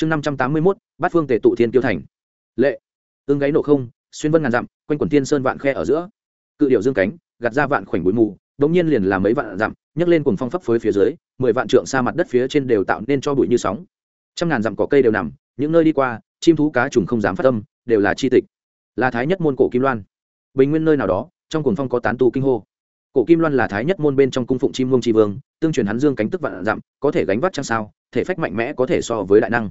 chương năm trăm tám mươi mốt, bát phương tề tụ thiên tiêu thành. Lệ. Ương gáy nổ không, xuyên vân ngàn dặm, quanh quần tiên sơn vạn khe ở giữa. Cự điệu dương cánh, gạt ra vạn khoảnh bụi mù, đống nhiên liền làm mấy vạn dặm, nhấc lên cùng phong phấp phới phía dưới, mười vạn trượng xa mặt đất phía trên đều tạo nên cho bụi như sóng. Trăm ngàn dặm cỏ cây đều nằm, những nơi đi qua, chim thú cá trùng không dám phát tâm đều là chi tịch. Là thái nhất môn cổ kim loan. Bình nguyên nơi nào đó, trong cuồng phong có tán tu kinh hô. Cổ kim loan là thái nhất môn bên trong cung phụng chim vương tri vương, tương truyền hắn dương cánh tức vạn dặm, có thể gánh vác chăng sao, thể phách mạnh mẽ có thể so với đại năng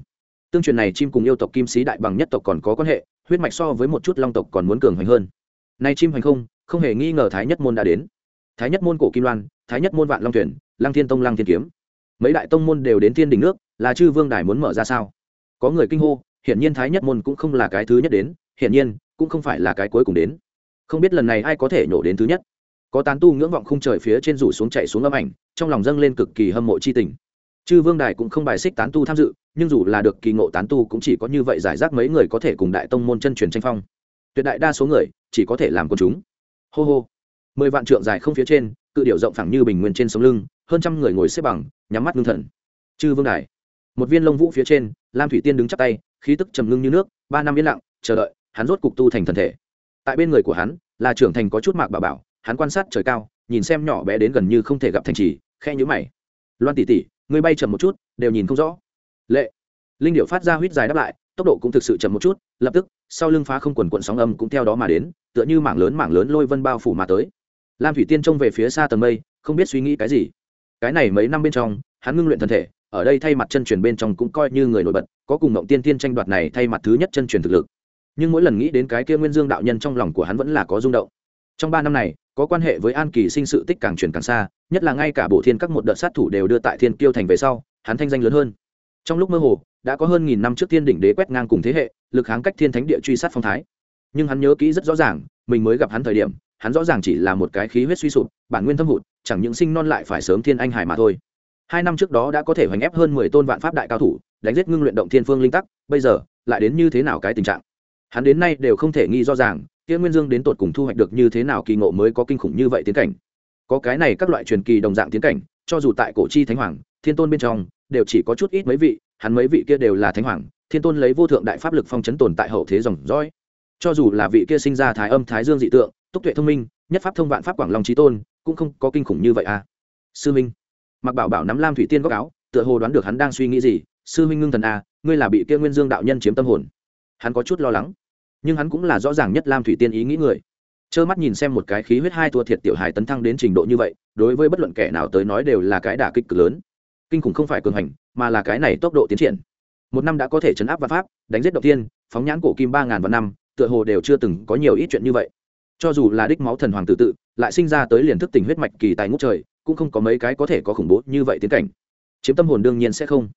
tương truyền này chim cùng yêu tộc kim sĩ đại bằng nhất tộc còn có quan hệ huyết mạch so với một chút long tộc còn muốn cường hoành hơn. Nay chim hoành không không hề nghi ngờ thái nhất môn đã đến. Thái nhất môn cổ kim loan thái nhất môn vạn long thuyền, lăng thiên tông lăng thiên kiếm. Mấy đại tông môn đều đến thiên đỉnh nước là chư vương đài muốn mở ra sao? Có người kinh hô hiển nhiên thái nhất môn cũng không là cái thứ nhất đến hiển nhiên cũng không phải là cái cuối cùng đến. Không biết lần này ai có thể nhổ đến thứ nhất. Có tán tu ngưỡng vọng khung trời phía trên rủ xuống chạy xuống âm ảnh trong lòng dâng lên cực kỳ hâm mộ c h i tình. Chư vương đài cũng không bài xích tán tu tham dự nhưng dù là được kỳ ngộ tán tu cũng chỉ có như vậy giải rác mấy người có thể cùng đại tông môn chân truyền tranh phong. Tuyệt đại đa số người chỉ có thể làm con chúng. Hô hô. Mười vạn trượng dài không phía trên, cự điệu rộng phẳng như bình nguyên trên sống lưng, hơn trăm người ngồi xếp bằng, nhắm mắt ngưng thần. Chư vương đài. Một viên lông vũ phía trên, lam thủy tiên đứng chắp tay, khí tức trầm ngưng như nước, ba năm yên lặng, chờ đợi, hắn rốt cục tu thành thần thể. Tại bên người của hắn, là trưởng thành có chút mạc bà bảo, hắn quan sát trời cao, nhìn xem nhỏ bé đến gần như không thể gặp thành trì khe nhữ mày. Loan tỷ tỷ, ngươi bay chậm một chút, đều nhìn không rõ lệ. Linh điệu phát ra huýt dài đáp lại, tốc độ cũng thực sự chậm một chút, lập tức, sau lưng phá không quần quận sóng âm cũng theo đó mà đến, tựa như mảng lớn mảng lớn lôi vân bao phủ mà tới. Lam thủy tiên trông về phía xa tầng mây, không biết suy nghĩ cái gì. Cái này mấy năm bên trong, hắn ngưng luyện thân thể, ở đây thay mặt chân truyền bên trong cũng coi như người nổi bật, có cùng ngộng tiên tiên tranh đoạt này thay mặt thứ nhất chân truyền thực lực. Nhưng mỗi lần nghĩ đến cái kia nguyên dương đạo nhân trong lòng của hắn vẫn là có rung động. Trong ba năm này, có quan hệ với an kỳ sinh sự tích càng truyền càng xa, nhất là ngay cả bộ thiên các một đợt sát thủ đều đưa tại thiên kiêu thành về sau, hắn thanh danh lớn hơn trong lúc mơ hồ, đã có hơn nghìn năm trước thiên đỉnh đế quét ngang cùng thế hệ, lực kháng cách thiên thánh địa truy sát phong thái. Nhưng hắn nhớ kỹ rất rõ ràng, mình mới gặp hắn thời điểm, hắn rõ ràng chỉ là một cái khí huyết suy sụp, bản nguyên thâm hụt, chẳng những sinh non lại phải sớm thiên anh hải mà thôi. Hai năm trước đó đã có thể hoành ép hơn mười tôn vạn pháp đại cao thủ, đánh giết ngưng luyện động thiên phương linh tắc, bây giờ, lại đến như thế nào cái tình trạng? Hắn đến nay đều không thể nghi rõ ràng tiên nguyên dương đến tột cùng thu hoạch được như thế nào kỳ ngộ mới có kinh khủng như vậy tiến cảnh. Có cái này các loại truyền kỳ đồng dạng tiến cảnh, cho dù tại cổ chi thánh hoàng, thiên tôn bên trong đều chỉ có chút ít mấy vị, hắn mấy vị kia đều là thánh hoàng, thiên tôn lấy vô thượng đại pháp lực phong chấn tồn tại hậu thế dòng dõi. Cho dù là vị kia sinh ra thái âm, thái dương dị tượng, túc tuệ thông minh, nhất pháp thông vạn pháp quảng long trí tôn, cũng không có kinh khủng như vậy à. Sư minh mặc bảo bảo nắm lam thủy tiên góc áo, tựa hồ đoán được hắn đang suy nghĩ gì, sư minh ngưng thần à ngươi là bị kia nguyên dương đạo nhân chiếm tâm hồn. Hắn có chút lo lắng, nhưng hắn cũng là rõ ràng nhất lam thủy tiên ý nghĩ người. Trơ mắt nhìn xem một cái khí huyết hai thua thiệt tiểu hài tấn thăng đến trình độ như vậy, đối với bất luận kẻ nào tới nói đều là cái đả kích cực lớn kinh khủng không phải cường hành, mà là cái này tốc độ tiến triển. Một năm đã có thể chấn áp văn pháp, đánh giết đầu tiên phóng nhãn cổ kim ba ngàn vạn năm, tựa hồ đều chưa từng có nhiều ít chuyện như vậy. Cho dù là đích máu thần hoàng tự tự, lại sinh ra tới liền thức tình huyết mạch kỳ tài ngũ trời, cũng không có mấy cái có thể có khủng bố như vậy tiến cảnh. Chiếm tâm hồn đương nhiên sẽ không.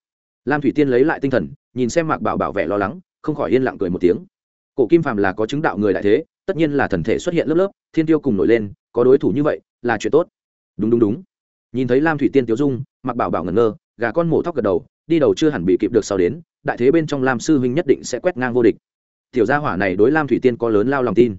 Lam thủy tiên lấy lại tinh thần, nhìn xem mạc bảo bảo vệ lo lắng, không khỏi yên lặng cười một tiếng. Cổ kim phàm là có chứng đạo người đại thế, tất nhiên là thần thể xuất hiện lớp lớp, thiên tiêu cùng nổi lên, có đối thủ như vậy, là chuyện tốt. Đúng đúng đúng. Nhìn thấy lam thủy tiên tiêu dung mặc bảo bảo ngẩn ngơ, gà con mổ thóc gật đầu, đi đầu chưa hẳn bị kịp được sau đến, đại thế bên trong lam sư huynh nhất định sẽ quét ngang vô địch. Tiểu gia hỏa này đối lam thủy tiên có lớn lao lòng tin.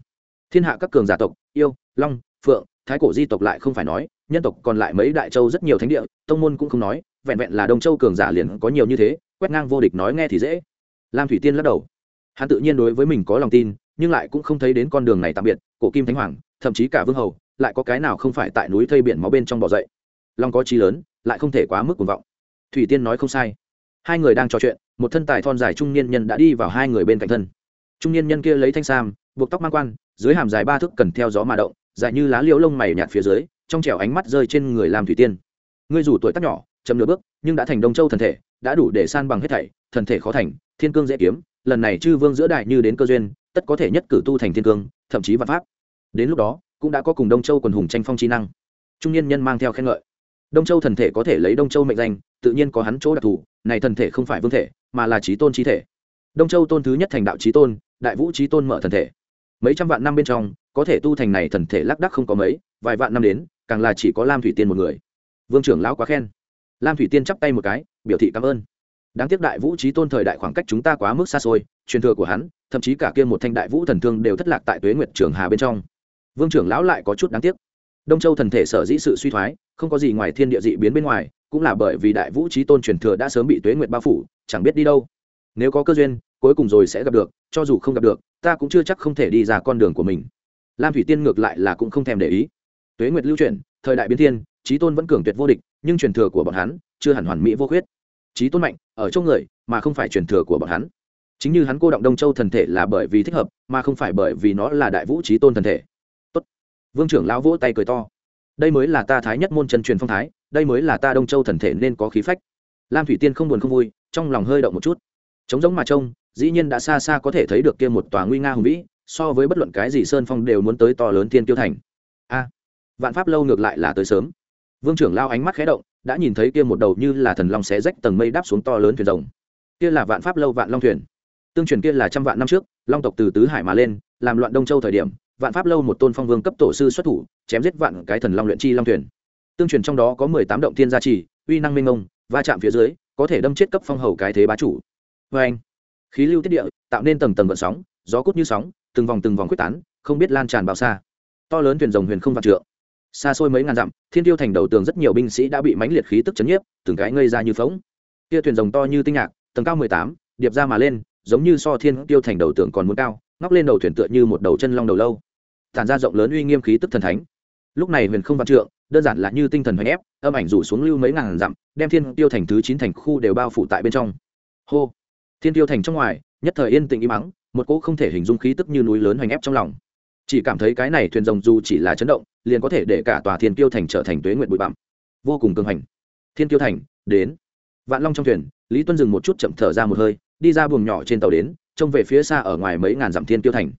Thiên hạ các cường giả tộc, yêu, long, phượng, thái cổ di tộc lại không phải nói, nhân tộc còn lại mấy đại châu rất nhiều thánh địa, tông môn cũng không nói, vẹn vẹn là đông châu cường giả liền có nhiều như thế, quét ngang vô địch nói nghe thì dễ. Lam thủy tiên lắc đầu. Hắn tự nhiên đối với mình có lòng tin, nhưng lại cũng không thấy đến con đường này tạm biệt, cổ kim thánh hoàng, thậm chí cả vương hầu, lại có cái nào không phải tại núi thây biển máu bên trong bỏ dậy long có trí lớn, lại không thể quá mức cuồng vọng. Thủy tiên nói không sai. Hai người đang trò chuyện, một thân tài thon dài trung niên nhân đã đi vào hai người bên cạnh thân. Trung niên nhân kia lấy thanh sam, buộc tóc mang quan, dưới hàm dài ba thước cần theo gió mà động, dài như lá liễu lông mày nhạt phía dưới, trong trẻo ánh mắt rơi trên người làm thủy tiên. Ngươi dù tuổi tác nhỏ, chậm nửa bước, nhưng đã thành đông châu thần thể, đã đủ để san bằng hết thảy, thần thể khó thành, thiên cương dễ kiếm, lần này chư vương giữa đại như đến cơ duyên, tất có thể nhất cử tu thành thiên cương, thậm chí văn pháp. Đến lúc đó, cũng đã có cùng đông châu quần hùng tranh phong trí năng. Trung niên nhân mang theo khen ngợi đông châu thần thể có thể lấy đông châu mệnh danh, tự nhiên có hắn chỗ đặc thù, này thần thể không phải vương thể, mà là trí tôn trí thể. Đông châu tôn thứ nhất thành đạo trí tôn, đại vũ trí tôn mở thần thể. Mấy trăm vạn năm bên trong, có thể tu thành này thần thể lác đắc không có mấy, vài vạn năm đến, càng là chỉ có lam thủy tiên một người. Vương trưởng lão quá khen. Lam thủy tiên chắp tay một cái, biểu thị cảm ơn. Đáng tiếc đại vũ trí tôn thời đại khoảng cách chúng ta quá mức xa xôi, truyền thừa của hắn, thậm chí cả kia một thanh đại vũ thần thương đều thất lạc tại tuế nguyệt trường hà bên trong. Vương trưởng lão lại có chút đáng tiếc. Đông châu thần thể sở dĩ sự suy thoái không có gì ngoài thiên địa dị biến bên ngoài, cũng là bởi vì đại vũ trí tôn truyền thừa đã sớm bị tuế nguyệt bao phủ, chẳng biết đi đâu. Nếu có cơ duyên, cuối cùng rồi sẽ gặp được, cho dù không gặp được, ta cũng chưa chắc không thể đi ra con đường của mình. Lam thủy tiên ngược lại là cũng không thèm để ý. Tuế nguyệt lưu truyền thời đại biến thiên, trí tôn vẫn cường tuyệt vô địch, nhưng truyền thừa của bọn hắn chưa hẳn hoàn mỹ vô khuyết. Trí tôn mạnh, ở trong người, mà không phải truyền thừa của bọn hắn. Chính như hắn cô động đông châu thần thể là bởi vì thích hợp, mà không phải bởi vì nó là đại vũ trí tôn thần thể. Tốt. vương trưởng lão vỗ tay cười to đây mới là ta thái nhất môn chân truyền phong thái, đây mới là ta đông châu thần thể nên có khí phách. Lam thủy tiên không buồn không vui, trong lòng hơi động một chút. Trống giống mà trông, dĩ nhiên đã xa xa có thể thấy được kia một tòa nguy nga hùng vĩ, so với bất luận cái gì sơn phong đều muốn tới to lớn thiên tiêu thành. A, vạn pháp lâu ngược lại là tới sớm. Vương trưởng lao ánh mắt khé động, đã nhìn thấy kia một đầu như là thần long xé rách tầng mây đáp xuống to lớn thuyền rồng. Kia là vạn pháp lâu vạn long thuyền. Tương truyền kia là trăm vạn năm trước, long tộc từ tứ hải mà lên, làm loạn đông châu thời điểm vạn pháp lâu một tôn phong vương cấp tổ sư xuất thủ, chém giết vạn cái thần long luyện chi long thuyền. Tương truyền trong đó có mười tám động thiên gia trì, uy năng minh ông va chạm phía dưới, có thể đâm chết cấp phong hầu cái thế bá chủ. Vê anh, khí lưu tiết địa, tạo nên tầng tầng vận sóng, gió cút như sóng, từng vòng từng vòng quyết tán, không biết lan tràn bao xa. To lớn thuyền rồng huyền không vạn trượng. Xa xôi mấy ngàn dặm, thiên tiêu thành đầu tường rất nhiều binh sĩ đã bị mãnh liệt khí tức chấn nhiếp, từng cái ngây ra như phóng kia thuyền rồng to như tinh nhạc, tầng cao mười tám, điệp ra mà lên, giống như so thiên tiêu thành đầu tường còn muốn cao, ngóc lên đầu thuyền tựa như một đầu chân long đầu lâu tản ra rộng lớn uy nghiêm khí tức thần thánh. Lúc này huyền không vạn trượng, đơn giản là như tinh thần hoành ép, âm ảnh rủ xuống lưu mấy ngàn dặm, đem thiên tiêu thành thứ chín thành khu đều bao phủ tại bên trong. Hô! Thiên tiêu thành trong ngoài, nhất thời yên tĩnh im mắng một cỗ không thể hình dung khí tức như núi lớn hoành ép trong lòng. Chỉ cảm thấy cái này thuyền rồng dù chỉ là chấn động, liền có thể để cả tòa thiên tiêu thành trở thành tuế nguyện bụi bặm. Vô cùng cường hành. Thiên tiêu thành, đến. Vạn long trong thuyền, lý tuân dừng một chút chậm thở ra một hơi, đi ra buồng nhỏ trên tàu đến, trông về phía xa ở ngoài mấy ngàn dặm thiên tiêu thành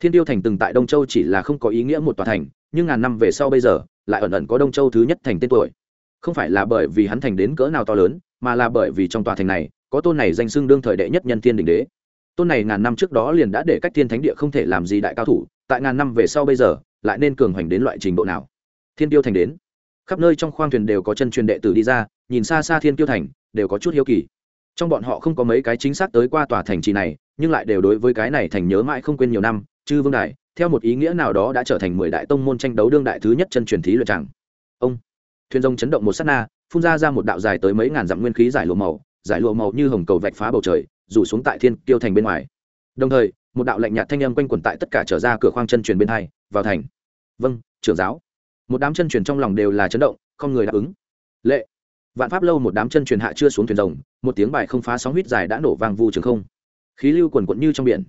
thiên tiêu thành từng tại đông châu chỉ là không có ý nghĩa một tòa thành, nhưng ngàn năm về sau bây giờ, lại ẩn ẩn có đông châu thứ nhất thành tên tuổi. Không phải là bởi vì hắn thành đến cỡ nào to lớn, mà là bởi vì trong tòa thành này, có tôn này danh xưng đương thời đệ nhất nhân thiên đình đế. Tôn này ngàn năm trước đó liền đã để cách thiên thánh địa không thể làm gì đại cao thủ, tại ngàn năm về sau bây giờ, lại nên cường hoành đến loại trình độ nào? Thiên tiêu thành đến. Khắp nơi trong khoang thuyền đều có chân truyền đệ tử đi ra, nhìn xa xa thiên tiêu thành, đều có chút hiếu kỳ. Trong bọn họ không có mấy cái chính xác tới qua tòa thành trì này, nhưng lại đều đối với cái này thành nhớ mãi không quên nhiều năm chư vương đài, theo một ý nghĩa nào đó đã trở thành mười đại tông môn tranh đấu đương đại thứ nhất chân truyền thí luyện chẳng? Ông. Thuyền rồng chấn động một sát na, phun ra ra một đạo dài tới mấy ngàn dặm nguyên khí giải lụa màu, giải lụa màu như hồng cầu vạch phá bầu trời, rủ xuống tại thiên kiêu thành bên ngoài. Đồng thời, một đạo lạnh nhạt thanh âm quanh quẩn tại tất cả trở ra cửa khoang chân truyền bên hai, vào thành. Vâng trưởng giáo. Một đám chân truyền trong lòng đều là chấn động, không người đáp ứng. Lệ. Vạn pháp lâu một đám chân truyền hạ chưa xuống thuyền rồng, một tiếng bài không phá sóng huyết dài đã nổ vang vu trường không. Khí lưu quần quận như trong biển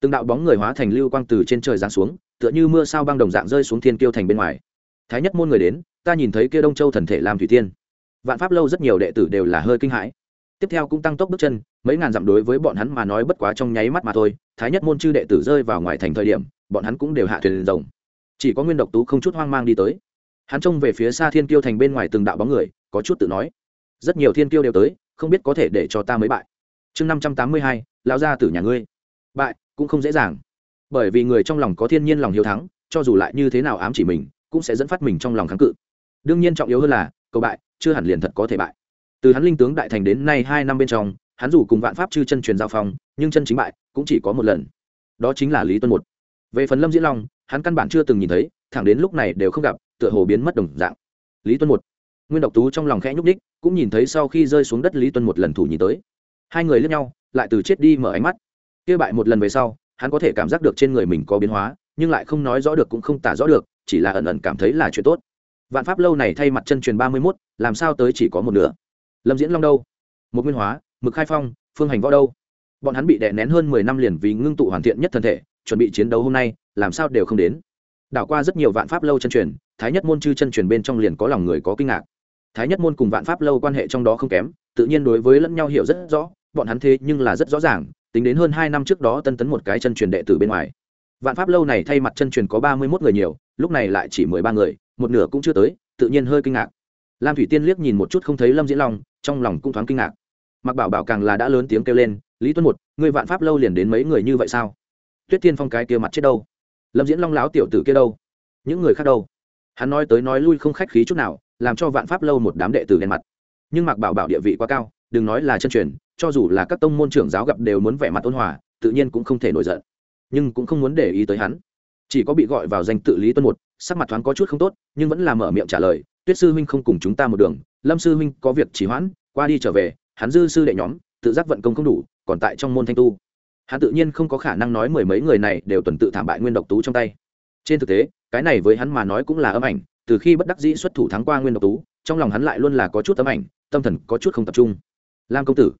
từng đạo bóng người hóa thành lưu quang từ trên trời giáng xuống, tựa như mưa sao băng đồng dạng rơi xuống thiên kiêu thành bên ngoài. Thái nhất môn người đến, ta nhìn thấy kia đông châu thần thể làm thủy tiên. Vạn pháp lâu rất nhiều đệ tử đều là hơi kinh hãi. Tiếp theo cũng tăng tốc bước chân, mấy ngàn dặm đối với bọn hắn mà nói bất quá trong nháy mắt mà thôi, thái nhất môn chư đệ tử rơi vào ngoài thành thời điểm, bọn hắn cũng đều hạ thuyền rồng. Chỉ có nguyên độc tú không chút hoang mang đi tới. Hắn trông về phía xa thiên kiêu thành bên ngoài từng đạo bóng người, có chút tự nói. Rất nhiều thiên kiêu đều tới, không biết có thể để cho ta mới bại. Chương năm trăm tám mươi hai lao ra từ nhà ngươi. Bại cũng không dễ dàng. Bởi vì người trong lòng có thiên nhiên lòng hiếu thắng, cho dù lại như thế nào ám chỉ mình, cũng sẽ dẫn phát mình trong lòng kháng cự. Đương nhiên trọng yếu hơn là, cầu bại, chưa hẳn liền thật có thể bại. Từ hắn linh tướng đại thành đến nay hai năm bên trong, hắn dù cùng vạn pháp chư chân truyền giao phong, nhưng chân chính bại cũng chỉ có một lần. Đó chính là lý tuân một. Về phần lâm diễn long, hắn căn bản chưa từng nhìn thấy, thẳng đến lúc này đều không gặp, tựa hồ biến mất đồng dạng. Lý tuân một. Nguyên độc tú trong lòng khẽ nhúc ních cũng nhìn thấy sau khi rơi xuống đất lý tuân một lần thủ nhìn tới. Hai người lướt nhau, lại từ chết đi mở ánh mắt kia bại một lần về sau, hắn có thể cảm giác được trên người mình có biến hóa, nhưng lại không nói rõ được cũng không tả rõ được, chỉ là ẩn ẩn cảm thấy là chuyện tốt. Vạn pháp lâu này thay mặt chân truyền ba mươi mốt, làm sao tới chỉ có một nửa? Lâm diễn long đâu? Một nguyên hóa, mực khai phong, phương hành võ đâu? Bọn hắn bị đè nén hơn mười năm liền vì ngưng tụ hoàn thiện nhất thân thể, chuẩn bị chiến đấu hôm nay, làm sao đều không đến. Đảo qua rất nhiều vạn pháp lâu chân truyền, thái nhất môn chư chân truyền bên trong liền có lòng người có kinh ngạc. Thái nhất môn cùng vạn pháp lâu quan hệ trong đó không kém, tự nhiên đối với lẫn nhau hiểu rất rõ, bọn hắn thế nhưng là rất rõ ràng tính đến hơn hai năm trước đó tân tấn một cái chân truyền đệ tử bên ngoài. Vạn pháp lâu này thay mặt chân truyền có ba mươi mốt người nhiều, lúc này lại chỉ mười ba người, một nửa cũng chưa tới, tự nhiên hơi kinh ngạc. Lam thủy tiên liếc nhìn một chút không thấy lâm diễn long, trong lòng cũng thoáng kinh ngạc. Mặc bảo bảo càng là đã lớn tiếng kêu lên, lý tuấn một, người vạn pháp lâu liền đến mấy người như vậy sao? Tuyết tiên phong cái kia mặt chết đâu? Lâm diễn long láo tiểu tử kia đâu? Những người khác đâu? Hắn nói tới nói lui không khách khí chút nào, làm cho vạn pháp lâu một đám đệ tử đen mặt. Nhưng mặc bảo bảo địa vị quá cao, đừng nói là chân truyền cho dù là các tông môn trưởng giáo gặp đều muốn vẻ mặt ôn hòa, tự nhiên cũng không thể nổi giận. Nhưng cũng không muốn để ý tới hắn. Chỉ có bị gọi vào danh tự lý tuân một, sắc mặt thoáng có chút không tốt, nhưng vẫn là mở miệng trả lời, tuyết sư huynh không cùng chúng ta một đường, lâm sư huynh có việc chỉ hoãn, qua đi trở về, hắn dư sư đệ nhóm, tự giác vận công không đủ, còn tại trong môn thanh tu. Hắn tự nhiên không có khả năng nói mười mấy người này đều tuần tự thảm bại nguyên độc tú trong tay. Trên thực tế, cái này với hắn mà nói cũng là âm ảnh, từ khi bất đắc dĩ xuất thủ thắng qua nguyên độc tú, trong lòng hắn lại luôn là có chút âm ảnh, tâm thần có chút không tập trung. Lam công tử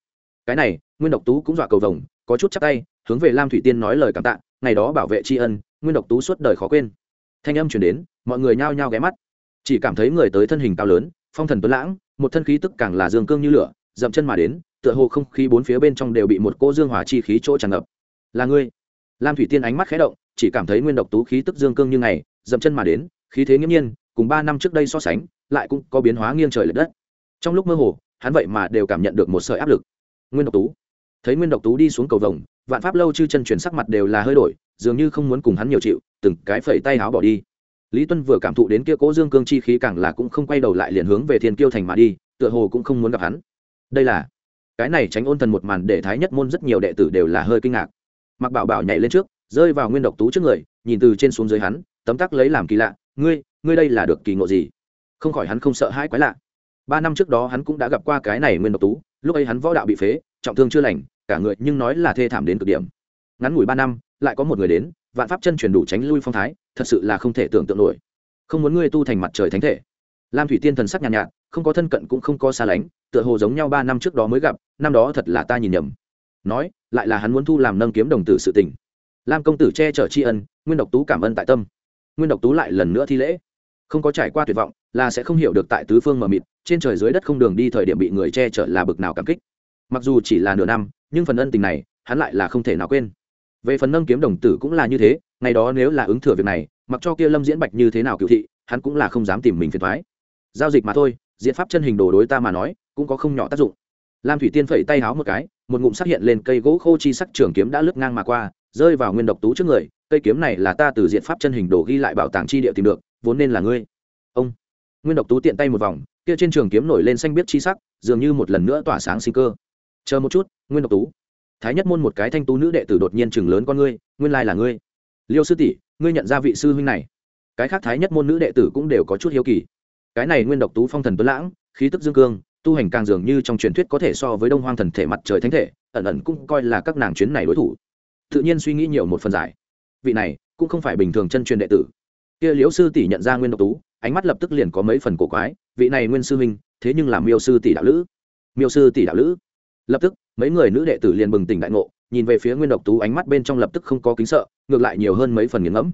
cái này, nguyên độc tú cũng dọa cầu vồng, có chút chắc tay, hướng về lam thủy tiên nói lời cảm tạ, ngày đó bảo vệ tri ân, nguyên độc tú suốt đời khó quên. Thanh âm chuyển đến, mọi người nhao nhao ghé mắt. Chỉ cảm thấy người tới thân hình cao lớn, phong thần tuấn lãng, một thân khí tức càng là dương cương như lửa, dậm chân mà đến, tựa hồ không khí bốn phía bên trong đều bị một cô dương hỏa chi khí chỗ tràn ngập. Là ngươi? Lam thủy tiên ánh mắt khé động, chỉ cảm thấy nguyên độc tú khí tức dương cương như ngày, dậm chân mà đến, khí thế nghiễm nhiên, cùng ba năm trước đây so sánh, lại cũng có biến hóa nghiêng trời l ệ đất. Trong lúc mơ hồ, hắn vậy mà đều cảm nhận được một sợi áp lực nguyên độc tú. Thấy nguyên độc tú đi xuống cầu vồng, vạn pháp lâu chư chân chuyển sắc mặt đều là hơi đổi, dường như không muốn cùng hắn nhiều chịu, từng cái phẩy tay áo bỏ đi. Lý tuân vừa cảm thụ đến kia cố dương cương chi khí càng là cũng không quay đầu lại liền hướng về thiên kiêu thành mà đi, tựa hồ cũng không muốn gặp hắn. Đây là, cái này tránh ôn thần một màn để thái nhất môn rất nhiều đệ tử đều là hơi kinh ngạc. Mặc bảo bảo nhảy lên trước, rơi vào nguyên độc tú trước người, nhìn từ trên xuống dưới hắn, tấm tắc lấy làm kỳ lạ, ngươi ngươi đây là được kỳ ngộ gì? Không khỏi hắn không sợ hãi quái lạ. Ba năm trước đó hắn cũng đã gặp qua cái này nguyên độc tú lúc ấy hắn võ đạo bị phế trọng thương chưa lành cả người nhưng nói là thê thảm đến cực điểm. Ngắn ngủi ba năm lại có một người đến vạn pháp chân truyền đủ tránh lui phong thái thật sự là không thể tưởng tượng nổi. Không muốn ngươi tu thành mặt trời thánh thể. Lam thủy tiên thần sắc nhàn nhạt, nhạt không có thân cận cũng không có xa lánh tựa hồ giống nhau ba năm trước đó mới gặp năm đó thật là ta nhìn nhầm. Nói lại là hắn muốn thu làm nâng kiếm đồng tử sự tình. Lam công tử che chở tri ân nguyên độc tú cảm ơn tại tâm. Nguyên độc tú lại lần nữa thi lễ. Không có trải qua tuyệt vọng là sẽ không hiểu được tại tứ phương mờ mịt, trên trời dưới đất không đường đi thời điểm bị người che chở là bực nào cảm kích. Mặc dù chỉ là nửa năm, nhưng phần ân tình này, hắn lại là không thể nào quên. Về phần nâng kiếm đồng tử cũng là như thế, ngày đó nếu là ứng thừa việc này, mặc cho kia lâm diễn bạch như thế nào cựu thị, hắn cũng là không dám tìm mình phiền thoái giao dịch mà thôi diện pháp chân hình đồ đối ta mà nói, cũng có không nhỏ tác dụng. Lam thủy tiên phẩy tay háo một cái, một ngụm xác hiện lên cây gỗ khô chi sắc trường kiếm đã lướt ngang mà qua, rơi vào nguyên độc tú trước người, cây kiếm này là ta từ diện pháp chân hình đồ ghi lại bảo tàng chi địa tìm được, vốn nên là ngươi. Ông nguyên độc tú tiện tay một vòng, kia trên trường kiếm nổi lên xanh biết chi sắc, dường như một lần nữa tỏa sáng sinh cơ. Chờ một chút, nguyên độc tú. Thái nhất môn một cái thanh tú nữ đệ tử đột nhiên chừng lớn con ngươi, nguyên lai là ngươi. Liêu sư tỷ, ngươi nhận ra vị sư huynh này. Cái khác thái nhất môn nữ đệ tử cũng đều có chút hiếu kỳ. Cái này nguyên độc tú phong thần tuấn lãng, khí tức dương cương, tu hành càng dường như trong truyền thuyết có thể so với đông hoang thần thể mặt trời thánh thể, ẩn ẩn cũng coi là các nàng chuyến này đối thủ. Tự nhiên suy nghĩ nhiều một phần giải. Vị này cũng không phải bình thường chân truyền đệ tử. Kia liễu sư tỷ nhận ra nguyên độc tú ánh mắt lập tức liền có mấy phần cổ quái, vị này nguyên sư huynh, thế nhưng là miêu sư tỷ đạo lữ. Miêu sư tỷ đạo lữ. Lập tức, mấy người nữ đệ tử liền bừng tỉnh đại ngộ, nhìn về phía nguyên độc tú ánh mắt bên trong lập tức không có kính sợ, ngược lại nhiều hơn mấy phần nghiền ngẫm.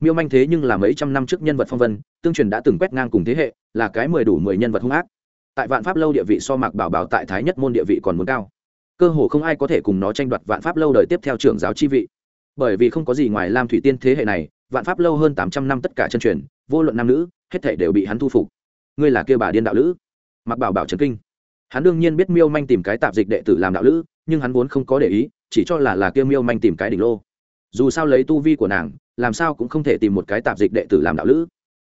Miêu manh thế nhưng là mấy trăm năm trước nhân vật phong vân, tương truyền đã từng quét ngang cùng thế hệ, là cái mười đủ mười nhân vật hung ác. Tại vạn pháp lâu địa vị so mạc bảo bảo tại thái nhất môn địa vị còn muốn cao. Cơ hồ không ai có thể cùng nó tranh đoạt vạn pháp lâu đời tiếp theo trưởng giáo chi vị. Bởi vì không có gì ngoài lam thủy tiên thế hệ này, vạn pháp lâu hơn tám trăm năm tất cả chân truyền vô luận nam nữ, hết thể đều bị hắn thu phục. Ngươi là kêu bà điên đạo lữ. Mặc bảo bảo trần kinh. Hắn đương nhiên biết miêu manh tìm cái tạp dịch đệ tử làm đạo lữ, nhưng hắn vốn không có để ý, chỉ cho là là kêu miêu manh tìm cái đỉnh lô. Dù sao lấy tu vi của nàng, làm sao cũng không thể tìm một cái tạp dịch đệ tử làm đạo lữ.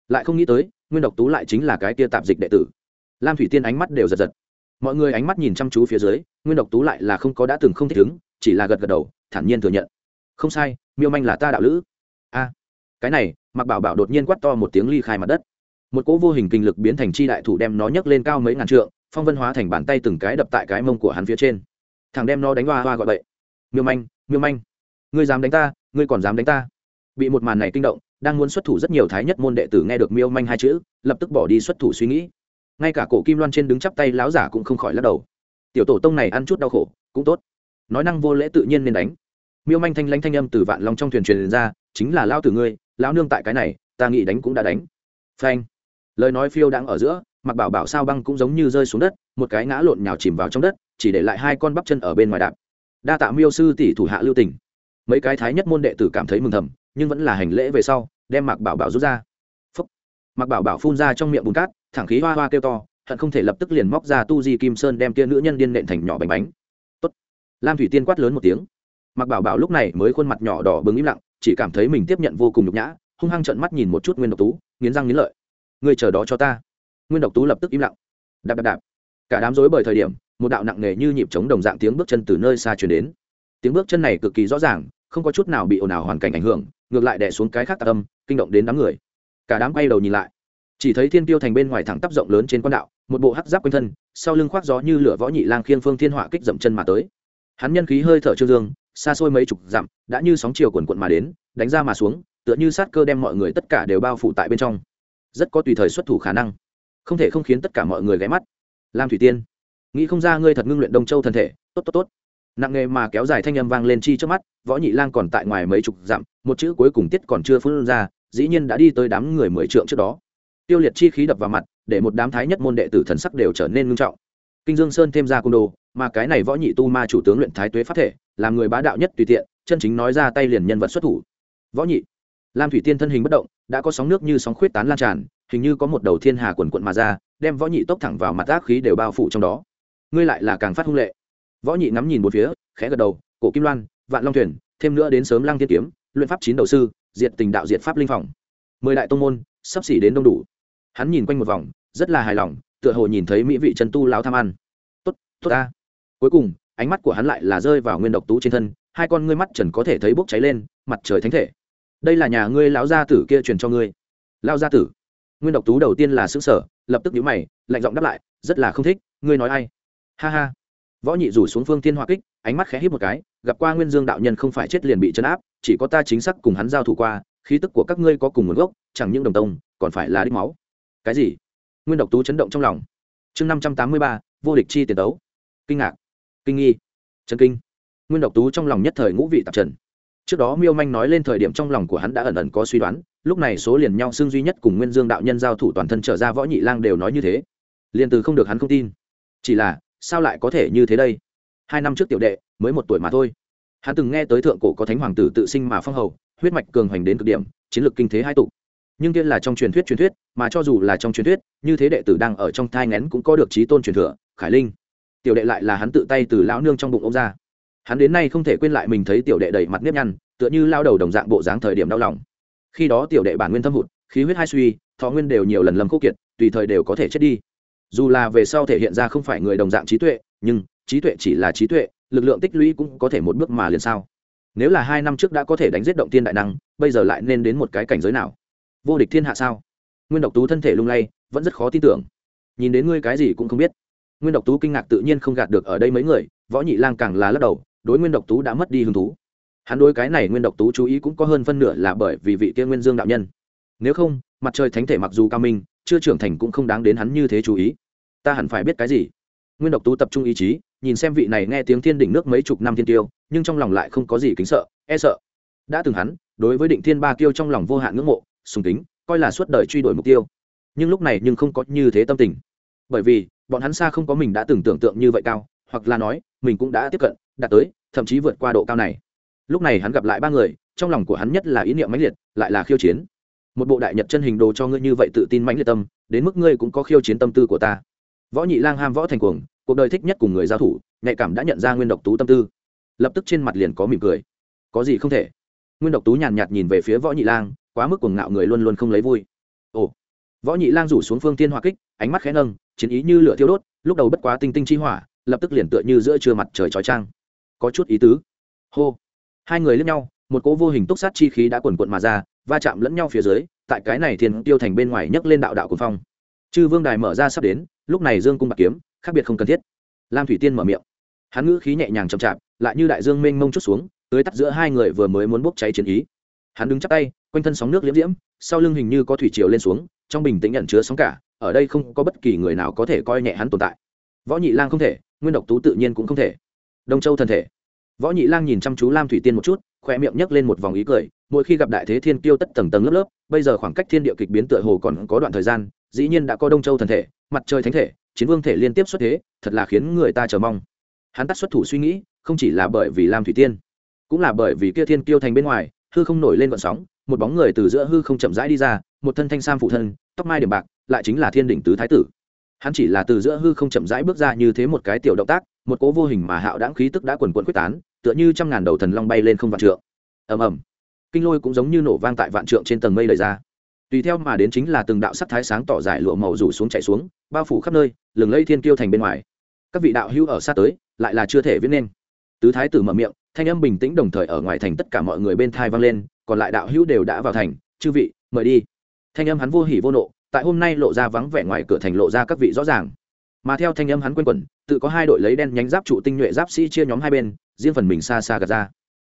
Lại không nghĩ tới, nguyên độc tú lại chính là cái kia tạp dịch đệ tử. Lam thủy tiên ánh mắt đều giật giật. Mọi người ánh mắt nhìn chăm chú phía dưới, nguyên độc tú lại là không có đã từng không thích ứng, chỉ là gật gật đầu, thản nhiên thừa nhận. Không sai, miêu manh là ta đạo lữ. A cái này mặc bảo bảo đột nhiên quát to một tiếng ly khai mặt đất. Một cỗ vô hình kinh lực biến thành chi đại thủ đem nó nhấc lên cao mấy ngàn trượng, phong vân hóa thành bàn tay từng cái đập tại cái mông của hắn phía trên. Thằng đem nó đánh hoa hoa gọi bậy. Miêu manh miêu manh. Ngươi dám đánh ta, ngươi còn dám đánh ta. Bị một màn này kinh động, đang muốn xuất thủ rất nhiều thái nhất môn đệ tử nghe được miêu manh hai chữ, lập tức bỏ đi xuất thủ suy nghĩ. Ngay cả cổ kim loan trên đứng chắp tay láo giả cũng không khỏi lắc đầu. Tiểu tổ tông này ăn chút đau khổ, cũng tốt. Nói năng vô lễ tự nhiên nên đánh. Miêu manh thanh lanh thanh âm từ vạn lòng trong thuyền truyền ra, chính là lao từ ngươi lão nương tại cái này, ta nghĩ đánh cũng đã đánh. Phanh. Lời nói phiêu đang ở giữa, mặc bảo bảo sao băng cũng giống như rơi xuống đất, một cái ngã lộn nhào chìm vào trong đất, chỉ để lại hai con bắp chân ở bên ngoài đạp. Đa tạ miêu sư tỷ thủ hạ lưu tình. Mấy cái thái nhất môn đệ tử cảm thấy mừng thầm, nhưng vẫn là hành lễ về sau, đem mặc bảo bảo rút ra. Phúc. mặc bảo bảo phun ra trong miệng bùn cát, thẳng khí hoa hoa kêu to, hận không thể lập tức liền móc ra tu di kim sơn đem kia nữ nhân điên nện thành nhỏ bánh bánh. Tốt. lam thủy tiên quát lớn một tiếng. Mặc bảo bảo lúc này mới khuôn mặt nhỏ đỏ bừng im lặng chỉ cảm thấy mình tiếp nhận vô cùng nhục nhã, hung hăng trợn mắt nhìn một chút nguyên độc tú, nghiến răng nghiến lợi. Ngươi chờ đó cho ta. Nguyên độc tú lập tức im lặng. Đạp đạp đạp. Cả đám rối bởi thời điểm, một đạo nặng nề như nhịp trống đồng dạng tiếng bước chân từ nơi xa chuyển đến. Tiếng bước chân này cực kỳ rõ ràng, không có chút nào bị ồn ào hoàn cảnh ảnh hưởng, ngược lại đè xuống cái khác tạc âm, kinh động đến đám người. Cả đám quay đầu nhìn lại. Chỉ thấy thiên tiêu thành bên ngoài thẳng tắp rộng lớn trên quan đạo, một bộ hắc giáp quanh thân, sau lưng khoác gió như lửa võ nhị lang khiên phương thiên họa kích dậm chân mà tới. Hắn nhân khí hơi thở trương dương xa xôi mấy chục dặm, đã như sóng chiều cuồn cuộn mà đến, đánh ra mà xuống, tựa như sát cơ đem mọi người tất cả đều bao phủ tại bên trong. Rất có tùy thời xuất thủ khả năng. Không thể không khiến tất cả mọi người ghé mắt. Lam thủy tiên, nghĩ không ra ngươi thật ngưng luyện đông châu thân thể. Tốt tốt tốt. Nặng nghề mà kéo dài thanh âm vang lên chi trước mắt, võ nhị lang còn tại ngoài mấy chục dặm, một chữ cuối cùng tiết còn chưa phun ra, dĩ nhiên đã đi tới đám người mười trượng trước đó. Tiêu liệt chi khí đập vào mặt, để một đám thái nhất môn đệ tử thần sắc đều trở nên ngưng trọng. Kinh dương sơn thêm ra cung đồ mà cái này võ nhị tu ma chủ tướng luyện thái tuế phát thể, làm người bá đạo nhất tùy tiện, chân chính nói ra tay liền nhân vật xuất thủ. Võ nhị, lam thủy tiên thân hình bất động, đã có sóng nước như sóng khuyết tán lan tràn, hình như có một đầu thiên hà quần quận mà ra, đem võ nhị tốc thẳng vào mặt ác khí đều bao phủ trong đó. Ngươi lại là càng phát hung lệ. Võ nhị ngắm nhìn một phía, khẽ gật đầu, cổ kim loan, vạn long thuyền, thêm nữa đến sớm lăng thiên kiếm, luyện pháp chín đầu sư, diệt tình đạo diệt pháp linh phòng. Mười đại tông môn, sắp xỉ đến đông đủ. Hắn nhìn quanh một vòng, rất là hài lòng, tựa hồ nhìn thấy mỹ vị trần tu láo tham ăn. Tốt tốt ta cuối cùng, ánh mắt của hắn lại là rơi vào nguyên độc tú trên thân, hai con ngươi mắt trần có thể thấy bốc cháy lên, mặt trời thánh thể. Đây là nhà ngươi lão gia tử kia truyền cho ngươi. Lao gia tử. Nguyên độc tú đầu tiên là xứ sở lập tức nhíu mày, lạnh giọng đáp lại, rất là không thích, ngươi nói ai? Ha ha. Võ nhị rủ xuống phương thiên hoa kích, ánh mắt khẽ hít một cái, gặp qua nguyên dương đạo nhân không phải chết liền bị chấn áp, chỉ có ta chính xác cùng hắn giao thủ qua, khí tức của các ngươi có cùng nguồn gốc, chẳng những đồng tông, còn phải là đích máu. Cái gì? Nguyên độc tú chấn động trong lòng. Chương năm trăm tám mươi ba, vô địch chi tiền đấu kinh ngạc kinh nghi. Trần kinh. Nguyên độc tú trong lòng nhất thời ngũ vị tạp trần. Trước đó miêu manh nói lên thời điểm trong lòng của hắn đã ẩn ẩn có suy đoán, lúc này số liền nhau xương duy nhất cùng nguyên dương đạo nhân giao thủ toàn thân trở ra võ nhị lang đều nói như thế. Liền từ không được hắn không tin. Chỉ là, sao lại có thể như thế đây? Hai năm trước tiểu đệ, mới một tuổi mà thôi. Hắn từng nghe tới thượng cổ có thánh hoàng tử tự sinh mà phong hầu, huyết mạch cường hoành đến cực điểm, chiến lược kinh thế hai tụ. Nhưng tiên là trong truyền thuyết truyền thuyết, mà cho dù là trong truyền thuyết, như thế đệ tử đang ở trong thai ngén cũng có được trí tôn truyền thừa, khải linh tiểu đệ lại là hắn tự tay từ lão nương trong bụng ông ra. Hắn đến nay không thể quên lại mình thấy tiểu đệ đầy mặt nếp nhăn, tựa như lao đầu đồng dạng bộ dáng thời điểm đau lòng. Khi đó tiểu đệ bản nguyên thâm hụt, khí huyết hai suy, thọ nguyên đều nhiều lần lầm khúc kiệt, tùy thời đều có thể chết đi. Dù là về sau thể hiện ra không phải người đồng dạng trí tuệ, nhưng trí tuệ chỉ là trí tuệ, lực lượng tích lũy cũng có thể một bước mà liền sao? Nếu là hai năm trước đã có thể đánh giết động tiên đại năng, bây giờ lại nên đến một cái cảnh giới nào? Vô địch thiên hạ sao? Nguyên độc tú thân thể lung lay, vẫn rất khó tin tưởng. Nhìn đến ngươi cái gì cũng không biết nguyên độc tú kinh ngạc tự nhiên không gạt được ở đây mấy người, võ nhị lang càng là lắc đầu, đối nguyên độc tú đã mất đi hứng thú. Hắn đối cái này nguyên độc tú chú ý cũng có hơn phân nửa là bởi vì vị kia nguyên dương đạo nhân. Nếu không, mặt trời thánh thể mặc dù cao minh, chưa trưởng thành cũng không đáng đến hắn như thế chú ý. Ta hẳn phải biết cái gì? Nguyên độc tú tập trung ý chí, nhìn xem vị này nghe tiếng thiên đỉnh nước mấy chục năm thiên tiêu, nhưng trong lòng lại không có gì kính sợ e sợ. Đã từng hắn, đối với định thiên ba kiêu trong lòng vô hạn ngưỡng mộ, sùng kính, coi là suốt đời truy đuổi mục tiêu. Nhưng lúc này nhưng không có như thế tâm tình bởi vì bọn hắn xa không có mình đã từng tưởng tượng như vậy cao, hoặc là nói, mình cũng đã tiếp cận, đạt tới, thậm chí vượt qua độ cao này. Lúc này hắn gặp lại ba người, trong lòng của hắn nhất là ý niệm mãnh liệt, lại là khiêu chiến. Một bộ đại nhật chân hình đồ cho ngươi như vậy tự tin mãnh liệt tâm, đến mức ngươi cũng có khiêu chiến tâm tư của ta. Võ nhị lang ham võ thành cuồng, cuộc đời thích nhất cùng người giao thủ, nhạy cảm đã nhận ra nguyên độc tú tâm tư. Lập tức trên mặt liền có mỉm cười. Có gì không thể? Nguyên độc tú nhàn nhạt nhìn về phía võ nhị lang, quá mức cuồng ngạo người luôn luôn không lấy vui võ nhị lang rủ xuống phương tiên hoa kích, ánh mắt khẽ nâng, chiến ý như lửa thiêu đốt, lúc đầu bất quá tinh tinh chi hỏa, lập tức liền tựa như giữa trưa mặt trời chói trang có chút ý tứ. Hô. Hai người lẫn nhau, một cỗ vô hình túc sát chi khí đã quần quận mà ra, va chạm lẫn nhau phía dưới, tại cái này thiên tiêu thành bên ngoài nhấc lên đạo đạo cuồng phong. Chư vương đài mở ra sắp đến, lúc này dương cung bạc kiếm, khác biệt không cần thiết. Lam thủy tiên mở miệng. Hắn ngữ khí nhẹ nhàng chậm chạp, lại như đại dương mênh mông chút xuống, tưới tắt giữa hai người vừa mới muốn bốc cháy chiến ý. Hắn đứng chắp tay, quanh thân sóng nước liễm diễm, sau lưng hình như có thủy triều lên xuống trong bình tĩnh nhận chứa sóng cả, ở đây không có bất kỳ người nào có thể coi nhẹ hắn tồn tại. Võ nhị lang không thể, nguyên độc tú tự nhiên cũng không thể. Đông châu thần thể. Võ nhị lang nhìn chăm chú lam thủy tiên một chút khoe miệng nhấc lên một vòng ý cười, mỗi khi gặp đại thế thiên kiêu tất tầng tầng lớp lớp, bây giờ khoảng cách thiên địa kịch biến tựa hồ còn có đoạn thời gian, dĩ nhiên đã có đông châu thần thể, mặt trời thánh thể, chiến vương thể liên tiếp xuất thế, thật là khiến người ta chờ mong. Hắn tắt xuất thủ suy nghĩ, không chỉ là bởi vì lam thủy tiên, cũng là bởi vì kia thiên kiêu thành bên ngoài hư không nổi lên vận sóng, một bóng người từ giữa hư không chậm rãi đi ra, một thân thanh sam phụ thân, tóc mai điểm bạc, lại chính là thiên đỉnh tứ thái tử. Hắn chỉ là từ giữa hư không chậm rãi bước ra như thế một cái tiểu động tác, một cố vô hình mà hạo đãng khí tức đã quần quận quyết tán, tựa như trăm ngàn đầu thần long bay lên không vạn trượng. Ầm ầm. Kinh lôi cũng giống như nổ vang tại vạn trượng trên tầng mây đầy ra. Tùy theo mà đến chính là từng đạo sắc thái sáng tỏ dài lụa màu rủ xuống chạy xuống, bao phủ khắp nơi, lừng lây thiên kiêu thành bên ngoài. Các vị đạo hữu ở xa tới, lại là chưa thể viết nên. Tứ thái tử mở miệng thanh âm bình tĩnh đồng thời ở ngoài thành tất cả mọi người bên thai vang lên, còn lại đạo hữu đều đã vào thành. Chư vị, mời đi. Thanh âm hắn vô hỉ vô nộ, tại hôm nay lộ ra vắng vẻ ngoài cửa thành lộ ra các vị rõ ràng. Mà theo thanh âm hắn quên quẩn, tự có hai đội lấy đen nhánh giáp trụ tinh nhuệ giáp sĩ chia nhóm hai bên, riêng phần mình xa xa gạt ra.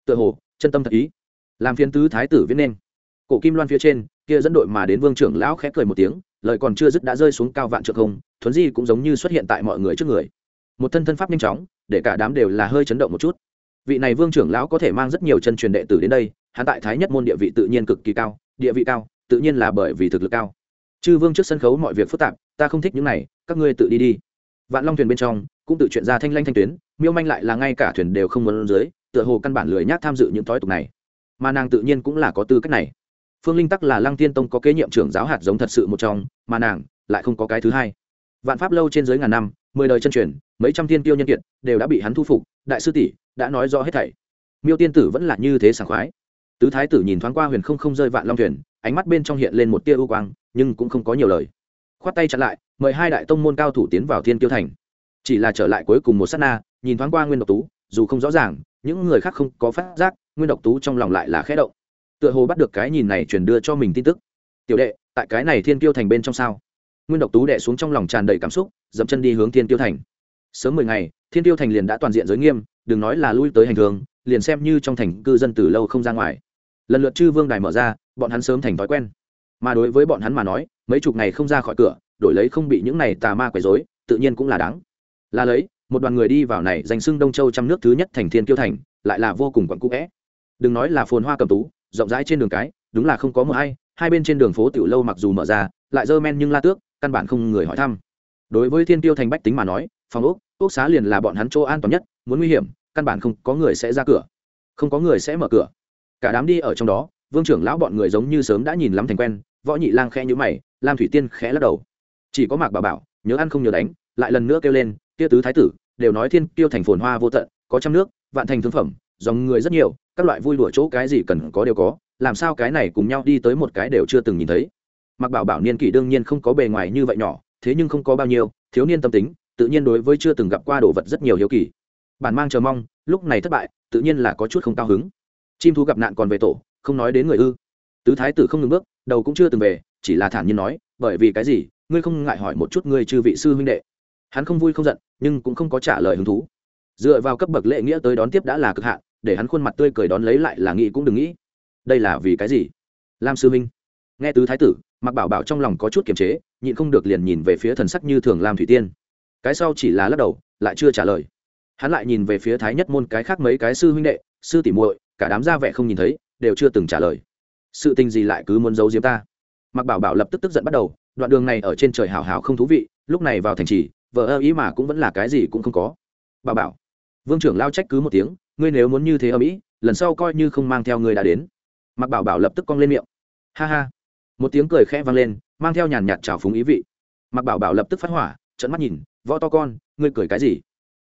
Tựa hồ, chân tâm thật ý. Làm phiên tứ thái tử viết nên. Cổ kim loan phía trên, kia dẫn đội mà đến vương trưởng lão khẽ cười một tiếng, lời còn chưa dứt đã rơi xuống cao vạn trượng không, thuấn di cũng giống như xuất hiện tại mọi người trước người. Một thân thân pháp nhanh chóng, để cả đám đều là hơi chấn động một chút vị này vương trưởng lão có thể mang rất nhiều chân truyền đệ tử đến đây, hắn tại thái nhất môn địa vị tự nhiên cực kỳ cao, địa vị cao, tự nhiên là bởi vì thực lực cao. Chư vương trước sân khấu mọi việc phức tạp, ta không thích những này, các ngươi tự đi đi. Vạn long thuyền bên trong, cũng tự chuyện ra thanh lanh thanh tuyến, miêu manh lại là ngay cả thuyền đều không muốn dưới, tựa hồ căn bản lười nhác tham dự những thói tục này. Mà nàng tự nhiên cũng là có tư cách này. Phương linh tắc là lăng tiên tông có kế nhiệm trưởng giáo hạt giống thật sự một trong, mà nàng lại không có cái thứ hai. Vạn pháp lâu trên dưới ngàn năm, mười đời chân truyền, mấy trăm thiên tiêu nhân kiệt, đều đã bị hắn thu phục, đại sư tỷ đã nói rõ hết thảy. Miêu tiên tử vẫn là như thế sảng khoái. Tứ thái tử nhìn thoáng qua huyền không không rơi vạn long thuyền, ánh mắt bên trong hiện lên một tia ưu quang, nhưng cũng không có nhiều lời. Khoát tay chặn lại, mời hai đại tông môn cao thủ tiến vào thiên tiêu thành. Chỉ là trở lại cuối cùng một s á t na, nhìn thoáng qua nguyên độc tú, dù không rõ ràng, những người khác không có phát giác, nguyên độc tú trong lòng lại là khẽ động. Tựa hồ bắt được cái nhìn này truyền đưa cho mình tin tức. Tiểu đệ, tại cái này thiên tiêu thành bên trong sao? Nguyên độc tú đệ xuống trong lòng tràn đầy cảm xúc dẫm chân đi hướng thiên tiêu thành sớm mười ngày thiên tiêu thành liền đã toàn diện giới nghiêm đừng nói là lui tới hành thường liền xem như trong thành cư dân từ lâu không ra ngoài. Lần lượt chư vương đài mở ra bọn hắn sớm thành thói quen. Mà đối với bọn hắn mà nói mấy chục ngày không ra khỏi cửa đổi lấy không bị những này tà ma quấy dối, tự nhiên cũng là đáng. Là lấy một đoàn người đi vào này danh xưng đông châu trăm nước thứ nhất thành thiên kiêu thành lại là vô cùng quặn cũ vẽ đừng nói là phồn hoa cầm tú rộng rãi trên đường cái đúng là không có mờ hay hai bên trên đường phố tiểu lâu mặc dù mở ra lại dơ men nhưng la tước căn bản không người hỏi thăm. Đối với thiên tiêu thành bách tính mà nói phòng ốc ốc xá liền là bọn hắn chỗ an toàn nhất, muốn nguy hiểm, căn bản không có người sẽ ra cửa. Không có người sẽ mở cửa. Cả đám đi ở trong đó, vương trưởng lão bọn người giống như sớm đã nhìn lắm thành quen, võ nhị lang khẽ nhữ mày, lam thủy tiên khẽ lắc đầu. Chỉ có mạc bà bảo, nhớ ăn không nhớ đánh, lại lần nữa kêu lên, kia tứ thái tử, đều nói thiên tiêu thành phồn hoa vô tận, có trăm nước, vạn thành thương phẩm, dòng người rất nhiều, các loại vui đùa chỗ cái gì cần có đều có, làm sao cái này cùng nhau đi tới một cái đều chưa từng nhìn thấy. Mặc bảo bảo niên kỷ đương nhiên không có bề ngoài như vậy nhỏ, thế nhưng không có bao nhiêu, thiếu niên tâm tính tự nhiên đối với chưa từng gặp qua đồ vật rất nhiều hiếu kỳ. Bản mang chờ mong, lúc này thất bại, tự nhiên là có chút không cao hứng. Chim thú gặp nạn còn về tổ, không nói đến người ư. Tứ thái tử không ngừng bước, đầu cũng chưa từng về, chỉ là thản nhiên nói, bởi vì cái gì? Ngươi không ngại hỏi một chút ngươi chư vị sư huynh đệ? Hắn không vui không giận, nhưng cũng không có trả lời hứng thú. Dựa vào cấp bậc lễ nghĩa tới đón tiếp đã là cực hạn, để hắn khuôn mặt tươi cười đón lấy lại là nghĩ cũng đừng nghĩ. Đây là vì cái gì? Lam sư huynh. Nghe tứ thái tử mặc bảo bảo trong lòng có chút kiềm chế, nhịn không được liền nhìn về phía thần sắc như thường lam thủy tiên cái sau chỉ là lắc đầu, lại chưa trả lời. Hắn lại nhìn về phía thái nhất môn cái khác mấy cái sư huynh đệ, sư tỉ muội, cả đám ra vẻ không nhìn thấy, đều chưa từng trả lời. Sự tình gì lại cứ muốn giấu giếm ta? Mặc bảo bảo lập tức tức giận bắt đầu, đoạn đường này ở trên trời hào hào không thú vị, lúc này vào thành trì, vợ ơ ý mà cũng vẫn là cái gì cũng không có. Bảo bảo, vương trưởng lao trách cứ một tiếng, ngươi nếu muốn như thế ở mỹ lần sau coi như không mang theo ngươi đã đến. Mặc bảo bảo lập tức cong lên miệng. Ha ha. Một tiếng cười khẽ vang lên, mang theo nhàn nhạt trào phúng ý vị. Mặc bảo bảo lập tức phát hỏa trận mắt nhìn võ to con, ngươi cười cái gì?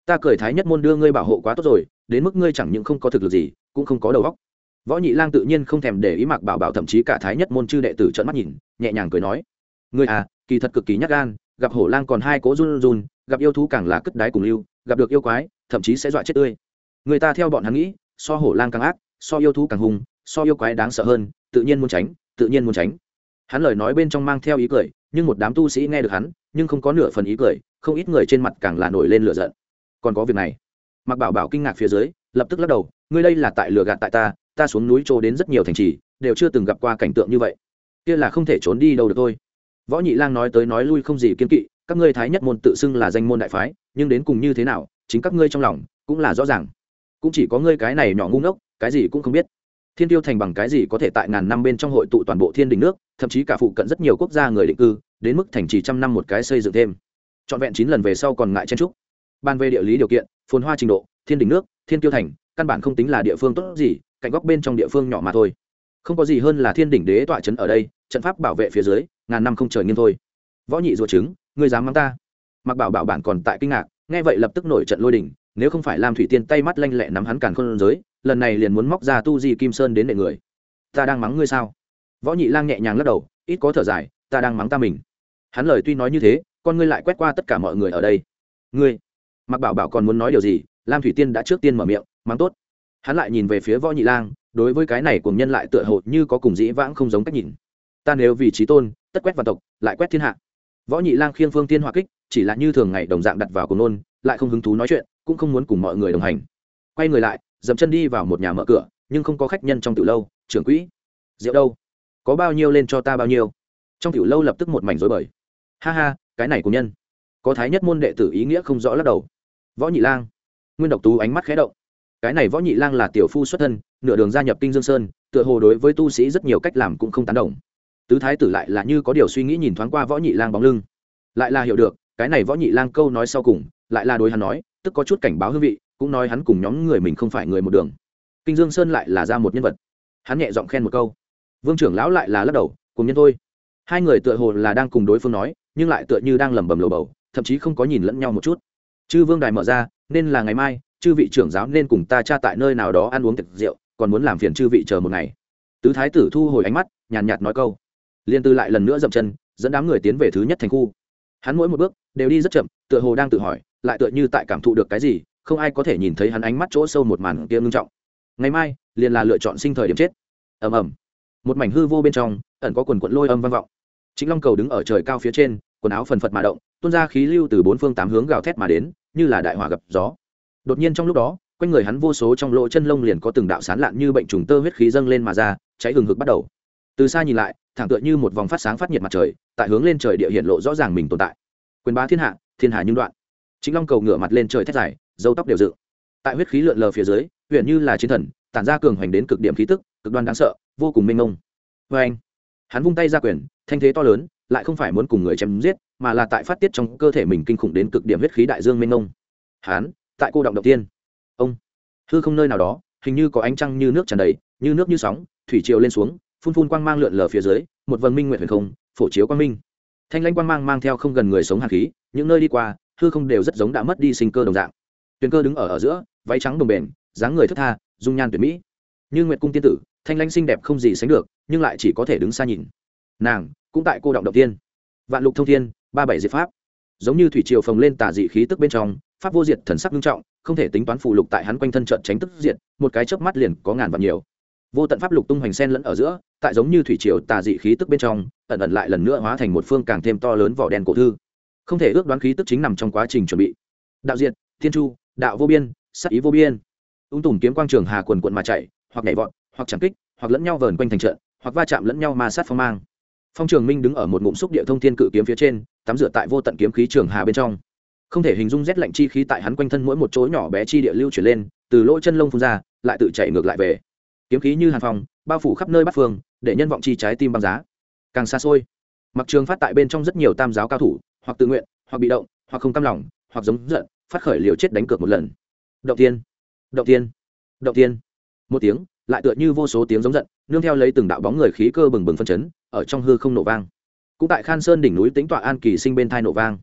Ta cười thái nhất môn đưa ngươi bảo hộ quá tốt rồi, đến mức ngươi chẳng những không có thực lực gì, cũng không có đầu óc. Võ nhị lang tự nhiên không thèm để ý mặc bảo bảo thậm chí cả thái nhất môn chư đệ tử trợn mắt nhìn, nhẹ nhàng cười nói. Ngươi à kỳ thật cực kỳ nhát gan, gặp hổ lang còn hai cố run run, gặp yêu thú càng là cất đái cùng lưu, gặp được yêu quái, thậm chí sẽ dọa chết tươi. Người ta theo bọn hắn nghĩ, so hổ lang càng ác, so yêu thú càng hung, so yêu quái đáng sợ hơn, tự nhiên muốn tránh, tự nhiên muốn tránh. Hắn lời nói bên trong mang theo ý cười, nhưng một đám tu sĩ nghe được hắn nhưng không có nửa phần ý cười, không ít người trên mặt càng là nổi lên lửa giận. Còn có việc này. Mặc bảo bảo kinh ngạc phía dưới, lập tức lắc đầu, ngươi đây là tại lừa gạt tại ta ta xuống núi trô đến rất nhiều thành trì, đều chưa từng gặp qua cảnh tượng như vậy. Kia là không thể trốn đi đâu được thôi. Võ nhị lang nói tới nói lui không gì kiên kỵ, các ngươi thái nhất môn tự xưng là danh môn đại phái, nhưng đến cùng như thế nào, chính các ngươi trong lòng cũng là rõ ràng. Cũng chỉ có ngươi cái này nhỏ ngu ngốc, cái gì cũng không biết. Thiên tiêu thành bằng cái gì có thể tại ngàn năm bên trong hội tụ toàn bộ thiên đình nước, thậm chí cả phụ cận rất nhiều quốc gia người định cư đến mức thành trì trăm năm một cái xây dựng thêm. Trọn vẹn chín lần về sau còn ngại chen trúc ban về địa lý điều kiện, phồn hoa trình độ, thiên đình nước, thiên tiêu thành, căn bản không tính là địa phương tốt gì, cạnh góc bên trong địa phương nhỏ mà thôi. Không có gì hơn là thiên đỉnh đế tọa trấn ở đây, trận pháp bảo vệ phía dưới, ngàn năm không trời nghiêng thôi. Võ nhị ruột trứng, ngươi dám mắng ta? Mặc bảo bảo bản còn tại kinh ngạc, nghe vậy lập tức nổi trận lôi đỉnh. nếu không phải làm thủy tiên tay mắt lanh lẹ nắm hắn càn khôn giới, lần này liền muốn móc ra tu di kim sơn đến đệ người. Ta đang mắng ngươi sao? Võ nhị lang nhẹ nhàng lắc đầu, ít có thở dài, ta đang mắng ta mình hắn lời tuy nói như thế, con ngươi lại quét qua tất cả mọi người ở đây. Ngươi mặc bảo bảo còn muốn nói điều gì? Lam thủy tiên đã trước tiên mở miệng, mắng tốt. Hắn lại nhìn về phía võ nhị lang, đối với cái này cùng nhân lại tựa hồ như có cùng dĩ vãng không giống cách nhìn. Ta nếu vì trí tôn, tất quét vào tộc, lại quét thiên hạ. Võ nhị lang khiêng phương tiên hỏa kích, chỉ là như thường ngày đồng dạng đặt vào cùng nôn, lại không hứng thú nói chuyện, cũng không muốn cùng mọi người đồng hành. Quay người lại, dậm chân đi vào một nhà mở cửa, nhưng không có khách nhân trong tiểu lâu, trưởng quỹ. Rượu đâu? Có bao nhiêu lên cho ta bao nhiêu? Trong tiểu lâu lập tức một mảnh rối bời ha ha, cái này của nhân. Có thái nhất môn đệ tử ý nghĩa không rõ lắc đầu. Võ nhị lang. Nguyên độc tú ánh mắt khé động. Cái này võ nhị lang là tiểu phu xuất thân, nửa đường gia nhập kinh dương sơn, tựa hồ đối với tu sĩ rất nhiều cách làm cũng không tán đồng. Tứ thái tử lại là như có điều suy nghĩ nhìn thoáng qua võ nhị lang bóng lưng. Lại là hiểu được, cái này võ nhị lang câu nói sau cùng, lại là đối hắn nói, tức có chút cảnh báo hương vị, cũng nói hắn cùng nhóm người mình không phải người một đường. Kinh dương sơn lại là ra một nhân vật. Hắn nhẹ giọng khen một câu. Vương trưởng lão lại là lắc đầu, cùng nhân thôi. Hai người tựa hồ là đang cùng đối phương nói nhưng lại tựa như đang lẩm bẩm lầu bầu, thậm chí không có nhìn lẫn nhau một chút. Chư vương đài mở ra, nên là ngày mai, chư vị trưởng giáo nên cùng ta cha tại nơi nào đó ăn uống tiệc rượu, còn muốn làm phiền chư vị chờ một ngày. Tứ thái tử thu hồi ánh mắt, nhàn nhạt nói câu. Liên tư lại lần nữa dậm chân, dẫn đám người tiến về thứ nhất thành khu. Hắn mỗi một bước, đều đi rất chậm, tựa hồ đang tự hỏi, lại tựa như tại cảm thụ được cái gì, không ai có thể nhìn thấy hắn ánh mắt chỗ sâu một màn kia ngưng trọng. Ngày mai, liền là lựa chọn sinh thời điểm chết. Ầm ầm. Một mảnh hư vô bên trong, ẩn có quần quận lôi âm vang vọng. Chính long cầu đứng ở trời cao phía trên quần áo phần phật mà động, tuôn ra khí lưu từ bốn phương tám hướng gào thét mà đến, như là đại hỏa gặp gió. Đột nhiên trong lúc đó, quanh người hắn vô số trong lỗ chân lông liền có từng đạo sán lạn như bệnh trùng tơ huyết khí dâng lên mà ra, cháy hừng hực bắt đầu. Từ xa nhìn lại, thẳng tựa như một vòng phát sáng phát nhiệt mặt trời, tại hướng lên trời địa hiện lộ rõ ràng mình tồn tại. Quyền bá thiên hạ thiên hạ nhưng đoạn. Chính long cầu ngửa mặt lên trời thét dài, dâu tóc đều dựng. Tại huyết khí lượn lờ phía dưới, huyện như là chiến thần, tản ra cường hoành đến cực điểm khí tức, cực đoan đáng sợ, vô cùng mênh mông. Vê anh hắn vung tay ra quyền, thanh thế to lớn lại không phải muốn cùng người chém giết, mà là tại phát tiết trong cơ thể mình kinh khủng đến cực điểm huyết khí đại dương mênh mông. Hắn tại cô động đầu tiên. Ông. Hư không nơi nào đó, hình như có ánh trăng như nước tràn đầy, như nước như sóng, thủy triều lên xuống, phun phun quang mang lượn lờ phía dưới, một vầng minh nguyện huyền không, phổ chiếu quang minh. Thanh lãnh quang mang mang theo không gần người sống hạt khí, những nơi đi qua, hư không đều rất giống đã mất đi sinh cơ đồng dạng. Tuyền cơ đứng ở ở giữa, váy trắng đồng bền, dáng người thất tha, dung nhan tuyệt mỹ. Như nguyệt cung tiên tử, thanh lãnh xinh đẹp không gì sánh được, nhưng lại chỉ có thể đứng xa nhìn. Nàng cũng tại cô động động tiên vạn lục thông thiên, ba bảy diệt pháp. Giống như thủy triều phồng lên tà dị khí tức bên trong, pháp vô diệt thần sắc nghiêm trọng, không thể tính toán phụ lục tại hắn quanh thân trận tránh tức diệt, một cái chớp mắt liền có ngàn vạn nhiều. Vô tận pháp lục tung hoành sen lẫn ở giữa, tại giống như thủy triều tà dị khí tức bên trong, ẩn ẩn lại lần nữa hóa thành một phương càng thêm to lớn vỏ đen cổ thư. Không thể ước đoán khí tức chính nằm trong quá trình chuẩn bị. Đạo diện thiên chu, đạo vô biên sắc ý vô biên. Ung tùm kiếm quang trường hà quần quận mà chạy, hoặc nhảy vọt, hoặc chẳng kích, hoặc lẫn nhau vờn quanh thành trận, hoặc va chạm lẫn nhau mà sát phong mang phong trường minh đứng ở một ngụm xúc địa thông thiên cự kiếm phía trên, tắm rửa tại vô tận kiếm khí trường hà bên trong. Không thể hình dung rét lạnh chi khí tại hắn quanh thân mỗi một chỗ nhỏ bé chi địa lưu chuyển lên, từ lỗ chân lông phun ra, lại tự chạy ngược lại về. Kiếm khí như hàn phòng bao phủ khắp nơi bắt phương, để nhân vọng chi trái tim băng giá. Càng xa xôi, mặc trường phát tại bên trong rất nhiều tam giáo cao thủ, hoặc tự nguyện, hoặc bị động, hoặc không cam lòng, hoặc giống giận, phát khởi liều chết đánh cược một lần. Động tiên động tiên động tiên. Một tiếng lại tựa như vô số tiếng giống giận, nương theo lấy từng đạo bóng người khí cơ bừng bừng phân chấn, ở trong hư không nổ vang. Cũng tại khan sơn đỉnh núi tính tọa an kỳ sinh bên thai nổ vang.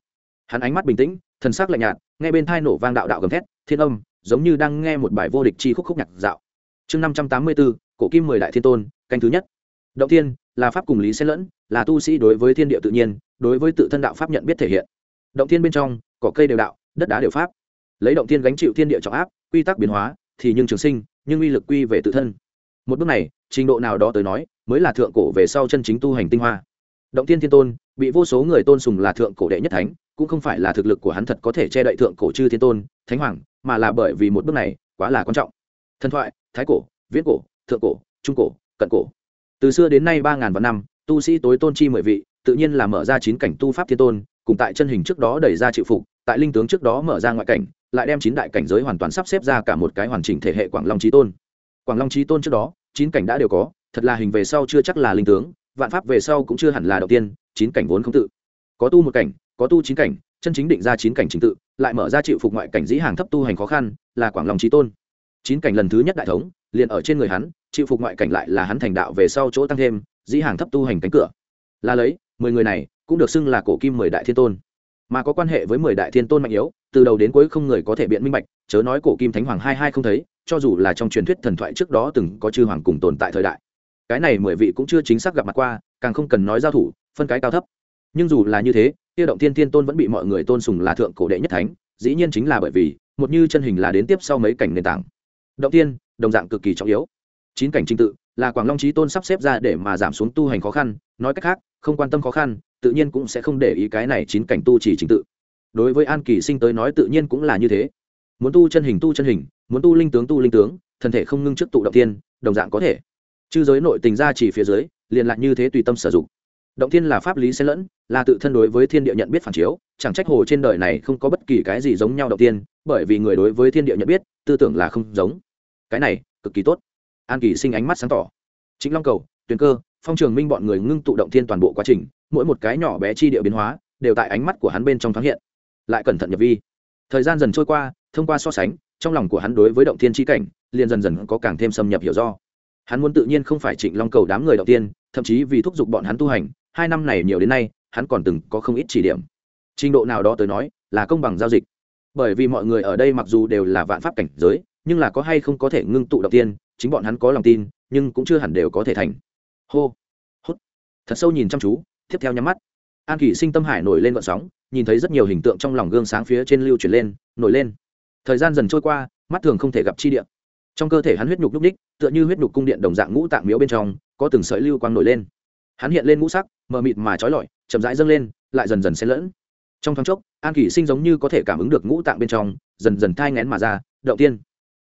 Hắn ánh mắt bình tĩnh, thần sắc lạnh nhạt, nghe bên thai nổ vang đạo đạo gầm thét, thiên âm, giống như đang nghe một bài vô địch chi khúc khúc nhạc dạo. Chương năm trăm tám mươi bốn cổ kim mười đại thiên tôn, canh thứ nhất. Động thiên, là pháp cùng lý xen lẫn, là tu sĩ đối với thiên địa tự nhiên, đối với tự thân đạo pháp nhận biết thể hiện. Động thiên bên trong, cỏ cây đều đạo, đất đá đều pháp. Lấy động thiên gánh chịu thiên địa trọng áp, quy tắc biến hóa, thì nhưng trường sinh nhưng uy lực quy về tự thân. Một bước này, trình độ nào đó tới nói, mới là thượng cổ về sau chân chính tu hành tinh hoa. Động thiên thiên tôn, bị vô số người tôn sùng là thượng cổ đệ nhất thánh, cũng không phải là thực lực của hắn thật có thể che đậy thượng cổ chư thiên tôn, thánh hoàng, mà là bởi vì một bước này, quá là quan trọng. Thần thoại, thái cổ, viễn cổ, thượng cổ, trung cổ, cận cổ. Từ xưa đến nay ba ngàn vạn năm, tu sĩ tối tôn chi mười vị, tự nhiên là mở ra chín cảnh tu pháp thiên tôn, cùng tại chân hình trước đó đẩy ra chịu phục, tại linh tướng trước đó mở ra ngoại cảnh lại đem chín đại cảnh giới hoàn toàn sắp xếp ra cả một cái hoàn chỉnh thể hệ quảng long trí tôn. Quảng long trí tôn trước đó, chín cảnh đã đều có, thật là hình về sau chưa chắc là linh tướng, vạn pháp về sau cũng chưa hẳn là đầu tiên, chín cảnh vốn không tự. Có tu một cảnh, có tu chín cảnh, chân chính định ra chín cảnh trình tự, lại mở ra chịu phục ngoại cảnh dĩ hàng thấp tu hành khó khăn, là quảng long trí tôn. Chín cảnh lần thứ nhất đại thống, liền ở trên người hắn, chịu phục ngoại cảnh lại là hắn thành đạo về sau chỗ tăng thêm, dĩ hàng thấp tu hành cánh cửa. Là lấy, mười người này, cũng được xưng là cổ kim mười đại thiên tôn mà có quan hệ với mười đại thiên tôn mạnh yếu, từ đầu đến cuối không người có thể biện minh bạch, chớ nói cổ kim thánh hoàng hai hai không thấy, cho dù là trong truyền thuyết thần thoại trước đó từng có chư hoàng cùng tồn tại thời đại. Cái này mười vị cũng chưa chính xác gặp mặt qua, càng không cần nói giao thủ, phân cái cao thấp. Nhưng dù là như thế tiêu động thiên thiên tôn vẫn bị mọi người tôn sùng là thượng cổ đệ nhất thánh, dĩ nhiên chính là bởi vì, một như chân hình là đến tiếp sau mấy cảnh nền tảng. Động tiên đồng dạng cực kỳ trọng yếu. Chín cảnh trình tự, là quảng long trí tôn sắp xếp ra để mà giảm xuống tu hành khó khăn, nói cách khác không quan tâm khó khăn, tự nhiên cũng sẽ không để ý cái này chín cảnh tu chỉ trình tự. Đối với an kỳ sinh tới nói tự nhiên cũng là như thế. Muốn tu chân hình tu chân hình, muốn tu linh tướng tu linh tướng, thân thể không ngưng trước tụ động tiên đồng dạng có thể. Chư giới nội tình ra chỉ phía dưới, liền lại như thế tùy tâm sử dụng. Động thiên là pháp lý xen lẫn, là tự thân đối với thiên địa nhận biết phản chiếu, chẳng trách hồ trên đời này không có bất kỳ cái gì giống nhau động tiên bởi vì người đối với thiên địa nhận biết, tư tưởng là không giống. Cái này, cực kỳ tốt. An kỳ sinh ánh mắt sáng tỏ. Chính long cầu, tuyền cơ phong trường minh bọn người ngưng tụ động thiên toàn bộ quá trình, mỗi một cái nhỏ bé chi địa biến hóa, đều tại ánh mắt của hắn bên trong thoáng hiện. Lại cẩn thận nhập vi. Thời gian dần trôi qua, thông qua so sánh, trong lòng của hắn đối với động thiên chi cảnh, liền dần dần có càng thêm xâm nhập hiểu do. Hắn muốn tự nhiên không phải trịnh long cầu đám người đầu tiên thậm chí vì thúc giục bọn hắn tu hành, hai năm này nhiều đến nay, hắn còn từng có không ít chỉ điểm. Trình độ nào đó tới nói, là công bằng giao dịch. Bởi vì mọi người ở đây mặc dù đều là vạn pháp cảnh giới, nhưng là có hay không có thể ngưng tụ đầu tiên chính bọn hắn có lòng tin, nhưng cũng chưa hẳn đều có thể thành hô. Hút. Thật sâu nhìn chăm chú, tiếp theo nhắm mắt. An kỷ sinh tâm hải nổi lên vận sóng, nhìn thấy rất nhiều hình tượng trong lòng gương sáng phía trên lưu chuyển lên, nổi lên. Thời gian dần trôi qua, mắt thường không thể gặp chi điện trong cơ thể hắn huyết nhục đúc ních tựa như huyết nhục cung điện đồng dạng ngũ tạng miếu bên trong, có từng sợi lưu quang nổi lên. Hắn hiện lên ngũ sắc, mờ mịt mà trói lọi, chậm rãi dâng lên, lại dần dần xen lẫn. Trong thoáng chốc, an kỷ sinh giống như có thể cảm ứng được ngũ tạng bên trong, dần dần thai ngén mà ra, động tiên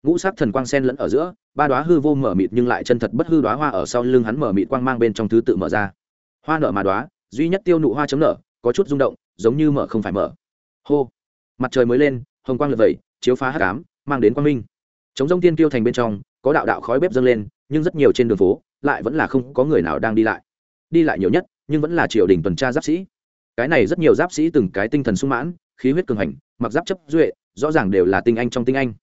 ngũ sắc thần quang sen lẫn ở giữa, ba đoá hư vô mở mịt nhưng lại chân thật bất hư đoá hoa ở sau lưng hắn mở mịt quang mang bên trong thứ tự mở ra. Hoa nở mà đoá duy nhất tiêu nụ hoa chấm nở, có chút rung động, giống như mở không phải mở. Hô! Mặt trời mới lên, hồng quang lượt vẩy, chiếu phá hát cám mang đến quang minh. Chống rông tiên tiêu thành bên trong, có đạo đạo khói bếp dâng lên, nhưng rất nhiều trên đường phố, lại vẫn là không có người nào đang đi lại. Đi lại nhiều nhất, nhưng vẫn là triều đình tuần tra giáp sĩ. Cái này rất nhiều giáp sĩ từng cái tinh thần sung mãn, khí huyết cường hành, mặc giáp chấp duệ, rõ ràng đều là tinh anh trong tinh anh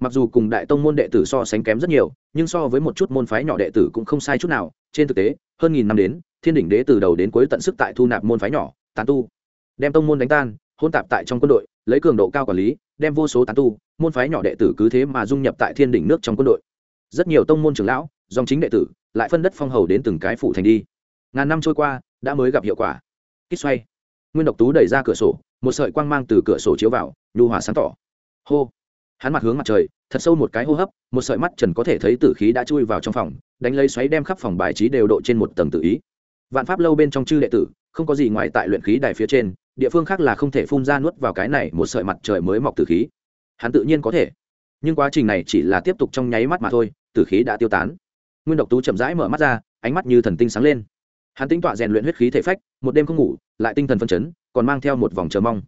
mặc dù cùng đại tông môn đệ tử so sánh kém rất nhiều, nhưng so với một chút môn phái nhỏ đệ tử cũng không sai chút nào. Trên thực tế, hơn nghìn năm đến, thiên đỉnh đế từ đầu đến cuối tận sức tại thu nạp môn phái nhỏ, tán tu. Đem tông môn đánh tan, hôn tạp tại trong quân đội, lấy cường độ cao quản lý, đem vô số tán tu, môn phái nhỏ đệ tử cứ thế mà dung nhập tại thiên đỉnh nước trong quân đội. Rất nhiều tông môn trưởng lão, dòng chính đệ tử, lại phân đất phong hầu đến từng cái phủ thành đi. Ngàn năm trôi qua, đã mới gặp hiệu quả. Kích xoay. Nguyên độc tú đẩy ra cửa sổ, một sợi quang mang từ cửa sổ chiếu vào, nhu hòa sáng tỏ. Hô hắn mặt hướng mặt trời, thật sâu một cái hô hấp, một sợi mắt trần có thể thấy tử khí đã chui vào trong phòng, đánh lấy xoáy đem khắp phòng bài trí đều độ trên một tầng tự ý. Vạn pháp lâu bên trong chư đệ tử, không có gì ngoài tại luyện khí đài phía trên, địa phương khác là không thể phun ra nuốt vào cái này một sợi mặt trời mới mọc tử khí. Hắn tự nhiên có thể. Nhưng quá trình này chỉ là tiếp tục trong nháy mắt mà thôi, tử khí đã tiêu tán. Nguyên độc tú chậm rãi mở mắt ra, ánh mắt như thần tinh sáng lên. Hắn tính tọa rèn luyện huyết khí thể phách, một đêm không ngủ, lại tinh thần phân chấn, còn mang theo một vòng chờ mong.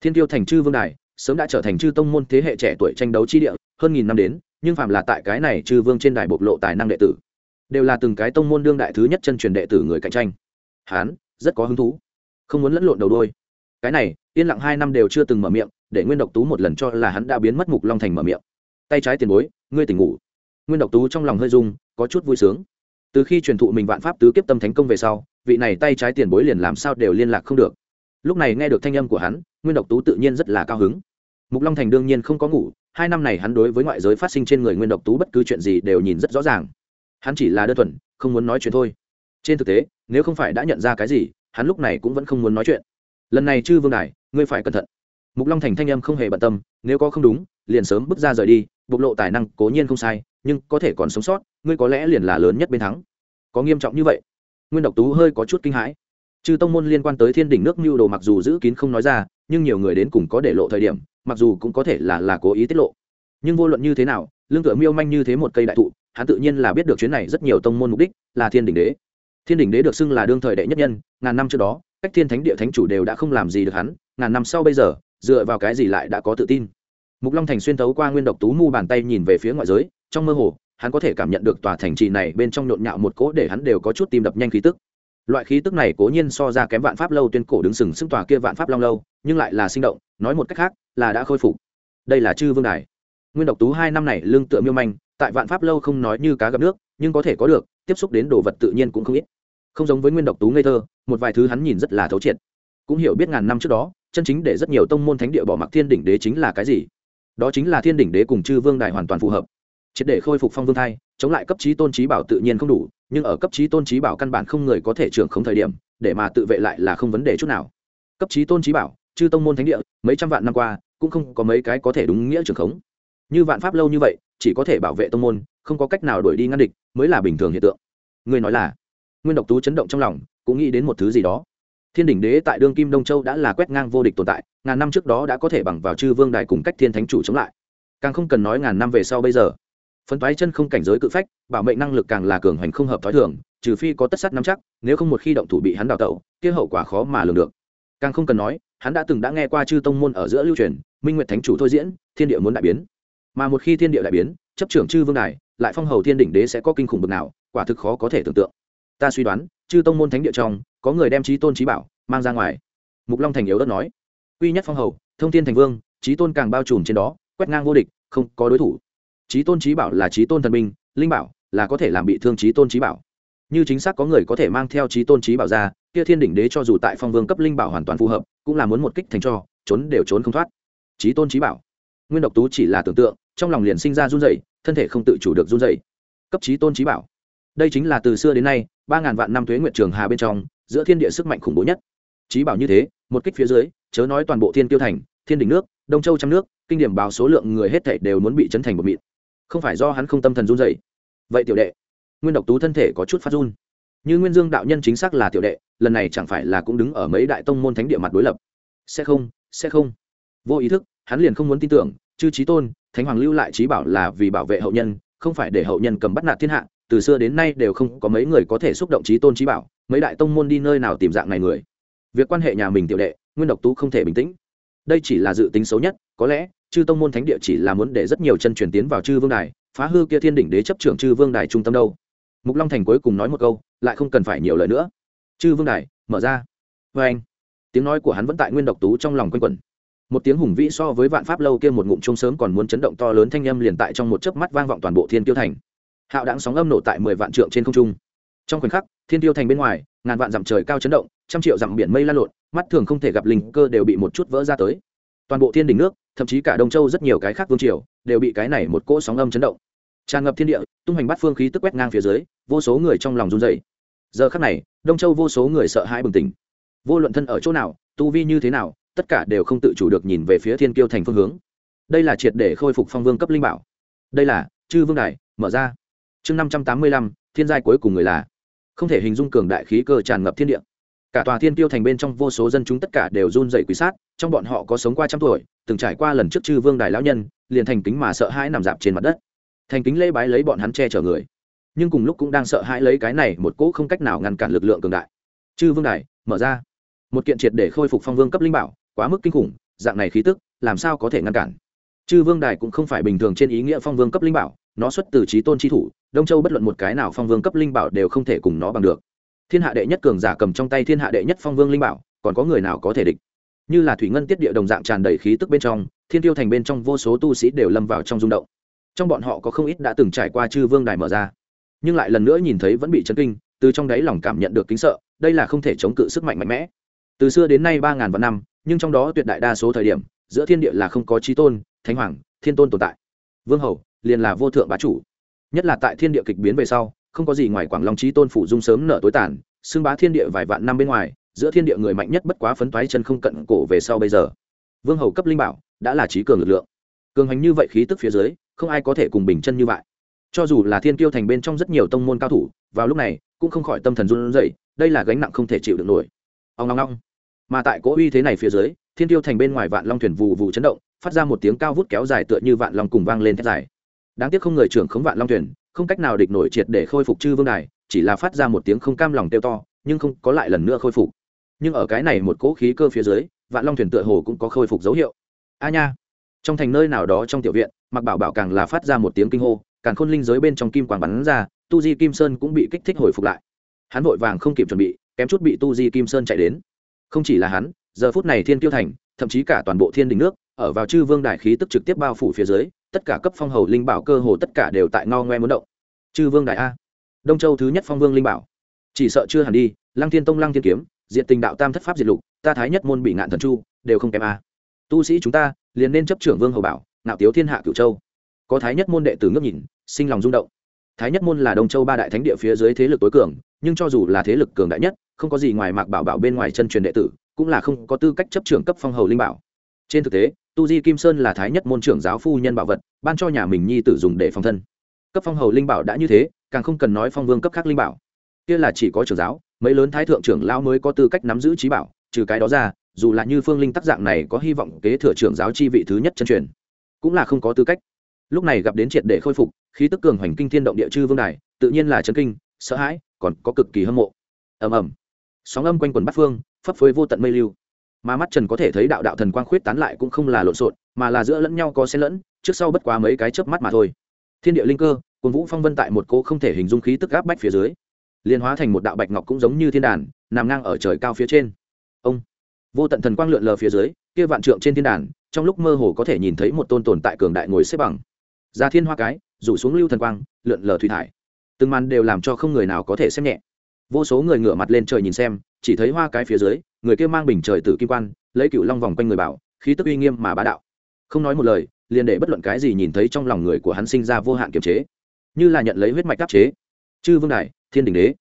Thiên tiêu thành chư vương đài sớm đã trở thành chư tông môn thế hệ trẻ tuổi tranh đấu chi địa, hơn nghìn năm đến, nhưng phạm là tại cái này chư vương trên đài bộc lộ tài năng đệ tử, đều là từng cái tông môn đương đại thứ nhất chân truyền đệ tử người cạnh tranh. Hán, rất có hứng thú. Không muốn lẫn lộn đầu đôi cái này, yên lặng hai năm đều chưa từng mở miệng, để nguyên độc tú một lần cho là hắn đã biến mất mục long thành mở miệng. Tay trái tiền bối, ngươi tỉnh ngủ. Nguyên độc tú trong lòng hơi rung, có chút vui sướng. Từ khi truyền thụ mình vạn pháp tứ kiếp tâm thánh công về sau, vị này tay trái tiền bối liền làm sao đều liên lạc không được lúc này nghe được thanh âm của hắn, nguyên độc tú tự nhiên rất là cao hứng. Mục long thành đương nhiên không có ngủ, hai năm này hắn đối với ngoại giới phát sinh trên người nguyên độc tú bất cứ chuyện gì đều nhìn rất rõ ràng. Hắn chỉ là đơn thuần, không muốn nói chuyện thôi. Trên thực tế, nếu không phải đã nhận ra cái gì, hắn lúc này cũng vẫn không muốn nói chuyện. Lần này chư vương đài, ngươi phải cẩn thận. Mục long thành thanh âm không hề bận tâm, nếu có không đúng, liền sớm bước ra rời đi, bộc lộ tài năng cố nhiên không sai, nhưng có thể còn sống sót, ngươi có lẽ liền là lớn nhất bên thắng. Có nghiêm trọng như vậy? Nguyên độc tú hơi có chút kinh hãi chư tông môn liên quan tới thiên đỉnh nước mưu đồ mặc dù giữ kín không nói ra, nhưng nhiều người đến cùng có để lộ thời điểm, mặc dù cũng có thể là là cố ý tiết lộ. Nhưng vô luận như thế nào, lương tựa miêu manh như thế một cây đại thụ, hắn tự nhiên là biết được chuyến này rất nhiều tông môn mục đích là thiên đỉnh đế. Thiên đỉnh đế được xưng là đương thời đệ nhất nhân, ngàn năm trước đó, cách thiên thánh địa thánh chủ đều đã không làm gì được hắn, ngàn năm sau bây giờ, dựa vào cái gì lại đã có tự tin? Mục long thành xuyên thấu qua nguyên độc tú mu bàn tay nhìn về phía ngoại giới, trong mơ hồ, hắn có thể cảm nhận được tòa thành trì này bên trong nhộn nhạo một cỗ để hắn đều có chút tim đập nhanh khí tức loại khí tức này cố nhiên so ra kém vạn pháp lâu tuyên cổ đứng sừng sững tòa kia vạn pháp long lâu, nhưng lại là sinh động, nói một cách khác, là đã khôi phục. Đây là chư vương đài. Nguyên độc tú hai năm này lương tựa miêu manh, tại vạn pháp lâu không nói như cá gặp nước, nhưng có thể có được, tiếp xúc đến đồ vật tự nhiên cũng không ít. Không giống với nguyên độc tú ngây thơ, một vài thứ hắn nhìn rất là thấu triệt. Cũng hiểu biết ngàn năm trước đó, chân chính để rất nhiều tông môn thánh địa bỏ mặc thiên đỉnh đế chính là cái gì? Đó chính là thiên đỉnh đế cùng chư vương đài hoàn toàn phù hợp. Triệt để khôi phục phong vương thai, chống lại cấp trí tôn trí bảo tự nhiên không đủ nhưng ở cấp trí tôn trí bảo căn bản không người có thể trưởng không thời điểm, để mà tự vệ lại là không vấn đề chút nào. Cấp trí tôn trí bảo, chư tông môn thánh địa, mấy trăm vạn năm qua, cũng không có mấy cái có thể đúng nghĩa trưởng khống. Như vạn pháp lâu như vậy, chỉ có thể bảo vệ tông môn, không có cách nào đuổi đi ngăn địch, mới là bình thường hiện tượng. Ngươi nói là, nguyên độc tú chấn động trong lòng, cũng nghĩ đến một thứ gì đó. Thiên đỉnh đế tại đương kim đông châu đã là quét ngang vô địch tồn tại, ngàn năm trước đó đã có thể bằng vào chư vương đài cùng cách thiên thánh chủ chống lại. Càng không cần nói ngàn năm về sau bây giờ phấn toái chân không cảnh giới cự phách, bảo mệnh năng lực càng là cường hoành không hợp thói thường, trừ phi có tất sắt nắm chắc, nếu không một khi động thủ bị hắn đào tẩu, kia hậu quả khó mà lường được. Càng không cần nói, hắn đã từng đã nghe qua chư tông môn ở giữa lưu truyền, minh nguyệt thánh chủ thôi diễn, thiên địa muốn đại biến. Mà một khi thiên địa đại biến, chấp trưởng chư vương đài, lại phong hầu thiên đỉnh đế sẽ có kinh khủng bực nào, quả thực khó có thể tưởng tượng. Ta suy đoán, chư tông môn thánh địa trong, có người đem trí tôn trí bảo mang ra ngoài. Mục long thành yếu đất nói. Uy nhất phong hầu, thông thiên thành vương, trí tôn càng bao trùm trên đó, quét ngang vô địch, không có đối thủ trí tôn trí bảo là trí tôn thần binh, linh bảo là có thể làm bị thương trí tôn trí bảo. Như chính xác có người có thể mang theo trí tôn trí bảo ra, kia thiên đỉnh đế cho dù tại phong vương cấp linh bảo hoàn toàn phù hợp, cũng là muốn một kích thành cho, trốn đều trốn không thoát. Trí tôn trí bảo. Nguyên độc tú chỉ là tưởng tượng, trong lòng liền sinh ra run dày thân thể không tự chủ được run dày cấp trí tôn trí bảo. Đây chính là từ xưa đến nay, ba ngàn vạn năm thuế nguyện trường hà bên trong, giữa thiên địa sức mạnh khủng bố nhất. Trí bảo như thế, một kích phía dưới, chớ nói toàn bộ thiên tiêu thành, thiên đỉnh nước, đông châu trăm nước, kinh điểm báo số lượng người hết thảy đều muốn bị chấn thành một mịn không phải do hắn không tâm thần run dậy vậy tiểu đệ, nguyên độc tú thân thể có chút phát run. Như nguyên dương đạo nhân chính xác là tiểu đệ, lần này chẳng phải là cũng đứng ở mấy đại tông môn thánh địa mặt đối lập. Sẽ không sẽ không. Vô ý thức, hắn liền không muốn tin tưởng, chư trí tôn, thánh hoàng lưu lại trí bảo là vì bảo vệ hậu nhân, không phải để hậu nhân cầm bắt nạt thiên hạ, từ xưa đến nay đều không có mấy người có thể xúc động trí tôn trí bảo, mấy đại tông môn đi nơi nào tìm dạng này người. Việc quan hệ nhà mình tiểu đệ, nguyên độc tú không thể bình tĩnh. Đây chỉ là dự tính xấu nhất, có lẽ chư tông môn thánh địa chỉ là muốn để rất nhiều chân truyền tiến vào chư vương đài, phá hư kia thiên đỉnh đế chấp trưởng chư vương đài trung tâm đâu. Mục long thành cuối cùng nói một câu, lại không cần phải nhiều lời nữa. Chư vương đài, mở ra. Vê anh, tiếng nói của hắn vẫn tại nguyên độc tú trong lòng quanh quẩn. Một tiếng hùng vĩ so với vạn pháp lâu kia một ngụm trông sớm còn muốn chấn động to lớn thanh âm liền tại trong một chớp mắt vang vọng toàn bộ thiên tiêu thành. Hạo đáng sóng âm nổ tại mười vạn trượng trên không trung. Trong khoảnh khắc, thiên tiêu thành bên ngoài, ngàn vạn dặm trời cao chấn động, trăm triệu dặm biển mây lan lộn, mắt thường không thể gặp linh cơ đều bị một chút vỡ ra tới toàn bộ thiên đình nước, thậm chí cả đông châu rất nhiều cái khác vương triều, đều bị cái này một cỗ sóng âm chấn động. Tràn ngập thiên địa, tung hành bắt phương khí tức quét ngang phía dưới, vô số người trong lòng run dày giờ khắc này, đông châu vô số người sợ hãi bừng tỉnh. Vô luận thân ở chỗ nào, tu vi như thế nào, tất cả đều không tự chủ được nhìn về phía thiên kiêu thành phương hướng. Đây là triệt để khôi phục phong vương cấp linh bảo. Đây là, chư vương đài, mở ra. Chương năm trăm tám mươi lăm, thiên giai cuối cùng người là. Không thể hình dung cường đại khí cơ tràn ngập thiên địa cả tòa thiên tiêu thành bên trong vô số dân chúng tất cả đều run dậy quý sát, trong bọn họ có sống qua trăm tuổi, từng trải qua lần trước chư vương đài lão nhân, liền thành kính mà sợ hãi nằm dạp trên mặt đất. Thành kính lễ bái lấy bọn hắn che chở người. Nhưng cùng lúc cũng đang sợ hãi lấy cái này một cỗ không cách nào ngăn cản lực lượng cường đại. Chư vương đài, mở ra. Một kiện triệt để khôi phục phong vương cấp linh bảo, quá mức kinh khủng, dạng này khí tức, làm sao có thể ngăn cản? Chư vương đài cũng không phải bình thường trên ý nghĩa phong vương cấp linh bảo, nó xuất từ trí tôn trí thủ, đông châu bất luận một cái nào phong vương cấp linh bảo đều không thể cùng nó bằng được thiên hạ đệ nhất cường giả cầm trong tay thiên hạ đệ nhất phong vương linh bảo, còn có người nào có thể địch? Như là thủy ngân tiết địa đồng dạng tràn đầy khí tức bên trong, thiên tiêu thành bên trong vô số tu sĩ đều lâm vào trong rung động. Trong bọn họ có không ít đã từng trải qua chư vương đài mở ra, nhưng lại lần nữa nhìn thấy vẫn bị chấn kinh, từ trong đáy lòng cảm nhận được kính sợ, đây là không thể chống cự sức mạnh mạnh mẽ. Từ xưa đến nay ba ngàn vạn năm, nhưng trong đó tuyệt đại đa số thời điểm, giữa thiên địa là không có trí tôn, thánh hoàng, thiên tôn tồn tại. Vương hầu liền là vô thượng bá chủ. Nhất là tại thiên địa kịch biến về sau không có gì ngoài quảng long trí tôn phủ dung sớm nở tối tàn, xưng bá thiên địa vài vạn năm bên ngoài, giữa thiên địa người mạnh nhất bất quá phấn toái chân không cận cổ về sau bây giờ. Vương hầu cấp linh bảo, đã là trí cường lực lượng. Cường hành như vậy khí tức phía dưới, không ai có thể cùng bình chân như vậy. Cho dù là thiên kiêu thành bên trong rất nhiều tông môn cao thủ, vào lúc này, cũng không khỏi tâm thần run rẩy, đây là gánh nặng không thể chịu được nổi. Ông long long mà tại cỗ uy thế này phía dưới, thiên tiêu thành bên ngoài vạn long thuyền vù vù chấn động, phát ra một tiếng cao vút kéo dài tựa như vạn long cùng vang lên thét dài. Đáng tiếc không người trưởng khống vạn long thuyền không cách nào địch nổi triệt để khôi phục chư vương đài, chỉ là phát ra một tiếng không cam lòng tiêu to, nhưng không có lại lần nữa khôi phục. Nhưng ở cái này một cỗ khí cơ phía dưới, vạn long thuyền tựa hồ cũng có khôi phục dấu hiệu. A nha! Trong thành nơi nào đó trong tiểu viện mặc bảo bảo càng là phát ra một tiếng kinh hô, càng khôn linh giới bên trong kim quang bắn ra, tu di kim sơn cũng bị kích thích hồi phục lại. Hắn vội vàng không kịp chuẩn bị, kém chút bị tu di kim sơn chạy đến. Không chỉ là hắn, giờ phút này thiên tiêu thành, thậm chí cả toàn bộ thiên đình nước, ở vào chư vương đại khí tức trực tiếp bao phủ phía dưới tất cả cấp phong hầu linh bảo cơ hồ tất cả đều tại ngao ngoe muốn động. Chư vương đại a. Đông châu thứ nhất phong vương linh bảo. Chỉ sợ chưa hẳn đi, lăng thiên tông, lăng thiên kiếm, diện tình đạo tam thất pháp diệt lục, ta thái nhất môn bị ngạn thần chu, đều không kém a. Tu sĩ chúng ta, liền nên chấp trưởng vương hầu bảo nạo tiếu thiên hạ cửu châu. Có thái nhất môn đệ tử ngước nhìn, sinh lòng rung động. Thái nhất môn là đông châu ba đại thánh địa phía dưới thế lực tối cường, nhưng cho dù là thế lực cường đại nhất, không có gì ngoài mạc bảo bảo bên ngoài chân truyền đệ tử, cũng là không có tư cách chấp trưởng cấp phong hầu linh bảo. Trên thực tế tu di kim sơn là thái nhất môn trưởng giáo phu nhân bảo vật, ban cho nhà mình nhi tử dùng để phòng thân. Cấp phong hầu linh bảo đã như thế, càng không cần nói phong vương cấp khác linh bảo. Kia là chỉ có trưởng giáo, mấy lớn thái thượng trưởng lão mới có tư cách nắm giữ trí bảo, trừ cái đó ra, dù là như phương linh tác dạng này có hy vọng kế thừa trưởng giáo chi vị thứ nhất chân truyền, cũng là không có tư cách. Lúc này gặp đến triệt để khôi phục, khí tức cường hoành kinh thiên động địa chư vương đài, tự nhiên là chấn kinh, sợ hãi, còn có cực kỳ hâm mộ. Ầm ầm. Sóng âm quanh quần bát phương, phấp phới vô tận mây lưu mà mắt trần có thể thấy đạo đạo thần quang khuyết tán lại cũng không là lộn xộn, mà là giữa lẫn nhau có xen lẫn, trước sau bất quá mấy cái chớp mắt mà thôi. Thiên địa linh cơ cồn vũ phong vân tại một cô không thể hình dung khí tức áp bách phía dưới liên hóa thành một đạo bạch ngọc cũng giống như thiên đàn, nằm ngang ở trời cao phía trên. Ông, vô tận thần quang lượn lờ phía dưới, kia vạn trượng trên thiên đàn, trong lúc mơ hồ có thể nhìn thấy một tôn tồn tại cường đại ngồi xếp bằng. Ra thiên hoa cái, rủ xuống lưu thần quang, lượn lờ thủy thải. Từng màn đều làm cho không người nào có thể xem nhẹ. Vô số người ngửa mặt lên trời nhìn xem, chỉ thấy hoa cái phía dưới người kia mang bình trời tử kim quan, lấy cựu long vòng quanh người bảo, khí tức uy nghiêm mà bá đạo. Không nói một lời, liền để bất luận cái gì nhìn thấy trong lòng người của hắn sinh ra vô hạn kiềm chế. Như là nhận lấy huyết mạch đáp chế. Chư vương đại thiên đình đế.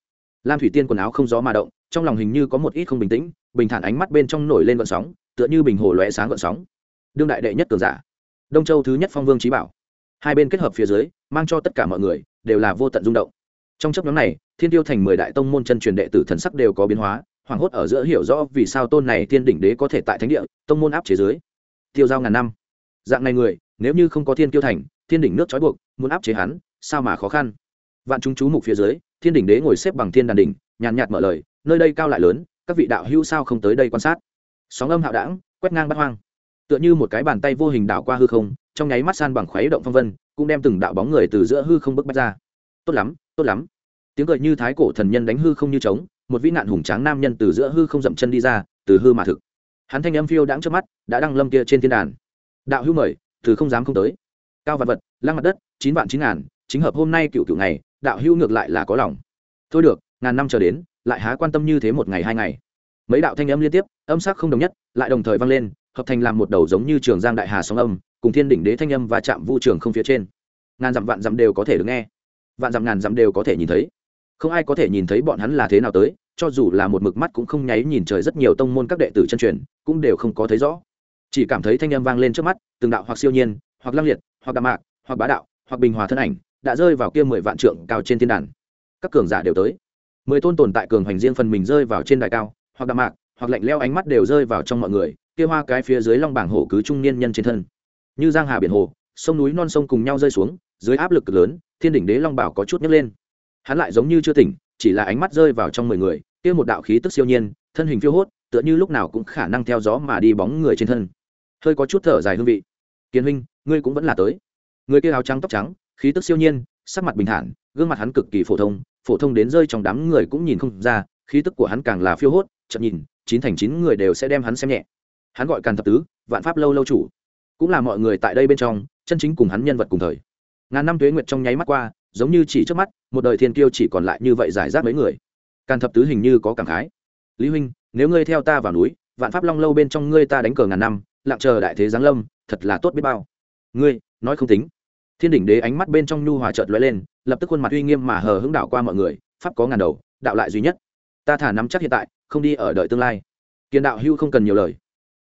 Lam thủy tiên quần áo không gió mà động, trong lòng hình như có một ít không bình tĩnh, bình thản ánh mắt bên trong nổi lên gợn sóng, tựa như bình hồ lóe sáng gợn sóng. Đương đại đệ nhất cường giả, đông châu thứ nhất phong vương trí bảo. Hai bên kết hợp phía dưới, mang cho tất cả mọi người, đều là vô tận rung động. Trong chấp nhóm này, thiên tiêu thành mười đại tông môn chân truyền đệ tử thần sắc đều có biến hóa hoảng hốt ở giữa hiểu rõ vì sao tôn này thiên đỉnh đế có thể tại thánh địa, tông môn áp chế dưới. Tiêu giao ngàn năm. Dạng này người, nếu như không có thiên tiêu thành, thiên đỉnh nước trói buộc, muốn áp chế hắn, sao mà khó khăn? Vạn chúng chú mục phía dưới, thiên đỉnh đế ngồi xếp bằng thiên đàn đỉnh, nhàn nhạt mở lời, nơi đây cao lại lớn, các vị đạo hữu sao không tới đây quan sát? Sóng âm hạo đảng quét ngang bắt hoang. Tựa như một cái bàn tay vô hình đảo qua hư không, trong nháy mắt san bằng khuấy động phong vân, cũng đem từng đạo bóng người từ giữa hư không bức bách ra. Tốt lắm tốt lắm. Tiếng cười như thái cổ thần nhân đánh hư không như trống một vĩ nạn hùng tráng nam nhân từ giữa hư không dậm chân đi ra, từ hư mà thực. Hắn thanh âm phiêu đãng trước mắt, đã đăng lâm kia trên thiên đàn. Đạo hữu mời, từ không dám không tới. Cao vật vật, lăng mặt đất, chín vạn chín ngàn, chính hợp hôm nay cựu cựu ngày, đạo hữu ngược lại là có lòng. Thôi được, ngàn năm chờ đến, lại há quan tâm như thế một ngày hai ngày. Mấy đạo thanh âm liên tiếp, âm sắc không đồng nhất, lại đồng thời vang lên, hợp thành làm một đầu giống như trường giang đại hà sóng âm, cùng thiên đỉnh đế thanh âm và chạm vu trường không phía trên. Ngàn dặm vạn dặm đều có thể được nghe. Vạn dặm ngàn dặm đều có thể nhìn thấy không ai có thể nhìn thấy bọn hắn là thế nào tới, cho dù là một mực mắt cũng không nháy nhìn trời rất nhiều tông môn các đệ tử chân truyền, cũng đều không có thấy rõ. Chỉ cảm thấy thanh âm vang lên trước mắt, từng đạo hoặc siêu nhiên, hoặc lăng liệt, hoặc đạm mạc, hoặc bá đạo, hoặc bình hòa thân ảnh, đã rơi vào kia mười vạn trượng cao trên thiên đàn. Các cường giả đều tới. Mười tôn tồn tại cường hoành riêng phần mình rơi vào trên đài cao, hoặc đạm mạc, hoặc lạnh leo ánh mắt đều rơi vào trong mọi người, kia hoa cái phía dưới long bảng hổ cứ trung niên nhân trên thân. Như giang hà biển hồ, sông núi non sông cùng nhau rơi xuống, dưới áp lực lớn, thiên đỉnh đế long bảo có chút nhấc lên hắn lại giống như chưa tỉnh, chỉ là ánh mắt rơi vào trong mười người, kia một đạo khí tức siêu nhiên, thân hình phiêu hốt, tựa như lúc nào cũng khả năng theo gió mà đi bóng người trên thân. Hơi có chút thở dài hương vị. Kiến huynh, ngươi cũng vẫn là tới. Người kia áo trắng tóc trắng, khí tức siêu nhiên, sắc mặt bình thản, gương mặt hắn cực kỳ phổ thông phổ thông đến rơi trong đám người cũng nhìn không ra, khí tức của hắn càng là phiêu hốt, chậm nhìn, chín thành chín người đều sẽ đem hắn xem nhẹ. Hắn gọi càn thập tứ, vạn pháp lâu lâu chủ. Cũng là mọi người tại đây bên trong, chân chính cùng hắn nhân vật cùng thời. Ngàn năm tuế nguyệt trong nháy mắt qua giống như chỉ trước mắt, một đời thiên kiêu chỉ còn lại như vậy giải rác mấy người. Càn thập tứ hình như có cảm khái. Lý huynh, nếu ngươi theo ta vào núi, vạn pháp long lâu bên trong ngươi ta đánh cờ ngàn năm, lặng chờ đại thế giáng lâm, thật là tốt biết bao. Ngươi, nói không tính. Thiên đỉnh đế ánh mắt bên trong nhu hòa trợt lóe lên, lập tức khuôn mặt uy nghiêm mà hờ hững đảo qua mọi người, pháp có ngàn đầu, đạo lại duy nhất. Ta thả nắm chắc hiện tại, không đi ở đợi tương lai. Kiên đạo hưu không cần nhiều lời.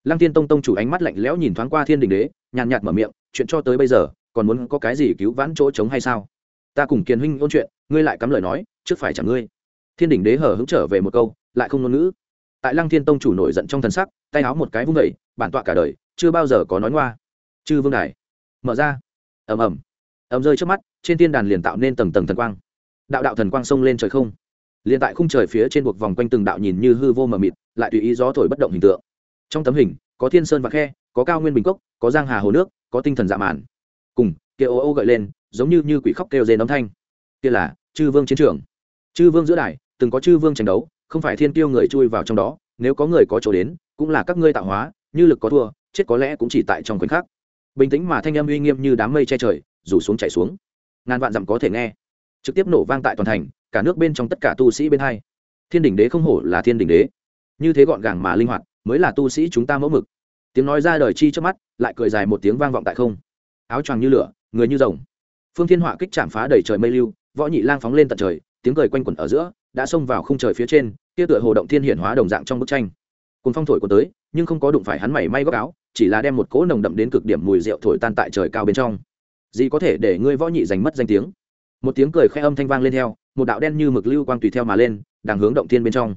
Lăng tiên tông tông chủ ánh mắt lạnh lẽo nhìn thoáng qua thiên đình đế, nhàn nhạt mở miệng, chuyện cho tới bây giờ, còn muốn có cái gì cứu vãn chỗ trống hay sao? Ta cùng kiền huynh ôn chuyện, ngươi lại cắm lời nói, trước phải chẳng ngươi. Thiên đỉnh đế hở hứng trở về một câu, lại không ngôn ngữ. Tại lăng thiên tông chủ nổi giận trong thần sắc, tay áo một cái vung vẩy bản tọa cả đời, chưa bao giờ có nói ngoa. Chư vương đài, mở ra. Ầm ầm. Ầm rơi trước mắt, trên thiên đàn liền tạo nên tầng tầng thần quang. Đạo đạo thần quang sông lên trời không. Liền tại khung trời phía trên buộc vòng quanh từng đạo nhìn như hư vô mờ mịt, lại tùy ý gió thổi bất động hình tượng. Trong tấm hình, có thiên sơn và khe, có cao nguyên bình cốc, có giang hà hồ nước, có tinh thần dạ màn cùng kia ô ô gợi lên giống như như quỷ khóc kêu rên âm thanh. Kia là chư vương chiến trường. Chư vương giữa đài, từng có chư vương tranh đấu, không phải thiên tiêu người chui vào trong đó, nếu có người có chỗ đến, cũng là các ngươi tạo hóa, như lực có thua, chết có lẽ cũng chỉ tại trong khoảnh khắc. Bình tĩnh mà thanh âm uy nghiêm như đám mây che trời, rủ xuống chạy xuống. Ngàn vạn dặm có thể nghe. Trực tiếp nổ vang tại toàn thành, cả nước bên trong tất cả tu sĩ bên hai. Thiên đỉnh đế không hổ là thiên đỉnh đế. Như thế gọn gàng mà linh hoạt, mới là tu sĩ chúng ta mẫu mực. Tiếng nói ra đời chi trước mắt, lại cười dài một tiếng vang vọng tại không. Áo choàng như lửa, người như rồng phương thiên họa kích chạm phá đầy trời mây lưu võ nhị lang phóng lên tận trời tiếng cười quanh quẩn ở giữa đã xông vào khung trời phía trên kia tựa hồ động thiên hiển hóa đồng dạng trong bức tranh. Cùng phong thổi của tới nhưng không có đụng phải hắn mảy may góc áo chỉ là đem một cỗ nồng đậm đến cực điểm mùi rượu thổi tan tại trời cao bên trong. Gì có thể để ngươi võ nhị giành mất danh tiếng? Một tiếng cười khẽ âm thanh vang lên theo một đạo đen như mực lưu quang tùy theo mà lên đang hướng động thiên bên trong.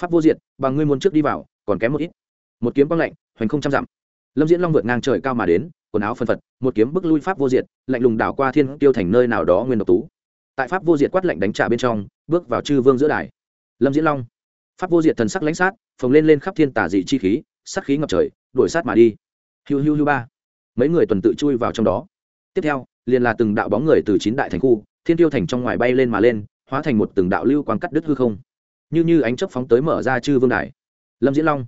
Pháp vô diện, bằng ngươi muốn trước đi vào còn kém một ít. Một kiếm quang lạnh hoành không trăm dặm. Lâm diễn long vượt ngang trời cao mà đến quần áo phân phật, một kiếm bức lui pháp vô diệt, lạnh lùng đảo qua thiên tiêu thành nơi nào đó nguyên độc tú. Tại pháp vô diệt quát lạnh đánh trả bên trong, bước vào chư vương giữa đài. Lâm diễn long. Pháp vô diệt thần sắc lãnh sát, phồng lên lên khắp thiên tả dị chi khí sắc khí ngập trời, đuổi sát mà đi. Hiu hiu hiu ba. Mấy người tuần tự chui vào trong đó. Tiếp theo, liền là từng đạo bóng người từ chín đại thành khu, thiên tiêu thành trong ngoài bay lên mà lên, hóa thành một từng đạo lưu quang cắt đứt hư không. Như như ánh chớp phóng tới mở ra chư vương đài. Lâm diễn long.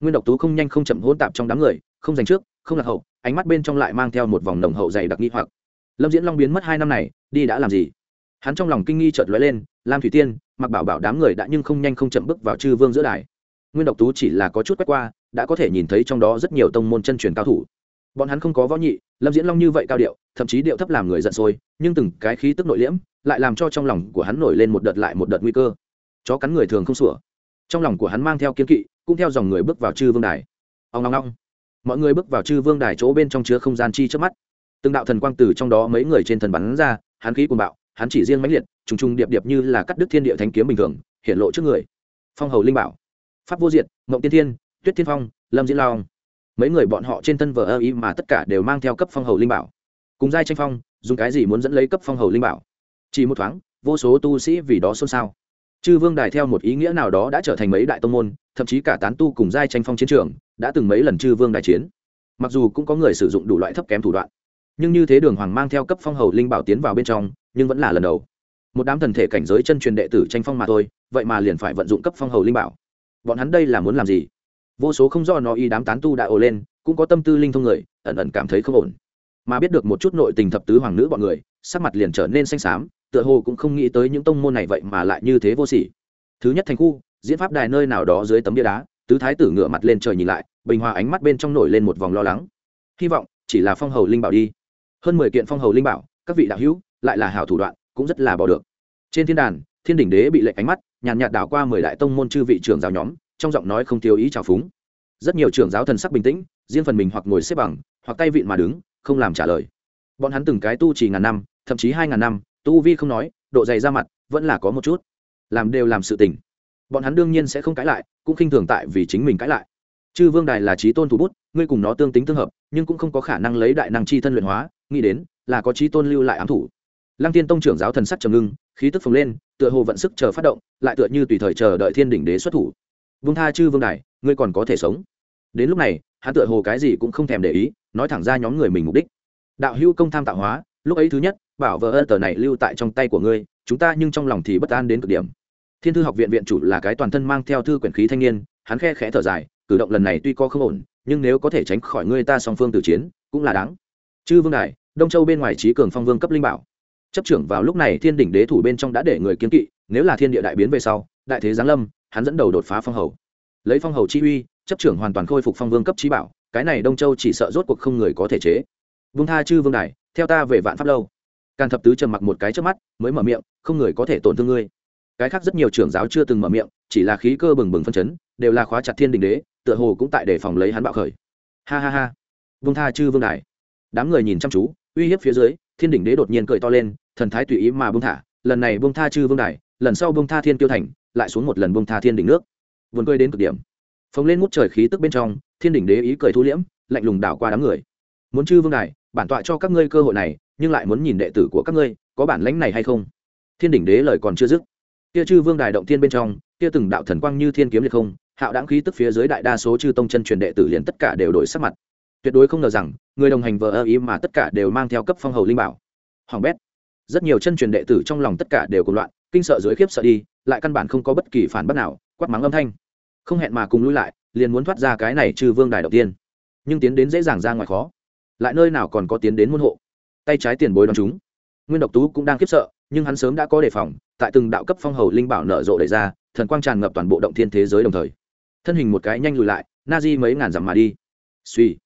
Nguyên độc tú không nhanh không chậm hỗn tạp trong đám người, không giành trước, không lạc hậu ánh mắt bên trong lại mang theo một vòng nồng hậu dày đặc nghi hoặc. Lâm diễn long biến mất hai năm này, đi đã làm gì? Hắn trong lòng kinh nghi chợt lóe lên, lam thủy tiên, mặc bảo bảo đám người đã nhưng không nhanh không chậm bước vào chư vương giữa đài. Nguyên độc tú chỉ là có chút quét qua, đã có thể nhìn thấy trong đó rất nhiều tông môn chân truyền cao thủ. Bọn hắn không có võ nhị, lâm diễn long như vậy cao điệu, thậm chí điệu thấp làm người giận sôi, nhưng từng cái khí tức nội liễm lại làm cho trong lòng của hắn nổi lên một đợt lại một đợt nguy cơ. Chó cắn người thường không sủa. Trong lòng của hắn mang theo kiên kỵ, cũng theo dòng người bước vào chư vương đài. Ông long long mọi người bước vào chư vương đài chỗ bên trong chứa không gian chi trước mắt. Từng đạo thần quang từ trong đó mấy người trên thần bắn ra hắn khí cùng bạo hắn chỉ riêng mãnh liệt trùng trùng điệp điệp như là cắt đứt thiên địa thánh kiếm bình thường hiện lộ trước người. Phong hầu linh bảo pháp vô diện, mộng tiên thiên tuyết thiên phong lâm diễn long. Mấy người bọn họ trên thân vờ ơ ý mà tất cả đều mang theo cấp phong hầu linh bảo. Cùng giai tranh phong dùng cái gì muốn dẫn lấy cấp phong hầu linh bảo? Chỉ một thoáng vô số tu sĩ vì đó xôn xao. Chư vương đài theo một ý nghĩa nào đó đã trở thành mấy đại tông môn thậm chí cả tán tu cùng giai tranh phong chiến trường đã từng mấy lần chư vương đại chiến. Mặc dù cũng có người sử dụng đủ loại thấp kém thủ đoạn, nhưng như thế đường hoàng mang theo cấp phong hầu linh bảo tiến vào bên trong, nhưng vẫn là lần đầu. Một đám thần thể cảnh giới chân truyền đệ tử tranh phong mà thôi, vậy mà liền phải vận dụng cấp phong hầu linh bảo. Bọn hắn đây là muốn làm gì? Vô số không do nó y đám tán tu đã ồ lên, cũng có tâm tư linh thông người, ẩn ẩn cảm thấy không ổn. Mà biết được một chút nội tình thập tứ hoàng nữ bọn người, sắc mặt liền trở nên xanh xám, tựa hồ cũng không nghĩ tới những tông môn này vậy mà lại như thế vô sỉ. Thứ nhất thành khu, diễn pháp đài nơi nào đó dưới tấm bia đá tứ thái tử ngửa mặt lên trời nhìn lại, bình hòa ánh mắt bên trong nổi lên một vòng lo lắng. Hy vọng chỉ là phong hầu linh bảo đi. Hơn mười kiện phong hầu linh bảo, các vị đạo hữu, lại là hảo thủ đoạn, cũng rất là bỏ được. Trên thiên đàn, thiên đỉnh đế bị lệnh ánh mắt, nhàn nhạt đảo qua mười đại tông môn chư vị trưởng giáo nhóm, trong giọng nói không thiếu ý trào phúng. Rất nhiều trưởng giáo thần sắc bình tĩnh, riêng phần mình hoặc ngồi xếp bằng, hoặc tay vịn mà đứng, không làm trả lời. Bọn hắn từng cái tu chỉ ngàn năm, thậm chí hai ngàn năm, tu vi không nói, độ dày ra mặt, vẫn là có một chút. Làm đều làm sự tình bọn hắn đương nhiên sẽ không cãi lại, cũng khinh thường tại vì chính mình cãi lại. Chư vương đài là trí tôn thủ bút, ngươi cùng nó tương tính tương hợp, nhưng cũng không có khả năng lấy đại năng chi thân luyện hóa, nghĩ đến, là có trí tôn lưu lại ám thủ. Lăng tiên tông trưởng giáo thần sắc trầm ngưng, khí tức phồng lên, tựa hồ vận sức chờ phát động, lại tựa như tùy thời chờ đợi thiên đỉnh đế xuất thủ. Vương tha chư vương đài, ngươi còn có thể sống. Đến lúc này, hắn tựa hồ cái gì cũng không thèm để ý, nói thẳng ra nhóm người mình mục đích. Đạo hữu công tham tạo hóa, lúc ấy thứ nhất, bảo vợ ơ tờ này lưu tại trong tay của ngươi, chúng ta nhưng trong lòng thì bất an đến cực điểm thiên thư học viện viện chủ là cái toàn thân mang theo thư quyển khí thanh niên, hắn khe khẽ thở dài, cử động lần này tuy có không ổn, nhưng nếu có thể tránh khỏi ngươi ta song phương tử chiến, cũng là đáng. Chư vương đài, đông châu bên ngoài trí cường phong vương cấp linh bảo. Chấp trưởng vào lúc này thiên đỉnh đế thủ bên trong đã để người kiến kỵ, nếu là thiên địa đại biến về sau, đại thế giáng lâm, hắn dẫn đầu đột phá phong hầu. Lấy phong hầu chi uy, chấp trưởng hoàn toàn khôi phục phong vương cấp trí bảo, cái này đông châu chỉ sợ rốt cuộc không người có thể chế. Vương tha chư vương đài, theo ta về vạn pháp lâu. Càn thập tứ trầm mặc một cái trước mắt, mới mở miệng, không người có thể tổn thương ngươi cái khác rất nhiều trưởng giáo chưa từng mở miệng, chỉ là khí cơ bừng bừng phân chấn, đều là khóa chặt thiên đình đế, tựa hồ cũng tại để phòng lấy hắn bạo khởi. Ha ha ha. Vương tha chư vương đài. Đám người nhìn chăm chú, uy hiếp phía dưới, thiên đỉnh đế đột nhiên cười to lên, thần thái tùy ý mà bông thả, lần này bông tha chư vương đài, lần sau bông tha thiên tiêu thành, lại xuống một lần bông tha thiên đỉnh nước. Vườn cười đến cực điểm. Phồng lên ngút trời khí tức bên trong, thiên đỉnh đế ý cười thu liễm, lạnh lùng đảo qua đám người. Muốn chư vương đài, bản tọa cho các ngươi cơ hội này, nhưng lại muốn nhìn đệ tử của các ngươi, có bản lãnh này hay không? Thiên đỉnh đế lời còn chưa dứt kia chư vương đài động thiên bên trong, kia từng đạo thần quang như thiên kiếm liệt không, hạo đáng khí tức phía dưới đại đa số chư tông chân truyền đệ tử liền tất cả đều đổi sắc mặt. Tuyệt đối không ngờ rằng, người đồng hành vờ ơ ý mà tất cả đều mang theo cấp phong hầu linh bảo. Hoàng bét. Rất nhiều chân truyền đệ tử trong lòng tất cả đều cùng loạn, kinh sợ dưới khiếp sợ đi, lại căn bản không có bất kỳ phản bất nào, quát mắng âm thanh. Không hẹn mà cùng lui lại, liền muốn thoát ra cái này trừ vương đài đầu tiên nhưng tiến đến dễ dàng ra ngoài khó. Lại nơi nào còn có tiến đến môn hộ? Tay trái tiền bối đón chúng. Nguyên độc tú cũng đang khiếp sợ nhưng hắn sớm đã có đề phòng, tại từng đạo cấp phong hầu linh bảo nở rộ đẩy ra, thần quang tràn ngập toàn bộ động thiên thế giới đồng thời. Thân hình một cái nhanh lùi lại na di mấy ngàn dặm mà đi. Suy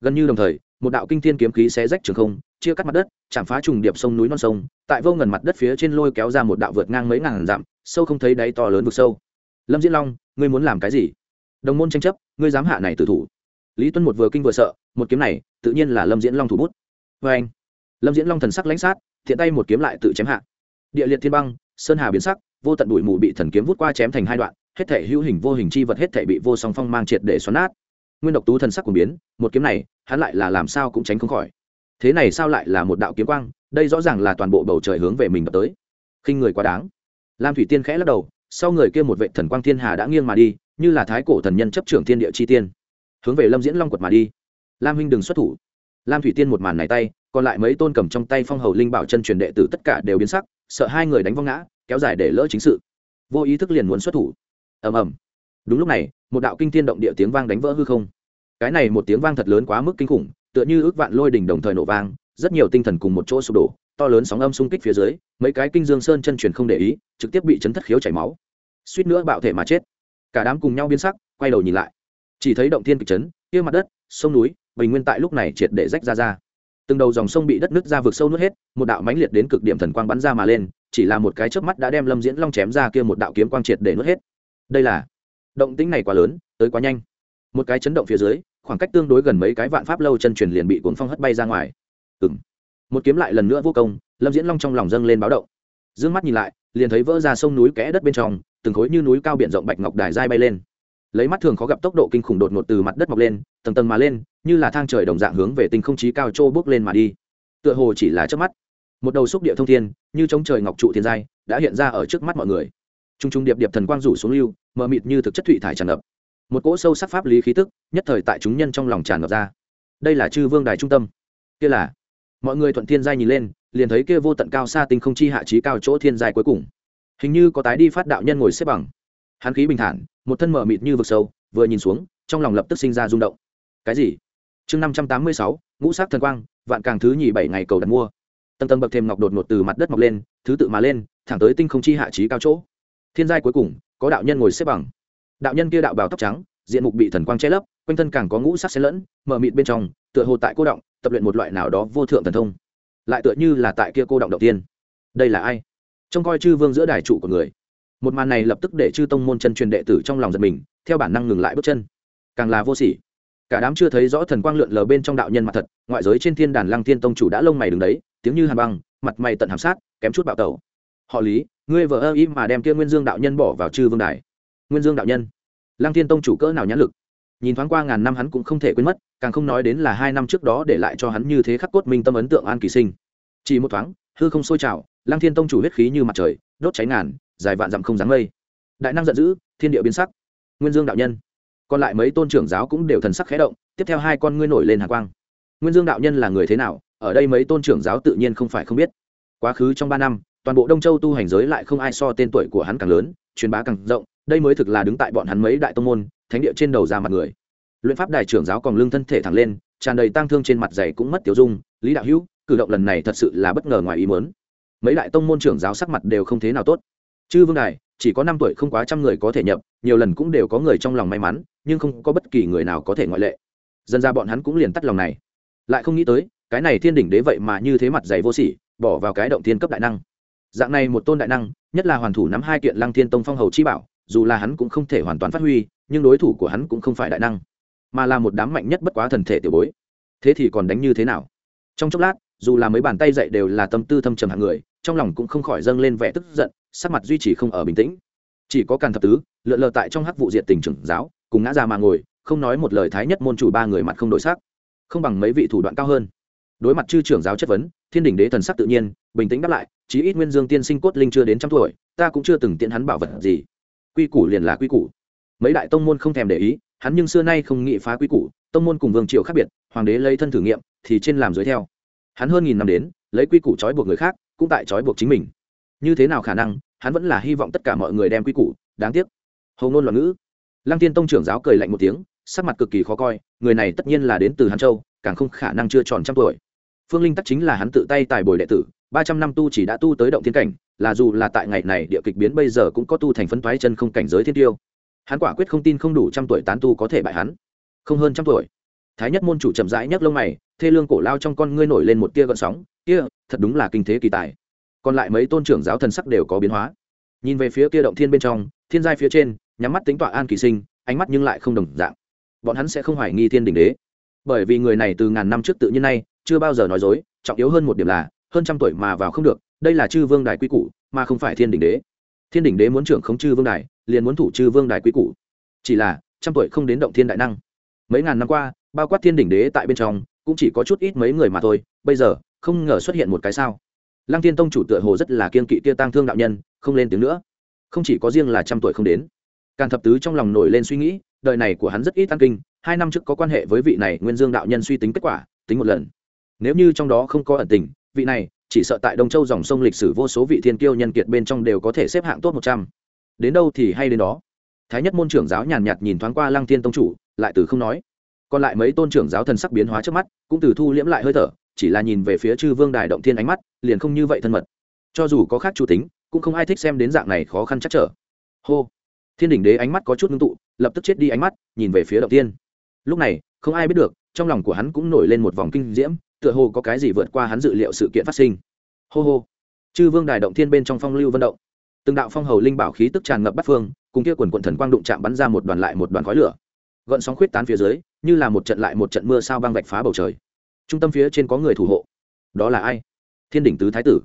gần như đồng thời, một đạo kinh thiên kiếm khí xé rách trường không, chia cắt mặt đất, chạm phá trùng điệp sông núi non sông, tại vô ngần mặt đất phía trên lôi kéo ra một đạo vượt ngang mấy ngàn dặm, sâu không thấy đáy to lớn vực sâu. Lâm diễn long, ngươi muốn làm cái gì? Đồng môn tranh chấp, ngươi dám hạ này tử thủ. Lý tuân một vừa kinh vừa sợ, một kiếm này, tự nhiên là lâm diễn long thủ bút. Vê anh lâm diễn long thần sắc lãnh sát, thiện tay một kiếm lại tự chém hạ địa liệt thiên băng, sơn hà biến sắc, vô tận bụi mù bị thần kiếm vút qua chém thành hai đoạn, hết thể hữu hình vô hình chi vật hết thể bị vô song phong mang triệt để xoắn nát. Nguyên độc tú thần sắc của biến, một kiếm này, hắn lại là làm sao cũng tránh không khỏi. Thế này sao lại là một đạo kiếm quang, đây rõ ràng là toàn bộ bầu trời hướng về mình đập tới. Khinh người quá đáng. Lam thủy tiên khẽ lắc đầu, sau người kia một vệ thần quang thiên hà đã nghiêng mà đi, như là thái cổ thần nhân chấp trưởng thiên địa chi tiên. Hướng về lâm diễn long quật mà đi. Lam huynh đừng xuất thủ. Lam thủy tiên một màn này tay, còn lại mấy tôn cầm trong tay phong hầu linh bảo chân truyền đệ tử tất cả đều biến sắc sợ hai người đánh vong ngã, kéo dài để lỡ chính sự. Vô ý thức liền muốn xuất thủ. Ầm ầm. Đúng lúc này, một đạo kinh thiên động địa tiếng vang đánh vỡ hư không. Cái này một tiếng vang thật lớn quá mức kinh khủng, tựa như ước vạn lôi đỉnh đồng thời nổ vang, rất nhiều tinh thần cùng một chỗ sụp đổ, to lớn sóng âm xung kích phía dưới, mấy cái kinh dương sơn chân truyền không để ý, trực tiếp bị chấn thất khiếu chảy máu. Suýt nữa bạo thể mà chết. Cả đám cùng nhau biến sắc, quay đầu nhìn lại. Chỉ thấy động thiên kịch chấn, kia mặt đất, sông núi, bình nguyên tại lúc này triệt để rách ra ra từng đầu dòng sông bị đất nứt ra vực sâu nuốt hết, một đạo mãnh liệt đến cực điểm thần quang bắn ra mà lên, chỉ là một cái chớp mắt đã đem lâm diễn long chém ra kia một đạo kiếm quang triệt để nuốt hết. Đây là động tĩnh này quá lớn, tới quá nhanh. Một cái chấn động phía dưới, khoảng cách tương đối gần mấy cái vạn pháp lâu chân truyền liền bị cuốn phong hất bay ra ngoài. Ừng một kiếm lại lần nữa vô công, lâm diễn long trong lòng dâng lên báo động. D ư ơ n g mắt nhìn lại, liền thấy vỡ ra sông núi kẽ đất bên trong, từng khối như núi cao b i ể n rộng bạch ngọc đài dai bay lên lấy mắt thường khó gặp tốc độ kinh khủng đột ngột từ mặt đất mọc lên, tầng tầng mà lên, như là thang trời đồng dạng hướng về tinh không trí cao trô bước lên mà đi. Tựa hồ chỉ là trước mắt. Một đầu xúc địa thông thiên, như trống trời ngọc trụ thiên giai, đã hiện ra ở trước mắt mọi người. T r u n g t r u n g điệp điệp thần quang rủ xuống lưu, mờ mịt như thực chất thụy thải tràn ngập. Một cỗ sâu sắc pháp lý khí tức, nhất thời tại chúng nhân trong lòng tràn ngập ra. Đây là chư vương đài trung tâm. Kia là. Mọi người thuận thiên giai nhìn lên, liền thấy kia vô tận cao xa tinh không chi hạ trí cao chỗ thiên giai cuối cùng. Hình như có tái đi phát đạo nhân ngồi xếp bằng. Hắn khí bình thản một thân mở mịt như vực sâu, vừa nhìn xuống, trong lòng lập tức sinh ra rung động. Cái gì? Chương năm trăm tám mươi sáu, ngũ sắc thần quang, vạn càng thứ nhì bảy ngày cầu đặt mua. Tầng tầng bậc thềm ngọc đột ngột từ mặt đất mọc lên, thứ tự mà lên, thẳng tới tinh không chi hạ trí cao chỗ. Thiên giai cuối cùng, có đạo nhân ngồi xếp bằng. Đạo nhân kia đạo bào tóc trắng, diện mục bị thần quang che lấp, quanh thân càng có ngũ sắc xen lẫn, mở mịt bên trong, tựa hồ tại cô động, tập luyện một loại nào đó vô thượng thần thông. Lại tựa như là tại kia cô động đầu tiên. Đây là ai? Trông coi chư vương giữa đài trụ của người một màn này lập tức để chư tông môn chân truyền đệ tử trong lòng giật mình, theo bản năng ngừng lại bước chân. Càng là vô sỉ. Cả đám chưa thấy rõ thần quang lượn lờ bên trong đạo nhân mặt thật, ngoại giới trên thiên đàn lăng thiên tông chủ đã lông mày đứng đấy, tiếng như hàn băng, mặt mày tận hàm sát, kém chút bạo tẩu. Họ lý, ngươi vợ ơ ý mà đem kia nguyên dương đạo nhân bỏ vào chư vương đài. Nguyên dương đạo nhân. Lăng thiên tông chủ cỡ nào nhãn lực. Nhìn thoáng qua ngàn năm hắn cũng không thể quên mất, càng không nói đến là hai năm trước đó để lại cho hắn như thế khắc cốt minh tâm ấn tượng an kỳ sinh. Chỉ một thoáng, hư không sôi trào lang thiên tông chủ huyết khí như mặt trời, đốt cháy ngàn dài vạn dặm không dáng mây. Đại năng giận dữ, thiên địa biến sắc. Nguyên dương đạo nhân. Còn lại mấy tôn trưởng giáo cũng đều thần sắc khẽ động, tiếp theo hai con ngươi nổi lên hạ quang. Nguyên dương đạo nhân là người thế nào? Ở đây mấy tôn trưởng giáo tự nhiên không phải không biết. Quá khứ trong ba năm, toàn bộ đông châu tu hành giới lại không ai so tên tuổi của hắn càng lớn, truyền bá càng rộng, đây mới thực là đứng tại bọn hắn mấy đại tông môn, thánh địa trên đầu ra mặt người. Luyện pháp đại trưởng giáo còn lương thân thể thẳng lên, tràn đầy tang thương trên mặt dày cũng mất tiểu dung, lý đạo hữu, cử động lần này thật sự là bất ngờ ngoài ý muốn. Mấy đại tông môn trưởng giáo sắc mặt đều không thế nào tốt chư vương đài, chỉ có năm tuổi không quá trăm người có thể nhập, nhiều lần cũng đều có người trong lòng may mắn, nhưng không có bất kỳ người nào có thể ngoại lệ. Dân ra bọn hắn cũng liền tắt lòng này. Lại không nghĩ tới, cái này thiên đỉnh đế vậy mà như thế mặt dày vô sỉ, bỏ vào cái động thiên cấp đại năng. Dạng này một tôn đại năng, nhất là hoàn thủ nắm hai kiện lăng thiên tông phong hầu chi bảo, dù là hắn cũng không thể hoàn toàn phát huy, nhưng đối thủ của hắn cũng không phải đại năng, mà là một đám mạnh nhất bất quá thần thể tiểu bối. Thế thì còn đánh như thế nào? Trong chốc lát, dù là mấy bàn tay dậy đều là tâm tư thâm trầm hạng người, trong lòng cũng không khỏi dâng lên vẻ tức giận sắc mặt duy trì không ở bình tĩnh. Chỉ có càn thập tứ, lượn lờ tại trong hắc vụ diệt tình trưởng giáo, cùng ngã ra mà ngồi, không nói một lời thái nhất môn chủ ba người mặt không đổi sắc. Không bằng mấy vị thủ đoạn cao hơn. Đối mặt chư trưởng giáo chất vấn, thiên đình đế thần sắc tự nhiên, bình tĩnh đáp lại, chí ít nguyên dương tiên sinh cốt linh chưa đến trăm tuổi, ta cũng chưa từng tiện hắn bảo vật gì. Quy củ liền là quy củ. Mấy đại tông môn không thèm để ý, hắn nhưng xưa nay không nghĩ phá quy củ, tông môn cùng vương triều khác biệt, hoàng đế lấy thân thử nghiệm, thì trên làm dưới theo. Hắn hơn nghìn năm đến, lấy quy củ trói buộc người khác, cũng tại trói buộc chính mình như thế nào khả năng, hắn vẫn là hy vọng tất cả mọi người đem quy củ, đáng tiếc. Hầu ngôn loạn ngữ. Lăng tiên tông trưởng giáo cười lạnh một tiếng, sắc mặt cực kỳ khó coi, người này tất nhiên là đến từ hàn châu, càng không khả năng chưa tròn trăm tuổi. Phương linh tắc chính là hắn tự tay tài bồi đệ tử, ba trăm năm tu chỉ đã tu tới động thiên cảnh, là dù là tại ngày này địa kịch biến bây giờ cũng có tu thành phấn thoái chân không cảnh giới thiên tiêu. Hắn quả quyết không tin không đủ trăm tuổi tán tu có thể bại hắn. Không hơn trăm tuổi. Thái nhất môn chủ chậm rãi nhấc lông mày, thê lương cổ lao trong con ngươi nổi lên một tia gợn sóng, kia, thật đúng là kinh thế kỳ tài còn lại mấy tôn trưởng giáo thần sắc đều có biến hóa. Nhìn về phía kia động thiên bên trong, thiên giai phía trên, nhắm mắt tính tọa an kỳ sinh, ánh mắt nhưng lại không đồng dạng. Bọn hắn sẽ không hoài nghi thiên đình đế. Bởi vì người này từ ngàn năm trước tự nhiên nay, chưa bao giờ nói dối, trọng yếu hơn một điểm là, hơn trăm tuổi mà vào không được, đây là chư vương đài quy củ, mà không phải thiên đỉnh đế. Thiên đỉnh đế muốn trưởng khống chư vương đài, liền muốn thủ chư vương đài quý cũ chỉ là, trăm tuổi không đến động thiên đại năng. Mấy ngàn năm qua, bao quát thiên đỉnh đế tại bên trong, cũng chỉ có chút ít mấy người mà thôi, bây giờ, không ngờ xuất hiện một cái sao lăng thiên tông chủ tựa hồ rất là kiên kỵ kia tăng thương đạo nhân, không lên tiếng nữa. Không chỉ có riêng là trăm tuổi không đến. Càn thập tứ trong lòng nổi lên suy nghĩ, đời này của hắn rất ít tăng kinh, hai năm trước có quan hệ với vị này nguyên dương đạo nhân suy tính kết quả, tính một lần. Nếu như trong đó không có ẩn tình, vị này, chỉ sợ tại đông châu dòng sông lịch sử vô số vị thiên kiêu nhân kiệt bên trong đều có thể xếp hạng tốt một trăm. Đến đâu thì hay đến đó. Thái nhất môn trưởng giáo nhàn nhạt nhìn thoáng qua lăng thiên tông chủ, lại từ không nói. Còn lại mấy tôn trưởng giáo thần sắc biến hóa trước mắt, cũng từ thu liễm lại hơi thở chỉ là nhìn về phía chư vương đài động thiên ánh mắt, liền không như vậy thân mật. Cho dù có khác chủ tính, cũng không ai thích xem đến dạng này khó khăn chắc trở. Hô! Thiên đỉnh đế ánh mắt có chút ngưng tụ, lập tức chết đi ánh mắt, nhìn về phía động tiên lúc này, không ai biết được, trong lòng của hắn cũng nổi lên một vòng kinh diễm, tựa hồ có cái gì vượt qua hắn dự liệu sự kiện phát sinh. Hô hô! Chư vương đài động thiên bên trong phong lưu vận động. Từng đạo phong hầu linh bảo khí tức tràn ngập bắt phương, cùng kia quần quận thần quang đụng chạm bắn ra một đoàn lại một đoàn khói lửa. Gợn sóng khuyết tán phía dưới, như là một trận lại một trận mưa sao băng vạch phá bầu trời trung tâm phía trên có người thủ hộ. Đó là ai? Thiên đỉnh tứ thái tử.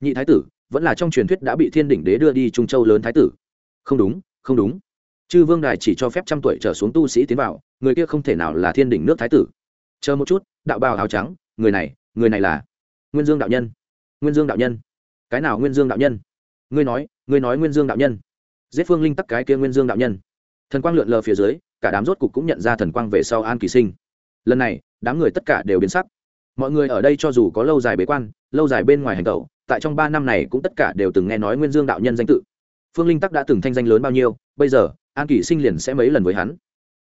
Nhị thái tử, vẫn là trong truyền thuyết đã bị thiên đỉnh đế đưa đi trung châu lớn thái tử. Không đúng không đúng. Chư vương đài chỉ cho phép trăm tuổi trở xuống tu sĩ tiến vào, người kia không thể nào là thiên đỉnh nước thái tử. Chờ một chút, đạo bào áo trắng, người này người này là nguyên dương đạo nhân. Nguyên dương đạo nhân. Cái nào nguyên dương đạo nhân? Ngươi nói ngươi nói nguyên dương đạo nhân. Giết phương linh tắc cái kia nguyên dương đạo nhân. Thần quang lượn lờ phía dưới, cả đám rốt cục cũng nhận ra thần quang về sau an kỳ sinh lần này, đám người tất cả đều biến sắc. Mọi người ở đây cho dù có lâu dài bế quan, lâu dài bên ngoài hành tẩu, tại trong ba năm này cũng tất cả đều từng nghe nói nguyên dương đạo nhân danh tự. Phương linh tắc đã từng thanh danh lớn bao nhiêu, bây giờ, an kỳ sinh liền sẽ mấy lần với hắn.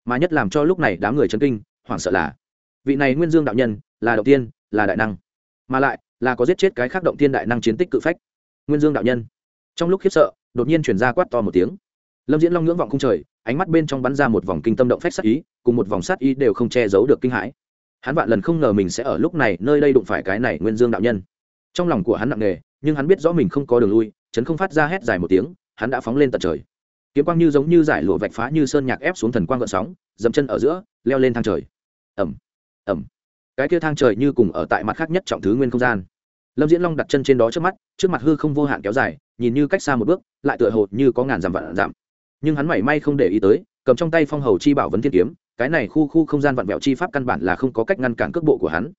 Mà nhất làm cho lúc này đám người chấn kinh, hoảng sợ là, vị này nguyên dương đạo nhân, là đầu tiên, là đại năng. Mà lại, là có giết chết cái khác động tiên đại năng chiến tích cự phách. Nguyên dương đạo nhân. Trong lúc khiếp sợ, đột nhiên chuyển ra quát to một tiếng. Lâm diễn long ngưỡng vọng cung trời ánh mắt bên trong bắn ra một vòng kinh tâm động phách sát ý, cùng một vòng sát ý đều không che giấu được kinh hãi. Hắn vạn lần không ngờ mình sẽ ở lúc này nơi đây đụng phải cái này nguyên dương đạo nhân. Trong lòng của hắn nặng nề, nhưng hắn biết rõ mình không có đường lui, chấn không phát ra hét dài một tiếng, hắn đã phóng lên tận trời. Kiếm quang như giống như giải lụa vạch phá như sơn nhạc ép xuống thần quang gợn sóng, dậm chân ở giữa, leo lên thang trời. Ẩm ẩm cái kia thang trời như cùng ở tại mặt khác nhất trọng thứ nguyên không gian. Lâm diễn long đặt chân trên đó trước mắt, trước mặt hư không vô hạn kéo dài, nhìn như cách xa một bước, lại tựa hồ như có ngàn dặm vạn dặm nhưng hắn mảy may không để ý tới, cầm trong tay phong hầu chi bảo vấn thiên kiếm, cái này khu khu không gian vặn vẹo chi pháp căn bản là không có cách ngăn cản cước bộ của hắn.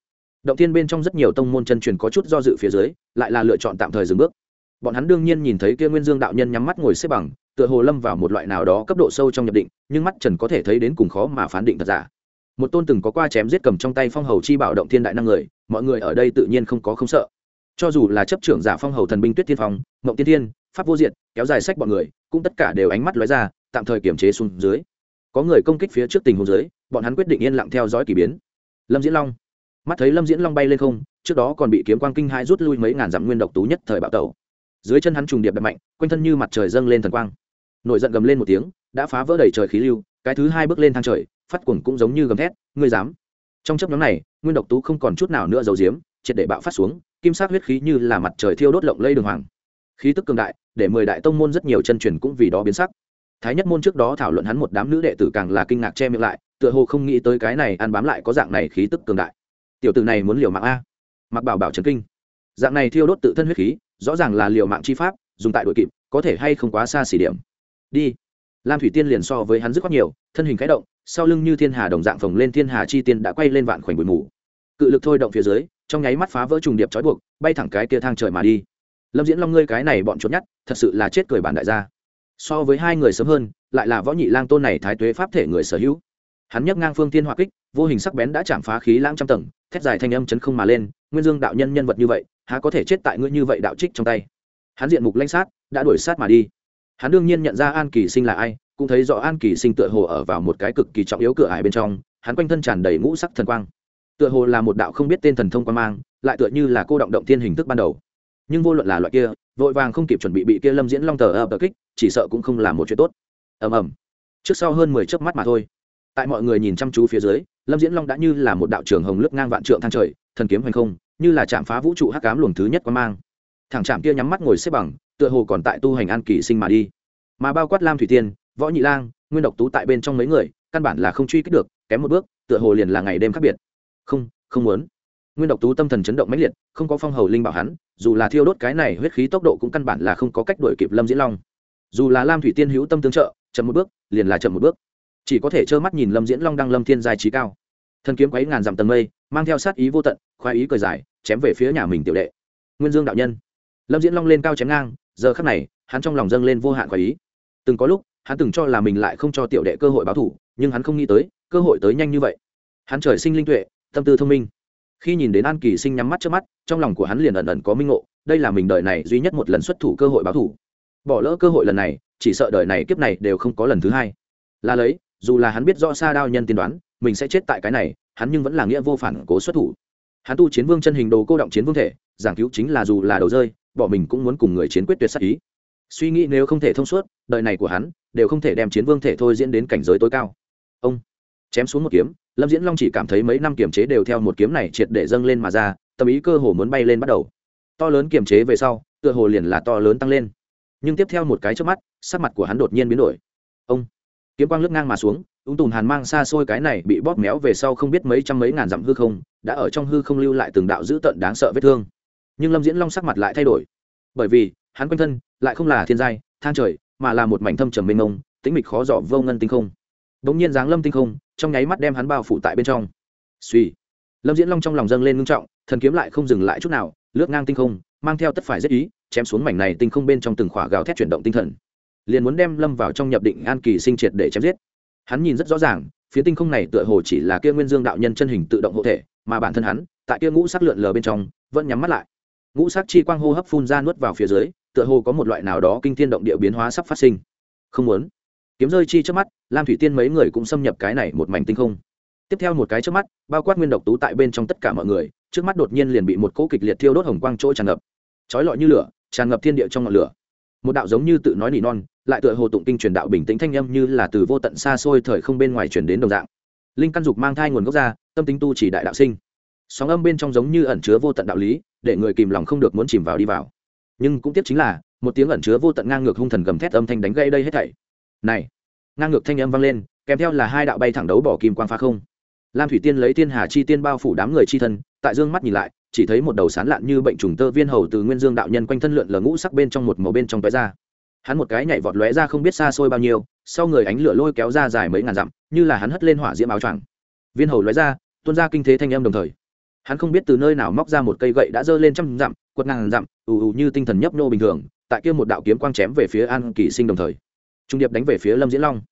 Động thiên bên trong rất nhiều tông môn chân truyền có chút do dự phía dưới, lại là lựa chọn tạm thời dừng bước. Bọn hắn đương nhiên nhìn thấy kia nguyên dương đạo nhân nhắm mắt ngồi xếp bằng, tựa hồ lâm vào một loại nào đó cấp độ sâu trong nhập định, nhưng mắt trần có thể thấy đến cùng khó mà phán định thật giả. Một tôn từng có qua chém giết cầm trong tay phong hầu chi bảo động thiên đại năng người, mọi người ở đây tự nhiên không có không sợ. Cho dù là chấp trưởng giả phong hầu thần binh tuyết thiên phong, mộng tiên thiên pháp vô diện kéo dài sách bọn người, cũng tất cả đều ánh mắt lóe ra, tạm thời kiềm chế xuống dưới. Có người công kích phía trước tình huống dưới, bọn hắn quyết định yên lặng theo dõi k ỳ biến. Lâm diễn long. Mắt thấy lâm diễn long bay lên không, trước đó còn bị kiếm quang kinh hai rút lui mấy ngàn dặm nguyên độc tú nhất thời bạo tẩu. Dưới chân hắn trùng điệp đẹp mạnh, quanh thân như mặt trời dâng lên thần quang. Nổi giận gầm lên một tiếng, đã phá vỡ đầy trời khí lưu, cái thứ hai bước lên thang trời, phát cuồng cũng giống như gầm thét, ngươi dám. Trong chấp nhóm này, nguyên độc tú không còn chút nào nữa giấu diếm triệt để bạo phát xuống, kim sắc huyết khí như là mặt trời thiêu đốt lộng lây đường hoàng khí tức cường đại, để mười đại tông môn rất nhiều chân truyền cũng vì đó biến sắc. Thái nhất môn trước đó thảo luận hắn một đám nữ đệ tử càng là kinh ngạc che miệng lại, tựa hồ không nghĩ tới cái này ăn bám lại có dạng này khí tức cường đại. Tiểu tử này muốn liều mạng a. Mặc bảo bảo trấn kinh. Dạng này thiêu đốt tự thân huyết khí, rõ ràng là liều mạng chi pháp, dùng tại đội kịp, có thể hay không quá xa xỉ điểm. Đi. Lam thủy tiên liền so với hắn dứt khoát nhiều, thân hình khẽ động, sau lưng như thiên hà đồng dạng phồng lên thiên hà chi tiên đã quay lên vạn khoảnh bụi mù. Cự lực thôi động phía dưới, trong nháy mắt phá vỡ trùng điệp trói buộc, bay thẳng cái kia thang trời mà đi lâm diễn long, ngươi cái này bọn trốn nhát thật sự là chết cười bản đại gia. So với hai người sớm hơn, lại là võ nhị lang tôn này thái tuế pháp thể người sở hữu. Hắn nhấc ngang phương tiên hỏa kích, vô hình sắc bén đã chạm phá khí lãng trăm tầng, thét dài thanh âm chấn không mà lên, nguyên dương đạo nhân nhân vật như vậy, há có thể chết tại ngươi như vậy đạo trích trong tay? Hắn diện mục lanh sát, đã đuổi sát mà đi. Hắn đương nhiên nhận ra an kỳ sinh là ai, cũng thấy rõ an kỳ sinh tựa hồ ở vào một cái cực kỳ trọng yếu cửa ải bên trong, hắn quanh thân tràn đầy ngũ sắc thần quang. Tựa hồ là một đạo không biết tên thần thông quan mang, lại tựa như là cô động động thiên hình thức ban đầu nhưng vô luận là loại kia, vội vàng không kịp chuẩn bị bị kia lâm diễn long tờ ập kích, chỉ sợ cũng không là một chuyện tốt. Ầm ầm. Trước sau hơn mười chớp mắt mà thôi. Tại mọi người nhìn chăm chú phía dưới, lâm diễn long đã như là một đạo trường hồng lướt ngang vạn trượng thang trời, thần kiếm hoành không, như là chạm phá vũ trụ hắc cám luồng thứ nhất quan mang. Thẳng chạm kia nhắm mắt ngồi xếp bằng, tựa hồ còn tại tu hành an kỳ sinh mà đi. Mà bao quát lam thủy tiên, võ nhị lang, nguyên độc tú tại bên trong mấy người, căn bản là không truy kích được, kém một bước, tựa hồ liền là ngày đêm khác biệt. Không không muốn nguyên độc tú tâm thần chấn động mãnh liệt, không có phong hầu linh bảo hắn, dù là thiêu đốt cái này huyết khí tốc độ cũng căn bản là không có cách đuổi kịp lâm diễn long. Dù là lam thủy tiên hữu tâm tương trợ, chậm một bước, liền là chậm một bước. Chỉ có thể trơ mắt nhìn lâm diễn long đăng lâm thiên giai trí cao. Thần kiếm quấy ngàn dặm tầng mây, mang theo sát ý vô tận, khoái ý cười dài, chém về phía nhà mình tiểu đệ. Nguyên dương đạo nhân. Lâm diễn long lên cao chém ngang, giờ khắc này, hắn trong lòng dâng lên vô hạn khoái ý. Từng có lúc, hắn từng cho là mình lại không cho tiểu đệ cơ hội báo thủ nhưng hắn không nghĩ tới, cơ hội tới nhanh như vậy. Hắn trời sinh linh tuệ, tâm tư thông minh khi nhìn đến an kỳ sinh nhắm mắt trước mắt, trong lòng của hắn liền ẩn ẩn có minh ngộ, đây là mình đời này duy nhất một lần xuất thủ cơ hội báo thủ. Bỏ lỡ cơ hội lần này, chỉ sợ đời này kiếp này đều không có lần thứ hai. Là lấy, dù là hắn biết rõ xa đao nhân tiên đoán, mình sẽ chết tại cái này, hắn nhưng vẫn là nghĩa vô phản cố xuất thủ. Hắn tu chiến vương chân hình đồ cô động chiến vương thể, giảng cứu chính là dù là đầu rơi, bỏ mình cũng muốn cùng người chiến quyết tuyệt sắc ý. Suy nghĩ nếu không thể thông suốt, đời này của hắn, đều không thể đem chiến vương thể thôi diễn đến cảnh giới tối cao. Ông! Chém xuống một kiếm, lâm diễn long chỉ cảm thấy mấy năm kiềm chế đều theo một kiếm này triệt để dâng lên mà ra, tâm ý cơ hồ muốn bay lên bắt đầu. To lớn kiềm chế về sau, tựa hồ liền là to lớn tăng lên. Nhưng tiếp theo một cái trước mắt, sắc mặt của hắn đột nhiên biến đổi. Ông! Kiếm quang lướt ngang mà xuống, ung tùm hàn mang xa xôi cái này bị bóp méo về sau không biết mấy trăm mấy ngàn dặm hư không, đã ở trong hư không lưu lại từng đạo dữ tận đáng sợ vết thương. Nhưng lâm diễn long sắc mặt lại thay đổi. Bởi vì, hắn quanh thân lại không là thiên giai than trời, mà là một mảnh thâm trầm mênh mông, tĩnh mịch khó dọ vô ngân tinh không bỗng nhiên giáng lâm tinh không, trong nháy mắt đem hắn bao phủ tại bên trong. Suy. Lâm diễn long trong lòng dâng lên ngưng trọng, thần kiếm lại không dừng lại chút nào, lướt ngang tinh không, mang theo tất phải rất ý, chém xuống mảnh này tinh không bên trong từng khỏa gào thét chuyển động tinh thần. Liền muốn đem lâm vào trong nhập định an kỳ sinh triệt để chém giết. Hắn nhìn rất rõ ràng, phía tinh không này tựa hồ chỉ là kia nguyên dương đạo nhân chân hình tự động hộ thể, mà bản thân hắn, tại kia ngũ sắc lượn lờ bên trong, vẫn nhắm mắt lại. Ngũ sắc chi quang hô hấp phun ra nuốt vào phía dưới, tựa hồ có một loại nào đó kinh thiên động địa biến hóa sắp phát sinh. Không muốn kiếm rơi chi trước mắt, lam thủy tiên mấy người cũng xâm nhập cái này một mảnh tinh không. Tiếp theo một cái trước mắt, bao quát nguyên độc tú tại bên trong tất cả mọi người, trước mắt đột nhiên liền bị một cỗ kịch liệt thiêu đốt hồng quang chỗ tràn ngập. Trói lọi như lửa, tràn ngập thiên địa trong ngọn lửa. Một đạo giống như tự nói nỉ non, lại tựa hồ tụng kinh truyền đạo bình tĩnh thanh âm như là từ vô tận xa xôi thời không bên ngoài truyền đến đồng dạng. Linh căn dục mang thai nguồn gốc ra, tâm tính tu chỉ đại đạo sinh. Sóng âm bên trong giống như ẩn chứa vô tận đạo lý, để người kìm lòng không được muốn chìm vào đi vào. Nhưng cũng tiếp chính là, một tiếng ẩn chứa vô tận ngang ngược hung thần gầm thét âm thanh đánh gây đây hết thảy này, ngang ngược thanh âm vang lên, kèm theo là hai đạo bay thẳng đấu bỏ kim quang phá không. Lam thủy tiên lấy tiên hà chi tiên bao phủ đám người chi thân, tại dương mắt nhìn lại, chỉ thấy một đầu sán lạn như bệnh trùng tơ viên hầu từ nguyên dương đạo nhân quanh thân lượn lờ ngũ sắc bên trong một màu bên trong tóe ra. Hắn một cái nhảy vọt lóe ra không biết xa xôi bao nhiêu, sau người ánh lửa lôi kéo ra dài mấy ngàn dặm, như là hắn hất lên hỏa diễm áo choàng. Viên hầu lóe ra, tuôn ra kinh thế thanh âm đồng thời. Hắn không biết từ nơi nào móc ra một cây gậy đã giơ lên trăm dặm, quật ngàn dặm, ù ù như tinh thần nhấp nô bình thường, tại kia một đạo kiếm quang chém về phía an kỳ sinh đồng thời trung điệp đánh về phía lâm diễn long.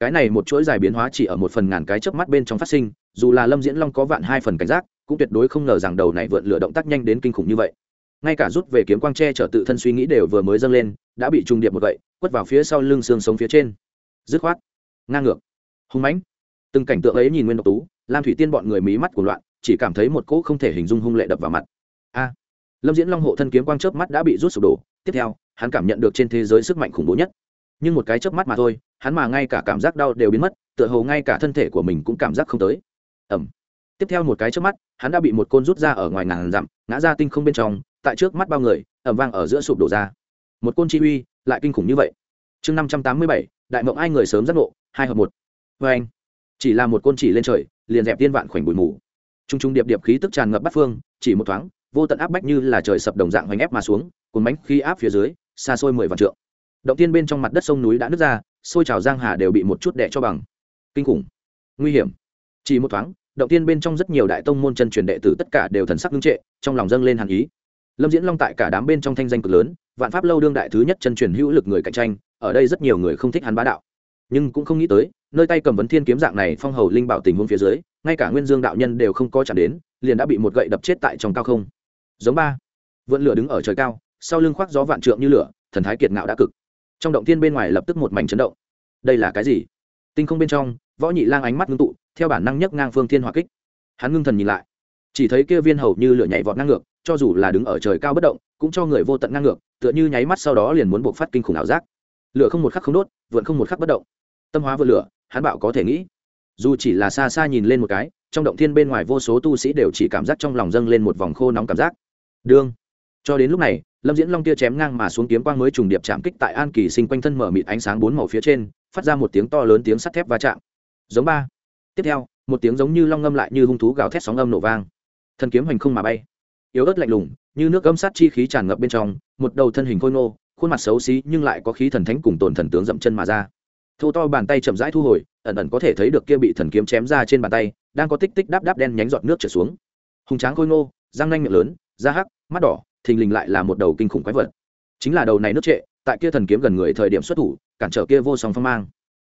Cái này một chuỗi dài biến hóa chỉ ở một phần ngàn cái chớp mắt bên trong phát sinh, dù là lâm diễn long có vạn hai phần cảnh giác, cũng tuyệt đối không ngờ rằng đầu này vượn lửa động tác nhanh đến kinh khủng như vậy. Ngay cả rút về kiếm quang tre trở tự thân suy nghĩ đều vừa mới dâng lên, đã bị trung điệp một vậy quất vào phía sau lưng xương sống phía trên. Dứt khoát, ngang ngược. Hung mãnh. Từng cảnh tượng ấy nhìn nguyên độc tú, lam thủy tiên bọn người mí mắt của loạn, chỉ cảm thấy một cỗ không thể hình dung hung lệ đập vào mặt. A! Lâm diễn long hộ thân kiếm quang chớp mắt đã bị rút sụp đổ, tiếp theo, hắn cảm nhận được trên thế giới sức mạnh khủng bố nhất nhưng một cái chớp mắt mà thôi, hắn mà ngay cả cảm giác đau đều biến mất, tựa hồ ngay cả thân thể của mình cũng cảm giác không tới. Ẩm tiếp theo một cái chớp mắt, hắn đã bị một côn rút ra ở ngoài ngàn dặm, ngã ra tinh không bên trong, tại trước mắt bao người ẩm vang ở giữa sụp đổ ra. Một côn chi uy, lại kinh khủng như vậy. Chương năm trăm tám mươi bảy, đại mộng ai người sớm giác ngộ, hai hợp một. Vê anh. Chỉ là một côn chỉ lên trời, liền dẹp tiên vạn khoảnh bụi mù. T r u n g t r u n g điệp điệp khí tức tràn ngập bắt phương, chỉ một thoáng, vô tận áp bách như là trời sập đồng dạng hoành ép mà xuống, cuốn bánh khi áp phía dưới, xa xôi mười vạn trượng động tiên bên trong mặt đất sông núi đã nứt ra, xôi trào giang hà đều bị một chút đẻ cho bằng. Kinh khủng. Nguy hiểm. Chỉ một thoáng, động tiên bên trong rất nhiều đại tông môn chân truyền đệ tử tất cả đều thần sắc ngưng trệ, trong lòng dâng lên hàn ý. Lâm diễn long tại cả đám bên trong thanh danh cực lớn, vạn pháp lâu đương đại thứ nhất chân truyền hữu lực người cạnh tranh, ở đây rất nhiều người không thích hắn bá đạo. Nhưng cũng không nghĩ tới, nơi tay cầm vấn thiên kiếm dạng này phong hầu linh bảo tình huống phía dưới, ngay cả nguyên dương đạo nhân đều không có chạm đến, liền đã bị một gậy đập chết tại trong cao không. Giống ba. Vượn lửa đứng ở trời cao, sau lưng khoác gió vạn trượng như lửa, thần thái kiệt ngạo đã cực trong động thiên bên ngoài lập tức một mảnh chấn động. Đây là cái gì? Tinh không bên trong, võ nhị lang ánh mắt ngưng tụ, theo bản năng nhấc ngang phương thiên hỏa kích. Hắn ngưng thần nhìn lại. Chỉ thấy kia viên hầu như lửa nhảy vọt ngang ngược, cho dù là đứng ở trời cao bất động, cũng cho người vô tận ngang ngược, tựa như nháy mắt sau đó liền muốn buộc phát kinh khủng ảo giác. Lửa không một khắc không đốt, vượn không một khắc bất động. Tâm hóa vượt lửa, hắn bạo có thể nghĩ. Dù chỉ là xa xa nhìn lên một cái, trong động thiên bên ngoài vô số tu sĩ đều chỉ cảm giác trong lòng dâng lên một vòng khô nóng cảm giác. Đương cho đến lúc này, lâm diễn long tia chém ngang mà xuống kiếm quang mới trùng điệp chạm kích tại an kỳ sinh quanh thân mở mịt ánh sáng bốn màu phía trên, phát ra một tiếng to lớn tiếng sắt thép va chạm. Giống ba. Tiếp theo, một tiếng giống như long ngâm lại như hung thú gào thét sóng âm nổ vang. Thần kiếm hành không mà bay. Yếu ớt lạnh lùng, như nước gâm sát chi khí tràn ngập bên trong, một đầu thân hình khôi ngô, khuôn mặt xấu xí nhưng lại có khí thần thánh cùng tồn thần tướng dậm chân mà ra. Thô to bàn tay chậm rãi thu hồi, ẩn ẩn có thể thấy được kia bị thần kiếm chém ra trên bàn tay, đang có tích tích đáp đáp đen nhánh giọt nước trở xuống. Hùng tráng khôi ngô, răng nanh miệng lớn, da hắc, mắt đỏ thình lình lại là một đầu kinh khủng quái vật. Chính là đầu này nước trệ, tại kia thần kiếm gần người thời điểm xuất thủ, cản trở kia vô song phong mang.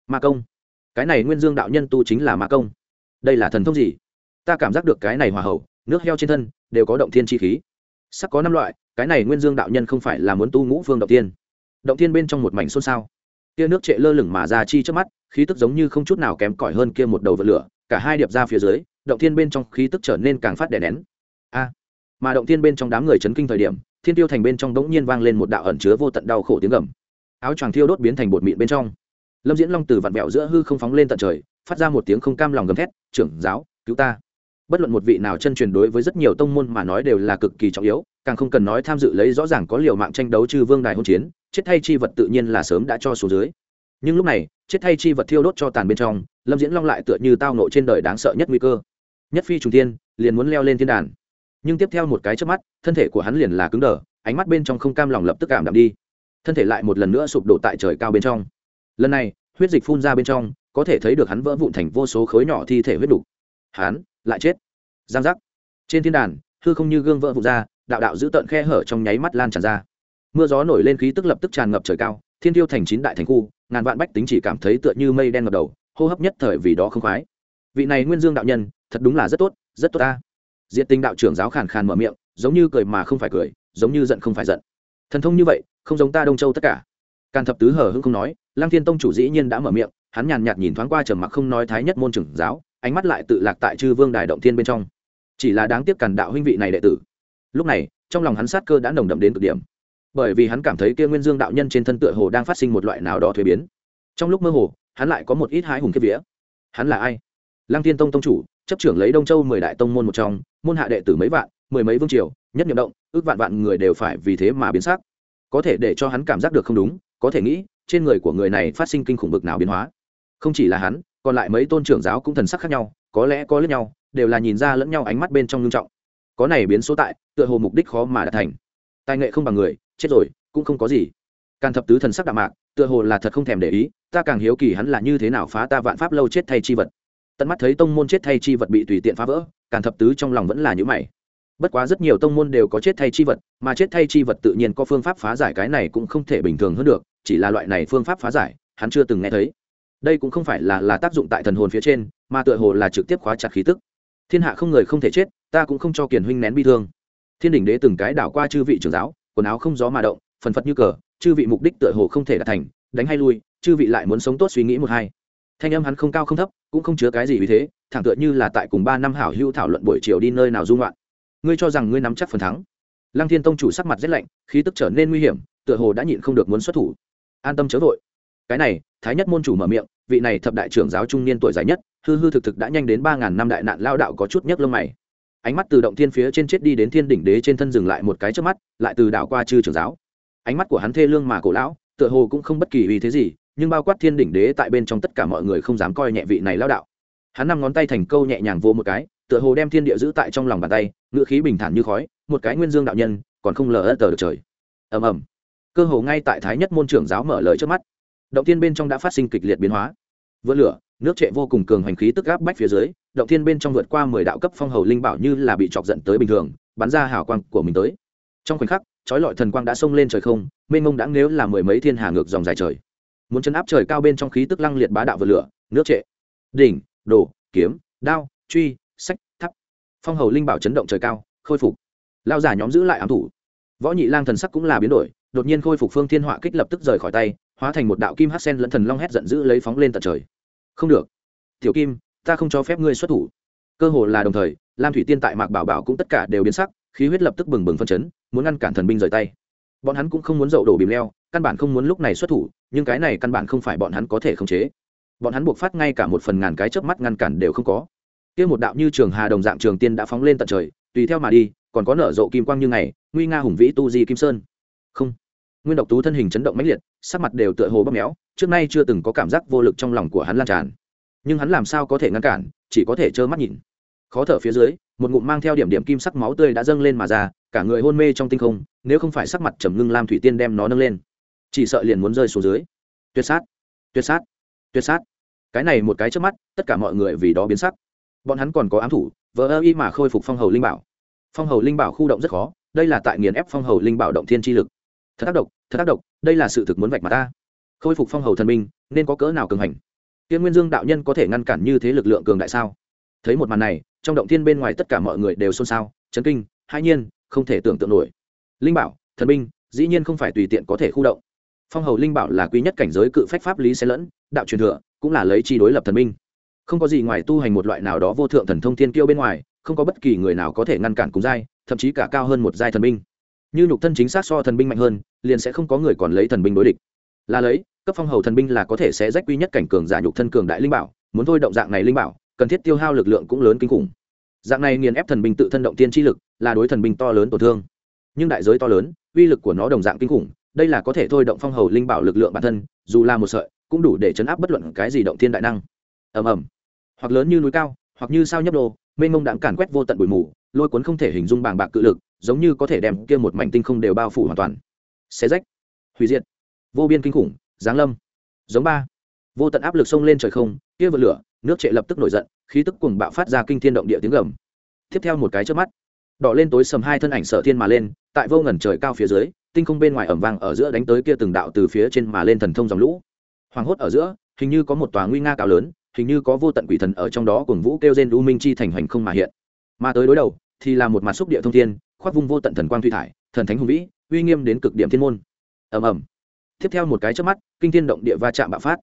Ma công. Cái này nguyên dương đạo nhân tu chính là ma công. Đây là thần thông gì? Ta cảm giác được cái này hòa hậu, nước heo trên thân, đều có động thiên chi khí. Sắc có năm loại, cái này nguyên dương đạo nhân không phải là muốn tu ngũ phương động tiên động tiên bên trong một mảnh xôn xao. Kia nước trệ lơ lửng mà ra chi trước mắt, khí tức giống như không chút nào kém cỏi hơn kia một đầu vật lửa, cả hai điệp ra phía dưới, động thiên bên trong khí tức trở nên càng phát đè nén mà động thiên bên trong đám người chấn kinh thời điểm, thiên tiêu thành bên trong đống nhiên vang lên một đạo ẩn chứa vô tận đau khổ tiếng gầm. Áo choàng thiêu đốt biến thành bột mịn bên trong. Lâm diễn long từ vặn vẹo giữa hư không phóng lên tận trời, phát ra một tiếng không cam lòng gầm thét, trưởng giáo, cứu ta. Bất luận một vị nào chân truyền đối với rất nhiều tông môn mà nói đều là cực kỳ trọng yếu, càng không cần nói tham dự lấy rõ ràng có liều mạng tranh đấu trừ vương đài hôn chiến, chết thay chi vật tự nhiên là sớm đã cho số dưới. Nhưng lúc này, chết thay chi vật thiêu đốt cho tàn bên trong, lâm diễn long lại tựa như tao nộ trên đời đáng sợ nhất nguy cơ. Nhất phi trùng tiên liền muốn leo lên thiên đàn nhưng tiếp theo một cái trước mắt, thân thể của hắn liền là cứng đờ, ánh mắt bên trong không cam lòng lập tức cảm đạm đi. Thân thể lại một lần nữa sụp đổ tại trời cao bên trong. Lần này, huyết dịch phun ra bên trong, có thể thấy được hắn vỡ vụn thành vô số khối nhỏ thi thể huyết đục. Hắn lại chết. Giang giác. Trên thiên đàn, hư không như gương vỡ vụn ra, đạo đạo giữ tợn khe hở trong nháy mắt lan tràn ra. Mưa gió nổi lên khí tức lập tức tràn ngập trời cao, thiên tiêu thành chín đại thành khu, ngàn vạn bách tính chỉ cảm thấy tựa như mây đen ngập đầu, hô hấp nhất thời vì đó không khoái. Vị này nguyên dương đạo nhân, thật đúng là rất tốt rất tốt ta. Diệt Tinh đạo trưởng giáo khàn khàn mở miệng, giống như cười mà không phải cười, giống như giận không phải giận. Thần thông như vậy, không giống ta đông châu tất cả. Càn thập tứ hờ hưng không nói lang thiên tông chủ dĩ nhiên đã mở miệng, hắn nhàn nhạt nhìn thoáng qua trầm mặc không nói thái nhất môn trưởng giáo, ánh mắt lại tự lạc tại chư vương đài động thiên bên trong. Chỉ là đáng tiếc càn đạo huynh vị này đệ tử. Lúc này, trong lòng hắn sát cơ đã nồng đậm đến cực điểm. Bởi vì hắn cảm thấy kia nguyên dương đạo nhân trên thân tựa hồ đang phát sinh một loại nào đó thuế biến. Trong lúc mơ hồ, hắn lại có một ít hái hùng kiếp vía. Hắn là ai? Lăng tiên tông tông chủ chấp trưởng lấy đông châu mười đại tông môn một trong, môn hạ đệ tử mấy vạn, mười mấy vương triều, nhất nhiệm động, ước vạn vạn người đều phải vì thế mà biến sắc. Có thể để cho hắn cảm giác được không đúng, có thể nghĩ, trên người của người này phát sinh kinh khủng bực nào biến hóa. Không chỉ là hắn, còn lại mấy tôn trưởng giáo cũng thần sắc khác nhau, có lẽ có lẫn nhau, đều là nhìn ra lẫn nhau ánh mắt bên trong ngưng trọng. Có này biến số tại, tựa hồ mục đích khó mà đạt thành. Tài nghệ không bằng người, chết rồi, cũng không có gì. Càng thập tứ thần sắc đạm mạc, tựa hồ là thật không thèm để ý, ta càng hiếu kỳ hắn là như thế nào phá ta vạn pháp lâu chết thay chi vật tận mắt thấy tông môn chết thay chi vật bị tùy tiện phá vỡ, càn thập tứ trong lòng vẫn là những mày. Bất quá rất nhiều tông môn đều có chết thay chi vật, mà chết thay chi vật tự nhiên có phương pháp phá giải cái này cũng không thể bình thường hơn được, chỉ là loại này phương pháp phá giải, hắn chưa từng nghe thấy. Đây cũng không phải là là tác dụng tại thần hồn phía trên, mà tựa hồ là trực tiếp khóa chặt khí tức. Thiên hạ không người không thể chết, ta cũng không cho kiền huynh nén bi thương. Thiên đình đế từng cái đảo qua chư vị trưởng giáo, quần áo không gió mà động, phần phật như cờ, chư vị mục đích tựa hồ không thể đạt thành, đánh hay lui, chư vị lại muốn sống tốt suy nghĩ một hai thanh âm hắn không cao không thấp, cũng không chứa cái gì vì thế, thẳng tựa như là tại cùng ba năm hảo hữu thảo luận buổi chiều đi nơi nào dung loạn ngươi cho rằng ngươi nắm chắc phần thắng. Lăng thiên tông chủ sắc mặt rét lạnh, khí tức trở nên nguy hiểm, tựa hồ đã nhịn không được muốn xuất thủ. An tâm chớ vội. Cái này, thái nhất môn chủ mở miệng, vị này thập đại trưởng giáo trung niên tuổi dài nhất, hư hư thực thực đã nhanh đến ba ngàn năm đại nạn lao đạo có chút nhấc lông mày. Ánh mắt từ động thiên phía trên chết đi đến thiên đỉnh đế trên thân dừng lại một cái trước mắt, lại từ đảo qua chư trưởng giáo. Ánh mắt của hắn thê lương mà cổ lão, tựa hồ cũng không bất kỳ uy thế gì nhưng bao quát thiên đỉnh đế tại bên trong tất cả mọi người không dám coi nhẹ vị này lao đạo. Hắn năm ngón tay thành câu nhẹ nhàng vô một cái, tựa hồ đem thiên địa giữ tại trong lòng bàn tay ngựa khí bình thản như khói, một cái nguyên dương đạo nhân, còn không lờ ớt tờ được trời. Ầm ầm. Cơ hồ ngay tại thái nhất môn trưởng giáo mở lời trước mắt, động thiên bên trong đã phát sinh kịch liệt biến hóa. Vỡ lửa, nước trệ vô cùng cường hành khí tức gáp bách phía dưới, động thiên bên trong vượt qua mười đạo cấp phong hầu linh bảo như là bị chọc giận tới bình thường, bắn ra hào quang của mình tới. Trong khoảnh khắc trói lọi thần quang đã xông lên trời không, mênh mông đã nếu là mười mấy thiên hà ngược dòng dài trời muốn chấn áp trời cao bên trong khí tức lăng liệt bá đạo vượt lửa, nước trệ, đỉnh đổ kiếm, đao, truy, sách thắp phong hầu linh bảo chấn động trời cao, khôi phục. Lao giả nhóm giữ lại ám thủ. Võ nhị lang thần sắc cũng là biến đổi, đột nhiên khôi phục phương thiên họa kích lập tức rời khỏi tay, hóa thành một đạo kim hát sen lẫn thần long hét giận dữ lấy phóng lên tận trời. Không được. Tiểu kim, ta không cho phép ngươi xuất thủ. Cơ hồ là đồng thời, lam thủy tiên tại mạc bảo bảo cũng tất cả đều biến sắc, khí huyết lập tức bừng bừng phân chấn, muốn ngăn cản thần binh rời tay. Bọn hắn cũng không muốn dậu đổ bìm leo căn bản không muốn lúc này xuất thủ, nhưng cái này căn bản không phải bọn hắn có thể khống chế. Bọn hắn buộc phát ngay cả một phần ngàn cái chớp mắt ngăn cản đều không có. Kia một đạo như trường hà đồng dạng trường tiên đã phóng lên tận trời, tùy theo mà đi, còn có nở rộ kim quang như ngày, nguy nga hùng vĩ tu di kim sơn. Không. Nguyên độc tú thân hình chấn động mãnh liệt, sắc mặt đều tựa hồ bóp méo, trước nay chưa từng có cảm giác vô lực trong lòng của hắn lan tràn. Nhưng hắn làm sao có thể ngăn cản, chỉ có thể trơ mắt nhìn. Khó thở phía dưới, một ngụm mang theo điểm điểm kim sắc máu tươi đã dâng lên mà ra, cả người hôn mê trong tinh không, nếu không phải sắc mặt trầm ngưng lam thủy tiên đem nó nâng lên chỉ sợ liền muốn rơi xuống dưới. Tuyệt sát tuyệt sát tuyệt sát. Cái này một cái trước mắt tất cả mọi người vì đó biến sắc. Bọn hắn còn có ám thủ vờ ơ y mà khôi phục phong hầu linh bảo. Phong hầu linh bảo khu động rất khó đây là tại nghiền ép phong hầu linh bảo động thiên tri lực. Thật tác động thật tác động đây là sự thực muốn vạch mà ta. Khôi phục phong hầu thần minh nên có cỡ nào cường hành? Tiên nguyên dương đạo nhân có thể ngăn cản như thế lực lượng cường đại sao? Thấy một màn này trong động thiên bên ngoài tất cả mọi người đều xôn xao chấn kinh hai nhiên không thể tưởng tượng nổi. Linh bảo thần minh, dĩ nhiên không phải tùy tiện có thể khu động phong hầu linh bảo là quý nhất cảnh giới cự phách pháp lý xen lẫn, đạo truyền thừa, cũng là lấy chi đối lập thần minh. không có gì ngoài tu hành một loại nào đó vô thượng thần thông thiên kiêu bên ngoài, không có bất kỳ người nào có thể ngăn cản cùng giai, thậm chí cả cao hơn một giai thần binh. Như nhục thân chính xác so thần binh mạnh hơn, liền sẽ không có người còn lấy thần binh đối địch. Là lấy, cấp phong hầu thần binh là có thể sẽ rách quy nhất cảnh cường giả nhục thân cường đại linh bảo, muốn thôi động dạng này linh bảo, cần thiết tiêu hao lực lượng cũng lớn kinh khủng. Dạng này nghiền ép thần binh tự thân động tiên chi lực, là đối thần binh to lớn tổn thương. Nhưng đại giới to lớn, uy lực của nó đồng dạng kinh khủng đây là có thể thôi động phong hầu linh bảo lực lượng bản thân, dù là một sợi, cũng đủ để chấn áp bất luận cái gì động thiên đại năng. Ầm ầm. Hoặc lớn như núi cao, hoặc như sao nhấp đồ, mênh mông đạm càn quét vô tận bụi mù, lôi cuốn không thể hình dung bàng bạc cự lực, giống như có thể đem kia một mảnh tinh không đều bao phủ hoàn toàn. Xé rách. Hủy diệt. Vô biên kinh khủng, giáng lâm. Giống ba. Vô tận áp lực xông lên trời không, kia vượt lửa, nước trệ lập tức nổi giận, khí tức cuồng bạo phát ra kinh thiên động địa tiếng gầm. Tiếp theo một cái trước mắt, đỏ lên tối sầm hai thân ảnh sở thiên mà lên, tại vô ngần trời cao phía dưới tinh không bên ngoài ẩm vang ở giữa đánh tới kia từng đạo từ phía trên mà lên thần thông dòng lũ. Hoàng hốt ở giữa, hình như có một tòa nguy nga cao lớn, hình như có vô tận quỷ thần ở trong đó cùng vũ kêu gen u minh chi thành hành không mà hiện. Mà tới đối đầu, thì là một mặt xúc địa thông thiên, khoác vung vô tận thần quang thủy thải, thần thánh hùng vĩ, uy nghiêm đến cực điểm thiên môn. Ầm ầm. Tiếp theo một cái chớp mắt, kinh thiên động địa va chạm bạo phát.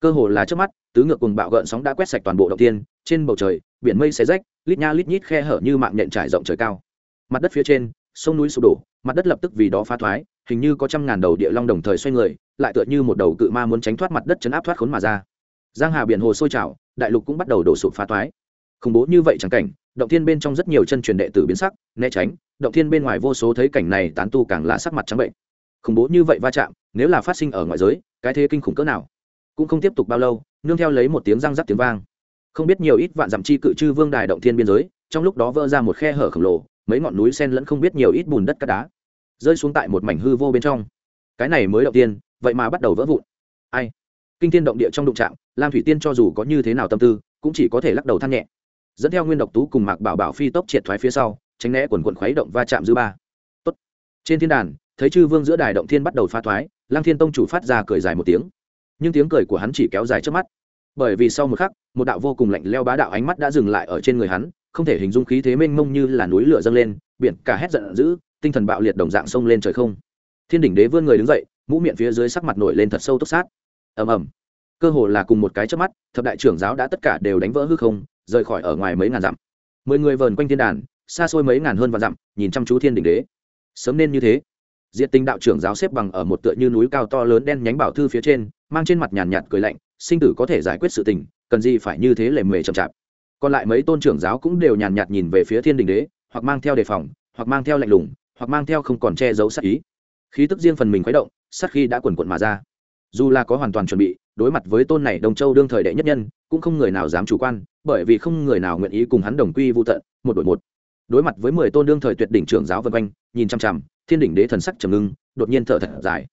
Cơ hồ là trước mắt, tứ ngược cùng bạo gợn sóng đã quét sạch toàn bộ động tiên trên bầu trời, biển mây xé rách, lít nha lít nhít khe hở như mạng nhện trải rộng trời cao. Mặt đất phía trên, sông núi sụp đổ mặt đất lập tức vì đó phá thoái, hình như có trăm ngàn đầu địa long đồng thời xoay người, lại tựa như một đầu cự ma muốn tránh thoát mặt đất chấn áp thoát khốn mà ra. Giang hà biển hồ sôi trào, đại lục cũng bắt đầu đổ sụp phá thoái. Khủng bố như vậy chẳng cảnh, động thiên bên trong rất nhiều chân truyền đệ tử biến sắc, né tránh, động thiên bên ngoài vô số thấy cảnh này tán tu càng là sắc mặt trắng bệnh. Khủng bố như vậy va chạm, nếu là phát sinh ở ngoại giới, cái thế kinh khủng cỡ nào? Cũng không tiếp tục bao lâu, nương theo lấy một tiếng răng rắc tiếng vang. Không biết nhiều ít vạn dặm chi cự chư vương đài động thiên biên giới, trong lúc đó vỡ ra một khe hở khổng lồ mấy ngọn núi sen lẫn không biết nhiều ít bùn đất cát đá, rơi xuống tại một mảnh hư vô bên trong. Cái này mới động tiên, vậy mà bắt đầu vỡ vụn. Ai? Kinh thiên động địa trong đụng trạm lam thủy tiên cho dù có như thế nào tâm tư, cũng chỉ có thể lắc đầu than nhẹ. Dẫn theo nguyên độc tú cùng mạc bảo bảo phi tốc triệt thoái phía sau, tránh né quần quần khuấy động va chạm dư ba. Tốt. trên thiên đàn, thấy chư vương giữa đài động thiên bắt đầu pha thoái lang thiên tông chủ phát ra cười dài một tiếng. Nhưng tiếng cười của hắn chỉ kéo dài trước mắt. Bởi vì sau một khắc, một đạo vô cùng lạnh leo bá đạo ánh mắt đã dừng lại ở trên người hắn không thể hình dung khí thế mênh mông như là núi lửa dâng lên, biển cả hét giận dữ, tinh thần bạo liệt đồng dạng sông lên trời không. Thiên đỉnh đế vươn người đứng dậy, mũ miệng phía dưới sắc mặt nổi lên thật sâu tốc sát. Ầm ầm. Cơ hồ là cùng một cái chớp mắt, thập đại trưởng giáo đã tất cả đều đánh vỡ hư không, rời khỏi ở ngoài mấy ngàn dặm. Mười người vờn quanh thiên đàn, xa xôi mấy ngàn hơn vạn dặm, nhìn chăm chú thiên đỉnh đế. Sớm nên như thế. Diện tinh đạo trưởng giáo xếp bằng ở một tựa như núi cao to lớn đen nhánh bảo thư phía trên, mang trên mặt nhàn nhạt cười lạnh, sinh tử có thể giải quyết sự tình, cần gì phải như thế lề mề chậm chạp còn lại mấy tôn trưởng giáo cũng đều nhàn nhạt nhìn về phía thiên đình đế, hoặc mang theo đề phòng, hoặc mang theo lạnh lùng, hoặc mang theo không còn che giấu sát ý. Khí tức riêng phần mình khuấy động, sát khi đã quần quận mà ra. Dù là có hoàn toàn chuẩn bị, đối mặt với tôn này đồng châu đương thời đệ nhất nhân, cũng không người nào dám chủ quan, bởi vì không người nào nguyện ý cùng hắn đồng quy vô tận, một đội một. Đối mặt với mười tôn đương thời tuyệt đỉnh trưởng giáo vân quanh, nhìn chăm chằm, thiên đỉnh đế thần sắc trầm ngưng, đột nhiên thở thật dài.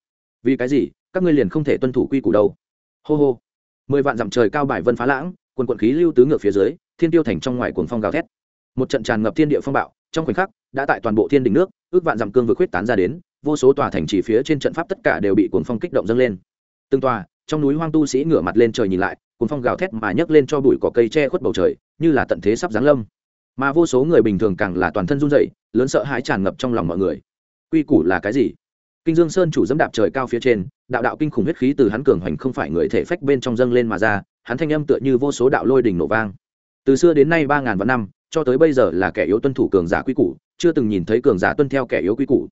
Vì cái gì? Các ngươi liền không thể tuân thủ quy củ đâu. Hô hô. Mười vạn dặm trời cao bài vân phá lãng, quần quận khí lưu tứ ngược phía dưới thiên tiêu thành trong ngoài cuồng phong gào thét. Một trận tràn ngập thiên địa phong bạo, trong khoảnh khắc, đã tại toàn bộ thiên đỉnh nước, ước vạn dặm cương vừa khuyết tán ra đến, vô số tòa thành chỉ phía trên trận pháp tất cả đều bị cuồng phong kích động dâng lên. Từng tòa, trong núi hoang tu sĩ ngửa mặt lên trời nhìn lại, cuồng phong gào thét mà nhấc lên cho bụi cỏ cây che khuất bầu trời, như là tận thế sắp giáng lâm. Mà vô số người bình thường càng là toàn thân run rẩy, lớn sợ hãi tràn ngập trong lòng mọi người. Quy củ là cái gì? Kinh dương sơn chủ dẫm đạp trời cao phía trên, đạo đạo kinh khủng huyết khí từ hắn cường hoành không phải người thể phách bên trong dâng lên mà ra, hắn thanh âm tựa như vô số đạo lôi đỉnh nổ vang từ xưa đến nay ba ngàn vạn năm, cho tới bây giờ là kẻ yếu tuân thủ cường giả quy củ, chưa từng nhìn thấy cường giả tuân theo kẻ yếu quy củ.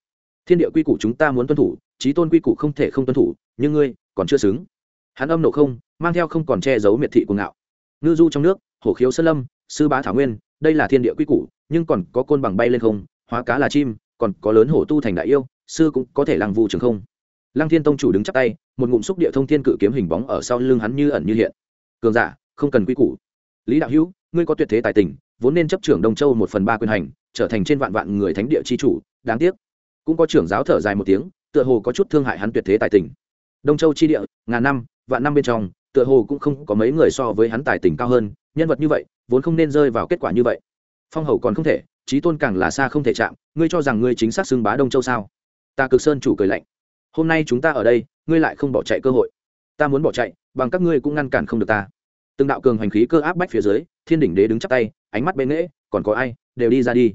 Thiên địa quy củ chúng ta muốn tuân thủ trí tôn quy củ không thể không tuân thủ, nhưng ngươi còn chưa xứng. Hắn âm nộ không, mang theo không còn che giấu miệt thị cuồng ngạo. Ngư du trong nước, hổ khiếu sơn lâm, sư bá thảo nguyên, đây là thiên địa quy củ, nhưng còn có côn bằng bay lên không, hóa cá là chim, còn có lớn hổ tu thành đại yêu, sư cũng có thể lăng vu trường không. Lăng thiên tông chủ đứng chắp tay, một ngụm xúc địa thông thiên cự kiếm hình bóng ở sau lưng hắn như ẩn như hiện. Cường giả, không cần quy củ. Lý đạo hữu ngươi có tuyệt thế tài tình, vốn nên chấp trưởng đông châu một phần ba quyền hành, trở thành trên vạn vạn người thánh địa chi chủ, đáng tiếc. Cũng có trưởng giáo thở dài một tiếng, tựa hồ có chút thương hại hắn tuyệt thế tài tình. Đông châu chi địa, ngàn năm, vạn năm bên trong, tựa hồ cũng không có mấy người so với hắn tài tình cao hơn, nhân vật như vậy, vốn không nên rơi vào kết quả như vậy. Phong hầu còn không thể trí tôn càng là xa không thể chạm, ngươi cho rằng ngươi chính xác xưng bá đông châu sao? Ta cực sơn chủ cười lạnh. Hôm nay chúng ta ở đây, ngươi lại không bỏ chạy cơ hội. Ta muốn bỏ chạy, bằng các ngươi cũng ngăn cản không được ta. Từng đạo cường hành khí cơ áp bách phía dưới thiên đỉnh đế đứng chắp tay, ánh mắt bên nghễ, còn có ai? Đều đi ra đi.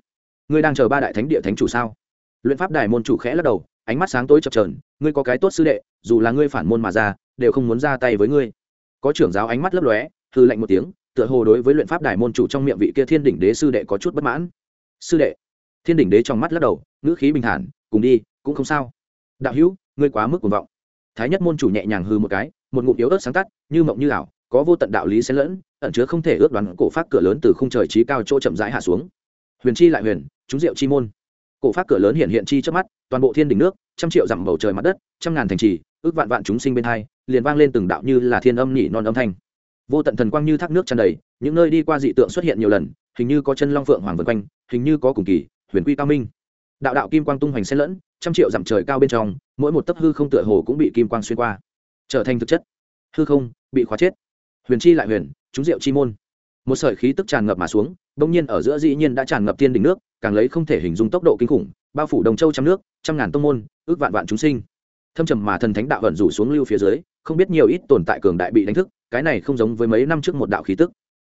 Ngươi đang chờ ba đại thánh địa thánh chủ sao? Luyện pháp đài môn chủ khẽ lắc đầu, ánh mắt sáng tối chập trờn ngươi có cái tốt sư đệ, dù là ngươi phản môn mà ra, đều không muốn ra tay với ngươi. Có trưởng giáo ánh mắt lấp lóe, hư lạnh một tiếng, tựa hồ đối với luyện pháp đài môn chủ trong miệng vị kia thiên đỉnh đế sư đệ có chút bất mãn. Sư đệ. Thiên đỉnh đế trong mắt lắc đầu, ngữ khí bình thản, cùng đi, cũng không sao. Đạo hữu, ngươi quá mức cuồng vọng. Thái nhất môn chủ nhẹ nhàng hư một cái, một ngụm yếu ớt sáng tắt, như mộng như ảo có vô tận đạo lý xen lẫn, ẩn chứa không thể ước đoán cổ pháp cửa lớn từ khung trời trí cao chỗ chậm rãi hạ xuống. Huyền chi lại huyền, chúng diệu chi môn. Cổ pháp cửa lớn hiện hiện chi trước mắt, toàn bộ thiên đỉnh nước, trăm triệu dặm bầu trời mặt đất, trăm ngàn thành trì, ước vạn vạn chúng sinh bên hai, liền vang lên từng đạo như là thiên âm nhị non âm thanh. Vô tận thần quang như thác nước tràn đầy, những nơi đi qua dị tượng xuất hiện nhiều lần, hình như có chân long phượng hoàng vân quanh, hình như có cùng kỳ, huyền quy cao minh. Đạo đạo kim quang tung hoành xen lẫn, trăm triệu dặm trời cao bên trong, mỗi một tấc hư không tựa hồ cũng bị kim quang xuyên qua, trở thành thực chất. Hư không bị khóa chết huyền chi lại huyền, chúng diệu chi môn. Một sợi khí tức tràn ngập mà xuống, bỗng nhiên ở giữa dĩ nhiên đã tràn ngập tiên đỉnh nước, càng lấy không thể hình dung tốc độ kinh khủng, bao phủ đồng châu trăm nước, trăm ngàn tông môn, ước vạn vạn chúng sinh. Thâm trầm mà thần thánh đạo vận rủ xuống lưu phía dưới, không biết nhiều ít tồn tại cường đại bị đánh thức, cái này không giống với mấy năm trước một đạo khí tức.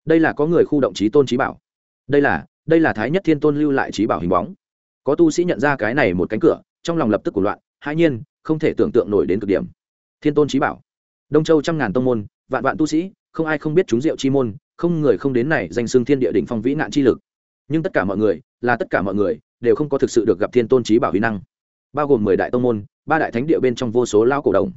Đây là có người khu động trí tôn trí bảo. Đây là đây là thái nhất thiên tôn lưu lại trí bảo hình bóng. Có tu sĩ nhận ra cái này một cánh cửa, trong lòng lập tức của loạn, hai nhiên, không thể tưởng tượng nổi đến cực điểm. Thiên tôn trí bảo. Đông châu trăm ngàn tông môn, vạn vạn tu sĩ không ai không biết chúng diệu chi môn, không người không đến này danh xưng thiên địa đỉnh phong vĩ nạn chi lực. Nhưng tất cả mọi người, là tất cả mọi người, đều không có thực sự được gặp thiên tôn trí bảo huy năng. Bao gồm mười đại tông môn, ba đại thánh địa bên trong vô số lao cổ đồng.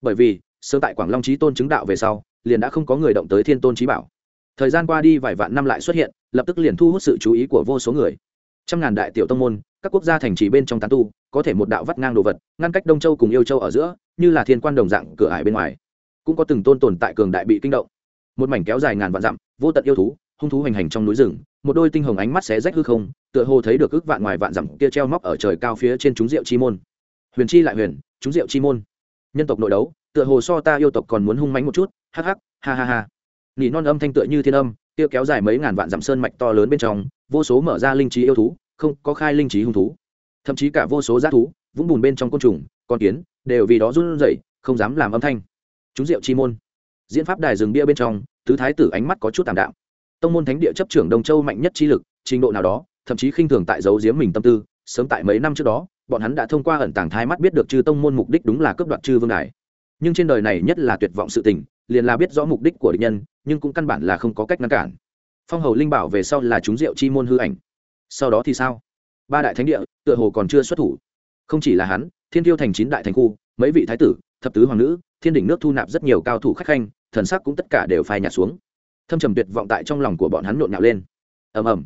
Bởi vì sớm tại quảng long trí tôn chứng đạo về sau, liền đã không có người động tới thiên tôn trí bảo. Thời gian qua đi vài vạn năm lại xuất hiện, lập tức liền thu hút sự chú ý của vô số người. Trăm ngàn đại tiểu tông môn, các quốc gia thành trì bên trong tán tu, có thể một đạo vắt ngang đồ vật, ngăn cách đông châu cùng yêu châu ở giữa, như là thiên quan đồng dạng cửa ải bên ngoài. Cũng có từng tôn tồn tại cường đại bị kinh động một mảnh kéo dài ngàn vạn dặm, vô tận yêu thú, hung thú hành hành trong núi rừng, một đôi tinh hồng ánh mắt xé rách hư không, tựa hồ thấy được ước vạn ngoài vạn dặm kia treo móc ở trời cao phía trên chúng rượu chi môn. Huyền chi lại huyền, chúng rượu chi môn. Nhân tộc nội đấu, tựa hồ so ta yêu tộc còn muốn hung mánh một chút, hắc hắc, ha ha ha. Nỉ non âm thanh tựa như thiên âm, kia kéo dài mấy ngàn vạn dặm sơn mạch to lớn bên trong, vô số mở ra linh trí yêu thú, không có khai linh trí hung thú. Thậm chí cả vô số g thú, vũng bùn bên trong côn trùng, con kiến, đều vì đó run rẩy, không dám làm âm thanh. Chúng rượu chi môn diễn pháp đài rừng bia bên trong, tứ thái tử ánh mắt có chút tạm đạo tông môn thánh địa chấp trưởng đông châu mạnh nhất chi lực, trình độ nào đó, thậm chí khinh thường tại giấu giếm mình tâm tư, sớm tại mấy năm trước đó, bọn hắn đã thông qua ẩn tàng thái mắt biết được chư tông môn mục đích đúng là cướp đoạt chư vương đài. Nhưng trên đời này nhất là tuyệt vọng sự tình, liền là biết rõ mục đích của địch nhân, nhưng cũng căn bản là không có cách ngăn cản. Phong hầu linh bảo về sau là chúng rượu chi môn hư ảnh. Sau đó thì sao? Ba đại thánh địa, tựa hồ còn chưa xuất thủ. Không chỉ là hắn, thiên tiêu thành chín đại thành khu, mấy vị thái tử, thập tứ hoàng nữ, thiên đỉnh nước thu nạp rất nhiều cao thủ khách khanh thần sắc cũng tất cả đều phai nhạt xuống. Thâm trầm tuyệt vọng tại trong lòng của bọn hắn nhộn nhạo lên. Ầm ầm.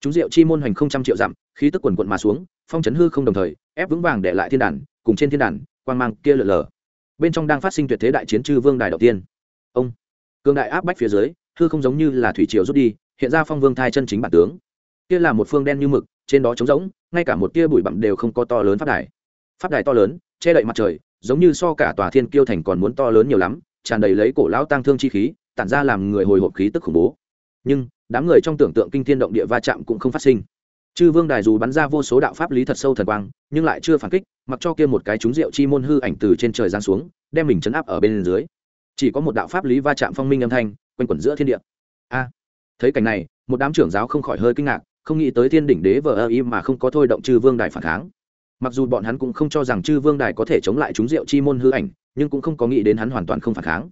Chúng rượu chi môn hoành không trăm triệu dặm, khí tức quần quận mà xuống, phong chấn hư không đồng thời, ép vững vàng để lại thiên đàn, cùng trên thiên đàn, quang mang kia lở lở bên trong đang phát sinh tuyệt thế đại chiến chư vương đài đầu tiên. Ông. Cường đại áp bách phía dưới, hư không giống như là thủy triều rút đi, hiện ra phong vương thai chân chính bản tướng. Kia là một phương đen như mực, trên đó trống rỗng, ngay cả một tia bụi bặm đều không có to lớn pháp đài. Pháp đài to lớn, che đậy mặt trời, giống như so cả tòa thiên kiêu thành còn muốn to lớn nhiều lắm tràn đầy lấy cổ lão tăng thương chi khí, tản ra làm người hồi hộp khí tức khủng bố. Nhưng, đám người trong tưởng tượng kinh thiên động địa va chạm cũng không phát sinh. Chư vương đài dù bắn ra vô số đạo pháp lý thật sâu thần quang, nhưng lại chưa phản kích, mặc cho kia một cái trúng rượu chi môn hư ảnh từ trên trời giáng xuống, đem mình chấn áp ở bên dưới. Chỉ có một đạo pháp lý va chạm phong minh âm thanh, quanh quẩn giữa thiên địa. A! Thấy cảnh này, một đám trưởng giáo không khỏi hơi kinh ngạc, không nghĩ tới thiên đỉnh đế vờ ơ im mà không có thôi động chư vương đài phản kháng mặc dù bọn hắn cũng không cho rằng chư vương đài có thể chống lại chúng rượu chi môn hư ảnh, nhưng cũng không có nghĩ đến hắn hoàn toàn không phản kháng.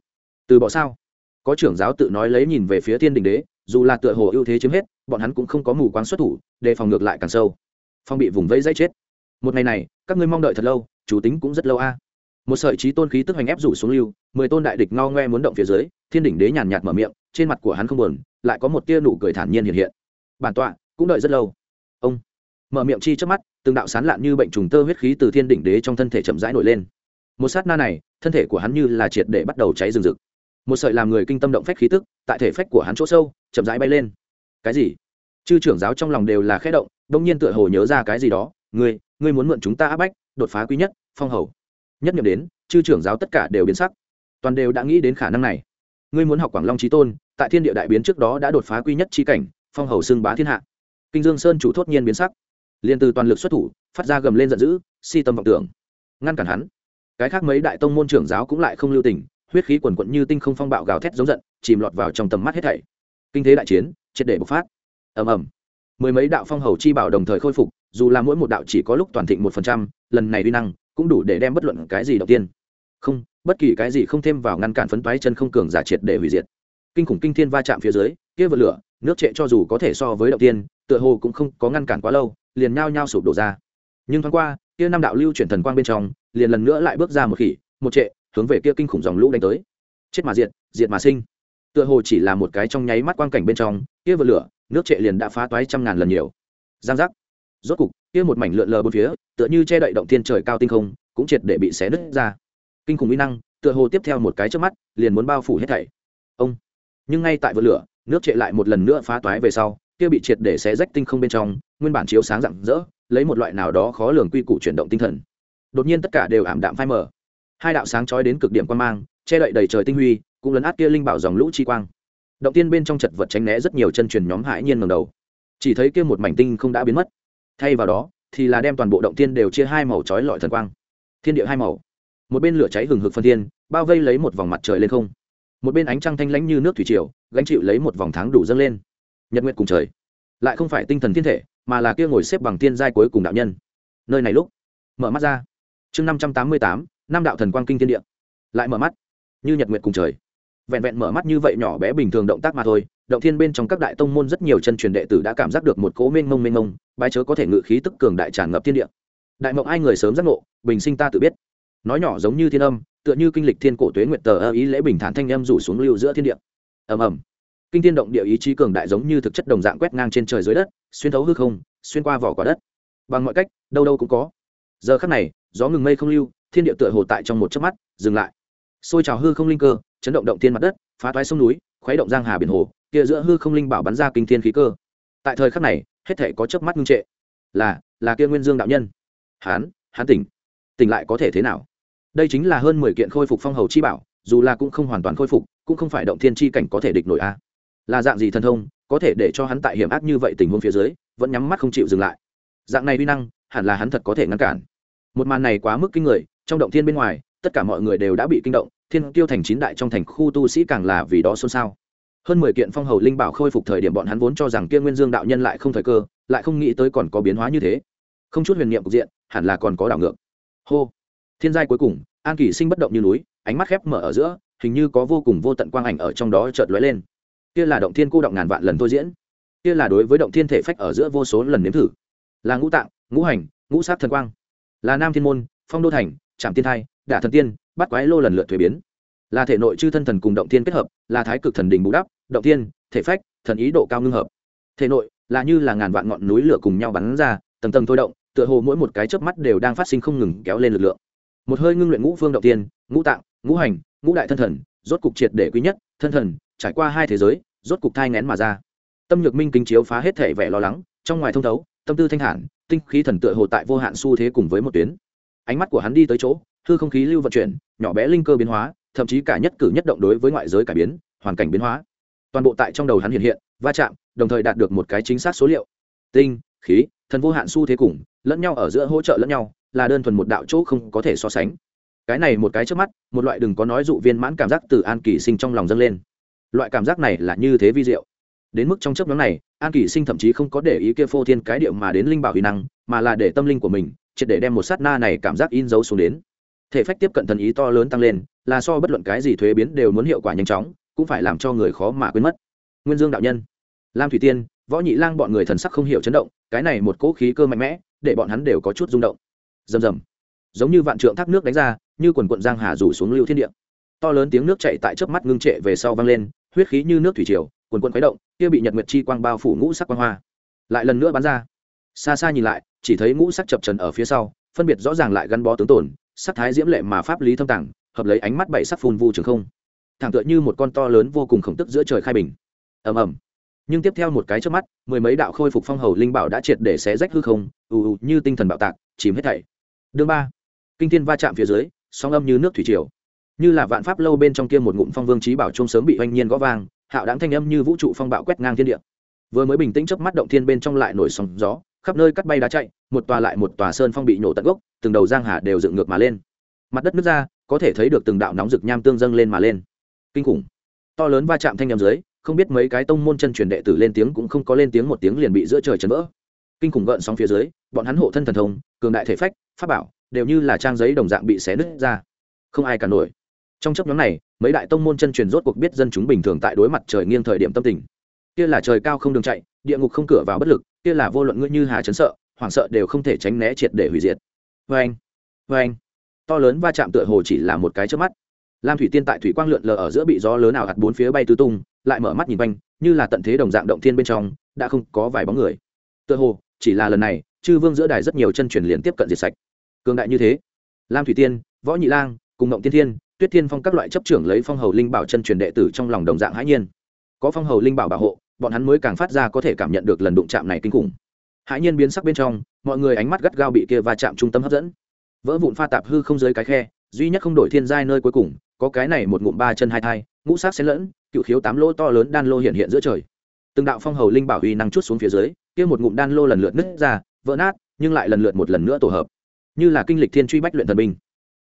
Từ bỏ sao? Có trưởng giáo tự nói lấy nhìn về phía thiên đình đế, dù là tựa hồ ưu thế chiếm hết, bọn hắn cũng không có mù quáng xuất thủ, đề phòng ngược lại càng sâu. Phong bị vùng vẫy dãy chết. Một ngày này, các ngươi mong đợi thật lâu, chủ tính cũng rất lâu a. Một sợi trí tôn khí tức hành ép rủ xuống lưu, mười tôn đại địch ngao ngoe muốn động phía dưới, thiên đỉnh đế nhàn nhạt mở miệng, trên mặt của hắn không buồn, lại có một tia nụ cười thản nhiên hiện hiện. Bản tọa, cũng đợi rất lâu. Ông, mở miệng chi trước mắt từng đạo sán lạn như bệnh trùng tơ huyết khí từ thiên đỉnh đế trong thân thể chậm rãi nổi lên. Một sát na này, thân thể của hắn như là triệt để bắt đầu cháy rừng rực. Một sợi làm người kinh tâm động phách khí tức, tại thể phách của hắn chỗ sâu, chậm rãi bay lên. Cái gì? Chư trưởng giáo trong lòng đều là khẽ động, đông nhiên tựa hồ nhớ ra cái gì đó. Ngươi ngươi muốn mượn chúng ta áp bách, đột phá quý nhất, phong hầu. Nhất nhậm đến, chư trưởng giáo tất cả đều biến sắc. Toàn đều đã nghĩ đến khả năng này. Ngươi muốn học quảng long trí tôn, tại thiên địa đại biến trước đó đã đột phá quy nhất chi cảnh, phong hầu xưng bá thiên hạ. Kinh dương sơn chủ thốt nhiên biến sắc liền từ toàn lực xuất thủ, phát ra gầm lên giận dữ, si tâm vọng tưởng. Ngăn cản hắn. Cái khác mấy đại tông môn trưởng giáo cũng lại không lưu tình, huyết khí quần quận như tinh không phong bạo gào thét giống giận, chìm lọt vào trong tầm mắt hết thảy. Kinh thế đại chiến, triệt để bộc phát. Ầm ầm. Mười mấy đạo phong hầu chi bảo đồng thời khôi phục, dù là mỗi một đạo chỉ có lúc toàn thịnh một phần trăm, lần này uy năng cũng đủ để đem bất luận cái gì đầu tiên. Không, bất kỳ cái gì không thêm vào ngăn cản phấn toái chân không cường giả triệt để hủy diệt. Kinh khủng kinh thiên va chạm phía dưới, kia vượt lửa nước trệ cho dù có thể so với đầu tiên, tựa hồ cũng không có ngăn cản quá lâu, liền nhao nhao sụp đổ ra. Nhưng thoáng qua, kia năm đạo lưu chuyển thần quang bên trong, liền lần nữa lại bước ra một khỉ, một trệ, hướng về kia kinh khủng dòng lũ đánh tới. Chết mà diệt diệt mà sinh. Tựa hồ chỉ là một cái trong nháy mắt quang cảnh bên trong, kia vừa lửa, nước trệ liền đã phá toái trăm ngàn lần nhiều. Giang giác. Rốt cục, kia một mảnh lượn lờ bốn phía, tựa như che đậy động thiên trời cao tinh không, cũng triệt để bị xé nứt ra. Kinh khủng uy năng, tựa hồ tiếp theo một cái trước mắt, liền muốn bao phủ hết thảy. Ông. Nhưng ngay tại vượt lửa nước trệ lại một lần nữa phá toái về sau, kia bị triệt để xé rách tinh không bên trong, nguyên bản chiếu sáng rạng rỡ, lấy một loại nào đó khó lường quy củ chuyển động tinh thần. Đột nhiên tất cả đều ảm đạm phai mờ. Hai đạo sáng chói đến cực điểm quan mang, che đậy đầy trời tinh huy, cũng lấn át kia linh bảo dòng lũ chi quang. Động tiên bên trong chật vật tránh né rất nhiều chân truyền nhóm hãi nhiên ngầm đầu. Chỉ thấy kia một mảnh tinh không đã biến mất. Thay vào đó, thì là đem toàn bộ động tiên đều chia hai màu chói lọi thần quang. Thiên địa hai màu. Một bên lửa cháy hừng hực phân thiên, bao vây lấy một vòng mặt trời lên không. Một bên ánh trăng thanh lãnh như nước thủy triều gánh chịu lấy một vòng tháng đủ dâng lên. Nhật nguyện cùng trời, lại không phải tinh thần thiên thể, mà là kia ngồi xếp bằng tiên giai cuối cùng đạo nhân. Nơi này lúc, mở mắt ra. Chương năm trăm tám mươi tám năm đạo thần quang kinh thiên địa. Lại mở mắt. Như nhật nguyện cùng trời. Vẹn vẹn mở mắt như vậy nhỏ bé bình thường động tác mà thôi, động thiên bên trong các đại tông môn rất nhiều chân truyền đệ tử đã cảm giác được một cỗ mênh mông mênh mông, bái chớ có thể ngự khí tức cường đại tràn ngập thiên địa. Đại mộng ai người sớm giác ngộ, bình sinh ta tự biết. Nói nhỏ giống như thiên âm, tựa như kinh lịch thiên cổ tuế nguyện tờ ơ ý lễ bình thản thanh âm rủ xuống lưu giữa thiên địa ầm ầm. Kinh thiên động địa ý chí cường đại giống như thực chất đồng dạng quét ngang trên trời dưới đất, xuyên thấu hư không, xuyên qua vỏ quả đất. Bằng mọi cách, đâu đâu cũng có. Giờ khắc này, gió ngừng mây không lưu, thiên địa tựa hồ tại trong một chớp mắt, dừng lại. Xôi trào hư không linh cơ, chấn động động thiên mặt đất, phá toái sông núi, khuấy động giang hà biển hồ, kia giữa hư không linh bảo bắn ra kinh thiên khí cơ. Tại thời khắc này, hết thể có chớp mắt ngưng trệ. Là là kia nguyên dương đạo nhân. Hán hán tỉnh. Tỉnh lại có thể thế nào? Đây chính là hơn mười kiện khôi phục phong hầu chi bảo dù là cũng không hoàn toàn khôi phục, cũng không phải động thiên chi cảnh có thể địch nổi a. Là dạng gì thần thông, có thể để cho hắn tại hiểm ác như vậy tình huống phía dưới, vẫn nhắm mắt không chịu dừng lại. Dạng này uy năng, hẳn là hắn thật có thể ngăn cản. Một màn này quá mức kinh người, trong động thiên bên ngoài, tất cả mọi người đều đã bị kinh động, thiên tiêu thành chín đại trong thành khu tu sĩ càng là vì đó xôn xao. Hơn mười kiện phong hầu linh bảo khôi phục thời điểm bọn hắn vốn cho rằng kia nguyên dương đạo nhân lại không thời cơ, lại không nghĩ tới còn có biến hóa như thế. Không chút huyền niệm cục diện, hẳn là còn có đảo ngược. Hô. Thiên giai cuối cùng, an kỳ sinh bất động như núi ánh mắt khép mở ở giữa, hình như có vô cùng vô tận quang ảnh ở trong đó chợt lóe lên. Kia là động thiên cô động ngàn vạn lần thôi diễn. Kia là đối với động thiên thể phách ở giữa vô số lần nếm thử. Là ngũ tạng, ngũ hành, ngũ sát thần quang. Là nam thiên môn, phong đô thành trạm tiên thai, đả thần tiên bắt quái lô lần lượt thuế biến. Là thể nội chư thân thần cùng động thiên kết hợp, là thái cực thần đình bù đắp, động thiên, thể phách, thần ý độ cao ngưng hợp. Thể nội là như là ngàn vạn ngọn núi lửa cùng nhau bắn ra, tầng tầng thôi động, tựa hồ mỗi một cái chớp mắt đều đang phát sinh không ngừng kéo lên lực lượng một hơi ngưng luyện ngũ phương động tiên, ngũ tạng, ngũ hành, ngũ đại thân thần, rốt cục triệt để quý nhất, thân thần, trải qua hai thế giới, rốt cục thai ngén mà ra. Tâm nhược minh kính chiếu phá hết thể vẻ lo lắng, trong ngoài thông thấu, tâm tư thanh thản, tinh khí thần tựa hồ tại vô hạn xu thế cùng với một tuyến. Ánh mắt của hắn đi tới chỗ, hư không khí lưu vận chuyển, nhỏ bé linh cơ biến hóa, thậm chí cả nhất cử nhất động đối với ngoại giới cải biến, hoàn cảnh biến hóa. Toàn bộ tại trong đầu hắn hiện hiện, va chạm, đồng thời đạt được một cái chính xác số liệu. Tinh, khí, thần vô hạn xu thế cùng, lẫn nhau ở giữa hỗ trợ lẫn nhau là đơn thuần một đạo chỗ không có thể so sánh. Cái này một cái trước mắt, một loại đừng có nói dụ viên mãn cảm giác từ an kỳ sinh trong lòng dâng lên. Loại cảm giác này là như thế vi diệu. Đến mức trong chấp nhóm này, an kỳ sinh thậm chí không có để ý kia phô thiên cái điệu mà đến linh bảo huy năng, mà là để tâm linh của mình triệt để đem một sát na này cảm giác in dấu xuống đến. Thể phách tiếp cận thần ý to lớn tăng lên, là so bất luận cái gì thuế biến đều muốn hiệu quả nhanh chóng, cũng phải làm cho người khó mà quên mất. Nguyên dương đạo nhân, lam thủy tiên, võ nhị lang bọn người thần sắc không hiểu chấn động, cái này một cỗ khí cơ mạnh mẽ, để bọn hắn đều có chút rung động rầm rầm. Giống như vạn trượng thác nước đánh ra, như quần quận giang hà rủ xuống lưu thiên địa. To lớn tiếng nước chạy tại trước mắt ngưng trệ về sau vang lên, huyết khí như nước thủy triều, quần quần khuấy động, kia bị nhật nguyệt chi quang bao phủ ngũ sắc quang hoa. Lại lần nữa bắn ra. Xa xa nhìn lại, chỉ thấy ngũ sắc chập trần ở phía sau, phân biệt rõ ràng lại gắn bó tướng tổn sắc thái diễm lệ mà pháp lý thâm tàng, hợp lấy ánh mắt bảy sắc phun vu trường không. Thẳng tựa như một con to lớn vô cùng khổng tức giữa trời khai bình. Ầm ầm. Nhưng tiếp theo một cái trước mắt, mười mấy đạo khôi phục phong hầu linh bảo đã triệt để xé rách hư không, ù ù như tinh thần bạo tạc, chìm hết thảy đương ba. Kinh thiên va chạm phía dưới, sóng âm như nước thủy triều. Như là vạn pháp lâu bên trong kia một ngụm phong vương trí bảo trung sớm bị oanh nhiên gõ vang, hạo đáng thanh âm như vũ trụ phong bạo quét ngang thiên địa. Vừa mới bình tĩnh chớp mắt động thiên bên trong lại nổi sóng gió, khắp nơi cắt bay đá chạy, một tòa lại một tòa sơn phong bị nổ tận gốc, từng đầu giang hà đều dựng ngược mà lên. Mặt đất nước ra, có thể thấy được từng đạo nóng rực nham tương dâng lên mà lên. Kinh khủng. To lớn va chạm thanh âm dưới, không biết mấy cái tông môn chân truyền đệ tử lên tiếng cũng không có lên tiếng một tiếng liền bị giữa trời chấn vỡ. Kinh khủng gợn sóng phía dưới, bọn hắn hộ thân thần thông, cường đại thể phách pháp bảo, đều như là trang giấy đồng dạng bị xé nứt ra. Không ai cả nổi. Trong chấp nhóm này, mấy đại tông môn chân truyền rốt cuộc biết dân chúng bình thường tại đối mặt trời nghiêng thời điểm tâm tình. Kia là trời cao không đường chạy, địa ngục không cửa vào bất lực, kia là vô luận ngươi như hà chấn sợ, hoảng sợ đều không thể tránh né triệt để hủy diệt. Vê anh vê anh. To lớn va chạm tựa hồ chỉ là một cái trước mắt. Lam thủy tiên tại thủy quang lượn lờ ở giữa bị gió lớn nào hạt bốn phía bay tứ tung, lại mở mắt nhìn quanh, như là tận thế đồng dạng động thiên bên trong, đã không có vài bóng người. Tựa hồ, chỉ là lần này chư vương giữa đài rất nhiều chân truyền liền tiếp cận diệt sạch. Cường đại như thế, lam thủy tiên, võ nhị lang, cùng ngộng tiên thiên, tuyết thiên phong các loại chấp trưởng lấy phong hầu linh bảo chân truyền đệ tử trong lòng đồng dạng hãi nhiên. Có phong hầu linh bảo bảo hộ, bọn hắn mới càng phát ra có thể cảm nhận được lần đụng chạm này kinh khủng. Hãi nhiên biến sắc bên trong, mọi người ánh mắt gắt gao bị kia va chạm trung tâm hấp dẫn. Vỡ vụn pha tạp hư không dưới cái khe, duy nhất không đổi thiên giai nơi cuối cùng, có cái này một ngụm ba chân hai thai, ngũ sắc xen lẫn, cựu khiếu tám lỗ to lớn đan lô hiện hiện giữa trời. Từng đạo phong hầu linh bảo uy năng chút xuống phía dưới, kia một ngụm đan lô lần lượt nứt ra vỡ nát, nhưng lại lần lượt một lần nữa tổ hợp. Như là kinh lịch thiên truy bách luyện thần binh.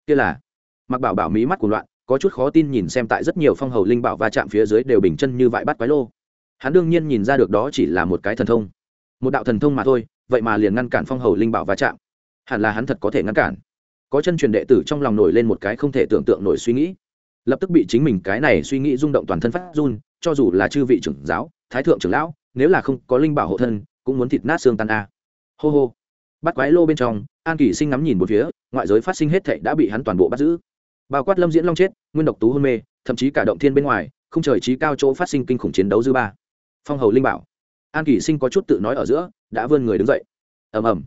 Kia là, mặc bảo bảo mỹ mắt của loạn, có chút khó tin nhìn xem tại rất nhiều phong hầu linh bảo va chạm phía dưới đều bình chân như vại bắt quái lô. Hắn đương nhiên nhìn ra được đó chỉ là một cái thần thông. Một đạo thần thông mà thôi, vậy mà liền ngăn cản phong hầu linh bảo va chạm. Hẳn là hắn thật có thể ngăn cản. Có chân truyền đệ tử trong lòng nổi lên một cái không thể tưởng tượng nổi suy nghĩ. Lập tức bị chính mình cái này suy nghĩ rung động toàn thân phát run, cho dù là chư vị trưởng giáo, thái thượng trưởng lão, nếu là không có linh bảo hộ thân, cũng muốn thịt nát xương tan a hô hô. Bắt quái lô bên trong, an kỳ sinh ngắm nhìn một phía, ngoại giới phát sinh hết thệ đã bị hắn toàn bộ bắt giữ. Bao quát lâm diễn long chết, nguyên độc tú hôn mê, thậm chí cả động thiên bên ngoài, không trời trí cao chỗ phát sinh kinh khủng chiến đấu dư ba. Phong hầu linh bảo. An kỳ sinh có chút tự nói ở giữa, đã vươn người đứng dậy. Ầm ầm.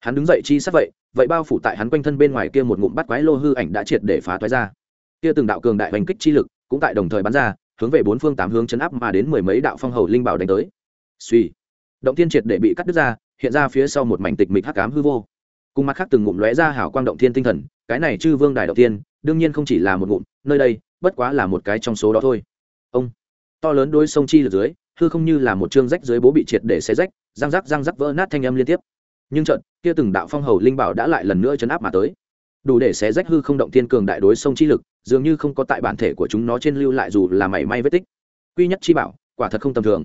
Hắn đứng dậy chi sắc vậy vậy bao phủ tại hắn quanh thân bên ngoài kia một ngụm bắt quái lô hư ảnh đã triệt để phá thoái ra. Kia từng đạo cường đại hành kích chi lực cũng tại đồng thời bắn ra, hướng về bốn phương tám hướng chấn áp mà đến mười mấy đạo phong hầu linh bảo đánh tới. Suy động thiên triệt để bị cắt đứt ra hiện ra phía sau một mảnh tịch mịch hắc ám hư vô. Cùng mặt khác từng ngụm lóe ra hảo quang động thiên tinh thần, cái này chư vương đài đầu tiên đương nhiên không chỉ là một ngụm, nơi đây, bất quá là một cái trong số đó thôi. Ông, to lớn đối sông chi ở dưới, hư không như là một chương rách dưới bố bị triệt để xé rách, răng rắc răng rắc vỡ nát thanh âm liên tiếp. Nhưng trận kia từng đạo phong hầu linh bảo đã lại lần nữa chấn áp mà tới. Đủ để xé rách hư không động thiên cường đại đối sông chi lực, dường như không có tại bản thể của chúng nó trên lưu lại dù là mảy may vết tích. Quy nhất chi bảo, quả thật không tầm thường.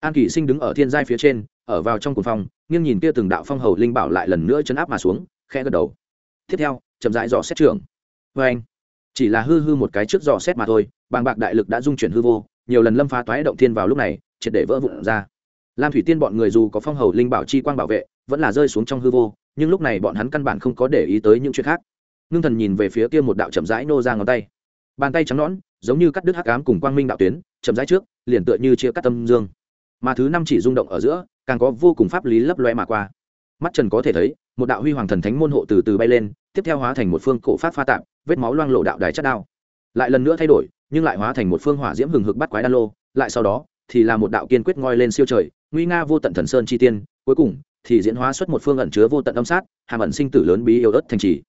An kỳ sinh đứng ở thiên giai phía trên ở vào trong cuồng phong, nghiêng nhìn kia từng đạo phong hầu linh bảo lại lần nữa chấn áp mà xuống, khẽ gật đầu. Tiếp theo, chậm rãi dò xét trưởng. Vê anh, chỉ là hư hư một cái trước dò xét mà thôi, bàng bạc đại lực đã dung chuyển hư vô, nhiều lần lâm phá toái động thiên vào lúc này, triệt để vỡ vụn ra. Lam thủy tiên bọn người dù có phong hầu linh bảo chi quang bảo vệ, vẫn là rơi xuống trong hư vô, nhưng lúc này bọn hắn căn bản không có để ý tới những chuyện khác. Ngưng thần nhìn về phía kia một đạo chậm rãi nô ra ngón tay. Bàn tay trắng nõn, giống như cắt đứt hắc ám cùng quang minh đạo tuyến, chậm rãi trước, liền tựa như chia cắt tâm dương mà thứ năm chỉ rung động ở giữa, càng có vô cùng pháp lý lấp loe mà qua. Mắt trần có thể thấy, một đạo huy hoàng thần thánh môn hộ từ từ bay lên, tiếp theo hóa thành một phương cổ pháp pha tạm vết máu loang lộ đạo đài chất đao. Lại lần nữa thay đổi, nhưng lại hóa thành một phương hỏa diễm hừng hực bắt quái đan lô, lại sau đó, thì là một đạo kiên quyết ngoi lên siêu trời, nguy nga vô tận thần sơn chi tiên, cuối cùng, thì diễn hóa xuất một phương ẩn chứa vô tận âm sát, hàm ẩn sinh tử lớn bí yêu ớt thành trì.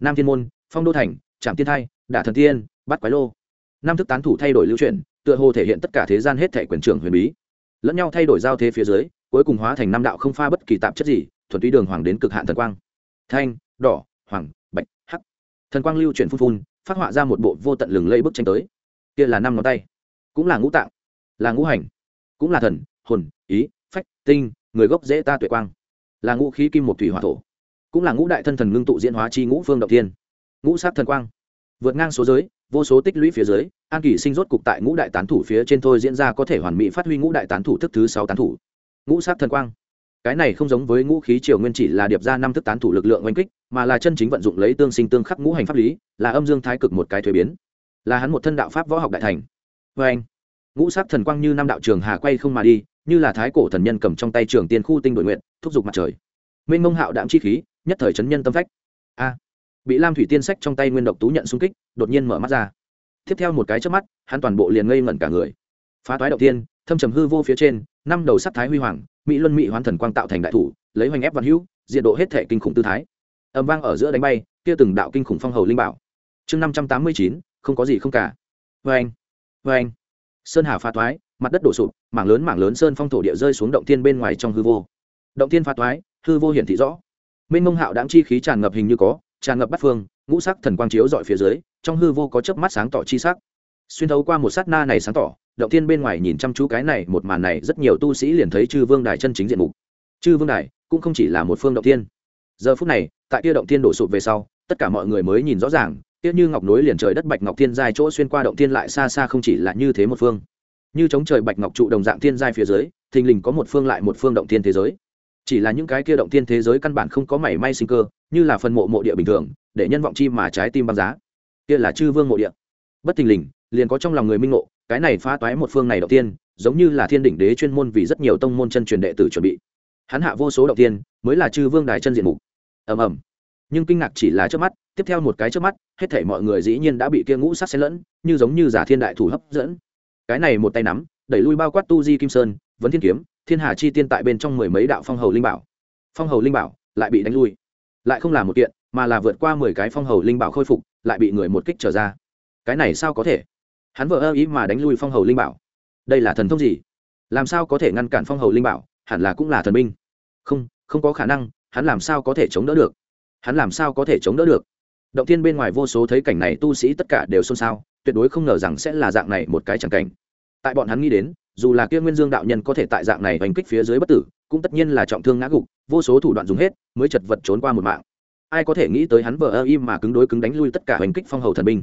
Nam thiên môn, phong đô thành trạm tiên thai, đả thần tiên, bắt quái lô. Năm thức tán thủ thay đổi lưu truyền tựa hồ thể hiện tất cả thế gian hết thể quyền trưởng huyền bí lẫn nhau thay đổi giao thế phía dưới, cuối cùng hóa thành năm đạo không pha bất kỳ tạp chất gì, thuần túy đường hoàng đến cực hạn thần quang. Thanh, đỏ, hoàng, bạch, hắc. Thần quang lưu chuyển phun phun, phát họa ra một bộ vô tận lừng lây bức tranh tới. Kia là năm ngón tay, cũng là ngũ tạng, là ngũ hành, cũng là thần, hồn, ý, phách, tinh, người gốc dễ ta tuệ quang. Là ngũ khí kim một thủy hỏa thổ, cũng là ngũ đại thân thần ngưng tụ diễn hóa chi ngũ phương động thiên. Ngũ sát thần quang vượt ngang số giới, vô số tích lũy phía dưới, an kỳ sinh rốt cục tại ngũ đại tán thủ phía trên thôi diễn ra có thể hoàn mỹ phát huy ngũ đại tán thủ thức thứ sáu tán thủ. Ngũ sát thần quang. Cái này không giống với ngũ khí triều nguyên chỉ là điệp ra năm thức tán thủ lực lượng oanh kích, mà là chân chính vận dụng lấy tương sinh tương khắc ngũ hành pháp lý, là âm dương thái cực một cái thuế biến. Là hắn một thân đạo pháp võ học đại thành. Vê anh, ngũ sát thần quang như năm đạo trường hà quay không mà đi, như là thái cổ thần nhân cầm trong tay trường tiên khu tinh đội nguyện, thúc giục mặt trời. Mênh mông hạo đạm chi khí, nhất thời chấn nhân tâm phách. A bị lam thủy tiên sách trong tay nguyên độc tú nhận xung kích, đột nhiên mở mắt ra. Tiếp theo một cái trước mắt, hắn toàn bộ liền ngây ngẩn cả người. Phá toái đầu tiên, thâm trầm hư vô phía trên, năm đầu sắc thái huy hoàng, mỹ luân mỹ hoán thần quang tạo thành đại thủ, lấy hoành ép văn hữu diện độ hết thể kinh khủng tư thái. Âm vang ở giữa đánh bay, kia từng đạo kinh khủng phong hầu linh bảo. Chương năm trăm tám mươi chín, không có gì không cả. Vê anh vê anh sơn hà phá toái, mặt đất đổ sụp, mảng lớn mảng lớn sơn phong thổ địa rơi xuống động thiên bên ngoài trong hư vô. Động thiên phá toái, hư vô hiển thị rõ. Minh mông hạo đáng chi khí tràn ngập hình như có tràn ngập bát phương, ngũ sắc thần quang chiếu dọi phía dưới, trong hư vô có chớp mắt sáng tỏ chi sắc. Xuyên thấu qua một sát na này sáng tỏ, động thiên bên ngoài nhìn chăm chú cái này, một màn này rất nhiều tu sĩ liền thấy chư vương đài chân chính diện mục. Chư vương đài cũng không chỉ là một phương động thiên. Giờ phút này, tại kia động thiên đổ sụp về sau, tất cả mọi người mới nhìn rõ ràng tiếc như ngọc núi liền trời đất bạch ngọc thiên giai chỗ xuyên qua động thiên lại xa xa không chỉ là như thế một phương. Như chống trời bạch ngọc trụ đồng dạng thiên giai phía dưới, thình lình có một phương lại một phương động thiên thế giới chỉ là những cái kia động thiên thế giới căn bản không có mảy may sinh cơ, như là phần mộ mộ địa bình thường, để nhân vọng chi mà trái tim băng giá. Kia là chư vương mộ địa. Bất thình lình, liền có trong lòng người minh ngộ, cái này phá toái một phương này đầu tiên, giống như là thiên đỉnh đế chuyên môn vì rất nhiều tông môn chân truyền đệ tử chuẩn bị. Hắn hạ vô số đầu tiên, mới là chư vương đài chân diện mục. Ầm ầm. Nhưng kinh ngạc chỉ là trước mắt, tiếp theo một cái trước mắt, hết thảy mọi người dĩ nhiên đã bị kia ngũ sắc xen lẫn, như giống như giả thiên đại thủ hấp dẫn. Cái này một tay nắm, đẩy lui bao quát tu di kim sơn, vấn thiên kiếm thiên hà chi tiên tại bên trong mười mấy đạo phong hầu linh bảo. Phong hầu linh bảo lại bị đánh lui. Lại không là một kiện, mà là vượt qua mười cái phong hầu linh bảo khôi phục, lại bị người một kích trở ra. Cái này sao có thể? Hắn vợ ơ ý mà đánh lui phong hầu linh bảo. Đây là thần thông gì? Làm sao có thể ngăn cản phong hầu linh bảo, hẳn là cũng là thần binh. Không không có khả năng, hắn làm sao có thể chống đỡ được? Hắn làm sao có thể chống đỡ được? Động tiên bên ngoài vô số thấy cảnh này tu sĩ tất cả đều xôn xao, tuyệt đối không ngờ rằng sẽ là dạng này một cái chẳng cảnh. Tại bọn hắn nghĩ đến dù là kia nguyên dương đạo nhân có thể tại dạng này hành kích phía dưới bất tử, cũng tất nhiên là trọng thương ngã gục, vô số thủ đoạn dùng hết, mới chật vật trốn qua một mạng. Ai có thể nghĩ tới hắn vờ ơ im mà cứng đối cứng đánh lui tất cả hành kích phong hầu thần binh.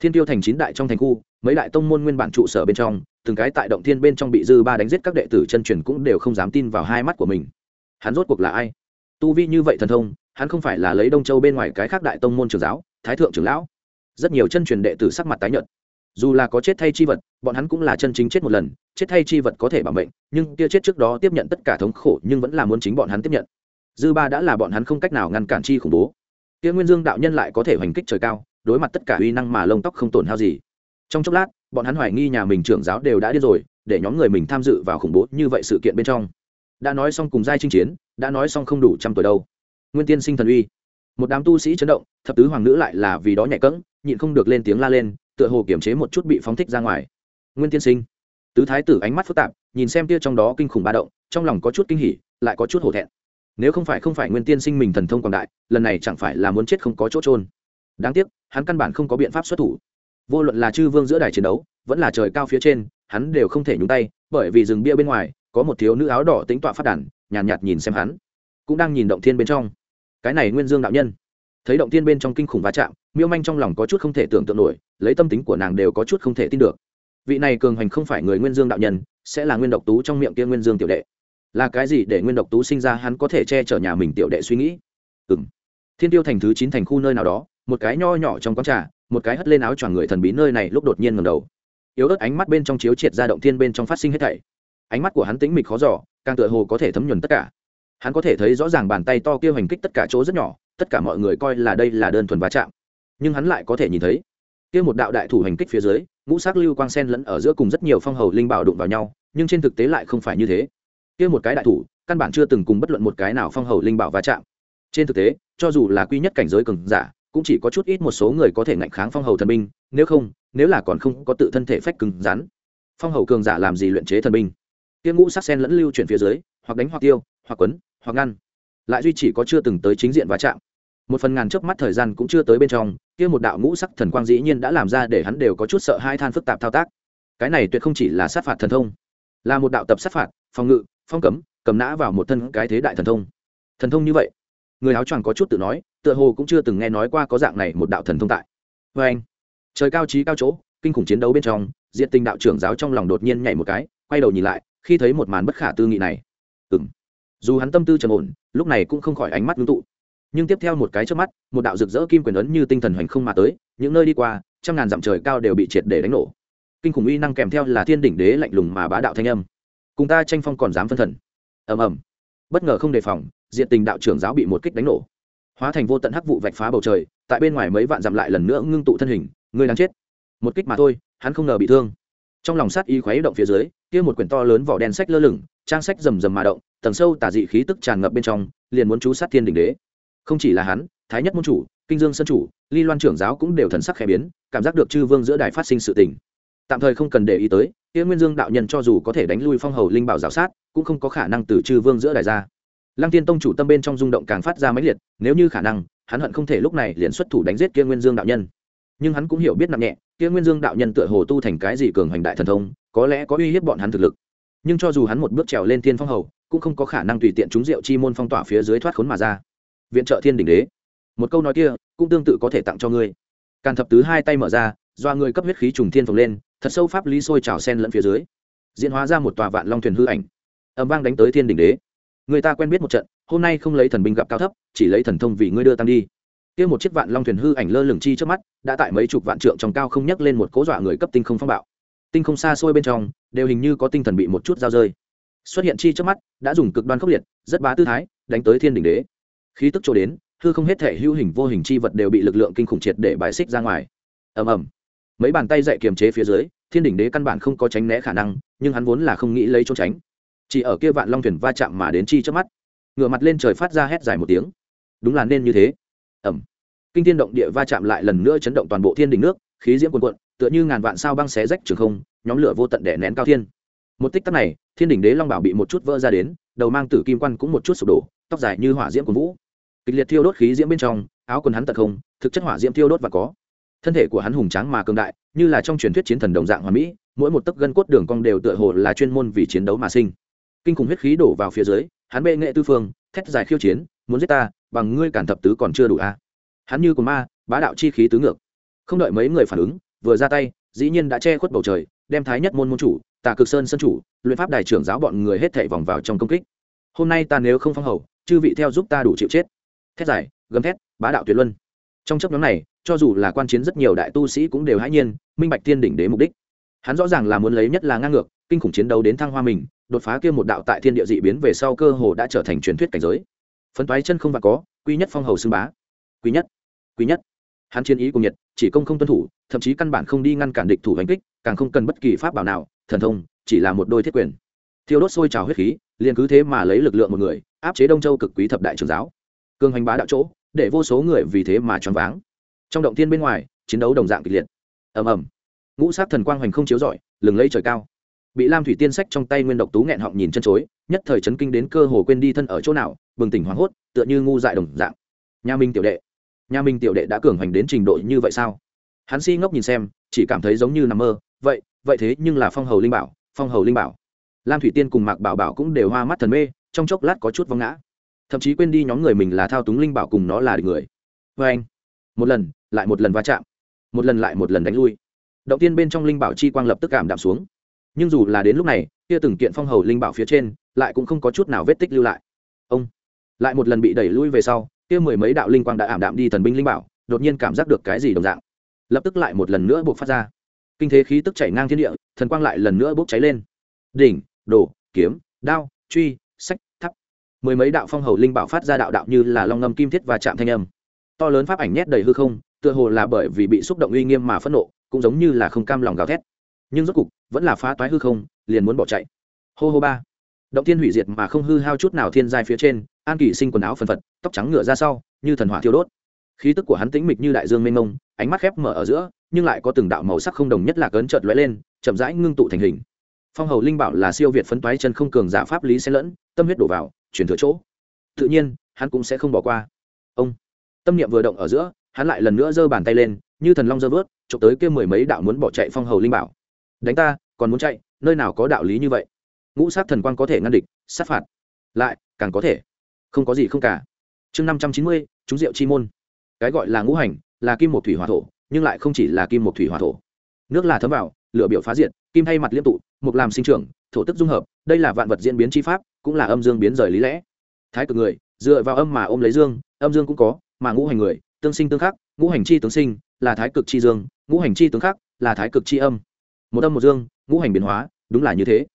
Thiên tiêu thành chín đại trong thành khu, mấy đại tông môn nguyên bản trụ sở bên trong, từng cái tại động thiên bên trong bị dư ba đánh giết các đệ tử chân truyền cũng đều không dám tin vào hai mắt của mình. Hắn rốt cuộc là ai? Tu vi như vậy thần thông, hắn không phải là lấy đông châu bên ngoài cái khác đại tông môn trường giáo, thái thượng trưởng lão. Rất nhiều chân truyền đệ tử sắc mặt tái nhợt dù là có chết thay chi vật, bọn hắn cũng là chân chính chết một lần, chết thay chi vật có thể bảo mệnh, nhưng kia chết trước đó tiếp nhận tất cả thống khổ nhưng vẫn là muốn chính bọn hắn tiếp nhận. Dư ba đã là bọn hắn không cách nào ngăn cản chi khủng bố. Kia nguyên dương đạo nhân lại có thể hoành kích trời cao, đối mặt tất cả uy năng mà lông tóc không tổn hao gì. Trong chốc lát, bọn hắn hoài nghi nhà mình trưởng giáo đều đã điên rồi, để nhóm người mình tham dự vào khủng bố như vậy sự kiện bên trong. Đã nói xong cùng giai chinh chiến, đã nói xong không đủ trăm tuổi đâu. Nguyên tiên sinh thần uy. Một đám tu sĩ chấn động, thập tứ hoàng nữ lại là vì đó nhạy cẫng, nhịn không được lên tiếng la lên tựa hồ kiểm chế một chút bị phóng thích ra ngoài. Nguyên tiên sinh. Tứ thái tử ánh mắt phức tạp nhìn xem kia trong đó kinh khủng ba động trong lòng có chút kinh hỉ lại có chút hổ thẹn. Nếu không phải không phải nguyên tiên sinh mình thần thông quảng đại lần này chẳng phải là muốn chết không có chỗ trôn đáng tiếc hắn căn bản không có biện pháp xuất thủ. Vô luận là chư vương giữa đài chiến đấu vẫn là trời cao phía trên hắn đều không thể nhúng tay bởi vì rừng bia bên ngoài có một thiếu nữ áo đỏ tính tọa phát đàn nhàn nhạt, nhạt nhìn xem hắn. Cũng đang nhìn động thiên bên trong. Cái này nguyên dương đạo nhân. Thấy động thiên bên trong kinh khủng va chạm miêu manh trong lòng có chút không thể tưởng tượng nổi lấy tâm tính của nàng đều có chút không thể tin được. Vị này cường hành không phải người nguyên dương đạo nhân, sẽ là nguyên độc tú trong miệng kia nguyên dương tiểu đệ. Là cái gì để nguyên độc tú sinh ra hắn có thể che chở nhà mình tiểu đệ suy nghĩ? Ừ m thiên tiêu thành thứ chín thành khu nơi nào đó, một cái nho nhỏ trong quán trà, một cái hất lên áo choàng người thần bí nơi này lúc đột nhiên ngầm đầu. Yếu ớt ánh mắt bên trong chiếu triệt ra động thiên bên trong phát sinh hết thảy. Ánh mắt của hắn tĩnh mịch khó giỏ càng tựa hồ có thể thấm nhuần tất cả. Hắn có thể thấy rõ ràng bàn tay to kia hành kích tất cả chỗ rất nhỏ, tất cả mọi người coi là đây là đơn thuần va chạm. Nhưng hắn lại có thể nhìn thấy kia một đạo đại thủ hành kích phía dưới, ngũ sắc lưu quang sen lẫn ở giữa cùng rất nhiều phong hầu linh bảo đụng vào nhau, nhưng trên thực tế lại không phải như thế. Kia một cái đại thủ, căn bản chưa từng cùng bất luận một cái nào phong hầu linh bảo va chạm. Trên thực tế, cho dù là quy nhất cảnh giới cường giả, cũng chỉ có chút ít một số người có thể ngạnh kháng phong hầu thần binh, nếu không, nếu là còn không có tự thân thể phách cứng rắn, phong hầu cường giả làm gì luyện chế thần binh? Kia ngũ sắc sen lẫn lưu chuyển phía dưới, hoặc đánh hoặc tiêu, hoặc quấn, hoặc ngăn, lại duy chỉ có chưa từng tới chính diện va chạm một phần ngàn chớp mắt thời gian cũng chưa tới bên trong, kia một đạo ngũ sắc thần quang dĩ nhiên đã làm ra để hắn đều có chút sợ hai than phức tạp thao tác. Cái này tuyệt không chỉ là sát phạt thần thông, là một đạo tập sát phạt, phòng ngự, phong cấm, cầm nã vào một thân cái thế đại thần thông. Thần thông như vậy, người áo choàng có chút tự nói, tựa hồ cũng chưa từng nghe nói qua có dạng này một đạo thần thông tại. Vê anh, trời cao trí cao chỗ, kinh khủng chiến đấu bên trong diện tình đạo trưởng giáo trong lòng đột nhiên nhảy một cái, quay đầu nhìn lại, khi thấy một màn bất khả tư nghị này ừng dù hắn tâm tư trầm ổn, lúc này cũng không khỏi ánh mắt ngưng tụ nhưng tiếp theo một cái trước mắt, một đạo rực rỡ kim quyền ấn như tinh thần hoành không mà tới, những nơi đi qua, trăm ngàn dặm trời cao đều bị triệt để đánh nổ. Kinh khủng uy năng kèm theo là thiên đỉnh đế lạnh lùng mà bá đạo thanh âm. Cùng ta tranh phong còn dám phân thần. Ầm ầm. Bất ngờ không đề phòng diện tình đạo trưởng giáo bị một kích đánh nổ. Hóa thành vô tận hắc vụ vạch phá bầu trời, tại bên ngoài mấy vạn dặm lại lần nữa ngưng tụ thân hình, người đang chết. Một kích mà thôi, hắn không ngờ bị thương. Trong lòng sát y khuấy động phía dưới, kia một quyển to lớn vỏ đen sách lơ lửng, trang sách rầm rầm mà động, tầng sâu tà dị khí tức tràn ngập bên trong, liền muốn chú sát thiên đỉnh đế không chỉ là hắn, thái nhất môn chủ, kinh dương sân chủ, ly loan trưởng giáo cũng đều thần sắc khẽ biến, cảm giác được chư vương giữa đài phát sinh sự tình. Tạm thời không cần để ý tới kia nguyên dương đạo nhân cho dù có thể đánh lui phong hầu linh bảo giáo sát, cũng không có khả năng từ chư vương giữa đài ra. Lăng tiên tông chủ tâm bên trong rung động càng phát ra mãnh liệt, nếu như khả năng, hắn hận không thể lúc này liền xuất thủ đánh giết kia nguyên dương đạo nhân. Nhưng hắn cũng hiểu biết nặng nhẹ kia nguyên dương đạo nhân tựa hồ tu thành cái gì cường hoành đại thần thông, có lẽ có uy hiếp bọn hắn thực lực. Nhưng cho dù hắn một bước trèo lên thiên phong hầu, cũng không có khả năng tùy tiện trúng rượu chi môn phong tỏa phía dưới thoát khốn mà ra viện trợ thiên Đình đế. Một câu nói kia cũng tương tự có thể tặng cho ngươi. Càn thập tứ hai tay mở ra do người cấp huyết khí trùng thiên phồng lên, thật sâu pháp lý sôi trào sen lẫn phía dưới, diễn hóa ra một tòa vạn long thuyền hư ảnh. Ẩm vang đánh tới thiên Đình đế. Người ta quen biết một trận, hôm nay không lấy thần binh gặp cao thấp, chỉ lấy thần thông vì ngươi đưa tăng đi. Kia một chiếc vạn long thuyền hư ảnh lơ lửng chi trước mắt, đã tại mấy chục vạn trượng trong cao không nhấc lên một cố dọa người cấp tinh không phong bạo. Tinh không xa xôi bên trong, đều hình như có tinh thần bị một chút dao rơi. Xuất hiện chi trước mắt, đã dùng cực đoan khốc liệt, rất bá tư thái, đánh tới thiên Đình đế khí tức chỗ đến, hư không hết thể hữu hình vô hình chi vật đều bị lực lượng kinh khủng triệt để bài xích ra ngoài. Ầm ầm. Mấy bàn tay dạy kiềm chế phía dưới, thiên đỉnh đế căn bản không có tránh né khả năng, nhưng hắn vốn là không nghĩ lấy trốn tránh. Chỉ ở kia vạn long thuyền va chạm mà đến chi trước mắt, ngửa mặt lên trời phát ra hét dài một tiếng. Đúng là nên như thế. Ẩm kinh thiên động địa va chạm lại lần nữa chấn động toàn bộ thiên đỉnh nước, khí diễm cuồn cuộn, tựa như ngàn vạn sao băng xé rách trường không, nhóm lửa vô tận đẻ nén cao thiên. Một tích tắc này, thiên đỉnh đế long bảo bị một chút vỡ ra đến, đầu mang tử kim quan cũng một chút sụp đổ tóc dài như hỏa diễm của vũ. Kịch liệt thiêu đốt khí diễm bên trong, áo quần hắn tật không, thực chất hỏa diễm thiêu đốt và có. Thân thể của hắn hùng tráng mà cường đại, như là trong truyền thuyết chiến thần đồng dạng hoàn mỹ, mỗi một tấc gân cốt đường cong đều tựa hồ là chuyên môn vì chiến đấu mà sinh. Kinh khủng huyết khí đổ vào phía dưới, hắn bệ nghệ tư phương, thét dài khiêu chiến, muốn giết ta, bằng ngươi cản thập tứ còn chưa đủ a à. hắn như của ma, bá đạo chi khí tứ ngược. Không đợi mấy người phản ứng, vừa ra tay, dĩ nhiên đã che khuất bầu trời, đem thái nhất môn môn chủ, tà cực sơn sân chủ, luyện pháp đại trưởng giáo bọn người hết thảy vòng vào trong công kích. Hôm nay ta nếu không phong hầu chư vị theo giúp ta đủ chịu chết. Thét giải gầm thét, bá đạo tuyệt luân. Trong chấp nhóm này, cho dù là quan chiến rất nhiều đại tu sĩ cũng đều hãy nhiên, minh bạch thiên đỉnh đế mục đích. Hắn rõ ràng là muốn lấy nhất là ngang ngược, kinh khủng chiến đấu đến thăng hoa mình, đột phá kia một đạo tại thiên địa dị biến về sau cơ hồ đã trở thành truyền thuyết cảnh giới. Phấn toái chân không và có, quy nhất phong hầu xưng bá. Quý nhất quý nhất. Hắn chiến ý cùng nhiệt, chỉ công không tuân thủ, thậm chí căn bản không đi ngăn cản địch thủ hành kích, càng không cần bất kỳ pháp bảo nào, thần thông, chỉ là một đôi thiết quyền. Thiêu đốt sôi trào huyết khí, liền cứ thế mà lấy lực lượng một người áp chế đông châu cực quý thập đại trường giáo, cường hành bá đạo chỗ, để vô số người vì thế mà choáng váng. Trong động thiên bên ngoài, chiến đấu đồng dạng kịch liệt. Ầm ầm. Ngũ sát thần quang hoành không chiếu rọi, lừng lây trời cao. Bị lam thủy tiên sách trong tay nguyên độc tú nghẹn họng nhìn chân chối, nhất thời chấn kinh đến cơ hồ quên đi thân ở chỗ nào, bừng tỉnh hoảng hốt, tựa như ngu dại đồng dạng. Nhà minh tiểu đệ nhà minh tiểu đệ đã cường hành đến trình độ như vậy sao? Hắn si ngốc nhìn xem, chỉ cảm thấy giống như nằm mơ, vậy vậy thế nhưng là phong hầu linh bảo, phong hầu linh bảo. Lam thủy tiên cùng mạc bảo bảo cũng đều hoa mắt thần mê trong chốc lát có chút vong ngã. Thậm chí quên đi nhóm người mình là thao túng linh bảo cùng nó là địch người. Vê anh, một lần, lại một lần va chạm. Một lần lại một lần đánh lui. Động tiên bên trong linh bảo chi quang lập tức cảm đạm xuống. Nhưng dù là đến lúc này, kia từng kiện phong hầu linh bảo phía trên, lại cũng không có chút nào vết tích lưu lại. Ông, lại một lần bị đẩy lui về sau, kia mười mấy đạo linh quang đã ảm đạm đi thần binh linh bảo, đột nhiên cảm giác được cái gì đồng dạng. Lập tức lại một lần nữa buộc phát ra. Kinh thế khí tức chảy ngang thiên địa, thần quang lại lần nữa bốc cháy lên. Đỉnh đổ kiếm, đao, truy mười mấy đạo phong hầu linh bảo phát ra đạo đạo như là long ngâm kim thiết và chạm thanh âm. To lớn pháp ảnh nhét đầy hư không, tựa hồ là bởi vì bị xúc động uy nghiêm mà phẫn nộ, cũng giống như là không cam lòng gào thét. Nhưng rốt cục, vẫn là phá toái hư không, liền muốn bỏ chạy. Hô hô ba. Động thiên hủy diệt mà không hư hao chút nào thiên giai phía trên, an kỳ sinh quần áo phần phật, tóc trắng ngựa ra sau, như thần hỏa thiêu đốt. Khí tức của hắn tĩnh mịch như đại dương mênh mông, ánh mắt khép mở ở giữa, nhưng lại có từng đạo màu sắc không đồng nhất là cấn trợt lóe lên, chậm rãi ngưng tụ thành hình. Phong hầu linh bảo là siêu việt phấn toái chân không cường giả pháp lý xen lẫn, tâm huyết đổ vào chuyển thừa chỗ. Tự nhiên, hắn cũng sẽ không bỏ qua. Ông, tâm niệm vừa động ở giữa, hắn lại lần nữa giơ bàn tay lên, như thần long giơ vớt, chụp tới kia mười mấy đạo muốn bỏ chạy phong hầu linh bảo. Đánh ta, còn muốn chạy, nơi nào có đạo lý như vậy? Ngũ sát thần quang có thể ngăn địch, sát phạt. Lại, càng có thể. Không có gì không cả. Chương năm trăm chín mươi, chúng rượu chi môn. Cái gọi là ngũ hành, là kim một thủy hỏa thổ, nhưng lại không chỉ là kim một thủy hỏa thổ. Nước là thấm vào, lửa biểu phá diệt, kim thay mặt liên tụ, mục làm sinh trưởng, thổ tức dung hợp, đây là vạn vật diễn biến chi pháp cũng là âm dương biến rời lý lẽ. Thái cực người, dựa vào âm mà ôm lấy dương, âm dương cũng có, mà ngũ hành người, tương sinh tương khắc, ngũ hành chi tướng sinh, là thái cực chi dương, ngũ hành chi tướng khắc, là thái cực chi âm. Một âm một dương, ngũ hành biến hóa, đúng là như thế.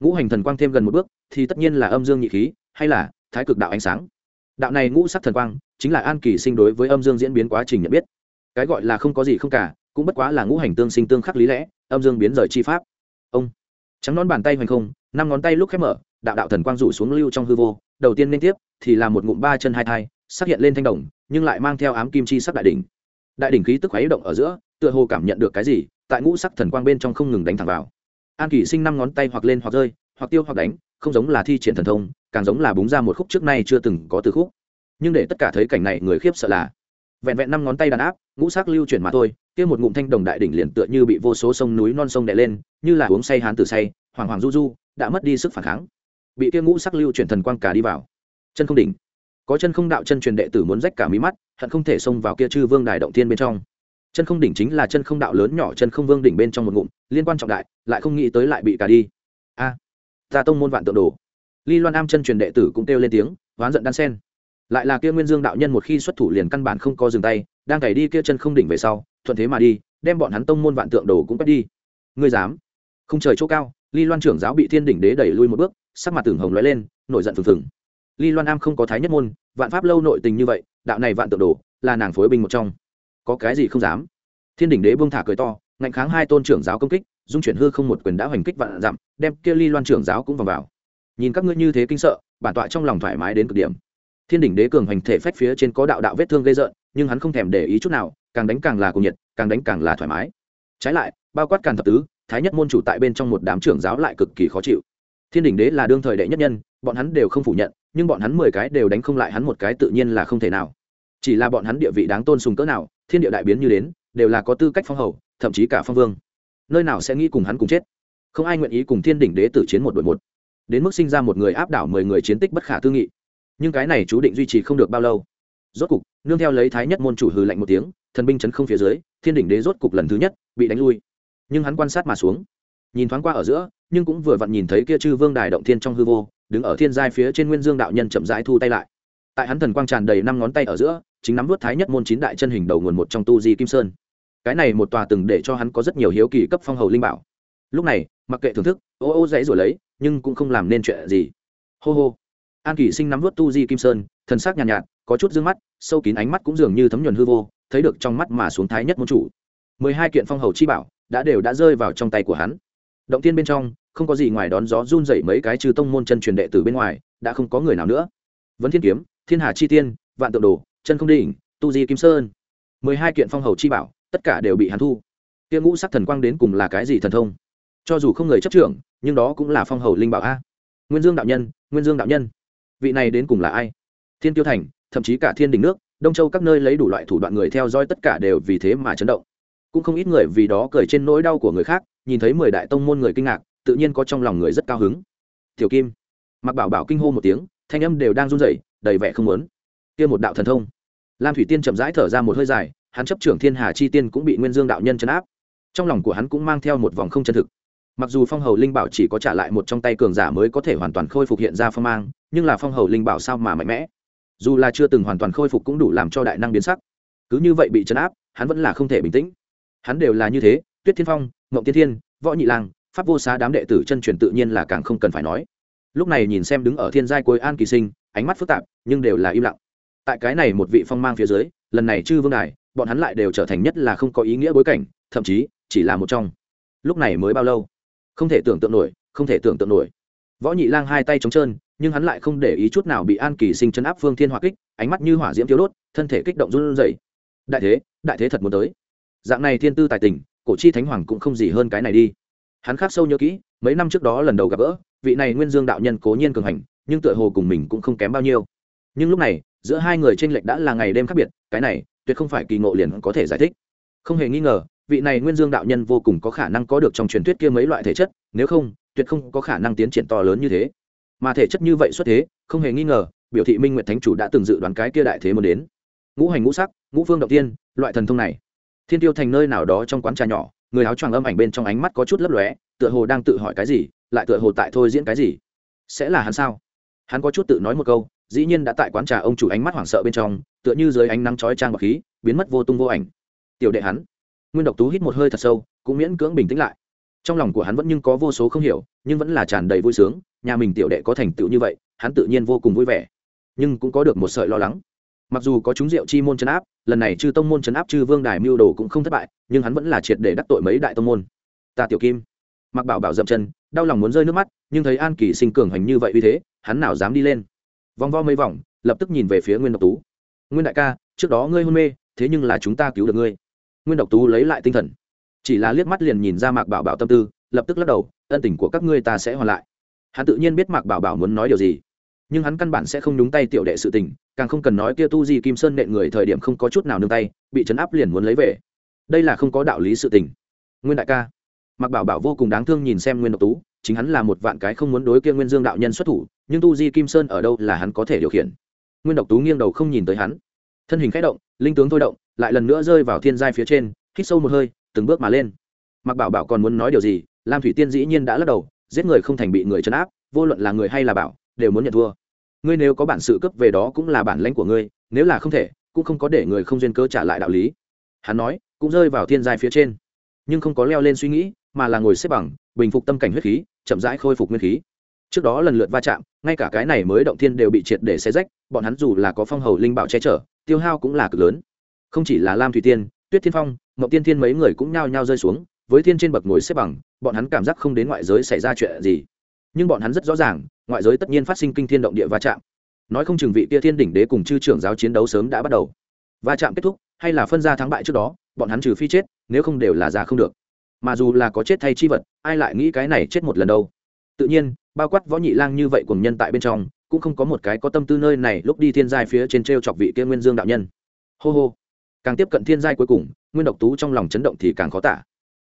Ngũ hành thần quang thêm gần một bước, thì tất nhiên là âm dương nhị khí, hay là thái cực đạo ánh sáng. Đạo này ngũ sắc thần quang, chính là an kỳ sinh đối với âm dương diễn biến quá trình nhận biết. Cái gọi là không có gì không cả, cũng bất quá là ngũ hành tương sinh tương khắc lý lẽ, âm dương biến rời chi pháp. Ông, trắng nón bàn tay hoành không, năm ngón tay lúc khép mở đạo đạo thần quang rủ xuống lưu trong hư vô, đầu tiên liên tiếp, thì là một ngụm ba chân hai thai xác hiện lên thanh đồng, nhưng lại mang theo ám kim chi sắc đại đỉnh. Đại đỉnh khí tức khuấy động ở giữa, tựa hồ cảm nhận được cái gì, tại ngũ sắc thần quang bên trong không ngừng đánh thẳng vào. An kỳ sinh năm ngón tay hoặc lên hoặc rơi, hoặc tiêu hoặc đánh, không giống là thi triển thần thông, càng giống là búng ra một khúc trước nay chưa từng có từ khúc. Nhưng để tất cả thấy cảnh này người khiếp sợ là, vẹn vẹn năm ngón tay đàn áp, ngũ sắc lưu chuyển mà thôi, kia một ngụm thanh đồng đại đỉnh liền tựa như bị vô số sông núi non sông đè lên, như là uống say hán tử say hoàng hoàng du du, đã mất đi sức phản kháng bị kia ngũ sắc lưu chuyển thần quang cả đi vào. Chân không đỉnh. Có chân không đạo chân truyền đệ tử muốn rách cả mí mắt, hận không thể xông vào kia chư vương đài động thiên bên trong. Chân không đỉnh chính là chân không đạo lớn nhỏ chân không vương đỉnh bên trong một ngụm, liên quan trọng đại, lại không nghĩ tới lại bị cả đi. A, ta tông môn vạn tượng đồ. Ly loan am chân truyền đệ tử cũng kêu lên tiếng, oán giận đan sen. Lại là kia nguyên dương đạo nhân một khi xuất thủ liền căn bản không có dừng tay, đang cày đi kia chân không đỉnh về sau, thuận thế mà đi, đem bọn hắn tông môn vạn tượng đồ cũng bắt đi. Ngươi dám? Không trời chỗ cao ly loan trưởng giáo bị thiên đỉnh đế đẩy lui một bước, sắc mặt tưởng hồng lóe lên, nổi giận phừng phừng. Ly loan am không có thái nhất môn, vạn pháp lâu nội tình như vậy, đạo này vạn tượng đồ, là nàng phối binh một trong. Có cái gì không dám? Thiên đỉnh đế buông thả cười to, ngạnh kháng hai tôn trưởng giáo công kích, dung chuyển hư không một quyền đã hoành kích vạn dặm, đem kia ly loan trưởng giáo cũng vòng vào. Nhìn các ngươi như thế kinh sợ, bản tọa trong lòng thoải mái đến cực điểm. Thiên đỉnh đế cường hành thể phách phía trên có đạo đạo vết thương gây rợn, nhưng hắn không thèm để ý chút nào, càng đánh càng là cuồng nhiệt, càng đánh càng là thoải mái. Trái lại, bao quát càng thập tứ thái nhất môn chủ tại bên trong một đám trưởng giáo lại cực kỳ khó chịu. Thiên đỉnh đế là đương thời đệ nhất nhân, bọn hắn đều không phủ nhận, nhưng bọn hắn mười cái đều đánh không lại hắn một cái tự nhiên là không thể nào. Chỉ là bọn hắn địa vị đáng tôn sùng cỡ nào, thiên địa đại biến như đến, đều là có tư cách phong hầu, thậm chí cả phong vương. Nơi nào sẽ nghĩ cùng hắn cùng chết? Không ai nguyện ý cùng thiên đỉnh đế tử chiến một đội một. Đến mức sinh ra một người áp đảo mười người chiến tích bất khả tư nghị. Nhưng cái này chú định duy trì không được bao lâu. Rốt cục, nương theo lấy thái nhất môn chủ hừ lạnh một tiếng, thần binh chấn không phía dưới, thiên đỉnh đế rốt cục lần thứ nhất bị đánh lui nhưng hắn quan sát mà xuống. Nhìn thoáng qua ở giữa nhưng cũng vừa vặn nhìn thấy kia chư vương đài động thiên trong hư vô đứng ở thiên giai phía trên nguyên dương đạo nhân chậm rãi thu tay lại. Tại hắn thần quang tràn đầy năm ngón tay ở giữa chính nắm vớt thái nhất môn chín đại chân hình đầu nguồn một trong tu di kim sơn. Cái này một tòa từng để cho hắn có rất nhiều hiếu kỳ cấp phong hầu linh bảo. Lúc này mặc kệ thưởng thức ô ô dãy rồi lấy nhưng cũng không làm nên chuyện gì. Hô hô. An kỷ sinh nắm vớt tu di kim sơn thần sắc nhàn nhạt, nhạt có chút dương mắt sâu kín ánh mắt cũng dường như thấm nhuần hư vô thấy được trong mắt mà xuống thái nhất môn chủ. Mười hai kiện phong hầu chi bảo đã đều đã rơi vào trong tay của hắn. Động tiên bên trong, không có gì ngoài đón gió run dậy mấy cái trừ tông môn chân truyền đệ từ bên ngoài, đã không có người nào nữa. Vẫn thiên kiếm, thiên hà chi tiên, vạn tượng đồ, chân không đỉnh, tu di kim sơn. Mười hai kiện phong hầu chi bảo, tất cả đều bị hắn thu. Tiêu ngũ sắc thần quang đến cùng là cái gì thần thông? Cho dù không người chấp trưởng, nhưng đó cũng là phong hầu linh bảo a. Nguyên dương đạo nhân, nguyên dương đạo nhân. Vị này đến cùng là ai? Thiên tiêu thành, thậm chí cả thiên đình nước, đông châu các nơi lấy đủ loại thủ đoạn người theo dõi tất cả đều vì thế mà chấn động cũng không ít người vì đó cười trên nỗi đau của người khác, nhìn thấy mười đại tông môn người kinh ngạc, tự nhiên có trong lòng người rất cao hứng. Tiểu kim mặc bảo bảo kinh hô một tiếng, thanh âm đều đang run rẩy, đầy vẻ không muốn. Kia một đạo thần thông. Lam thủy tiên chậm rãi thở ra một hơi dài, hắn chấp trưởng thiên hà chi tiên cũng bị nguyên dương đạo nhân chấn áp. Trong lòng của hắn cũng mang theo một vòng không chân thực. Mặc dù phong hầu linh bảo chỉ có trả lại một trong tay cường giả mới có thể hoàn toàn khôi phục hiện ra phong mang, nhưng là phong hầu linh bảo sao mà mạnh mẽ? Dù là chưa từng hoàn toàn khôi phục cũng đủ làm cho đại năng biến sắc. Cứ như vậy bị chấn áp, hắn vẫn là không thể bình tĩnh hắn đều là như thế, tuyết thiên phong, mộng tiên thiên, võ nhị lang, pháp vô xá đám đệ tử chân truyền tự nhiên là càng không cần phải nói. Lúc này nhìn xem đứng ở thiên giai cuối an kỳ sinh, ánh mắt phức tạp, nhưng đều là im lặng. Tại cái này một vị phong mang phía dưới, lần này chư vương đài, bọn hắn lại đều trở thành nhất là không có ý nghĩa bối cảnh, thậm chí chỉ là một trong. Lúc này mới bao lâu? Không thể tưởng tượng nổi, không thể tưởng tượng nổi. Võ nhị lang hai tay trống trơn, nhưng hắn lại không để ý chút nào bị an kỳ sinh chấn áp phương thiên hỏa kích, ánh mắt như hỏa diễm thiếu đốt, thân thể kích động run rẩy. Đại thế đại thế thật muốn tới dạng này thiên tư tài tình, cổ chi thánh hoàng cũng không gì hơn cái này đi. Hắn khắc sâu nhớ kỹ, mấy năm trước đó lần đầu gặp gỡ, vị này nguyên dương đạo nhân cố nhiên cường hành, nhưng tựa hồ cùng mình cũng không kém bao nhiêu. Nhưng lúc này, giữa hai người tranh lệch đã là ngày đêm khác biệt, cái này, tuyệt không phải kỳ ngộ liền có thể giải thích. Không hề nghi ngờ, vị này nguyên dương đạo nhân vô cùng có khả năng có được trong truyền thuyết kia mấy loại thể chất, nếu không, tuyệt không có khả năng tiến triển to lớn như thế. Mà thể chất như vậy xuất thế, không hề nghi ngờ, biểu thị minh nguyện thánh chủ đã từng dự đoán cái kia đại thế muốn đến. Ngũ hành ngũ sắc, ngũ phương động tiên, loại thần thông này thiên tiêu thành nơi nào đó trong quán trà nhỏ, người áo choàng âm ảnh bên trong ánh mắt có chút lấp lóe, tựa hồ đang tự hỏi cái gì, lại tựa hồ tại thôi diễn cái gì. Sẽ là hắn sao? Hắn có chút tự nói một câu, dĩ nhiên đã tại quán trà ông chủ ánh mắt hoảng sợ bên trong, tựa như dưới ánh nắng chói trang bọc khí, biến mất vô tung vô ảnh. Tiểu đệ hắn, nguyên độc tú hít một hơi thật sâu, cũng miễn cưỡng bình tĩnh lại. Trong lòng của hắn vẫn nhưng có vô số không hiểu, nhưng vẫn là tràn đầy vui sướng, nhà mình tiểu đệ có thành tựu như vậy, hắn tự nhiên vô cùng vui vẻ. Nhưng cũng có được một sợi lo lắng mặc dù có chúng rượu chi môn chấn áp, lần này chư tông môn chấn áp chư vương đài mưu đồ cũng không thất bại, nhưng hắn vẫn là triệt để đắc tội mấy đại tông môn. Ta tiểu kim mặc bảo bảo dậm chân, đau lòng muốn rơi nước mắt, nhưng thấy an kỳ sinh cường hành như vậy uy thế, hắn nào dám đi lên. Vòng vo mấy vòng, lập tức nhìn về phía nguyên độc tú. Nguyên đại ca, trước đó ngươi hôn mê, thế nhưng là chúng ta cứu được ngươi. Nguyên độc tú lấy lại tinh thần. Chỉ là liếc mắt liền nhìn ra mạc bảo bảo tâm tư, lập tức lắc đầu, ân tình của các ngươi ta sẽ hoàn lại. Hắn tự nhiên biết mạc bảo bảo muốn nói điều gì nhưng hắn căn bản sẽ không nhúng tay tiểu đệ sự tình, càng không cần nói kia tu di kim sơn nện người thời điểm không có chút nào nương tay, bị chấn áp liền muốn lấy về. Đây là không có đạo lý sự tình. Nguyên đại ca. Mặc bảo bảo vô cùng đáng thương nhìn xem nguyên độc tú, chính hắn là một vạn cái không muốn đối kia nguyên dương đạo nhân xuất thủ, nhưng tu di kim sơn ở đâu là hắn có thể điều khiển. Nguyên độc tú nghiêng đầu không nhìn tới hắn. Thân hình k h ẽ động, linh tướng thôi động, lại lần nữa rơi vào thiên giai phía trên, hít sâu một hơi, từng bước mà lên. Mặc bảo bảo còn muốn nói điều gì, lam thủy tiên dĩ nhiên đã lắc đầu, giết người không thành bị người chấn áp, vô luận là người hay là bảo, đều muốn nhận thua ngươi nếu có bản sự cấp về đó cũng là bản lãnh của ngươi, nếu là không thể, cũng không có để người không duyên cơ trả lại đạo lý. Hắn nói, cũng rơi vào thiên giai phía trên, nhưng không có leo lên suy nghĩ, mà là ngồi xếp bằng, bình phục tâm cảnh huyết khí, chậm rãi khôi phục nguyên khí. Trước đó lần lượt va chạm, ngay cả cái này mới động thiên đều bị triệt để xé rách, bọn hắn dù là có phong hầu linh bảo che chở, tiêu hao cũng là cực lớn. Không chỉ là lam thủy tiên, tuyết thiên phong mậu tiên thiên mấy người cũng nhao nhao rơi xuống, với thiên trên bậc ngồi xếp bằng, bọn hắn cảm giác không đến ngoại giới xảy ra chuyện gì nhưng bọn hắn rất rõ ràng, ngoại giới tất nhiên phát sinh kinh thiên động địa va chạm. Nói không chừng vị kia thiên đỉnh đế cùng chư trưởng giáo chiến đấu sớm đã bắt đầu. Va chạm kết thúc, hay là phân ra thắng bại trước đó, bọn hắn trừ phi chết, nếu không đều là già không được. Mà dù là có chết thay chi vật, ai lại nghĩ cái này chết một lần đâu? Tự nhiên, bao quát võ nhị lang như vậy cùng nhân tại bên trong, cũng không có một cái có tâm tư nơi này lúc đi thiên giai phía trên t r e o chọc vị kia nguyên dương đạo nhân. Hô hô. Càng tiếp cận thiên giai cuối cùng, nguyên độc tú trong lòng chấn động thì càng khó tả.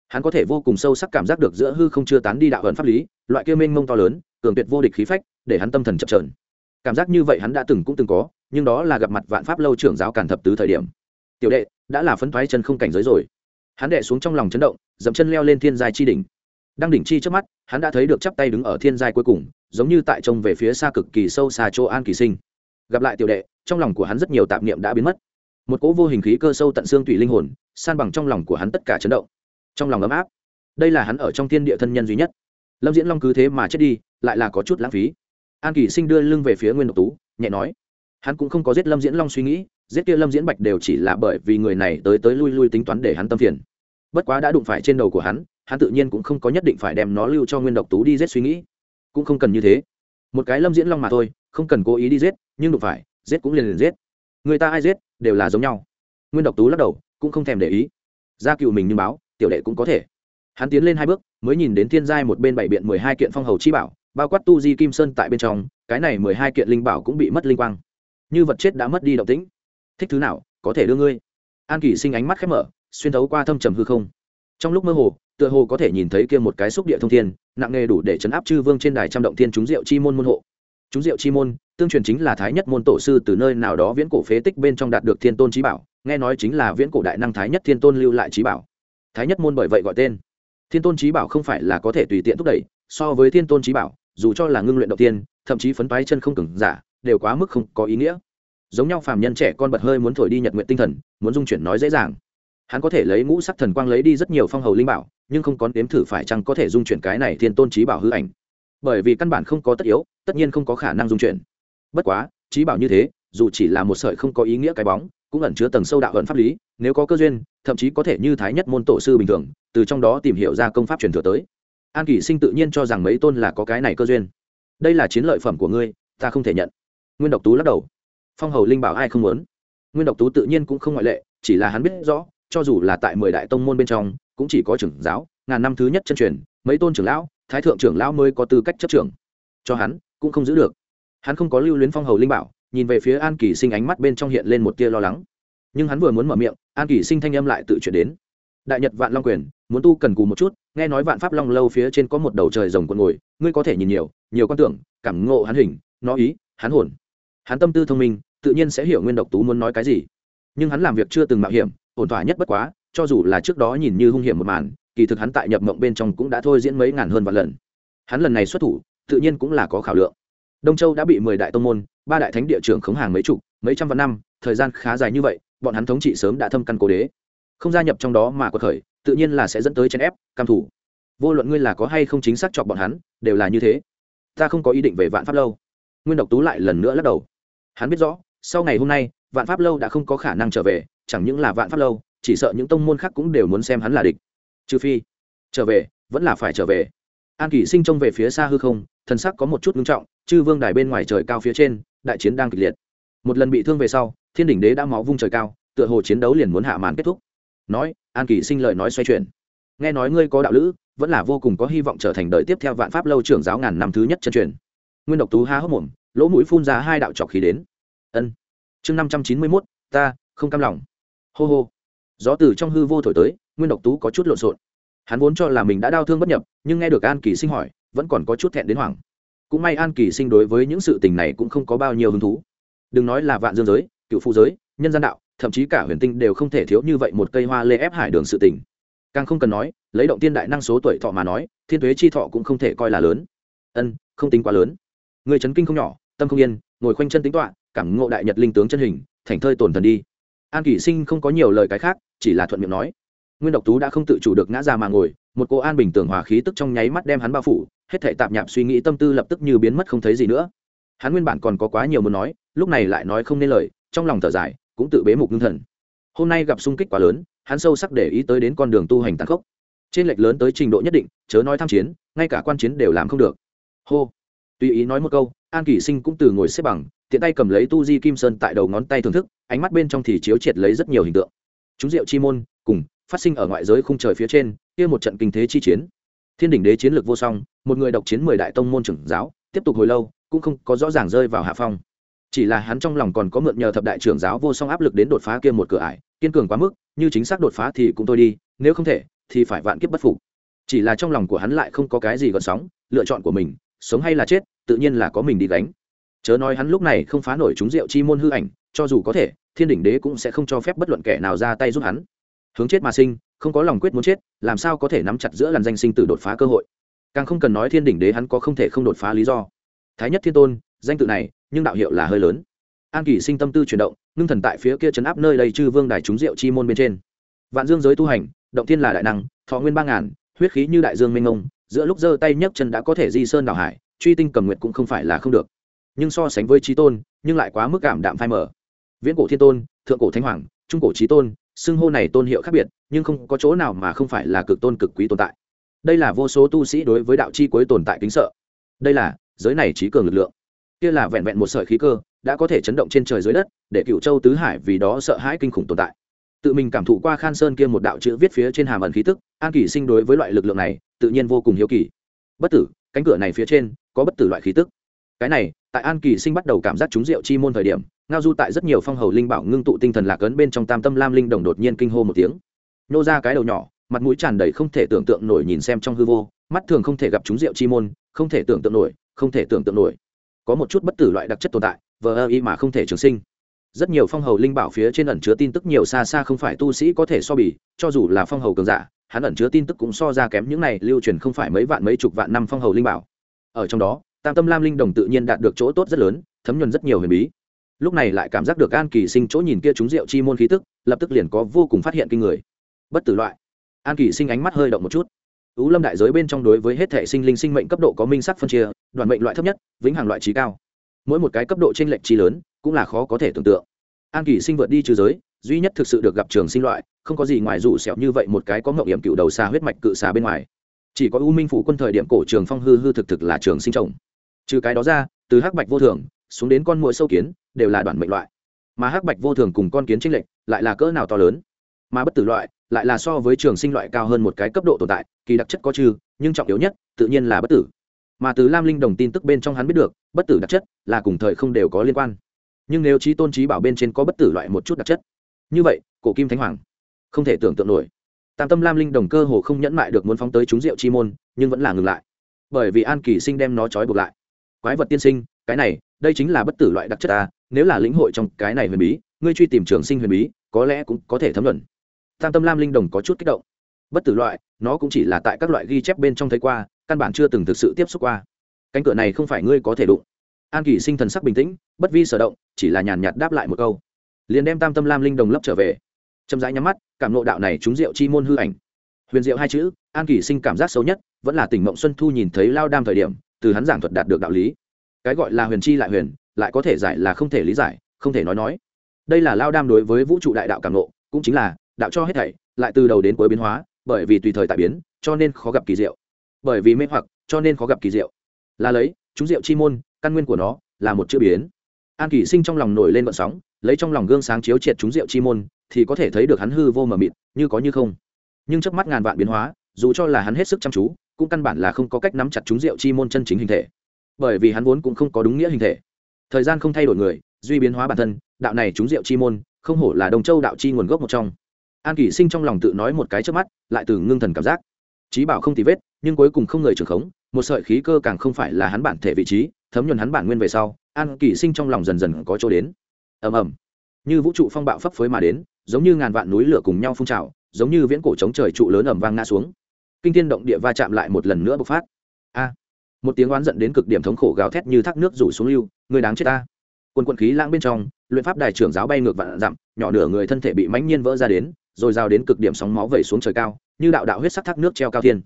Hắn có thể vô cùng sâu sắc cảm giác được giữa hư không chưa tán đi đạo hận pháp lý loại kia mênh mông to lớn, cường tuyệt vô địch khí phách, để hắn tâm thần chập trờn cảm giác như vậy hắn đã từng cũng từng có, nhưng đó là gặp mặt vạn pháp lâu trưởng giáo cản thập tứ thời điểm. Tiểu đệ, đã là phấn thoái chân không cảnh giới rồi. Hắn đệ xuống trong lòng chấn động, dậm chân leo lên thiên giai chi đỉnh. Đang đỉnh chi trước mắt, hắn đã thấy được chắp tay đứng ở thiên giai cuối cùng, giống như tại trông về phía xa cực kỳ sâu xa chỗ an kỳ sinh. Gặp lại tiểu đệ, trong lòng của hắn rất nhiều tạp niệm đã biến mất. Một cỗ vô hình khí cơ sâu tận xương tủy linh hồn, san bằng trong lòng của hắn tất cả chấn động. Trong lòng ấm áp, đây là hắn ở trong thiên địa thân nhân duy nhất lâm diễn long cứ thế mà chết đi, lại là có chút lãng phí. An kỳ sinh đưa lưng về phía nguyên độc tú, nhẹ nói, hắn cũng không có giết lâm diễn long suy nghĩ, giết kia lâm diễn bạch đều chỉ là bởi vì người này tới tới lui lui tính toán để hắn tâm phiền. Bất quá đã đụng phải trên đầu của hắn hắn tự nhiên cũng không có nhất định phải đem nó lưu cho nguyên độc tú đi giết suy nghĩ. Cũng không cần như thế. Một cái lâm diễn long mà thôi, không cần cố ý đi giết, nhưng đụng phải, giết cũng liền liền giết. Người ta ai giết, đều là giống nhau. Nguyên độc tú lắc đầu, cũng không thèm để ý. Gia cựu mình như báo, tiểu đệ cũng có thể hắn tiến lên hai bước, mới nhìn đến thiên giai một bên bảy biện mười hai kiện phong hầu chi bảo, bao quát tu di kim sơn tại bên trong, cái này mười hai kiện linh bảo cũng bị mất linh quang. Như vật chết đã mất đi động tĩnh. Thích thứ nào, có thể đưa ngươi. An kỷ sinh ánh mắt khép mở, xuyên thấu qua thâm trầm hư không. Trong lúc mơ hồ, tựa hồ có thể nhìn thấy kia một cái xúc địa thông thiên, nặng nghề đủ để chấn áp chư vương trên đài trăm động thiên chúng diệu chi môn môn hộ. Chúng diệu chi môn, tương truyền chính là thái nhất môn tổ sư từ nơi nào đó viễn cổ phế tích bên trong đạt được thiên tôn trí bảo, nghe nói chính là viễn cổ đại năng thái nhất thiên tôn lưu lại trí bảo. Thái nhất môn bởi vậy gọi tên thiên tôn trí bảo không phải là có thể tùy tiện thúc đẩy, so với thiên tôn trí bảo, dù cho là ngưng luyện đầu tiên, thậm chí phấn phái chân không cứng, giả, đều quá mức không có ý nghĩa. Giống nhau phàm nhân trẻ con bật hơi muốn thổi đi nhật nguyện tinh thần, muốn dung chuyển nói dễ dàng. Hắn có thể lấy ngũ sắc thần quang lấy đi rất nhiều phong hầu linh bảo, nhưng không có đếm thử phải chăng có thể dung chuyển cái này thiên tôn trí bảo hư ảnh. Bởi vì căn bản không có tất yếu, tất nhiên không có khả năng dung chuyển. Bất quá trí bảo như thế dù chỉ là một sợi không có ý nghĩa cái bóng, cũng ẩn chứa tầng sâu đạo ẩn pháp lý, nếu có cơ duyên, thậm chí có thể như thái nhất môn tổ sư bình thường, từ trong đó tìm hiểu ra công pháp truyền thừa tới. An kỷ sinh tự nhiên cho rằng mấy tôn là có cái này cơ duyên. Đây là chiến lợi phẩm của ngươi, ta không thể nhận. Nguyên độc tú lắc đầu. Phong hầu linh bảo ai không muốn? Nguyên độc tú tự nhiên cũng không ngoại lệ, chỉ là hắn biết rõ, cho dù là tại mười đại tông môn bên trong, cũng chỉ có trưởng giáo, ngàn năm thứ nhất chân truyền, mấy tôn trưởng lão, thái thượng trưởng lão mới có tư cách chấp trưởng. Cho hắn, cũng không giữ được. Hắn không có lưu luyến phong hầu linh bảo nhìn về phía an kỳ sinh ánh mắt bên trong hiện lên một tia lo lắng. Nhưng hắn vừa muốn mở miệng, an kỳ sinh thanh âm lại tự chuyển đến. Đại nhật vạn long quyền, muốn tu cần cù một chút, nghe nói vạn pháp long lâu phía trên có một đầu trời rồng quần ngồi, ngươi có thể nhìn nhiều nhiều quan tưởng, cảm ngộ hắn hình, nó ý, hắn hồn. Hắn tâm tư thông minh, tự nhiên sẽ hiểu nguyên độc tú muốn nói cái gì. Nhưng hắn làm việc chưa từng mạo hiểm, ổn thỏa nhất bất quá, cho dù là trước đó nhìn như hung hiểm một màn, kỳ thực hắn tại nhập mộng bên trong cũng đã thôi diễn mấy ngàn hơn vạn lần. Hắn lần này xuất thủ, tự nhiên cũng là có khảo lượng đông châu đã bị mười đại tông môn, ba đại thánh địa trưởng khống hàng mấy chục, mấy trăm vạn năm, thời gian khá dài như vậy, bọn hắn thống trị sớm đã thâm căn cố đế. Không gia nhập trong đó mà quật khởi, tự nhiên là sẽ dẫn tới chèn ép, cam thủ. Vô luận ngươi là có hay không chính xác chọc bọn hắn, đều là như thế. Ta không có ý định về vạn pháp lâu. Nguyên độc tú lại lần nữa lắc đầu. Hắn biết rõ, sau ngày hôm nay, vạn pháp lâu đã không có khả năng trở về, chẳng những là vạn pháp lâu, chỉ sợ những tông môn khác cũng đều muốn xem hắn là địch. Trừ phi, trở về, vẫn là phải trở về. An kỷ sinh trông về phía xa hư không, thần sắc có một chút ngưng trọng chư vương đài bên ngoài trời cao phía trên, đại chiến đang kịch liệt. Một lần bị thương về sau, thiên đỉnh đế đã máu vung trời cao, tựa hồ chiến đấu liền muốn hạ màn kết thúc. Nói, an kỳ sinh lời nói xoay chuyển. Nghe nói ngươi có đạo lữ, vẫn là vô cùng có hy vọng trở thành đời tiếp theo vạn pháp lâu trưởng giáo ngàn năm thứ nhất chân truyền. Nguyên độc tú há hốc mồm, lỗ mũi phun ra hai đạo trọc khí đến. Ân. Chương năm trăm chín mươi mốt, ta, không cam lòng. Hô hô. Gió từ trong hư vô thổi tới, nguyên độc tú có chút lộn xộn. Hắn vốn cho là mình đã đau thương bất nhập, nhưng nghe được an kỳ sinh hỏi, vẫn còn có chút thẹn đến hoảng cũng may an kỳ sinh đối với những sự tình này cũng không có bao nhiêu hứng thú. Đừng nói là vạn dương giới, cựu phụ giới, nhân gian đạo, thậm chí cả huyền tinh đều không thể thiếu như vậy một cây hoa lê ép hải đường sự tình. Càng không cần nói, lấy động tiên đại năng số tuổi thọ mà nói, thiên thuế chi thọ cũng không thể coi là lớn. Ân, không tính quá lớn. Người chấn kinh không nhỏ, tâm không yên, ngồi khoanh chân tính toạ cảm ngộ đại nhật linh tướng chân hình, thành thơi tổn thần đi. An kỷ sinh không có nhiều lời cái khác, chỉ là thuận miệng nói. Nguyên độc tú đã không tự chủ được ngã ra mà ngồi một cô an bình tưởng hòa khí tức trong nháy mắt đem hắn bao phủ, hết thể tạp nhạp suy nghĩ tâm tư lập tức như biến mất không thấy gì nữa. Hắn nguyên bản còn có quá nhiều muốn nói, lúc này lại nói không nên lời, trong lòng thở dài, cũng tự bế mục ngưng thần. Hôm nay gặp sung kích quá lớn, hắn sâu sắc để ý tới đến con đường tu hành tàn khốc. Trên lệch lớn tới trình độ nhất định, chớ nói tham chiến, ngay cả quan chiến đều làm không được. Hô. Tùy ý nói một câu, an kỷ sinh cũng từ ngồi xếp bằng, tiện tay cầm lấy tu di kim sơn tại đầu ngón tay thưởng thức, ánh mắt bên trong thì chiếu triệt lấy rất nhiều hình tượng. Chúng diệu chi môn, cùng phát sinh ở ngoại giới khung trời phía trên, kia một trận kinh thế chi chiến. Thiên đỉnh đế chiến lược vô song, một người độc chiến mười đại tông môn trưởng giáo, tiếp tục hồi lâu, cũng không có rõ ràng rơi vào hạ phong. Chỉ là hắn trong lòng còn có mượn nhờ thập đại trưởng giáo vô song áp lực đến đột phá kia một cửa ải, kiên cường quá mức, như chính xác đột phá thì cũng thôi đi, nếu không thể, thì phải vạn kiếp bất phục. Chỉ là trong lòng của hắn lại không có cái gì gợn sóng, lựa chọn của mình, sống hay là chết, tự nhiên là có mình đi gánh. Chớ nói hắn lúc này không phá nổi chúng rượu chi môn hư ảnh, cho dù có thể, thiên đỉnh đế cũng sẽ không cho phép bất luận kẻ nào ra tay giúp hắn hướng chết mà sinh, không có lòng quyết muốn chết, làm sao có thể nắm chặt giữa làn danh sinh tử đột phá cơ hội? Càng không cần nói thiên đỉnh đế hắn có không thể không đột phá lý do. Thái nhất thiên tôn, danh tự này, nhưng đạo hiệu là hơi lớn. An kỳ sinh tâm tư chuyển động, ngưng thần tại phía kia chấn áp nơi đây chư vương đài trúng rượu chi môn bên trên. Vạn dương giới tu hành, động thiên là đại năng, thọ nguyên ba ngàn, huyết khí như đại dương mênh mông, giữa lúc giơ tay nhấc chân đã có thể di sơn đảo hải, truy tinh cầm nguyện cũng không phải là không được. Nhưng so sánh với trí tôn, nhưng lại quá mức cảm đạm phai mở viễn cổ thiên tôn, thượng cổ thánh hoàng, trung cổ trí tôn xưng hô này tôn hiệu khác biệt, nhưng không có chỗ nào mà không phải là cực tôn cực quý tồn tại. Đây là vô số tu sĩ đối với đạo chi cuối tồn tại kính sợ. Đây là giới này trí cường lực lượng. Kia là vẹn vẹn một sợi khí cơ, đã có thể chấn động trên trời dưới đất, để cựu châu tứ hải vì đó sợ hãi kinh khủng tồn tại. Tự mình cảm thụ qua khan sơn kia một đạo chữ viết phía trên hàm ẩn khí tức, an kỳ sinh đối với loại lực lượng này, tự nhiên vô cùng hiếu kỳ. Bất tử, cánh cửa này phía trên có bất tử loại khí tức. Cái này, tại an kỳ sinh bắt đầu cảm giác trúng rượu chi môn thời điểm ngao du tại rất nhiều phong hầu linh bảo ngưng tụ tinh thần lạc ấn bên trong tam tâm lam linh đồng đột nhiên kinh hô một tiếng. Nhô ra cái đầu nhỏ, mặt mũi tràn đầy không thể tưởng tượng nổi nhìn xem trong hư vô, mắt thường không thể gặp chúng rượu chi môn, không thể tưởng tượng nổi, không thể tưởng tượng nổi. Có một chút bất tử loại đặc chất tồn tại, vờ ơ y mà không thể trường sinh. Rất nhiều phong hầu linh bảo phía trên ẩn chứa tin tức nhiều xa xa không phải tu sĩ có thể so bì, cho dù là phong hầu cường giả, hắn ẩn chứa tin tức cũng so ra kém những này, lưu truyền không phải mấy vạn mấy chục vạn năm phong hầu linh bảo. Ở trong đó, tam tâm lam linh đồng tự nhiên đạt được chỗ tốt rất lớn, thấm nhuần rất nhiều huyền bí lúc này lại cảm giác được an kỳ sinh chỗ nhìn kia trúng rượu chi môn khí tức, lập tức liền có vô cùng phát hiện kinh người. Bất tử loại. An kỳ sinh ánh mắt hơi động một chút. Ứ lâm đại giới bên trong đối với hết thể sinh linh sinh mệnh cấp độ có minh sắc phân chia, đoàn mệnh loại thấp nhất, vĩnh hằng loại trí cao. Mỗi một cái cấp độ t r ê n lệch trí lớn, cũng là khó có thể tưởng tượng. An kỳ sinh vượt đi trừ giới, duy nhất thực sự được gặp trường sinh loại, không có gì ngoài rủ sẹo như vậy một cái có mậu hiểm cựu đầu xa huyết mạch cự xà bên ngoài. Chỉ có u minh phủ quân thời điểm cổ trường phong hư hư thực thực là trường sinh trồng trừ cái đó ra, từ hắc bạch vô thường xuống đến con mũi sâu kiến, đều là đoạn mệnh loại. Mà hắc bạch vô thường cùng con kiến tranh lệch, lại là cỡ nào to lớn? Mà bất tử loại, lại là so với trường sinh loại cao hơn một cái cấp độ tồn tại, kỳ đặc chất có trừ nhưng trọng yếu nhất, tự nhiên là bất tử. Mà từ lam linh đồng tin tức bên trong hắn biết được, bất tử đặc chất là cùng thời không đều có liên quan. Nhưng nếu trí tôn trí bảo bên trên có bất tử loại một chút đặc chất, như vậy, cổ kim thánh hoàng, không thể tưởng tượng nổi. Tam tâm lam linh đồng cơ hồ không nhẫn mại được muốn phóng tới chúng rượu chi môn, nhưng vẫn là ngừng lại. Bởi vì an kỳ sinh đem nó trói buộc lại. Quái vật tiên sinh cái này, đây chính là bất tử loại đặc chất ta, nếu là lĩnh hội trong cái này huyền bí, ngươi truy tìm trường sinh huyền bí, có lẽ cũng có thể thấm luận tam tâm lam linh đồng có chút kích động. Bất tử loại, nó cũng chỉ là tại các loại ghi chép bên trong thấy qua, căn bản chưa từng thực sự tiếp xúc qua. Cánh cửa này không phải ngươi có thể đụng. An kỳ sinh thần sắc bình tĩnh, bất vi sở động, chỉ là nhàn nhạt đáp lại một câu. Liền đem tam tâm lam linh đồng lấp trở về. Chậm rãi nhắm mắt, cảm nộ đạo này trúng rượu chi môn hư ảnh. Huyền diệu hai chữ, an kỳ sinh cảm giác xấu nhất, vẫn là tỉnh mộng xuân thu nhìn thấy lao đam thời điểm, từ hắn giảng thuật đạt được đạo lý cái gọi là huyền chi lại huyền, lại có thể giải là không thể lý giải, không thể nói nói. Đây là lao đam đối với vũ trụ đại đạo cảm nộ cũng chính là đạo cho hết thảy, lại từ đầu đến cuối biến hóa, bởi vì tùy thời tại biến, cho nên khó gặp kỳ diệu. Bởi vì mê hoặc, cho nên khó gặp kỳ diệu. Là lấy, chúng diệu chi môn, căn nguyên của nó, là một chữ biến. An kỷ sinh trong lòng nổi lên vận sóng, lấy trong lòng gương sáng chiếu triệt chúng diệu chi môn, thì có thể thấy được hắn hư vô mờ mịt, như có như không. Nhưng trước mắt ngàn vạn biến hóa, dù cho là hắn hết sức chăm chú, cũng căn bản là không có cách nắm chặt chúng diệu chi môn chân chính hình thể bởi vì hắn vốn cũng không có đúng nghĩa hình thể. Thời gian không thay đổi người, duy biến hóa bản thân, đạo này chúng diệu chi môn, không hổ là đồng châu đạo chi nguồn gốc một trong. An kỷ sinh trong lòng tự nói một cái trước mắt, lại từ ngưng thần cảm giác. Trí bảo không tì vết, nhưng cuối cùng không người trưởng khống, một sợi khí cơ càng không phải là hắn bản thể vị trí, thấm nhuần hắn bản nguyên về sau, an kỷ sinh trong lòng dần dần có chỗ đến. Ầm ầm. Như vũ trụ phong bạo phấp phới mà đến, giống như ngàn vạn núi lửa cùng nhau phun trào, giống như viễn cổ chống trời trụ lớn ầm vang ngã xuống. Kinh thiên động địa va chạm lại một lần nữa bộc phát. A! Một tiếng oán giận đến cực điểm thống khổ gào thét như thác nước rủ xuống lưu, người đáng chết ta. Quân quận khí lãng bên trong, luyện pháp đài trưởng giáo bay ngược vạn dặm, nhỏ nửa người thân thể bị mãnh nhiên vỡ ra đến, rồi rào đến cực điểm sóng máu vẩy xuống trời cao, như đạo đạo huyết sắc thác nước treo cao thiên.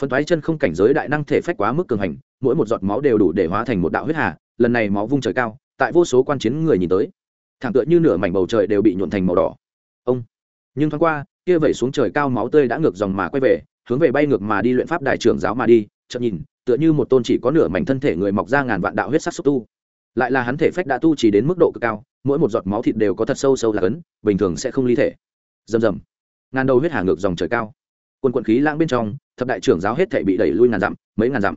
Phân thoái chân không cảnh giới đại năng thể phách quá mức cường hành, mỗi một giọt máu đều đủ để hóa thành một đạo huyết hà, lần này máu vung trời cao, tại vô số quan chiến người nhìn tới. Thẳng tựa như nửa mảnh bầu trời đều bị nhuộn thành màu đỏ. Ông. Nhưng thoáng qua, kia vẩy xuống trời cao máu tươi đã ngược dòng mà quay về, hướng về bay ngược mà đi luyện pháp đại trưởng giáo mà đi, chợt nhìn tựa như một tôn chỉ có nửa mảnh thân thể người mọc ra ngàn vạn đạo huyết sắc xúc tu. Lại là hắn thể phách đã tu chỉ đến mức độ cực cao, mỗi một giọt máu thịt đều có thật sâu sâu là cấn bình thường sẽ không ly thể. Rầm rầm. Ngàn đầu huyết hà ngược dòng trời cao. Quân quận khí lãng bên trong, thập đại trưởng giáo hết thể bị đẩy lui ngàn dặm, mấy ngàn dặm.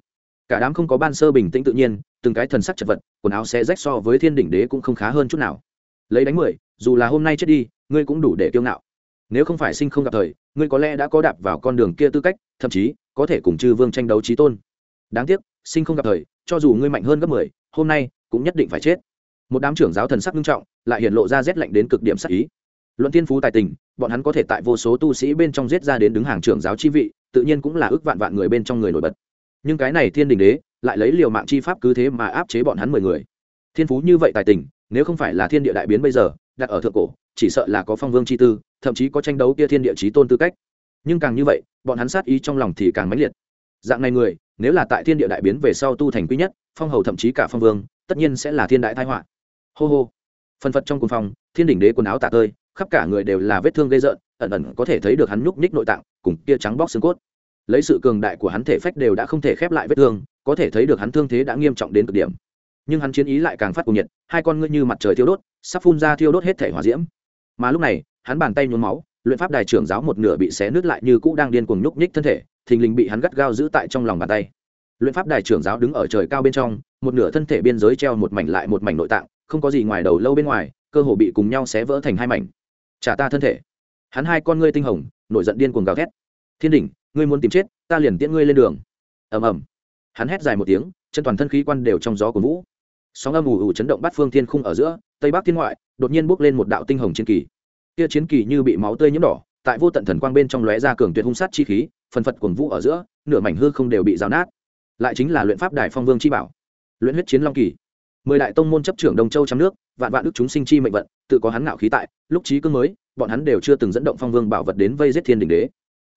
Cả đám không có ban sơ bình tĩnh tự nhiên, từng cái thần sắc chật vật, quần áo sẽ rách so với thiên đỉnh đế cũng không khá hơn chút nào. Lấy đánh mười, dù là hôm nay chết đi, ngươi cũng đủ để kiêu ngạo. Nếu không phải sinh không gặp thời, ngươi có lẽ đã có đạp vào con đường kia tư cách, thậm chí có thể cùng chư vương tranh đấu trí tôn đáng tiếc, sinh không gặp thời, cho dù ngươi mạnh hơn gấp mười, hôm nay cũng nhất định phải chết. Một đám trưởng giáo thần sắc nghiêm trọng, lại hiện lộ ra rét lạnh đến cực điểm sắc ý. Luận tiên phú tài tình, bọn hắn có thể tại vô số tu sĩ bên trong giết ra đến đứng hàng trưởng giáo chi vị, tự nhiên cũng là ước vạn vạn người bên trong người nổi bật. Nhưng cái này thiên đình đế, lại lấy liều mạng chi pháp cứ thế mà áp chế bọn hắn mười người. Thiên phú như vậy tài tình, nếu không phải là thiên địa đại biến bây giờ, đặt ở thượng cổ, chỉ sợ là có phong vương chi tư, thậm chí có tranh đấu kia thiên địa chí tôn tư cách. Nhưng càng như vậy, bọn hắn sát ý trong lòng thì càng mãnh liệt. Dạng này người nếu là tại thiên địa đại biến về sau tu thành quý nhất, phong hầu thậm chí cả phong vương, tất nhiên sẽ là thiên đại thái họa. Hô hô. Phân phật trong cùng phòng thiên đỉnh đế quần áo tạ tơi, khắp cả người đều là vết thương gây rợn, ẩn ẩn có thể thấy được hắn nhúc nhích nội tạng, cùng kia trắng bóc xương cốt. Lấy sự cường đại của hắn thể phách đều đã không thể khép lại vết thương, có thể thấy được hắn thương thế đã nghiêm trọng đến cực điểm. Nhưng hắn chiến ý lại càng phát cuồng nhiệt, hai con ngươi như mặt trời thiêu đốt, sắp phun ra thiêu đốt hết thể hỏa diễm. Mà lúc này, hắn bàn tay nhuốm máu luyện pháp đài trưởng giáo một nửa bị xé nứt lại như cũ đang điên cuồng nhúc nhích thân thể, thình lình bị hắn gắt gao giữ tại trong lòng bàn tay. Luyện pháp đài trưởng giáo đứng ở trời cao bên trong, một nửa thân thể biên giới treo một mảnh lại một mảnh nội tạng, không có gì ngoài đầu lâu bên ngoài, cơ hồ bị cùng nhau xé vỡ thành hai mảnh. Trả ta thân thể. Hắn hai con ngươi tinh hồng, nổi giận điên cuồng gào thét. Thiên đỉnh ngươi muốn tìm chết, ta liền tiễn ngươi lên đường. Ầm ầm. Hắn hét dài một tiếng, chân toàn thân khí quan đều trong gió của vũ. Sóng âm ù ù chấn động bát phương thiên khung ở giữa, tây bắc thiên ngoại, đột nhiên bốc lên một đạo tinh hồng chiến kỳ kia chiến kỳ như bị máu tươi nhiễm đỏ, tại vô tận thần quang bên trong lóe ra cường tuyệt hung sát chi khí, phần phật cuồng vũ ở giữa, nửa mảnh hư không đều bị rào nát. Lại chính là luyện pháp đại phong vương chi bảo, luyện huyết chiến long kỳ. Mười đại tông môn chấp trưởng đông châu trăm nước, vạn vạn đức chúng sinh chi mệnh vận, tự có hắn ngạo khí tại, lúc trí cương mới, bọn hắn đều chưa từng dẫn động phong vương bảo vật đến vây giết thiên đình đế.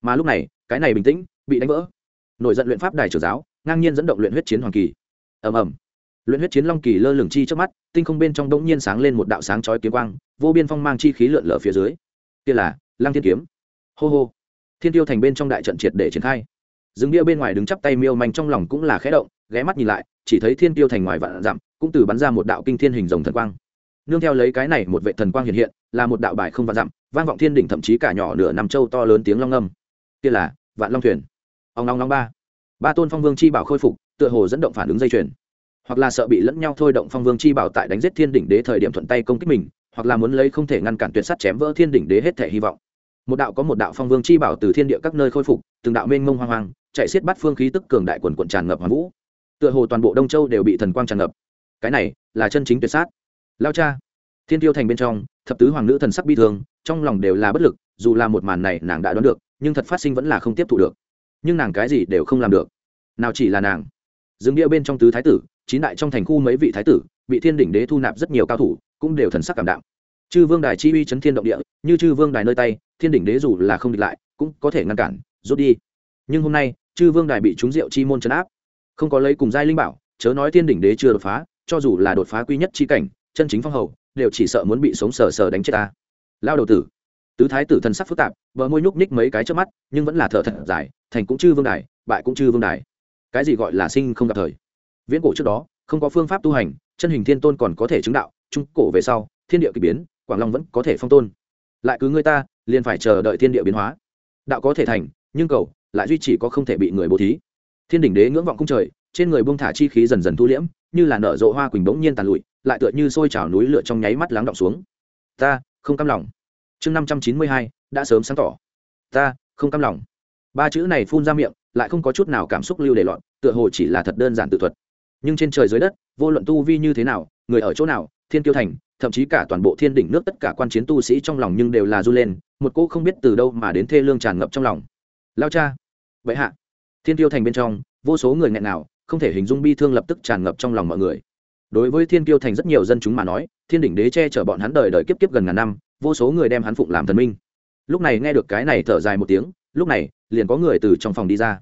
Mà lúc này, cái này bình tĩnh, bị đánh vỡ. Nổi giận luyện pháp đài trưởng giáo, ngang nhiên dẫn động luyện huyết chiến hoàng kỳ. Ầm ầm luyện huyết chiến long kỳ lơ lửng chi trước mắt, tinh không bên trong đống nhiên sáng lên một đạo sáng chói kiếm quang, vô biên phong mang chi khí lượn lờ phía dưới. Kia là lăng thiên kiếm. Hô hô. Thiên tiêu thành bên trong đại trận triệt để triển khai. Rừng bia bên ngoài đứng chắp tay miêu manh trong lòng cũng là khẽ động, ghé mắt nhìn lại, chỉ thấy thiên tiêu thành ngoài vạn dặm, cũng từ bắn ra một đạo kinh thiên hình rồng thần quang. Nương theo lấy cái này một vệ thần quang hiện hiện, là một đạo bài không vạn dặm, vang vọng thiên đỉnh thậm chí cả nhỏ nửa nằm châu to lớn tiếng long âm. Kia là vạn long thuyền. Ông long long ba. Ba tôn phong vương chi bảo khôi phục, tựa hồ dẫn động phản ứng dây chuyền hoặc là sợ bị lẫn nhau thôi động phong vương chi bảo tại đánh giết thiên đỉnh đế thời điểm thuận tay công kích mình, hoặc là muốn lấy không thể ngăn cản tuyệt sắt chém vỡ thiên đỉnh đế hết thể hy vọng. Một đạo có một đạo phong vương chi bảo từ thiên địa các nơi khôi phục, từng đạo mênh mông hoang hoang, chạy xiết bắt phương khí tức cường đại quần quận tràn ngập hoàn vũ. Tựa hồ toàn bộ đông châu đều bị thần quang tràn ngập. Cái này là chân chính tuyệt sát. Lao cha, thiên tiêu thành bên trong, thập tứ hoàng nữ thần sắc bi thương, trong lòng đều là bất lực, dù là một màn này nàng đã đoán được, nhưng thật phát sinh vẫn là không tiếp thu được. Nhưng nàng cái gì đều không làm được. Nào chỉ là nàng. Dừng địa bên trong tứ thái tử chín đại trong thành khu mấy vị thái tử, bị thiên đỉnh đế thu nạp rất nhiều cao thủ, cũng đều thần sắc cảm đạm. Chư vương đài chi uy chấn thiên động địa, như chư vương đài nơi tay, thiên đỉnh đế dù là không địch lại, cũng có thể ngăn cản, rút đi. Nhưng hôm nay, chư vương đài bị trúng rượu chi môn chấn áp. Không có lấy cùng giai linh bảo, chớ nói thiên đỉnh đế chưa đột phá, cho dù là đột phá quy nhất chi cảnh, chân chính phong hầu, đều chỉ sợ muốn bị sống sờ sờ đánh chết ta. Lao đầu tử. Tứ thái tử thần sắc phức tạp, bờ môi nhúc nhích mấy cái trước mắt, nhưng vẫn là thở thật dài, thành cũng chư vương đài, bại cũng chư vương đài. Cái gì gọi là sinh không gặp thời? Viễn cổ trước đó, không có phương pháp tu hành, chân hình thiên tôn còn có thể chứng đạo, trung cổ về sau, thiên địa k ỳ biến, quảng long vẫn có thể phong tôn. Lại cứ người ta, liền phải chờ đợi thiên địa biến hóa. Đạo có thể thành, nhưng cầu lại duy chỉ có không thể bị người bố thí. Thiên đỉnh đế ngưỡng vọng cung trời, trên người bông thả chi khí dần dần thu liễm, như là nở rộ hoa quỳnh bỗng nhiên tàn lụi, lại tựa như sôi trào núi lửa trong nháy mắt lắng động xuống. Ta, không cam lòng. Chương năm trăm chín mươi hai, đã sớm sáng tỏ. Ta, không cam lòng. Ba chữ này phun ra miệng, lại không có chút nào cảm xúc lưu để lọt, tựa hồ chỉ là thật đơn giản tự thuật nhưng trên trời dưới đất, vô luận tu vi như thế nào, người ở chỗ nào, thiên kiêu thành, thậm chí cả toàn bộ thiên đỉnh nước tất cả quan chiến tu sĩ trong lòng nhưng đều là r u lên, một cô không biết từ đâu mà đến thê lương tràn ngập trong lòng. Lao cha vậy hạ. Thiên tiêu thành bên trong, vô số người nghẹn nào, không thể hình dung bi thương lập tức tràn ngập trong lòng mọi người. Đối với thiên tiêu thành rất nhiều dân chúng mà nói, thiên đỉnh đế che chở bọn hắn đời đời kiếp kiếp gần ngàn năm, vô số người đem hắn phụng làm thần minh. Lúc này nghe được cái này thở dài một tiếng, lúc này, liền có người từ trong phòng đi ra.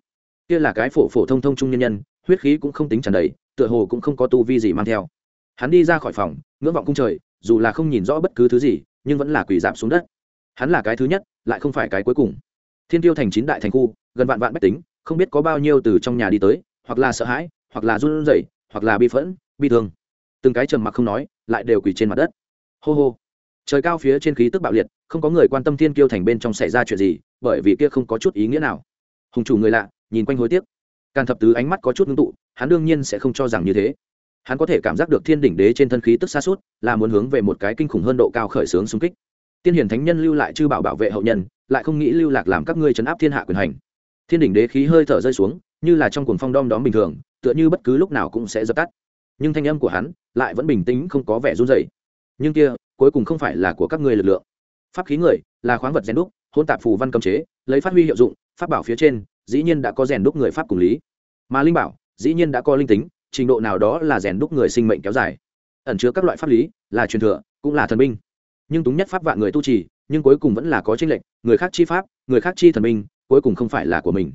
Kia là cái phổ phổ thông thông trung nhân nhân, huyết khí cũng không tính tràn đầy tựa hồ cũng không có tu vi gì mang theo. Hắn đi ra khỏi phòng, ngưỡng vọng cung trời, dù là không nhìn rõ bất cứ thứ gì, nhưng vẫn là quỳ giảm xuống đất. Hắn là cái thứ nhất, lại không phải cái cuối cùng. Thiên tiêu thành chín đại thành khu, gần vạn vạn bách tính, không biết có bao nhiêu từ trong nhà đi tới, hoặc là sợ hãi, hoặc là run rẩy, hoặc là bi phẫn, bi thương. Từng cái trầm mặc không nói, lại đều quỳ trên mặt đất. Hô hô. Trời cao phía trên khí tức bạo liệt, không có người quan tâm thiên kiêu thành bên trong xảy ra chuyện gì, bởi vì kia không có chút ý nghĩa nào. Hùng chủ người lạ, nhìn quanh hối tiếc càn thập tứ ánh mắt có chút ngưng tụ, hắn đương nhiên sẽ không cho rằng như thế. Hắn có thể cảm giác được thiên đỉnh đế trên thân khí tức xa suốt, là muốn hướng về một cái kinh khủng hơn độ cao khởi xướng xung kích. Tiên hiển thánh nhân lưu lại chư bảo bảo vệ hậu nhân, lại không nghĩ lưu lạc làm các ngươi chấn áp thiên hạ quyền hành. Thiên đỉnh đế khí hơi thở rơi xuống, như là trong cuồng phong đom đóm bình thường, tựa như bất cứ lúc nào cũng sẽ dập tắt. Nhưng thanh âm của hắn lại vẫn bình tĩnh, không có vẻ run rẩy. Nhưng kia, cuối cùng không phải là của các ngươi lực lượng. Pháp khí người là khoáng vật rèn đúc hôn tạp phù văn cấm chế, lấy phát huy hiệu dụng, pháp bảo phía trên dĩ nhiên đã có rèn đúc người pháp cùng lý. Mà linh bảo dĩ nhiên đã có linh tính trình độ nào đó là rèn đúc người sinh mệnh kéo dài. Ẩn chứa các loại pháp lý là truyền thừa cũng là thần minh, nhưng túng nhất pháp vạn người tu trì nhưng cuối cùng vẫn là có tranh lệch người khác chi pháp người khác chi thần minh cuối cùng không phải là của mình.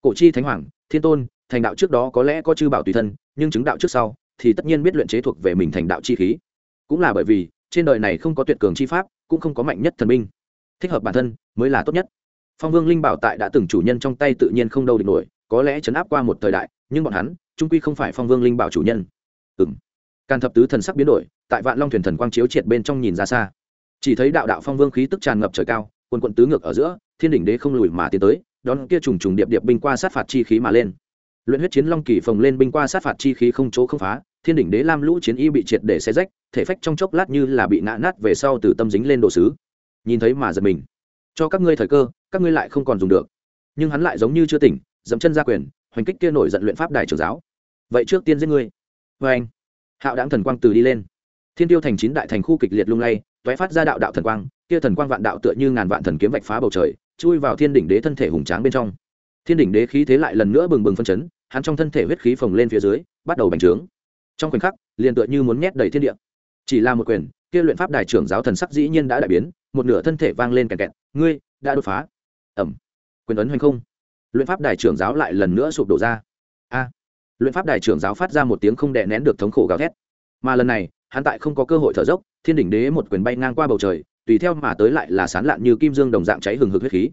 Cổ chi thánh hoàng thiên tôn thành đạo trước đó có lẽ có chư bảo tùy thân nhưng chứng đạo trước sau thì tất nhiên biết luyện chế thuộc về mình thành đạo chi khí. Cũng là bởi vì trên đời này không có tuyệt cường chi pháp cũng không có mạnh nhất thần minh, thích hợp bản thân mới là tốt nhất phong vương linh bảo tại đã từng chủ nhân trong tay tự nhiên không đâu địch nổi, có lẽ chấn áp qua một thời đại, nhưng bọn hắn, trung quy không phải phong vương linh bảo chủ nhân. Ừ m càn thập tứ thần sắc biến đổi, tại vạn long thuyền thần quang chiếu triệt bên trong nhìn ra xa. Chỉ thấy đạo đạo phong vương khí tức tràn ngập trời cao, quần quận tứ ngược ở giữa, thiên đỉnh đế không lùi mà tiến tới, đón kia trùng trùng điệp điệp binh qua sát phạt chi khí mà lên. Luyện huyết chiến long kỳ phồng lên binh qua sát phạt chi khí không chỗ không phá, thiên đỉnh đế lam lũ chiến y bị triệt để xe rách, thể phách trong chốc lát như là bị nã nát về sau từ tâm dính lên đồ sứ. Nhìn thấy mà giật mình cho các ngươi thời cơ, các ngươi lại không còn dùng được. Nhưng hắn lại giống như chưa tỉnh, dẫm chân ra quyền, hoành kích kia nổi giận luyện pháp đại trưởng giáo. Vậy trước tiên giết ngươi. Vê anh, hạo đáng thần quang từ đi lên. Thiên tiêu thành chín đại thành khu kịch liệt lung lay, toé phát ra đạo đạo thần quang, kia thần quang vạn đạo tựa như ngàn vạn thần kiếm vạch phá bầu trời, chui vào thiên đỉnh đế thân thể hùng tráng bên trong. Thiên đỉnh đế khí thế lại lần nữa bừng bừng phân chấn, hắn trong thân thể huyết khí phồng lên phía dưới, bắt đầu bành trướng. Trong khoảnh khắc, liền tựa như muốn nhét đầy thiên địa. Chỉ là một quyền, kia luyện pháp đại trưởng giáo thần sắc dĩ nhiên đã đại biến một nửa thân thể vang lên kẹt kẹt, ngươi, đã đột phá. Ẩm. Quyền ấn hoành không. Luyện pháp đại trưởng giáo lại lần nữa sụp đổ ra. A. Luyện pháp đại trưởng giáo phát ra một tiếng không đè nén được thống khổ gào thét. Mà lần này, hắn tại không có cơ hội thở dốc, thiên đỉnh đế một quyền bay ngang qua bầu trời, tùy theo mà tới lại là sán lạn như kim dương đồng dạng cháy hừng hực huyết khí.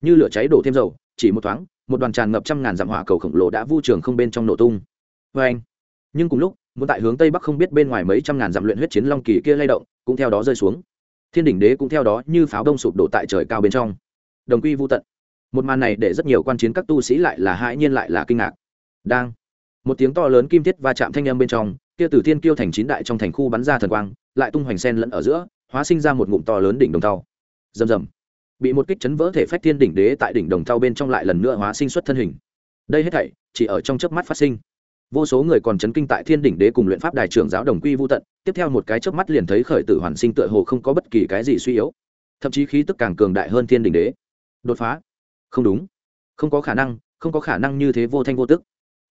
Như lửa cháy đổ thêm dầu, chỉ một thoáng, một đoàn tràn ngập trăm ngàn dặm hỏa cầu khổng lồ đã vu trường không bên trong nổ tung. Vê anh nhưng cùng lúc, muốn tại hướng tây bắc không biết bên ngoài mấy trăm ngàn dặm luyện huyết chiến long kỳ kia lay động, cũng theo đó rơi xuống thiên đỉnh đế cũng theo đó như pháo đông sụp đổ tại trời cao bên trong. Đồng quy vô tận. Một màn này để rất nhiều quan chiến các tu sĩ lại là hãi nhiên lại là kinh ngạc. Đang. Một tiếng to lớn kim thiết va chạm thanh âm bên trong, kia từ thiên kiêu thành chín đại trong thành khu bắn ra thần quang, lại tung hoành sen lẫn ở giữa, hóa sinh ra một ngụm to lớn đỉnh đồng thau. Rầm rầm. Bị một kích chấn vỡ thể phách thiên đỉnh đế tại đỉnh đồng thau bên trong lại lần nữa hóa sinh xuất thân hình. Đây hết thảy chỉ ở trong chớp mắt phát sinh vô số người còn chấn kinh tại thiên đỉnh đế cùng luyện pháp đại trưởng giáo đồng quy vô tận, tiếp theo một cái chớp mắt liền thấy khởi tử hoàn sinh tựa hồ không có bất kỳ cái gì suy yếu. Thậm chí khí tức càng cường đại hơn thiên đỉnh đế. Đột phá. Không đúng. Không có khả năng, không có khả năng như thế vô thanh vô tức.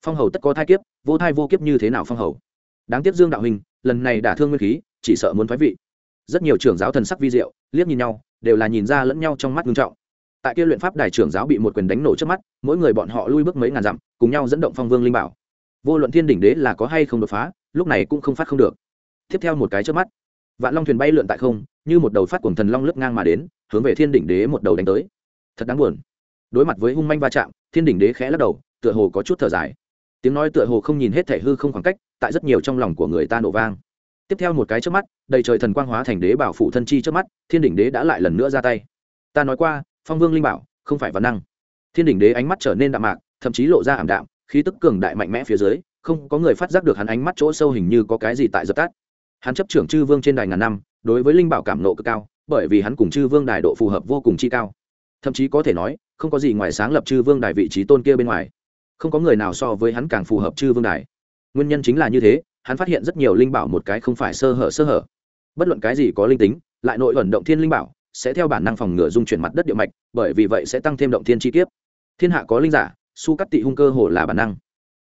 Phong hầu tất có thai kiếp, vô thai vô kiếp như thế nào phong hầu? Đáng tiếc dương đạo hình, lần này đả thương nguyên khí, chỉ sợ muốn thoái vị. Rất nhiều trưởng giáo thần sắc vi diệu, liếc nhìn nhau, đều là nhìn ra lẫn nhau trong mắt nghiêm trọng. Tại kia luyện pháp đại trưởng giáo bị một quyền đánh nổ trước mắt, mỗi người bọn họ lui bước mấy ngàn dặm, cùng nhau dẫn động phong vương linh bảo vô luận thiên đỉnh đế là có hay không đột phá, lúc này cũng không phát không được. Tiếp theo một cái trước mắt. Vạn long thuyền bay lượn tại không, như một đầu phát cuồng thần long lướt ngang mà đến, hướng về thiên đỉnh đế một đầu đánh tới. Thật đáng buồn. Đối mặt với hung manh va chạm, thiên đỉnh đế khẽ lắc đầu, tựa hồ có chút thở dài. Tiếng nói tựa hồ không nhìn hết thể hư không khoảng cách, tại rất nhiều trong lòng của người ta nổ vang. Tiếp theo một cái trước mắt, đầy trời thần quang hóa thành đế bảo phụ thân chi trước mắt, thiên đỉnh đế đã lại lần nữa ra tay. Ta nói qua, phong vương linh bảo không phải văn năng. Thiên đỉnh đế ánh mắt trở nên đạm mạc, thậm chí lộ ra ảm đạm khí tức cường đại mạnh mẽ phía dưới, không có người phát giác được hắn ánh mắt chỗ sâu hình như có cái gì tại dập tắt. Hắn chấp trưởng chư vương trên đài ngàn năm, đối với linh bảo cảm nộ cực cao, bởi vì hắn cùng chư vương đài độ phù hợp vô cùng chi cao. Thậm chí có thể nói, không có gì ngoài sáng lập chư vương đài vị trí tôn kia bên ngoài. Không có người nào so với hắn càng phù hợp chư vương đài. Nguyên nhân chính là như thế, hắn phát hiện rất nhiều linh bảo một cái không phải sơ hở sơ hở. Bất luận cái gì có linh tính, lại nội ẩn động thiên linh bảo, sẽ theo bản năng phòng ngừa dung chuyển mặt đất địa mạch, bởi vì vậy sẽ tăng thêm động thiên chi kiếp. Thiên hạ có linh giả su cắt tị hung cơ hồ là bản năng.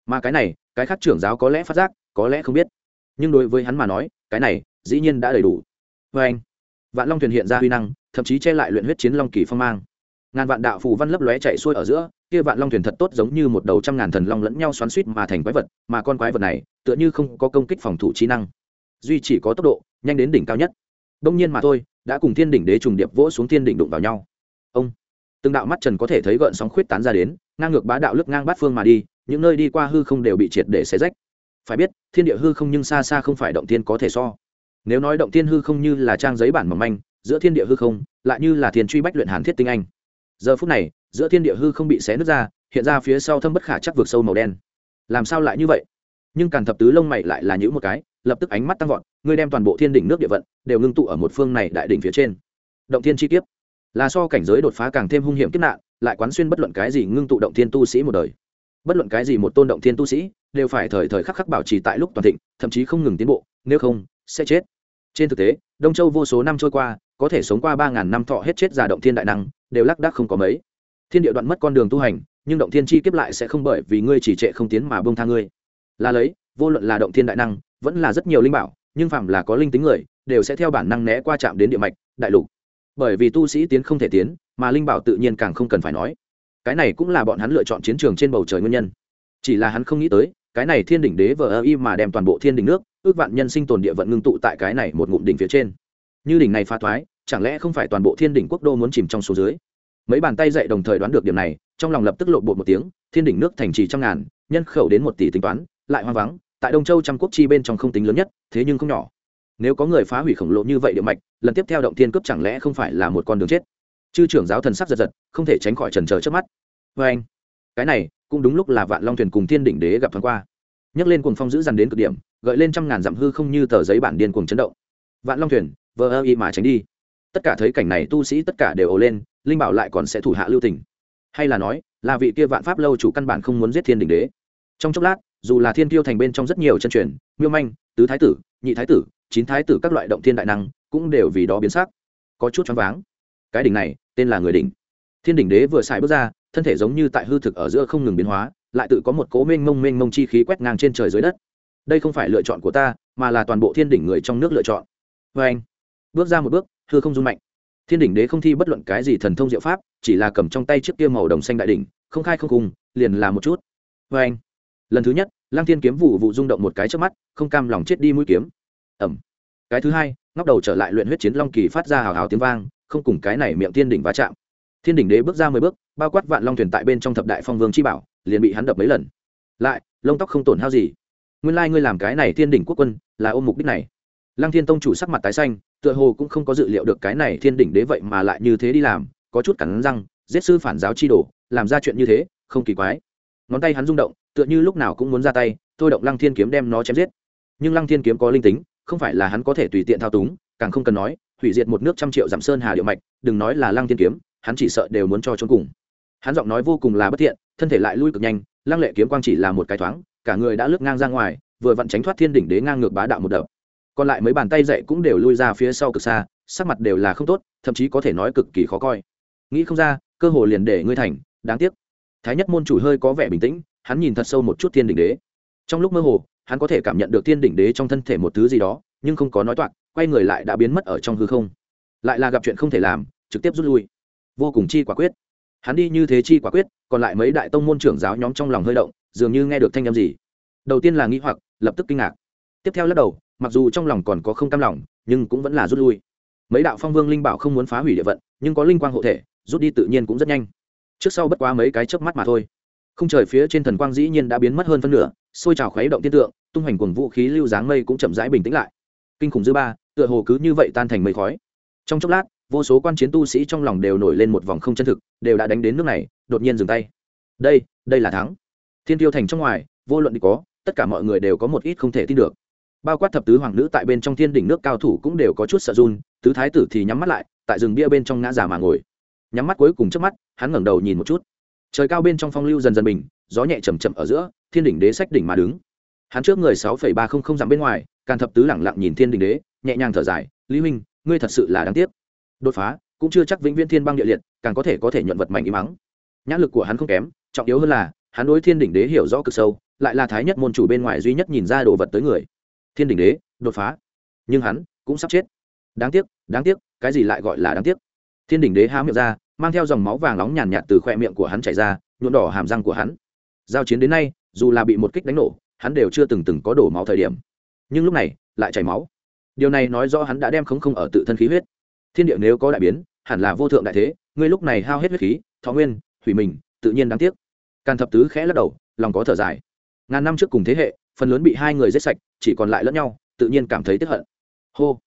Mà cái này, cái khác trưởng giáo có lẽ phát giác, có lẽ không biết. Nhưng đối với hắn mà nói, cái này, dĩ nhiên đã đầy đủ. Vê anh, vạn long thuyền hiện ra huy năng, thậm chí che lại luyện huyết chiến long kỳ phong mang. Ngàn vạn đạo phù văn lấp lóe chạy xuôi ở giữa, kia vạn long thuyền thật tốt giống như một đầu trăm ngàn thần long lẫn nhau xoắn suýt mà thành quái vật, mà con quái vật này, tựa như không có công kích phòng thủ trí năng. Duy chỉ có tốc độ, nhanh đến đỉnh cao nhất. Đông nhiên mà thôi, đã cùng thiên đỉnh đế trùng điệp vỗ xuống thiên đỉnh đụng vào nhau. Ông, từng đạo mắt trần có thể thấy gợn sóng khuyết tán ra đến ngang ngược bá đạo lướt ngang bát phương mà đi, những nơi đi qua hư không đều bị triệt để xé rách. Phải biết, thiên địa hư không nhưng xa xa không phải động tiên có thể so. Nếu nói động tiên hư không như là trang giấy bản mỏng manh, giữa thiên địa hư không lại như là thiên truy bách luyện hàn thiết tinh anh. Giờ phút này, giữa thiên địa hư không bị xé nứt ra, hiện ra phía sau thâm bất khả chắc vượt sâu màu đen. Làm sao lại như vậy? Nhưng càn thập tứ lông mày lại là những một cái, lập tức ánh mắt tăng vọt, ngươi đem toàn bộ thiên đỉnh nước địa vận đều ngưng tụ ở một phương này đại đỉnh phía trên. Động thiên chi kiếp là so cảnh giới đột phá càng thêm hung hiểm kiếp nạn, lại quán xuyên bất luận cái gì ngưng tụ động thiên tu sĩ một đời. Bất luận cái gì một tôn động thiên tu sĩ, đều phải thời thời khắc khắc bảo trì tại lúc toàn thịnh, thậm chí không ngừng tiến bộ, nếu không, sẽ chết. Trên thực tế, đông châu vô số năm trôi qua, có thể sống qua ba ngàn năm thọ hết chết già động thiên đại năng, đều lác đác không có mấy. Thiên địa đoạn mất con đường tu hành, nhưng động thiên chi kiếp lại sẽ không bởi vì ngươi chỉ trệ không tiến mà bông tha ngươi. Là lấy, vô luận là động thiên đại năng, vẫn là rất nhiều linh bảo, nhưng phạm là có linh tính người, đều sẽ theo bản năng né qua chạm đến địa mạch, đại lục bởi vì tu sĩ tiến không thể tiến, mà linh bảo tự nhiên càng không cần phải nói. Cái này cũng là bọn hắn lựa chọn chiến trường trên bầu trời nguyên nhân. Chỉ là hắn không nghĩ tới, cái này thiên đỉnh đế vờ ơ y mà đem toàn bộ thiên đỉnh nước, ước vạn nhân sinh tồn địa vận ngưng tụ tại cái này một ngụm đỉnh phía trên. Như đỉnh này pha thoái, chẳng lẽ không phải toàn bộ thiên đỉnh quốc đô muốn chìm trong số dưới? Mấy bàn tay dậy đồng thời đoán được điểm này, trong lòng lập tức lộn bột một tiếng, thiên đỉnh nước thành trì trăm ngàn, nhân khẩu đến một tỷ tính toán, lại hoang vắng, tại đông châu trăm quốc chi bên trong không tính lớn nhất, thế nhưng không nhỏ nếu có người phá hủy khổng lồ như vậy địa mạch, lần tiếp theo động thiên cướp chẳng lẽ không phải là một con đường chết? Chư trưởng giáo thần sắc giật giật, không thể tránh khỏi trần trờ trước mắt. Vê anh, cái này cũng đúng lúc là vạn long thuyền cùng thiên đỉnh đế gặp thoáng qua. Nhấc lên cuồng phong giữ dằn đến cực điểm, gợi lên trăm ngàn dặm hư không như tờ giấy bản điên cuồng chấn động. Vạn long thuyền, vờ ơ y mà tránh đi. Tất cả thấy cảnh này tu sĩ tất cả đều ồ lên, linh bảo lại còn sẽ thủ hạ lưu tình. Hay là nói, là vị kia vạn pháp lâu chủ căn bản không muốn giết thiên đỉnh đế. Trong chốc lát, dù là thiên tiêu thành bên trong rất nhiều chân truyền, miêu manh, tứ thái tử, nhị thái tử chín thái tử các loại động thiên đại năng cũng đều vì đó biến sắc. Có chút choáng váng. Cái đỉnh này, tên là người đỉnh. Thiên đỉnh đế vừa xài bước ra, thân thể giống như tại hư thực ở giữa không ngừng biến hóa, lại tự có một cố mênh mông mênh mông chi khí quét ngang trên trời dưới đất. Đây không phải lựa chọn của ta, mà là toàn bộ thiên đỉnh người trong nước lựa chọn. Vê anh, bước ra một bước, hư không run mạnh. Thiên đỉnh đế không thi bất luận cái gì thần thông diệu pháp, chỉ là cầm trong tay chiếc kia màu đồng xanh đại đỉnh, không khai không cùng liền là một chút. Vê anh, lần thứ nhất, lăng thiên kiếm vụ vụ rung động một cái trước mắt, không cam lòng chết đi mũi kiếm ẩm. Cái thứ hai, ngóc đầu trở lại luyện huyết chiến long kỳ phát ra hào hào tiếng vang, không cùng cái này miệng thiên đỉnh va chạm. Thiên đỉnh đế bước ra mười bước, bao quát vạn long thuyền tại bên trong thập đại phong vương chi bảo, liền bị hắn đập mấy lần. Lại, lông tóc không tổn hao gì. Nguyên lai ngươi làm cái này thiên đỉnh quốc quân, là ôm mục đích này. Lăng thiên tông chủ sắc mặt tái xanh, tựa hồ cũng không có dự liệu được cái này thiên đỉnh đế vậy mà lại như thế đi làm, có chút cắn răng, giết sư phản giáo chi đồ, làm ra chuyện như thế, không kỳ quái. Ngón tay hắn rung động, tựa như lúc nào cũng muốn ra tay, thôi động lăng thiên kiếm đem nó chém giết. Nhưng lăng thiên kiếm có linh tính không phải là hắn có thể tùy tiện thao túng, càng không cần nói, hủy diệt một nước trăm triệu giảm sơn hà điệu mạch, đừng nói là lăng tiên kiếm, hắn chỉ sợ đều muốn cho trốn cùng. Hắn giọng nói vô cùng là bất thiện, thân thể lại lui cực nhanh, lăng lệ kiếm quang chỉ là một cái thoáng, cả người đã lướt ngang ra ngoài, vừa vặn tránh thoát thiên đỉnh đế ngang ngược bá đạo một đợt còn lại mấy bàn tay dậy cũng đều lui ra phía sau cực xa, sắc mặt đều là không tốt, thậm chí có thể nói cực kỳ khó coi. Nghĩ không ra, cơ hội liền để ngươi thành, đáng tiếc. Thái nhất môn chủ hơi có vẻ bình tĩnh, hắn nhìn thật sâu một chút thiên đỉnh đế. Trong lúc mơ hồ hắn có thể cảm nhận được thiên đỉnh đế trong thân thể một thứ gì đó, nhưng không có nói toạc, quay người lại đã biến mất ở trong hư không. Lại là gặp chuyện không thể làm, trực tiếp rút lui. Vô cùng chi quả quyết. Hắn đi như thế chi quả quyết, còn lại mấy đại tông môn trưởng giáo nhóm trong lòng hơi động, dường như nghe được thanh â m gì. Đầu tiên là nghĩ hoặc, lập tức kinh ngạc. Tiếp theo lắc đầu, mặc dù trong lòng còn có không cam lòng, nhưng cũng vẫn là rút lui. Mấy đạo phong vương linh bảo không muốn phá hủy địa vận, nhưng có linh quang hộ thể, rút đi tự nhiên cũng rất nhanh. Trước sau bất quá mấy cái chớp mắt mà thôi. Không trời phía trên thần quang dĩ nhiên đã biến mất hơn phân nửa xôi trào khuấy động tiên tượng, tung hoành cuồng vũ khí lưu dáng mây cũng chậm rãi bình tĩnh lại. Kinh khủng dư ba, tựa hồ cứ như vậy tan thành mây khói. Trong chốc lát, vô số quan chiến tu sĩ trong lòng đều nổi lên một vòng không chân thực, đều đã đánh đến nước này, đột nhiên dừng tay. Đây đây là thắng. Thiên tiêu thành trong ngoài, vô luận đi có, tất cả mọi người đều có một ít không thể tin được. Bao quát thập tứ hoàng nữ tại bên trong thiên đỉnh nước cao thủ cũng đều có chút sợ run, tứ thái tử thì nhắm mắt lại, tại rừng bia bên trong ngã già mà ngồi. Nhắm mắt cuối cùng trước mắt, hắn ngẩng đầu nhìn một chút trời cao bên trong phong lưu dần dần bình, gió nhẹ chầm chậm ở giữa, thiên đỉnh đế sách đỉnh mà đứng. Hắn trước người sáu phẩy ba không không dặm bên ngoài, càn thập tứ lẳng lặng nhìn thiên đỉnh đế, nhẹ nhàng thở dài, lý huynh, ngươi thật sự là đáng tiếc. Đột phá, cũng chưa chắc vĩnh viễn thiên băng địa liệt, càng có thể có thể nhuận vật mạnh ý mắng. Nhãn lực của hắn không kém, trọng yếu hơn là, hắn đối thiên đỉnh đế hiểu rõ cực sâu, lại là thái nhất môn chủ bên ngoài duy nhất nhìn ra đồ vật tới người. Thiên đỉnh đế, đột phá. Nhưng hắn cũng sắp chết. Đáng tiếc đáng tiếc, cái gì lại gọi là đáng tiếc? Thiên đỉnh đế há miệng ra mang theo dòng máu vàng nóng nhàn nhạt từ khoe miệng của hắn chảy ra, nhuộm đỏ hàm răng của hắn. Giao chiến đến nay, dù là bị một kích đánh nổ, hắn đều chưa từng từng có đổ máu thời điểm. Nhưng lúc này, lại chảy máu. Điều này nói rõ hắn đã đem không không ở tự thân khí huyết. Thiên địa nếu có đại biến, hẳn là vô thượng đại thế, ngươi lúc này hao hết huyết khí, thọ nguyên, hủy mình, tự nhiên đáng tiếc. Càn thập tứ khẽ lắc đầu, lòng có thở dài. Ngàn năm trước cùng thế hệ, phần lớn bị hai người giết sạch, chỉ còn lại lẫn nhau, tự nhiên cảm thấy tức hận. Hô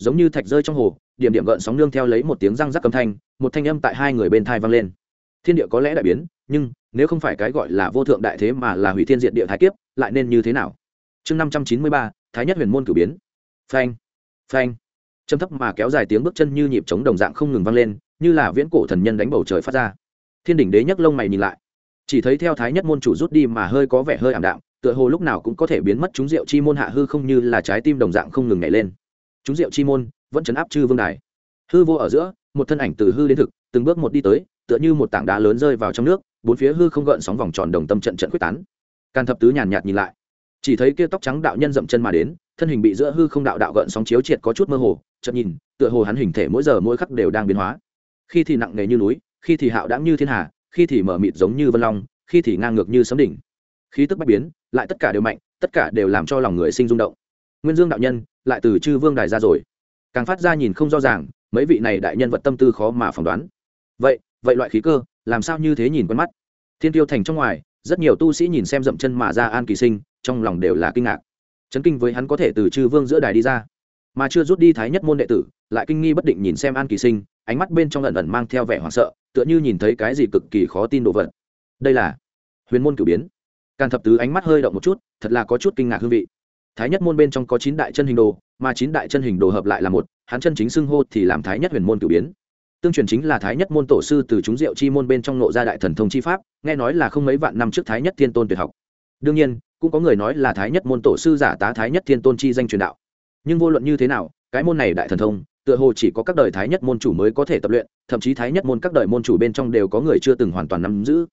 giống như thạch rơi trong hồ, điểm điểm gợn sóng nương theo lấy một tiếng răng rắc âm thanh, một thanh âm tại hai người bên thai vang lên. Thiên địa có lẽ đại biến, nhưng nếu không phải cái gọi là vô thượng đại thế mà là hủy thiên diện địa thái kiếp, lại nên như thế nào? Chương năm trăm chín mươi ba, thái nhất huyền môn cử biến. Phanh phanh. Châm thấp mà kéo dài tiếng bước chân như nhịp trống đồng dạng không ngừng vang lên, như là viễn cổ thần nhân đánh bầu trời phát ra. Thiên đỉnh đế nhấc lông mày nhìn lại. Chỉ thấy theo thái nhất môn chủ rút đi mà hơi có vẻ hơi ảm đạm, tựa hồ lúc nào cũng có thể biến mất chúng rượu chi môn hạ hư không như là trái tim đồng dạng không ngừng nhảy lên chúng rượu chi môn vẫn chấn áp chư vương đài. Hư vô ở giữa, một thân ảnh từ hư đến thực, từng bước một đi tới, tựa như một tảng đá lớn rơi vào trong nước, bốn phía hư không gợn sóng vòng tròn đồng tâm trận trận quyết tán. Can thập tứ nhàn nhạt nhìn lại. Chỉ thấy kia tóc trắng đạo nhân dậm chân mà đến, thân hình bị giữa hư không đạo đạo gợn sóng chiếu triệt có chút mơ hồ chậm nhìn, tựa hồ hắn hình thể mỗi giờ mỗi khắc đều đang biến hóa. Khi thì nặng nề như núi, khi thì hạo đãng như thiên hà, khi thì mở mịt giống như vân long, khi thì ngang ngược như sấm đỉnh. Khí tức bách biến, lại tất cả đều mạnh, tất cả đều làm cho lòng người sinh rung động. Nguyên dương đạo nhân lại từ chư vương đài ra rồi. Càng phát ra nhìn không rõ ràng, mấy vị này đại nhân vật tâm tư khó mà phỏng đoán. Vậy vậy loại khí cơ, làm sao như thế nhìn quen mắt? Thiên tiêu thành trong ngoài, rất nhiều tu sĩ nhìn xem dậm chân mà ra an kỳ sinh, trong lòng đều là kinh ngạc. Chấn kinh với hắn có thể từ chư vương giữa đài đi ra, mà chưa rút đi thái nhất môn đệ tử, lại kinh nghi bất định nhìn xem an kỳ sinh, ánh mắt bên trong lần ẩn mang theo vẻ hoảng sợ, tựa như nhìn thấy cái gì cực kỳ khó tin đồ vật. Đây là huyền môn cử biến. Càn thập tứ ánh mắt hơi động một chút, thật là có chút kinh ngạc hương vị thái nhất môn bên trong có chín đại chân hình đồ, mà chín đại chân hình đồ hợp lại là một, hắn chân chính xưng hô thì làm thái nhất huyền môn cử biến. Tương truyền chính là thái nhất môn tổ sư từ chúng diệu chi môn bên trong nộ ra đại thần thông chi pháp, nghe nói là không mấy vạn năm trước thái nhất thiên tôn tuyệt học. Đương nhiên, cũng có người nói là thái nhất môn tổ sư giả tá thái nhất thiên tôn chi danh truyền đạo. Nhưng vô luận như thế nào, cái môn này đại thần thông, tựa hồ chỉ có các đời thái nhất môn chủ mới có thể tập luyện, thậm chí thái nhất môn các đời môn chủ bên trong đều có người chưa từng hoàn toàn nắm giữ.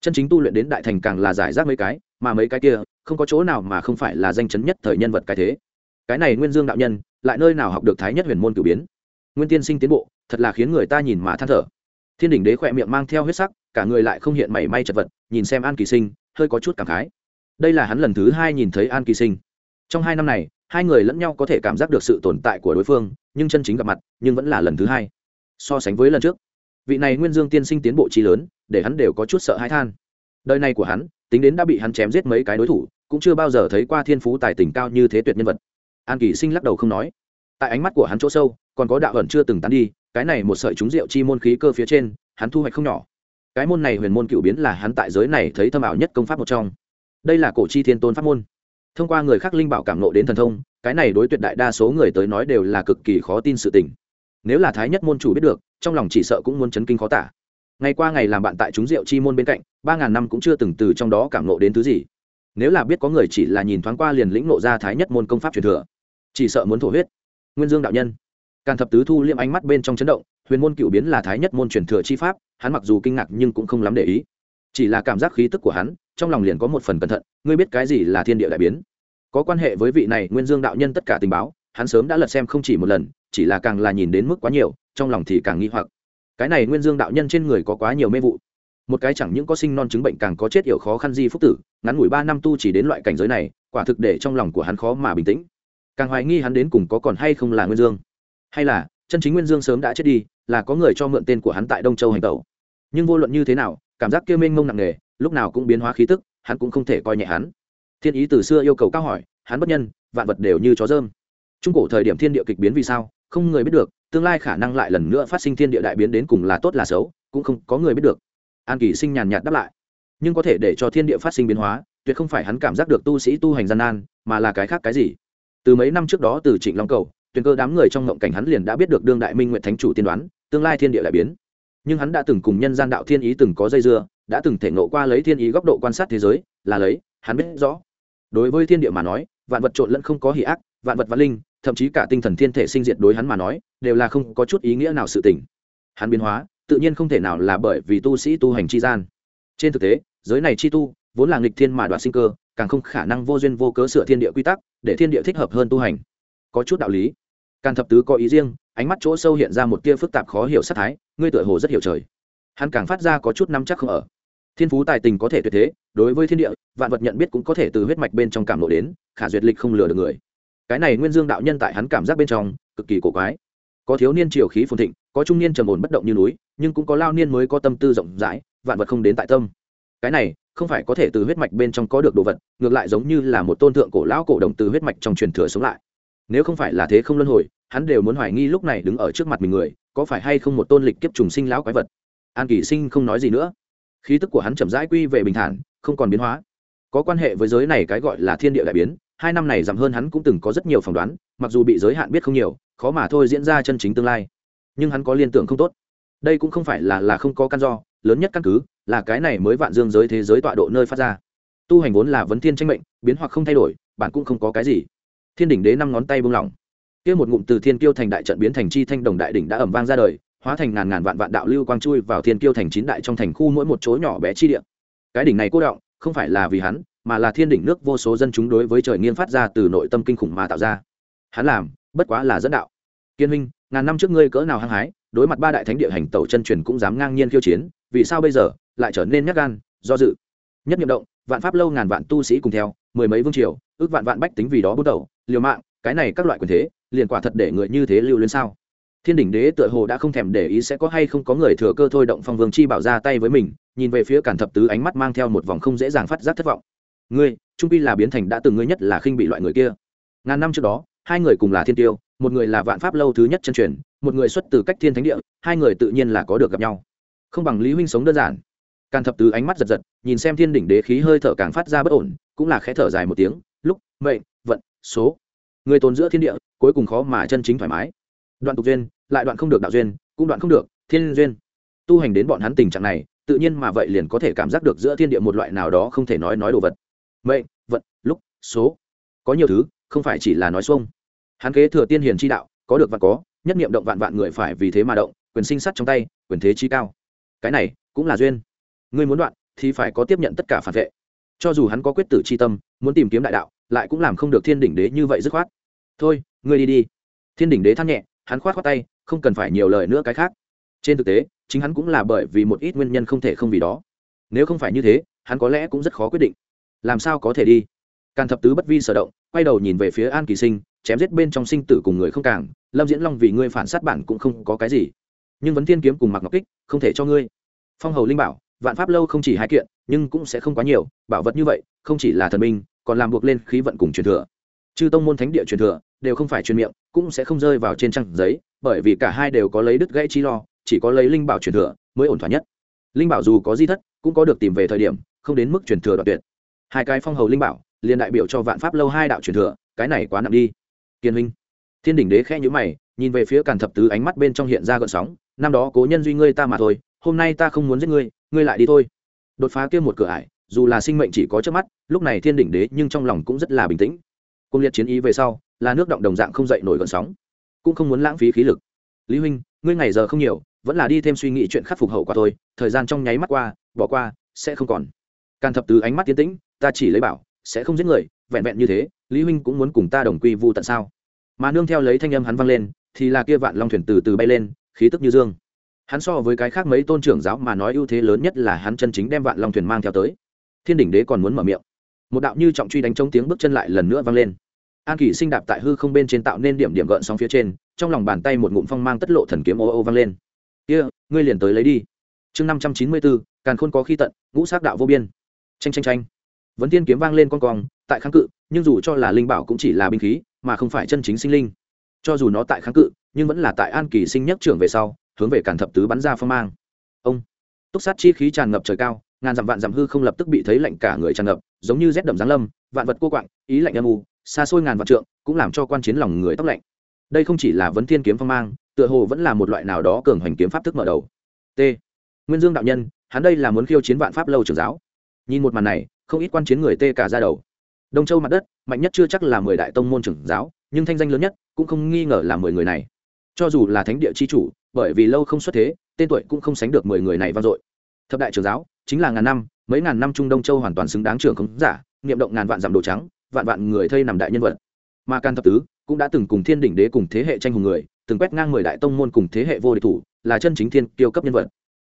Chân chính tu luyện đến đại thành càng là giải rác mấy cái mà mấy cái kia, không có chỗ nào mà không phải là danh chấn nhất thời nhân vật cái thế. Cái này nguyên dương đạo nhân, lại nơi nào học được thái nhất huyền môn cử biến? Nguyên tiên sinh tiến bộ, thật là khiến người ta nhìn mà than thở. Thiên đỉnh đế khỏe miệng mang theo huyết sắc, cả người lại không hiện mảy may chật vật, nhìn xem an kỳ sinh, hơi có chút cảm khái. Đây là hắn lần thứ hai nhìn thấy an kỳ sinh. Trong hai năm này, hai người lẫn nhau có thể cảm giác được sự tồn tại của đối phương, nhưng chân chính gặp mặt, nhưng vẫn là lần thứ hai. So sánh với lần trước, vị này nguyên dương tiên sinh tiến bộ trí lớn, để hắn đều có chút sợ hãi than. Đời này của hắn tính đến đã bị hắn chém giết mấy cái đối thủ, cũng chưa bao giờ thấy qua thiên phú tài tình cao như thế tuyệt nhân vật. An kỳ sinh lắc đầu không nói. Tại ánh mắt của hắn chỗ sâu, còn có đạo ẩn chưa từng tán đi, cái này một sợi trúng rượu chi môn khí cơ phía trên, hắn thu hoạch không nhỏ. Cái môn này huyền môn cựu biến là hắn tại giới này thấy thâm ảo nhất công pháp một trong. Đây là cổ chi thiên tôn pháp môn. Thông qua người khác linh bảo cảm nộ đến thần thông, cái này đối tuyệt đại đa số người tới nói đều là cực kỳ khó tin sự tình. Nếu là thái nhất môn chủ biết được, trong lòng chỉ sợ cũng muốn chấn kinh khó tả. Ngày qua ngày làm bạn tại chúng rượu chi môn bên cạnh ba ngàn năm cũng chưa từng từ trong đó cảm nộ đến thứ gì. Nếu là biết có người chỉ là nhìn thoáng qua liền lĩnh nộ ra thái nhất môn công pháp truyền thừa, chỉ sợ muốn thổ huyết. Nguyên dương đạo nhân. Càn thập tứ thu liêm ánh mắt bên trong chấn động, huyền môn cựu biến là thái nhất môn truyền thừa chi pháp, hắn mặc dù kinh ngạc nhưng cũng không lắm để ý. Chỉ là cảm giác khí tức của hắn, trong lòng liền có một phần cẩn thận, ngươi biết cái gì là thiên địa đại biến? Có quan hệ với vị này nguyên dương đạo nhân tất cả tình báo, hắn sớm đã lật xem không chỉ một lần, chỉ là càng là nhìn đến mức quá nhiều, trong lòng thì càng nghi hoặc. Cái này nguyên dương đạo nhân trên người có quá nhiều mê vụ một cái chẳng những có sinh non chứng bệnh càng có chết yểu khó khăn di phúc tử, ngắn ngủi ba năm tu chỉ đến loại cảnh giới này, quả thực để trong lòng của hắn khó mà bình tĩnh. Càng hoài nghi hắn đến cùng có còn hay không là nguyên dương. Hay là, chân chính nguyên dương sớm đã chết đi, là có người cho mượn tên của hắn tại đông châu hành tẩu. Nhưng vô luận như thế nào, cảm giác kia mênh mông nặng nề, lúc nào cũng biến hóa khí tức, hắn cũng không thể coi nhẹ hắn. Thiên ý từ xưa yêu cầu cao hỏi, hắn bất nhân, vạn vật đều như chó dơm trung cổ thời điểm thiên địa kịch biến vì sao, không người biết được, tương lai khả năng lại lần nữa phát sinh thiên địa đại biến đến cùng là tốt là xấu, cũng không có người biết được an kỳ sinh nhàn nhạt đáp lại. Nhưng có thể để cho thiên địa phát sinh biến hóa, tuyệt không phải hắn cảm giác được tu sĩ tu hành gian nan, mà là cái khác cái gì. Từ mấy năm trước đó từ trịnh long cầu tuyền cơ đám người trong ngộng cảnh hắn liền đã biết được đương đại minh nguyện thánh chủ tiên đoán, tương lai thiên địa đại biến. Nhưng hắn đã từng cùng nhân gian đạo thiên ý từng có dây dưa, đã từng thể ngộ qua lấy thiên ý góc độ quan sát thế giới, là lấy, hắn biết rõ. Đối với thiên địa mà nói, vạn vật trộn lẫn không có hỷ ác, vạn vật văn linh, thậm chí cả tinh thần thiên thể sinh diệt đối hắn mà nói, đều là không có chút ý nghĩa nào sự tình. Hắn biến hóa tự nhiên không thể nào là bởi vì tu sĩ tu hành chi gian. Trên thực tế, giới này chi tu vốn là nghịch thiên mà đoạt sinh cơ, càng không khả năng vô duyên vô cớ sửa thiên địa quy tắc để thiên địa thích hợp hơn tu hành. Có chút đạo lý. Càn thập tứ có ý riêng, ánh mắt chỗ sâu hiện ra một tia phức tạp khó hiểu sát thái, ngươi tựa hồ rất hiểu trời. Hắn càng phát ra có chút năm chắc không ở. Thiên phú tài tình có thể tuyệt thế, đối với thiên địa, vạn vật nhận biết cũng có thể từ huyết mạch bên trong cảm lộ đến, khả duyệt lịch không lừa được người. Cái này nguyên dương đạo nhân tại hắn cảm giác bên trong, cực kỳ cổ quái có thiếu niên triều khí phồn thịnh, có trung niên trầm ổn bất động như núi, nhưng cũng có lao niên mới có tâm tư rộng rãi, vạn vật không đến tại tâm. Cái này, không phải có thể từ huyết mạch bên trong có được đồ vật, ngược lại giống như là một tôn thượng cổ lão cổ đồng từ huyết mạch trong truyền thừa sống lại. Nếu không phải là thế không luân hồi, hắn đều muốn hoài nghi lúc này đứng ở trước mặt mình người, có phải hay không một tôn lịch kiếp trùng sinh lão quái vật? An kỳ sinh không nói gì nữa. Khí tức của hắn chậm rãi quy về bình thản, không còn biến hóa. Có quan hệ với giới này cái gọi là thiên địa đại biến, hai năm này giảm hơn hắn cũng từng có rất nhiều phỏng đoán, mặc dù bị giới hạn biết không nhiều khó mà thôi diễn ra chân chính tương lai. Nhưng hắn có liên tưởng không tốt. Đây cũng không phải là là không có căn do, lớn nhất căn cứ là cái này mới vạn dương giới thế giới tọa độ nơi phát ra. Tu hành vốn là vấn thiên tranh mệnh, biến hoặc không thay đổi bản cũng không có cái gì. Thiên đỉnh đế năm ngón tay buông lỏng. Kia một ngụm từ thiên kiêu thành đại trận biến thành chi thanh đồng đại đỉnh đã ẩm vang ra đời, hóa thành ngàn ngàn vạn vạn đạo lưu quang chui vào thiên kiêu thành chín đại trong thành khu mỗi một chỗ nhỏ bé chi địa. Cái đỉnh này cô động, không phải là vì hắn, mà là thiên đỉnh nước vô số dân chúng đối với trời nghiêng phát ra từ nội tâm kinh khủng mà tạo ra. Hắn làm bất quá là dẫn đạo. Kiên huynh ngàn năm trước ngươi cỡ nào hăng hái, đối mặt ba đại thánh địa hành tẩu chân truyền cũng dám ngang nhiên khiêu chiến, vì sao bây giờ lại trở nên nhát gan, do dự? Nhất nhiệm động, vạn pháp lâu ngàn vạn tu sĩ cùng theo, mười mấy vương triều, ước vạn vạn bách tính vì đó bước đầu, liều mạng, cái này các loại quyền thế, liền quả thật để người như thế lưu lên sao? Thiên đỉnh đế tựa hồ đã không thèm để ý sẽ có hay không có người thừa cơ thôi động phong vương chi bảo ra tay với mình, nhìn về phía cản thập tứ ánh mắt mang theo một vòng không dễ dàng phát giác thất vọng. Ngươi, trung pi là biến thành đã từng ngươi nhất là khinh bị loại người kia. Ngàn năm trước đó hai người cùng là thiên tiêu, một người là vạn pháp lâu thứ nhất chân truyền, một người xuất từ cách thiên thánh địa, hai người tự nhiên là có được gặp nhau. Không bằng lý huynh sống đơn giản. Càn thập tứ ánh mắt giật giật, nhìn xem thiên đỉnh đế khí hơi thở càng phát ra bất ổn, cũng là khẽ thở dài một tiếng, lúc, mệnh, vận, số. Người tồn giữa thiên địa, cuối cùng khó mà chân chính thoải mái. Đoạn tục duyên, lại đoạn không được đạo duyên, cũng đoạn không được thiên duyên. Tu hành đến bọn hắn tình trạng này, tự nhiên mà vậy liền có thể cảm giác được giữa thiên địa một loại nào đó không thể nói nói đồ vật. Mệnh, vận, lúc, số. Có nhiều thứ, không phải chỉ là nói xuông hắn kế thừa tiên hiền chi đạo, có được và có, nhất niệm động vạn vạn người phải vì thế mà động, quyền sinh sắt trong tay, quyền thế chi cao. Cái này cũng là duyên. Ngươi muốn đoạn, thì phải có tiếp nhận tất cả phản vệ. Cho dù hắn có quyết tử chi tâm, muốn tìm kiếm đại đạo, lại cũng làm không được thiên đỉnh đế như vậy dứt khoát. Thôi, ngươi đi đi. Thiên đỉnh đế than nhẹ, hắn khoát khoát tay, không cần phải nhiều lời nữa cái khác. Trên thực tế, chính hắn cũng là bởi vì một ít nguyên nhân không thể không vì đó. Nếu không phải như thế, hắn có lẽ cũng rất khó quyết định. Làm sao có thể đi? Càn thập tứ bất vi sở động, quay đầu nhìn về phía an kỳ sinh chém giết bên trong sinh tử cùng người không càng, lâm diễn long vì ngươi phản sát bản cũng không có cái gì. Nhưng vấn thiên kiếm cùng mặc ngọc kích không thể cho ngươi. Phong hầu linh bảo, vạn pháp lâu không chỉ hai kiện, nhưng cũng sẽ không quá nhiều, bảo vật như vậy, không chỉ là thần minh, còn làm buộc lên khí vận cùng truyền thừa. Chư tông môn thánh địa truyền thừa, đều không phải truyền miệng, cũng sẽ không rơi vào trên trang giấy, bởi vì cả hai đều có lấy đứt gãy chi lo, chỉ có lấy linh bảo truyền thừa mới ổn thỏa nhất. Linh bảo dù có di thất, cũng có được tìm về thời điểm, không đến mức truyền thừa đoạn tuyệt. Hai cái phong hầu linh bảo, liền đại biểu cho vạn pháp lâu hai đạo truyền thừa, cái này quá nặng đi kiên huynh. Thiên đỉnh đế khẽ nhữ mày, nhìn về phía càn thập tứ ánh mắt bên trong hiện ra gợn sóng. Năm đó cố nhân duy ngươi ta mà thôi, hôm nay ta không muốn giết ngươi ngươi lại đi thôi. Đột phá kia một cửa ải, dù là sinh mệnh chỉ có trước mắt, lúc này thiên đỉnh đế nhưng trong lòng cũng rất là bình tĩnh. Cung liệt chiến ý về sau, là nước động đồng dạng không dậy nổi gợn sóng, cũng không muốn lãng phí khí lực. Lý huynh, ngươi ngày giờ không nhiều, vẫn là đi thêm suy nghĩ chuyện khắc phục hậu quả thôi, thời gian trong nháy mắt qua, bỏ qua, sẽ không còn. Càn thập tứ ánh mắt tiến tĩnh, ta chỉ lấy bảo, sẽ không giết người, vẹn vẹn như thế, lý huynh cũng muốn cùng ta đồng quy vu tận sao? Mà nương theo lấy thanh âm hắn vang lên thì là kia vạn long thuyền từ từ bay lên khí tức như dương. Hắn so với cái khác mấy tôn trưởng giáo mà nói ưu thế lớn nhất là hắn chân chính đem vạn long thuyền mang theo tới. Thiên đỉnh đế còn muốn mở miệng. Một đạo như trọng truy đánh trống tiếng bước chân lại lần nữa vang lên. An kỷ sinh đạp tại hư không bên trên tạo nên điểm điểm gợn sóng phía trên trong lòng bàn tay một ngụm phong mang tất lộ thần kiếm ô ô vang lên. Kia、yeah, ngươi liền tới lấy đi. Chương năm trăm chín mươi bốn càn khôn có khi tận ngũ sát đạo vô biên. Tranh tranh tranh vấn tiên kiếm vang lên con cong tại kháng cự nhưng dù cho là linh bảo cũng chỉ là binh khí mà không phải chân chính sinh linh. Cho dù nó tại kháng cự, nhưng vẫn là tại an kỳ sinh nhất trưởng về sau, hướng về càn thập tứ bắn ra phong mang. Ông. Túc sát chi khí tràn ngập trời cao, ngàn dặm vạn dặm hư không lập tức bị thấy lạnh cả người tràn ngập, giống như rét đậm giáng lâm, vạn vật cô quạng, ý lạnh âm u, xa xôi ngàn vạn trượng, cũng làm cho quan chiến lòng người tóc lạnh. Đây không chỉ là vấn thiên kiếm phong mang, tựa hồ vẫn là một loại nào đó cường hoành kiếm pháp thức mở đầu. T. Nguyên dương đạo nhân, hắn đây là muốn khiêu chiến vạn pháp lâu trưởng giáo. Nhìn một màn này, không ít quan chiến người tê cả ra đầu đông châu mặt đất, mạnh nhất chưa chắc là mười đại tông môn trưởng giáo, nhưng thanh danh lớn nhất cũng không nghi ngờ là mười người này. Cho dù là thánh địa chi chủ, bởi vì lâu không xuất thế, tên tuổi cũng không sánh được mười người này vang dội. Thập đại trưởng giáo, chính là ngàn năm, mấy ngàn năm trung đông châu hoàn toàn xứng đáng trưởng khống giả niệm động ngàn vạn giảm đồ trắng, vạn vạn người thây nằm đại nhân vật. Mà can thập tứ cũng đã từng cùng thiên đỉnh đế cùng thế hệ tranh hùng người, từng quét ngang mười đại tông môn cùng thế hệ vô địch thủ, là chân chính thiên tiêu cấp nhân vật.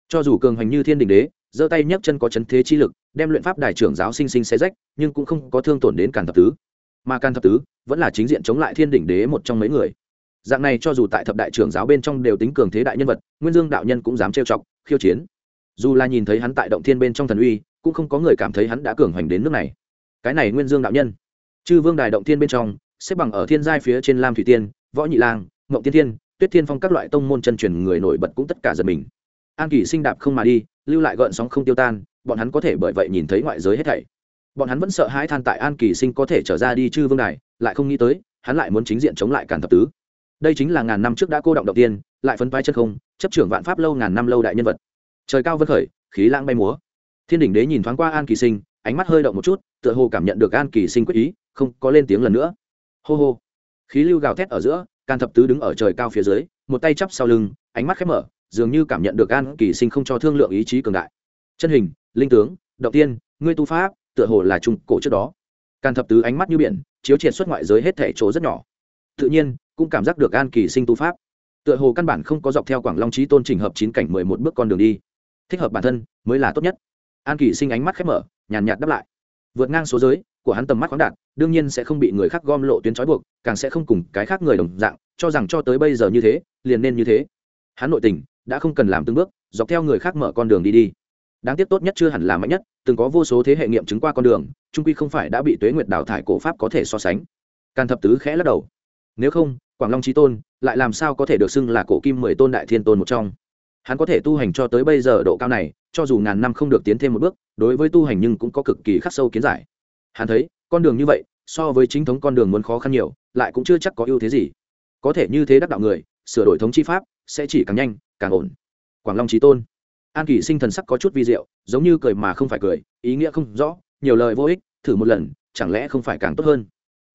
Cho dù cường hành như thiên đỉnh đế, giơ tay nhấc chân có chấn thế chi lực đem luyện pháp đại trưởng giáo sinh sinh xé rách, nhưng cũng không có thương tổn đến càn thập tứ. Mà càn thập tứ vẫn là chính diện chống lại thiên đỉnh đế một trong mấy người. Dạng này cho dù tại thập đại trưởng giáo bên trong đều tính cường thế đại nhân vật, nguyên dương đạo nhân cũng dám trêu chọc, khiêu chiến. Dù là nhìn thấy hắn tại động thiên bên trong thần uy, cũng không có người cảm thấy hắn đã cường hoành đến nước này. Cái này nguyên dương đạo nhân. Chư vương đài động thiên bên trong, xếp bằng ở thiên giai phía trên lam thủy tiên, võ nhị lang, ngộng tiên thiên, tuyết thiên phong các loại tông môn chân truyền người nổi bật cũng tất cả giật mình. An kỳ sinh đạp không mà đi, lưu lại gợn sóng không tiêu tan bọn hắn có thể bởi vậy nhìn thấy ngoại giới hết thảy. Bọn hắn vẫn sợ hãi than tại an kỳ sinh có thể trở ra đi chư vương đài, lại không nghĩ tới, hắn lại muốn chính diện chống lại Càn thập tứ. Đây chính là ngàn năm trước đã cô động động tiên, lại phân vai chân không, chấp trưởng vạn pháp lâu ngàn năm lâu đại nhân vật. Trời cao vân khởi, khí lãng bay múa. Thiên đỉnh đế nhìn thoáng qua an kỳ sinh, ánh mắt hơi động một chút, tựa hồ cảm nhận được an kỳ sinh quyết ý, không có lên tiếng lần nữa. Hô hô. Khí lưu gào thét ở giữa can thập tứ đứng ở trời cao phía dưới, một tay chắp sau lưng, ánh mắt khép mở, dường như cảm nhận được an kỳ sinh không cho thương lượng ý chí cường đại. Chân hình linh tướng, động tiên, ngươi tu pháp, tựa hồ là trung cổ trước đó. Can thập tứ ánh mắt như biển, chiếu triệt xuất ngoại giới hết thể chỗ rất nhỏ. Tự nhiên, cũng cảm giác được an kỳ sinh tu pháp. Tựa hồ căn bản không có dọc theo quảng long trí tôn trình hợp chín cảnh mười một bước con đường đi. Thích hợp bản thân, mới là tốt nhất. An kỳ sinh ánh mắt khép mở, nhàn nhạt đáp lại. Vượt ngang số giới, của hắn tầm mắt khoáng đạt, đương nhiên sẽ không bị người khác gom lộ tuyến trói buộc, càng sẽ không cùng cái khác người đồng dạng, cho rằng cho tới bây giờ như thế, liền nên như thế. Hắn nội tình, đã không cần làm từng bước, dọc theo người khác mở con đường đi đi đáng tiếc tốt nhất chưa hẳn là mạnh nhất, từng có vô số thế hệ nghiệm chứng qua con đường, trung quy không phải đã bị tuế nguyệt đào thải cổ pháp có thể so sánh. Càn thập tứ khẽ lắc đầu. Nếu không, quảng long trí tôn lại làm sao có thể được xưng là cổ kim mười tôn đại thiên tôn một trong? Hắn có thể tu hành cho tới bây giờ độ cao này, cho dù ngàn năm không được tiến thêm một bước, đối với tu hành nhưng cũng có cực kỳ khắc sâu kiến giải. Hắn thấy, con đường như vậy, so với chính thống con đường muốn khó khăn nhiều, lại cũng chưa chắc có ưu thế gì. Có thể như thế đắc đạo người, sửa đổi thống chi pháp, sẽ chỉ càng nhanh, càng ổn. Quảng long trí tôn an kỷ sinh thần sắc có chút vi diệu giống như cười mà không phải cười ý nghĩa không rõ nhiều lời vô ích thử một lần chẳng lẽ không phải càng tốt hơn?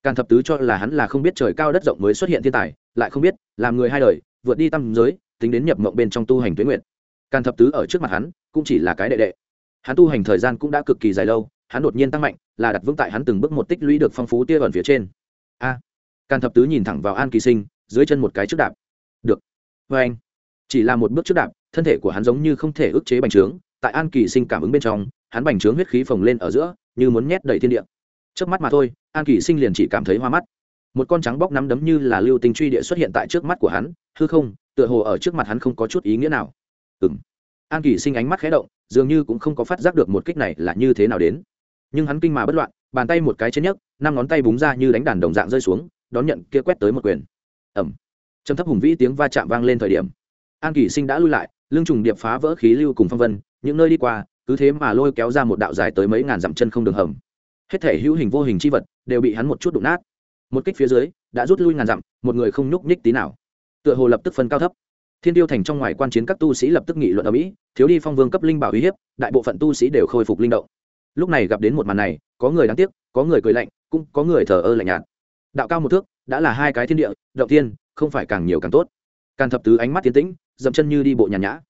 Càng thập tứ cho là hắn là không biết trời cao đất rộng mới xuất hiện thiên tài lại không biết làm người hai đời vượt đi tâm giới tính đến nhập mộng bên trong tu hành tuyến nguyện càng thập tứ ở trước mặt hắn cũng chỉ là cái đệ đệ. Hắn tu hành thời gian cũng đã cực kỳ dài lâu hắn đột nhiên tăng mạnh là đặt vững tại hắn từng bước một tích lũy được phong phú tia ẩn phía trên. A. À, thập tứ nhìn thẳng vào an kỳ sinh dưới chân một cái trước đạp. Được. Vê anh chỉ là một bước trước đạp, thân thể của hắn giống như không thể ức chế bành trướng, tại an kỳ sinh cảm ứng bên trong, hắn bành trướng huyết khí phồng lên ở giữa, như muốn nhét đầy thiên địa. Trước mắt mà thôi, an kỳ sinh liền chỉ cảm thấy hoa mắt. Một con trắng bóc nắm đấm như là lưu tinh truy địa xuất hiện tại trước mắt của hắn, hư không, tựa hồ ở trước mặt hắn không có chút ý nghĩa nào. Ừng an kỳ sinh ánh mắt khé động, dường như cũng không có phát giác được một kích này là như thế nào đến. Nhưng hắn kinh mà bất loạn, bàn tay một cái trên nhấc, năm ngón tay búng ra như đánh đàn đồng dạng rơi xuống, đón nhận kia quét tới một quyền. Ẩm trầm thấp hùng vĩ tiếng va chạm vang lên thời điểm an kỳ sinh đã lui lại lương trùng điệp phá vỡ khí lưu cùng phong vân, những nơi đi qua, cứ thế mà lôi kéo ra một đạo dài tới mấy ngàn dặm chân không đường hầm. Hết thể hữu hình vô hình c h i vật đều bị hắn một chút đụng nát. Một kích phía dưới, đã rút lui ngàn dặm, một người không nhúc nhích tí nào. Tựa hồ lập tức phân cao thấp. Thiên tiêu thành trong ngoài quan chiến các tu sĩ lập tức nghị luận ở mỹ, thiếu đi phong vương cấp linh bảo uy hiếp, đại bộ phận tu sĩ đều khôi phục linh động. Lúc này gặp đến một màn này, có người đáng tiếc, có người cười lạnh, cũng có người thờ ơ lạnh nhạt. Đạo cao một thước, đã là hai cái thiên địa, động tiên không phải càng nhiều càng tốt càn thập tứ ánh mắt tiến tĩnh, dậm chân như đi bộ nhàn nhã.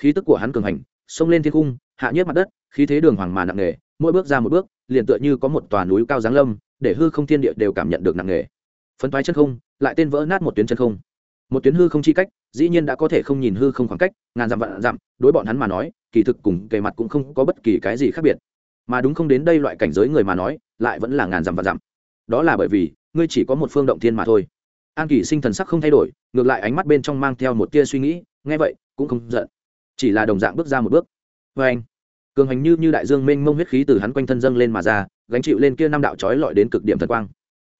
Khí tức của hắn cường hành, xông lên thiên cung hạ nhất mặt đất, khí thế đường hoàng mà nặng nề, mỗi bước ra một bước, liền tựa như có một tòa núi cao giáng lâm, để hư không thiên địa đều cảm nhận được nặng nề. Phấn thoái chân không, lại tên vỡ nát một tuyến chân không. Một tuyến hư không chi cách, dĩ nhiên đã có thể không nhìn hư không khoảng cách, ngàn dặm vạn dặm, đối bọn hắn mà nói, kỳ thực cùng kề mặt cũng không có bất kỳ cái gì khác biệt. Mà đúng không đến đây loại cảnh giới người mà nói, lại vẫn là ngàn dặm vạn dặm. Đó là bởi vì, ngươi chỉ có một phương động thiên mà thôi an kỳ sinh thần sắc không thay đổi, ngược lại ánh mắt bên trong mang theo một tia suy nghĩ, nghe vậy, cũng không giận. Chỉ là đồng dạng bước ra một bước. Vê anh, cường hành như như đại dương mênh mông huyết khí từ hắn quanh thân dâng lên mà ra, gánh chịu lên kia năm đạo trói lọi đến cực điểm thần quang.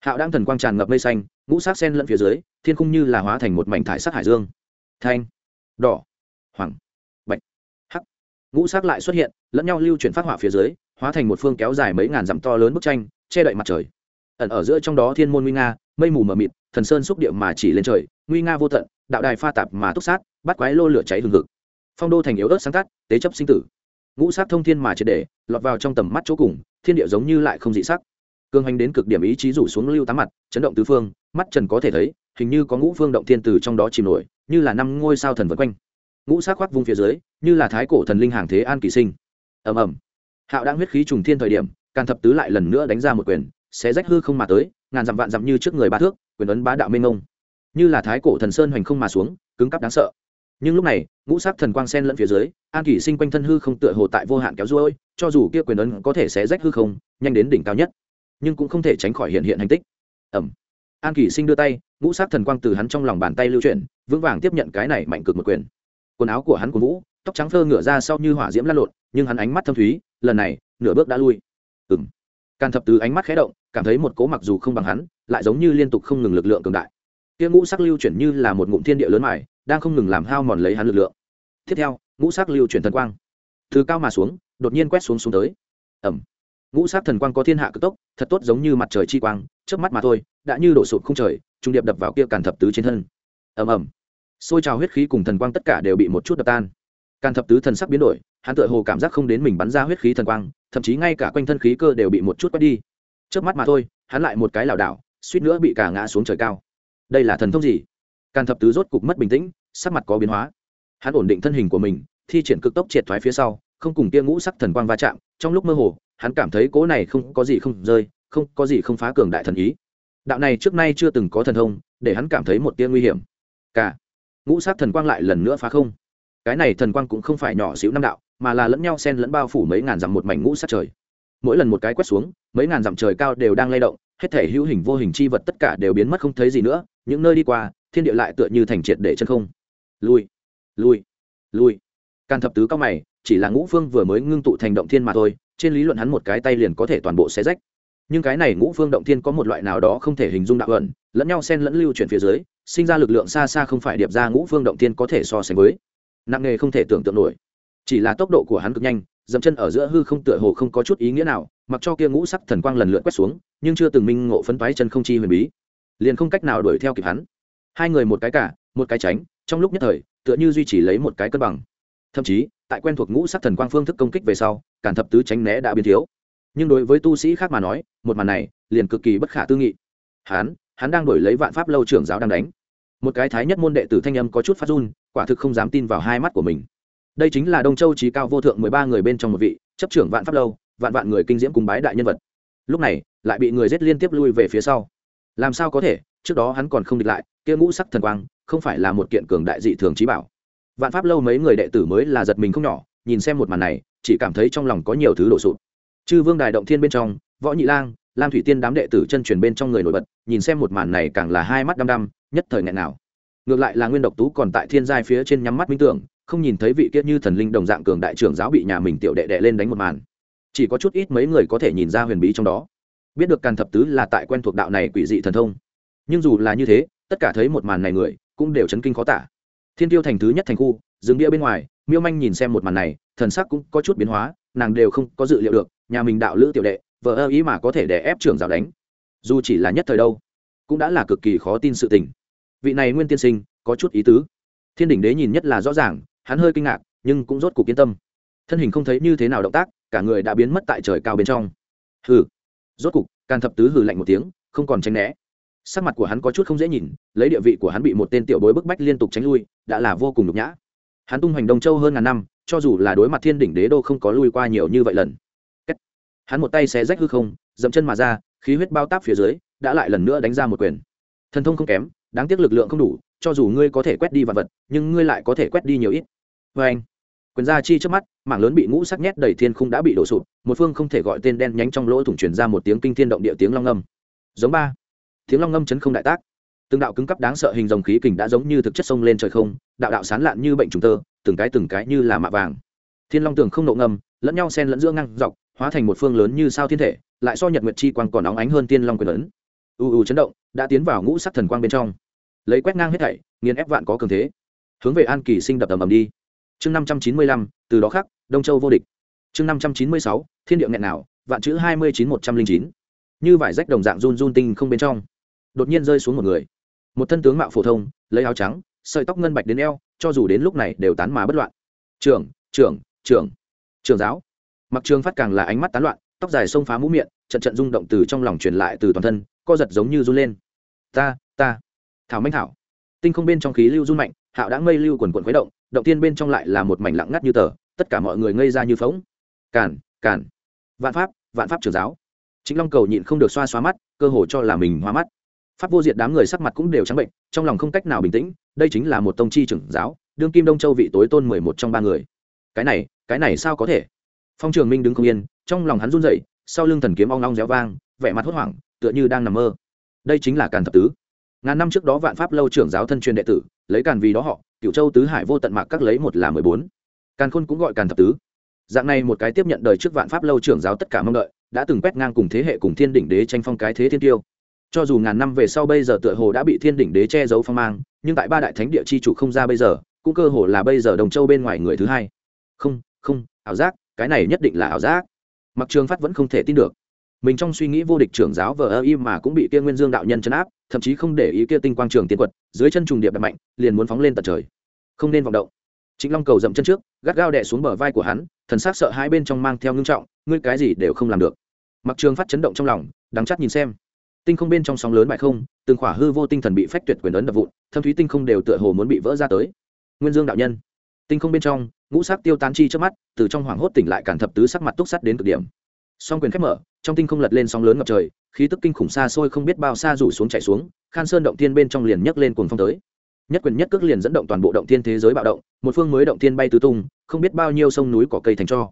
Hạo đang thần quang tràn ngập mây xanh, ngũ sắc sen lẫn phía dưới, thiên khung như là hóa thành một mảnh thải sắc hải dương. Thanh, đỏ hoàng bạch, hắc. Ngũ sắc lại xuất hiện, lẫn nhau lưu chuyển phát họa phía dưới, hóa thành một phương kéo dài mấy ngàn dặm to lớn bức tranh, che đậy mặt trời ẩn ở giữa trong đó thiên môn nguy nga, mây mù mờ mịt, thần sơn xúc địa mà chỉ lên trời, nguy nga vô tận, đạo đài pha tạp mà túc sát, bắt quái lô lửa cháy hừng hực. Phong đô thành yếu ớt sáng tắt, tế chấp sinh tử. Ngũ sát thông thiên mà triệt để, lọt vào trong tầm mắt chỗ cùng, thiên địa giống như lại không dị sắc. Cương hành đến cực điểm ý chí rủ xuống lưu tám mặt, chấn động tứ phương, mắt trần có thể thấy, hình như có ngũ phương động thiên từ trong đó chìm nổi, như là năm ngôi sao thần vân quanh. Ngũ sát khoác vung phía dưới, như là thái cổ thần linh hàng thế an kỳ sinh. Ầm ầm. Hạo đang huyết khí trùng thiên thời điểm, càn thập tứ lại lần nữa đánh ra một quyền xé rách hư không mà tới, ngàn dặm vạn dặm như trước người ba thước, quyền ấn bá đạo mênh ngông như là thái cổ thần sơn hoành không mà xuống, cứng cắp đáng sợ. Nhưng lúc này, ngũ sắc thần quang sen lẫn phía dưới, an kỷ sinh quanh thân hư không tựa hồ tại vô hạn kéo ruôi, cho dù kia quyền ấn có thể xé rách hư không, nhanh đến đỉnh cao nhất, nhưng cũng không thể tránh khỏi hiện hiện hành tích. Ẩm an kỷ sinh đưa tay, ngũ sắc thần quang từ hắn trong lòng bàn tay lưu chuyển, vững vàng tiếp nhận cái này mạnh cực một quyền. Quần áo của hắn của vũ, tóc trắng phơ ngửa ra sau như hỏa diễm lăn lộn, nhưng hắn ánh mắt thâm thúy, lần này, nửa bước đã lui. Ừng Càn thập từ ánh mắt khé động, cảm thấy một cố mặc dù không bằng hắn, lại giống như liên tục không ngừng lực lượng cường đại. Kia ngũ sắc lưu chuyển như là một ngụm thiên địa lớn mải đang không ngừng làm hao mòn lấy hắn lực lượng. Tiếp theo, ngũ sắc lưu chuyển thần quang. Từ cao mà xuống, đột nhiên quét xuống xuống tới. Ẩm. Ngũ sắc thần quang có thiên hạ cực tốc, thật tốt giống như mặt trời chi quang trước mắt mà thôi, đã như đổ sụp không trời, trung điệp đập vào kia càn thập tứ trên thân. Ầm ầm. Xôi trào huyết khí cùng thần quang tất cả đều bị một chút đập tan. Càn thập tứ thần sắc biến đổi, hắn tựa hồ cảm giác không đến mình bắn ra huyết khí thần quang thậm chí ngay cả quanh thân khí cơ đều bị một chút quét đi. Trước mắt mà thôi, hắn lại một cái lảo đảo, suýt nữa bị cả ngã xuống trời cao. Đây là thần thông gì? Càn thập tứ rốt cục mất bình tĩnh, sắc mặt có biến hóa. Hắn ổn định thân hình của mình, thi triển cực tốc triệt thoái phía sau, không cùng kia ngũ sắc thần quang va chạm, trong lúc mơ hồ, hắn cảm thấy cố này không có gì không rơi, không có gì không phá cường đại thần ý. Đạo này trước nay chưa từng có thần thông, để hắn cảm thấy một tia nguy hiểm. Cả ngũ sắc thần quang lại lần nữa phá không cái này thần quang cũng không phải nhỏ xíu năm đạo, mà là lẫn nhau xen lẫn bao phủ mấy ngàn dặm một mảnh ngũ sát trời. Mỗi lần một cái quét xuống, mấy ngàn dặm trời cao đều đang lay động, hết thể hữu hình vô hình chi vật tất cả đều biến mất không thấy gì nữa, những nơi đi qua, thiên địa lại tựa như thành triệt để chân không. Lui lui lui. Can thập tứ cao mày, chỉ là ngũ phương vừa mới ngưng tụ thành động thiên mà thôi, trên lý luận hắn một cái tay liền có thể toàn bộ xé rách. Nhưng cái này ngũ phương động thiên có một loại nào đó không thể hình dung đạo ẩn, lẫn nhau xen lẫn lưu chuyển phía dưới, sinh ra lực lượng xa xa không phải điệp ra ngũ phương động thiên có thể so sánh với nặng nghề không thể tưởng tượng nổi. Chỉ là tốc độ của hắn cực nhanh, dậm chân ở giữa hư không tựa hồ không có chút ý nghĩa nào, mặc cho kia ngũ sắc thần quang lần lượt quét xuống, nhưng chưa từng minh ngộ phấn toái chân không chi huyền bí. Liền không cách nào đuổi theo kịp hắn. Hai người một cái cả, một cái tránh, trong lúc nhất thời, tựa như duy trì lấy một cái cân bằng. Thậm chí, tại quen thuộc ngũ sắc thần quang phương thức công kích về sau, cản thập tứ tránh né đã biến thiếu. Nhưng đối với tu sĩ khác mà nói, một màn này, liền cực kỳ bất khả tư nghị. Hắn hắn đang đổi lấy vạn pháp lâu trưởng giáo đang đánh. Một cái thái nhất môn đệ tử thanh âm có chút phát run quả thực không dám tin vào hai mắt của mình. Đây chính là đông châu trí cao vô thượng mười ba người bên trong một vị, chấp trưởng vạn pháp lâu, vạn vạn người kinh diễm cùng bái đại nhân vật. Lúc này, lại bị người giết liên tiếp lui về phía sau. Làm sao có thể? Trước đó hắn còn không địch lại, kia ngũ sắc thần quang, không phải là một kiện cường đại dị thường trí bảo. Vạn pháp lâu mấy người đệ tử mới là giật mình không nhỏ, nhìn xem một màn này, chỉ cảm thấy trong lòng có nhiều thứ đổ sụp. Chư vương đài động thiên bên trong, võ nhị lang, lam thủy tiên đám đệ tử chân truyền bên trong người nổi bật, nhìn xem một màn này càng là hai mắt đăm đăm, nhất thời nghẹn nào ngược lại là nguyên độc tú còn tại thiên giai phía trên nhắm mắt minh tưởng, không nhìn thấy vị kiết như thần linh đồng dạng cường đại trưởng giáo bị nhà mình tiểu đệ đệ lên đánh một màn. Chỉ có chút ít mấy người có thể nhìn ra huyền bí trong đó. Biết được càn thập tứ là tại quen thuộc đạo này quỷ dị thần thông. Nhưng dù là như thế, tất cả thấy một màn này người, cũng đều chấn kinh khó tả. Thiên tiêu thành thứ nhất thành khu dừng bia bên ngoài, miêu manh nhìn xem một màn này, thần sắc cũng có chút biến hóa, nàng đều không có dự liệu được, nhà mình đạo lữ tiểu đệ vợ ơ ý mà có thể đè ép trưởng giáo đánh. Dù chỉ là nhất thời đâu, cũng đã là cực kỳ khó tin sự tình vị này nguyên tiên sinh, có chút ý tứ. Thiên đỉnh đế nhìn nhất là rõ ràng, hắn hơi kinh ngạc, nhưng cũng rốt cuộc yên tâm. Thân hình không thấy như thế nào động tác, cả người đã biến mất tại trời cao bên trong. Hừ. Rốt cục càn thập tứ hừ lạnh một tiếng, không còn tránh né. Sắc mặt của hắn có chút không dễ nhìn, lấy địa vị của hắn bị một tên tiểu bối bức bách liên tục tránh lui, đã là vô cùng nhục nhã. Hắn tung hoành đông châu hơn ngàn năm, cho dù là đối mặt thiên đỉnh đế đô không có lui qua nhiều như vậy lần. Hắn một tay xé rách hư không, dậm chân mà ra, khí huyết bao táp phía dưới, đã lại lần nữa đánh ra một quyền. Thần thông không kém đáng tiếc lực lượng không đủ, cho dù ngươi có thể quét đi vật vật, nhưng ngươi lại có thể quét đi nhiều ít. Vê anh, quyền gia chi trước mắt, mảng lớn bị ngũ sắc nhét đầy thiên khung đã bị đổ sụp, một phương không thể gọi tên đen nhánh trong lỗ thủng truyền ra một tiếng kinh thiên động địa tiếng long ngâm giống ba, tiếng long ngâm chấn không đại tác. Từng đạo cứng cắp đáng sợ hình dòng khí kình đã giống như thực chất sông lên trời không, đạo đạo sán lạn như bệnh trùng tơ, từng cái từng cái như là mạ vàng. Thiên long tường không nộ ngầm, lẫn nhau sen lẫn giữa ngang dọc, hóa thành một phương lớn như sao thiên thể, lại so nhật nguyệt chi quang còn óng ánh hơn tiên long quyền lớn. u u chấn động, đã tiến vào ngũ sắc thần quang bên trong lấy quét ngang hết thảy, nghiền ép vạn có cường thế. Hướng về an kỳ sinh đập ầm ầm đi. Chương năm trăm chín mươi lăm, từ đó khắc, đông châu vô địch. Chương năm trăm chín mươi sáu, thiên địa nghẹn nào, vạn chữ hai mươi chín một trăm linh chín. Như vải rách đồng dạng run run tinh không bên trong. Đột nhiên rơi xuống một người. Một thân tướng mạo phổ thông, lấy áo trắng, sợi tóc ngân bạch đến eo, cho dù đến lúc này đều tán mà bất loạn. Trưởng trưởng trưởng. Trưởng giáo. Mặc trường phát càng là ánh mắt tán loạn, tóc dài xông phá mũ miệng, trận trận rung động từ trong lòng truyền lại từ toàn thân, co giật giống như run lên. Ta ta thảo manh thảo. Tinh không bên trong khí lưu run mạnh, hạo đã ngây lưu quần quần khuấy động động tiên bên trong lại là một mảnh lặng ngắt như tờ, tất cả mọi người ngây ra như phóng cản cản vạn pháp vạn pháp trưởng giáo. Chính long cầu nhịn không được xoa xoa mắt, cơ hồ cho là mình hoa mắt. Pháp vô diệt đám người sắc mặt cũng đều trắng bệnh, trong lòng không cách nào bình tĩnh, đây chính là một tông chi trưởng giáo, đương kim đông châu vị tối tôn mười một trong ba người. Cái này cái này sao có thể? Phong trường minh đứng không yên, trong lòng hắn run rẩy, sau lưng thần kiếm ong long réo vang, vẻ mặt hốt hoảng, tựa như đang nằm mơ. Đây chính là càn thập tứ ngàn năm trước đó vạn pháp lâu trưởng giáo thân truyền đệ tử, lấy càn vì đó họ cựu châu tứ hải vô tận mạc các lấy một là mười bốn. Càn khôn cũng gọi càn thập tứ. Dạng này một cái tiếp nhận đời trước vạn pháp lâu trưởng giáo tất cả mong đợi, đã từng quét ngang cùng thế hệ cùng thiên đỉnh đế tranh phong cái thế thiên tiêu. Cho dù ngàn năm về sau bây giờ tựa hồ đã bị thiên đỉnh đế che giấu phong mang, nhưng tại ba đại thánh địa chi chủ không ra bây giờ, cũng cơ hồ là bây giờ đồng châu bên ngoài người thứ hai. Không không, ảo giác, cái này nhất định là ảo giác. Mặc trường phát vẫn không thể tin được mình trong suy nghĩ vô địch trưởng giáo vờ ơ im mà cũng bị kia nguyên dương đạo nhân chấn áp, thậm chí không để ý kia tinh quang trường tiên quật, dưới chân trùng điệp đập mạnh, liền muốn phóng lên tận trời. Không nên vọng động. Chính long cầu dậm chân trước, gắt gao đè xuống bờ vai của hắn, thần sắc sợ hai bên trong mang theo ngưng trọng, ngươi cái gì đều không làm được. Mặc trường phát chấn động trong lòng, đắng chắc nhìn xem. Tinh không bên trong sóng lớn bại không, từng khỏa hư vô tinh thần bị phách tuyệt quyền ấn đập vụn, thâm thúy tinh không đều tựa hồ muốn bị vỡ ra tới. Nguyên dương đạo nhân. Tinh không bên trong, ngũ sắc tiêu tán chi trước mắt, từ trong hoảng hốt tỉnh lại cản thập tứ sắc mặt túc sắt đến cực điểm song quyền khép mở, trong tinh không lật lên sóng lớn ngập trời, khí tức kinh khủng xa xôi không biết bao xa rủ xuống chạy xuống, khan sơn động tiên bên trong liền nhấc lên cuồng phong tới. Nhất quyền nhất cước liền dẫn động toàn bộ động tiên thế giới bạo động, một phương mới động tiên bay tứ tung, không biết bao nhiêu sông núi cỏ cây thành cho.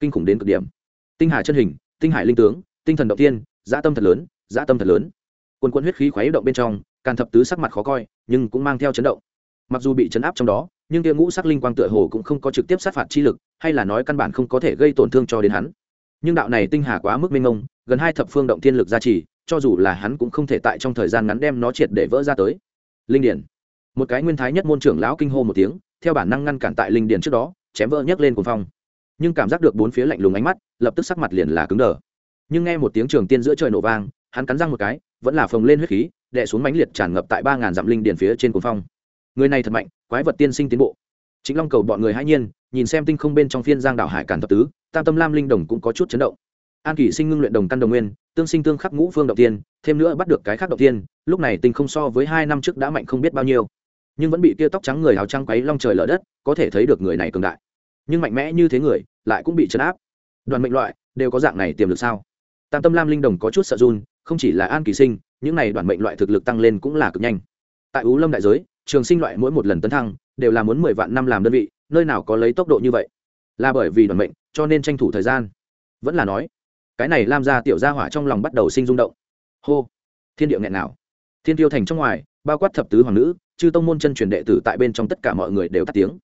Kinh khủng đến cực điểm. Tinh hà chân hình, tinh hải linh tướng, tinh thần động tiên dã tâm thật lớn, dã tâm thật lớn. Quân quân huyết khí khoái động bên trong, càn thập tứ sắc mặt khó coi, nhưng cũng mang theo chấn động. Mặc dù bị chấn áp trong đó, nhưng tia ngũ sắc linh quang tựa hồ cũng không có trực tiếp sát phạt chi lực, hay là nói căn bản không có thể gây tổn thương cho đến hắn nhưng đạo này tinh hà quá mức minh ông gần hai thập phương động thiên lực gia trì, cho dù là hắn cũng không thể tại trong thời gian ngắn đem nó triệt để vỡ ra tới. Linh điển một cái nguyên thái nhất môn trưởng lão kinh hô một tiếng, theo bản năng ngăn cản tại linh điển trước đó, chém vỡ nhấc lên cuồng phong. Nhưng cảm giác được bốn phía lạnh lùng ánh mắt, lập tức sắc mặt liền là cứng đờ. Nhưng nghe một tiếng trường tiên giữa trời nổ vang, hắn cắn răng một cái, vẫn là phồng lên huyết khí, đè xuống mãnh liệt tràn ngập tại ba ngàn dặm linh điển phía trên cuồng phong. Người này thật mạnh, quái vật tiên sinh tiến bộ. Chính long cầu bọn người hãy nhiên nhìn xem tinh không bên trong phiên giang đảo hải cản thập tứ, tam tâm lam linh đồng cũng có chút chấn động. An kỷ sinh ngưng luyện đồng căn đồng nguyên, tương sinh tương khắc ngũ phương động tiên, thêm nữa bắt được cái khác động tiên, lúc này tinh không so với hai năm trước đã mạnh không biết bao nhiêu. Nhưng vẫn bị kia tóc trắng người hào trăng quấy long trời lở đất, có thể thấy được người này cường đại. Nhưng mạnh mẽ như thế người, lại cũng bị chấn áp. Đoàn mệnh loại, đều có dạng này tiềm lực sao? Tam tâm lam linh đồng có chút sợ run, không chỉ là an kỳ sinh, những này đoàn mệnh loại thực lực tăng lên cũng là cực nhanh. Tại ú lâm đại giới, trường sinh loại mỗi một lần tấn thăng, đều là muốn mười vạn năm làm đơn vị nơi nào có lấy tốc độ như vậy? Là bởi vì đoàn mệnh, cho nên tranh thủ thời gian. Vẫn là nói, cái này làm ra tiểu gia hỏa trong lòng bắt đầu sinh rung động. Hô, thiên địa nghẹn nào thiên tiêu thành trong ngoài, bao quát thập tứ hoàng nữ, chư tông môn chân truyền đệ tử tại bên trong tất cả mọi người đều tắt tiếng.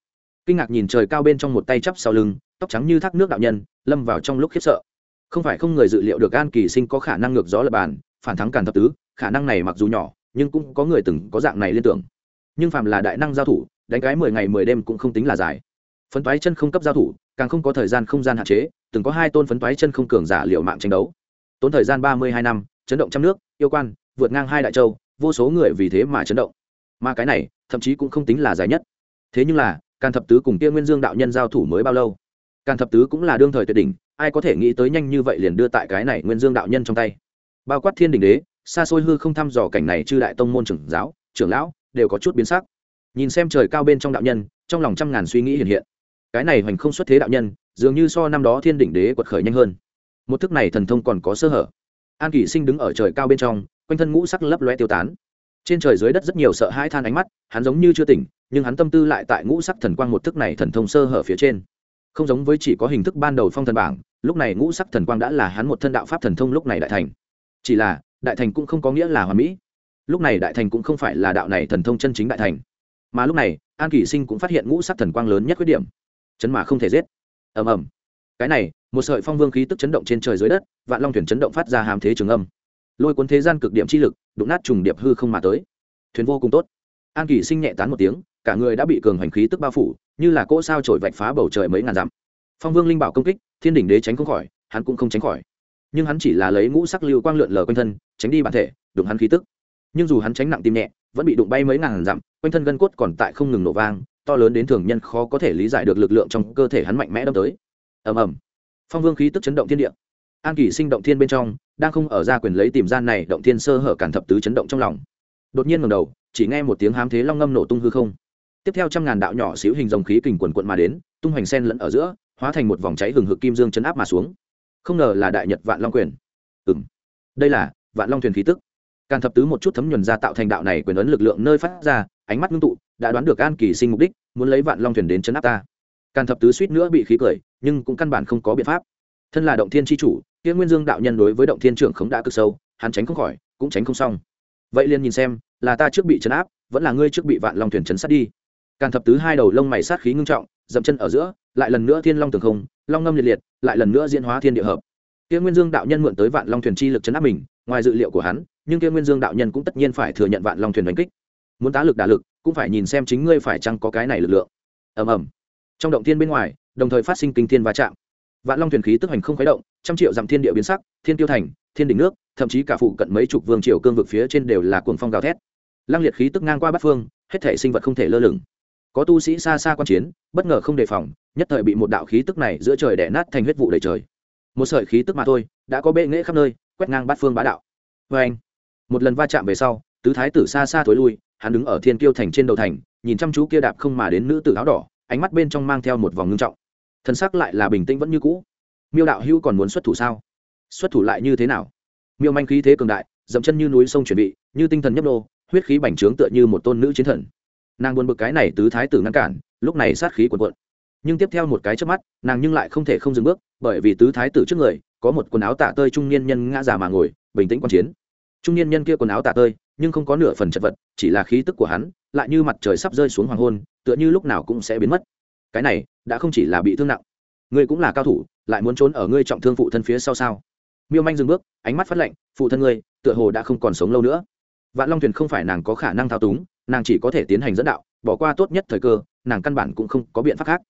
Kinh ngạc nhìn trời cao bên trong một tay chắp sau lưng, tóc trắng như thác nước đạo nhân, lâm vào trong lúc khiếp sợ. Không phải không người dự liệu được an kỳ sinh có khả năng ngược gió lập bàn, phản thắng càn thập tứ, khả năng này mặc dù nhỏ, nhưng cũng có người từng có dạng này liên tưởng. Nhưng phàm là đại năng giao thủ đánh cái mười ngày mười đêm cũng không tính là dài. Phấn toái chân không cấp giao thủ, càng không có thời gian không gian hạn chế, từng có hai tôn phấn toái chân không cường giả liệu mạng tranh đấu. Tốn thời gian ba mươi hai năm, chấn động trăm nước, yêu quan, vượt ngang hai đại châu, vô số người vì thế mà chấn động. Mà cái này, thậm chí cũng không tính là dài nhất. Thế nhưng là, càn thập tứ cùng kia nguyên dương đạo nhân giao thủ mới bao lâu? Càn thập tứ cũng là đương thời tuyệt đỉnh, ai có thể nghĩ tới nhanh như vậy liền đưa tại cái này nguyên dương đạo nhân trong tay? Bao quát thiên đình đế, xa xôi hư không thăm dò cảnh này chư đại tông môn trưởng giáo, trưởng lão, đều có chút biến sắc nhìn xem trời cao bên trong đạo nhân, trong lòng trăm ngàn suy nghĩ hiện hiện. Cái này hoành không xuất thế đạo nhân, dường như so năm đó thiên đỉnh đế quật khởi nhanh hơn. Một thức này thần thông còn có sơ hở. An kỷ sinh đứng ở trời cao bên trong, quanh thân ngũ sắc lấp loe tiêu tán. Trên trời dưới đất rất nhiều sợ hãi than ánh mắt, hắn giống như chưa tỉnh, nhưng hắn tâm tư lại tại ngũ sắc thần quang một thức này thần thông sơ hở phía trên. Không giống với chỉ có hình thức ban đầu phong thần bảng, lúc này ngũ sắc thần quang đã là hắn một thân đạo pháp thần thông lúc này đại thành. Chỉ là, đại thành cũng không có nghĩa là hoàn mỹ. Lúc này đại thành cũng không phải là đạo này thần thông chân chính đại thành mà lúc này, an kỷ sinh cũng phát hiện ngũ sắc thần quang lớn nhất khuyết điểm. Chấn mà không thể giết. Ầm ầm. Cái này, một sợi phong vương khí tức chấn động trên trời dưới đất, vạn long thuyền chấn động phát ra hàm thế trường âm. Lôi cuốn thế gian cực điểm chi lực, đụng nát trùng điệp hư không mà tới. Thuyền vô cùng tốt. An kỷ sinh nhẹ tán một tiếng, cả người đã bị cường hoành khí tức bao phủ, như là cỗ sao trổi vạch phá bầu trời mấy ngàn dặm. Phong vương linh bảo công kích, thiên đỉnh đế tránh không khỏi, hắn cũng không tránh khỏi. Nhưng hắn chỉ là lấy ngũ sắc lưu quang lượn lờ quanh thân, tránh đi bản thể, đụng hắn khí tức. Nhưng dù hắn tránh nặng tim nhẹ vẫn bị đụng bay mấy ngàn dặm, quanh thân gân cốt còn tại không ngừng nổ vang, to lớn đến thường nhân khó có thể lý giải được lực lượng trong cơ thể hắn mạnh mẽ đâm tới. Ầm ầm. Phong vương khí tức chấn động thiên địa. An kỳ sinh động thiên bên trong, đang không ở ra quyền lấy tìm gian này, động thiên sơ hở cản thập tứ chấn động trong lòng. Đột nhiên ngầm đầu, chỉ nghe một tiếng hám thế long ngâm nổ tung hư không. Tiếp theo trăm ngàn đạo nhỏ xíu hình dòng khí kình quần quận mà đến, tung hoành sen lẫn ở giữa, hóa thành một vòng cháy hừng hực kim dương chấn áp mà xuống. Không ngờ là đại nhật vạn long quyền. Ừ đây là vạn long thuyền khí tức càn thập tứ một chút thấm nhuần ra tạo thành đạo này quyền ấn lực lượng nơi phát ra, ánh mắt ngưng tụ, đã đoán được an kỳ sinh mục đích, muốn lấy vạn long thuyền đến chấn áp ta. Càn thập tứ suýt nữa bị khí cười, nhưng cũng căn bản không có biện pháp. Thân là động thiên tri chủ kia nguyên dương đạo nhân đối với động thiên trưởng khống đã cực sâu, hắn tránh không khỏi, cũng tránh không xong. Vậy liền nhìn xem, là ta trước bị chấn áp, vẫn là ngươi trước bị vạn long thuyền chấn sát đi. Càn thập tứ hai đầu lông mày sát khí ngưng trọng, dậm chân ở giữa, lại lần nữa thiên long tường không, long ngâm liệt liệt, lại lần nữa diễn hóa thiên địa hợp kia nguyên dương đạo nhân mượn tới vạn long thuyền chi lực chấn áp mình, ngoài dự liệu của hắn, nhưng kia nguyên dương đạo nhân cũng tất nhiên phải thừa nhận vạn long thuyền đánh kích. Muốn tá lực đả lực, cũng phải nhìn xem chính ngươi phải chăng có cái này lực lượng. Ầm ầm. Trong động thiên bên ngoài, đồng thời phát sinh kinh thiên va chạm. Vạn long thuyền khí tức hành không khuấy động, trăm triệu dặm thiên địa biến sắc, thiên tiêu thành, thiên đỉnh nước, thậm chí cả phụ cận mấy chục vương triều cương vực phía trên đều là cuồng phong gào thét. Lăng liệt khí tức ngang qua bát phương, hết thể sinh vật không thể lơ lửng. Có tu sĩ xa xa quan chiến, bất ngờ không đề phòng, nhất thời bị một đạo khí tức này giữa trời đẻ nát thành huyết vụ đầy trời một sợi khí tức mà thôi, đã có bệ nghễ khắp nơi, quét ngang bát phương bá đạo. Vê anh, một lần va chạm về sau, tứ thái tử xa xa thối lui, hắn đứng ở thiên kiêu thành trên đầu thành, nhìn chăm chú kia đạp không mà đến nữ tử áo đỏ, ánh mắt bên trong mang theo một vòng ngưng trọng. Thân sắc lại là bình tĩnh vẫn như cũ. Miêu đạo hữu còn muốn xuất thủ sao? Xuất thủ lại như thế nào? Miêu manh khí thế cường đại, dậm chân như núi sông chuẩn bị như tinh thần nhấp nô, huyết khí bành trướng tựa như một tôn nữ chiến thần. Nàng buồn bực cái này tứ thái tử ngăn cản, lúc này sát khí quần cuộn nhưng tiếp theo một cái trước mắt, nàng nhưng lại không thể không dừng bước, bởi vì tứ thái tử trước người, có một quần áo tạ tơi trung niên nhân ngã già mà ngồi, bình tĩnh quan chiến. Trung niên nhân kia quần áo tạ tơi, nhưng không có nửa phần chật vật, chỉ là khí tức của hắn, lại như mặt trời sắp rơi xuống hoàng hôn, tựa như lúc nào cũng sẽ biến mất. Cái này, đã không chỉ là bị thương nặng, ngươi cũng là cao thủ, lại muốn trốn ở ngươi trọng thương phụ thân phía sau sao? Miêu manh dừng bước, ánh mắt phát lạnh, phụ thân ngươi, tựa hồ đã không còn sống lâu nữa. Vạn long thuyền không phải nàng có khả năng thao túng, nàng chỉ có thể tiến hành dẫn đạo, bỏ qua tốt nhất thời cơ, nàng căn bản cũng không có biện pháp khác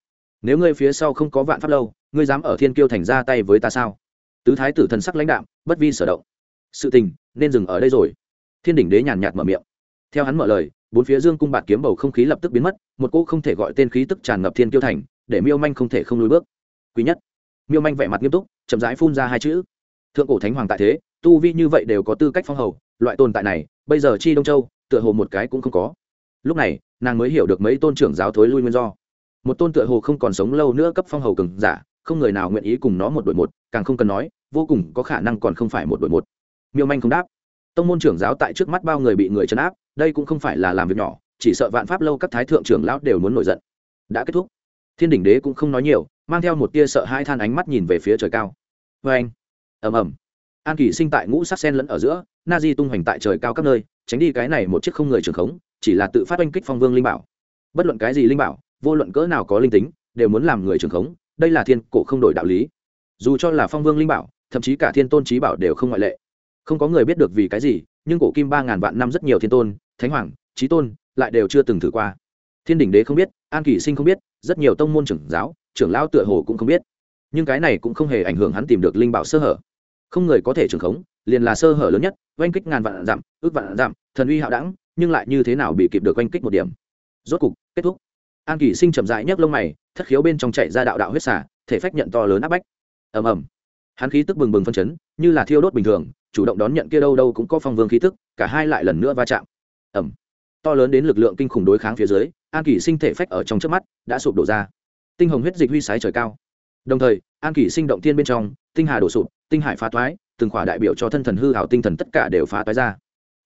nếu ngươi phía sau không có vạn pháp lâu, ngươi dám ở thiên kiêu thành ra tay với ta sao? Tứ thái tử thần sắc lãnh đạm, bất vi sở động. Sự tình, nên dừng ở đây rồi. Thiên đỉnh đế nhàn nhạt mở miệng. Theo hắn mở lời, bốn phía dương cung bạt kiếm bầu không khí lập tức biến mất, một cỗ không thể gọi tên khí tức tràn ngập thiên kiêu thành, để miêu manh không thể không lùi bước. Quý nhất. Miêu manh vẻ mặt nghiêm túc, chậm rãi phun ra hai chữ. Thượng cổ thánh hoàng tại thế, tu vi như vậy đều có tư cách phong hầu, loại tồn tại này, bây giờ chi đông châu, tựa hồ một cái cũng không có. Lúc này, nàng mới hiểu được mấy tôn trưởng giáo thối lui nguyên do một tôn tựa hồ không còn sống lâu nữa cấp phong hầu cường giả, không người nào nguyện ý cùng nó một đội một, càng không cần nói, vô cùng có khả năng còn không phải một đội một. Miêu manh không đáp. Tông môn trưởng giáo tại trước mắt bao người bị người chấn áp, đây cũng không phải là làm việc nhỏ, chỉ sợ vạn pháp lâu các thái thượng trưởng lão đều muốn nổi giận. Đã kết thúc. Thiên đỉnh đế cũng không nói nhiều, mang theo một tia sợ hai than ánh mắt nhìn về phía trời cao. Vê anh. Ầm ầm. An kỳ sinh tại ngũ sắc sen lẫn ở giữa, na di tung hoành tại trời cao các nơi, tránh đi cái này một chiếc không người trường khống, chỉ là tự phát oanh kích phong vương linh bảo. Bất luận cái gì linh bảo vô luận cỡ nào có linh tính, đều muốn làm người trường khống, đây là thiên cổ không đổi đạo lý. Dù cho là phong vương linh bảo, thậm chí cả thiên tôn trí bảo đều không ngoại lệ. Không có người biết được vì cái gì, nhưng cổ kim ba ngàn vạn năm rất nhiều thiên tôn, thánh hoàng trí tôn lại đều chưa từng thử qua. Thiên đỉnh đế không biết, an kỷ sinh không biết, rất nhiều tông môn trưởng giáo, trưởng lao tựa hồ cũng không biết. Nhưng cái này cũng không hề ảnh hưởng hắn tìm được linh bảo sơ hở. Không người có thể trưởng khống, liền là sơ hở lớn nhất, oanh kích ngàn vạn dặm, ước vạn dặm, thần uy hạo đẳng, nhưng lại như thế nào bị kịp được oanh kích một điểm? Rốt cục, kết thúc an kỷ sinh chậm rãi nhấc lông mày, thất khiếu bên trong chạy ra đạo đạo huyết xả thể phách nhận to lớn áp bách. Ầm ầm. Hắn khí tức bừng bừng phân chấn, như là thiêu đốt bình thường, chủ động đón nhận kia đâu đâu cũng có phong vương khí tức, cả hai lại lần nữa va chạm. Ầm. To lớn đến lực lượng kinh khủng đối kháng phía dưới, an kỷ sinh thể phách ở trong trước mắt đã sụp đổ ra. Tinh hồng huyết dịch huy sái trời cao. Đồng thời, an kỷ sinh động tiên bên trong, tinh hà đổ sụp, tinh hải phá thoái, từng khỏa đại biểu cho thân thần hư hảo tinh thần tất cả đều phá toái ra.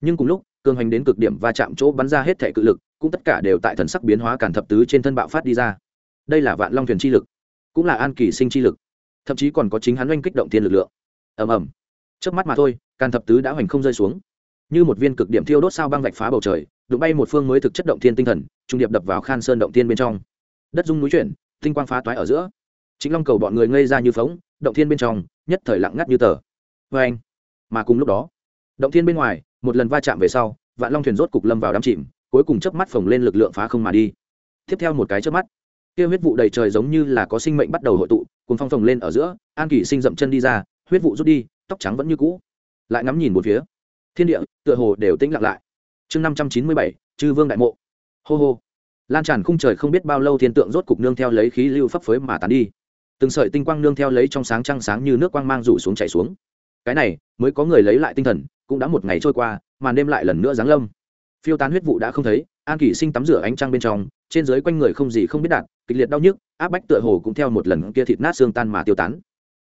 Nhưng cùng lúc, cường hành đến cực điểm va chạm chỗ bắn ra hết thể cự lực cũng tất cả đều tại thần sắc biến hóa cản thập tứ trên thân bạo phát đi ra. Đây là vạn long thuyền chi lực, cũng là an kỳ sinh chi lực, thậm chí còn có chính hắn oanh kích động thiên lực lượng. Ầm ầm. Trước mắt mà thôi, càn thập tứ đã hoành không rơi xuống. Như một viên cực điểm thiêu đốt sao băng vạch phá bầu trời, đụng bay một phương mới thực chất động thiên tinh thần, trung điệp đập vào khan sơn động thiên bên trong. Đất dung núi chuyển, tinh quang phá toái ở giữa. Chính long cầu bọn người ngây ra như phóng, động thiên bên trong, nhất thời lặng ngắt như tờ. Vê anh. Mà cùng lúc đó, động thiên bên ngoài, một lần va chạm về sau, vạn long thuyền rốt cục lâm vào đám chìm cuối cùng chớp mắt phồng lên lực lượng phá không mà đi. Tiếp theo một cái chớp mắt, kia huyết vụ đầy trời giống như là có sinh mệnh bắt đầu hội tụ cùng phong phồng lên ở giữa, an kỷ sinh dậm chân đi ra, huyết vụ rút đi, tóc trắng vẫn như cũ. Lại ngắm nhìn một phía. Thiên địa, tựa hồ đều tĩnh lặng lại. Chương năm trăm chín mươi bảy, chư vương đại mộ. Hô hô. Lan tràn khung trời không biết bao lâu thiên tượng rốt cục nương theo lấy khí lưu phấp phới mà tán đi. Từng sợi tinh quang nương theo lấy trong sáng trăng sáng như nước quang mang rủ xuống chảy xuống. Cái này, mới có người lấy lại tinh thần, cũng đã một ngày trôi qua, màn đêm lại lần nữa giáng lâm phiêu tán huyết vụ đã không thấy, an kỷ sinh tắm rửa ánh trăng bên trong, trên dưới quanh người không gì không biết đạt kịch liệt đau nhức, áp bách tựa hồ cũng theo một lần kia thịt nát xương tan mà tiêu tán.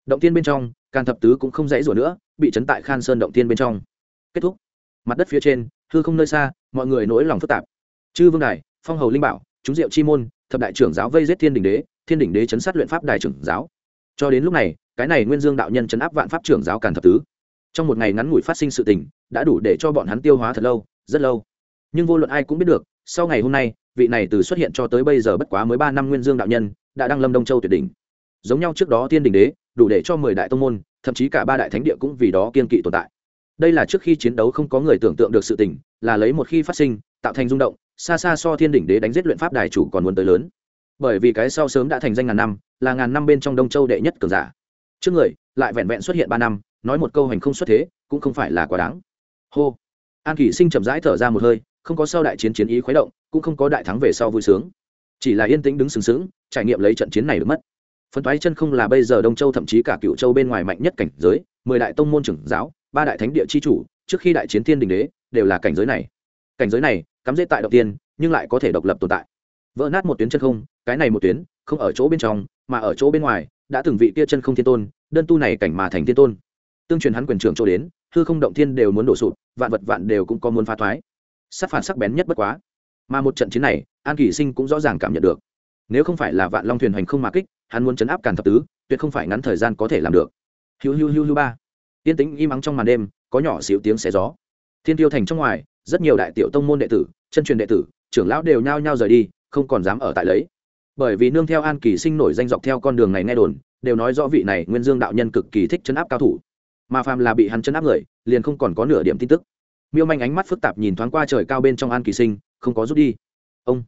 Động tiên bên trong can thập tứ cũng không dãy rủa nữa, bị chấn tại khan sơn động tiên bên trong. Kết thúc. Mặt đất phía trên, hư không nơi xa, mọi người nỗi lòng phức tạp. Chư vương đài, phong hầu linh bảo, chúng diệu chi môn, thập đại trưởng giáo vây giết thiên đình đế, thiên đình đế chấn sát luyện pháp đài trưởng giáo. Cho đến lúc này, cái này nguyên dương đạo nhân chấn áp vạn pháp trưởng giáo càn thập tứ. Trong một ngày ngắn ngủi phát sinh sự tình, đã đủ để cho bọn hắn tiêu hóa thật lâu, rất lâu nhưng vô luận ai cũng biết được, sau ngày hôm nay, vị này từ xuất hiện cho tới bây giờ bất quá mới ba năm nguyên dương đạo nhân, đã đăng lâm đông châu tuyệt đỉnh. Giống nhau trước đó tiên đình đế, đủ để cho mười đại tông môn, thậm chí cả ba đại thánh địa cũng vì đó kiên kỵ tồn tại. Đây là trước khi chiến đấu không có người tưởng tượng được sự tình, là lấy một khi phát sinh, tạo thành rung động, xa xa so thiên đỉnh đế đánh giết luyện pháp đài chủ còn muốn tới lớn. Bởi vì cái sau sớm đã thành danh ngàn năm, là ngàn năm bên trong đông châu đệ nhất cường giả. Trước người, lại vẹn vẹn xuất hiện ba năm, nói một câu hành không xuất thế, cũng không phải là quá đáng. Hô. An kỷ sinh chậm rãi thở ra một hơi không có sau đại chiến chiến ý khuấy động, cũng không có đại thắng về sau vui sướng. Chỉ là yên tĩnh đứng sừng sững, trải nghiệm lấy trận chiến này được mất. Phân toái chân không là bây giờ đông châu thậm chí cả cựu châu bên ngoài mạnh nhất cảnh giới, mười đại tông môn trưởng giáo, ba đại thánh địa chi chủ, trước khi đại chiến thiên đình đế, đều là cảnh giới này. Cảnh giới này, cắm dễ tại đầu tiên, nhưng lại có thể độc lập tồn tại. Vỡ nát một tuyến chân không, cái này một tuyến, không ở chỗ bên trong, mà ở chỗ bên ngoài, đã từng vị kia chân không thiên tôn, đơn tu này cảnh mà thành thiên tôn. Tương truyền hắn quyền trưởng chỗ đến, hư không động thiên đều muốn đổ sụp, vạn vật vạn đều cũng có muốn phá thoái sát phản sắc bén nhất bất quá. Mà một trận chiến này, an kỳ sinh cũng rõ ràng cảm nhận được. Nếu không phải là vạn long thuyền hành không mà kích, hắn muốn chấn áp càn thập tứ, tuyệt không phải ngắn thời gian có thể làm được. Hiu hiu hiu hiu ba. Tiên tĩnh im ắng trong màn đêm, có nhỏ xíu tiếng xé gió. Thiên tiêu thành trong ngoài, rất nhiều đại tiểu tông môn đệ tử, chân truyền đệ tử, trưởng lão đều nhao nhao rời đi, không còn dám ở tại lấy bởi vì nương theo an kỳ sinh nổi danh dọc theo con đường này nghe đồn, đều nói rõ vị này nguyên dương đạo nhân cực kỳ thích chấn áp cao thủ. Mà phàm là bị hắn chấn áp người, liền không còn có nửa điểm tin tức miêu manh ánh mắt phức tạp nhìn thoáng qua trời cao bên trong an kỳ sinh, không có rút đi. Ông,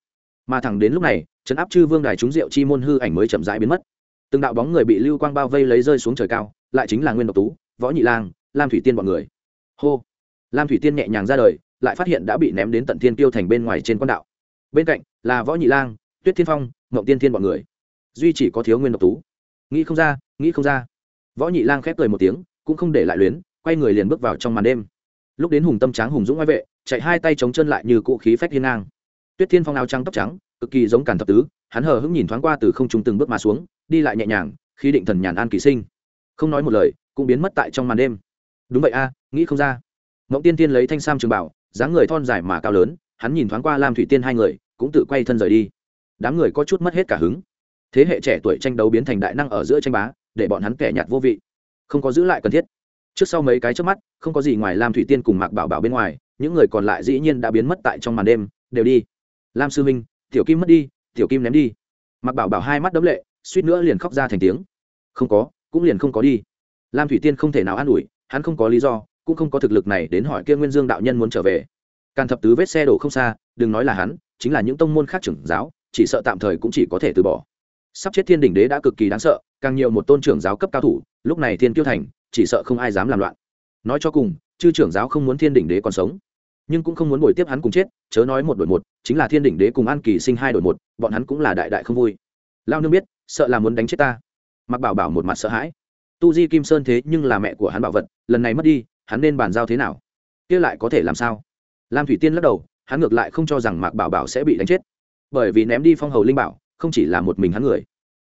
mà thẳng đến lúc này, trấn áp chư vương đài trúng rượu chi môn hư ảnh mới chậm rãi biến mất. Từng đạo bóng người bị lưu quang bao vây lấy rơi xuống trời cao, lại chính là nguyên độc tú, võ nhị lang, lam thủy tiên bọn người. Hô! Lam thủy tiên nhẹ nhàng ra đời, lại phát hiện đã bị ném đến tận thiên tiêu thành bên ngoài trên quan đạo. Bên cạnh là võ nhị lang, tuyết thiên phong mộng tiên thiên bọn người. Duy chỉ có thiếu nguyên độc tú. Nghĩ không ra, nghĩ không ra. Võ nhị lang khép cười một tiếng, cũng không để lại luyến, quay người liền bước vào trong màn đêm lúc đến hùng tâm tráng hùng dũng ngoại vệ, chạy hai tay chống chân lại như cỗ khí phách thiên ngang. Tuyết thiên phong áo trắng tóc trắng, cực kỳ giống cản thập tứ, hắn hờ hững nhìn thoáng qua từ không trung từng bước mà xuống, đi lại nhẹ nhàng khi định thần nhàn an kỳ sinh. Không nói một lời, cũng biến mất tại trong màn đêm. Đúng vậy a, nghĩ không ra. Mộng tiên tiên lấy thanh sam trường bảo, dáng người thon dài mà cao lớn, hắn nhìn thoáng qua lam thủy tiên hai người, cũng tự quay thân rời đi. Đám người có chút mất hết cả hứng. Thế hệ trẻ tuổi tranh đấu biến thành đại năng ở giữa tranh bá, để bọn hắn kẻ nhạt vô vị. Không có giữ lại cần thiết trước sau mấy cái trước mắt, không có gì ngoài lam thủy tiên cùng mạc bảo bảo bên ngoài, những người còn lại dĩ nhiên đã biến mất tại trong màn đêm, đều đi. Lam sư minh, tiểu kim mất đi, tiểu kim ném đi. Mạc bảo bảo hai mắt đấm lệ, suýt nữa liền khóc ra thành tiếng. Không có, cũng liền không có đi. Lam thủy tiên không thể nào an ủi, hắn không có lý do, cũng không có thực lực này đến hỏi kia nguyên dương đạo nhân muốn trở về. Càn thập tứ vết xe đổ không xa, đừng nói là hắn, chính là những tông môn khác trưởng giáo, chỉ sợ tạm thời cũng chỉ có thể từ bỏ. Sắp chết thiên đỉnh đế đã cực kỳ đáng sợ, càng nhiều một tôn trưởng giáo cấp cao thủ, lúc này thiên kiêu thành chỉ sợ không ai dám làm loạn. Nói cho cùng, chư trưởng giáo không muốn thiên đỉnh đế còn sống, nhưng cũng không muốn bồi tiếp hắn cùng chết, chớ nói một đội một, chính là thiên đỉnh đế cùng an kỳ sinh hai đội một, bọn hắn cũng là đại đại không vui. Lao nương biết, sợ là muốn đánh chết ta. Mặc bảo bảo một mặt sợ hãi. Tu di kim sơn thế nhưng là mẹ của hắn bảo vật, lần này mất đi, hắn nên bàn giao thế nào? Kia lại có thể làm sao? Lam thủy tiên lắc đầu, hắn ngược lại không cho rằng mạc bảo bảo sẽ bị đánh chết. Bởi vì ném đi phong hầu linh bảo, không chỉ là một mình hắn người.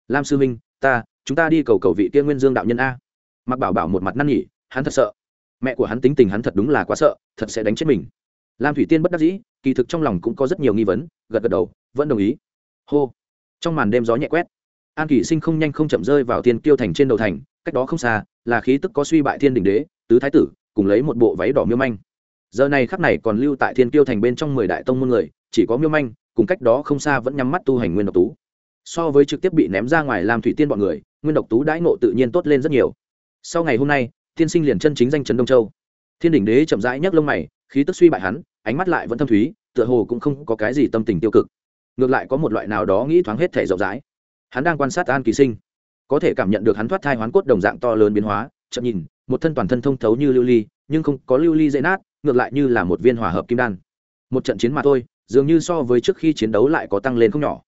Lam sư minh, ta, chúng ta đi cầu cầu vị kia nguyên dương đạo nhân a mặc bảo bảo một mặt năn nỉ, hắn thật sợ. Mẹ của hắn tính tình hắn thật đúng là quá sợ thật sẽ đánh chết mình. Lam thủy tiên bất đắc dĩ kỳ thực trong lòng cũng có rất nhiều nghi vấn gật gật đầu vẫn đồng ý. Hô. Trong màn đêm gió nhẹ quét an kỷ sinh không nhanh không chậm rơi vào tiên kiêu thành trên đầu thành cách đó không xa là khí tức có suy bại thiên đình đế tứ thái tử cùng lấy một bộ váy đỏ miêu manh. Giờ này khắc này còn lưu tại thiên kiêu thành bên trong mười đại tông môn người chỉ có miêu manh cùng cách đó không xa vẫn nhắm mắt tu hành nguyên độc tú. So với trực tiếp bị ném ra ngoài làm thủy tiên bọn người nguyên độc tú đãi ngộ tự nhiên tốt lên rất nhiều sau ngày hôm nay, tiên sinh liền chân chính danh chấn đông châu. Thiên đỉnh đế chậm rãi nhấc lông mày, khí tức suy bại hắn, ánh mắt lại vẫn thâm thúy, tựa hồ cũng không có cái gì tâm tình tiêu cực. Ngược lại có một loại nào đó nghĩ thoáng hết thể rộng rãi. Hắn đang quan sát an kỳ sinh. Có thể cảm nhận được hắn thoát thai hoán cốt đồng dạng to lớn biến hóa, chậm nhìn, một thân toàn thân thông thấu như lưu ly, nhưng không có lưu ly dễ nát, ngược lại như là một viên hòa hợp kim đan. Một trận chiến mà thôi, dường như so với trước khi chiến đấu lại có tăng lên không nhỏ.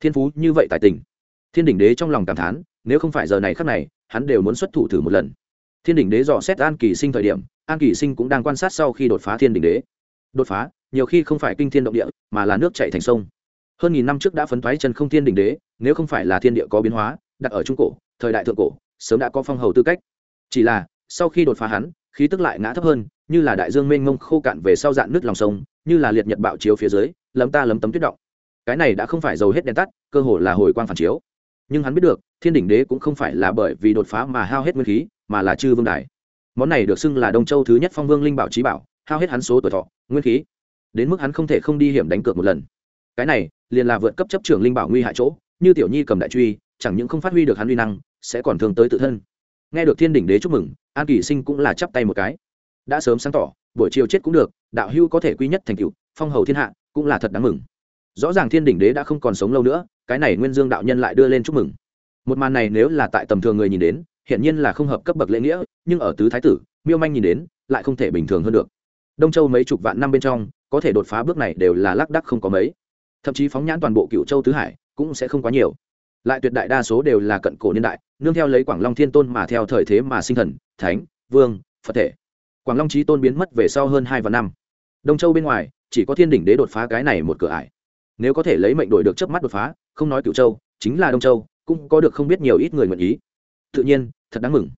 Thiên phú như vậy tại tỉnh thiên đỉnh đế trong lòng cảm thán, nếu không phải giờ này khắc này hắn đều muốn xuất thủ thử một lần. Thiên đỉnh đế dò xét an kỳ sinh thời điểm, an kỳ sinh cũng đang quan sát sau khi đột phá thiên đỉnh đế. Đột phá, nhiều khi không phải kinh thiên động địa, mà là nước chạy thành sông. Hơn nghìn năm trước đã phấn thoái chân không thiên đỉnh đế, nếu không phải là thiên địa có biến hóa, đặt ở trung cổ, thời đại thượng cổ, sớm đã có phong hầu tư cách. Chỉ là, sau khi đột phá hắn, khí tức lại ngã thấp hơn, như là đại dương mênh mông khô cạn về sau dạn nước lòng sông, như là liệt nhật bạo chiếu phía dưới, lấm ta lấm tấm tuyết động. Cái này đã không phải dầu hết đèn tắt, cơ hồ là hồi quang phản chiếu nhưng hắn biết được, thiên đỉnh đế cũng không phải là bởi vì đột phá mà hao hết nguyên khí, mà là chư vương đài. Món này được xưng là đông châu thứ nhất phong vương linh bảo trí bảo, hao hết hắn số tuổi thọ, nguyên khí. Đến mức hắn không thể không đi hiểm đánh cược một lần. Cái này, liền là vượt cấp chấp trưởng linh bảo nguy hại chỗ, như tiểu nhi cầm đại truy, chẳng những không phát huy được hắn uy năng, sẽ còn thương tới tự thân. Nghe được thiên đỉnh đế chúc mừng, an kỳ sinh cũng là chắp tay một cái. Đã sớm sáng tỏ, buổi chiều chết cũng được, đạo hưu có thể quy nhất thành cựu phong hầu thiên hạ cũng là thật đáng mừng rõ ràng thiên đỉnh đế đã không còn sống lâu nữa, cái này nguyên dương đạo nhân lại đưa lên chúc mừng. Một màn này nếu là tại tầm thường người nhìn đến hiện nhiên là không hợp cấp bậc lễ nghĩa, nhưng ở tứ thái tử, miêu manh nhìn đến, lại không thể bình thường hơn được. Đông châu mấy chục vạn năm bên trong, có thể đột phá bước này đều là lác đắc không có mấy. Thậm chí phóng nhãn toàn bộ cựu châu tứ hải, cũng sẽ không quá nhiều. Lại tuyệt đại đa số đều là cận cổ niên đại, nương theo lấy quảng long thiên tôn mà theo thời thế mà sinh thần, thánh, vương, phật thể. Quảng long trí tôn biến mất về sau hơn hai vạn năm. Đông châu bên ngoài, chỉ có thiên đỉnh đế đột phá cái này một cửa ải nếu có thể lấy mệnh đổi được chớp mắt đột phá, không nói cựu châu, chính là đông châu, cũng có được không biết nhiều ít người nguyện ý. Tự nhiên, thật đáng mừng.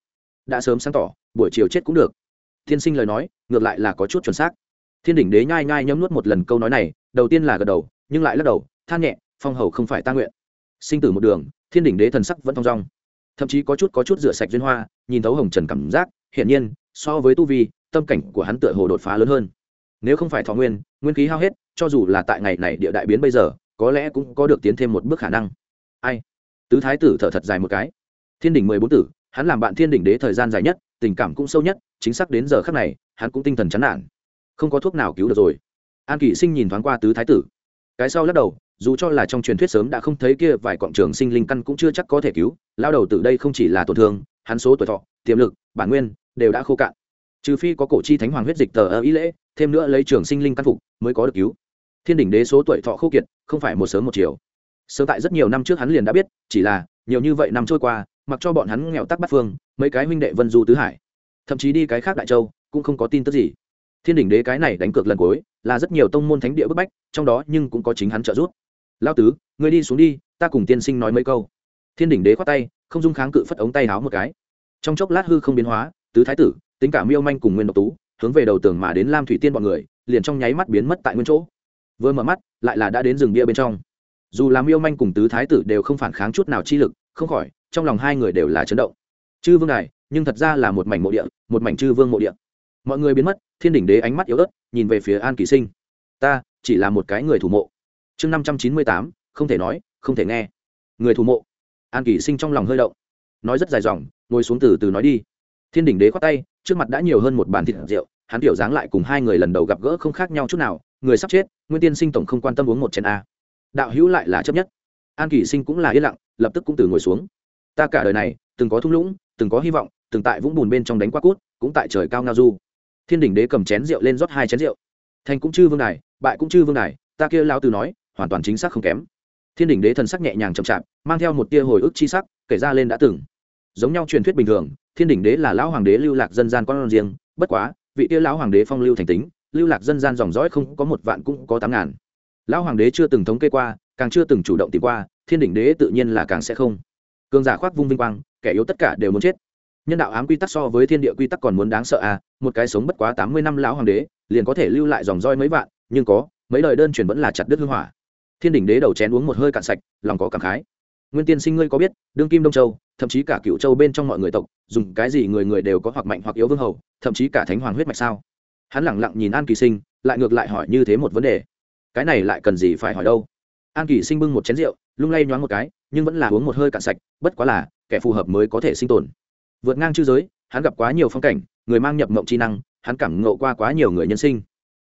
Đã sớm sáng tỏ, buổi chiều chết cũng được. Thiên sinh lời nói, ngược lại là có chút chuẩn xác. Thiên đỉnh đế nhai nhai nhấm nuốt một lần câu nói này, đầu tiên là gật đầu, nhưng lại lắc đầu, than nhẹ, phong hầu không phải ta nguyện. Sinh tử một đường, thiên đỉnh đế thần sắc vẫn thong dong. Thậm chí có chút có chút rửa sạch duyên hoa, nhìn thấu hồng trần cảm giác, hiển nhiên, so với tu vi, tâm cảnh của hắn tựa hồ đột phá lớn hơn. Nếu không phải thọ nguyên nguyên khí hao hết cho dù là tại ngày này địa đại biến bây giờ, có lẽ cũng có được tiến thêm một bước khả năng. Ai? Tứ thái tử thở thật dài một cái. Thiên đỉnh mười bốn tử, hắn làm bạn thiên đỉnh đế thời gian dài nhất, tình cảm cũng sâu nhất, chính xác đến giờ khắc này, hắn cũng tinh thần chán nản. Không có thuốc nào cứu được rồi. An kỷ sinh nhìn thoáng qua tứ thái tử. Cái sau lắc đầu, dù cho là trong truyền thuyết sớm đã không thấy kia vài quảng trường sinh linh căn cũng chưa chắc có thể cứu, lao đầu từ đây không chỉ là tổn thương, hắn số tuổi thọ, tiềm lực, bản nguyên, đều đã khô cạn. Trừ phi có cổ chi thánh hoàng huyết dịch tờ ơ ý lễ, thêm nữa lấy trường sinh linh căn phục, mới có được cứu thiên đỉnh đế số tuổi thọ khô kiệt, không phải một sớm một chiều. Sớm tại rất nhiều năm trước hắn liền đã biết, chỉ là, nhiều như vậy năm trôi qua, mặc cho bọn hắn nghèo tắc bắt phương, mấy cái huynh đệ vân du tứ hải, thậm chí đi cái khác đại châu, cũng không có tin tức gì. Thiên đỉnh đế cái này đánh cược lần cuối, là rất nhiều tông môn thánh địa bức bách, trong đó nhưng cũng có chính hắn trợ giúp. Lao tứ người đi xuống đi, ta cùng tiên sinh nói mấy câu. Thiên đỉnh đế khoát tay, không dung kháng cự phất ống tay háo một cái. Trong chốc lát hư không biến hóa, tứ thái tử, tính cả miêu manh cùng nguyên độc tú, hướng về đầu tường mà đến lam thủy tiên bọn người, liền trong nháy mắt biến mất tại nguyên chỗ vừa mở mắt, lại là đã đến rừng bia bên trong. Dù làm yêu manh cùng tứ thái tử đều không phản kháng chút nào chi lực, không khỏi, trong lòng hai người đều là chấn động. Chư vương này nhưng thật ra là một mảnh mộ địa, một mảnh chư vương mộ địa. Mọi người biến mất, thiên đỉnh đế ánh mắt yếu ớt, nhìn về phía an kỳ sinh. Ta chỉ là một cái người thủ mộ. Chương năm trăm chín mươi tám, không thể nói, không thể nghe. Người thủ mộ? An kỳ sinh trong lòng hơi động. Nói rất dài dòng, ngồi xuống từ từ nói đi. Thiên đỉnh đế khoát tay, trước mặt đã nhiều hơn một bàn thịt rượu, hắn kiểu dáng lại cùng hai người lần đầu gặp gỡ không khác nhau chút nào người sắp chết, nguyên tiên sinh tổng không quan tâm uống một chén a. Đạo hữu lại là chấp nhất. An kỳ sinh cũng là yên lặng, lập tức cũng từ ngồi xuống. Ta cả đời này, từng có thung lũng, từng có hy vọng, từng tại vũng bùn bên trong đánh qua cút, cũng tại trời cao ngao du. Thiên đỉnh đế cầm chén rượu lên rót hai chén rượu. Thành cũng chư vương đài, bại cũng chư vương đài, ta kia lao từ nói, hoàn toàn chính xác không kém. Thiên đỉnh đế thần sắc nhẹ nhàng chậm chạp, mang theo một tia hồi ức chi sắc, kể ra lên đã từng. Giống nhau truyền thuyết bình thường, thiên đỉnh đế là lão hoàng đế lưu lạc dân gian con riêng, bất quá, vị tia lão hoàng đế phong lưu thành tính lưu lạc dân gian dòng dõi không có một vạn cũng có tám ngàn. Lão hoàng đế chưa từng thống kê qua, càng chưa từng chủ động tìm qua, thiên đỉnh đế tự nhiên là càng sẽ không. Cường giả khoác vung vinh quang, kẻ yếu tất cả đều muốn chết. Nhân đạo ám quy tắc so với thiên địa quy tắc còn muốn đáng sợ à một cái sống bất quá tám mươi năm lão hoàng đế, liền có thể lưu lại dòng roi mấy vạn, nhưng có, mấy lời đơn truyền vẫn là chặt đứt hư hỏa. Thiên đỉnh đế đầu chén uống một hơi cạn sạch, lòng có cảm khái. Nguyên tiên sinh ngươi có biết, đương kim đông châu, thậm chí cả cựu châu bên trong mọi người tộc, dùng cái gì người người đều có hoặc mạnh hoặc yếu vương hầu, thậm chí cả thánh hoàng huyết mạch sao? Hắn lẳng lặng nhìn an kỳ sinh, lại ngược lại hỏi như thế một vấn đề. Cái này lại cần gì phải hỏi đâu? An kỳ sinh bưng một chén rượu, lung lay nhoáng một cái, nhưng vẫn là uống một hơi cạn sạch, bất quá là kẻ phù hợp mới có thể sinh tồn. Vượt ngang chư giới, hắn gặp quá nhiều phong cảnh, người mang nhập mộng chi năng, hắn cảm ngộ qua quá nhiều người nhân sinh.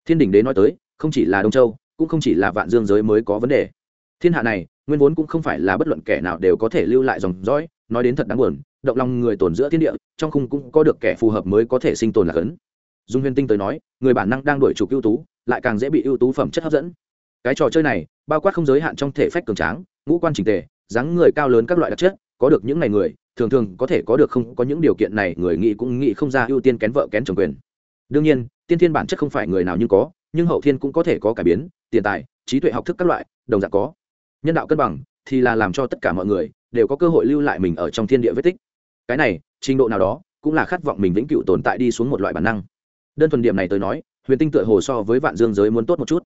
Thiên đình đế nói tới, không chỉ là đông châu, cũng không chỉ là vạn dương giới mới có vấn đề. Thiên hạ này, nguyên vốn cũng không phải là bất luận kẻ nào đều có thể lưu lại dòng dõi, nói đến thật đáng buồn, động lòng người tồn giữa thiên địa, trong khung cũng có được kẻ phù hợp mới có thể sinh tồn là cấn dung huyền tinh tới nói, người bản năng đang đuổi trục ưu tú, lại càng dễ bị ưu tú phẩm chất hấp dẫn. Cái trò chơi này, bao quát không giới hạn trong thể phách cường tráng, ngũ quan trình tề, dáng người cao lớn các loại đặc chất, có được những này người, thường thường có thể có được không, có những điều kiện này, người nghĩ cũng nghĩ không ra ưu tiên kén vợ kén chồng quyền. Đương nhiên, tiên thiên bản chất không phải người nào nhưng có, nhưng hậu thiên cũng có thể có cải biến, tiền tài, trí tuệ học thức các loại, đồng dạng có. Nhân đạo cân bằng thì là làm cho tất cả mọi người đều có cơ hội lưu lại mình ở trong thiên địa vết tích. Cái này, trình độ nào đó cũng là khát vọng mình vĩnh cửu tồn tại đi xuống một loại bản năng đơn thuần điểm này tới nói, huyền tinh tựa hồ so với vạn dương giới muốn tốt một chút.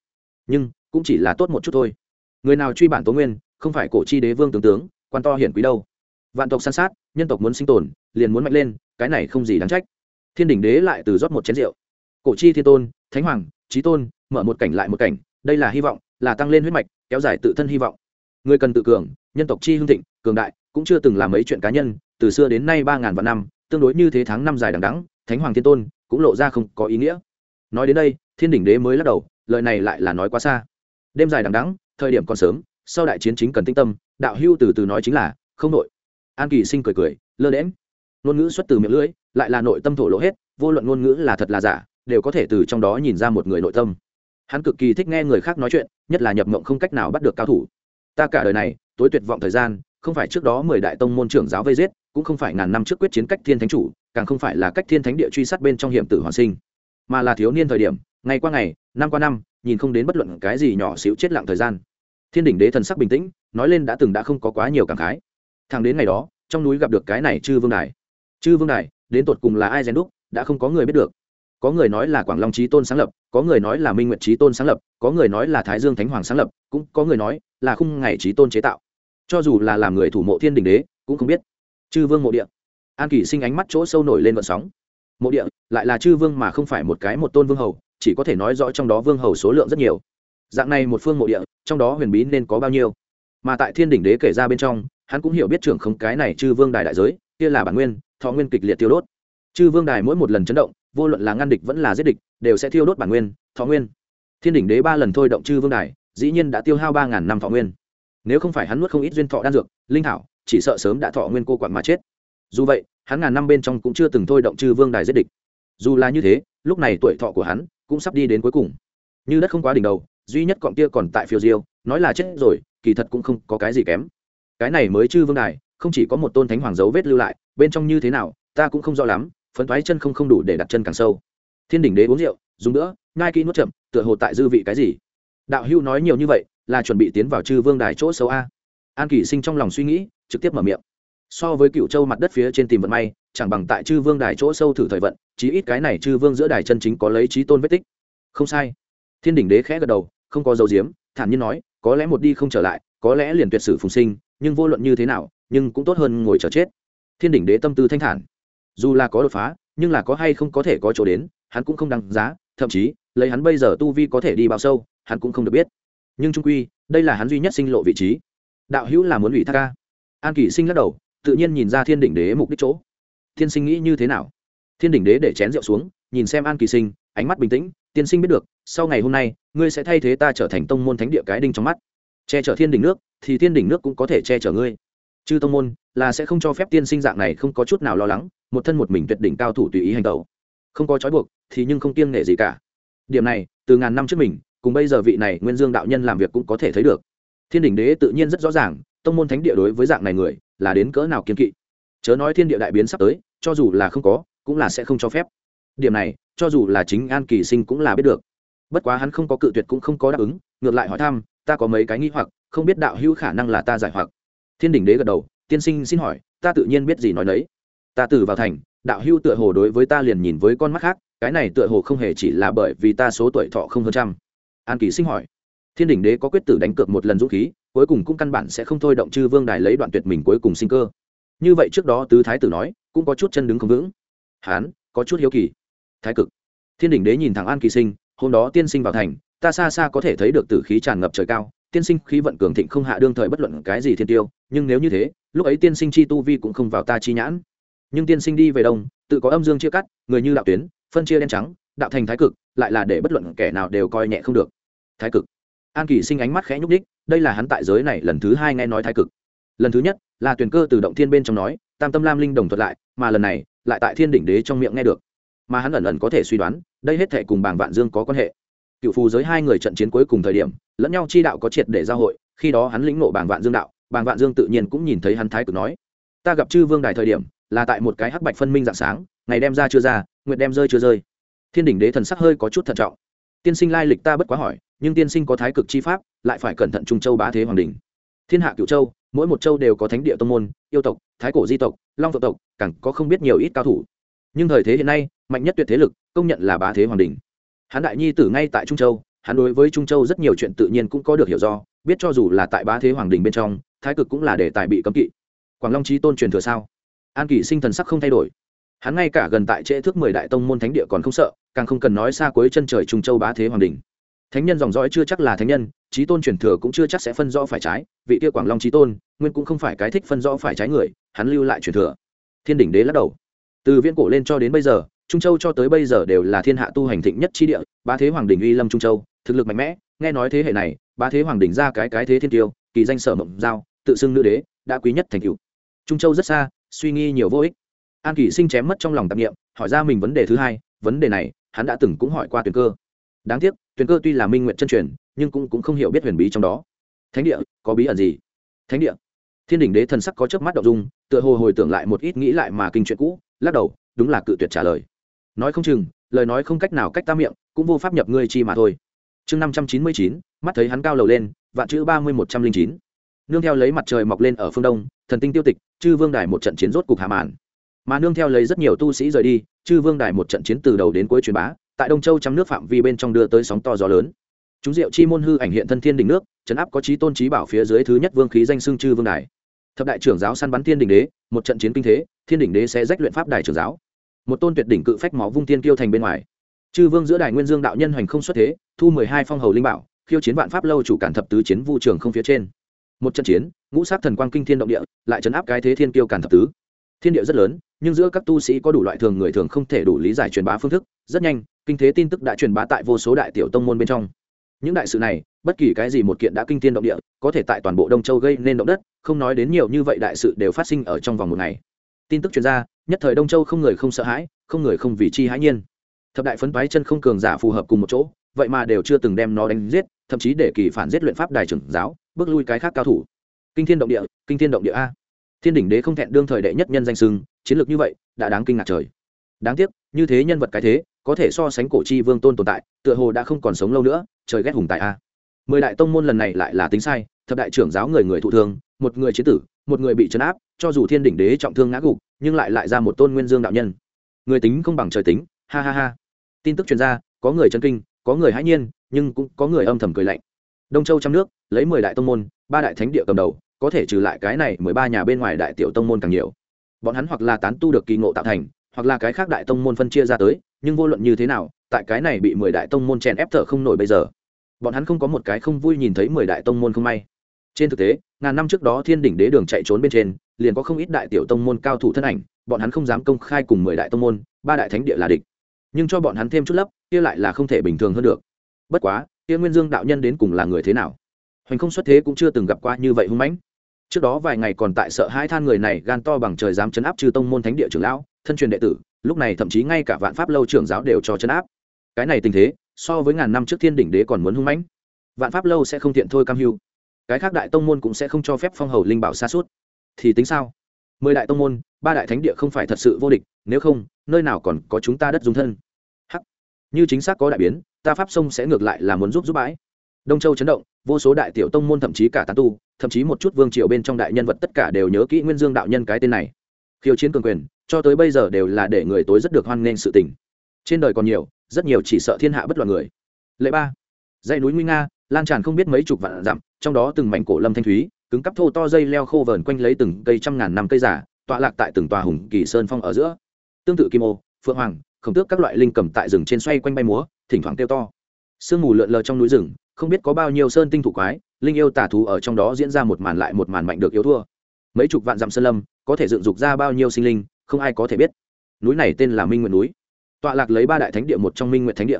Nhưng, cũng chỉ là tốt một chút thôi. Người nào truy bản tố nguyên, không phải cổ chi đế vương tướng tướng, quan to hiển quý đâu. Vạn tộc san sát, nhân tộc muốn sinh tồn, liền muốn mạnh lên, cái này không gì đáng trách. Thiên đỉnh đế lại từ rót một chén rượu. Cổ chi thiên tôn, thánh hoàng trí tôn, mở một cảnh lại một cảnh, đây là hy vọng, là tăng lên huyết mạch, kéo dài tự thân hy vọng. Người cần tự cường, nhân tộc chi hương thịnh, cường đại, cũng chưa từng làm mấy chuyện cá nhân, từ xưa đến nay ba ngàn vạn năm, tương đối như thế tháng năm dài đằng đẵng, thánh hoàng thiên tôn cũng lộ ra không có ý nghĩa. Nói đến đây, thiên đỉnh đế mới lắc đầu, lời này lại là nói quá xa. Đêm dài đằng đắng thời điểm còn sớm, sau đại chiến chính cần tinh tâm, đạo hưu từ từ nói chính là, không nội an kỳ sinh cười cười, lơ đễm ngôn ngữ xuất từ miệng lưỡi, lại là nội tâm thổ lộ hết, vô luận ngôn ngữ là thật là giả, đều có thể từ trong đó nhìn ra một người nội tâm. Hắn cực kỳ thích nghe người khác nói chuyện, nhất là nhập mộng không cách nào bắt được cao thủ. Ta cả đời này, tối tuyệt vọng thời gian, không phải trước đó mười đại tông môn trưởng giáo vây giết, cũng không phải ngàn năm trước quyết chiến cách thiên thánh chủ càng không phải là cách thiên thánh địa truy sát bên trong hiểm tử hoàn sinh, mà là thiếu niên thời điểm, ngày qua ngày, năm qua năm, nhìn không đến bất luận cái gì nhỏ xíu chết lặng thời gian. Thiên đỉnh đế thần sắc bình tĩnh, nói lên đã từng đã không có quá nhiều cảm khái. Thằng đến ngày đó, trong núi gặp được cái này chư vương đài. Chư vương đài, đến tột cùng là ai rèn đúc, đã không có người biết được. Có người nói là quảng long trí tôn sáng lập, có người nói là minh nguyệt trí tôn sáng lập, có người nói là thái dương thánh hoàng sáng lập, cũng có người nói là khung ngày trí tôn chế tạo. Cho dù là làm người thủ mộ thiên đình đế, cũng không biết. Chư vương mộ địa an Kỳ sinh ánh mắt chỗ sâu nổi lên vận sóng. Mộ địa, lại là chư vương mà không phải một cái một tôn vương hầu, chỉ có thể nói rõ trong đó vương hầu số lượng rất nhiều. Dạng này một phương mộ địa, trong đó huyền bí nên có bao nhiêu? Mà tại thiên đỉnh đế kể ra bên trong, hắn cũng hiểu biết trưởng không cái này chư vương đài đại giới, kia là bản nguyên, thọ nguyên kịch liệt tiêu đốt. Chư vương đài mỗi một lần chấn động, vô luận là ngăn địch vẫn là giết địch, đều sẽ thiêu đốt bản nguyên, thọ nguyên. Thiên đỉnh đế ba lần thôi động chư vương đài, dĩ nhiên đã tiêu hao ba ngàn năm thọ nguyên. Nếu không phải hắn nuốt không ít duyên thọ đan dược, linh thảo, chỉ sợ sớm đã thọ nguyên cô quặn mà chết dù vậy, hắn ngàn năm bên trong cũng chưa từng thôi động chư vương đài giết địch. Dù là như thế, lúc này tuổi thọ của hắn cũng sắp đi đến cuối cùng. Như đất không quá đỉnh đầu, duy nhất cọng kia còn tại phiêu diêu, nói là chết rồi, kỳ thật cũng không có cái gì kém. Cái này mới chư vương đài, không chỉ có một tôn thánh hoàng dấu vết lưu lại, bên trong như thế nào, ta cũng không rõ lắm, phấn thoái chân không không đủ để đặt chân càng sâu. Thiên đỉnh đế uống rượu, dùng nữa ngai kỹ nuốt chậm, tựa hồ tại dư vị cái gì. Đạo hưu nói nhiều như vậy, là chuẩn bị tiến vào chư vương đài chỗ sâu a. An kỷ sinh trong lòng suy nghĩ, trực tiếp mở miệng so với cựu châu mặt đất phía trên tìm vận may, chẳng bằng tại chư vương đài chỗ sâu thử thời vận, chí ít cái này chư vương giữa đài chân chính có lấy trí tôn vết tích. Không sai. Thiên đỉnh đế khẽ gật đầu, không có dấu diếm, thản nhiên nói, có lẽ một đi không trở lại, có lẽ liền tuyệt sử phùng sinh, nhưng vô luận như thế nào, nhưng cũng tốt hơn ngồi chờ chết. Thiên đỉnh đế tâm tư thanh thản. Dù là có đột phá, nhưng là có hay không có thể có chỗ đến, hắn cũng không đăng giá, thậm chí, lấy hắn bây giờ tu vi có thể đi bao sâu, hắn cũng không được biết. Nhưng trung quy, đây là hắn duy nhất sinh lộ vị trí. Đạo hữu là muốn ủy thác ca. An kỷ sinh lắc đầu tự nhiên nhìn ra thiên đỉnh đế mục đích chỗ. Thiên sinh nghĩ như thế nào? Thiên đỉnh đế để chén rượu xuống, nhìn xem an kỳ sinh, ánh mắt bình tĩnh, tiên sinh biết được, sau ngày hôm nay, ngươi sẽ thay thế ta trở thành tông môn thánh địa cái đinh trong mắt. Che chở thiên đỉnh nước, thì thiên đỉnh nước cũng có thể che chở ngươi. Chư tông môn, là sẽ không cho phép tiên sinh dạng này không có chút nào lo lắng, một thân một mình tuyệt đỉnh cao thủ tùy ý hành tẩu. Không có trói buộc, thì nhưng không kiêng nể gì cả. Điểm này, từ ngàn năm trước mình, cùng bây giờ vị này nguyên dương đạo nhân làm việc cũng có thể thấy được. Thiên đỉnh đế tự nhiên rất rõ ràng tông môn thánh địa đối với dạng này người là đến cỡ nào kiên kỵ? Chớ nói thiên địa đại biến sắp tới, cho dù là không có, cũng là sẽ không cho phép. Điểm này, cho dù là chính an kỳ sinh cũng là biết được. Bất quá hắn không có cự tuyệt cũng không có đáp ứng, ngược lại hỏi thăm, ta có mấy cái nghi hoặc, không biết đạo hữu khả năng là ta giải hoặc. Thiên đỉnh đế gật đầu, tiên sinh xin hỏi, ta tự nhiên biết gì nói đấy ta từ vào thành, đạo hữu tựa hồ đối với ta liền nhìn với con mắt khác, cái này tựa hồ không hề chỉ là bởi vì ta số tuổi thọ không hơn trăm. An kỳ sinh hỏi. Thiên đỉnh đế có quyết tử đánh cược một lần dũng khí cuối cùng cũng căn bản sẽ không thôi động chư vương đài lấy đoạn tuyệt mình cuối cùng sinh cơ. Như vậy trước đó tứ thái tử nói, cũng có chút chân đứng không vững. Hán, có chút hiếu kỳ. Thái cực. Thiên đình đế nhìn thẳng an kỳ sinh, hôm đó tiên sinh vào thành, ta xa xa có thể thấy được tử khí tràn ngập trời cao, tiên sinh khí vận cường thịnh không hạ đương thời bất luận cái gì thiên tiêu, nhưng nếu như thế, lúc ấy tiên sinh chi tu vi cũng không vào ta chi nhãn. Nhưng tiên sinh đi về đông, tự có âm dương chia cắt, người như đạo tuyến, phân chia đen trắng, đạo thành thái cực, lại là để bất luận kẻ nào đều coi nhẹ không được. Thái cực an kỳ sinh ánh mắt khẽ nhúc đích đây là hắn tại giới này lần thứ hai nghe nói thái cực. Lần thứ nhất, là tuyển cơ từ động thiên bên trong nói, tam tâm lam linh đồng thuật lại, mà lần này, lại tại thiên đỉnh đế trong miệng nghe được. Mà hắn ẩn ẩn có thể suy đoán, đây hết thể cùng bảng vạn dương có quan hệ. Cựu phù giới hai người trận chiến cuối cùng thời điểm, lẫn nhau chi đạo có triệt để giao hội, khi đó hắn lĩnh nộ bảng vạn dương đạo bảng vạn dương tự nhiên cũng nhìn thấy hắn thái cực nói. Ta gặp chư vương đài thời điểm, là tại một cái hắc bạch phân minh dạng sáng, ngày đem ra chưa ra nguyện đem rơi chưa rơi. Thiên đỉnh đế thần sắc hơi có chút thận trọng. Tiên sinh lai lịch ta bất quá hỏi nhưng tiên sinh có thái cực chi pháp, lại phải cẩn thận trung châu bá thế hoàng đình thiên hạ cựu châu, mỗi một châu đều có thánh địa tông môn, yêu tộc, thái cổ di tộc, long tộc tộc, càng có không biết nhiều ít cao thủ. Nhưng thời thế hiện nay, mạnh nhất tuyệt thế lực, công nhận là bá thế hoàng đình hắn đại nhi tử ngay tại trung châu, hắn đối với trung châu rất nhiều chuyện tự nhiên cũng có được hiểu do, biết cho dù là tại bá thế hoàng đình bên trong, thái cực cũng là đề tài bị cấm kỵ. Quảng long trí tôn truyền thừa sao? An kỷ sinh thần sắc không thay đổi. Hắn ngay cả gần tại trễ thước mười đại tông môn thánh địa còn không sợ, càng không cần nói xa cuối chân trời trung châu bá thế hoàng đình thánh nhân dòng dõi chưa chắc là thánh nhân trí tôn truyền thừa cũng chưa chắc sẽ phân rõ phải trái, vị kia quảng long trí tôn, nguyên cũng không phải cái thích phân rõ phải trái người, hắn lưu lại truyền thừa. Thiên đỉnh đế lắc đầu. Từ viễn cổ lên cho đến bây giờ, trung châu cho tới bây giờ đều là thiên hạ tu hành thịnh nhất chi địa ba thế hoàng đình uy lâm trung châu, thực lực mạnh mẽ, nghe nói thế hệ này ba thế hoàng đình ra cái cái thế thiên tiêu, kỳ danh sở mộng giao, tự xưng nữ đế, đã quý nhất thành cựu. Trung châu rất xa, suy nghi nhiều vô ích. An kỷ sinh chém mất trong lòng tạp nghiệm hỏi ra mình vấn đề thứ hai, vấn đề này, hắn đã từng cũng hỏi qua tuyển cơ. Đáng tiếc tuyền cơ tuy là minh nguyện chân truyền nhưng cũng, cũng không hiểu biết huyền bí trong đó. Thánh địa có bí ẩn gì? Thánh địa. Thiên đình đế thần sắc có chớp mắt đậu dung tựa hồ hồi tưởng lại một ít nghĩ lại mà kinh chuyện cũ lắc đầu đúng là cự tuyệt trả lời. Nói không chừng lời nói không cách nào cách ta miệng cũng vô pháp nhập ngươi chi mà thôi. Chương năm trăm chín mươi chín mắt thấy hắn cao lầu lên vạn chữ ba mươi một trăm linh chín. Nương theo lấy mặt trời mọc lên ở phương đông thần tinh tiêu tịch chư vương đài một trận chiến rốt cục hạ màn. Mà nương theo lấy rất nhiều tu sĩ rời đi chư vương đài một trận chiến từ đầu đến cuối truyền bá tại đông châu trong nước phạm vi bên trong đưa tới sóng to gió lớn. Chúng diệu chi môn hư ảnh hiện thân thiên đỉnh nước chấn áp có trí tôn trí bảo phía dưới thứ nhất vương khí danh xưng chư vương đài. Thập đại trưởng giáo săn bắn thiên đỉnh đế, một trận chiến kinh thế, thiên đỉnh đế sẽ rách luyện pháp đài trưởng giáo. Một tôn tuyệt đỉnh cự phách máu vung tiên kiêu thành bên ngoài. Chư vương giữa đài nguyên dương đạo nhân hoành không xuất thế, thu mười hai phong hầu linh bảo, khiêu chiến vạn pháp lâu chủ cản thập tứ chiến vu trường không phía trên. Một trận chiến, ngũ sát thần quang kinh thiên động địa, lại chấn áp cái thế thiên kiêu cản thập tứ. Thiên địa rất lớn, nhưng giữa các tu sĩ có đủ loại thường người thường không thể đủ lý giải truyền bá phương thức, rất nhanh kinh thế tin tức đã truyền bá tại vô số đại tiểu tông môn bên trong. Những đại sự này, bất kỳ cái gì một kiện đã kinh thiên động địa, có thể tại toàn bộ đông châu gây nên động đất, không nói đến nhiều như vậy đại sự đều phát sinh ở trong vòng một ngày. Tin tức chuyên ra, nhất thời đông châu không người không sợ hãi, không người không vì chi hãi nhiên. Thập đại phấn toái chân không cường giả phù hợp cùng một chỗ, vậy mà đều chưa từng đem nó đánh giết, thậm chí để kỳ phản giết luyện pháp đài trưởng giáo, bước lui cái khác cao thủ. Kinh thiên động địa, kinh thiên động địa a. Thiên đỉnh đế không thẹn đương thời đệ nhất nhân danh sưng chiến lược như vậy, đã đáng kinh ngạc trời. Đáng tiếc, như thế nhân vật cái thế có thể so sánh cổ chi vương tôn tồn tại, tựa hồ đã không còn sống lâu nữa, trời ghét hùng tại a. Mười đại tông môn lần này lại là tính sai, thập đại trưởng giáo người người thụ thương, một người chế tử, một người bị chấn áp, cho dù thiên đỉnh đế trọng thương ngã gục, nhưng lại lại ra một tôn nguyên dương đạo nhân. Người tính không bằng trời tính, ha ha ha. Tin tức chuyên gia có người chân kinh, có người hãi nhiên, nhưng cũng có người âm thầm cười lạnh. Đông châu trong nước, lấy mười đại tông môn, ba đại thánh địa cầm đầu, có thể trừ lại cái này mười ba nhà bên ngoài đại tiểu tông môn càng nhiều. Bọn hắn hoặc là tán tu được kỳ ngộ tạo thành, hoặc là cái khác đại tông môn phân chia ra tới nhưng vô luận như thế nào, tại cái này bị mười đại tông môn chèn ép thở không nổi bây giờ. Bọn hắn không có một cái không vui nhìn thấy mười đại tông môn không may. Trên thực tế, ngàn năm trước đó thiên đỉnh đế đường chạy trốn bên trên, liền có không ít đại tiểu tông môn cao thủ thân ảnh, bọn hắn không dám công khai cùng mười đại tông môn, ba đại thánh địa là địch. Nhưng cho bọn hắn thêm chút lấp, kia lại là không thể bình thường hơn được. Bất quá, kia nguyên dương đạo nhân đến cùng là người thế nào? Hoành không xuất thế cũng chưa từng gặp qua như vậy hung mãnh. Trước đó vài ngày còn tại sợ hai than người này gan to bằng trời dám chấn áp trừ tông môn thánh địa trưởng lão, thân truyền đệ tử lúc này thậm chí ngay cả vạn pháp lâu trưởng giáo đều cho chấn áp. Cái này tình thế, so với ngàn năm trước thiên đỉnh đế còn muốn hung mãnh. Vạn pháp lâu sẽ không tiện thôi cam hưu. Cái khác đại tông môn cũng sẽ không cho phép phong hầu linh bảo xa suốt. Thì tính sao? Mười đại tông môn, ba đại thánh địa không phải thật sự vô địch, nếu không, nơi nào còn có chúng ta đất dùng thân? Hắc. Như chính xác có đại biến, ta pháp sông sẽ ngược lại là muốn giúp giúp bãi. Đông châu chấn động, vô số đại tiểu tông môn thậm chí cả tán tu, thậm chí một chút vương triều bên trong đại nhân vật tất cả đều nhớ kỹ nguyên dương đạo nhân cái tên này khiêu chiến cường quyền, cho tới bây giờ đều là để người tối rất được hoan nghênh sự tình. Trên đời còn nhiều, rất nhiều chỉ sợ thiên hạ bất loạn người. Lệ ba. Dãy núi nguy nga, lan tràn không biết mấy chục vạn dặm, trong đó từng mảnh cổ lâm thanh thúy, cứng cắp thô to dây leo khô vờn quanh lấy từng cây trăm ngàn năm cây giả, tọa lạc tại từng tòa hùng kỳ sơn phong ở giữa. Tương tự kim ô, phượng hoàng, khổng tước các loại linh cầm tại rừng trên xoay quanh bay múa, thỉnh thoảng kêu to. Sương mù lượn lờ trong núi rừng, không biết có bao nhiêu sơn tinh thủ quái, linh yêu tả thú ở trong đó diễn ra một màn lại một màn mạnh được yếu thua. Mấy chục vạn dặm sơn lâm có thể dựng dục ra bao nhiêu sinh linh, không ai có thể biết. Núi này tên là minh nguyện núi. Tọa lạc lấy ba đại thánh địa một trong minh nguyện thánh địa.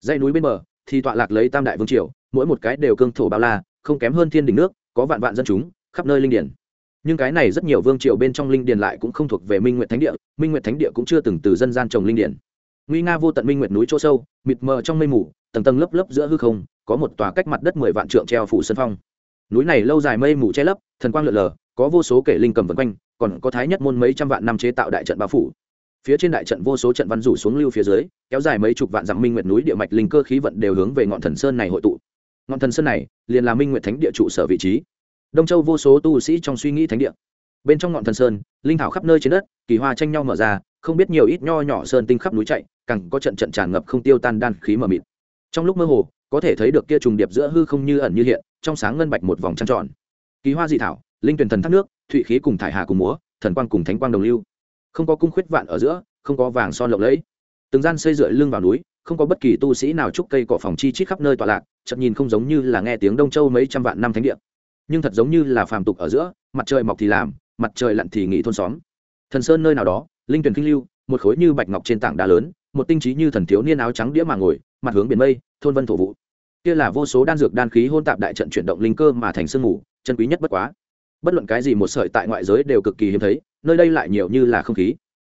Dãy núi bên bờ thì tọa lạc lấy tam đại vương triều, mỗi một cái đều cương thổ bao la, không kém hơn thiên đỉnh nước, có vạn vạn dân chúng khắp nơi linh điển. Nhưng cái này rất nhiều vương triều bên trong linh điển lại cũng không thuộc về minh nguyện thánh địa, minh nguyện thánh địa cũng chưa từng từ dân gian trồng linh điển. Nguy nga vô tận minh nguyện núi chỗ sâu, mịt mờ trong mây mù, tầng tầng lớp lớp giữa hư không, có một tòa cách mặt đất mười vạn trượng treo phủ sân phong. Núi này lâu dài mây mù che lấp, thần quang lượn lờ, có vô số kể linh cầm vân quanh còn có thái nhất môn mấy trăm vạn năm chế tạo đại trận bao phủ. Phía trên đại trận vô số trận văn rủ xuống lưu phía dưới, kéo dài mấy chục vạn dặm minh nguyệt núi địa mạch linh cơ khí vận đều hướng về ngọn thần sơn này hội tụ. Ngọn thần sơn này, liền là minh nguyệt thánh địa trụ sở vị trí. Đông châu vô số tu sĩ trong suy nghĩ thánh địa. Bên trong ngọn thần sơn, linh thảo khắp nơi trên đất, kỳ hoa tranh nhau mở ra, không biết nhiều ít nho nhỏ sơn tinh khắp núi chạy, càng có trận trận tràn ngập không tiêu tan đan khí mờ mịt. Trong lúc mơ hồ, có thể thấy được kia trùng điệp giữa hư không như ẩn như hiện, trong sáng ngân bạch một vòng trăng tròn. Kỳ hoa dị thảo, linh tuyển thần thác nước thụy khí cùng thải hà cùng múa, thần quang cùng thánh quang đồng lưu. Không có cung khuyết vạn ở giữa, không có vàng son lộng lẫy. Từng gian xây dựa lưng vào núi, không có bất kỳ tu sĩ nào trúc cây cỏ phòng chi chít khắp nơi tọa lạc chậm nhìn không giống như là nghe tiếng đông châu mấy trăm vạn năm thánh địa. Nhưng thật giống như là phàm tục ở giữa, mặt trời mọc thì làm, mặt trời lặn thì nghỉ thôn xóm. Thần sơn nơi nào đó, linh tuyển kinh lưu, một khối như bạch ngọc trên tảng đá lớn, một tinh trí như thần thiếu niên áo trắng đĩa mà ngồi, mặt hướng biển mây, thôn vân thổ vụ. Kia là vô số đan dược đan khí hôn tạp đại trận chuyển động linh cơ mà thành sương mù, chân quý nhất bất quá bất luận cái gì một sợi tại ngoại giới đều cực kỳ hiếm thấy, nơi đây lại nhiều như là không khí.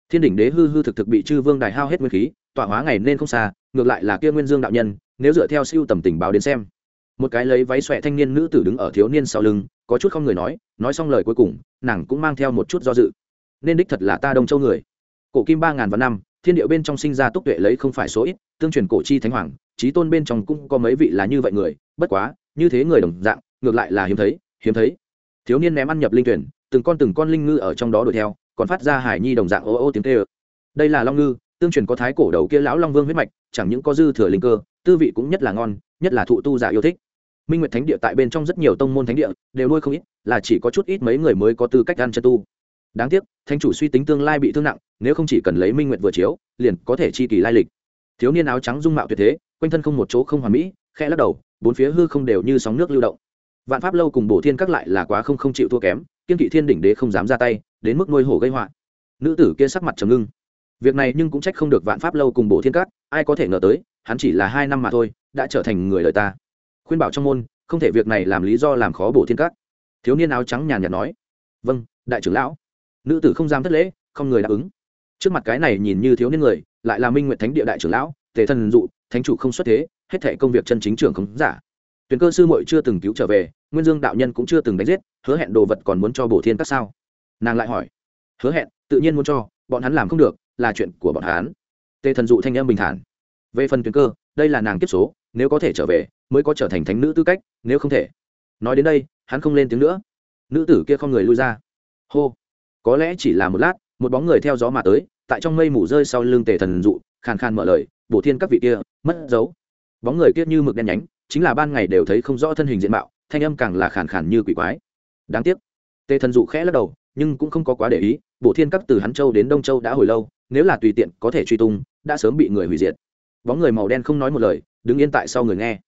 Thiên đỉnh đế hư hư thực thực bị chư vương đài hao hết nguyên khí, tọa hóa ngày nên không xa, ngược lại là kia nguyên dương đạo nhân, nếu dựa theo siêu tầm tình báo đến xem. Một cái lấy váy xòe thanh niên nữ tử đứng ở thiếu niên sau lưng, có chút không người nói nói xong lời cuối cùng, nàng cũng mang theo một chút do dự. Nên đích thật là ta đông châu người. Cổ kim ba ngàn vạn năm, thiên điệu bên trong sinh ra túc tuệ lấy không phải số ít, tương truyền cổ chi thánh hoàng trí tôn bên trong cũng có mấy vị là như vậy người, bất quá, như thế người đồng dạng, ngược lại là hiếm thấy hiếm thấy thiếu niên ném ăn nhập linh tuyển, từng con từng con linh ngư ở trong đó đuổi theo, còn phát ra hải nhi đồng dạng ô ô tiếng tê ơ đây là long ngư, tương truyền có thái cổ đầu kia lão long vương huyết mạch, chẳng những có dư thừa linh cơ, tư vị cũng nhất là ngon, nhất là thụ tu giả yêu thích. Minh nguyệt thánh địa tại bên trong rất nhiều tông môn thánh địa, đều nuôi không ít, là chỉ có chút ít mấy người mới có tư cách ăn chân tu. Đáng tiếc, thánh chủ suy tính tương lai bị thương nặng, nếu không chỉ cần lấy minh nguyệt vừa chiếu, liền có thể chi kỳ lai lịch. Thiếu niên áo trắng dung mạo tuyệt thế, quanh thân không một chỗ không hoàn mỹ khe lắc đầu, bốn phía hư không đều như sóng nước lưu động vạn pháp lâu cùng bổ thiên các lại là quá không không chịu thua kém, kiên kỵ thiên đỉnh đế không dám ra tay, đến mức nuôi hổ gây họa. Nữ tử kia sắc mặt trầm ngưng. Việc này nhưng cũng trách không được vạn pháp lâu cùng bổ thiên các, ai có thể ngờ tới, hắn chỉ là hai năm mà thôi, đã trở thành người đời ta. Khuyên bảo trong môn, không thể việc này làm lý do làm khó bổ thiên các. Thiếu niên áo trắng nhàn nhạt nói. Vâng đại trưởng lão. Nữ tử không dám thất lễ, không người đáp ứng. Trước mặt cái này nhìn như thiếu niên người, lại là minh nguyện thánh địa đại trưởng lão, tề thần dụ, thánh chủ không xuất thế, hết thể công việc chân chính trưởng không giả tuyển cơ sư muội chưa từng cứu trở về, nguyên dương đạo nhân cũng chưa từng đánh giết, hứa hẹn đồ vật còn muốn cho bổ thiên các sao? Nàng lại hỏi. Hứa hẹn, tự nhiên muốn cho, bọn hắn làm không được, là chuyện của bọn hắn. Tề thần dụ thanh em bình thản. Về phần tuyển cơ, đây là nàng kiếp số, nếu có thể trở về, mới có trở thành thánh nữ tư cách, nếu không thể. Nói đến đây, hắn không lên tiếng nữa. Nữ tử kia không người lui ra. Hô. Có lẽ chỉ là một lát, một bóng người theo gió mà tới, tại trong mây mù rơi sau lưng tề thần dụ, khàn khàn mở lời, bổ thiên các vị kia, mất dấu. Bóng người kia như mực đen nhánh chính là ban ngày đều thấy không rõ thân hình diện mạo, thanh âm càng là khàn khàn như quỷ quái. Đáng tiếc, tề thần dụ khẽ lắc đầu, nhưng cũng không có quá để ý bộ thiên các từ hắn châu đến đông châu đã hồi lâu, nếu là tùy tiện có thể truy tung, đã sớm bị người hủy diệt. Bóng người màu đen không nói một lời, đứng yên tại sau người nghe.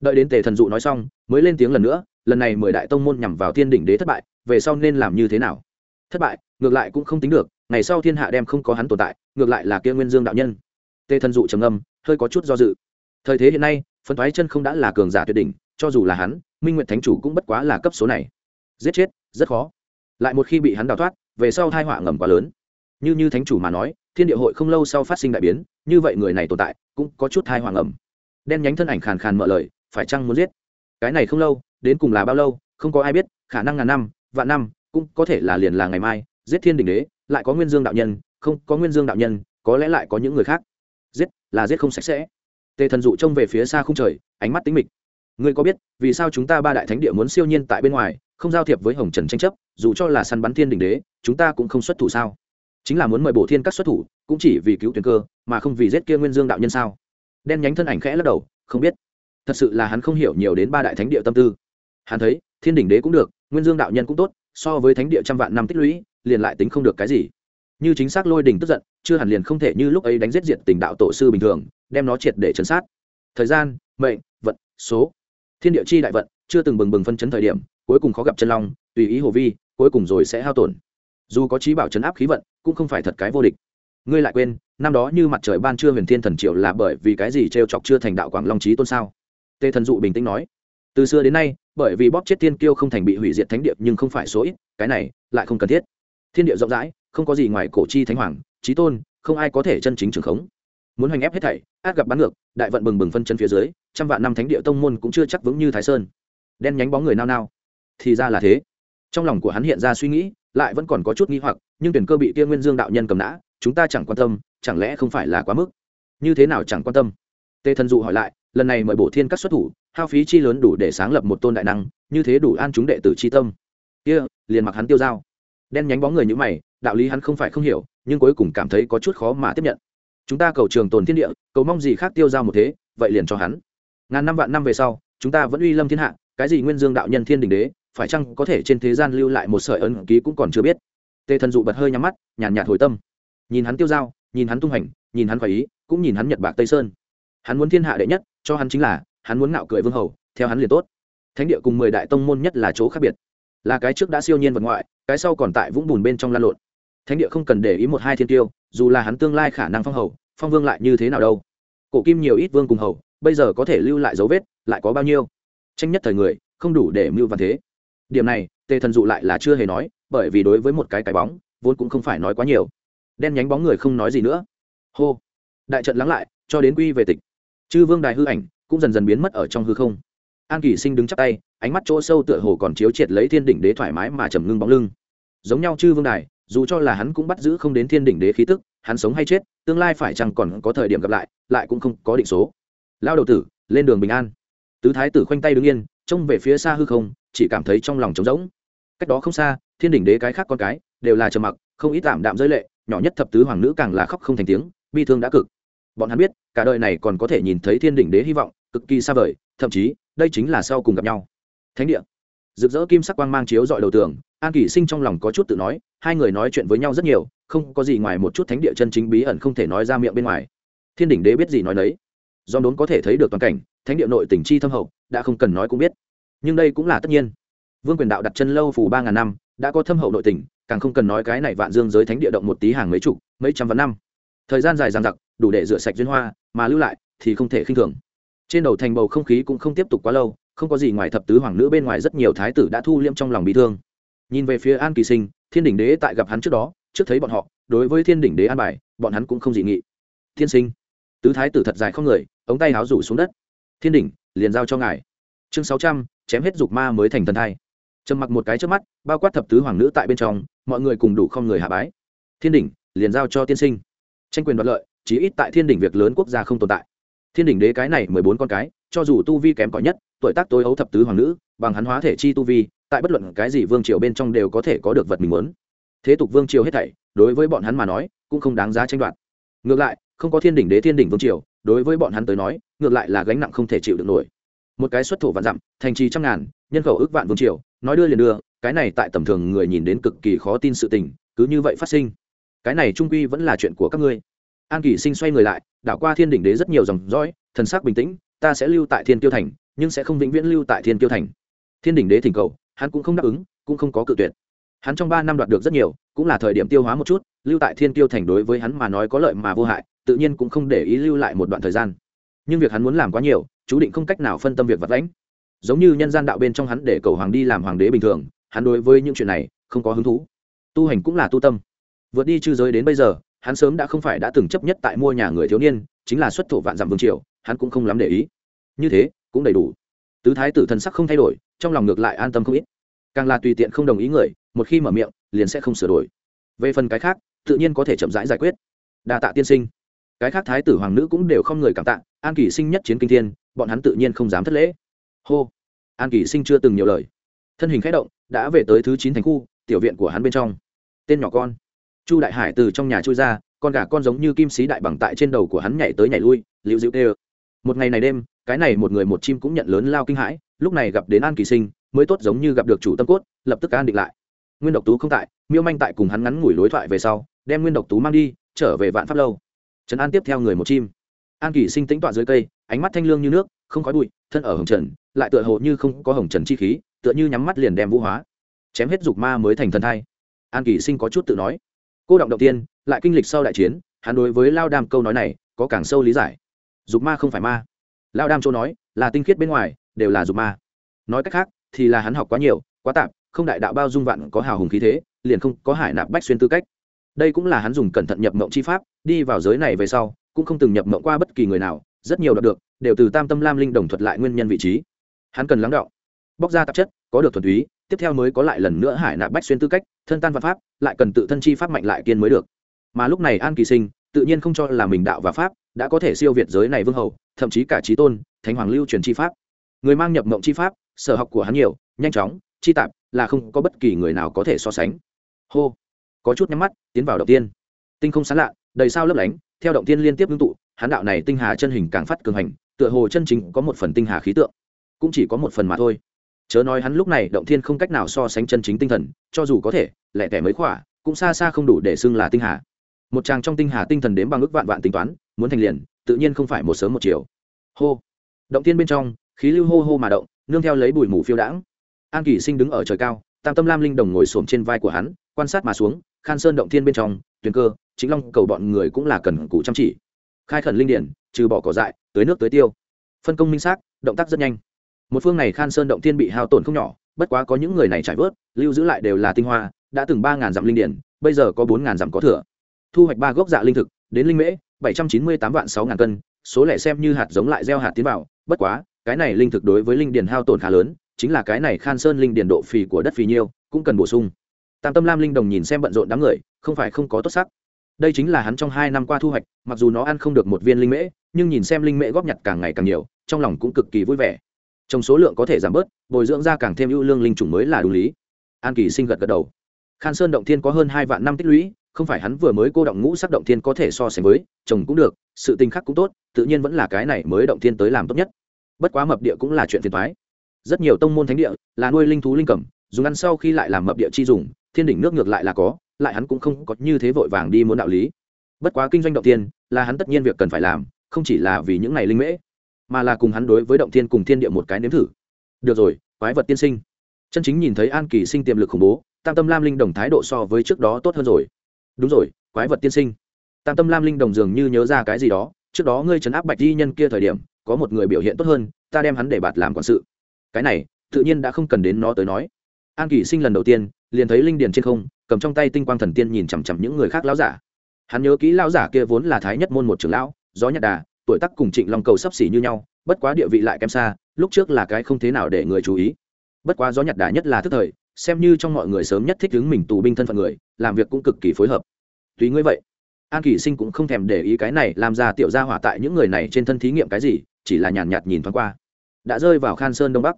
Đợi đến tề thần dụ nói xong, mới lên tiếng lần nữa, lần này mười đại tông môn nhằm vào thiên đỉnh đế thất bại, về sau nên làm như thế nào? Thất bại, ngược lại cũng không tính được, ngày sau thiên hạ đem không có hắn tồn tại, ngược lại là kia nguyên dương đạo nhân. Tề thần dụ trầm âm hơi có chút do dự. Thời thế hiện nay phân thoái chân không đã là cường giả tuyệt đỉnh, cho dù là hắn, minh nguyện thánh chủ cũng bất quá là cấp số này. Giết chết, rất khó. Lại một khi bị hắn đào thoát, về sau thai họa ngầm quá lớn. Như như thánh chủ mà nói, thiên địa hội không lâu sau phát sinh đại biến, như vậy người này tồn tại, cũng có chút thai họa ngầm. Đen nhánh thân ảnh khàn khàn mở lời, phải chăng muốn giết? Cái này không lâu, đến cùng là bao lâu, không có ai biết, khả năng ngàn năm, vạn năm, cũng có thể là liền là ngày mai, giết thiên đình đế, lại có nguyên dương đạo nhân, không có nguyên dương đạo nhân, có lẽ lại có những người khác. Giết, là giết không sạch sẽ tề thần dụ trông về phía xa không trời, ánh mắt tính mịch. Ngươi có biết, vì sao chúng ta ba đại thánh địa muốn siêu nhiên tại bên ngoài, không giao thiệp với hồng trần tranh chấp, dù cho là săn bắn thiên đình đế, chúng ta cũng không xuất thủ sao? Chính là muốn mời bổ thiên các xuất thủ, cũng chỉ vì cứu tuyển cơ, mà không vì giết kia nguyên dương đạo nhân sao? Đen nhánh thân ảnh khẽ lắc đầu, không biết. Thật sự là hắn không hiểu nhiều đến ba đại thánh địa tâm tư. Hắn thấy, thiên đình đế cũng được, nguyên dương đạo nhân cũng tốt, so với thánh địa trăm vạn năm tích lũy, liền lại tính không được cái gì. Như chính xác lôi đình tức giận, chưa hẳn liền không thể như lúc ấy đánh giết diệt tình đạo tổ sư bình thường đem nó triệt để chấn sát. Thời gian, mệnh, vận, số. Thiên địa chi đại vận, chưa từng bừng bừng phân chấn thời điểm, cuối cùng khó gặp chân long, tùy ý hồ vi, cuối cùng rồi sẽ hao tổn. Dù có trí bảo chấn áp khí vận, cũng không phải thật cái vô địch. Ngươi lại quên, năm đó như mặt trời ban trưa huyền thiên thần triệu là bởi vì cái gì t chọc chưa thành đạo quảng long trí tôn sao? Tê thần dụ bình tĩnh nói. Từ xưa đến nay, bởi vì bóp chết tiên kiêu không thành bị hủy diệt thánh địa nhưng không phải số ít, cái này lại không cần thiết. Thiên địa rộng rãi, không có gì ngoài cổ chi thánh hoàng trí tôn, không ai có thể chân chính trường khống muốn hành ép hết thảy, át gặp bắn ngược, đại vận bừng bừng phân chân phía dưới, trăm vạn năm thánh địa tông môn cũng chưa chắc vững như thái sơn. Đen nhánh bóng người nao nao. Thì ra là thế. Trong lòng của hắn hiện ra suy nghĩ, lại vẫn còn có chút nghi hoặc, nhưng tuyển cơ bị tiên nguyên dương đạo nhân cầm nã, chúng ta chẳng quan tâm, chẳng lẽ không phải là quá mức? Như thế nào chẳng quan tâm? Tề thần dụ hỏi lại, lần này mời bổ thiên các xuất thủ, hao phí chi lớn đủ để sáng lập một tôn đại năng, như thế đủ an chúng đệ tử chi tâm. Kia, liền mặc hắn tiêu dao đen nhánh bóng người như mày, đạo lý hắn không phải không hiểu, nhưng cuối cùng cảm thấy có chút khó mà tiếp nhận chúng ta cầu trường tồn thiên địa, cầu mong gì khác tiêu dao một thế, vậy liền cho hắn. Ngàn năm vạn năm về sau, chúng ta vẫn uy lâm thiên hạ, cái gì nguyên dương đạo nhân thiên đình đế, phải chăng có thể trên thế gian lưu lại một sợi ấn ký cũng còn chưa biết. Tề thần dụ bật hơi nhắm mắt, nhàn nhạt hồi tâm. Nhìn hắn tiêu dao nhìn hắn tung hành, nhìn hắn khỏi ý, cũng nhìn hắn nhật bạc tây sơn. Hắn muốn thiên hạ đệ nhất, cho hắn chính là, hắn muốn ngạo cười vương hầu, theo hắn liền tốt. Thánh địa cùng mười đại tông môn nhất là chỗ khác biệt. Là cái trước đã siêu nhiên vật ngoại, cái sau còn tại vũng bùn bên trong lan lộn thánh địa không cần để ý một hai thiên tiêu, dù là hắn tương lai khả năng phong hầu, phong vương lại như thế nào đâu. Cổ kim nhiều ít vương cùng hầu, bây giờ có thể lưu lại dấu vết, lại có bao nhiêu? Tranh nhất thời người, không đủ để mưu văn thế. Điểm này, tề thần dụ lại là chưa hề nói, bởi vì đối với một cái cái bóng, vốn cũng không phải nói quá nhiều. Đen nhánh bóng người không nói gì nữa. Hô. Đại trận lắng lại, cho đến quy về tịch. Chư vương đài hư ảnh cũng dần dần biến mất ở trong hư không. An kỳ sinh đứng chắp tay, ánh mắt chỗ sâu tựa hồ còn chiếu triệt lấy thiên đỉnh đế thoải mái mà trầm ngưng bóng lưng. Giống nhau chư vương đài dù cho là hắn cũng bắt giữ không đến thiên đỉnh đế khí tức, hắn sống hay chết, tương lai phải chăng còn có thời điểm gặp lại lại cũng không có định số. Lao đầu tử, lên đường bình an. Tứ thái tử khoanh tay đứng yên, trông về phía xa hư không, chỉ cảm thấy trong lòng trống rỗng. Cách đó không xa, thiên đỉnh đế cái khác con cái, đều là trầm mặc, không ít tạm đạm rơi lệ, nhỏ nhất thập tứ hoàng nữ càng là khóc không thành tiếng, bi thương đã cực. Bọn hắn biết, cả đời này còn có thể nhìn thấy thiên đỉnh đế hy vọng, cực kỳ xa vời, thậm chí, đây chính là sau cùng gặp nhau. Thánh địa. Rực rỡ kim sắc quang mang chiếu dọi đầu tường an kỷ sinh trong lòng có chút tự nói, hai người nói chuyện với nhau rất nhiều, không có gì ngoài một chút thánh địa chân chính bí ẩn không thể nói ra miệng bên ngoài. Thiên đỉnh đế biết gì nói nấy. Do đốn có thể thấy được toàn cảnh, thánh địa nội tỉnh chi thâm hậu, đã không cần nói cũng biết. Nhưng đây cũng là tất nhiên. Vương quyền đạo đặt chân lâu phù ba ngàn năm, đã có thâm hậu nội tỉnh càng không cần nói cái này vạn dương giới thánh địa động một tí hàng mấy chục, mấy trăm vạn năm. Thời gian dài dằng dặc, đủ để rửa sạch duyên hoa, mà lưu lại thì không thể khinh thường. Trên đầu thành bầu không khí cũng không tiếp tục quá lâu, không có gì ngoài thập tứ hoàng nữ bên ngoài rất nhiều thái tử đã thu liêm trong lòng bị thương nhìn về phía an kỳ sinh, thiên đỉnh đế tại gặp hắn trước đó, trước thấy bọn họ, đối với thiên đỉnh đế an bài, bọn hắn cũng không dị nghị. Thiên sinh, tứ thái tử thật dài không người, ống tay háo rủ xuống đất. Thiên đỉnh, liền giao cho ngài. Chương sáu trăm, chém hết dục ma mới thành thần thai. Trầm mặc một cái trước mắt, bao quát thập tứ hoàng nữ tại bên trong, mọi người cùng đủ không người hạ bái. Thiên đỉnh, liền giao cho tiên sinh. Tranh quyền đoạt lợi, chí ít tại thiên đỉnh việc lớn quốc gia không tồn tại. Thiên đỉnh đế cái này mười bốn con cái, cho dù tu vi kém cỏi nhất, tuổi tác tối ấu thập tứ hoàng nữ, bằng hắn hóa thể chi tu vi tại bất luận cái gì vương triều bên trong đều có thể có được vật mình muốn. Thế tục vương triều hết thảy, đối với bọn hắn mà nói, cũng không đáng giá tranh đoạt. Ngược lại, không có thiên đỉnh đế thiên đỉnh vương triều, đối với bọn hắn tới nói, ngược lại là gánh nặng không thể chịu được nổi. Một cái xuất thổ vạn dặm, thành trì trăm ngàn, nhân khẩu ước vạn vương triều, nói đưa liền đưa, cái này tại tầm thường người nhìn đến cực kỳ khó tin sự tình, cứ như vậy phát sinh. Cái này trung quy vẫn là chuyện của các ngươi. An kỳ sinh xoay người lại, đảo qua thiên đỉnh đế rất nhiều dòng dõi, thần sắc bình tĩnh, ta sẽ lưu tại thiên tiêu thành, nhưng sẽ không vĩnh viễn lưu tại thiên tiêu thành. Thiên đỉnh đế thỉnh cầu hắn cũng không đáp ứng, cũng không có cự tuyệt. Hắn trong ba năm đoạt được rất nhiều, cũng là thời điểm tiêu hóa một chút, lưu tại thiên tiêu thành đối với hắn mà nói có lợi mà vô hại, tự nhiên cũng không để ý lưu lại một đoạn thời gian. Nhưng việc hắn muốn làm quá nhiều, chú định không cách nào phân tâm việc vật lãnh. Giống như nhân gian đạo bên trong hắn để cầu hoàng đi làm hoàng đế bình thường, hắn đối với những chuyện này không có hứng thú. Tu hành cũng là tu tâm. Vượt đi chư giới đến bây giờ, hắn sớm đã không phải đã từng chấp nhất tại mua nhà người thiếu niên, chính là xuất thổ vạn dặm vương triều, hắn cũng không lắm để ý. Như thế, cũng đầy đủ. Tứ thái tử thần sắc không thay đổi trong lòng ngược lại an tâm không ít. Càng là tùy tiện không đồng ý người, một khi mở miệng, liền sẽ không sửa đổi. Về phần cái khác, tự nhiên có thể chậm rãi giải quyết. Đa tạ tiên sinh. Cái khác thái tử hoàng nữ cũng đều không người cảm tạ, an kỳ sinh nhất chiến kinh thiên, bọn hắn tự nhiên không dám thất lễ. Hô. An kỳ sinh chưa từng nhiều lời. Thân hình k h ẽ động, đã về tới thứ chín thành khu, tiểu viện của hắn bên trong. Tên nhỏ con. Chu đại hải từ trong nhà chui ra, con gà con giống như kim sĩ đại bằng tại trên đầu của hắn nhảy tới nhảy lui, liễu dịu tê một ngày này đêm, cái này một người một chim cũng nhận lớn lao kinh hãi, lúc này gặp đến an kỳ sinh, mới tốt giống như gặp được chủ tâm cốt, lập tức an định lại. Nguyên độc tú không tại, miêu manh tại cùng hắn ngắn ngủi đối thoại về sau, đem nguyên độc tú mang đi, trở về vạn pháp lâu. Trấn an tiếp theo người một chim. An kỳ sinh tĩnh tọa dưới cây, ánh mắt thanh lương như nước, không khói bụi, thân ở hồng trần, lại tựa hồ như không có hồng trần chi khí, tựa như nhắm mắt liền đem vũ hóa. Chém hết dục ma mới thành thần thai. An kỳ sinh có chút tự nói. Cô động động tiên, lại kinh lịch sau đại chiến, hắn đối với lao đam câu nói này, có càng sâu lý giải dục ma không phải ma. Lao đam châu nói, là tinh khiết bên ngoài, đều là dục ma. Nói cách khác, thì là hắn học quá nhiều, quá tạp, không đại đạo bao dung vạn có hào hùng khí thế, liền không có hải nạp bách xuyên tư cách. Đây cũng là hắn dùng cẩn thận nhập mộng chi pháp, đi vào giới này về sau, cũng không từng nhập mộng qua bất kỳ người nào, rất nhiều đọc được, đều từ tam tâm lam linh đồng thuật lại nguyên nhân vị trí. Hắn cần lắng đọng, bóc ra tạp chất, có được thuần túy, tiếp theo mới có lại lần nữa hải nạp bách xuyên tư cách, thân tan văn pháp, lại cần tự thân chi pháp mạnh lại kiên mới được. Mà lúc này an kỳ sinh, tự nhiên không cho là mình đạo và pháp đã có thể siêu việt giới này vương hầu, thậm chí cả trí tôn, thánh hoàng lưu truyền chi pháp. Người mang nhập mộng chi pháp, sở học của hắn nhiều, nhanh chóng, chi tạp, là không có bất kỳ người nào có thể so sánh. Hô. Có chút nhắm mắt, tiến vào động tiên. Tinh không sán lạ, đầy sao lấp lánh, theo động tiên liên tiếp ngưng tụ, hắn đạo này tinh hà chân hình càng phát cường hành, tựa hồ chân chính có một phần tinh hà khí tượng. Cũng chỉ có một phần mà thôi. Chớ nói hắn lúc này động thiên không cách nào so sánh chân chính tinh thần, cho dù có thể, lẻ tẻ mới khỏa, cũng xa xa không đủ để xưng là tinh hà một chàng trong tinh hà tinh thần đếm bằng ước vạn vạn tính toán, muốn thành liền, tự nhiên không phải một sớm một chiều. Hô. Động tiên bên trong, khí lưu hô hô mà động, nương theo lấy bụi mù phiêu đãng. An kỳ sinh đứng ở trời cao, tam tâm lam linh đồng ngồi xổm trên vai của hắn, quan sát mà xuống, khan sơn động thiên bên trong, tuyền cơ, chính long, cầu bọn người cũng là cần cụ chăm chỉ. Khai khẩn linh điển, trừ bỏ cỏ dại, tưới nước tưới tiêu. Phân công minh xác, động tác rất nhanh. Một phương này khan sơn động thiên bị hao tổn không nhỏ, bất quá có những người này trải vớt, lưu giữ lại đều là tinh hoa, đã từng ba ngàn dặm linh điển, bây giờ có bốn ngàn dặm có thừa thu hoạch ba gốc dạ linh thực, đến linh mễ, bảy trăm chín mươi tám vạn sáu ngàn cân, số lẻ xem như hạt giống lại gieo hạt tiến vào. Bất quá, cái này linh thực đối với linh điền hao tổn khá lớn, chính là cái này khan sơn linh điền độ phì của đất phì nhiêu, cũng cần bổ sung. Tam tâm lam linh đồng nhìn xem bận rộn đám người, không phải không có tốt sắc. Đây chính là hắn trong hai năm qua thu hoạch, mặc dù nó ăn không được một viên linh mễ, nhưng nhìn xem linh mễ góp nhặt càng ngày càng nhiều, trong lòng cũng cực kỳ vui vẻ. Trong số lượng có thể giảm bớt, bồi dưỡng ra càng thêm ưu lương linh chủng mới là đúng lý. An kỳ sinh gật gật đầu. Khan sơn động thiên có hơn hai vạn năm tích lũy không phải hắn vừa mới cô động ngũ sắc động thiên có thể so sánh với, chồng cũng được, sự tình khác cũng tốt, tự nhiên vẫn là cái này mới động thiên tới làm tốt nhất. Bất quá mập địa cũng là chuyện phiền thoái rất nhiều tông môn thánh địa là nuôi linh thú linh cẩm, dùng ăn sau khi lại làm mập địa chi dùng, thiên đỉnh nước ngược lại là có, lại hắn cũng không có như thế vội vàng đi muốn đạo lý. Bất quá kinh doanh động tiên là hắn tất nhiên việc cần phải làm, không chỉ là vì những ngày linh mễ, mà là cùng hắn đối với động thiên cùng thiên địa một cái nếm thử. Được rồi, quái vật tiên sinh. Chân chính nhìn thấy an kỳ sinh tiềm lực khủng bố, tam tâm lam linh đồng thái độ so với trước đó tốt hơn rồi đúng rồi, quái vật tiên sinh. Tam tâm lam linh đồng dường như nhớ ra cái gì đó, trước đó ngươi trấn áp bạch di nhân kia thời điểm, có một người biểu hiện tốt hơn, ta đem hắn để bạt làm quản sự. Cái này, tự nhiên đã không cần đến nó tới nói. An kỷ sinh lần đầu tiên, liền thấy linh điền trên không, cầm trong tay tinh quang thần tiên nhìn chằm chằm những người khác lão giả. Hắn nhớ kỹ lão giả kia vốn là thái nhất môn một trưởng lão, gió nhật đà, tuổi tác cùng trịnh long cầu sắp xỉ như nhau, bất quá địa vị lại kém xa, lúc trước là cái không thế nào để người chú ý. Bất quá gió nhật đà nhất là thức thời xem như trong mọi người sớm nhất thích ứng mình tù binh thân phận người làm việc cũng cực kỳ phối hợp. Tùy ngươi vậy. An kỳ sinh cũng không thèm để ý cái này làm ra tiểu gia hỏa tại những người này trên thân thí nghiệm cái gì chỉ là nhàn nhạt, nhạt nhìn thoáng qua. Đã rơi vào khan sơn đông bắc.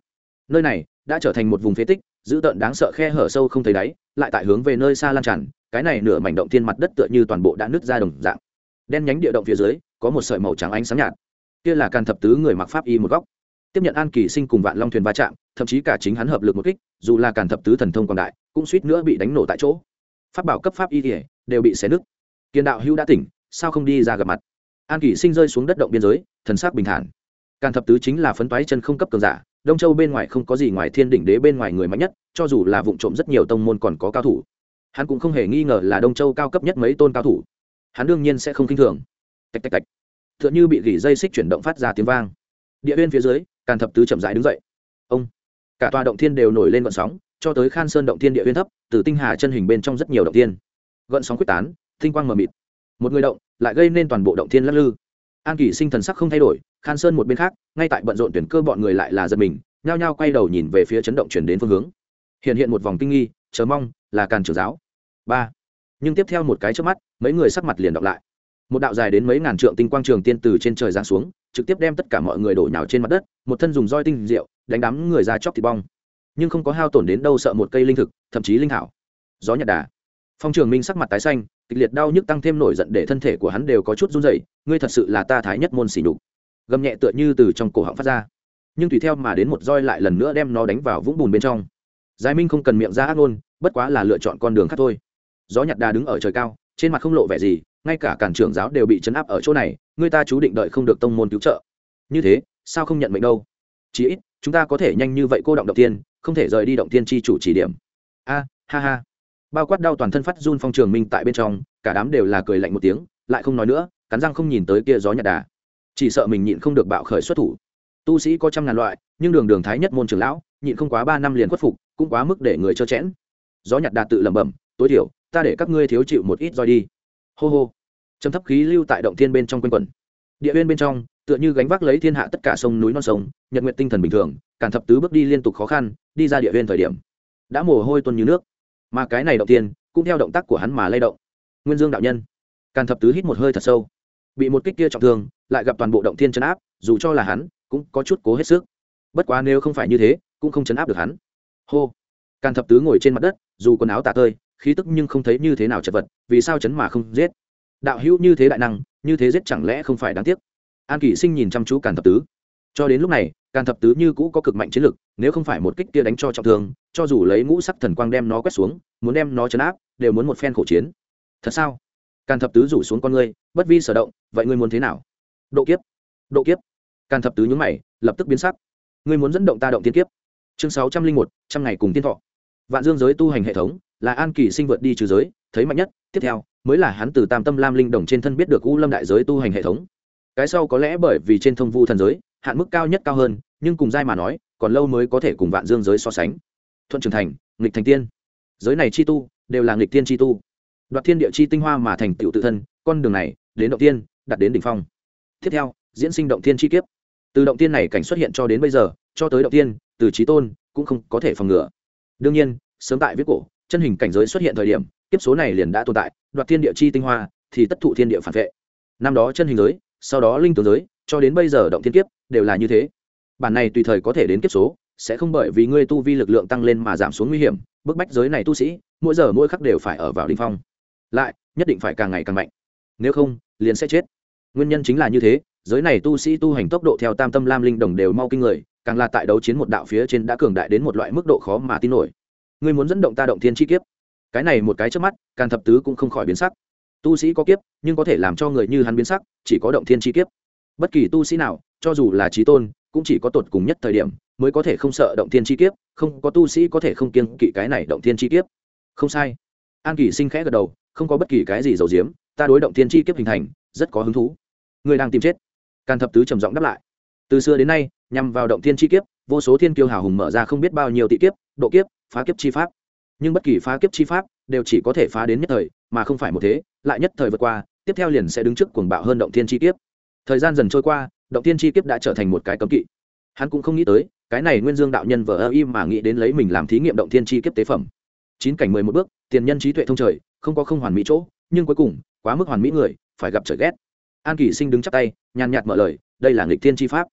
Nơi này đã trở thành một vùng phế tích dữ tợn đáng sợ khe hở sâu không thấy đáy lại tại hướng về nơi xa lan tràn cái này nửa mảnh động thiên mặt đất tựa như toàn bộ đã nứt ra đồng dạng. Đen nhánh địa động phía dưới có một sợi màu trắng ánh sáng nhạt. Kia là càn thập tứ người mặc pháp y một góc tiếp nhận an kỳ sinh cùng vạn long thuyền va chạm, thậm chí cả chính hắn hợp lực một kích, dù là càn thập tứ thần thông còn đại, cũng suýt nữa bị đánh nổ tại chỗ. Pháp bảo cấp pháp y thể đều bị xé nứt. Kiên đạo hữu đã tỉnh, sao không đi ra gặp mặt? An kỳ sinh rơi xuống đất động biên giới, thần sắc bình thản. Càn thập tứ chính là phấn toái chân không cấp cường giả, đông châu bên ngoài không có gì ngoài thiên đỉnh đế bên ngoài người mạnh nhất, cho dù là vụ trộm rất nhiều tông môn còn có cao thủ. Hắn cũng không hề nghi ngờ là đông châu cao cấp nhất mấy tôn cao thủ. Hắn đương nhiên sẽ không k i n h thường. Tạch tạch tạch. T h ư ợ n h ư bị gỉ dây xích chuyển động phát ra tiếng vang địa bên phía dưới, càn thập tứ chậm rãi đứng dậy. Ông, cả tòa động thiên đều nổi lên vận sóng, cho tới khan sơn động thiên địa huyên thấp, từ tinh hà chân hình bên trong rất nhiều động thiên. Gợn sóng quyết tán, tinh quang mờ mịt. Một người động, lại gây nên toàn bộ động thiên lắc lư. An kỷ sinh thần sắc không thay đổi, khan sơn một bên khác, ngay tại bận rộn tuyển cơ bọn người lại là giật mình, nhao nhao quay đầu nhìn về phía chấn động chuyển đến phương hướng. Hiện hiện một vòng kinh nghi, chờ mong là càn trưởng giáo. Ba. Nhưng tiếp theo một cái trước mắt, mấy người sắc mặt liền đọc lại một đạo dài đến mấy ngàn trượng tinh quang trường tiên từ trên trời giáng xuống, trực tiếp đem tất cả mọi người đổ nhào trên mặt đất, một thân dùng roi tinh rượu đánh đám người ra chóc thịt bong. Nhưng không có hao tổn đến đâu sợ một cây linh thực, thậm chí linh hảo. Gió nhật đà. Phong trường minh sắc mặt tái xanh, kịch liệt đau nhức tăng thêm nổi giận để thân thể của hắn đều có chút run rẩy, ngươi thật sự là ta thái nhất môn xỉ đục gầm nhẹ tựa như từ trong cổ họng phát ra. Nhưng tùy theo mà đến một roi lại lần nữa đem nó đánh vào vũng bùn bên trong. Giải minh không cần miệng ra ác ngôn, bất quá là lựa chọn con đường khác thôi. Gió nhặt đà đứng ở trời cao, trên mặt không lộ vẻ gì ngay cả cản trưởng giáo đều bị chấn áp ở chỗ này, người ta chú định đợi không được tông môn cứu trợ. Như thế, sao không nhận mệnh đâu? Chí ít, chúng ta có thể nhanh như vậy cô động động tiên, không thể rời đi động tiên chi chủ chỉ điểm. A, ha ha. Bao quát đau toàn thân phát run phong trường minh tại bên trong, cả đám đều là cười lạnh một tiếng, lại không nói nữa, cắn răng không nhìn tới kia gió nhật đà. Chỉ sợ mình nhịn không được bạo khởi xuất thủ. Tu sĩ có trăm ngàn loại, nhưng đường đường thái nhất môn trường lão, nhịn không quá ba năm liền khuất phục, cũng quá mức để người cho chẽn. Gió nhật đà tự lẩm bẩm, tối thiểu, ta để các ngươi thiếu chịu một ít roi đi. Hô hô trầm thấp khí lưu tại động thiên bên trong quanh quẩn. Địa huyên bên trong, tựa như gánh vác lấy thiên hạ tất cả sông núi non sông, nhật nguyện tinh thần bình thường càn thập tứ bước đi liên tục khó khăn, đi ra địa huyên thời điểm, đã mồ hôi tuôn như nước. Mà cái này động tiên cũng theo động tác của hắn mà lay động. Nguyên dương đạo nhân càn thập tứ hít một hơi thật sâu. Bị một kích kia trọng thương, lại gặp toàn bộ động thiên chấn áp, dù cho là hắn, cũng có chút cố hết sức. Bất quá nếu không phải như thế, cũng không chấn áp được hắn. Hô! Càn thập tứ ngồi trên mặt đất, dù quần áo tả tơi, khí tức nhưng không thấy như thế nào chật vật, vì sao chấn mà không giết? Đạo hữu như thế đại năng, như thế giết chẳng lẽ không phải đáng tiếc? An kỷ sinh nhìn chăm chú càn thập tứ. Cho đến lúc này, càn thập tứ như cũ có cực mạnh chiến lực, nếu không phải một kích kia đánh cho trọng thương, cho dù lấy ngũ sắc thần quang đem nó quét xuống, muốn đem nó chấn áp, đều muốn một phen khổ chiến. Thật sao? Càn thập tứ rủ xuống con ngươi, bất vi sở động, vậy ngươi muốn thế nào? Độ kiếp. Độ kiếp. Càn thập tứ nhúng mày, lập tức biến sắc. Ngươi muốn dẫn động ta động tiên kiếp. Chương sáu trăm linh một, trăm ngày cùng tiên thọ. Vạn dương giới tu hành hệ thống, là an kỳ sinh vượt đi trừ giới, thấy mạnh nhất, tiếp theo mới là hắn từ tam tâm lam linh đồng trên thân biết được u lâm đại giới tu hành hệ thống. Cái sau có lẽ bởi vì trên thông vu thần giới, hạn mức cao nhất cao hơn, nhưng cùng giai mà nói, còn lâu mới có thể cùng vạn dương giới so sánh. Thuận trưởng thành, nghịch thành tiên. Giới này chi tu, đều là nghịch tiên chi tu. Đoạt thiên địa chi tinh hoa mà thành tựu tự thân, con đường này, đến động tiên, đặt đến đỉnh phong. Tiếp theo, diễn sinh động tiên chi kiếp. Từ động tiên này cảnh xuất hiện cho đến bây giờ, cho tới động tiên, từ trí tôn, cũng không có thể phòng ngừa. Đương nhiên, sớm tại viết cổ, chân hình cảnh giới xuất hiện thời điểm kiếp số này liền đã tồn tại, đoạt thiên địa chi tinh hoa, thì tất thụ thiên địa phản vệ. Năm đó chân hình giới, sau đó linh tướng giới, cho đến bây giờ động thiên kiếp, đều là như thế. Bản này tùy thời có thể đến kiếp số, sẽ không bởi vì ngươi tu vi lực lượng tăng lên mà giảm xuống nguy hiểm, bức bách giới này tu sĩ, mỗi giờ mỗi khắc đều phải ở vào đ ỉ n h phong. Lại, nhất định phải càng ngày càng mạnh. Nếu không, liền sẽ chết. Nguyên nhân chính là như thế, giới này tu sĩ tu hành tốc độ theo tam tâm lam linh đồng đều mau kinh người, càng là tại đấu chiến một đạo phía trên đã cường đại đến một loại mức độ khó mà tin nổi. Ngươi muốn dẫn động ta động thiên chi kiếp? Cái này một cái trước mắt, càn thập tứ cũng không khỏi biến sắc. Tu sĩ có kiếp, nhưng có thể làm cho người như hắn biến sắc, chỉ có động thiên chi kiếp. Bất kỳ tu sĩ nào, cho dù là trí tôn, cũng chỉ có tột cùng nhất thời điểm mới có thể không sợ động thiên chi kiếp, không có tu sĩ có thể không kiên kỵ cái này động thiên chi kiếp. Không sai. An kỳ sinh khẽ gật đầu, không có bất kỳ cái gì giàu diếm ta đối động thiên chi kiếp hình thành, rất có hứng thú. Người đang tìm chết. Càn thập tứ trầm giọng đáp lại. Từ xưa đến nay, nhằm vào động thiên chi kiếp, vô số thiên kiêu hào hùng mở ra không biết bao nhiêu tị kiếp, độ kiếp, phá kiếp chi pháp nhưng bất kỳ phá kiếp chi pháp đều chỉ có thể phá đến nhất thời, mà không phải một thế, lại nhất thời vượt qua, tiếp theo liền sẽ đứng trước cuồng bạo hơn động thiên chi kiếp. Thời gian dần trôi qua, động thiên chi kiếp đã trở thành một cái cấm kỵ. Hắn cũng không nghĩ tới, cái này nguyên dương đạo nhân vờ ơ im mà nghĩ đến lấy mình làm thí nghiệm động thiên chi kiếp tế phẩm. Chín cảnh mười một bước, tiền nhân trí tuệ thông trời, không có không hoàn mỹ chỗ, nhưng cuối cùng, quá mức hoàn mỹ người, phải gặp trời ghét. An kỳ sinh đứng chắp tay, nhàn nhạt mở lời, đây là nghịch thiên chi pháp.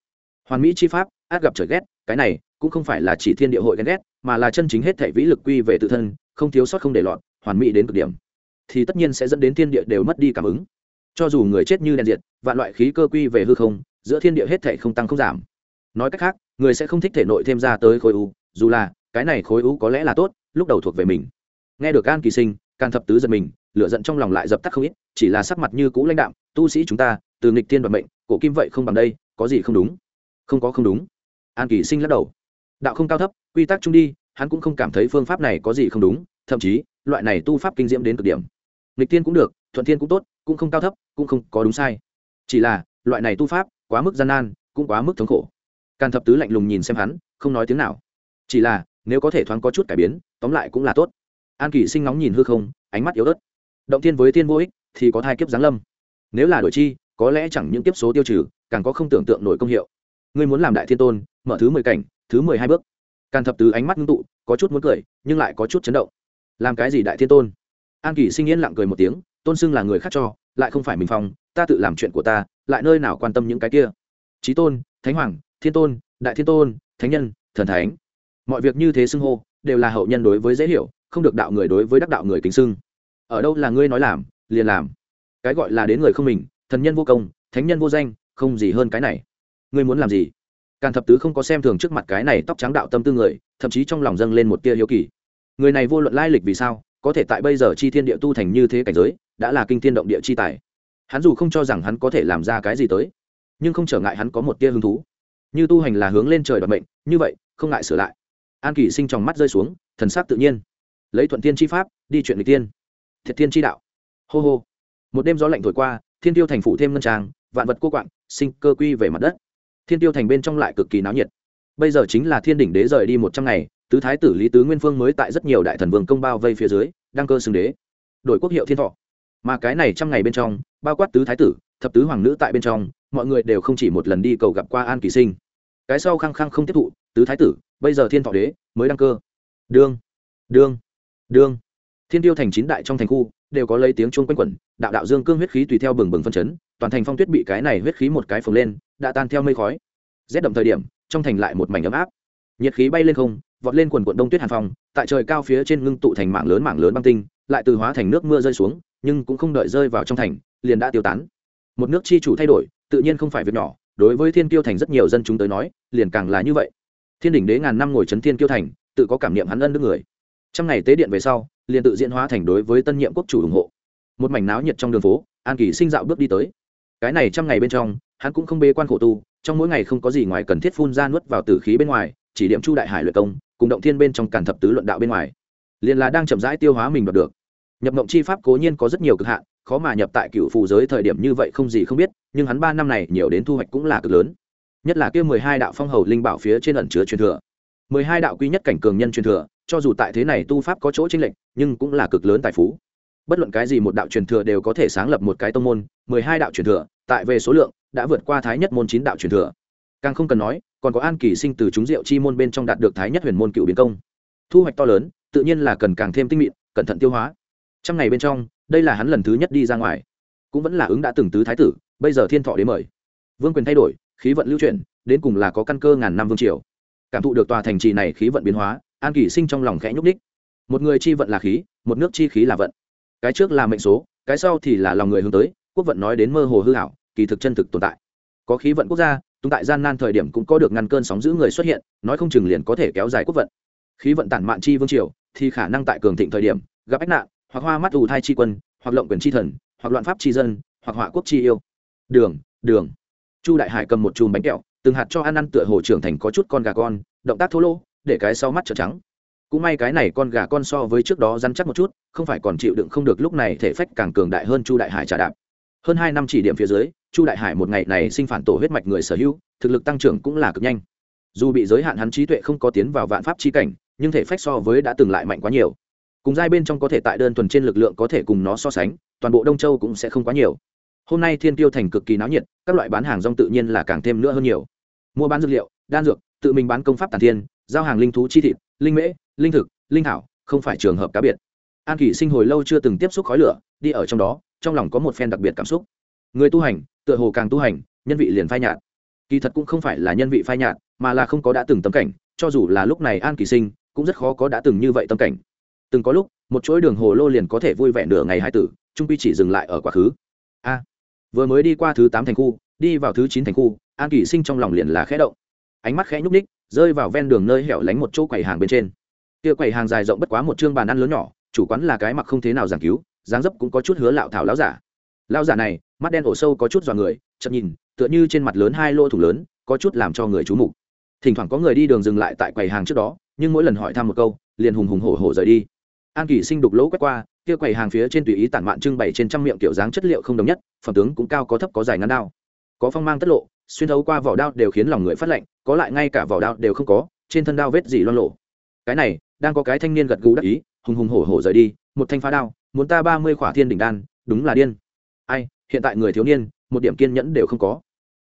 Hoàn mỹ chi pháp, át gặp trời ghét cái này cũng không phải là chỉ thiên địa hội ghen ghét, mà là chân chính hết thể vĩ lực quy về tự thân, không thiếu sót không để lọt, hoàn mỹ đến cực điểm. Thì tất nhiên sẽ dẫn đến thiên địa đều mất đi cảm ứng. Cho dù người chết như đèn diệt, vạn loại khí cơ quy về hư không, giữa thiên địa hết thể không tăng không giảm. Nói cách khác, người sẽ không thích thể nội thêm ra tới khối u, dù là cái này khối u có lẽ là tốt, lúc đầu thuộc về mình. Nghe được an kỳ sinh, can thập tứ giật mình, lửa giận trong lòng lại dập tắt không ít, chỉ là sắc mặt như cũ lãnh đạm, tu sĩ chúng ta, từ nghịch tiên đoạt mệnh, cổ kim vậy không bằng đây, có gì không đúng? Không có không đúng an kỳ sinh lắc đầu. Đạo không cao thấp, quy tắc chung đi, hắn cũng không cảm thấy phương pháp này có gì không đúng, thậm chí, loại này tu pháp kinh diễm đến cực điểm. Nghịch tiên cũng được, thuận thiên cũng tốt, cũng không cao thấp, cũng không có đúng sai. Chỉ là, loại này tu pháp, quá mức gian nan, cũng quá mức thống khổ. Càn thập tứ lạnh lùng nhìn xem hắn, không nói tiếng nào. Chỉ là, nếu có thể thoáng có chút cải biến, tóm lại cũng là tốt. An kỳ sinh nóng nhìn hư không, ánh mắt yếu ớt. Động thiên với tiên vô ích, thì có thai kiếp giáng lâm. Nếu là đổi chi, có lẽ chẳng những kiếp số tiêu trừ, càng có không tưởng tượng nổi công hiệu ngươi muốn làm đại thiên tôn, mở thứ mười cảnh, thứ mười hai bước. Càn thập tứ ánh mắt ngưng tụ, có chút muốn cười, nhưng lại có chút chấn động. Làm cái gì đại thiên tôn? An kỳ sinh yên lặng cười một tiếng, tôn xưng là người khác cho, lại không phải mình phong, ta tự làm chuyện của ta, lại nơi nào quan tâm những cái kia? Trí tôn, thánh hoàng, thiên tôn, đại thiên tôn, thánh nhân, thần thánh. Mọi việc như thế xưng hô, đều là hậu nhân đối với dễ hiểu, không được đạo người đối với đắc đạo người kính xưng. Ở đâu là ngươi nói làm, liền làm. Cái gọi là đến người không mình, thần nhân vô công, thánh nhân vô danh, không gì hơn cái này ngươi muốn làm gì? Càn thập tứ không có xem thường trước mặt cái này tóc trắng đạo tâm tư người, thậm chí trong lòng dâng lên một tia hiếu kỳ. Người này vô luận lai lịch vì sao, có thể tại bây giờ chi thiên địa tu thành như thế cảnh giới, đã là kinh thiên động địa chi tài. Hắn dù không cho rằng hắn có thể làm ra cái gì tới, nhưng không trở ngại hắn có một tia hứng thú. Như tu hành là hướng lên trời đoạt mệnh, như vậy, không ngại sửa lại. An kỳ sinh trong mắt rơi xuống, thần sắc tự nhiên. Lấy thuận tiên chi pháp, đi chuyện người tiên thiệt tiên chi đạo. Hô hô. Một đêm gió lạnh thổi qua, thiên tiêu thành phủ thêm ngân trang, vạn vật cô quạng, sinh cơ quy về mặt đất thiên tiêu thành bên trong lại cực kỳ náo nhiệt. Bây giờ chính là thiên đỉnh đế rời đi một trăm ngày, tứ thái tử lý tứ nguyên phương mới tại rất nhiều đại thần vương công bao vây phía dưới, đăng cơ xưng đế. Đổi quốc hiệu thiên thọ. Mà cái này trăm ngày bên trong, bao quát tứ thái tử, thập tứ hoàng nữ tại bên trong, mọi người đều không chỉ một lần đi cầu gặp qua an kỳ sinh. Cái sau khăng khăng không tiếp thụ, tứ thái tử, bây giờ thiên thọ đế mới đăng cơ. Đương đương đương. Thiên tiêu thành chín đại trong thành khu, đều có lấy tiếng chuông quanh quẩn, đạo đạo dương cương huyết khí tùy theo bừng bừng phân chấn, toàn thành phong tuyết bị cái này huyết khí một cái phồng lên đã tan theo mây khói. Rét đậm thời điểm, trong thành lại một mảnh ấm áp. Nhiệt khí bay lên không, vọt lên quần quận đông tuyết hàn phong, tại trời cao phía trên ngưng tụ thành mảng lớn mảng lớn băng tinh, lại từ hóa thành nước mưa rơi xuống, nhưng cũng không đợi rơi vào trong thành, liền đã tiêu tán. Một nước chi chủ thay đổi, tự nhiên không phải việc nhỏ, đối với thiên kiêu thành rất nhiều dân chúng tới nói, liền càng là như vậy. Thiên đỉnh đế ngàn năm ngồi chấn thiên kiêu thành, tự có cảm niệm hắn ân đức người. Trong ngày tế điện về sau, liền tự diễn hóa thành đối với tân nhiệm quốc chủ ủng hộ. Một mảnh náo nhiệt trong đường phố, an kỳ sinh dạo bước đi tới. Cái này trong ngày bên trong hắn cũng không bê quan khổ tu, trong mỗi ngày không có gì ngoài cần thiết phun ra nuốt vào tử khí bên ngoài, chỉ điểm chu đại hải luyện công, cùng động thiên bên trong cản thập tứ luận đạo bên ngoài. Liền là đang chậm rãi tiêu hóa mình đoạt được. Nhập mộng chi pháp cố nhiên có rất nhiều cực hạn, khó mà nhập tại cựu phù giới thời điểm như vậy không gì không biết, nhưng hắn ba năm này nhiều đến thu hoạch cũng là cực lớn. Nhất là kia mười hai đạo phong hầu linh bảo phía trên ẩn chứa truyền thừa. Mười hai đạo quy nhất cảnh cường nhân truyền thừa, cho dù tại thế này tu pháp có chỗ chênh lệch, nhưng cũng là cực lớn tài phú bất luận cái gì một đạo truyền thừa đều có thể sáng lập một cái tông môn, mười hai đạo truyền thừa, tại về số lượng, đã vượt qua thái nhất môn chín đạo truyền thừa. Càng không cần nói, còn có an kỳ sinh từ chúng diệu chi môn bên trong đạt được thái nhất huyền môn cựu biến công. Thu hoạch to lớn, tự nhiên là cần càng thêm tinh mịn, cẩn thận tiêu hóa. Trong ngày bên trong, đây là hắn lần thứ nhất đi ra ngoài. Cũng vẫn là ứng đã từng tứ thái tử, bây giờ thiên thọ đến mời. Vương quyền thay đổi, khí vận lưu chuyển, đến cùng là có căn cơ ngàn năm vương triều. Cảm thụ được tòa thành trì này khí vận biến hóa, an kỳ sinh trong lòng khẽ nhúc đích một người chi vận là khí, một nước chi khí là vận cái trước là mệnh số, cái sau thì là lòng người hướng tới, quốc vận nói đến mơ hồ hư hảo kỳ thực chân thực tồn tại. Có khí vận quốc gia tung tại gian nan thời điểm cũng có được ngăn cơn sóng giữ người xuất hiện, nói không chừng liền có thể kéo dài quốc vận. Khí vận tản mạn chi vương triều, thì khả năng tại cường thịnh thời điểm, gặp ách nạn, hoặc hoa mắt ù thai chi quân, hoặc lộng quyền chi thần, hoặc loạn pháp chi dân, hoặc họa quốc chi yêu. Đường đường. Chu đại hải cầm một chùm bánh kẹo, từng hạt cho ăn ăn tựa hồ trưởng thành có chút con gà con, động tác thô lỗ, để cái sau mắt trợn trắng cũng may cái này con gà con so với trước đó răn chắc một chút, không phải còn chịu đựng không được lúc này thể phách càng cường đại hơn chu đại hải trả đạp. Hơn hai năm chỉ điểm phía dưới, chu đại hải một ngày này sinh phản tổ huyết mạch người sở hữu, thực lực tăng trưởng cũng là cực nhanh. Dù bị giới hạn hắn trí tuệ không có tiến vào vạn pháp chi cảnh, nhưng thể phách so với đã từng lại mạnh quá nhiều. Cùng giai bên trong có thể tại đơn thuần trên lực lượng có thể cùng nó so sánh, toàn bộ đông châu cũng sẽ không quá nhiều. Hôm nay thiên tiêu thành cực kỳ náo nhiệt, các loại bán hàng rong tự nhiên là càng thêm nữa hơn nhiều. Mua bán dược liệu, đan dược, tự mình bán công pháp tàn thiên, giao hàng linh thú chi thịt, linh mễ linh thực, linh thảo, không phải trường hợp cá biệt. An kỷ sinh hồi lâu chưa từng tiếp xúc khói lửa, đi ở trong đó, trong lòng có một phen đặc biệt cảm xúc. Người tu hành, tựa hồ càng tu hành, nhân vị liền phai nhạt. Kỳ thật cũng không phải là nhân vị phai nhạt, mà là không có đã từng tâm cảnh, cho dù là lúc này an kỳ sinh, cũng rất khó có đã từng như vậy tâm cảnh. Từng có lúc, một chuỗi đường hồ lô liền có thể vui vẻ nửa ngày hải tử trung quy chỉ dừng lại ở quá khứ. A, vừa mới đi qua thứ tám thành khu, đi vào thứ chín thành khu, an kỳ sinh trong lòng liền là khẽ động. Ánh mắt khẽ nhúc ních rơi vào ven đường nơi hẻo lánh một chỗ quầy hàng bên trên kia quầy hàng dài rộng bất quá một chương bàn ăn lớn nhỏ, chủ quán là cái mặc không thế nào giảng cứu, dáng dấp cũng có chút hứa lạo thảo lão giả. Lão giả này, mắt đen ổ sâu có chút dọa người, chậm nhìn, tựa như trên mặt lớn hai lô thủ lớn, có chút làm cho người chú mục. Thỉnh thoảng có người đi đường dừng lại tại quầy hàng trước đó, nhưng mỗi lần hỏi thăm một câu, liền hùng hùng hổ hổ rời đi. An kỷ sinh đục lỗ quét qua, kia quầy hàng phía trên tùy ý tản mạn trưng bày trên trăm miệng kiểu dáng chất liệu không đồng nhất, phẩm tướng cũng cao có thấp có dài ngắn đao. Có phong mang tất lộ, xuyên thấu qua vỏ đao đều khiến lòng người phát lạnh, có lại ngay cả vỏ đao đều không có, trên thân đao vết gì loan lộ. Cái này đang có cái thanh niên gật gù đắc ý, hùng hùng hổ hổ rời đi, một thanh phá đao, muốn ta ba mươi khỏa thiên đỉnh đan, đúng là điên. Ai, hiện tại người thiếu niên, một điểm kiên nhẫn đều không có.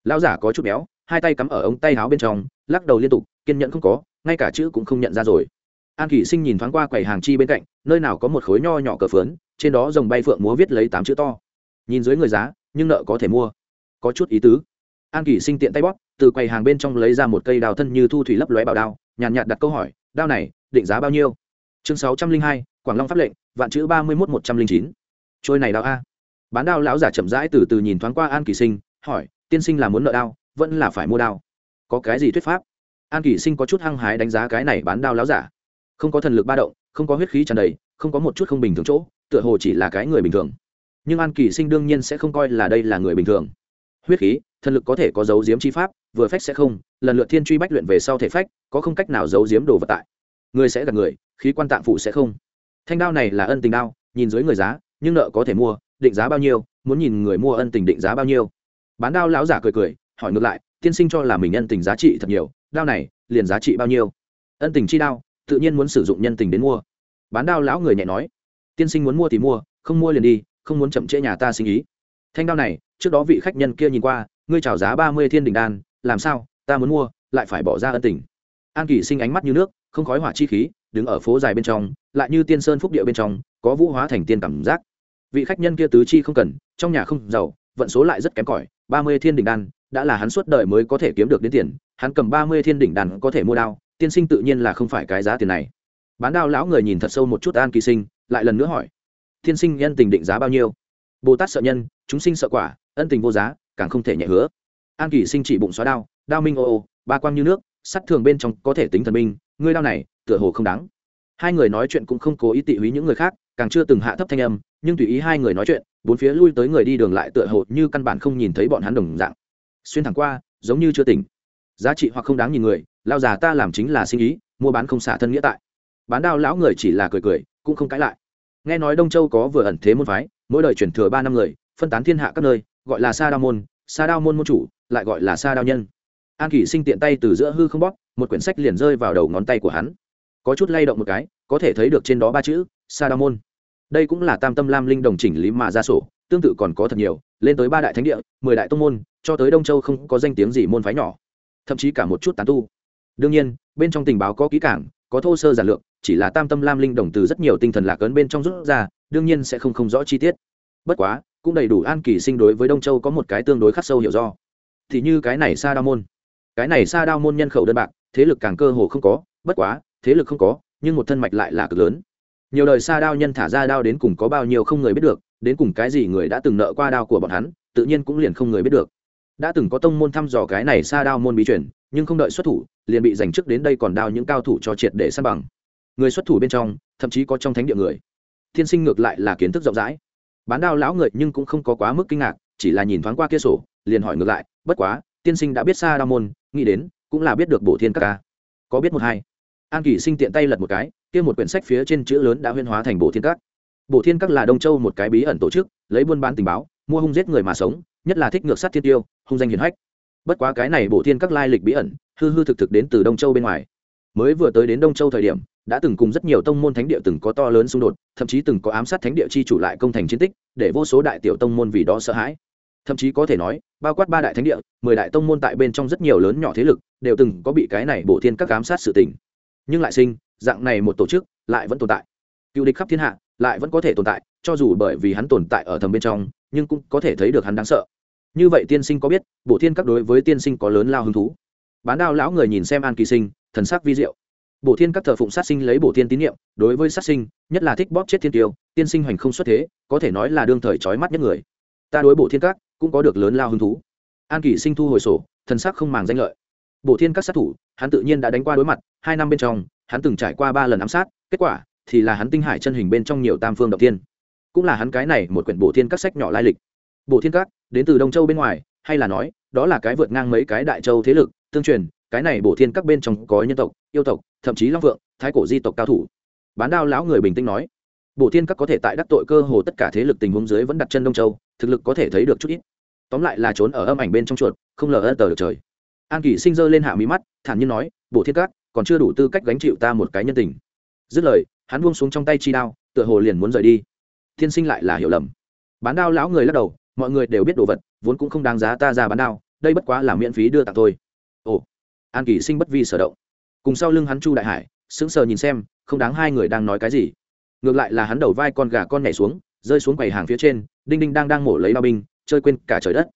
Lão giả có chút béo, hai tay cắm ở ống tay áo bên trong, lắc đầu liên tục, kiên nhẫn không có, ngay cả chữ cũng không nhận ra rồi. An kỷ sinh nhìn thoáng qua quầy hàng chi bên cạnh, nơi nào có một khối nho nhỏ cờ phướn, trên đó dòng bay phượng múa viết lấy tám chữ to. Nhìn dưới người giá, nhưng nợ có thể mua. Có chút ý tứ. An kỷ sinh tiện tay bóp, từ quầy hàng bên trong lấy ra một cây đào thân như thu thủy lấp lóe bảo đao, nhàn nhạt đặt câu hỏi, đao này định giá bao nhiêu? Chương sáu trăm linh hai, quảng long pháp lệnh, vạn chữ ba mươi một một trăm linh chín. Trôi này đao a. Bán đao lão giả chậm rãi từ từ nhìn thoáng qua an kỳ sinh, hỏi, tiên sinh là muốn nợ đao, vẫn là phải mua đao? Có cái gì thuyết pháp? An kỳ sinh có chút hăng hái đánh giá cái này bán đao lão giả. Không có thần lực ba động, không có huyết khí tràn đầy, không có một chút không bình thường chỗ, tựa hồ chỉ là cái người bình thường. Nhưng an kỳ sinh đương nhiên sẽ không coi là đây là người bình thường. Huyết khí, thần lực có thể có dấu diếm chi pháp, vừa phách sẽ không, lần lượt thiên truy bách luyện về sau thể phách, có không cách nào giấu diếm đồ vật tại người sẽ gặp người, khí quan tạng phụ sẽ không. Thanh đao này là ân tình đao, nhìn dưới người giá, nhưng nợ có thể mua, định giá bao nhiêu, muốn nhìn người mua ân tình định giá bao nhiêu. Bán đao lão giả cười cười, hỏi ngược lại, tiên sinh cho là mình ân tình giá trị thật nhiều, đao này, liền giá trị bao nhiêu? Ân tình chi đao, tự nhiên muốn sử dụng nhân tình đến mua. Bán đao lão người nhẹ nói, tiên sinh muốn mua thì mua, không mua liền đi, không muốn chậm trễ nhà ta sinh ý. Thanh đao này, trước đó vị khách nhân kia nhìn qua, ngươi chào giá ba mươi thiên đình đan, làm sao, ta muốn mua, lại phải bỏ ra ân tình. An kỳ sinh ánh mắt như nước không khói hỏa chi khí, đứng ở phố dài bên trong, lại như tiên sơn phúc địa bên trong, có vũ hóa thành tiên cảm giác. Vị khách nhân kia tứ chi không cần, trong nhà không giàu, vận số lại rất kém cỏi, ba mươi thiên đỉnh đan, đã là hắn suốt đời mới có thể kiếm được đến tiền, hắn cầm ba mươi thiên đỉnh đan có thể mua đao, tiên sinh tự nhiên là không phải cái giá tiền này. Bán đao lão người nhìn thật sâu một chút an kỳ sinh, lại lần nữa hỏi, tiên sinh nhân tình định giá bao nhiêu? Bồ tát sợ nhân, chúng sinh sợ quả, ân tình vô giá, càng không thể nhẹ hứa. An kỳ sinh chỉ bụng xóa đao đao minh ô ô, ba quang như nước, sắt thường bên trong có thể tính thần minh ngươi đao này, tựa hồ không đáng. Hai người nói chuyện cũng không cố ý tị húy những người khác, càng chưa từng hạ thấp thanh âm, nhưng tùy ý hai người nói chuyện, bốn phía lui tới người đi đường lại tựa hồ như căn bản không nhìn thấy bọn hắn đồng dạng. Xuyên thẳng qua, giống như chưa tỉnh. Giá trị hoặc không đáng nhìn người, lao già ta làm chính là sinh ý, mua bán không xả thân nghĩa tại. Bán đao lão người chỉ là cười cười, cũng không cãi lại. Nghe nói đông châu có vừa ẩn thế môn phái, mỗi đời chuyển thừa ba năm người, phân tán thiên hạ các nơi, gọi là sa đao môn, sa đao môn môn chủ, lại gọi là sa đao nhân. An kỷ sinh tiện tay từ giữa hư không bóp một quyển sách liền rơi vào đầu ngón tay của hắn. Có chút lay động một cái, có thể thấy được trên đó ba chữ sa đao môn đây cũng là tam tâm lam linh đồng chỉnh lý mà ra sổ, tương tự còn có thật nhiều, lên tới ba đại thánh địa, mười đại tông môn, cho tới đông châu không có danh tiếng gì môn phái nhỏ, thậm chí cả một chút tán tu. Đương nhiên, bên trong tình báo có kỹ cảng có thô sơ giản lược, chỉ là tam tâm lam linh đồng từ rất nhiều tinh thần lạc ấn bên trong rút ra, đương nhiên sẽ không không rõ chi tiết. Bất quá, cũng đầy đủ an kỳ sinh đối với đông châu có một cái tương đối khắc sâu hiểu do. Thì như cái này sa đao môn cái này sa đao môn nhân khẩu đơn bạc thế lực càng cơ hồ không có, bất quá, thế lực không có, nhưng một thân mạch lại là cực lớn. Nhiều đời xa đao nhân thả ra đao đến cùng có bao nhiêu không người biết được, đến cùng cái gì người đã từng nợ qua đao của bọn hắn, tự nhiên cũng liền không người biết được. Đã từng có tông môn thăm dò cái này xa đao môn bí chuyển nhưng không đợi xuất thủ, liền bị giành trước đến đây còn đao những cao thủ cho triệt để săn bằng. Người xuất thủ bên trong, thậm chí có trong thánh địa người. Thiên sinh ngược lại là kiến thức rộng rãi. Bán đao lão người nhưng cũng không có quá mức kinh ngạc, chỉ là nhìn thoáng qua kia sổ, liền hỏi ngược lại, bất quá, tiên sinh đã biết xa đao môn, nghĩ đến cũng là biết được bổ thiên các ca. Có biết một hai. An kỷ sinh tiện tay lật một cái, kia một quyển sách phía trên chữ lớn đã huyên hóa thành bổ thiên các. Bổ thiên các là đông châu một cái bí ẩn tổ chức, lấy buôn bán tình báo, mua hung giết người mà sống, nhất là thích ngược sát thiên tiêu, hung danh hiền hách. Bất quá cái này bổ thiên các lai lịch bí ẩn, hư hư thực thực đến từ đông châu bên ngoài. Mới vừa tới đến đông châu thời điểm, đã từng cùng rất nhiều tông môn thánh địa từng có to lớn xung đột, thậm chí từng có ám sát thánh địa chi chủ lại công thành chiến tích, để vô số đại tiểu tông môn vì đó sợ hãi thậm chí có thể nói, bao quát ba đại thánh địa, mười đại tông môn tại bên trong rất nhiều lớn nhỏ thế lực, đều từng có bị cái này bổ thiên các giám sát sự tình. Nhưng lại sinh, dạng này một tổ chức, lại vẫn tồn tại. Cựu địch khắp thiên hạ, lại vẫn có thể tồn tại, cho dù bởi vì hắn tồn tại ở thầm bên trong, nhưng cũng có thể thấy được hắn đáng sợ. Như vậy tiên sinh có biết, bổ thiên các đối với tiên sinh có lớn lao hứng thú? Bán đao lão người nhìn xem an kỳ sinh, thần sắc vi diệu. Bổ thiên các thờ phụng sát sinh lấy bổ thiên tín nhiệm đối với sát sinh, nhất là thích bóp chết thiên tiêu, tiên sinh hoành không xuất thế, có thể nói là đương thời trói mắt nhất người. Ta đối bổ thiên các cũng có được lớn lao hứng thú. An kỷ sinh thu hồi sổ, thần sắc không màng danh lợi. Bổ thiên các sát thủ, hắn tự nhiên đã đánh qua đối mặt, hai năm bên trong, hắn từng trải qua ba lần ám sát, kết quả thì là hắn tinh hải chân hình bên trong nhiều tam phương động tiên cũng là hắn cái này một quyển bổ thiên các sách nhỏ lai lịch. Bổ thiên các, đến từ đông châu bên ngoài, hay là nói, đó là cái vượt ngang mấy cái đại châu thế lực, tương truyền, cái này bổ thiên các bên trong có nhân tộc, yêu tộc, thậm chí long vượng thái cổ di tộc cao thủ. Bán đao lão người bình tĩnh nói Bộ thiên các có thể tại đắc tội cơ hồ tất cả thế lực tình huống dưới vẫn đặt chân đông châu, thực lực có thể thấy được chút ít. Tóm lại là trốn ở âm ảnh bên trong chuột, không lờ ơ tờ được trời. An kỷ sinh dơ lên hạ mí mắt, thản nhiên nói Bộ thiên các, còn chưa đủ tư cách gánh chịu ta một cái nhân tình. Dứt lời, hắn buông xuống trong tay chi đao, tựa hồ liền muốn rời đi. Thiên sinh lại là hiểu lầm. Bán đao lão người lắc đầu, mọi người đều biết đồ vật, vốn cũng không đáng giá ta ra bán đao, đây bất quá là miễn phí đưa tặng tôi ồ. An kỷ sinh bất vi sở động. Cùng sau lưng hắn chu đại hải, sững sờ nhìn xem, không đáng hai người đang nói cái gì ngược lại là hắn đầu vai con gà con nhảy xuống, rơi xuống quầy hàng phía trên, đinh đinh đang đang mổ lấy bao binh, chơi quên cả trời đất.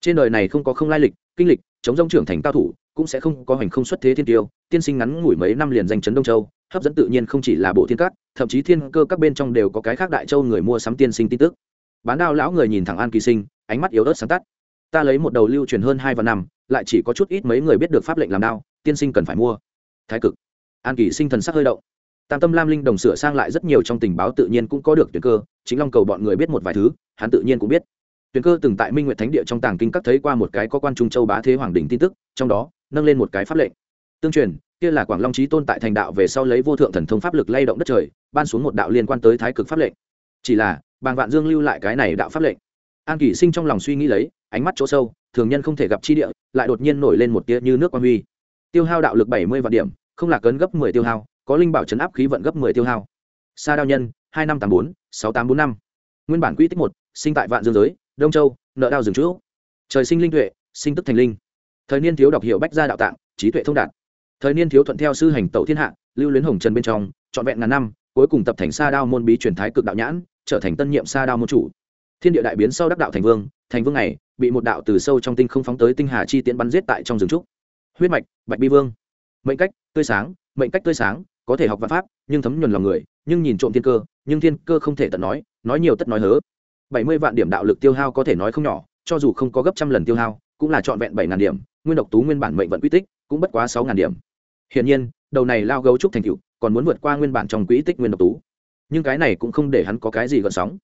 Trên đời này không có không lai lịch, kinh lịch, chống rông trưởng thành cao thủ, cũng sẽ không có hành không xuất thế thiên tiêu, tiên sinh ngắn ngủi mấy năm liền danh chấn đông châu, hấp dẫn tự nhiên không chỉ là bộ thiên cát thậm chí thiên cơ các bên trong đều có cái khác đại châu người mua sắm tiên sinh tin tức. Bán đao lão người nhìn thẳng an kỳ sinh, ánh mắt yếu ớt sáng tắt. Ta lấy một đầu lưu truyền hơn hai và năm, lại chỉ có chút ít mấy người biết được pháp lệnh làm đao, tiên sinh cần phải mua. Thái cực. An kỳ sinh thần sắc hơi động tam tâm lam linh đồng sửa sang lại rất nhiều trong tình báo tự nhiên cũng có được tuyển cơ, chính long cầu bọn người biết một vài thứ, hắn tự nhiên cũng biết. Tuyển cơ từng tại minh nguyệt thánh địa trong tàng kinh các thấy qua một cái có quan trung châu bá thế hoàng đình tin tức, trong đó, nâng lên một cái pháp lệnh. Tương truyền, kia là quảng long trí tôn tại thành đạo về sau lấy vô thượng thần thông pháp lực lay động đất trời, ban xuống một đạo liên quan tới thái cực pháp lệnh. Chỉ là, bàng vạn dương lưu lại cái này đạo pháp lệnh. An kỷ sinh trong lòng suy nghĩ lấy, ánh mắt chỗ sâu, thường nhân không thể gặp chi địa, lại đột nhiên nổi lên một tia như nước quan huy. Tiêu hao đạo lực bảy mươi vạn điểm, không là cấn gấp mười tiêu hao có linh bảo chấn áp khí vận gấp mười tiêu hao. Sa đao nhân, hai năm tám bốn, sáu tám bốn năm. Nguyên bản quỹ tích một, sinh tại vạn dương giới, đông châu, nợ đao rừng trước trời sinh linh tuệ, sinh tức thành linh. Thời niên thiếu đọc hiểu bách gia đạo tạng, trí tuệ thông đạt. Thời niên thiếu thuận theo sư hành tẩu thiên hạ, lưu luyến hồng trần bên trong, trọn vẹn ngàn năm, cuối cùng tập thành sa đao môn bí truyền thái cực đạo nhãn, trở thành tân nhiệm sa đao môn chủ. Thiên địa đại biến sau đắc đạo thành vương thành vương này, bị một đạo từ sâu trong tinh không phóng tới tinh hà chi tiễn bắn giết tại trong rừng trúc. Huyết mạch, bạch bi vương. Mệnh cách, tươi sáng, mệnh cách tươi sáng có thể học văn pháp, nhưng thấm nhuần lòng người, nhưng nhìn trộm thiên cơ, nhưng thiên cơ không thể tận nói nói nhiều tất nói hớ. Bảy mươi vạn điểm đạo lực tiêu hao có thể nói không nhỏ, cho dù không có gấp trăm lần tiêu hao, cũng là trọn vẹn bảy ngàn điểm, nguyên độc tú nguyên bản mệnh vận quy tích cũng bất quá sáu ngàn điểm. Hiển nhiên, đầu này lao gấu trúc thành cựu còn muốn vượt qua nguyên bản trong quỹ tích nguyên độc tú. Nhưng cái này cũng không để hắn có cái gì gợn sóng.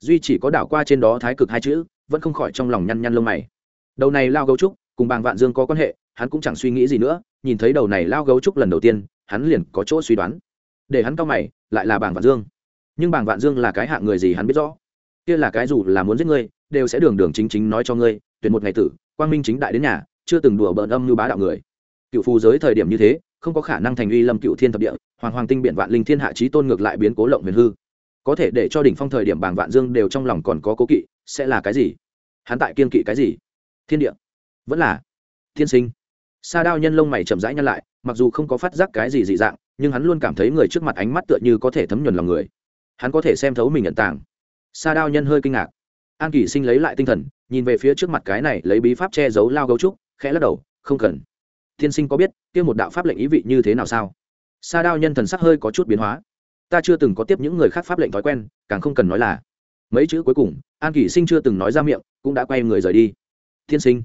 Duy chỉ có đảo qua trên đó thái cực hai chữ, vẫn không khỏi trong lòng nhăn nhăn lông mày. Đầu này lao gấu trúc, cùng bàng vạn dương có quan hệ, hắn cũng chẳng suy nghĩ gì nữa, nhìn thấy đầu này lao gấu trúc lần đầu tiên hắn liền có chỗ suy đoán. Để hắn cao mày, lại là bảng vạn dương. Nhưng bảng vạn dương là cái hạng người gì hắn biết rõ. Kia là cái dù là muốn giết ngươi, đều sẽ đường đường chính chính nói cho ngươi, tuyển một ngày tử, quang minh chính đại đến nhà, chưa từng đùa bỡn âm như bá đạo người. Cựu phù giới thời điểm như thế, không có khả năng thành uy lâm cựu thiên thập địa, hoàng hoàng tinh biện vạn linh thiên hạ trí tôn ngược lại biến cố lộng huyền hư. Có thể để cho đỉnh phong thời điểm bảng vạn dương đều trong lòng còn có cố kỵ, sẽ là cái gì? Hắn tại kiên kỵ cái gì? Thiên địa. Vẫn là. Thiên sinh. Sa đao nhân lông mày chậm rãi nhăn lại mặc dù không có phát giác cái gì dị dạng, nhưng hắn luôn cảm thấy người trước mặt ánh mắt tựa như có thể thấm nhuần lòng người. Hắn có thể xem thấu mình nhận tàng. Sa đao nhân hơi kinh ngạc. An kỷ sinh lấy lại tinh thần, nhìn về phía trước mặt cái này lấy bí pháp che giấu lao gấu trúc, khẽ lắc đầu, không cần. Thiên sinh có biết kia một đạo pháp lệnh ý vị như thế nào sao? Sa đao nhân thần sắc hơi có chút biến hóa. Ta chưa từng có tiếp những người khác pháp lệnh thói quen, càng không cần nói là. Mấy chữ cuối cùng, an kỷ sinh chưa từng nói ra miệng, cũng đã quay người rời đi. Thiên sinh.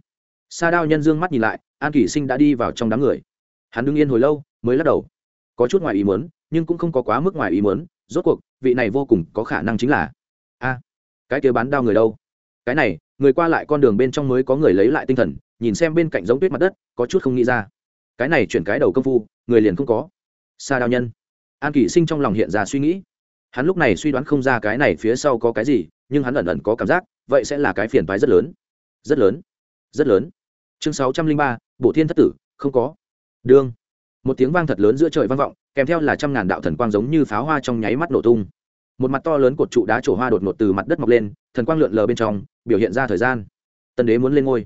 Sa đao nhân dương mắt nhìn lại, an kỷ sinh đã đi vào trong đám người hắn đứng yên hồi lâu, mới lắc đầu. Có chút ngoài ý muốn, nhưng cũng không có quá mức ngoài ý muốn, rốt cuộc, vị này vô cùng có khả năng chính là, a, cái kia bán đao người đâu? Cái này, người qua lại con đường bên trong mới có người lấy lại tinh thần, nhìn xem bên cạnh giống tuyết mặt đất, có chút không nghĩ ra. Cái này chuyển cái đầu công phu, người liền không có. Sa đao nhân. An kỷ sinh trong lòng hiện ra suy nghĩ. Hắn lúc này suy đoán không ra cái này phía sau có cái gì, nhưng hắn ẩn ẩn có cảm giác, vậy sẽ là cái phiền phái rất lớn. Rất lớn. Rất lớn. Chương sáu trăm linh ba bộ thiên thất tử, không có đương. Một tiếng vang thật lớn giữa trời vang vọng, kèm theo là trăm ngàn đạo thần quang giống như pháo hoa trong nháy mắt nổ tung. Một mặt to lớn cột trụ đá trổ hoa đột ngột từ mặt đất mọc lên, thần quang lượn lờ bên trong, biểu hiện ra thời gian. Tân đế muốn lên ngôi.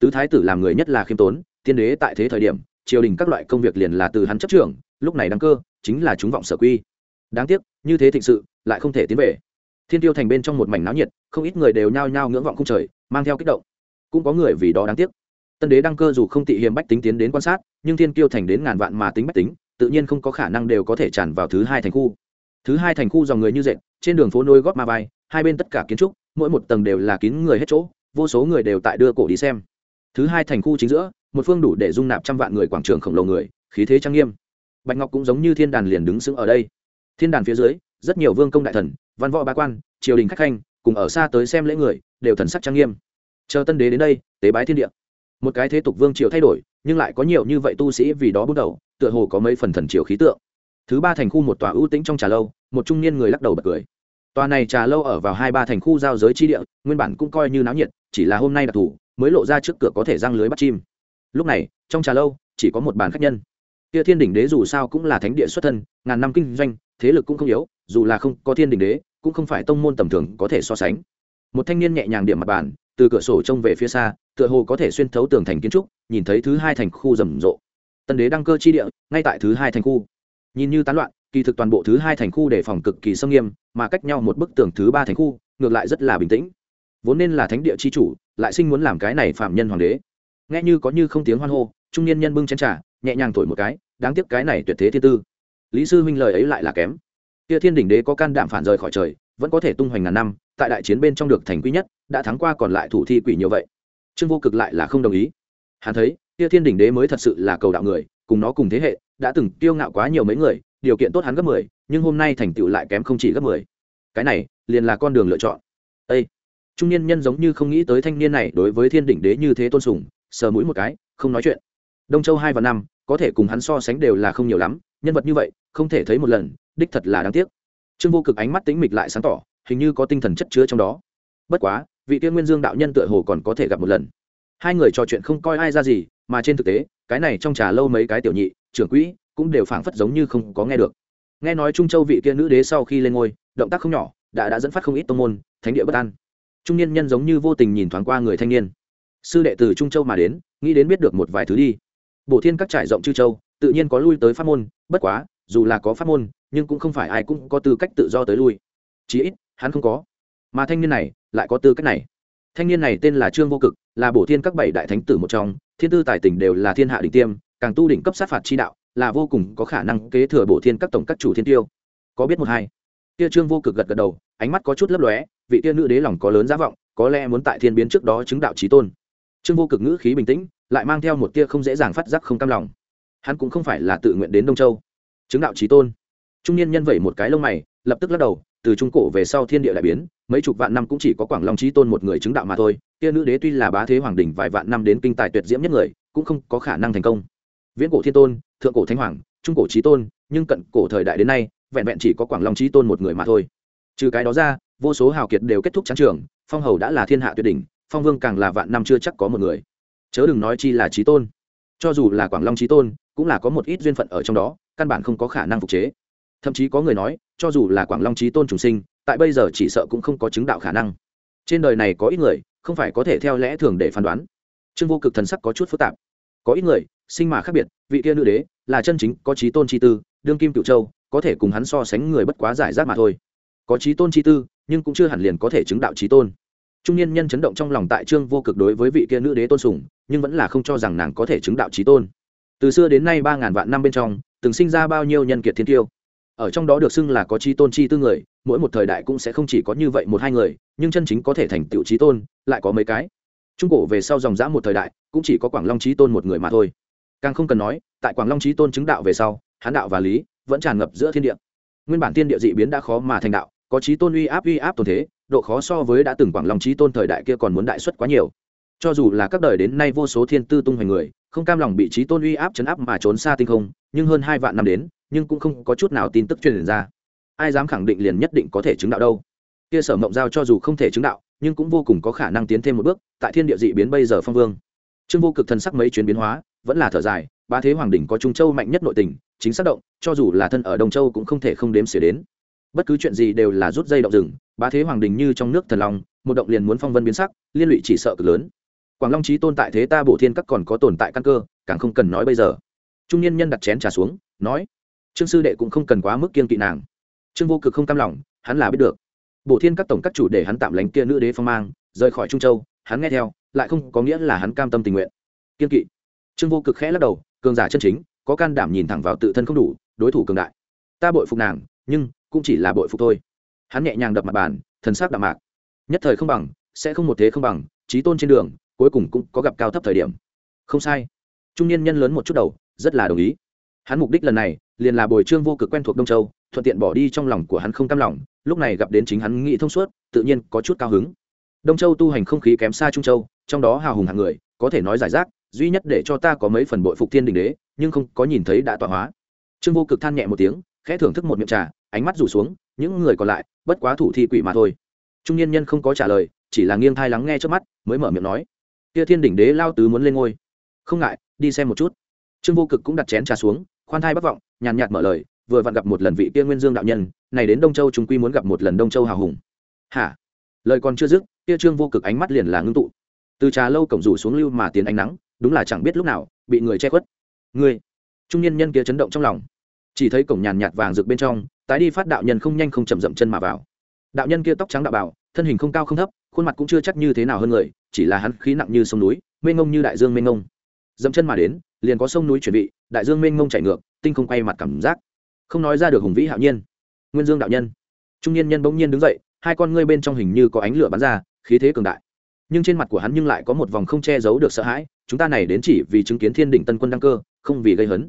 Tứ thái tử làm người nhất là khiêm tốn, tiên đế tại thế thời điểm, triều đình các loại công việc liền là từ hắn chấp trưởng, lúc này đăng cơ, chính là chúng vọng sở quy. Đáng tiếc, như thế thịnh sự, lại không thể tiến về. Thiên tiêu thành bên trong một mảnh náo nhiệt, không ít người đều nhao nhao ngưỡng vọng không trời, mang theo kích động. Cũng có người vì đó đáng tiếc tân đế đăng cơ dù không tị hiềm bách tính tiến đến quan sát, nhưng thiên kiêu thành đến ngàn vạn mà tính bách tính, tự nhiên không có khả năng đều có thể tràn vào thứ hai thành khu. Thứ hai thành khu dòng người như dệt, trên đường phố nôi góp ma vai, hai bên tất cả kiến trúc, mỗi một tầng đều là kín người hết chỗ, vô số người đều tại đưa cổ đi xem. Thứ hai thành khu chính giữa, một phương đủ để dung nạp trăm vạn người quảng trường khổng lồ người, khí thế trang nghiêm. Bạch ngọc cũng giống như thiên đàn liền đứng sững ở đây. Thiên đàn phía dưới, rất nhiều vương công đại thần, văn võ ba quan, triều đình khách khanh, cùng ở xa tới xem lễ người, đều thần sắc trang nghiêm. Chờ tân đế đến đây, tế bái thiên địa một cái thế tục vương triều thay đổi, nhưng lại có nhiều như vậy tu sĩ vì đó bước đầu, tựa hồ có mấy phần thần triều khí tượng. Thứ ba thành khu một tòa ưu tĩnh trong trà lâu, một trung niên người lắc đầu bật cười. Tòa này trà lâu ở vào hai ba thành khu giao giới chi địa, nguyên bản cũng coi như náo nhiệt, chỉ là hôm nay đặc thù, mới lộ ra trước cửa có thể răng lưới bắt chim. Lúc này, trong trà lâu, chỉ có một bàn khách nhân. Kia thiên đỉnh đế dù sao cũng là thánh địa xuất thân, ngàn năm kinh doanh, thế lực cũng không yếu, dù là không có thiên đỉnh đế, cũng không phải tông môn tầm thường có thể so sánh. Một thanh niên nhẹ nhàng điểm mặt bàn từ cửa sổ trông về phía xa, tựa hồ có thể xuyên thấu tường thành kiến trúc, nhìn thấy thứ hai thành khu rầm rộ. Tân đế đăng cơ chi địa, ngay tại thứ hai thành khu. Nhìn như tán loạn, kỳ thực toàn bộ thứ hai thành khu đề phòng cực kỳ sâm nghiêm, mà cách nhau một bức tường thứ ba thành khu, ngược lại rất là bình tĩnh. Vốn nên là thánh địa chi chủ, lại sinh muốn làm cái này phạm nhân hoàng đế. Nghe như có như không tiếng hoan hô, trung niên nhân bưng chén trà, nhẹ nhàng thổi một cái, đáng tiếc cái này tuyệt thế thiên tư. Lý sư huynh lời ấy lại là kém. Kia thiên đỉnh đế có can đảm phản rời khỏi trời vẫn có thể tung hoành ngàn năm, tại đại chiến bên trong được thành quy nhất, đã thắng qua còn lại thủ thi quỷ nhiều vậy. Trương vô cực lại là không đồng ý. Hắn thấy kia thiên đỉnh đế mới thật sự là cầu đạo người, cùng nó cùng thế hệ, đã từng tiêu ngạo quá nhiều mấy người, điều kiện tốt hắn gấp mười, nhưng hôm nay thành tựu lại kém không chỉ gấp mười. Cái này, liền là con đường lựa chọn. Ây trung niên nhân giống như không nghĩ tới thanh niên này đối với thiên đỉnh đế như thế tôn sùng, sờ mũi một cái, không nói chuyện. Đông châu hai và năm, có thể cùng hắn so sánh đều là không nhiều lắm, nhân vật như vậy, không thể thấy một lần, đích thật là đáng tiếc trương vô cực ánh mắt tính mịch lại sáng tỏ, hình như có tinh thần chất chứa trong đó. Bất quá, vị tiên nguyên dương đạo nhân tựa hồ còn có thể gặp một lần. Hai người trò chuyện không coi ai ra gì, mà trên thực tế, cái này trong trà lâu mấy cái tiểu nhị, trưởng quỹ, cũng đều phảng phất giống như không có nghe được. Nghe nói trung châu vị kia nữ đế sau khi lên ngôi, động tác không nhỏ, đã đã dẫn phát không ít tông môn, thánh địa bất an. Trung niên nhân giống như vô tình nhìn thoáng qua người thanh niên. Sư đệ từ trung châu mà đến, nghĩ đến biết được một vài thứ đi. Bổ thiên các trải rộng chư châu, tự nhiên có lui tới pháp môn, bất quá, dù là có pháp môn nhưng cũng không phải ai cũng có tư cách tự do tới lui. Chí ít, hắn không có. Mà thanh niên này lại có tư cách này. Thanh niên này tên là trương vô cực, là bổ thiên các bảy đại thánh tử một trong, thiên tư tài tỉnh đều là thiên hạ đỉnh tiêm, càng tu đỉnh cấp sát phạt chi đạo, là vô cùng có khả năng kế thừa bổ thiên các tổng các chủ thiên tiêu. Có biết một hai? Tia trương vô cực gật gật đầu, ánh mắt có chút lấp lóe, vị tia nữ đế lòng có lớn giá vọng, có lẽ muốn tại thiên biến trước đó chứng đạo trí tôn. Trương vô cực ngữ khí bình tĩnh, lại mang theo một tia không dễ dàng phát giác không cam lòng. Hắn cũng không phải là tự nguyện đến đông châu, chứng đạo trí tôn trung niên nhân vẩy một cái lông mày, lập tức lắc đầu, từ trung cổ về sau thiên địa đại biến, mấy chục vạn năm cũng chỉ có quảng long trí tôn một người chứng đạo mà thôi, Kia nữ đế tuy là bá thế hoàng đỉnh vài vạn năm đến kinh tài tuyệt diễm nhất người, cũng không có khả năng thành công. Viễn cổ thiên tôn, thượng cổ thánh hoàng, trung cổ trí tôn, nhưng cận cổ thời đại đến nay, vẹn vẹn chỉ có quảng long trí tôn một người mà thôi. Trừ cái đó ra, vô số hào kiệt đều kết thúc trắng trường, phong hầu đã là thiên hạ tuyệt đỉnh, phong vương càng là vạn năm chưa chắc có một người. Chớ đừng nói chi là trí tôn. Cho dù là quảng long trí tôn, cũng là có một ít duyên phận ở trong đó, căn bản không có khả năng phục chế thậm chí có người nói, cho dù là quảng long trí tôn trùng sinh, tại bây giờ chỉ sợ cũng không có chứng đạo khả năng. Trên đời này có ít người, không phải có thể theo lẽ thường để phán đoán. Trương vô cực thần sắc có chút phức tạp. Có ít người, sinh mà khác biệt, vị kia nữ đế, là chân chính có trí tôn chi tư, đương kim cựu châu, có thể cùng hắn so sánh người bất quá giải rác mà thôi. Có trí tôn chi tư, nhưng cũng chưa hẳn liền có thể chứng đạo trí tôn. Trung niên nhân chấn động trong lòng tại trương vô cực đối với vị kia nữ đế tôn sùng, nhưng vẫn là không cho rằng nàng có thể chứng đạo trí tôn. Từ xưa đến nay ba ngàn vạn năm bên trong, từng sinh ra bao nhiêu nhân kiệt thiên tiêu? Ở trong đó được xưng là có trí tôn chi tư người, mỗi một thời đại cũng sẽ không chỉ có như vậy một hai người, nhưng chân chính có thể thành tựu trí tôn, lại có mấy cái. Trung cổ về sau dòng dã một thời đại, cũng chỉ có quảng long trí tôn một người mà thôi. Càng không cần nói, tại quảng long trí tôn chứng đạo về sau, hán đạo và lý vẫn tràn ngập giữa thiên địa. Nguyên bản thiên địa dị biến đã khó mà thành đạo, có trí tôn uy áp uy áp tồn thế, độ khó so với đã từng quảng long trí tôn thời đại kia còn muốn đại xuất quá nhiều cho dù là các đời đến nay vô số thiên tư tung hoành người, không cam lòng bị trí tôn uy áp chấn áp mà trốn xa tinh không, nhưng hơn hai vạn năm đến, nhưng cũng không có chút nào tin tức truyền ra. Ai dám khẳng định liền nhất định có thể chứng đạo đâu. Kia sở mộng giao cho dù không thể chứng đạo, nhưng cũng vô cùng có khả năng tiến thêm một bước, tại thiên địa dị biến bây giờ phong vương. Trương vô cực thần sắc mấy chuyến biến hóa, vẫn là thở dài ba thế hoàng đỉnh có trung châu mạnh nhất nội tình, chính xác động, cho dù là thân ở đông châu cũng không thể không đếm xỉa đến. Bất cứ chuyện gì đều là rút dây động rừng ba thế hoàng đình như trong nước thần long, một động liền muốn phong vân biến sắc, liên lụy chỉ sợ cực lớn quảng long trí tôn tại thế ta bổ thiên các còn có tồn tại căn cơ, càng không cần nói bây giờ. Trung niên nhân đặt chén trà xuống, nói, trương sư đệ cũng không cần quá mức kiên kỵ nàng. Trương vô cực không cam lòng, hắn là biết được. Bổ thiên các tổng các chủ để hắn tạm lánh kia nữ đế phong mang, rời khỏi trung châu, hắn nghe theo, lại không có nghĩa là hắn cam tâm tình nguyện. Kiên kỵ. Trương vô cực khẽ lắc đầu, cường giả chân chính, có can đảm nhìn thẳng vào tự thân không đủ, đối thủ cường đại. Ta bội phục nàng, nhưng cũng chỉ là bội phục thôi. Hắn nhẹ nhàng đập mặt bàn, thần sắc đạm mạc. Nhất thời không bằng, sẽ không một thế không bằng trí tôn trên đường cuối cùng cũng có gặp cao thấp thời điểm. Không sai. Trung niên nhân lớn một chút đầu, rất là đồng ý. Hắn mục đích lần này, liền là bồi trương vô cực quen thuộc đông châu, thuận tiện bỏ đi trong lòng của hắn không cam lòng, lúc này gặp đến chính hắn nghĩ thông suốt, tự nhiên có chút cao hứng. Đông châu tu hành không khí kém xa trung châu, trong đó hào hùng hạng người, có thể nói giải rác, duy nhất để cho ta có mấy phần bội phục thiên đình đế, nhưng không có nhìn thấy đã tọa hóa. Trương vô cực than nhẹ một tiếng, khẽ thưởng thức một miệng trà, ánh mắt rủ xuống, những người còn lại, bất quá thủ thi quỷ mà thôi. Trung niên nhân không có trả lời, chỉ là nghiêng thai lắng nghe trước mắt, mới mở miệng nói kia thiên đỉnh đế lao tứ muốn lên ngôi. Không ngại, đi xem một chút. Trương vô cực cũng đặt chén trà xuống, khoan thai bất vọng, nhàn nhạt mở lời, vừa vặn gặp một lần vị kia nguyên dương đạo nhân, này đến đông châu chúng quy muốn gặp một lần đông châu hào hùng. Hả? Lời còn chưa dứt, kia trương vô cực ánh mắt liền là ngưng tụ. Từ trà lâu cổng rủ xuống lưu mà tiến ánh nắng, đúng là chẳng biết lúc nào, bị người che khuất. Người trung niên nhân kia chấn động trong lòng. Chỉ thấy cổng nhàn nhạt vàng rực bên trong, tái đi phát đạo nhân không nhanh không chậm dậm chân mà vào. Đạo nhân kia tóc trắng đạo bảo thân hình không cao không thấp, khuôn mặt cũng chưa chắc như thế nào hơn người, chỉ là hắn khí nặng như sông núi, mênh ngông như đại dương mênh ngông dậm chân mà đến, liền có sông núi chuẩn bị đại dương mênh ngông chảy ngược, tinh không quay mặt cảm giác. Không nói ra được hùng vĩ hạo nhiên, nguyên dương đạo nhân. Trung niên nhân bỗng nhiên đứng dậy, hai con ngươi bên trong hình như có ánh lửa bắn ra, khí thế cường đại. Nhưng trên mặt của hắn nhưng lại có một vòng không che giấu được sợ hãi, chúng ta này đến chỉ vì chứng kiến thiên đỉnh tân quân đăng cơ, không vì gây hấn.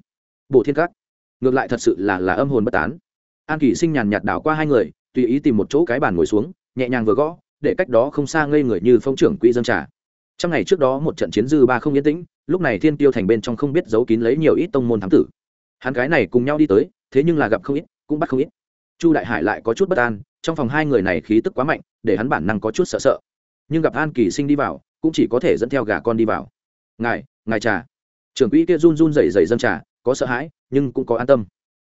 Bộ thiên các, ngược lại thật sự là là âm hồn bất tán. An kỷ sinh nhàn nhạt đảo qua hai người, tùy ý tìm một chỗ cái bàn ngồi xuống nhẹ nhàng vừa gõ, để cách đó không xa ngây người như phong trưởng quỹ dân trà. Trong ngày trước đó một trận chiến dư ba không yên tĩnh, lúc này thiên tiêu thành bên trong không biết giấu kín lấy nhiều ít tông môn thám tử. Hắn gái này cùng nhau đi tới, thế nhưng là gặp không ít, cũng bắt không ít. Chu đại hải lại có chút bất an, trong phòng hai người này khí tức quá mạnh, để hắn bản năng có chút sợ sợ. Nhưng gặp an kỳ sinh đi vào, cũng chỉ có thể dẫn theo gà con đi vào. Ngài ngài trà. Trưởng quỹ kia run run rẩy rẩy dân trà, có sợ hãi, nhưng cũng có an tâm.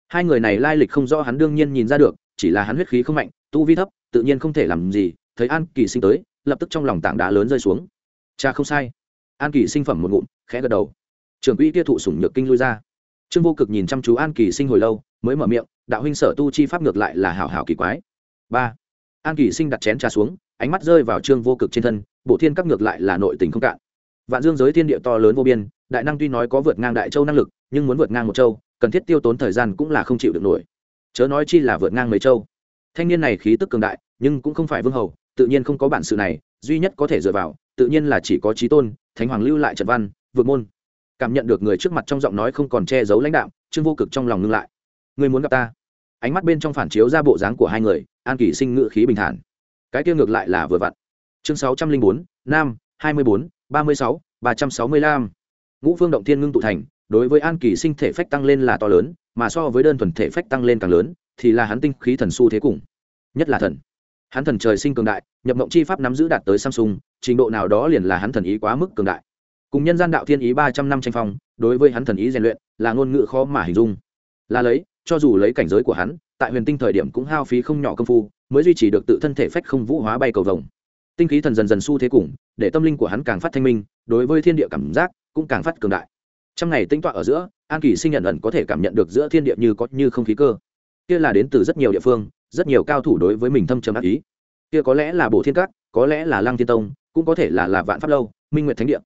Hai người này lai lịch không rõ hắn đương nhiên nhìn ra được chỉ là hắn huyết khí không mạnh, tu vi thấp, tự nhiên không thể làm gì, thấy an kỳ sinh tới, lập tức trong lòng tảng đá lớn rơi xuống. Cha không sai. An kỳ sinh phẩm một ngụm, khẽ gật đầu. Trưởng quỹ kia thụ sủng nhược kinh lui ra. Trương vô cực nhìn chăm chú an kỳ sinh hồi lâu, mới mở miệng, đạo huynh sở tu chi pháp ngược lại là hảo hảo kỳ quái. Ba. An kỳ sinh đặt chén trà xuống, ánh mắt rơi vào trương vô cực trên thân, bộ thiên các ngược lại là nội tình không cạn. Vạn dương giới thiên địa to lớn vô biên, đại năng tuy nói có vượt ngang đại châu năng lực, nhưng muốn vượt ngang một châu, cần thiết tiêu tốn thời gian cũng là không chịu được nổi chớ nói chi là vượt ngang mấy châu. Thanh niên này khí tức cường đại, nhưng cũng không phải vương hầu, tự nhiên không có bản sự này, duy nhất có thể dựa vào, tự nhiên là chỉ có trí tôn, thánh hoàng lưu lại trận văn, vượt môn. Cảm nhận được người trước mặt trong giọng nói không còn che giấu lãnh đạo trương vô cực trong lòng ngưng lại. Người muốn gặp ta? Ánh mắt bên trong phản chiếu ra bộ dáng của hai người, an kỷ sinh ngự khí bình thản. Cái kia ngược lại là vừa vặn. Chương sáu trăm linh bốn, nam, hai mươi bốn, ba mươi sáu, ba trăm sáu mươi lăm. Ngũ phương động thiên ngưng tụ thành đối với an kỳ sinh thể phách tăng lên là to lớn, mà so với đơn thuần thể phách tăng lên càng lớn, thì là hắn tinh khí thần su thế cùng. Nhất là thần. Hắn thần trời sinh cường đại, nhập mộng chi pháp nắm giữ đạt tới samsung, trình độ nào đó liền là hắn thần ý quá mức cường đại. Cùng nhân gian đạo thiên ý ba trăm năm tranh phong, đối với hắn thần ý rèn luyện, là ngôn ngữ khó mà hình dung. Là lấy, cho dù lấy cảnh giới của hắn, tại huyền tinh thời điểm cũng hao phí không nhỏ công phu, mới duy trì được tự thân thể phách không vũ hóa bay cầu vồng. Tinh khí thần dần dần su thế cùng, để tâm linh của hắn càng phát thanh minh, đối với thiên địa cảm giác cũng càng phát cường đại trong ngày tinh tọa ở giữa, an kỳ sinh nhận ẩn có thể cảm nhận được giữa thiên địa như có như không khí cơ. Kia là đến từ rất nhiều địa phương, rất nhiều cao thủ đối với mình thâm trầm ác ý. Kia có lẽ là bổ thiên cát có lẽ là lăng thiên tông, cũng có thể là là vạn pháp lâu, minh nguyệt thánh địa.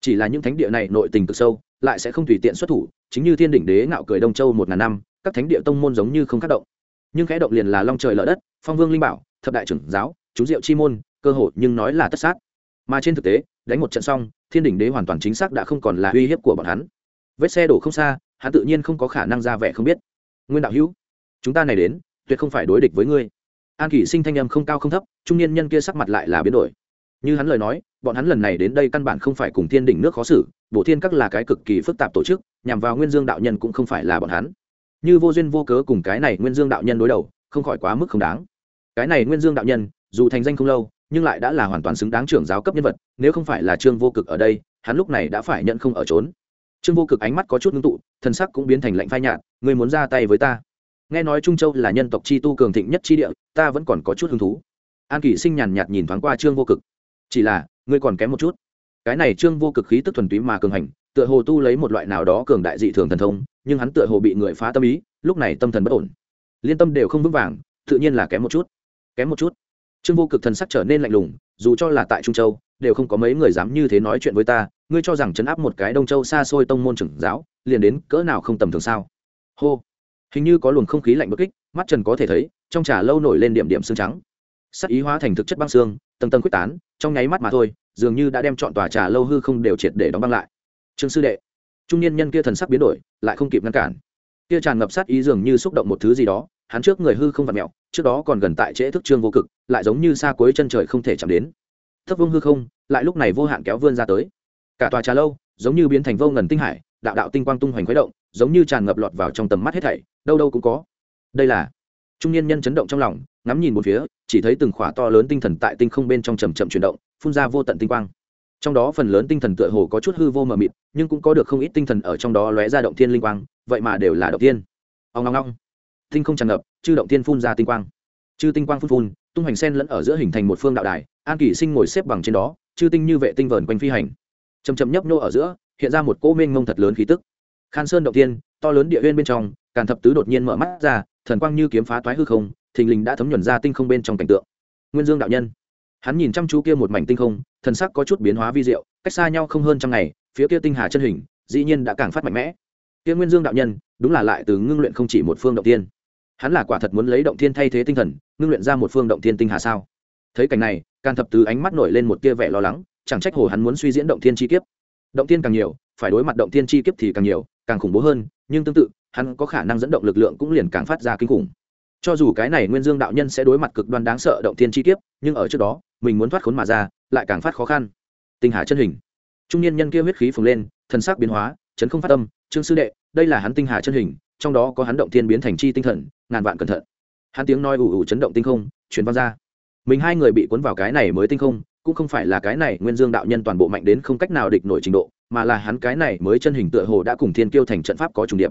Chỉ là những thánh địa này nội tình cực sâu, lại sẽ không tùy tiện xuất thủ, chính như thiên đỉnh đế ngạo cười đông châu một ngàn năm, các thánh địa tông môn giống như không khắc động. Nhưng khẽ động liền là long trời lở đất, phong vương linh bảo, thập đại trưởng giáo, chú diệu chi môn, cơ hội nhưng nói là tất sát. Mà trên thực tế, đánh một trận xong, thiên đỉnh đế hoàn toàn chính xác đã không còn là uy hiếp của bọn hắn vết xe đổ không xa, hắn tự nhiên không có khả năng ra vẻ không biết. Nguyên đạo hữu, chúng ta này đến, tuyệt không phải đối địch với ngươi. An kỷ sinh thanh âm không cao không thấp, trung niên nhân kia sắc mặt lại là biến đổi. Như hắn lời nói, bọn hắn lần này đến đây căn bản không phải cùng thiên đỉnh nước khó xử bộ thiên các là cái cực kỳ phức tạp tổ chức, nhằm vào nguyên dương đạo nhân cũng không phải là bọn hắn. Như vô duyên vô cớ cùng cái này nguyên dương đạo nhân đối đầu, không khỏi quá mức không đáng. Cái này nguyên dương đạo nhân, dù thành danh không lâu, nhưng lại đã là hoàn toàn xứng đáng trưởng giáo cấp nhân vật, nếu không phải là trương vô cực ở đây, hắn lúc này đã phải nhận không ở trốn trương vô cực ánh mắt có chút ngưng tụ, thần sắc cũng biến thành lạnh phai nhạt người muốn ra tay với ta? Nghe nói trung châu là nhân tộc chi tu cường thịnh nhất chi địa, ta vẫn còn có chút hứng thú. An kỷ sinh nhàn nhạt nhìn thoáng qua trương vô cực. Chỉ là, ngươi còn kém một chút. Cái này trương vô cực khí tức thuần túy mà cường hành, tựa hồ tu lấy một loại nào đó cường đại dị thường thần thông, nhưng hắn tựa hồ bị người phá tâm ý, lúc này tâm thần bất ổn. Liên tâm đều không vững vàng, tự nhiên là kém một chút. Kém một chút. Trương vô cực thần sắc trở nên lạnh lùng, dù cho là tại trung châu đều không có mấy người dám như thế nói chuyện với ta, ngươi cho rằng chấn áp một cái đông châu xa xôi tông môn trưởng giáo, liền đến cỡ nào không tầm thường sao? Hô. Hình như có luồng không khí lạnh bất kích, mắt trần có thể thấy, trong trà lâu nổi lên điểm điểm xương trắng. Sắc ý hóa thành thực chất băng xương, tầng tầng quyết tán, trong nháy mắt mà thôi, dường như đã đem chọn tòa trà lâu hư không đều triệt để đóng băng lại. Trương sư đệ, trung niên nhân kia thần sắc biến đổi, lại không kịp ngăn cản. Kia tràn ngập sát ý dường như xúc động một thứ gì đó, hắn trước người hư không vặt mẹo trước đó còn gần tại trễ thức trương vô cực, lại giống như xa cuối chân trời không thể chạm đến thấp vương hư không, lại lúc này vô hạn kéo vươn ra tới. Cả tòa trà lâu giống như biến thành vô ngần tinh hải, đạo đạo tinh quang tung hoành khuấy động, giống như tràn ngập lọt vào trong tầm mắt hết thảy, đâu đâu cũng có. Đây là trung niên nhân chấn động trong lòng, ngắm nhìn một phía, chỉ thấy từng khỏa to lớn tinh thần tại tinh không bên trong chầm chậm chuyển động, phun ra vô tận tinh quang. Trong đó phần lớn tinh thần tựa hồ có chút hư vô mờ mịt, nhưng cũng có được không ít tinh thần ở trong đó lóe ra động thiên linh quang, vậy mà đều là động thiên. Ông ngong ngong tinh không tràn ngập, chư động thiên phun ra tinh quang. Chư tinh quang phun phun, tung hoành sen lẫn ở giữa hình thành một phương đạo đài an kỷ sinh ngồi xếp bằng trên đó, chư tinh như vệ tinh vờn quanh phi hành. Chầm chầm nhấp nhô ở giữa, hiện ra một cỗ mênh mông thật lớn khí tức. Khan sơn động tiên to lớn địa huyên bên trong, càn thập tứ đột nhiên mở mắt ra, thần quang như kiếm phá toái hư không, thình lình đã thấm nhuần ra tinh không bên trong cảnh tượng. Nguyên dương đạo nhân. Hắn nhìn chăm chú kia một mảnh tinh không, thần sắc có chút biến hóa vi diệu, cách xa nhau không hơn trăm ngày, phía kia tinh hà chân hình, dĩ nhiên đã càng phát mạnh mẽ. Kia nguyên dương đạo nhân, đúng là lại từ ngưng luyện không chỉ một phương động tiên hắn là quả thật muốn lấy động thiên thay thế tinh thần, ngưng luyện ra một phương động thiên tinh hà sao? Thấy cảnh này càn thập tứ ánh mắt nổi lên một tia vẻ lo lắng, chẳng trách hồ hắn muốn suy diễn động thiên chi kiếp. Động thiên càng nhiều, phải đối mặt động thiên chi kiếp thì càng nhiều, càng khủng bố hơn, nhưng tương tự, hắn có khả năng dẫn động lực lượng cũng liền càng phát ra kinh khủng. Cho dù cái này nguyên dương đạo nhân sẽ đối mặt cực đoan đáng sợ động thiên chi kiếp, nhưng ở trước đó, mình muốn thoát khốn mà ra, lại càng phát khó khăn. Tinh hà chân hình. Trung niên nhân kia huyết khí phồng lên, thần sắc biến hóa, chấn không phát tâm trương sư đệ, đây là hắn tinh hà chân hình, trong đó có hắn động thiên biến thành chi tinh thần, ngàn vạn cẩn thận. Hắn tiếng nói ủ ủ chấn động tinh không, truyền vang ra mình hai người bị cuốn vào cái này mới tinh không, cũng không phải là cái này nguyên dương đạo nhân toàn bộ mạnh đến không cách nào địch nổi trình độ, mà là hắn cái này mới chân hình tựa hồ đã cùng thiên kiêu thành trận pháp có trùng điệp.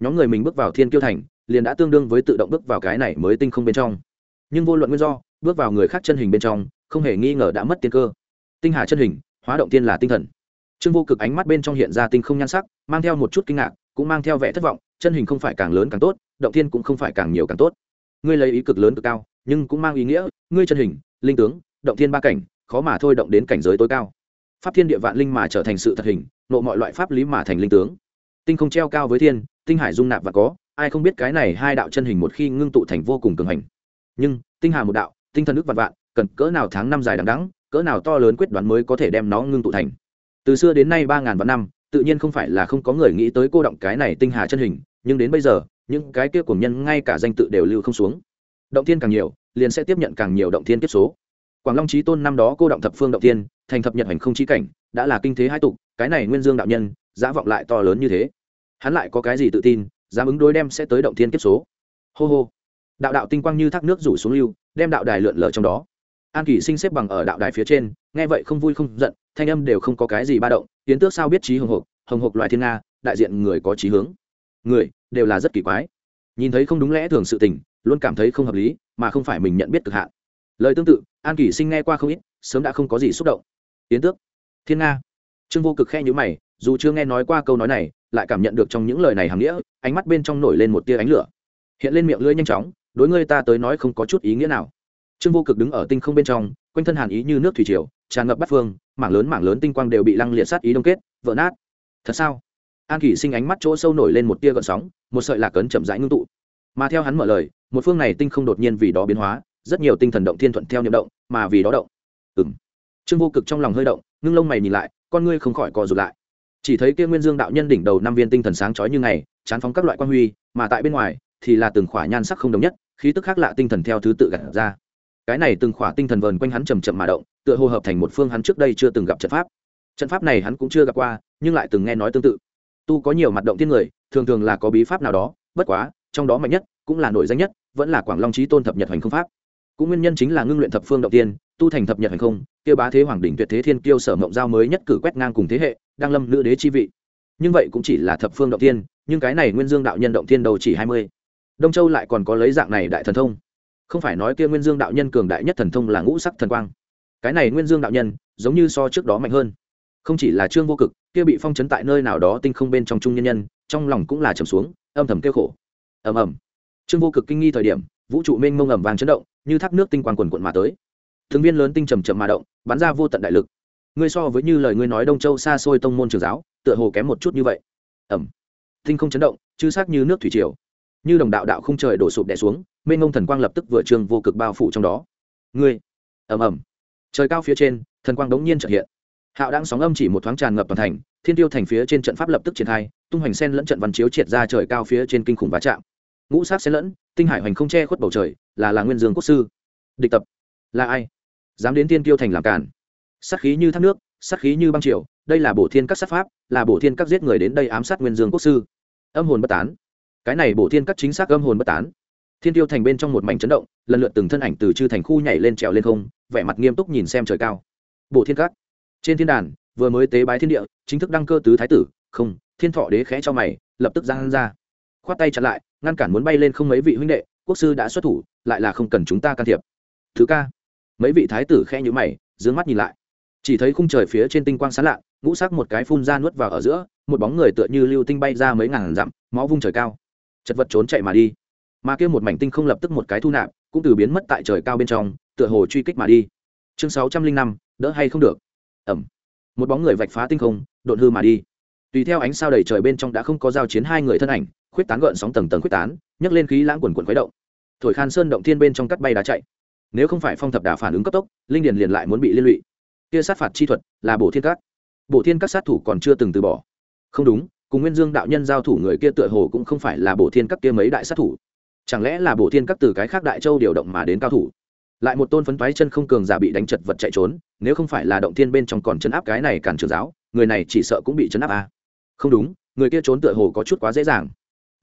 Nhóm người mình bước vào thiên kiêu thành, liền đã tương đương với tự động bước vào cái này mới tinh không bên trong. Nhưng vô luận nguyên do, bước vào người khác chân hình bên trong, không hề nghi ngờ đã mất tiên cơ. Tinh hà chân hình, hóa động tiên là tinh thần. Trương vô cực ánh mắt bên trong hiện ra tinh không nhan sắc, mang theo một chút kinh ngạc, cũng mang theo vẻ thất vọng, chân hình không phải càng lớn càng tốt, động thiên cũng không phải càng nhiều càng tốt. Ngươi lấy ý cực lớn cực cao nhưng cũng mang ý nghĩa, ngươi chân hình, linh tướng, động thiên ba cảnh, khó mà thôi động đến cảnh giới tối cao. Pháp thiên địa vạn linh mà trở thành sự thật hình, nộ mọi loại pháp lý mà thành linh tướng. Tinh không treo cao với thiên, tinh hải dung nạp và có, ai không biết cái này hai đạo chân hình một khi ngưng tụ thành vô cùng cường hành. Nhưng, tinh hà một đạo, tinh thần ức vạn vạn, cần cỡ nào tháng năm dài đằng đẵng, cỡ nào to lớn quyết đoán mới có thể đem nó ngưng tụ thành? Từ xưa đến nay ba ngàn vạn năm, tự nhiên không phải là không có người nghĩ tới cô động cái này tinh hà chân hình, nhưng đến bây giờ, những cái kia của nhân ngay cả danh tự đều lưu không xuống động thiên càng nhiều, liền sẽ tiếp nhận càng nhiều động thiên kiếp số. Quảng long trí tôn năm đó cô động thập phương động thiên, thành thập nhật hành không chi cảnh, đã là kinh thế hai tục, cái này nguyên dương đạo nhân, giá vọng lại to lớn như thế. Hắn lại có cái gì tự tin, dám ứng đối đem sẽ tới động thiên kiếp số. Hô hô. Đạo đạo tinh quang như thác nước rủ xuống lưu, đem đạo đài lượn lờ trong đó. An kỷ sinh xếp bằng ở đạo đài phía trên, nghe vậy không vui không giận, thanh âm đều không có cái gì ba động tiến tước sao biết trí hồng hộc hồng hộc loại thiên nga, đại diện người có trí hướng. Người, đều là rất kỳ quái. Nhìn thấy không đúng lẽ thường sự tình luôn cảm thấy không hợp lý, mà không phải mình nhận biết cực hạn. Lời tương tự, an kỷ sinh nghe qua không ít, sớm đã không có gì xúc động. Tiến tước, thiên nga. Trương vô cực khe nhữ mày, dù chưa nghe nói qua câu nói này, lại cảm nhận được trong những lời này hàm nghĩa, ánh mắt bên trong nổi lên một tia ánh lửa. Hiện lên miệng lưỡi nhanh chóng, đối ngươi ta tới nói không có chút ý nghĩa nào. Trương vô cực đứng ở tinh không bên trong, quanh thân hàn ý như nước thủy triều, tràn ngập bắt phương, mảng lớn mảng lớn tinh quang đều bị lăng liệt sát ý đông kết, vỡ nát. Thật sao? An kỷ sinh ánh mắt chỗ sâu nổi lên một tia gợn sóng, một sợi lạc cấn chậm rãi ngưng tụ mà theo hắn mở lời, một phương này tinh không đột nhiên vì đó biến hóa, rất nhiều tinh thần động thiên thuận theo niệm động, mà vì đó động. Ừng trương vô cực trong lòng hơi động, ngưng lông mày nhìn lại, con ngươi không khỏi co rụt lại. Chỉ thấy kia nguyên dương đạo nhân đỉnh đầu năm viên tinh thần sáng chói như ngày, chán phóng các loại quan huy, mà tại bên ngoài thì là từng khỏa nhan sắc không đồng nhất, khí tức khác lạ tinh thần theo thứ tự gặt ra. Cái này từng khỏa tinh thần vờn quanh hắn chầm chậm mà động, tựa hồ hợp thành một phương hắn trước đây chưa từng gặp trận pháp. Trận pháp này hắn cũng chưa gặp qua, nhưng lại từng nghe nói tương tự. Tu có nhiều mặt động thiên người, thường thường là có bí pháp nào đó, bất quá trong đó mạnh nhất cũng là nổi danh nhất, vẫn là quảng long trí tôn thập nhật hành không pháp. Cũng nguyên nhân chính là ngưng luyện thập phương động tiên, tu thành thập nhật hành không, kêu bá thế hoàng đỉnh tuyệt thế thiên kiêu sở mộng giao mới nhất cử quét ngang cùng thế hệ, đang lâm nữ đế chi vị. Nhưng vậy cũng chỉ là thập phương động tiên, nhưng cái này nguyên dương đạo nhân động tiên đầu chỉ hai mươi. Đông châu lại còn có lấy dạng này đại thần thông. Không phải nói kia nguyên dương đạo nhân cường đại nhất thần thông là ngũ sắc thần quang. Cái này nguyên dương đạo nhân, giống như so trước đó mạnh hơn. Không chỉ là trương vô cực, kia bị phong chấn tại nơi nào đó tinh không bên trong trung nhân nhân, trong lòng cũng là trầm xuống, âm thầm kêu khổ ầm ầm. Trương vô cực kinh nghi thời điểm vũ trụ mênh mông ầm vàng chấn động như thác nước tinh quang quần quận mà tới. Thường viên lớn tinh trầm trầm mà động bắn ra vô tận đại lực. Ngươi so với như lời ngươi nói đông châu xa xôi tông môn trường giáo tựa hồ kém một chút như vậy. Ẩm tinh không chấn động chư sắc như nước thủy triều. Như đồng đạo đạo không trời đổ sụp đè xuống mênh mông thần quang lập tức vừa trường vô cực bao phủ trong đó. Ngươi. Ầm ầm, trời cao phía trên thần quang đống nhiên trợ hiện. Hạo đang sóng âm chỉ một thoáng tràn ngập toàn thành thiên tiêu thành phía trên trận pháp lập tức triển khai tung hoành sen lẫn trận văn chiếu triệt ra trời cao phía trên kinh khủng va chạm ngũ sát xen lẫn, tinh hải hoành không che khuất bầu trời, là là nguyên dương quốc sư. Địch tập, là ai? Dám đến tiên tiêu thành làm cản sát khí như thác nước, sát khí như băng triều, đây là bổ thiên các sát pháp, là bổ thiên các giết người đến đây ám sát nguyên dương quốc sư. Âm hồn bất tán. Cái này bổ thiên các chính xác âm hồn bất tán. Thiên tiêu thành bên trong một mảnh chấn động, lần lượt từng thân ảnh từ chư thành khu nhảy lên trèo lên không, vẻ mặt nghiêm túc nhìn xem trời cao. Bổ thiên các. Trên thiên đàn, vừa mới tế bái thiên địa, chính thức đăng cơ tứ thái tử, không, thiên thọ đế khẽ cho mày, lập tức giang ra khoát tay chặn lại, ngăn cản muốn bay lên không mấy vị huynh đệ, quốc sư đã xuất thủ, lại là không cần chúng ta can thiệp. Thứ ca. Mấy vị thái tử khe nhữ mày d ư ơ n g mắt nhìn lại. Chỉ thấy khung trời phía trên tinh quang sán lạ, ngũ sắc một cái phun ra nuốt vào ở giữa, một bóng người tựa như lưu tinh bay ra mấy ngàn dặm, máu vung trời cao. Chật vật trốn chạy mà đi. Mà kia một mảnh tinh không lập tức một cái thu nạp, cũng từ biến mất tại trời cao bên trong, tựa hồ truy kích mà đi. Chương sáu trăm linh năm, đỡ hay không được? Ẩm. Một bóng người vạch phá tinh không, đột hư mà đi. Tùy theo ánh sao đầy trời bên trong đã không có giao chiến hai người thân ảnh khuyết tán gợn sóng tầng tầng khuyết tán, nhấc lên khí lãng quần quần khuấy động. Thổi khan sơn động thiên bên trong cắt bay đá chạy. Nếu không phải phong thập đà phản ứng cấp tốc, linh điền liền lại muốn bị liên lụy. Kia sát phạt chi thuật là bổ thiên các bổ thiên các sát thủ còn chưa từng từ bỏ. Không đúng, cùng nguyên dương đạo nhân giao thủ người kia tựa hồ cũng không phải là bổ thiên các kia mấy đại sát thủ. Chẳng lẽ là bổ thiên các từ cái khác đại châu điều động mà đến cao thủ? Lại một tôn phấn toái chân không cường giả bị đánh chật vật chạy trốn, nếu không phải là động thiên bên trong còn chấn áp cái này cản trường giáo, người này chỉ sợ cũng bị chấn áp à. không đúng, người kia trốn tựa hồ có chút quá dễ dàng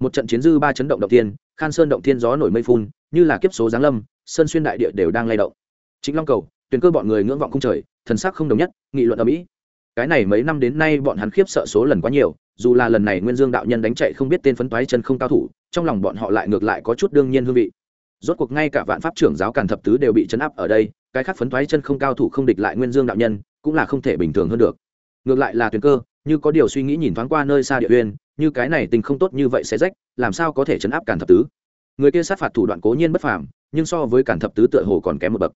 một trận chiến dư ba chấn động động tiên khan sơn động thiên gió nổi mây phun, như là kiếp số giáng lâm, sơn xuyên đại địa đều đang lay động. Chính long cầu, tuyển cơ bọn người ngưỡng vọng không trời, thần sắc không đồng nhất, nghị luận ở mỹ cái này mấy năm đến nay bọn hắn khiếp sợ số lần quá nhiều, dù là lần này nguyên dương đạo nhân đánh chạy không biết tên phấn toái chân không cao thủ, trong lòng bọn họ lại ngược lại có chút đương nhiên hương vị. Rốt cuộc ngay cả vạn pháp trưởng giáo càn thập tứ đều bị chấn áp ở đây, cái khác phấn toái chân không cao thủ không địch lại nguyên dương đạo nhân, cũng là không thể bình thường hơn được. Ngược lại là tuyển cơ như có điều suy nghĩ nhìn thoáng qua nơi xa địa uyên, như cái này tình không tốt như vậy sẽ rách, làm sao có thể chấn áp càn thập tứ? Người kia sát phạt thủ đoạn cố nhiên bất phàm, nhưng so với càn thập tứ tựa hồ còn kém một bậc.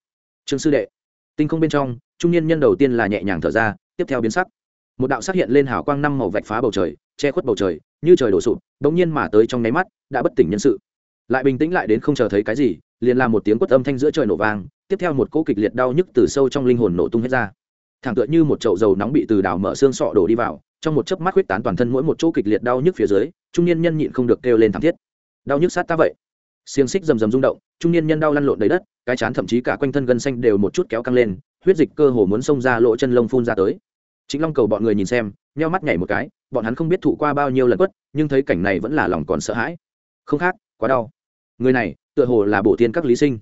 Trương sư đệ, tinh không bên trong, trung niên nhân đầu tiên là nhẹ nhàng thở ra, tiếp theo biến sắc. Một đạo xác hiện lên hào quang năm màu vạch phá bầu trời, che khuất bầu trời, như trời đổ sụp đống nhiên mà tới trong nháy mắt, đã bất tỉnh nhân sự. Lại bình tĩnh lại đến không chờ thấy cái gì, liền làm một tiếng quất âm thanh giữa trời nổ vang, tiếp theo một cỗ kịch liệt đau nhức từ sâu trong linh hồn nổ tung hết ra thẳng tựa như một chậu dầu nóng bị từ đào mở xương sọ đổ đi vào, trong một chớp mắt huyết tán toàn thân mỗi một chỗ kịch liệt đau nhức phía dưới, trung niên nhân nhịn không được kêu lên thảm thiết. Đau nhức sát ta vậy. Xiềng xích rầm rầm rung động, trung niên nhân đau lăn lộn đầy đất, cái chán thậm chí cả quanh thân gân xanh đều một chút kéo căng lên, huyết dịch cơ hồ muốn xông ra lỗ chân lông phun ra tới. Chính long cầu bọn người nhìn xem, nheo mắt nhảy một cái, bọn hắn không biết thụ qua bao nhiêu lần quất, nhưng thấy cảnh này vẫn là lòng còn sợ hãi. Không khác, quá đau. Người này, tựa hồ là bổ thiên các lý sinh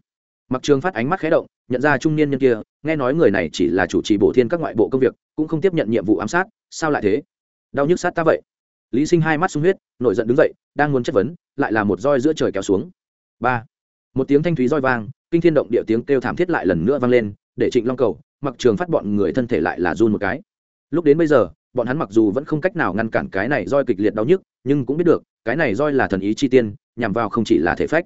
mặc trường phát ánh mắt khé động, nhận ra trung niên nhân kia, nghe nói người này chỉ là chủ trì bổ thiên các ngoại bộ công việc, cũng không tiếp nhận nhiệm vụ ám sát, sao lại thế? Đau nhức sát ta vậy. Lý sinh hai mắt sung huyết, nổi giận đứng dậy, đang muốn chất vấn, lại là một roi giữa trời kéo xuống. Ba. Một tiếng thanh thúy roi vang, kinh thiên động địa tiếng kêu thảm thiết lại lần nữa vang lên, để trịnh long cầu, mặc trường phát bọn người thân thể lại là run một cái. Lúc đến bây giờ, bọn hắn mặc dù vẫn không cách nào ngăn cản cái này roi kịch liệt đau nhức, nhưng cũng biết được, cái này roi là thần ý chi tiên, nhằm vào không chỉ là thể phách.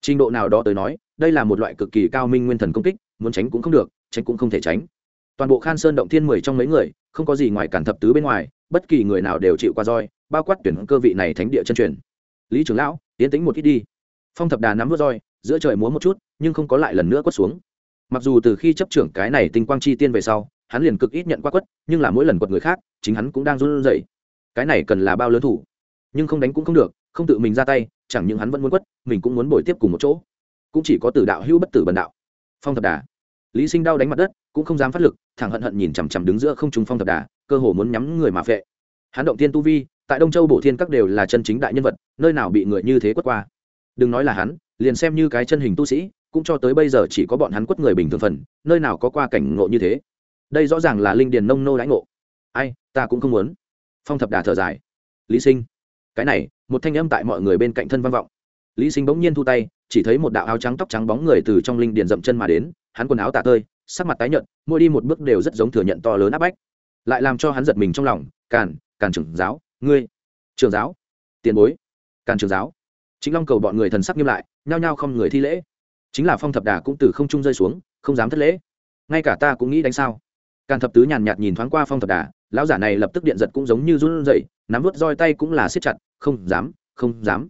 Trình độ nào đó tới nói đây là một loại cực kỳ cao minh nguyên thần công kích, muốn tránh cũng không được, tránh cũng không thể tránh. Toàn bộ khan sơn động thiên mười trong mấy người, không có gì ngoài cản thập tứ bên ngoài, bất kỳ người nào đều chịu qua roi, bao quát tuyển cơ vị này thánh địa chân truyền. Lý trưởng lão, tiến tính một ít đi. Phong thập đà nắm vớt roi, giữa trời múa một chút, nhưng không có lại lần nữa quất xuống. Mặc dù từ khi chấp trưởng cái này tinh quang chi tiên về sau, hắn liền cực ít nhận qua quất, nhưng là mỗi lần quật người khác, chính hắn cũng đang run rẩy. Cái này cần là bao lớn thủ? Nhưng không đánh cũng không được, không tự mình ra tay, chẳng những hắn vẫn muốn quất, mình cũng muốn bồi tiếp cùng một chỗ cũng chỉ có tử đạo hữu bất tử bần đạo. Phong thập đà. Lý sinh đau đánh mặt đất, cũng không dám phát lực, thẳng hận hận nhìn chằm chằm đứng giữa không trung phong thập đà, cơ hồ muốn nhắm người mà phệ. Hắn động tiên tu vi, tại đông châu bổ thiên các đều là chân chính đại nhân vật, nơi nào bị người như thế quất qua. Đừng nói là hắn, liền xem như cái chân hình tu sĩ, cũng cho tới bây giờ chỉ có bọn hắn quất người bình thường phần, nơi nào có qua cảnh ngộ như thế. Đây rõ ràng là linh điền nông nô đãi ngộ. Ai, ta cũng không muốn. Phong thập đà thở dài. Lý sinh, cái này, một thanh âm tại mọi người bên cạnh thân vang vọng lý sinh bỗng nhiên thu tay, chỉ thấy một đạo áo trắng tóc trắng bóng người từ trong linh điền dậm chân mà đến, hắn quần áo tả tơi, sắc mặt tái nhợt, mỗi đi một bước đều rất giống thừa nhận to lớn áp bách. Lại làm cho hắn giật mình trong lòng, càn càn trưởng giáo, ngươi, trưởng giáo, tiền bối, càn trưởng giáo. Chính long cầu bọn người thần sắc nghiêm lại, nhao nhao không người thi lễ. Chính là phong thập đà cũng từ không trung rơi xuống, không dám thất lễ. Ngay cả ta cũng nghĩ đánh sao. Càn thập tứ nhàn nhạt nhìn thoáng qua phong thập đà, lão giả này lập tức điện giật cũng giống như run rẩy, nắm vút roi tay cũng là siết chặt, không dám không dám,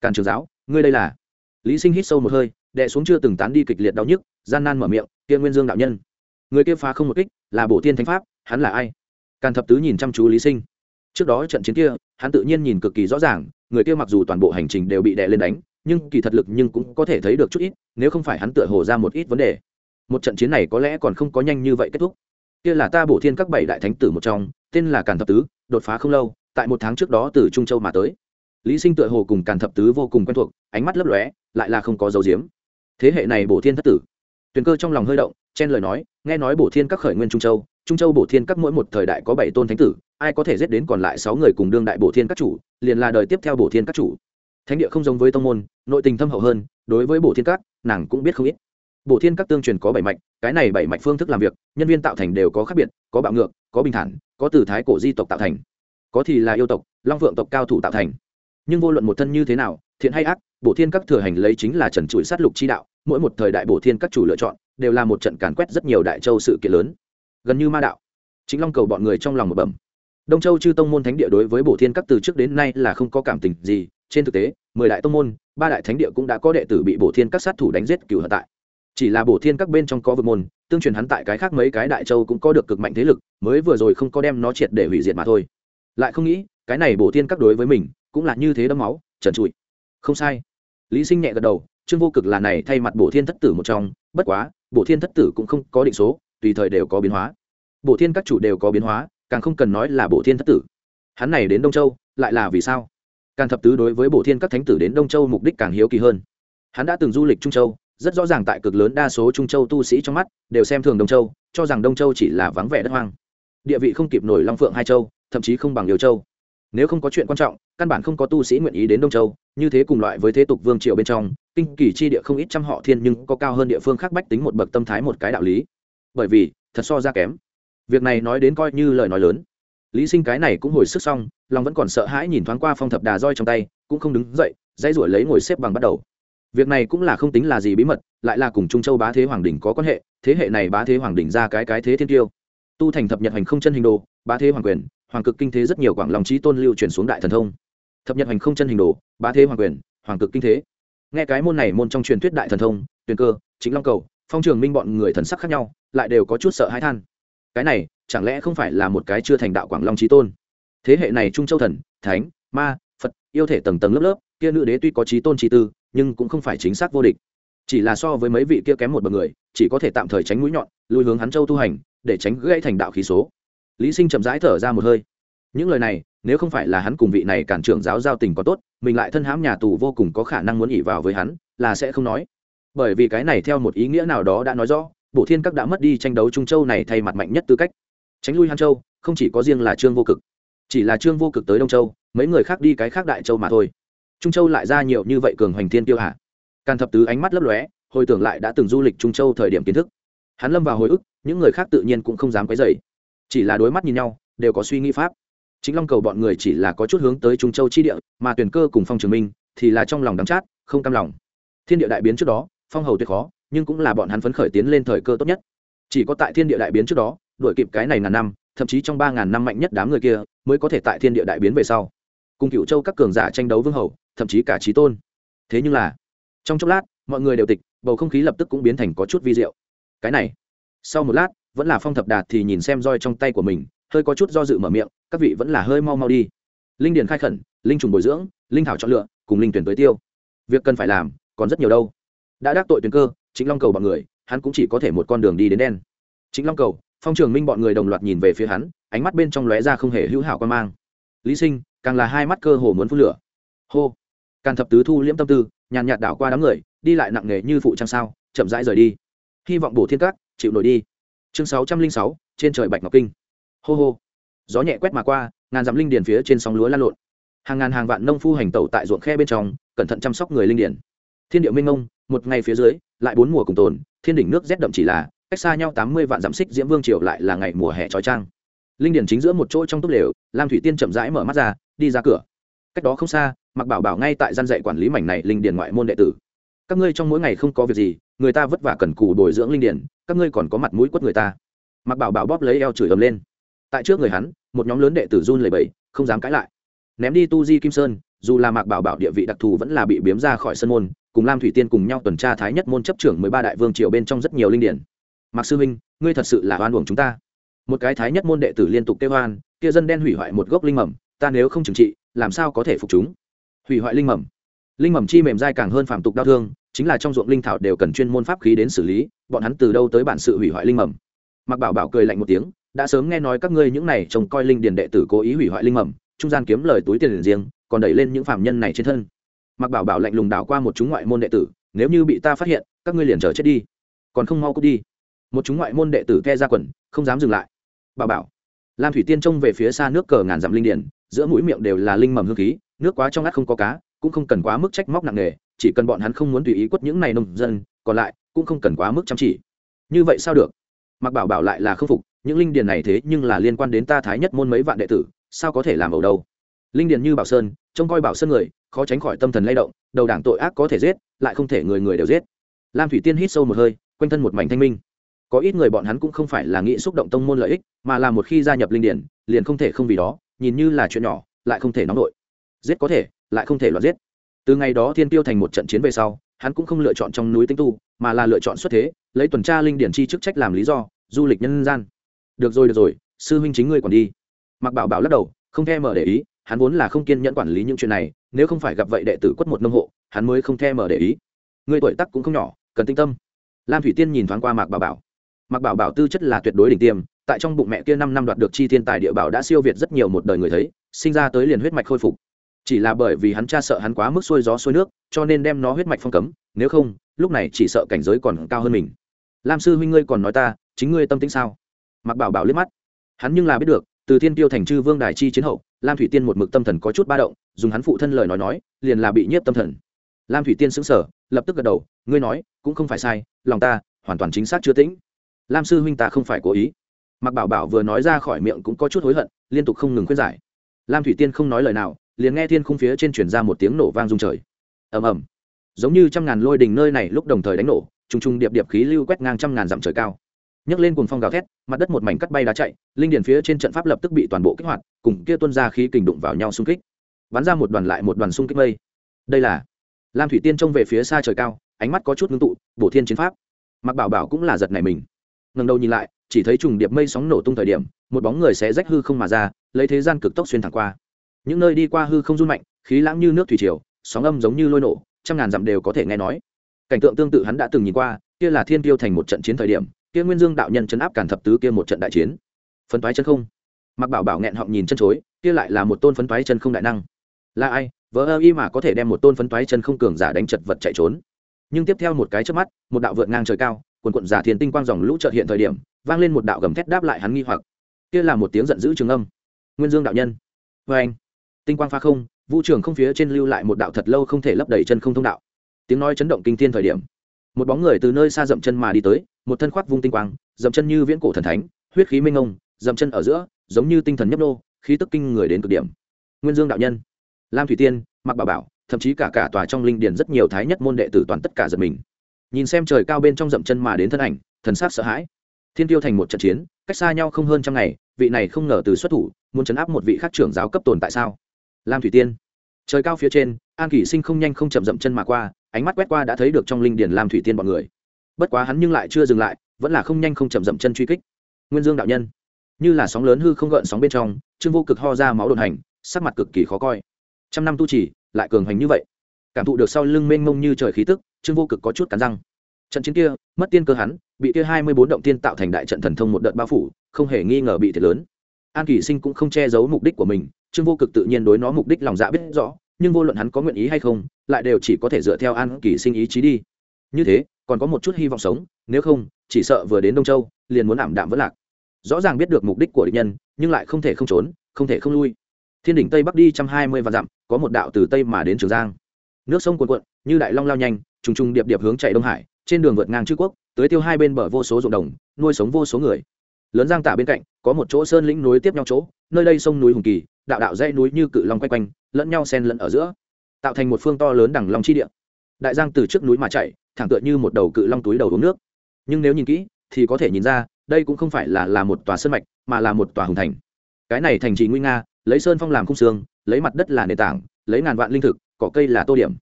càn trưởng giáo ngươi đây là? Lý sinh hít sâu một hơi đệ xuống chưa từng tán đi kịch liệt đau nhức, gian nan mở miệng, kia nguyên dương đạo nhân, người kia phá không một kích, là bổ tiên thánh pháp, hắn là ai? Càn thập tứ nhìn chăm chú lý sinh. Trước đó trận chiến kia, hắn tự nhiên nhìn cực kỳ rõ ràng, người kia mặc dù toàn bộ hành trình đều bị đè lên đánh, nhưng kỳ thật lực nhưng cũng có thể thấy được chút ít, nếu không phải hắn tựa hồ ra một ít vấn đề. Một trận chiến này có lẽ còn không có nhanh như vậy kết thúc. Kia là ta bổ thiên các bảy đại thánh tử một trong, tên là càn thập tứ, đột phá không lâu, tại một tháng trước đó từ trung châu mà tới lý sinh tựa hồ cùng càn thập tứ vô cùng quen thuộc, ánh mắt lấp lóe, lại là không có dấu diếm. Thế hệ này bổ thiên thất tử. Tuyền cơ trong lòng hơi động, chen lời nói, nghe nói bổ thiên các khởi nguyên trung châu trung châu bổ thiên các mỗi một thời đại có bảy tôn thánh tử, ai có thể giết đến còn lại sáu người cùng đương đại bổ thiên các chủ, liền là đời tiếp theo bổ thiên các chủ. Thánh địa không giống với tông môn, nội tình thâm hậu hơn, đối với bổ thiên các, nàng cũng biết không ít. Bổ thiên các tương truyền có bảy mạch, cái này bảy mạch phương thức làm việc, nhân viên tạo thành đều có khác biệt, có bạo ngược, có bình thản, có từ thái cổ di tộc tạo thành. Có thì là yêu tộc, long vượng tộc cao thủ tạo thành nhưng vô luận một thân như thế nào, thiện hay ác, bổ thiên các thừa hành lấy chính là trần trụi sát lục chi đạo, mỗi một thời đại bổ thiên các chủ lựa chọn, đều là một trận càn quét rất nhiều đại châu sự kiện lớn. Gần như ma đạo. Chính long cầu bọn người trong lòng một bẩm. Đông châu chư tông môn thánh địa đối với bổ thiên các từ trước đến nay là không có cảm tình gì, trên thực tế, mười đại tông môn, ba đại thánh địa cũng đã có đệ tử bị bổ thiên các sát thủ đánh giết cựu hận tại. Chỉ là bổ thiên các bên trong có vực môn, tương truyền hắn tại cái khác mấy cái đại châu cũng có được cực mạnh thế lực, mới vừa rồi không có đem nó triệt để hủy diệt mà thôi. Lại không nghĩ cái này bổ thiên các đối với mình cũng là như thế đấm máu, trần trụi. Không sai. Lý sinh nhẹ gật đầu, trương vô cực là này thay mặt bổ thiên thất tử một trong, bất quá, bổ thiên thất tử cũng không có định số, tùy thời đều có biến hóa. Bổ thiên các chủ đều có biến hóa, càng không cần nói là bổ thiên thất tử. Hắn này đến đông châu, lại là vì sao? Càng thập tứ đối với bổ thiên các thánh tử đến đông châu mục đích càng hiếu kỳ hơn. Hắn đã từng du lịch trung châu, rất rõ ràng tại cực lớn đa số trung châu tu sĩ trong mắt đều xem thường đông châu, cho rằng đông châu chỉ là vắng vẻ đất hoang. Địa vị không kịp nổi long phượng hai châu, thậm chí không bằng liều châu nếu không có chuyện quan trọng, căn bản không có tu sĩ nguyện ý đến đông châu, như thế cùng loại với thế tục vương triều bên trong, kinh kỳ chi địa không ít trăm họ thiên nhưng có cao hơn địa phương khác bách tính một bậc tâm thái một cái đạo lý. Bởi vì, thật so ra kém. Việc này nói đến coi như lời nói lớn. Lý sinh cái này cũng hồi sức xong, lòng vẫn còn sợ hãi nhìn thoáng qua phong thập đà roi trong tay, cũng không đứng dậy, dãy ruổi lấy ngồi xếp bằng bắt đầu. Việc này cũng là không tính là gì bí mật, lại là cùng trung châu bá thế hoàng đình có quan hệ, thế hệ này bá thế hoàng đình ra cái cái thế thiên tiêu. Tu thành thập nhật hành không chân hình đồ, bá thế hoàng quyền hoàng cực kinh thế rất nhiều quảng lòng trí tôn lưu truyền xuống đại thần thông. Thập nhật hành không chân hình đồ, bá thế hoàng quyền, hoàng cực kinh thế. Nghe cái môn này môn trong truyền thuyết đại thần thông, tuyền cơ, chính long cầu, phong trường minh bọn người thần sắc khác nhau, lại đều có chút sợ hãi than. Cái này, chẳng lẽ không phải là một cái chưa thành đạo quảng long trí tôn? Thế hệ này trung châu thần, thánh, ma, phật, yêu thể tầng tầng lớp lớp, kia nữ đế tuy có trí tôn trí tư, nhưng cũng không phải chính xác vô địch. Chỉ là so với mấy vị kia kém một bậc người, chỉ có thể tạm thời tránh mũi nhọn lùi hướng hắn châu tu hành, để tránh gây thành đạo khí số lý sinh chậm rãi thở ra một hơi. Những lời này, nếu không phải là hắn cùng vị này cản trưởng giáo giao tình có tốt, mình lại thân hãm nhà tù vô cùng có khả năng muốn ỉ vào với hắn, là sẽ không nói. Bởi vì cái này theo một ý nghĩa nào đó đã nói rõ bộ thiên các đã mất đi tranh đấu trung châu này thay mặt mạnh nhất tư cách. Tránh lui hàn châu, không chỉ có riêng là trương vô cực, chỉ là trương vô cực tới đông châu, mấy người khác đi cái khác đại châu mà thôi. Trung châu lại ra nhiều như vậy cường hoành thiên tiêu hạ càn thập tứ ánh mắt lấp lóe, hồi tưởng lại đã từng du lịch trung châu thời điểm kiến thức. Hắn lâm vào hồi ức, những người khác tự nhiên cũng không dám quấy dày chỉ là đối mắt nhìn nhau, đều có suy nghĩ pháp. Chính long cầu bọn người chỉ là có chút hướng tới trung châu chi địa, mà tuyển cơ cùng phong trường minh thì là trong lòng đắm chát, không cam lòng. Thiên địa đại biến trước đó, phong hầu tuyệt khó, nhưng cũng là bọn hắn phấn khởi tiến lên thời cơ tốt nhất. Chỉ có tại thiên địa đại biến trước đó, đuổi kịp cái này ngàn năm, thậm chí trong ba ngàn năm mạnh nhất đám người kia, mới có thể tại thiên địa đại biến về sau. Cùng cựu châu các cường giả tranh đấu vương hầu, thậm chí cả trí tôn. Thế nhưng là, trong chốc lát, mọi người đều tịch, bầu không khí lập tức cũng biến thành có chút vi diệu. Cái này, sau một lát vẫn là phong thập đạt thì nhìn xem roi trong tay của mình, hơi có chút do dự mở miệng, các vị vẫn là hơi mau mau đi. Linh điền khai khẩn, linh trùng bồi dưỡng, linh thảo chọn lựa, cùng linh tuyển tới tiêu. Việc cần phải làm, còn rất nhiều đâu. Đã đắc tội tuyển cơ chính long cầu bọn người, hắn cũng chỉ có thể một con đường đi đến đen. Chính long cầu, phong trường minh bọn người đồng loạt nhìn về phía hắn, ánh mắt bên trong lóe ra không hề hữu hảo quan mang. Lý sinh, càng là hai mắt cơ hồ muốn phun lửa. Hô. Càng thập tứ thu liễm tâm tư, nhàn nhạt đảo qua đám người, đi lại nặng nề như phụ trang sao, chậm rãi rời đi. Hy vọng bổ thiên các, chịu nổi đi chương sáu trăm linh sáu, trên trời bạch ngọc kinh. Hô hô. Gió nhẹ quét mà qua, ngàn dặm linh điền phía trên sóng lúa lan lộn. Hàng ngàn hàng vạn nông phu hành tẩu tại ruộng khe bên trong, cẩn thận chăm sóc người linh điền. Thiên địa minh ngông một ngày phía dưới, lại bốn mùa cùng tồn, thiên đỉnh nước rét đậm chỉ là, cách xa nhau tám mươi vạn dặm xích diễm vương triều lại là ngày mùa hè trói trang. Linh điền chính giữa một chỗ trong túp lều, lam thủy tiên chậm rãi mở mắt ra, đi ra cửa. Cách đó không xa mặc bảo bảo ngay tại gian dạy quản lý mảnh này linh điền ngoại môn đệ tử. Các ngươi trong mỗi ngày không có việc gì người ta vất vả cần cù bồi dưỡng linh điển, các ngươi còn có mặt mũi quất người ta. Mặc bảo bảo bóp lấy eo chửi ầm lên. Tại trước người hắn một nhóm lớn đệ tử run lầy bầy không dám cãi lại. Ném đi tu di kim sơn dù là mạc bảo bảo địa vị đặc thù vẫn là bị biếm ra khỏi sân môn cùng lam thủy tiên cùng nhau tuần tra thái nhất môn chấp trưởng mười ba đại vương triều bên trong rất nhiều linh điển. Mạc sư huynh ngươi thật sự là oan uổng chúng ta. Một cái thái nhất môn đệ tử liên tục kêu oan kia dân đen hủy hoại một gốc linh mầm ta nếu không trừng trị làm sao có thể phục chúng? Hủy hoại linh mầm? Linh mầm chi mềm dai càng hơn phạm tục đau thương, chính là trong ruộng linh thảo đều cần chuyên môn pháp khí đến xử lý, bọn hắn từ đâu tới bản sự hủy hoại linh mầm? Mặc bảo bảo cười lạnh một tiếng, đã sớm nghe nói các ngươi những này trông coi linh điền đệ tử cố ý hủy hoại linh mầm, trung gian kiếm lời túi tiền riêng, còn đẩy lên những phạm nhân này trên thân. Mặc bảo bảo lạnh lùng đảo qua một chúng ngoại môn đệ tử, nếu như bị ta phát hiện, các ngươi liền chờ chết đi, còn không mau cút đi. Một chúng ngoại môn đệ tử the ra quần, không dám dừng lại. Bảo bảo, lam thủy tiên trông về phía xa nước cờ ngàn dặm linh điển giữa mũi miệng đều là linh mầm hương khí, nước quá trong ngắt không có cá cũng không cần quá mức trách móc nặng nề, chỉ cần bọn hắn không muốn tùy ý quất những này nông dân, còn lại cũng không cần quá mức chăm chỉ. Như vậy sao được? Mặc bảo bảo lại là khâm phục, những linh điền này thế nhưng là liên quan đến ta thái nhất môn mấy vạn đệ tử, sao có thể làm ẩu đâu? Linh điền như bảo sơn, trông coi bảo sơn người, khó tránh khỏi tâm thần lay động, đầu đảng tội ác có thể giết, lại không thể người người đều giết. Lam thủy tiên hít sâu một hơi, quanh thân một mảnh thanh minh. Có ít người bọn hắn cũng không phải là nghĩ xúc động tông môn lợi ích, mà là một khi gia nhập linh điển liền không thể không vì đó, nhìn như là chuyện nhỏ, lại không thể nóng nổi. Giết có thể lại không thể loạt giết. Từ ngày đó thiên tiêu thành một trận chiến về sau, hắn cũng không lựa chọn trong núi tinh tu, mà là lựa chọn xuất thế, lấy tuần tra linh điển chi chức trách làm lý do, du lịch nhân gian. Được rồi được rồi, sư huynh chính ngươi còn đi. Mặc bảo bảo lắc đầu, không thèm mở để ý, hắn vốn là không kiên nhẫn quản lý những chuyện này, nếu không phải gặp vậy đệ tử quất một nông hộ, hắn mới không thèm mở để ý. Người tuổi tắc cũng không nhỏ, cần tinh tâm. Lam thủy tiên nhìn thoáng qua mạc bảo bảo. Mạc bảo bảo tư chất là tuyệt đối đỉnh tiêm, tại trong bụng mẹ kia năm năm đoạt được chi thiên tài địa bảo đã siêu việt rất nhiều một đời người thấy, sinh ra tới liền huyết mạch khôi phục chỉ là bởi vì hắn cha sợ hắn quá mức xuôi gió xuôi nước, cho nên đem nó huyết mạch phong cấm, nếu không, lúc này chỉ sợ cảnh giới còn cao hơn mình. Lam sư huynh ngươi còn nói ta, chính ngươi tâm tính sao? Mặc bảo bảo liếc mắt. Hắn nhưng là biết được, từ thiên tiêu thành chư vương đài chi chiến hậu, lam thủy tiên một mực tâm thần có chút ba động, dùng hắn phụ thân lời nói nói, liền là bị nhiếp tâm thần. Lam thủy tiên sững sờ, lập tức gật đầu, ngươi nói, cũng không phải sai, lòng ta hoàn toàn chính xác chưa tĩnh. Lam sư huynh ta không phải cố ý. Mặc bảo bảo vừa nói ra khỏi miệng cũng có chút hối hận, liên tục không ngừng khuyên giải. Lam thủy tiên không nói lời nào liền nghe thiên khung phía trên chuyển ra một tiếng nổ vang rung trời. Ầm ầm. Giống như trăm ngàn lôi đình nơi này lúc đồng thời đánh nổ, trùng trùng điệp điệp khí lưu quét ngang trăm ngàn dặm trời cao. Nhấc lên cuồng phong gào thét, mặt đất một mảnh cắt bay đá chạy, linh điền phía trên trận pháp lập tức bị toàn bộ kích hoạt, cùng kia tuân ra khí kình đụng vào nhau xung kích. Bắn ra một đoàn lại một đoàn xung kích mây. Đây là lam thủy tiên trông về phía xa trời cao, ánh mắt có chút ngưng tụ, bổ thiên chiến pháp. Mặc bảo bảo cũng là giật này mình. Ngần đầu nhìn lại, chỉ thấy trùng điệp mây sóng nổ tung thời điểm, một bóng người sẽ rách hư không mà ra, lấy thế gian cực tốc xuyên thẳng qua những nơi đi qua hư không run mạnh, khí lãng như nước thủy triều, sóng âm giống như lôi nổ, trăm ngàn dặm đều có thể nghe nói. Cảnh tượng tương tự hắn đã từng nhìn qua, kia là thiên tiêu thành một trận chiến thời điểm, kia nguyên dương đạo nhân chấn áp cản thập tứ kia một trận đại chiến. Phấn toái chân không. Mặc bảo bảo nghẹn họng nhìn chân chối, kia lại là một tôn phấn toái chân không đại năng. Là ai? Vỡ ơ y mà có thể đem một tôn phấn toái chân không cường giả đánh chật vật chạy trốn. Nhưng tiếp theo một cái trước mắt, một đạo vượt ngang trời cao quần quận giả thiền tinh quang dòng lũ trợt hiện thời điểm, vang lên một đạo gầm thét đáp lại hắn nghi hoặc. Kia là một tiếng giận dữ trường âm. Nguyên dương đạo nhân. Vê anh tinh quang pha không, vũ trường không phía trên lưu lại một đạo thật lâu không thể lấp đầy chân không thông đạo. Tiếng nói chấn động kinh thiên thời điểm, một bóng người từ nơi xa dậm chân mà đi tới, một thân khoác vung tinh quang, dậm chân như viễn cổ thần thánh, huyết khí minh ông dậm chân ở giữa, giống như tinh thần nhấp nô, khí tức kinh người đến cực điểm. Nguyên dương đạo nhân, lam thủy tiên mặc bảo bảo, thậm chí cả cả tòa trong linh điền rất nhiều thái nhất môn đệ tử toàn tất cả giật mình. Nhìn xem trời cao bên trong dậm chân mà đến thân ảnh, thần sát sợ hãi. Thiên tiêu thành một trận chiến, cách xa nhau không hơn trăm ngày, vị này không ngờ từ xuất thủ, muốn chấn áp một vị khác trưởng giáo cấp tồn tại sao? Lam thủy tiên. Trời cao phía trên, an kỷ sinh không nhanh không chậm dậm chân mà qua, ánh mắt quét qua đã thấy được trong linh điền lam thủy tiên bọn người. Bất quá hắn nhưng lại chưa dừng lại, vẫn là không nhanh không chậm dậm chân truy kích. Nguyên dương đạo nhân, như là sóng lớn hư không gợn sóng bên trong, trương vô cực ho ra máu đồn hành, sắc mặt cực kỳ khó coi. Trăm năm tu trì, lại cường hành như vậy. Cảm thụ được sau lưng mênh mông như trời khí tức, trương vô cực có chút cắn răng. Trận chiến kia, mất tiên cơ hắn, bị kia hai mươi bốn động tiên tạo thành đại trận thần thông một đợt bao phủ, không hề nghi ngờ bị thiệt lớn. An kỷ sinh cũng không che giấu mục đích của mình trương vô cực tự nhiên đối nó mục đích lòng dạ biết rõ, nhưng vô luận hắn có nguyện ý hay không, lại đều chỉ có thể dựa theo an kỳ sinh ý chí đi. Như thế, còn có một chút hy vọng sống, nếu không, chỉ sợ vừa đến đông châu, liền muốn ảm đạm vỡ lạc. Rõ ràng biết được mục đích của địch nhân, nhưng lại không thể không trốn, không thể không lui. Thiên đỉnh tây bắc đi trăm hai mươi vạn dặm, có một đạo từ tây mà đến trường giang. Nước sông cuồn cuộn, như đại long lao nhanh, trùng trùng điệp điệp hướng chạy đông hải, trên đường vượt ngang chư quốc, tới tiêu hai bên bờ vô số ruộng đồng, nuôi sống vô số người. Lớn giang tả bên cạnh, có một chỗ sơn lĩnh núi tiếp nhau chỗ, nơi đây sông núi hùng kỳ đạo đạo dãy núi như cự long quay quanh lẫn nhau xen lẫn ở giữa tạo thành một phương to lớn đằng long chi địa. Đại giang từ trước núi mà chạy thẳng tựa như một đầu cự long túi đầu uống nước. Nhưng nếu nhìn kỹ thì có thể nhìn ra đây cũng không phải là là một tòa sơn mạch mà là một tòa hùng thành. Cái này thành trì nguy nga lấy sơn phong làm khung xương lấy mặt đất là nền tảng lấy ngàn vạn linh thực cỏ cây là tô điểm.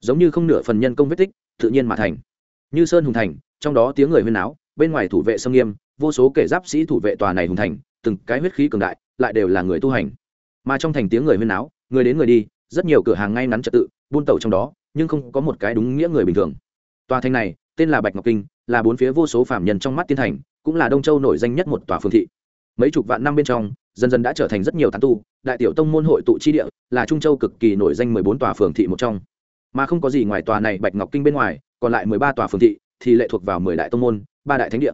Giống như không nửa phần nhân công vết tích tự nhiên mà thành. Như sơn hùng thành trong đó tiếng người huyên náo, bên ngoài thủ vệ nghiêm nghiêm vô số kể giáp sĩ thủ vệ tòa này hùng thành từng cái huyết khí cường đại lại đều là người tu hành mà trong thành tiếng người huyên áo người đến người đi, rất nhiều cửa hàng ngay ngắn trật tự, buôn tẩu trong đó, nhưng không có một cái đúng nghĩa người bình thường. Tòa thành này, tên là bạch ngọc kinh, là bốn phía vô số phạm nhân trong mắt tiên thành, cũng là đông châu nổi danh nhất một tòa phương thị. Mấy chục vạn năm bên trong, dần dần đã trở thành rất nhiều tán tu, đại tiểu tông môn hội tụ chi địa, là trung châu cực kỳ nổi danh mười bốn tòa phường thị một trong. Mà không có gì ngoài tòa này bạch ngọc kinh bên ngoài, còn lại mười ba tòa phường thị thì lệ thuộc vào mười đại tông môn, ba đại thánh địa.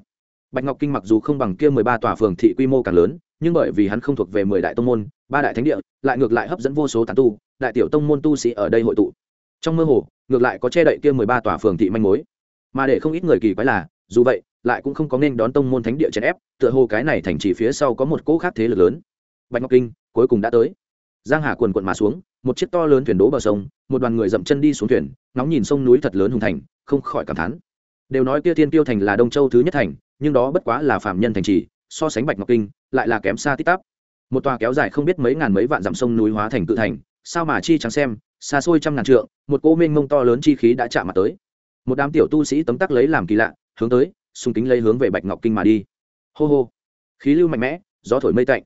Bạch ngọc kinh mặc dù không bằng kia mười ba tòa phường thị quy mô càng lớn nhưng bởi vì hắn không thuộc về mười đại tông môn, ba đại thánh địa, lại ngược lại hấp dẫn vô số tán tu, đại tiểu tông môn tu sĩ ở đây hội tụ. Trong mơ hồ, ngược lại có che đậy kia mười ba tòa phường thị manh mối. Mà để không ít người kỳ quái là, dù vậy, lại cũng không có nên đón tông môn thánh địa chèn ép, tựa hồ cái này thành chỉ phía sau có một cỗ khác thế lực lớn. Bạch ngọc kinh, cuối cùng đã tới. Giang hà quần quận mà xuống, một chiếc to lớn thuyền đố bờ sông, một đoàn người dậm chân đi xuống thuyền, ngóng nhìn sông núi thật lớn hùng thành, không khỏi cảm thán. Đều nói kia tiên tiêu thành là đông châu thứ nhất thành, nhưng đó bất quá là phạm nhân thành trì so sánh bạch ngọc kinh, lại là kém xa tít tắp một tòa kéo dài không biết mấy ngàn mấy vạn dặm sông núi hóa thành cự thành, sao mà chi chẳng xem, xa xôi trăm ngàn trượng, một cô mênh mông to lớn chi khí đã chạm mặt tới. Một đám tiểu tu sĩ tấm tắc lấy làm kỳ lạ, hướng tới xung kính lấy hướng về bạch ngọc kinh mà đi. Hô hô. Khí lưu mạnh mẽ, gió thổi mây tạnh.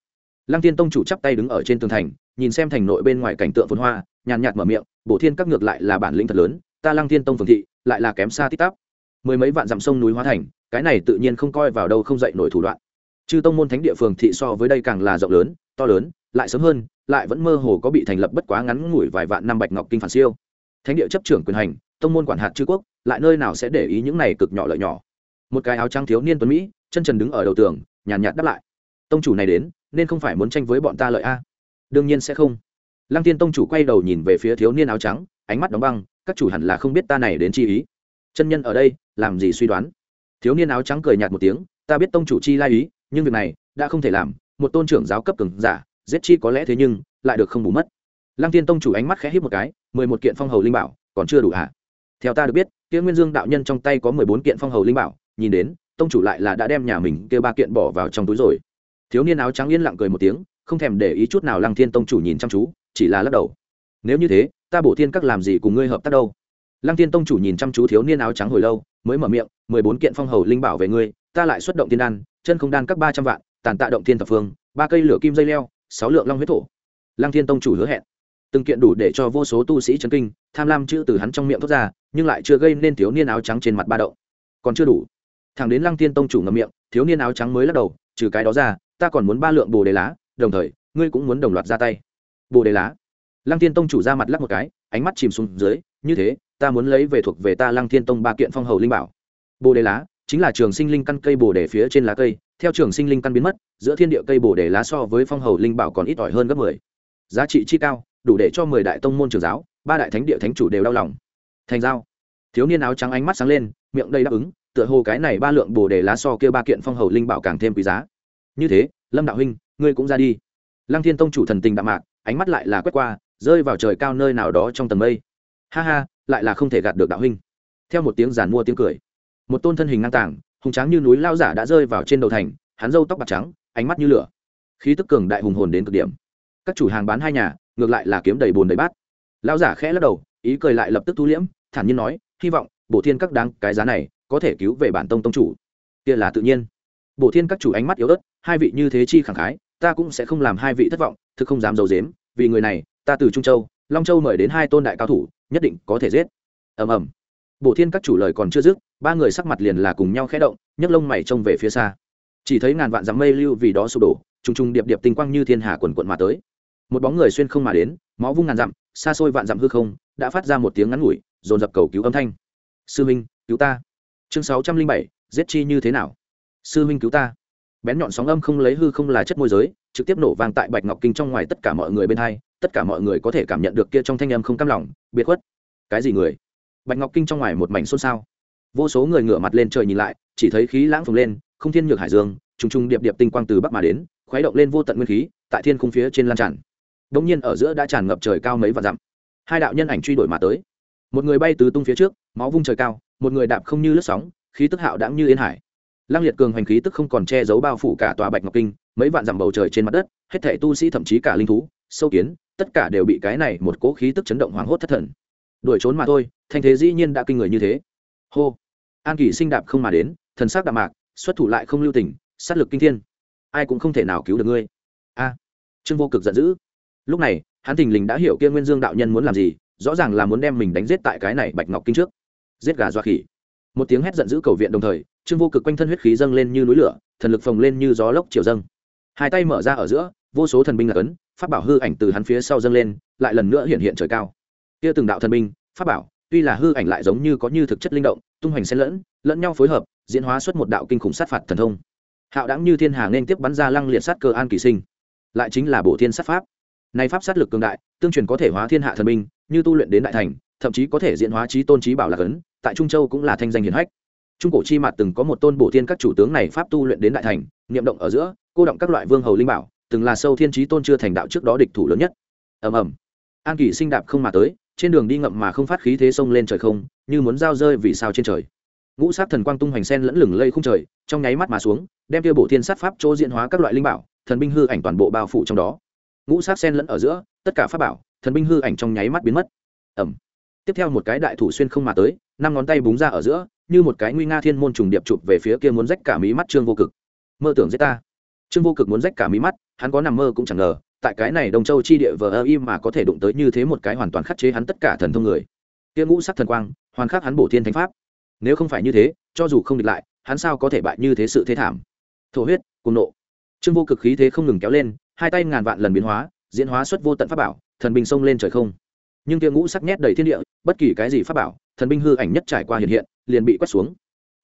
Lăng tiên tông chủ chắp tay đứng ở trên tường thành, nhìn xem thành nội bên ngoài cảnh tượng phồn hoa, nhàn nhạt mở miệng, bổ thiên các ngược lại là bản lĩnh thật lớn, ta lăng thiên tông phường thị, lại là kém xa tít tắp mười mấy vạn dặm sông núi hóa thành, cái này tự nhiên không coi vào đâu không dậy nổi thủ đoạn chư tông môn thánh địa phường thị so với đây càng là rộng lớn, to lớn, lại sớm hơn, lại vẫn mơ hồ có bị thành lập bất quá ngắn ngủi vài vạn năm bạch ngọc kinh phản siêu. Thánh địa chấp trưởng quyền hành, tông môn quản hạt chư quốc, lại nơi nào sẽ để ý những này cực nhỏ lợi nhỏ. Một cái áo trắng thiếu niên tuấn mỹ, chân trần đứng ở đầu tường, nhàn nhạt đáp lại. Tông chủ này đến, nên không phải muốn tranh với bọn ta lợi a? Đương nhiên sẽ không. Lăng tiên tông chủ quay đầu nhìn về phía thiếu niên áo trắng, ánh mắt đóng băng, các chủ hẳn là không biết ta này đến chi ý. Chân nhân ở đây, làm gì suy đoán? Thiếu niên áo trắng cười nhạt một tiếng, ta biết tông chủ chi lai ý nhưng việc này đã không thể làm, một tôn trưởng giáo cấp cường giả, giết chi có lẽ thế nhưng lại được không bù mất. Lăng tiên tông chủ ánh mắt khẽ hít một cái, mười một kiện phong hầu linh bảo, còn chưa đủ hả? Theo ta được biết, kia nguyên dương đạo nhân trong tay có mười bốn kiện phong hầu linh bảo, nhìn đến, tông chủ lại là đã đem nhà mình kia ba kiện bỏ vào trong túi rồi. Thiếu niên áo trắng yên lặng cười một tiếng, không thèm để ý chút nào lăng thiên tông chủ nhìn chăm chú, chỉ là lắc đầu. Nếu như thế, ta bổ thiên các làm gì cùng ngươi hợp tác đâu? Lăng thiên tông chủ nhìn chăm chú thiếu niên áo trắng hồi lâu, mới mở miệng, mười bốn kiện phong hầu linh bảo về ngươi, ta lại xuất động tiên đan chân không đan các ba trăm vạn, tàn tạ động thiên thập phương, ba cây lửa kim dây leo, sáu lượng long huyết thổ. Lăng thiên tông chủ hứa hẹn. Từng kiện đủ để cho vô số tu sĩ chấn kinh, tham lam chữ từ hắn trong miệng thoát ra, nhưng lại chưa gây nên thiếu niên áo trắng trên mặt ba động. Còn chưa đủ. Thẳng đến lăng thiên tông chủ ngậm miệng, thiếu niên áo trắng mới lắc đầu, trừ cái đó ra, ta còn muốn ba lượng bồ đề lá, đồng thời, ngươi cũng muốn đồng loạt ra tay. Bồ đề lá. Lăng thiên tông chủ ra mặt lắc một cái, ánh mắt chìm xuống dưới, như thế, ta muốn lấy về thuộc về ta lăng thiên tông ba kiện phong hầu linh bảo. Bồ đề lá chính là trường sinh linh căn cây bồ đề phía trên lá cây, theo trường sinh linh căn biến mất, giữa thiên địa cây bồ đề lá so với phong hầu linh bảo còn ít ỏi hơn gấp mười. Giá trị chi cao, đủ để cho mười đại tông môn trường giáo, ba đại thánh địa thánh chủ đều đau lòng. Thành giao. Thiếu niên áo trắng ánh mắt sáng lên, miệng đầy đáp ứng, tựa hồ cái này ba lượng bồ đề lá so kia ba kiện phong hầu linh bảo càng thêm quý giá. Như thế, lâm đạo huynh, ngươi cũng ra đi. Lăng thiên tông chủ thần tình đạm mạc, ánh mắt lại là quét qua, rơi vào trời cao nơi nào đó trong tầng mây. Ha ha, lại là không thể gạt được đạo huynh. Theo một tiếng giàn mua tiếng cười một tôn thân hình ngang tàng, hùng tráng như núi lao giả đã rơi vào trên đầu thành, hắn râu tóc bạc trắng, ánh mắt như lửa. Khí tức cường đại hùng hồn đến cực điểm. Các chủ hàng bán hai nhà, ngược lại là kiếm đầy bồn đầy bát. Lao giả khẽ lắc đầu, ý cười lại lập tức thu liễm, thản nhiên nói, hy vọng, bổ thiên các đáng cái giá này, có thể cứu về bản tông tông chủ. Kia là tự nhiên. Bổ thiên các chủ ánh mắt yếu ớt, hai vị như thế chi khẳng khái, ta cũng sẽ không làm hai vị thất vọng, thực không dám d i ấ u dếm vì người này, ta từ trung châu, long châu mời đến hai tôn đại cao thủ, nhất định có thể giết. Ầm ầm. Bổ thiên các chủ lời còn chưa dứt ba người sắc mặt liền là cùng nhau khẽ động, nhấc lông mày trông về phía xa. Chỉ thấy ngàn vạn dặm mây lưu vì đó sụp đổ, trùng trùng điệp điệp tinh quang như thiên hà quần quận mà tới. Một bóng người xuyên không mà đến, máu vung ngàn dặm, xa xôi vạn dặm hư không, đã phát ra một tiếng ngắn ngủi, dồn dập cầu cứu âm thanh. Sư minh cứu ta. Chương sáu trăm linh bảy, giết chi như thế nào? Sư minh cứu ta. Bén nhọn sóng âm không lấy hư không là chất môi giới, trực tiếp nổ vang tại bạch ngọc kinh trong ngoài tất cả mọi người bên hai, tất cả mọi người có thể cảm nhận được kia trong thanh âm không cam lòng, biệt khuất. Cái gì người? Bạch ngọc kinh trong ngoài một mảnh xôn xao vô số người ngửa mặt lên trời nhìn lại, chỉ thấy khí lãng phồng lên, không thiên nhược hải dương, trùng trùng điệp điệp tinh quang từ bắc mà đến, khuấy động lên vô tận nguyên khí, tại thiên khung phía trên lan tràn. Đông nhiên ở giữa đã tràn ngập trời cao mấy vạn dặm. Hai đạo nhân ảnh truy đuổi mà tới. Một người bay từ tung phía trước, máu vung trời cao, một người đạp không như lướt sóng, khí tức hạo đãng như yên hải. Lăng liệt cường hành khí tức không còn che giấu bao phủ cả tòa bạch ngọc kinh, mấy vạn dặm bầu trời trên mặt đất, hết thể tu sĩ thậm chí cả linh thú, sâu kiến, tất cả đều bị cái này một cỗ khí tức chấn động hoảng hốt thất thần. Đuổi trốn mà thôi, thanh thế dĩ nhiên đã kinh người như thế. Hô! An kỳ sinh đạp không mà đến, thần sắc đạm mạc, xuất thủ lại không lưu tình, sát lực kinh thiên. Ai cũng không thể nào cứu được ngươi. A. Trương vô cực giận dữ. Lúc này, hắn thình lình đã hiểu kia nguyên dương đạo nhân muốn làm gì, rõ ràng là muốn đem mình đánh giết tại cái này bạch ngọc kinh trước. Giết gà dọa khỉ. Một tiếng hét giận dữ cầu viện đồng thời, trương vô cực quanh thân huyết khí dâng lên như núi lửa, thần lực phồng lên như gió lốc chiều dâng. Hai tay mở ra ở giữa, vô số thần binh là cấn phát bảo hư ảnh từ hắn phía sau dâng lên, lại lần nữa hiện hiện trời cao. Kia từng đạo thần binh, pháp bảo, tuy là hư ảnh lại giống như có như thực chất linh động tung hoành xen lẫn lẫn nhau phối hợp diễn hóa xuất một đạo kinh khủng sát phạt thần thông. Hạo đáng như thiên hà nên tiếp bắn ra lăng liệt sát cơ an kỳ sinh. Lại chính là bổ thiên sát pháp. Này pháp sát lực cường đại tương truyền có thể hóa thiên hạ thần minh, như tu luyện đến đại thành thậm chí có thể diễn hóa trí tôn trí bảo lạc ấn tại trung châu cũng là thanh danh hiển hách. Trung cổ chi mặt từng có một tôn bổ thiên các chủ tướng này pháp tu luyện đến đại thành niệm động ở giữa cô động các loại vương hầu linh bảo từng là sâu thiên trí tôn chưa thành đạo trước đó địch thủ lớn nhất. Ầm ầm. An kỳ sinh đạp không mà tới trên đường đi ngậm mà không phát khí thế sông lên trời không, như muốn giao rơi vì sao trên trời. Ngũ sát thần quang tung hoành sen lẫn lửng lây khung trời, trong nháy mắt mà xuống, đem tiêu bộ thiên sát pháp chỗ diễn hóa các loại linh bảo, thần binh hư ảnh toàn bộ bao phủ trong đó. Ngũ sát sen lẫn ở giữa, tất cả pháp bảo, thần binh hư ảnh trong nháy mắt biến mất. Ẩm tiếp theo một cái đại thủ xuyên không mà tới, năm ngón tay búng ra ở giữa, như một cái nguy nga thiên môn trùng điệp chụp về phía kia muốn rách cả mí mắt trương vô cực. Mơ tưởng giết ta. Trương vô cực muốn rách cả mí mắt, hắn có nằm mơ cũng chẳng ngờ tại cái này đông châu chi địa vờ ơ y mà có thể đụng tới như thế một cái hoàn toàn khắc chế hắn tất cả thần thông người. Tiêu ngũ sắc thần quang, hoàn khắc hắn bổ thiên thánh pháp. Nếu không phải như thế, cho dù không địch lại, hắn sao có thể bại như thế sự thế thảm? Thổ huyết cùng nộ. Trương vô cực khí thế không ngừng kéo lên, hai tay ngàn vạn lần biến hóa, diễn hóa xuất vô tận pháp bảo, thần binh xông lên trời không. Nhưng tiêu ngũ sắc nhét đầy thiên địa, bất kỳ cái gì pháp bảo, thần binh hư ảnh nhất trải qua hiện hiện, liền bị quét xuống.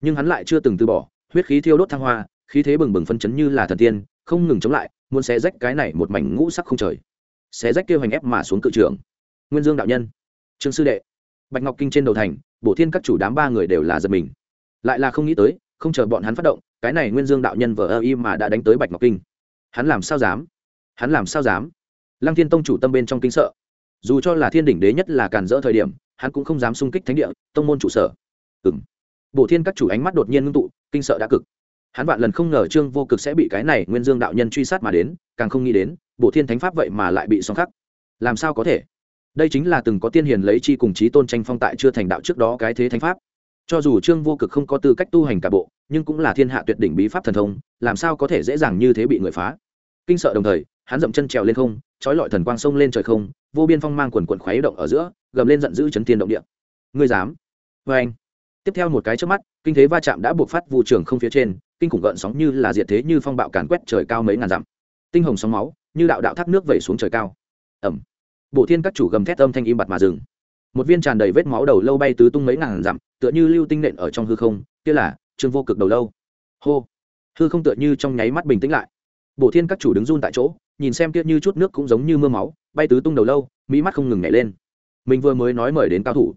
Nhưng hắn lại chưa từng từ bỏ, huyết khí thiêu đốt thăng hoa, khí thế bừng bừng phân chấn như là thần tiên, không ngừng chống lại muốn xé rách cái này một mảnh ngũ sắc không trời. Xé rách kêu hành ép mà xuống cự trường. Nguyên dương đạo nhân. Trương sư đệ. Bạch ngọc kinh trên đầu thành, bổ thiên các chủ đám ba người đều là giật mình. Lại là không nghĩ tới, không chờ bọn hắn phát động, cái này nguyên dương đạo nhân vờ ơ y mà đã đánh tới bạch ngọc kinh. Hắn làm sao dám? Hắn làm sao dám? Lăng thiên tông chủ tâm bên trong kinh sợ. Dù cho là thiên đỉnh đế nhất là càn rỡ thời điểm, hắn cũng không dám xung kích thánh địa, tông môn trụ sở. Ừ m bổ thiên các chủ ánh mắt đột nhiên ngưng tụ, kinh sợ đã cực hắn vạn lần không ngờ trương vô cực sẽ bị cái này nguyên dương đạo nhân truy sát mà đến, càng không nghĩ đến bộ thiên thánh pháp vậy mà lại bị song khắc. Làm sao có thể? Đây chính là từng có tiên hiền lấy chi cùng chí tôn tranh phong tại chưa thành đạo trước đó cái thế thánh pháp. Cho dù trương vô cực không có tư cách tu hành cả bộ, nhưng cũng là thiên hạ tuyệt đỉnh bí pháp thần thông, làm sao có thể dễ dàng như thế bị người phá? Kinh sợ đồng thời, hắn dậm chân trèo lên không, trói lọi thần quang sông lên trời không, vô biên phong mang quần quần khuấy động ở giữa, gầm lên giận dữ chấn tiên động địa. Ngươi dám? Vê anh tiếp theo một cái trước mắt, kinh thế va chạm đã buộc phát vụ trưởng không phía trên kinh khủng gợn sóng như là diệt thế như phong bạo càn quét trời cao mấy ngàn dặm. Tinh hồng sóng máu, như đạo đạo thác nước vẩy xuống trời cao. Ẩm bộ thiên các chủ gầm thét âm thanh im bặt mà dừng. Một viên tràn đầy vết máu đầu lâu bay tứ tung mấy ngàn dặm, tựa như lưu tinh nện ở trong hư không, kia là trương vô cực đầu lâu. Hô. Hư không tựa như trong nháy mắt bình tĩnh lại. Bộ thiên các chủ đứng run tại chỗ, nhìn xem kia như chút nước cũng giống như mưa máu, bay tứ tung đầu lâu mỹ mắt không ngừng nhảy lên. Mình vừa mới nói mời đến cao thủ.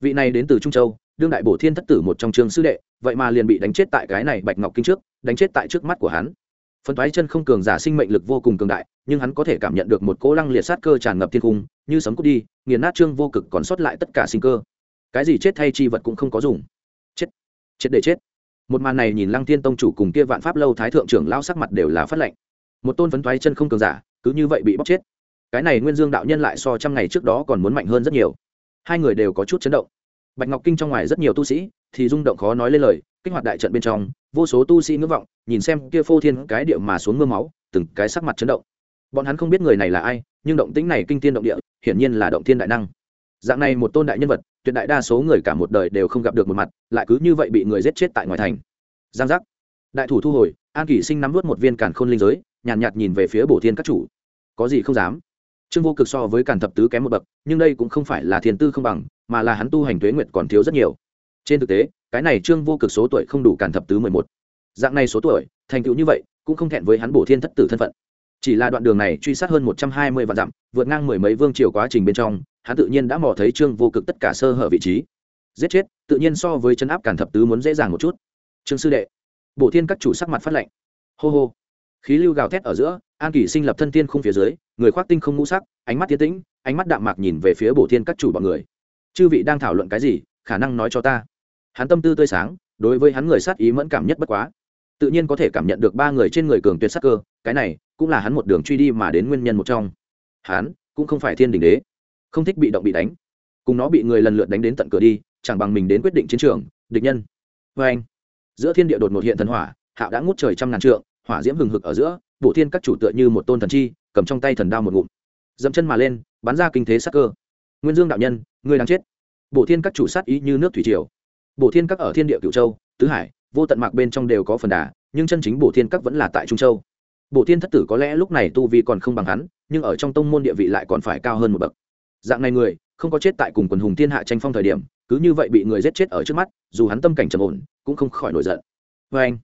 Vị này đến từ trung châu đương đại bổ thiên thất tử một trong trường sư đệ, vậy mà liền bị đánh chết tại cái này bạch ngọc kinh trước, đánh chết tại trước mắt của hắn. Phân thoái chân không cường giả sinh mệnh lực vô cùng cường đại, nhưng hắn có thể cảm nhận được một cỗ lăng liệt sát cơ tràn ngập thiên cung, như sấm cút đi, nghiền nát trương vô cực còn sót lại tất cả sinh cơ. Cái gì chết thay chi vật cũng không có dùng. Chết. Chết để chết. Một màn này nhìn lăng thiên tông chủ cùng kia vạn pháp lâu thái thượng trưởng lao sắc mặt đều là phát lệnh một tôn phấn thoái chân không cường giả, cứ như vậy bị bóc chết. Cái này nguyên dương đạo nhân lại so trăm ngày trước đó còn muốn mạnh hơn rất nhiều. Hai người đều có chút chấn động bạch ngọc kinh trong ngoài rất nhiều tu sĩ thì rung động khó nói lên lời kích hoạt đại trận bên trong vô số tu sĩ ngưỡng vọng nhìn xem kia phô thiên cái điệu mà xuống mưa máu từng cái sắc mặt chấn động. Bọn hắn không biết người này là ai nhưng động tĩnh này kinh thiên động địa hiển nhiên là động thiên đại năng. Dạng này một tôn đại nhân vật tuyệt đại đa số người cả một đời đều không gặp được một mặt lại cứ như vậy bị người giết chết tại ngoài thành. Giang giác. Đại thủ thu hồi an kỷ sinh nắm vớt một viên càn khôn linh giới nhàn nhạt, nhạt nhìn về phía bổ thiên các chủ. Có gì không dám? Trương vô cực so với càn thập tứ kém một bậc, nhưng đây cũng không phải là thiên tư không bằng, mà là hắn tu hành tuế nguyệt còn thiếu rất nhiều. Trên thực tế, cái này trương vô cực số tuổi không đủ càn thập tứ mười một. Dạng này số tuổi, thành tựu như vậy, cũng không thẹn với hắn bổ thiên thất tử thân phận. Chỉ là đoạn đường này truy sát hơn một trăm hai mươi vạn dặm, vượt ngang mười mấy vương triều quá trình bên trong, hắn tự nhiên đã mò thấy trương vô cực tất cả sơ hở vị trí. Giết chết, tự nhiên so với chân áp càn thập tứ muốn dễ dàng một chút. Trương sư đệ, bổ thiên các chủ sắc mặt phát lệnh. Hô hô. Khí lưu gào thét ở giữa, an kỷ sinh lập thân tiên khung phía dưới người khoác tinh không ngũ sắc, ánh mắt tiến tĩnh, ánh mắt đạm mạc nhìn về phía bổ thiên các chủ bọn người. Chư vị đang thảo luận cái gì, khả năng nói cho ta. Hắn tâm tư tươi sáng, đối với hắn người sát ý mẫn cảm nhất bất quá. Tự nhiên có thể cảm nhận được ba người trên người cường tuyệt sắc cơ, cái này cũng là hắn một đường truy đi mà đến nguyên nhân một trong. Hắn cũng không phải thiên đình đế, không thích bị động bị đánh. Cùng nó bị người lần lượt đánh đến tận cửa đi, chẳng bằng mình đến quyết định chiến trường, địch nhân. Vê anh giữa thiên địa đột một hiện thần hỏa, hạo đã ngút trời trăm ngàn trượng, hỏa diễm hừng hực ở giữa bộ thiên các chủ tựa như một tôn thần chi, cầm trong tay thần đao một ngụm, dẫm chân mà lên, bắn ra kinh thế sắc cơ. Nguyên dương đạo nhân người đang chết. Bộ thiên các chủ sát ý như nước thủy triều. Bộ thiên các ở thiên địa cửu châu, tứ hải, vô tận mạc bên trong đều có phần đà, nhưng chân chính bộ thiên các vẫn là tại trung châu. Bộ thiên thất tử có lẽ lúc này tu vi còn không bằng hắn, nhưng ở trong tông môn địa vị lại còn phải cao hơn một bậc. Dạng này người, không có chết tại cùng quần hùng thiên hạ tranh phong thời điểm, cứ như vậy bị người giết chết ở trước mắt, dù hắn tâm cảnh trầm ổn, cũng không khỏi nổi giận. Vê anh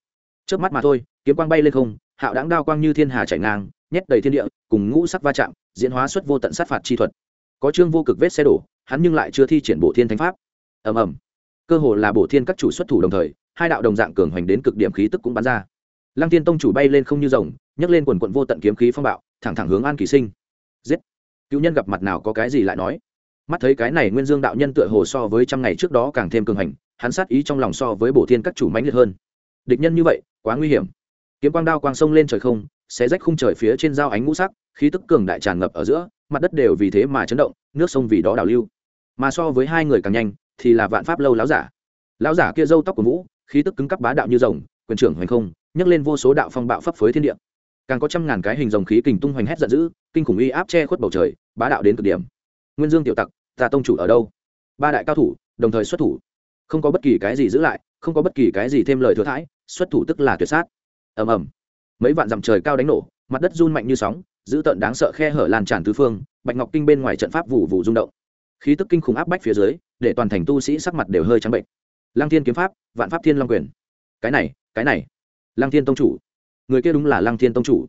trước mắt mà thôi, kiếm quang bay lên không hạo đáng đao quang như thiên hà chảy ngang, nhét đầy thiên địa, cùng ngũ sắc va chạm, diễn hóa xuất vô tận sát phạt chi thuật. Có chương vô cực vết xe đổ, hắn nhưng lại chưa thi triển bộ thiên thánh pháp. Ầm ầm. Cơ hồ là bộ thiên các chủ xuất thủ đồng thời, hai đạo đồng dạng cường hoành đến cực điểm khí tức cũng bắn ra. Lăng tiên tông chủ bay lên không như rồng, nhấc lên quần quận vô tận kiếm khí phong bạo, thẳng thẳng hướng an kỳ sinh. Giết. Cựu nhân gặp mặt nào có cái gì lại nói. Mắt thấy cái này nguyên dương đạo nhân tựa hồ so với trăm ngày trước đó càng thêm cường hành hắn sát ý trong lòng so với bổ thiên các chủ mãnh liệt hơn. Địch nhân như vậy, quá nguy hiểm kiếm quang đao quang sông lên trời không, xé rách khung trời phía trên dao ánh ngũ sắc, khí tức cường đại tràn ngập ở giữa, mặt đất đều vì thế mà chấn động, nước sông vì đó đảo lưu. Mà so với hai người càng nhanh, thì là vạn pháp lâu láo giả. Lão giả kia râu tóc của vũ, khí tức cứng cắp bá đạo như rồng, quyền trưởng hoành không, nhấc lên vô số đạo phong bạo pháp phối thiên địa. Càng có trăm ngàn cái hình dòng khí kình tung hoành hét giận dữ, kinh khủng uy áp che khuất bầu trời, bá đạo đến cực điểm. Nguyên dương tiểu tặc, ta tông chủ ở đâu? Ba đại cao thủ, đồng thời xuất thủ. Không có bất kỳ cái gì giữ lại, không có bất kỳ cái gì thêm lời thừa thãi, xuất thủ tức là tuyệt sát ầm ầm. Mấy vạn dặm trời cao đánh nổ, mặt đất run mạnh như sóng, dữ tợn đáng sợ khe hở lan tràn tứ phương, bạch ngọc kinh bên ngoài trận pháp vụ vụ rung động. Khí tức kinh khủng áp bách phía dưới, để toàn thành tu sĩ sắc mặt đều hơi trắng bệnh. Lang thiên kiếm pháp, vạn pháp thiên long quyền. Cái này cái này. Lang thiên tông chủ. Người kia đúng là Lang thiên tông chủ.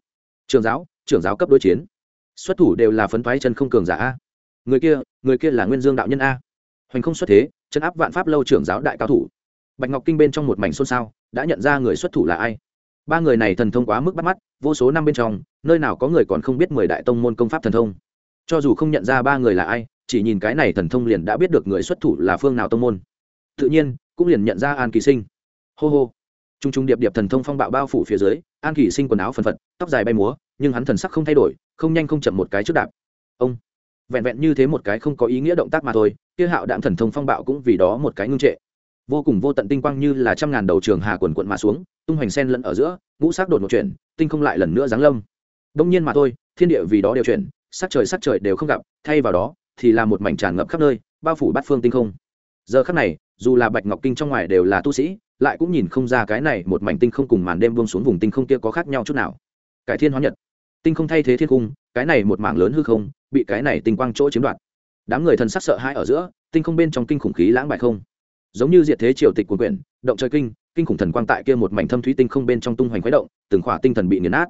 Trường giáo, trưởng giáo cấp đối chiến. Xuất thủ đều là phấn thoái chân không cường giả a. Người kia người kia là nguyên dương đạo nhân a. Hoành không xuất thế, chân áp vạn pháp lâu trưởng giáo đại cao thủ. Bạch ngọc kinh bên trong một mảnh xôn xao, đã nhận ra người xuất thủ là ai? Ba người này thần thông quá mức bắt mắt, vô số năm bên trong, nơi nào có người còn không biết mười đại tông môn công pháp thần thông. Cho dù không nhận ra ba người là ai, chỉ nhìn cái này thần thông liền đã biết được người xuất thủ là phương nào tông môn. Tự nhiên, cũng liền nhận ra an kỳ sinh. Hô hô. T r u n g t r u n g điệp điệp thần thông phong bạo bao phủ phía dưới, an kỳ sinh quần áo phần phật, tóc dài bay múa, nhưng hắn thần sắc không thay đổi, không nhanh không chậm một cái trước đạp. Ông. Vẹn vẹn như thế một cái không có ý nghĩa động tác mà thôi, kia hạo đạm thần thông phong bạo cũng vì đó một cái ngưng trệ vô cùng vô tận tinh quang như là trăm ngàn đầu trường hà quần quận mà xuống, tung hoành sen lẫn ở giữa, ngũ sắc đột một chuyển, tinh không lại lần nữa giáng lâm. Đông nhiên mà thôi, thiên địa vì đó đều chuyển, sắc trời sắc trời đều không gặp, thay vào đó thì là một mảnh tràn ngập khắp nơi, bao phủ bát phương tinh không. Giờ khắc này, dù là bạch ngọc kinh trong ngoài đều là tu sĩ, lại cũng nhìn không ra cái này một mảnh tinh không cùng màn đêm buông xuống vùng tinh không kia có khác nhau chút nào. Cải thiên hóa nhật. Tinh không thay thế thiên cung, cái này một mảng lớn hư không, bị cái này tinh quang chỗ chiếm đoạt. Đám người thần sắc sợ hãi ở giữa, tinh không bên trong kinh khủng khí lãng bại không giống như diệt thế triều tịch cuồng quyển, động trời kinh kinh khủng thần quang tại kia một mảnh thâm thúy tinh không bên trong tung hoành khuấy động, từng khỏa tinh thần bị nghiền nát.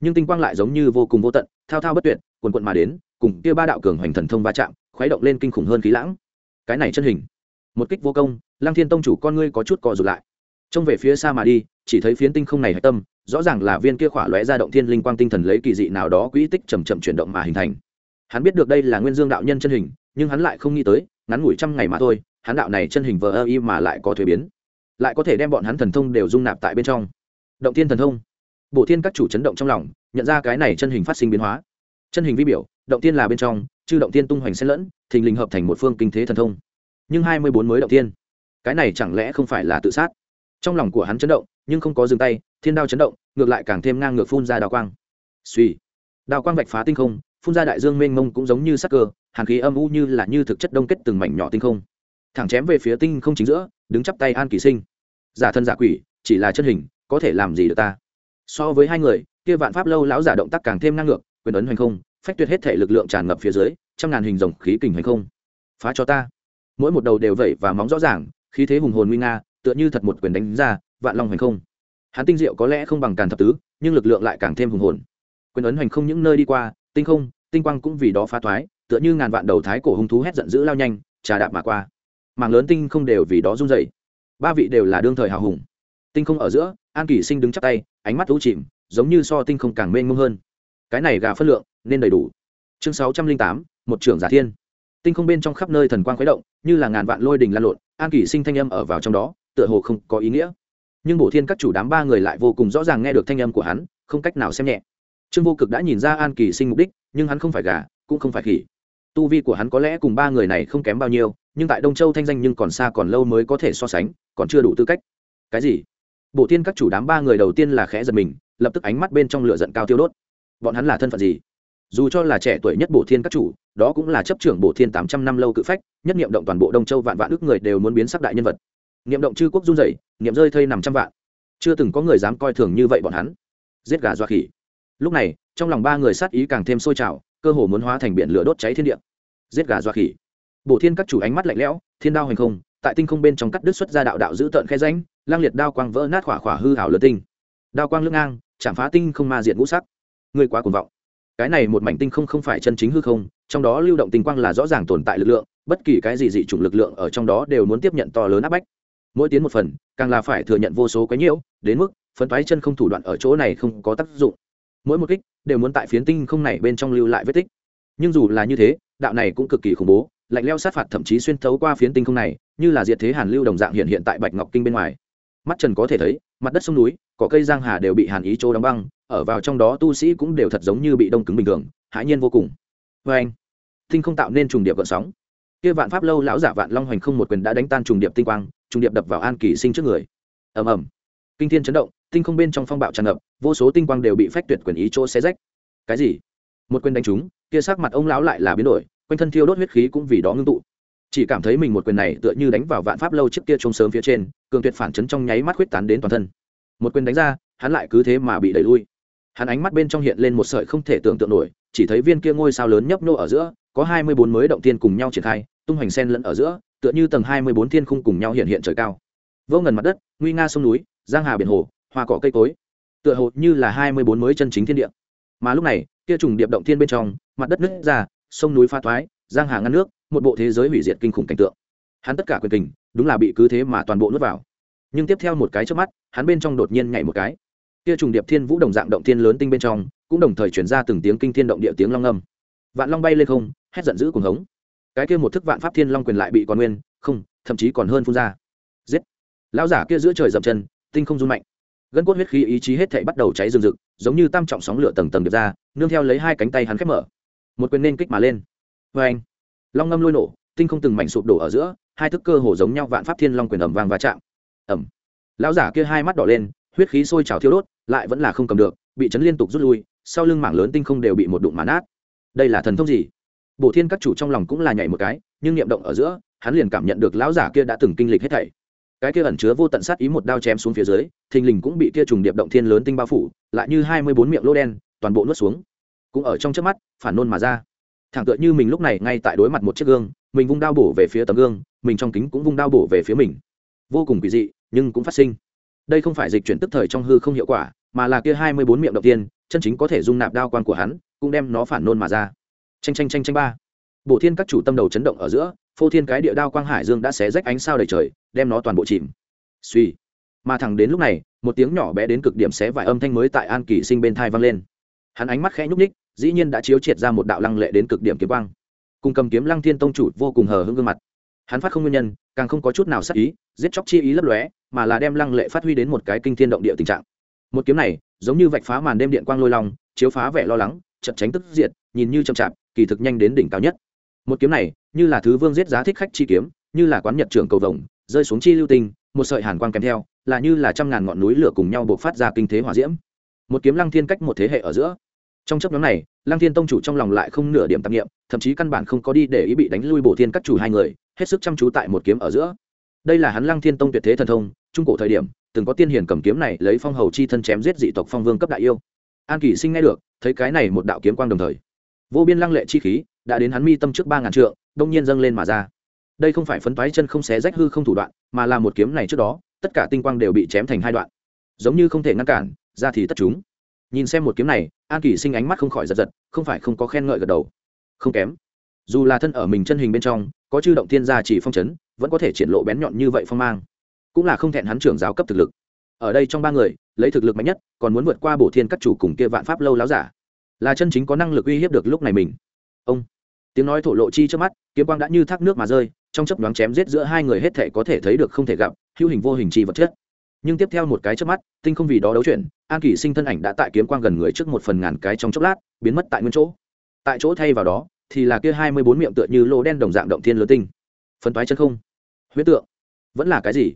Nhưng tinh quang lại giống như vô cùng vô tận, thao thao bất tuyệt quần quận mà đến, cùng kia ba đạo cường hoành thần thông va chạm, khuấy động lên kinh khủng hơn khí lãng. Cái này chân hình, một kích vô công, lăng thiên tông chủ con ngươi có chút cò rụt lại. Trông về phía xa mà đi, chỉ thấy phiến tinh không này hạch tâm, rõ ràng là viên kia khỏa lóe ra động thiên linh quang tinh thần lấy kỳ dị nào đó quỹ tích chầm chậm chuyển động mà hình thành. Hắn biết được đây là nguyên dương đạo nhân chân hình, nhưng hắn lại không nghĩ tới, ngắn ngủi trăm ngày mà thôi hắn đạo này chân hình vờ ơ y mà lại có thuế biến, lại có thể đem bọn hắn thần thông đều dung nạp tại bên trong. Động thiên thần thông. Bổ thiên các chủ chấn động trong lòng, nhận ra cái này chân hình phát sinh biến hóa. Chân hình vi biểu, động tiên là bên trong, chư động tiên tung hoành xen lẫn, thình lình hợp thành một phương kinh thế thần thông. Nhưng hai mươi bốn mới động tiên cái này chẳng lẽ không phải là tự sát? Trong lòng của hắn chấn động, nhưng không có dừng tay, thiên đao chấn động, ngược lại càng thêm ngang ngược phun ra đào quang. Suy đào quang vạch phá tinh không, phun ra đại dương mênh mông cũng giống như sắc cơ, hàn khí âm u như là như thực chất đông kết từng mảnh nhỏ tinh không thẳng chém về phía tinh không chính giữa, đứng chắp tay an kỳ sinh. Giả thân giả quỷ, chỉ là chân hình, có thể làm gì được ta? So với hai người, kia vạn pháp lâu lão giả động tác càng thêm năng ngược, quyền ấn hoành không, phách tuyệt hết thể lực lượng tràn ngập phía dưới, trăm ngàn hình dòng khí kình hoành không. Phá cho ta. Mỗi một đầu đều vẩy và móng rõ ràng, khí thế hùng hồn nguy nga, tựa như thật một quyền đánh ra, vạn long hoành không. Hắn tinh diệu có lẽ không bằng càn thập tứ, nhưng lực lượng lại càng thêm hùng hồn. Quyền ấn hoành không những nơi đi qua, tinh không, tinh quang cũng vì đó phá thoái, tựa như ngàn vạn đầu thái cổ hung thú hét giận dữ lao nhanh, trà đạp mà qua mạng lớn tinh không đều vì đó run dậy ba vị đều là đương thời hào hùng. Tinh không ở giữa, an kỳ sinh đứng chắc tay, ánh mắt lũ chìm, giống như so tinh không càng mênh mông hơn. Cái này gà phân lượng, nên đầy đủ. Chương sáu trăm linh tám, một trưởng giả thiên. Tinh không bên trong khắp nơi thần quang khuấy động, như là ngàn vạn lôi đình lan lộn, an kỳ sinh thanh âm ở vào trong đó, tựa hồ không có ý nghĩa. Nhưng bổ thiên các chủ đám ba người lại vô cùng rõ ràng nghe được thanh âm của hắn, không cách nào xem nhẹ. Trương vô cực đã nhìn ra an kỳ sinh mục đích, nhưng hắn không phải gà, cũng không phải khỉ tu vi của hắn có lẽ cùng ba người này không kém bao nhiêu, nhưng tại đông châu thanh danh nhưng còn xa còn lâu mới có thể so sánh, còn chưa đủ tư cách. Cái gì? Bộ tiên các chủ đám ba người đầu tiên là khẽ giật mình, lập tức ánh mắt bên trong lửa giận cao tiêu đốt. Bọn hắn là thân phận gì? Dù cho là trẻ tuổi nhất bộ thiên các chủ, đó cũng là chấp trưởng bộ thiên tám trăm năm lâu cự phách, nhất nghiệm động toàn bộ đông châu vạn vạn ước người đều muốn biến sắc đại nhân vật. Nghiệm động chư quốc run rẩy nghiệm rơi thây nằm trăm vạn. Chưa từng có người dám coi thường như vậy bọn hắn. Giết gà doa khỉ. Lúc này, trong lòng ba người sát ý càng thêm sôi trào cơ hồ muốn hóa thành biển lửa đốt cháy thiên địa. Giết gà doa khỉ. Bộ thiên các chủ ánh mắt lạnh lẽo, thiên đao hành không, tại tinh không bên trong cắt đứt xuất ra đạo đạo giữ tợn khe ránh lang liệt đao quang vỡ nát khỏa khỏa hư hảo lửa tinh. Đao quang lưng ngang, chạm phá tinh không ma diện ngũ sắc. Người quá cuồng vọng. Cái này một mảnh tinh không không phải chân chính hư không, trong đó lưu động tinh quang là rõ ràng tồn tại lực lượng, bất kỳ cái gì dị chủng lực lượng ở trong đó đều muốn tiếp nhận to lớn áp bách. Mỗi tiến một phần, càng là phải thừa nhận vô số quái nhiễu, đến mức, phấn toái chân không thủ đoạn ở chỗ này không có tác dụng. Mỗi một kích đều muốn tại phiến tinh không này bên trong lưu lại vết tích. Nhưng dù là như thế, đạo này cũng cực kỳ khủng bố, lạnh leo sát phạt thậm chí xuyên thấu qua phiến tinh không này, như là diệt thế hàn lưu đồng dạng hiện hiện tại bạch ngọc kinh bên ngoài. Mắt trần có thể thấy, mặt đất sông núi, cỏ cây giang hà đều bị hàn ý chỗ đóng băng, ở vào trong đó tu sĩ cũng đều thật giống như bị đông cứng bình thường, hãi nhiên vô cùng. Vê anh, tinh không tạo nên trùng điệp gợn sóng. Kia vạn pháp lâu lão giả vạn long hoành không một quyền đã đánh tan trùng điệp tinh quang, trùng điệp đập vào an kỳ sinh trước người. Ầm ầm. Kinh thiên chấn động tinh không bên trong phong bạo tràn ngập, vô số tinh quang đều bị phách tuyệt quyền ý chỗ xé rách. Cái gì? Một quyền đánh trúng, kia sắc mặt ông lão lại là biến đổi, quanh thân thiêu đốt huyết khí cũng vì đó ngưng tụ. Chỉ cảm thấy mình một quyền này tựa như đánh vào vạn pháp lâu trước kia trông sớm phía trên, cường tuyệt phản chấn trong nháy mắt huyết tán đến toàn thân. Một quyền đánh ra, hắn lại cứ thế mà bị đẩy lui. Hắn ánh mắt bên trong hiện lên một sợi không thể tưởng tượng nổi, chỉ thấy viên kia ngôi sao lớn nhấp nô ở giữa, có hai mươi bốn mới động tiên cùng nhau triển khai, tung hoành sen lẫn ở giữa, tựa như tầng hai mươi bốn thiên khung cùng nhau hiện hiện trời cao. Vô ngần mặt đất, nguy nga sông núi, giang hà biển hồ hoa cỏ cây cối tựa hồ như là hai mươi bốn mới chân chính thiên địa. Mà lúc này kia trùng điệp động thiên bên trong mặt đất nứt ra sông núi pha thoái giang hà ngăn nước một bộ thế giới hủy diệt kinh khủng cảnh tượng. Hắn tất cả quyền tình, đúng là bị cứ thế mà toàn bộ nuốt vào. Nhưng tiếp theo một cái trước mắt hắn bên trong đột nhiên nhảy một cái. Kia trùng điệp thiên vũ đồng dạng động thiên lớn tinh bên trong cũng đồng thời chuyển ra từng tiếng kinh thiên động địa tiếng long âm. Vạn long bay lên không hét giận dữ cuồng hống. Cái kia một thức vạn pháp thiên long quyền lại bị còn nguyên không thậm chí còn hơn phun ra. Giết! Lão giả kia giữa trời dậm chân tinh không run mạnh gân cốt huyết khí ý chí hết thảy bắt đầu cháy rừng rực, giống như tam trọng sóng lửa tầng tầng được ra, nương theo lấy hai cánh tay hắn khép mở. Một quyền nên kích mà lên. Vê anh long ngâm lôi nổ, tinh không từng mảnh sụp đổ ở giữa, hai thức cơ hồ giống nhau vạn pháp thiên long quyền ẩm vàng và chạm. Ẩm lão giả kia hai mắt đỏ lên, huyết khí sôi trào thiêu đốt, lại vẫn là không cầm được, bị chấn liên tục rút lui, sau lưng mảng lớn tinh không đều bị một đụng mán át đây là thần thông gì? Bổ thiên các chủ trong lòng cũng là nhảy một cái, nhưng niệm động ở giữa, hắn liền cảm nhận được lão giả kia đã từng kinh lịch hết thảy cái kia ẩn chứa vô tận sát ý một đao chém xuống phía dưới, thình lình cũng bị kia trùng điệp động thiên lớn tinh bao phủ, lại như hai mươi bốn miệng lô đen, toàn bộ nuốt xuống. Cũng ở trong trước mắt, phản nôn mà ra. Thẳng tựa như mình lúc này ngay tại đối mặt một chiếc gương, mình vung đao bổ về phía tấm gương, mình trong kính cũng vung đao bổ về phía mình. Vô cùng kỳ dị, nhưng cũng phát sinh. Đây không phải dịch chuyển tức thời trong hư không hiệu quả, mà là kia hai mươi bốn miệng động tiên chân chính có thể dung nạp đao quan của hắn, cũng đem nó phản nôn mà ra. Tranh tranh tranh tranh ba. Bộ thiên các chủ tâm đầu chấn động ở giữa phô thiên cái địa đao quang hải dương đã xé rách ánh sao đầy trời, đem nó toàn bộ chìm. Suy mà thẳng đến lúc này, một tiếng nhỏ bé đến cực điểm xé vài âm thanh mới tại an kỳ sinh bên thai vang lên. Hắn ánh mắt khẽ nhúc ních dĩ nhiên đã chiếu triệt ra một đạo lăng lệ đến cực điểm kiếm quang. Cùng cầm kiếm lăng thiên tông chủ vô cùng hờ hững gương mặt. Hắn phát không nguyên nhân, càng không có chút nào sắc ý, giết chóc chi ý lấp lóe, mà là đem lăng lệ phát huy đến một cái kinh thiên động địa tình trạng. Một kiếm này, giống như vạch phá màn đêm điện quang lôi long, chiếu phá vẻ lo lắng, chật tránh tức diệt, nhìn như chậm chạp, kỳ thực nhanh đến đỉnh cao nhất một kiếm này, như là thứ vương giết giá thích khách chi kiếm, như là quán nhật trưởng cầu vồng, rơi xuống chi lưu tinh, một sợi hàn quang kèm theo, là như là trăm ngàn ngọn núi lửa cùng nhau buộc phát ra kinh thế hỏa diễm. Một kiếm lăng thiên cách một thế hệ ở giữa. Trong chấp nhóm này, lăng thiên tông chủ trong lòng lại không nửa điểm tạp nghiệm thậm chí căn bản không có đi để ý bị đánh lui bổ thiên các chủ hai người, hết sức chăm chú tại một kiếm ở giữa. Đây là hắn lăng thiên tông tuyệt thế thần thông, trung cổ thời điểm, từng có tiên hiền cầm kiếm này lấy phong hầu chi thân chém giết dị tộc phong vương cấp đại yêu. An kỷ sinh nghe được, thấy cái này một đạo kiếm quang đồng thời, vô biên lăng lệ chi khí đã đến hắn mi tâm trước ba ngàn trượng, đông nhiên dâng lên mà ra. Đây không phải phấn toái chân không xé rách hư không thủ đoạn, mà là một kiếm này trước đó, tất cả tinh quang đều bị chém thành hai đoạn. Giống như không thể ngăn cản, ra thì tất chúng. Nhìn xem một kiếm này, an kỷ sinh ánh mắt không khỏi giật giật, không phải không có khen ngợi gật đầu. Không kém. Dù là thân ở mình chân hình bên trong, có chư động thiên gia chỉ phong chấn, vẫn có thể triển lộ bén nhọn như vậy phong mang. Cũng là không thẹn hắn trưởng giáo cấp thực lực. Ở đây trong ba người, lấy thực lực mạnh nhất, còn muốn vượt qua bổ thiên các chủ cùng kia vạn pháp lâu láo giả. Là chân chính có năng lực uy hiếp được lúc này mình ông. Tiếng nói thổ lộ chi trước mắt, kiếm quang đã như thác nước mà rơi, trong chấp đoán chém giết giữa hai người hết thể có thể thấy được không thể gặp, hữu hình vô hình chi vật chất. Nhưng tiếp theo một cái trước mắt, tinh không vì đó đấu chuyển, an kỷ sinh thân ảnh đã tại kiếm quang gần người trước một phần ngàn cái trong chốc lát, biến mất tại nguyên chỗ. Tại chỗ thay vào đó, thì là kia hai mươi bốn miệng tựa như lô đen đồng dạng động thiên lớn tinh. Phân toái chân không. Huyết tượng. Vẫn là cái gì?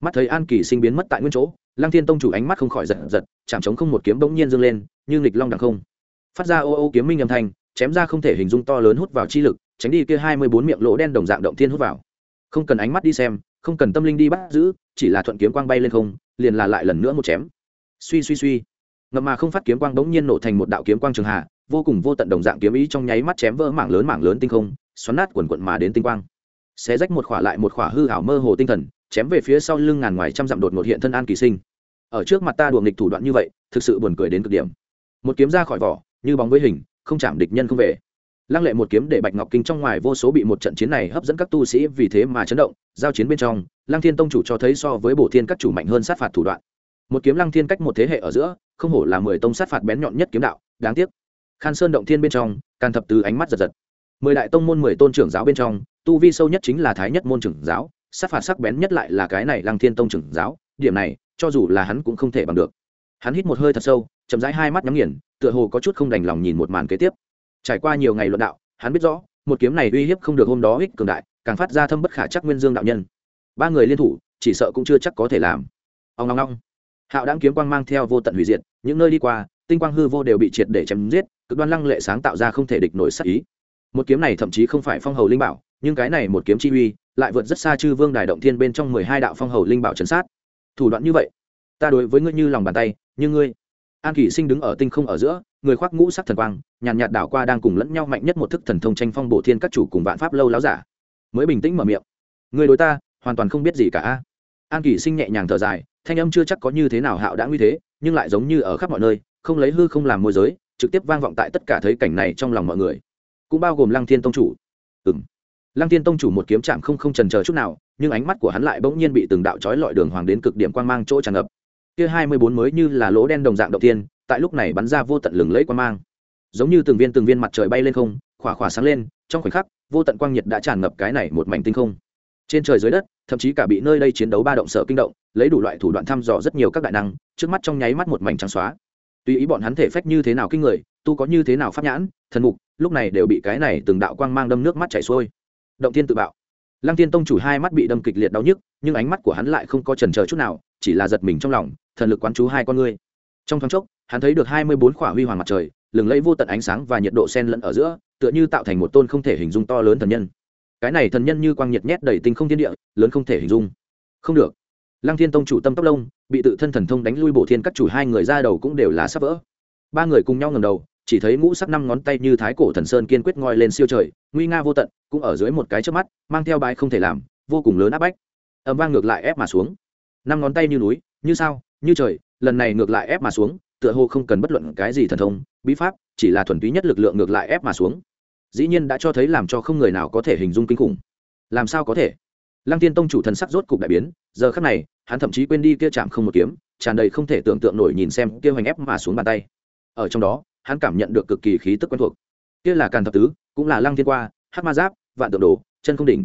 Mắt thấy an kỳ sinh biến mất tại nguyên chỗ, lăng thiên tông chủ ánh mắt không khỏi giật giật, chạm trống không một kiếm bỗng nhiên dâng lên, như nghịch long đằng không. Phát ra ô ô kiếm minh âm thanh chém ra không thể hình dung to lớn hút vào chi lực, tránh đi kia hai mươi bốn miệng lỗ đen đồng dạng động thiên hút vào. Không cần ánh mắt đi xem, không cần tâm linh đi bắt giữ, chỉ là thuận kiếm quang bay lên không, liền là lại lần nữa một chém. Suy suy suy. Ngậm mà không phát kiếm quang bỗng nhiên nổ thành một đạo kiếm quang trường hạ, vô cùng vô tận đồng dạng kiếm ý trong nháy mắt chém vỡ mảng lớn mảng lớn tinh không, xoắn nát quần quận mà đến tinh quang. Xé rách một khỏa lại một khỏa hư hảo mơ hồ tinh thần, chém về phía sau lưng ngàn ngoài trăm dặm đột ngột hiện thân an kỳ sinh. Ở trước mặt ta đùa nghịch thủ đoạn như vậy, thực sự buồn cười đến cực điểm. Một kiếm ra khỏi vỏ, như bóng với hình không chạm địch nhân không về. Lăng lệ một kiếm để bạch ngọc kinh trong ngoài vô số bị một trận chiến này hấp dẫn các tu sĩ vì thế mà chấn động, giao chiến bên trong, lăng thiên tông chủ cho thấy so với bổ thiên các chủ mạnh hơn sát phạt thủ đoạn. Một kiếm lăng thiên cách một thế hệ ở giữa, không hổ là mười tông sát phạt bén nhọn nhất kiếm đạo, đáng tiếc. Khan sơn động thiên bên trong can thập từ ánh mắt giật giật. Mười đại tông môn mười tôn trưởng giáo bên trong, tu vi sâu nhất chính là thái nhất môn trưởng giáo, sát phạt sắc bén nhất lại là cái này lăng thiên tông trưởng giáo, điểm này, cho dù là hắn cũng không thể bằng được. Hắn hít một hơi thật sâu chậm rãi hai mắt nhắm nghiền, tựa hồ có chút không đành lòng nhìn một màn kế tiếp. Trải qua nhiều ngày luận đạo, hắn biết rõ, một kiếm này uy hiếp không được hôm đó ích cường đại, càng phát ra thâm bất khả chắc nguyên dương đạo nhân. Ba người liên thủ, chỉ sợ cũng chưa chắc có thể làm. Ông long long hạo đáng kiếm quang mang theo vô tận hủy diệt, những nơi đi qua, tinh quang hư vô đều bị triệt để chém giết, cực đoan lăng lệ sáng tạo ra không thể địch nổi sắc ý. Một kiếm này thậm chí không phải phong hầu linh bảo, nhưng cái này một kiếm chi uy, lại vượt rất xa chư vương đài động thiên bên trong mười hai đạo phong hầu linh bảo trấn sát. Thủ đoạn như vậy, ta đối với ngươi như lòng bàn tay như ngươi an kỷ sinh đứng ở tinh không ở giữa, người khoác ngũ sắc thần quang, nhàn nhạt đảo qua đang cùng lẫn nhau mạnh nhất một thức thần thông tranh phong bổ thiên các chủ cùng vạn pháp lâu láo giả. Mới bình tĩnh mở miệng. Người đối ta, hoàn toàn không biết gì cả an kỷ sinh nhẹ nhàng thở dài, thanh âm chưa chắc có như thế nào hạo đã nguy thế, nhưng lại giống như ở khắp mọi nơi, không lấy hư không làm môi giới, trực tiếp vang vọng tại tất cả thấy cảnh này trong lòng mọi người. Cũng bao gồm lăng thiên tông chủ. Ừ m lăng thiên tông chủ một kiếm chạm không không trần chờ chút nào, nhưng ánh mắt của hắn lại bỗng nhiên bị từng đạo trói lọi đường hoàng đến cực điểm quan mang chỗ tràn ngập kia hai mươi bốn mới như là lỗ đen đồng dạng đầu tiên, tại lúc này bắn ra vô tận lừng lẫy quang mang. Giống như từng viên từng viên mặt trời bay lên không, khỏa khỏa sáng lên, trong khoảnh khắc, vô tận quang nhiệt đã tràn ngập cái này một mảnh tinh không. Trên trời dưới đất, thậm chí cả bị nơi đây chiến đấu ba động sợ kinh động, lấy đủ loại thủ đoạn thăm dò rất nhiều các đại năng, trước mắt trong nháy mắt một mảnh trắng xóa. Tùy ý bọn hắn thể phách như thế nào kinh người, tu có như thế nào pháp nhãn, thần mục, lúc này đều bị cái này từng đạo quang mang đâm nước mắt chảy xuôi. Động thiên tự bạo lăng tiên tông chủ hai mắt bị đâm kịch liệt đau nhức, nhưng ánh mắt của hắn lại không có trần chờ chút nào, chỉ là giật mình trong lòng, thần lực quán chú hai con ngươi. Trong thoáng chốc, hắn thấy được hai mươi bốn khỏa huy hoàng mặt trời, lừng lẫy vô tận ánh sáng và nhiệt độ sen lẫn ở giữa, tựa như tạo thành một tôn không thể hình dung to lớn thần nhân. Cái này thần nhân như quang nhiệt nhét đầy tinh không thiên địa, lớn không thể hình dung. Không được. Lăng thiên tông chủ tâm tóc lông, bị tự thân thần thông đánh lui bổ thiên các chủ hai người ra đầu cũng đều là sắp vỡ. Ba người cùng nhau ngầm đầu, chỉ thấy ngũ sắc năm ngón tay như thái cổ thần sơn kiên quyết ngoi lên siêu trời, nguy nga vô tận cũng ở dưới một cái trước mắt, mang theo bài không thể làm, vô cùng lớn áp bách. Âm vang ngược lại ép mà xuống. Năm ngón tay như núi, như sao, như trời, lần này ngược lại ép mà xuống, tựa hồ không cần bất luận cái gì thần thông, bí pháp, chỉ là thuần túy nhất lực lượng ngược lại ép mà xuống. Dĩ nhiên đã cho thấy làm cho không người nào có thể hình dung kinh khủng. Làm sao có thể? Lăng tiên tông chủ thần sắc rốt cục đại biến, giờ khắc này, hắn thậm chí quên đi kia chạm không một kiếm, tràn đầy không thể tưởng tượng nổi nhìn xem kia hoành ép mà xuống bàn tay. Ở trong đó, hắn cảm nhận được cực kỳ khí tức quen thuộc. Kia là càn thập tứ, cũng là lăng thiên qua hát ma giáp vạn tượng đồ, chân không đỉnh.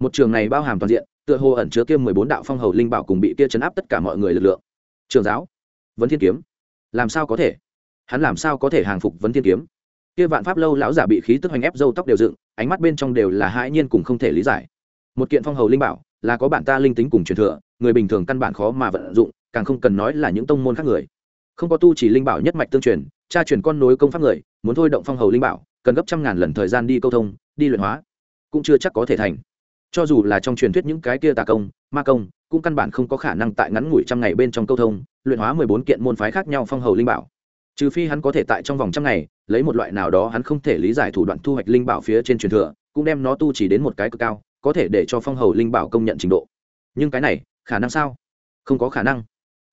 Một trường này bao hàm toàn diện, tựa hồ ẩn chứa kia mười bốn đạo phong hầu linh bảo cùng bị kia chấn áp tất cả mọi người lực lượng. Trường giáo, vấn thiên kiếm. Làm sao có thể? Hắn làm sao có thể hàng phục vấn thiên kiếm? Kia vạn pháp lâu lão giả bị khí tức hoành ép dâu tóc đều dựng, ánh mắt bên trong đều là hãi nhiên cùng không thể lý giải. Một kiện phong hầu linh bảo, là có bản ta linh tính cùng truyền thừa, người bình thường căn bản khó mà vận dụng, càng không cần nói là những tông môn khác người. Không có tu chỉ linh bảo nhất mạch tương truyền, cha truyền con nối công pháp người, muốn thôi động phong hầu linh bảo, cần gấp trăm ngàn lần thời gian đi câu thông, đi luyện hóa cũng chưa chắc có thể thành. Cho dù là trong truyền thuyết những cái kia tà công, ma công, cũng căn bản không có khả năng tại ngắn ngủi trăm ngày bên trong câu thông, luyện hóa mười bốn kiện môn phái khác nhau phong hầu linh bảo. Trừ phi hắn có thể tại trong vòng trăm ngày, lấy một loại nào đó hắn không thể lý giải thủ đoạn thu hoạch linh bảo phía trên truyền thừa, cũng đem nó tu chỉ đến một cái cực cao, có thể để cho phong hầu linh bảo công nhận trình độ. Nhưng cái này, khả năng sao? Không có khả năng.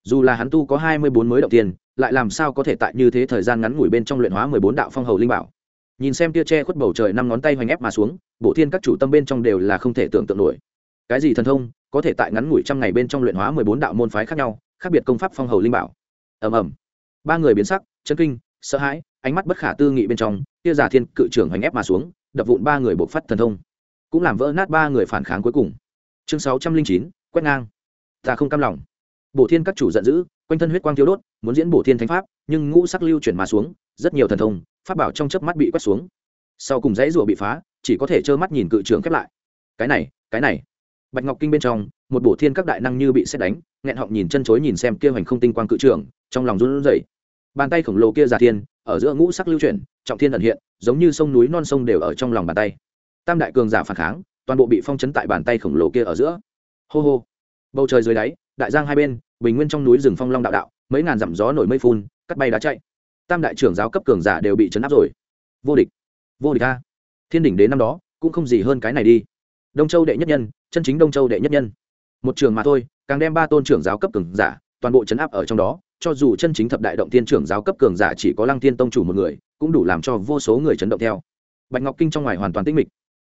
Dù là hắn tu có hai mươi bốn mới động tiền, lại làm sao có thể tại như thế thời gian ngắn ngủi bên trong luyện hóa mười bốn đạo phong hầu linh bảo? Nhìn xem tia tre khuất bầu trời năm ngón tay hoành ép mà xuống bộ thiên các chủ tâm bên trong đều là không thể tưởng tượng nổi. Cái gì thần thông, có thể tại ngắn ngủi trăm ngày bên trong luyện hóa mười bốn đạo môn phái khác nhau, khác biệt công pháp phong hầu linh bảo. Ầm ầm. Ba người biến sắc chân kinh, sợ hãi, ánh mắt bất khả tư nghị bên trong, tia giả thiên cự trưởng hoành ép mà xuống, đập vụn ba người buộc phát thần thông. Cũng làm vỡ nát ba người phản kháng cuối cùng. Chương sáu trăm linh chín, quét ngang. Ta không cam lòng. Bổ thiên các chủ giận dữ, quanh thân huyết quang thiếu đốt, muốn diễn bổ thiên thánh pháp, nhưng ngũ sắc lưu chuyển mà xuống, rất nhiều thần thông pháp bảo trong chớp mắt bị quét xuống. Sau cùng dãy rùa bị phá, chỉ có thể trơ mắt nhìn cự trưởng khép lại. Cái này cái này. Bạch ngọc kinh bên trong, một bổ thiên các đại năng như bị xét đánh, nghẹn họng nhìn chân chối nhìn xem kia hoành không tinh quang cự trưởng, trong lòng run rẩy. Bàn tay khổng lồ kia giả thiên, ở giữa ngũ sắc lưu chuyển, trọng thiên ẩn hiện, giống như sông núi non sông đều ở trong lòng bàn tay. Tam đại cường giả phản kháng, toàn bộ bị phong chấn tại bàn tay khổng lồ kia ở giữa. Hô hô. Bầu trời dưới đáy, đại giang hai bên, bình nguyên trong núi rừng phong long đạo đạo, mấy ngàn dặm gió nổi mây phun, cắt bay đá chạy tam đại trưởng giáo cấp cường giả đều bị chấn áp rồi. Vô địch vô địch a. Thiên đỉnh đến năm đó, cũng không gì hơn cái này đi. Đông châu đệ nhất nhân, chân chính đông châu đệ nhất nhân. Một trường mà thôi, càng đem ba tôn trưởng giáo cấp cường giả, toàn bộ chấn áp ở trong đó, cho dù chân chính thập đại động tiên trưởng giáo cấp cường giả chỉ có lăng tiên tông chủ một người, cũng đủ làm cho vô số người chấn động theo. Bạch ngọc kinh trong ngoài hoàn toàn tĩnh mịch.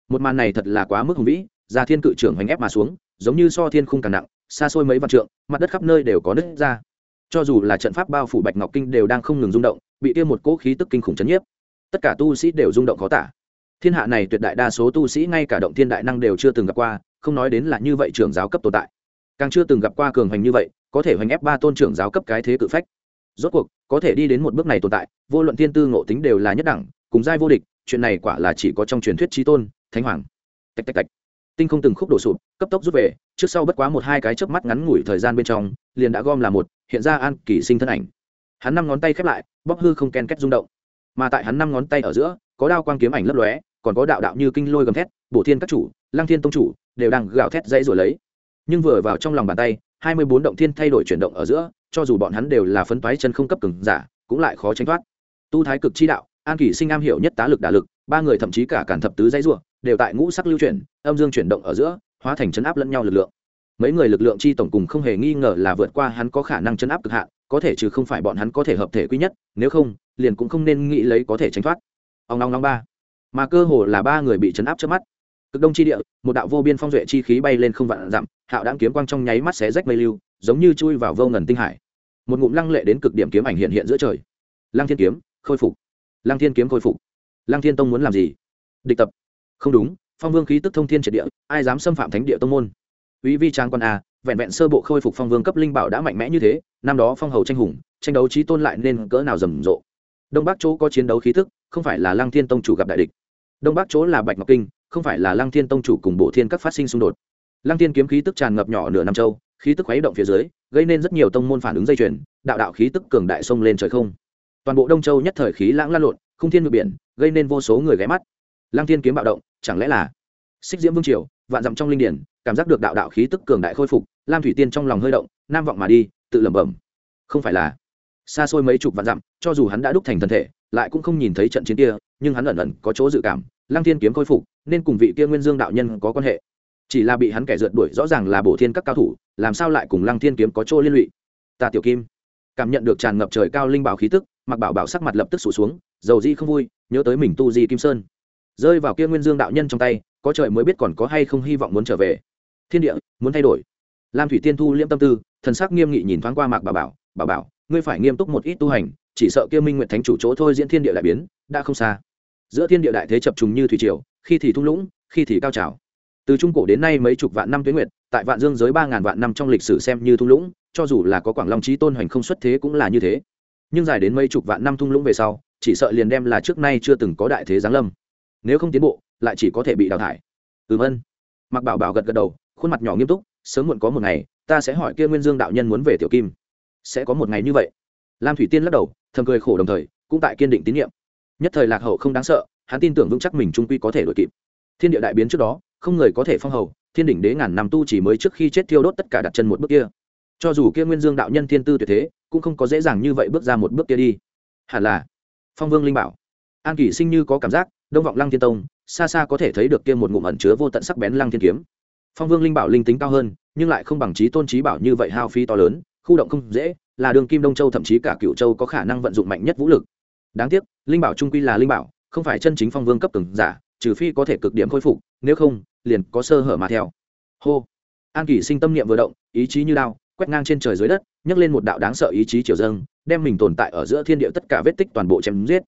Một màn này thật là quá mức hùng vĩ, ra thiên cự trưởng hoành ép mà xuống, giống như so thiên khung càng nặng, xa xôi mấy vạn trượng, mặt đất khắp nơi đều có nứt ra cho dù là trận pháp bao phủ bạch ngọc kinh đều đang không ngừng rung động, bị tiêm một cỗ khí tức kinh khủng chấn nhiếp. Tất cả tu sĩ đều rung động khó tả. Thiên hạ này tuyệt đại đa số tu sĩ ngay cả động thiên đại năng đều chưa từng gặp qua, không nói đến là như vậy trưởng giáo cấp tồn tại. Càng chưa từng gặp qua cường hành như vậy, có thể hoành ép ba tôn trưởng giáo cấp cái thế cự phách. Rốt cuộc, có thể đi đến một bước này tồn tại, vô luận thiên tư ngộ tính đều là nhất đẳng, cùng giai vô địch, chuyện này quả là chỉ có trong truyền thuyết trí tôn, thánh hoàng. Tạch tạch tạch. Tinh không từng khúc đổ sụp, cấp tốc rút về trước sau bất quá một hai cái chớp mắt ngắn ngủi thời gian bên trong, liền đã gom là một, hiện ra an kỳ sinh thân ảnh. Hắn năm ngón tay khép lại bóc hư không ken két rung động. Mà tại hắn năm ngón tay ở giữa, có đao quang kiếm ảnh lấp lóe, còn có đạo đạo như kinh lôi gầm thét, bổ thiên các chủ lang thiên tông chủ, đều đang gào thét dãy rồi lấy. Nhưng vừa vào trong lòng bàn tay, hai mươi bốn động thiên thay đổi chuyển động ở giữa, cho dù bọn hắn đều là phấn toái chân không cấp cường giả, cũng lại khó tránh thoát. Tu thái cực chi đạo, an kỷ sinh am hiểu nhất tá lực đả lực, ba người thậm chí cả cản thập tứ dãy ruộng đều tại ngũ sắc lưu chuyển, âm dương chuyển động ở giữa hóa thành chấn áp lẫn nhau lực lượng. Mấy người lực lượng chi tổng cùng không hề nghi ngờ là vượt qua hắn có khả năng chấn áp cực hạn, có thể trừ không phải bọn hắn có thể hợp thể quý nhất, nếu không, liền cũng không nên nghĩ lấy có thể tránh thoát. Ông long long ba. Mà cơ hồ là ba người bị chấn áp trước mắt. Cực đông chi địa, một đạo vô biên phong duệ chi khí bay lên không vạn dặm, hạo đáng kiếm quang trong nháy mắt xé rách mây lưu, giống như chui vào vô ngần tinh hải. Một ngụm lăng lệ đến cực điểm kiếm ảnh hiện hiện giữa trời. Lăng thiên kiếm, khôi phục. Lăng thiên kiếm khôi phục. Lăng thiên tông muốn làm gì? Địch tập. Không đúng phong vương khí tức thông thiên triệt địa, ai dám xâm phạm thánh địa tông môn? Uy vi trang quan a, vẹn vẹn sơ bộ khôi phục phong vương cấp linh bảo đã mạnh mẽ như thế, năm đó phong hầu tranh hùng, tranh đấu trí tôn lại nên cỡ nào rầm rộ? Đông bắc chỗ có chiến đấu khí tức, không phải là lăng thiên tông chủ gặp đại địch. Đông bắc chỗ là bạch ngọc kinh, không phải là lăng thiên tông chủ cùng bộ thiên các phát sinh xung đột. Lăng thiên kiếm khí tức tràn ngập nhỏ nửa năm châu, khí tức khuấy động phía dưới, gây nên rất nhiều tông môn phản ứng dây chuyền, đạo đạo khí tức cường đại sông lên trời không. Toàn bộ đông châu nhất thời khí lãng lan lộn không thiên ngược biển, gây nên vô số người ghé mắt. Lăng thiên kiếm bạo động chẳng lẽ là xích diễm vương triều, vạn dặm trong linh điển, cảm giác được đạo đạo khí tức cường đại khôi phục, lam thủy tiên trong lòng hơi động, nam vọng mà đi, tự lẩm bẩm. Không phải là xa xôi mấy chục vạn dặm, cho dù hắn đã đúc thành thân thể, lại cũng không nhìn thấy trận chiến kia, nhưng hắn ẩn ẩn có chỗ dự cảm, lăng thiên kiếm khôi phục, nên cùng vị kia nguyên dương đạo nhân có quan hệ. Chỉ là bị hắn kẻ rượt đuổi rõ ràng là bổ thiên các cao thủ, làm sao lại cùng lăng thiên kiếm có chỗ liên lụy? Ta tiểu kim, cảm nhận được tràn ngập trời cao linh bảo khí tức mặc bảo bảo sắc mặt lập tức sụt xuống, dầu di không vui, nhớ tới mình tu di kim sơn rơi vào kia nguyên dương đạo nhân trong tay, có trời mới biết còn có hay không hy vọng muốn trở về. Thiên địa, muốn thay đổi. Lam thủy tiên thu liêm tâm tư, thần sắc nghiêm nghị nhìn thoáng qua mạc bà bảo bà bảo, ngươi phải nghiêm túc một ít tu hành, chỉ sợ kia minh nguyện thánh chủ chỗ thôi diễn thiên địa đại biến, đã không xa. Giữa thiên địa đại thế chập trùng như thủy triều, khi thì thung lũng, khi thì cao trào. Từ trung cổ đến nay mấy chục vạn năm tuyến nguyệt, tại vạn dương giới ba ngàn vạn năm trong lịch sử xem như thung lũng, cho dù là có quảng long trí tôn hoành không xuất thế cũng là như thế. Nhưng dài đến mấy chục vạn năm thung lũng về sau, chỉ sợ liền đem là trước nay chưa từng có đại thế giáng lâm nếu không tiến bộ, lại chỉ có thể bị đào thải. Ừm ân. Mặc bảo bảo gật gật đầu, khuôn mặt nhỏ nghiêm túc, sớm muộn có một ngày, ta sẽ hỏi kia nguyên dương đạo nhân muốn về tiểu kim. Sẽ có một ngày như vậy. Lam thủy tiên lắc đầu, thầm cười khổ đồng thời, cũng tại kiên định tín nhiệm. Nhất thời lạc hậu không đáng sợ, hắn tin tưởng vững chắc mình trung quy có thể đổi kịp. Thiên địa đại biến trước đó, không người có thể phong hầu, thiên đỉnh đế ngàn năm tu chỉ mới trước khi chết thiêu đốt tất cả đặt chân một bước kia. Cho dù kia nguyên dương đạo nhân thiên tư tuyệt thế, cũng không có dễ dàng như vậy bước ra một bước kia đi. Hẳn là, phong vương linh bảo. An kỷ sinh như có cảm giác đông vọng lăng thiên tông, xa xa có thể thấy được kia một ngụm ẩn chứa vô tận sắc bén lăng thiên kiếm. Phong vương linh bảo linh tính cao hơn, nhưng lại không bằng trí tôn trí bảo như vậy hao phí to lớn, khu động không dễ, là đường kim đông châu thậm chí cả cựu châu có khả năng vận dụng mạnh nhất vũ lực. Đáng tiếc, linh bảo trung quy là linh bảo, không phải chân chính phong vương cấp từng giả, trừ phi có thể cực điểm khôi phục, nếu không, liền có sơ hở mà theo. Hô! An kỷ sinh tâm niệm vừa động, ý chí như đao, quét ngang trên trời dưới đất, nhấc lên một đạo đáng sợ ý chí triều dâng, đem mình tồn tại ở giữa thiên địa tất cả vết tích toàn bộ chém giết.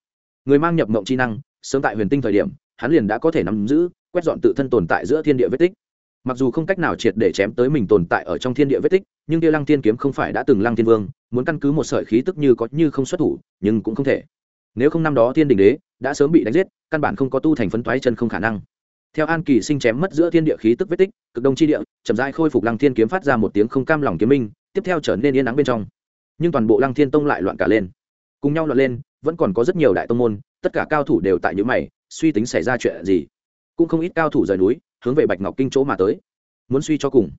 Người mang nhập mộng chi năng sớm tại huyền tinh thời điểm, hắn liền đã có thể nắm giữ, quét dọn tự thân tồn tại giữa thiên địa vết tích. Mặc dù không cách nào triệt để chém tới mình tồn tại ở trong thiên địa vết tích, nhưng kia lăng thiên kiếm không phải đã từng lăng thiên vương, muốn căn cứ một sợi khí tức như có như không xuất thủ, nhưng cũng không thể. Nếu không năm đó thiên đình đế đã sớm bị đánh giết, căn bản không có tu thành phấn thoái chân không khả năng. Theo an kỳ sinh chém mất giữa thiên địa khí tức vết tích, cực đông chi địa, chậm rãi khôi phục lăng thiên kiếm phát ra một tiếng không cam lòng kiếm minh, tiếp theo trở nên yên nắng bên trong. Nhưng toàn bộ lăng thiên tông lại loạn cả lên. Cùng nhau loạn lên, vẫn còn có rất nhiều đại tông môn tất cả cao thủ đều tại những mày, suy tính xảy ra chuyện gì. Cũng không ít cao thủ rời núi, hướng về bạch ngọc kinh chỗ mà tới. Muốn suy cho cùng.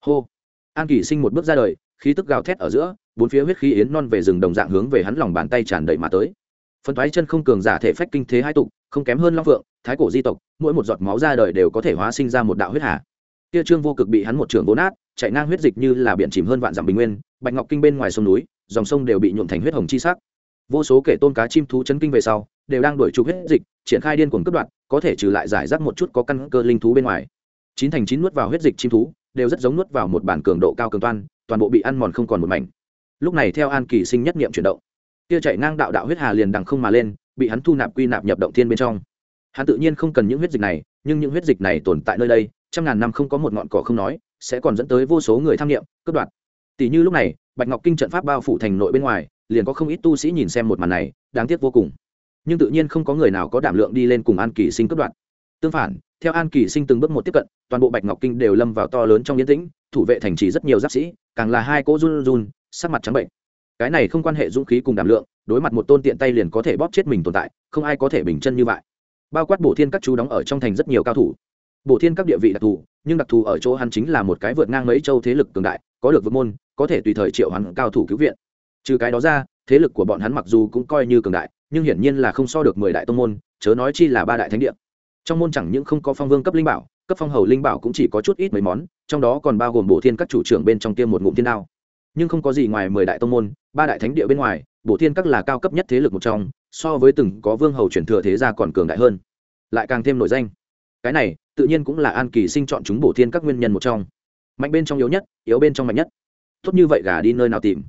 Hô. An kỳ sinh một bước ra đời, khí tức gào thét ở giữa, bốn phía huyết khí yến non về rừng đồng dạng hướng về hắn lòng bàn tay tràn đầy mà tới. Phân thoái chân không cường giả thể phách kinh thế hai tục, không kém hơn long phượng, thái cổ di tộc, mỗi một giọt máu ra đời đều có thể hóa sinh ra một đạo huyết hà. Kia trương vô cực bị hắn một trường vỗ nát, chạy ngang huyết dịch như là biển chìm hơn vạn dặm bình nguyên, bạch ngọc kinh bên ngoài sông núi, dòng sông đều bị nhuộm thành huyết hồng chi sắc. Vô số kể tôn cá chim thú chấn kinh về sau đều đang đuổi trục huyết dịch, triển khai điên cuồng cướp đoạt, có thể trừ lại giải rác một chút có căn cơ linh thú bên ngoài. Chín thành chín nuốt vào huyết dịch chim thú, đều rất giống nuốt vào một bản cường độ cao cường toan, toàn bộ bị ăn mòn không còn một mảnh. Lúc này theo an kỳ sinh nhất niệm chuyển động, kia chạy ngang đạo đạo huyết hà liền đằng không mà lên, bị hắn thu nạp quy nạp nhập động thiên bên trong. Hắn tự nhiên không cần những huyết dịch này, nhưng những huyết dịch này tồn tại nơi đây, trăm ngàn năm không có một ngọn cỏ không nói, sẽ còn dẫn tới vô số người tham nghiệm cướp đoạt. Tỷ như lúc này, bạch ngọc kinh trận pháp bao phủ thành nội bên ngoài, liền có không ít tu sĩ nhìn xem một màn này, đáng tiếc vô cùng nhưng tự nhiên không có người nào có đảm lượng đi lên cùng an kỳ sinh cướp đoạt. Tương phản, theo an kỳ sinh từng bước một tiếp cận, toàn bộ bạch ngọc kinh đều lâm vào to lớn trong yên tĩnh, thủ vệ thành trì rất nhiều giáp sĩ, càng là hai cỗ run run sắc mặt trắng bệnh. Cái này không quan hệ dũng khí cùng đảm lượng, đối mặt một tôn tiện tay liền có thể bóp chết mình tồn tại, không ai có thể bình chân như vậy. Bao quát bổ thiên các chú đóng ở trong thành rất nhiều cao thủ. Bổ thiên các địa vị đặc thù, nhưng đặc thù ở chỗ hắn chính là một cái vượt ngang mấy châu thế lực cường đại, có được vượt môn, có thể tùy thời triệu hắn cao thủ cứu viện. Trừ cái đó ra, thế lực của bọn hắn mặc dù cũng coi như cường đại nhưng hiển nhiên là không so được mười đại tông môn, chớ nói chi là ba đại thánh địa. Trong môn chẳng những không có phong vương cấp linh bảo, cấp phong hầu linh bảo cũng chỉ có chút ít mấy món, trong đó còn bao gồm bổ thiên các chủ trưởng bên trong tiêm một ngụm thiên đao. Nhưng không có gì ngoài mười đại tông môn, ba đại thánh địa bên ngoài, bổ thiên các là cao cấp nhất thế lực một trong, so với từng có vương hầu chuyển thừa thế gia còn cường đại hơn. Lại càng thêm nổi danh. Cái này, tự nhiên cũng là an kỳ sinh chọn chúng bổ thiên các nguyên nhân một trong. Mạnh bên trong yếu nhất, yếu bên trong mạnh nhất. Tốt như vậy gà đi nơi nào tìm?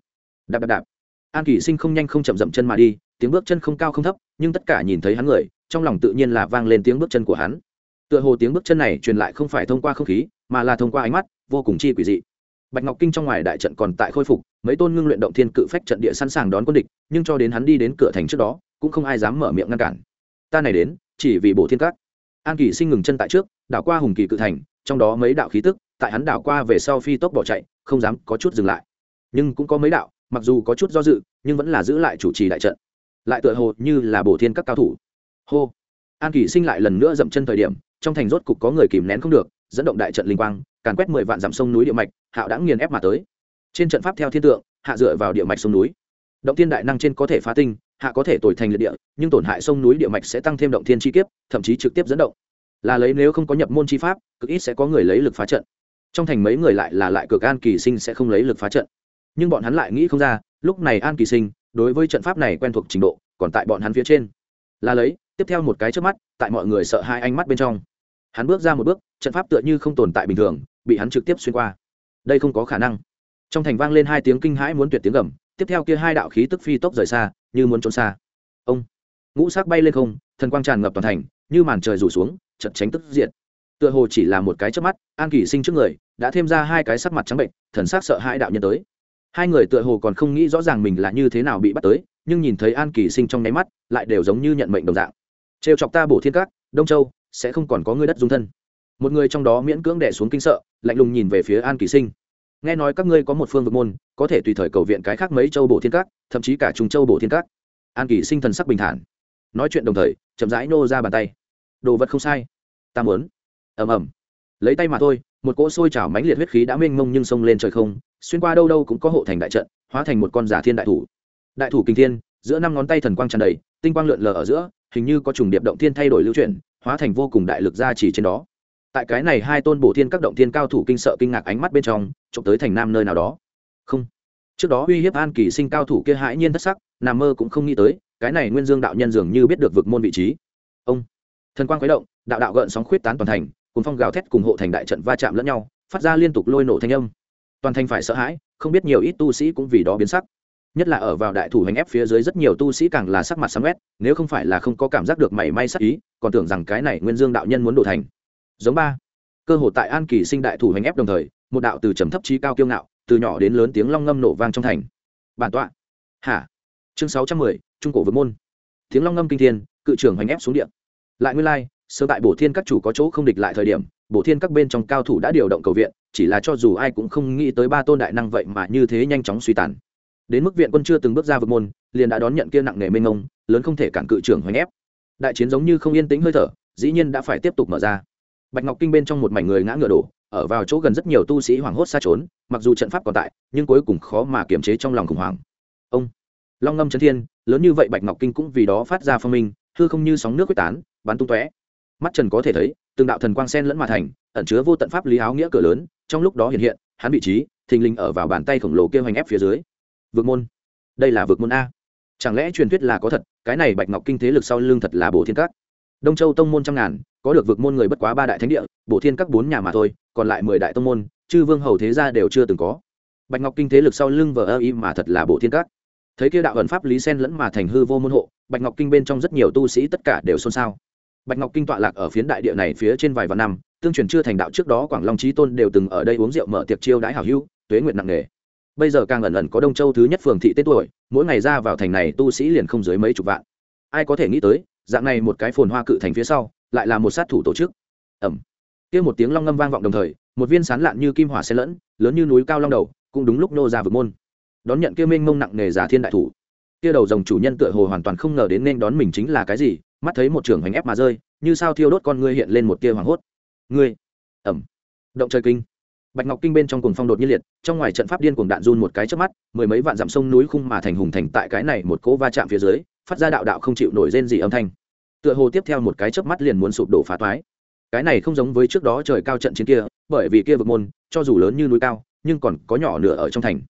Đạp đạp đạp. An kỳ sinh không nhanh không chậm dậm chân mà đi tiếng bước chân không cao không thấp, nhưng tất cả nhìn thấy hắn người, trong lòng tự nhiên là vang lên tiếng bước chân của hắn. Tựa hồ tiếng bước chân này truyền lại không phải thông qua không khí, mà là thông qua ánh mắt, vô cùng chi quỷ dị. Bạch ngọc kinh trong ngoài đại trận còn tại khôi phục, mấy tôn ngưng luyện động thiên cự phách trận địa sẵn sàng đón quân địch, nhưng cho đến hắn đi đến cửa thành trước đó, cũng không ai dám mở miệng ngăn cản. Ta này đến, chỉ vì bổ thiên các. An kỳ sinh ngừng chân tại trước, đảo qua hùng kỳ cự thành, trong đó mấy đạo khí tức, tại hắn đảo qua về sau phi tốc bỏ chạy, không dám có chút dừng lại. Nhưng cũng có mấy đạo, mặc dù có chút do dự, nhưng vẫn là giữ lại chủ trì đại trận lại tựa hồ như là bổ thiên các cao thủ. Hô. An kỳ sinh lại lần nữa dậm chân thời điểm, trong thành rốt cục có người kìm nén không được, dẫn động đại trận linh quang, càn quét mười vạn dặm sông núi địa mạch, hạo đã nghiền ép mà tới. Trên trận pháp theo thiên tượng, hạ dựa vào địa mạch sông núi. Động thiên đại năng trên có thể phá tinh, hạ có thể tồi thành liệt địa, nhưng tổn hại sông núi địa mạch sẽ tăng thêm động thiên chi kiếp, thậm chí trực tiếp dẫn động. Là lấy nếu không có nhập môn chi pháp, cực ít sẽ có người lấy lực phá trận. Trong thành mấy người lại là lại cực an kỳ sinh sẽ không lấy lực phá trận. Nhưng bọn hắn lại nghĩ không ra, lúc này an kỳ sinh đối với trận pháp này quen thuộc trình độ, còn tại bọn hắn phía trên. Là lấy, tiếp theo một cái trước mắt, tại mọi người sợ hai ánh mắt bên trong. Hắn bước ra một bước, trận pháp tựa như không tồn tại bình thường, bị hắn trực tiếp xuyên qua. Đây không có khả năng. Trong thành vang lên hai tiếng kinh hãi muốn tuyệt tiếng gầm, tiếp theo kia hai đạo khí tức phi tốc rời xa, như muốn trốn xa. Ông, ngũ sắc bay lên không, thần quang tràn ngập toàn thành, như màn trời rủ xuống chật tránh tức diện tựa hồ chỉ là một cái trước mắt, an kỳ sinh trước người, đã thêm ra hai cái sắc mặt trắng bệnh, thần sắc sợ hai đạo nhân tới hai người tựa hồ còn không nghĩ rõ ràng mình là như thế nào bị bắt tới, nhưng nhìn thấy an kỳ sinh trong nháy mắt, lại đều giống như nhận mệnh đồng dạng. Trêu chọc ta bổ thiên các, đông châu, sẽ không còn có người đất dung thân. Một người trong đó miễn cưỡng đẻ xuống kinh sợ, lạnh lùng nhìn về phía an kỳ sinh. Nghe nói các ngươi có một phương vực môn, có thể tùy thời cầu viện cái khác mấy châu bổ thiên các, thậm chí cả trung châu bổ thiên các. An kỳ sinh thần sắc bình thản. Nói chuyện đồng thời, chậm rãi nô ra bàn tay. Đồ vật không sai. Ta muốn. Ầm ầm. Lấy tay mà thôi, một cỗ sôi trào mãnh liệt huyết khí đã mênh mông nhưng sông lên trời không xuyên qua đâu đâu cũng có hộ thành đại trận, hóa thành một con giả thiên đại thủ. Đại thủ kinh thiên, giữa năm ngón tay thần quang tràn đầy, tinh quang lượn lờ ở giữa, hình như có trùng điệp động thiên thay đổi lưu chuyển, hóa thành vô cùng đại lực gia trì trên đó. Tại cái này hai tôn bổ thiên các động thiên cao thủ kinh sợ kinh ngạc ánh mắt bên trong trộm tới thành nam nơi nào đó. Không. Trước đó uy hiếp an kỳ sinh cao thủ kia hãi nhiên thất sắc, nằm mơ cũng không nghĩ tới, cái này nguyên dương đạo nhân dường như biết được vực môn vị trí. Ông. Thần quang khuấy động, đạo đạo gợn sóng khuyết tán toàn thành cùng phong gào thét cùng hộ thành đại trận va chạm lẫn nhau, phát ra liên tục lôi nổ thanh âm toàn thành phải sợ hãi, không biết nhiều ít tu sĩ cũng vì đó biến sắc. Nhất là ở vào đại thủ hành ép phía dưới rất nhiều tu sĩ càng là sắc mặt sáng quét nếu không phải là không có cảm giác được mảy may sắc ý, còn tưởng rằng cái này nguyên dương đạo nhân muốn đổ thành. Giống ba. Cơ hội tại an kỳ sinh đại thủ hành ép đồng thời, một đạo từ trầm thấp trí cao kiêu ngạo, từ nhỏ đến lớn tiếng long ngâm nổ vang trong thành. Bản tọa. Hả? Chương sáu trăm mười, trung cổ vượt môn. Tiếng long ngâm kinh thiên, cự trưởng hành ép xuống điện lại nguyên lai sơ tại bổ thiên các chủ có chỗ không địch lại thời điểm, bổ thiên các bên trong cao thủ đã điều động cầu viện, chỉ là cho dù ai cũng không nghĩ tới ba tôn đại năng vậy mà như thế nhanh chóng suy tàn. Đến mức viện quân chưa từng bước ra vực môn, liền đã đón nhận kia nặng nề mênh ngông lớn không thể cản cự trưởng hoành ép. Đại chiến giống như không yên tĩnh hơi thở, dĩ nhiên đã phải tiếp tục mở ra. Bạch ngọc kinh bên trong một mảnh người ngã ngựa đổ, ở vào chỗ gần rất nhiều tu sĩ hoảng hốt xa trốn, mặc dù trận pháp còn tại, nhưng cuối cùng khó mà kiềm chế trong lòng khủng hoảng. Ông long ngâm trấn thiên, lớn như vậy bạch ngọc kinh cũng vì đó phát ra phong minh, hư không như sóng nước quyết tán, bắn tung tóe mắt trần có thể thấy, từng đạo thần quang sen lẫn mà thành, ẩn chứa vô tận pháp lý áo nghĩa cửa lớn, trong lúc đó hiện hiện, hắn vị trí, thình lình ở vào bàn tay khổng lồ kêu hành ép phía dưới. Vượt môn. Đây là vượt môn a. Chẳng lẽ truyền thuyết là có thật, cái này bạch ngọc kinh thế lực sau lưng thật là bổ thiên các? Đông châu tông môn trăm ngàn, có được vượt môn người bất quá ba đại thánh địa, bổ thiên các bốn nhà mà thôi, còn lại mười đại tông môn, chư vương hầu thế gia đều chưa từng có. Bạch ngọc kinh thế lực sau lưng vờ ơ y mà thật là bổ thiên các. Thấy kia đạo ẩn pháp lý sen lẫn mà thành hư vô môn hộ, bạch ngọc kinh bên trong rất nhiều tu sĩ tất cả đều xôn xao bạch ngọc kinh tọa lạc ở phiến đại địa này phía trên vài vạn năm, tương truyền chưa thành đạo trước đó quảng long trí tôn đều từng ở đây uống rượu mở tiệc chiêu đãi hảo hữu, tuế nguyện nặng nề. Bây giờ càng ẩn ẩn có đông châu thứ nhất phường thị tết tuổi, mỗi ngày ra vào thành này tu sĩ liền không dưới mấy chục vạn. Ai có thể nghĩ tới, dạng này một cái phồn hoa cự thành phía sau, lại là một sát thủ tổ chức. Ẩm kia một tiếng long ngâm vang vọng đồng thời, một viên sán lạn như kim hỏa xen lẫn, lớn như núi cao long đầu, cũng đúng lúc nô ra vực môn. Đón nhận kia minh mông nặng nề giả thiên đại thủ kia đầu rồng chủ nhân tựa hồ hoàn toàn không ngờ đến nên đón mình chính là cái gì, mắt thấy một trường hành ép mà rơi, như sao thiêu đốt con ngươi hiện lên một tia hoảng hốt. Ngươi! Ẩm! Động trời kinh! Bạch ngọc kinh bên trong cùng phong đột nhiên liệt, trong ngoài trận pháp điên cuồng đạn run một cái trước mắt, mười mấy vạn dặm sông núi khung mà thành hùng thành tại cái này một cỗ va chạm phía dưới, phát ra đạo đạo không chịu nổi rên gì âm thanh. Tựa hồ tiếp theo một cái chớp mắt liền muốn sụp đổ phá toái. Cái này không giống với trước đó trời cao trận chiến kia, bởi vì kia vực môn, cho dù lớn như núi cao, nhưng còn có nhỏ nửa ở trong thành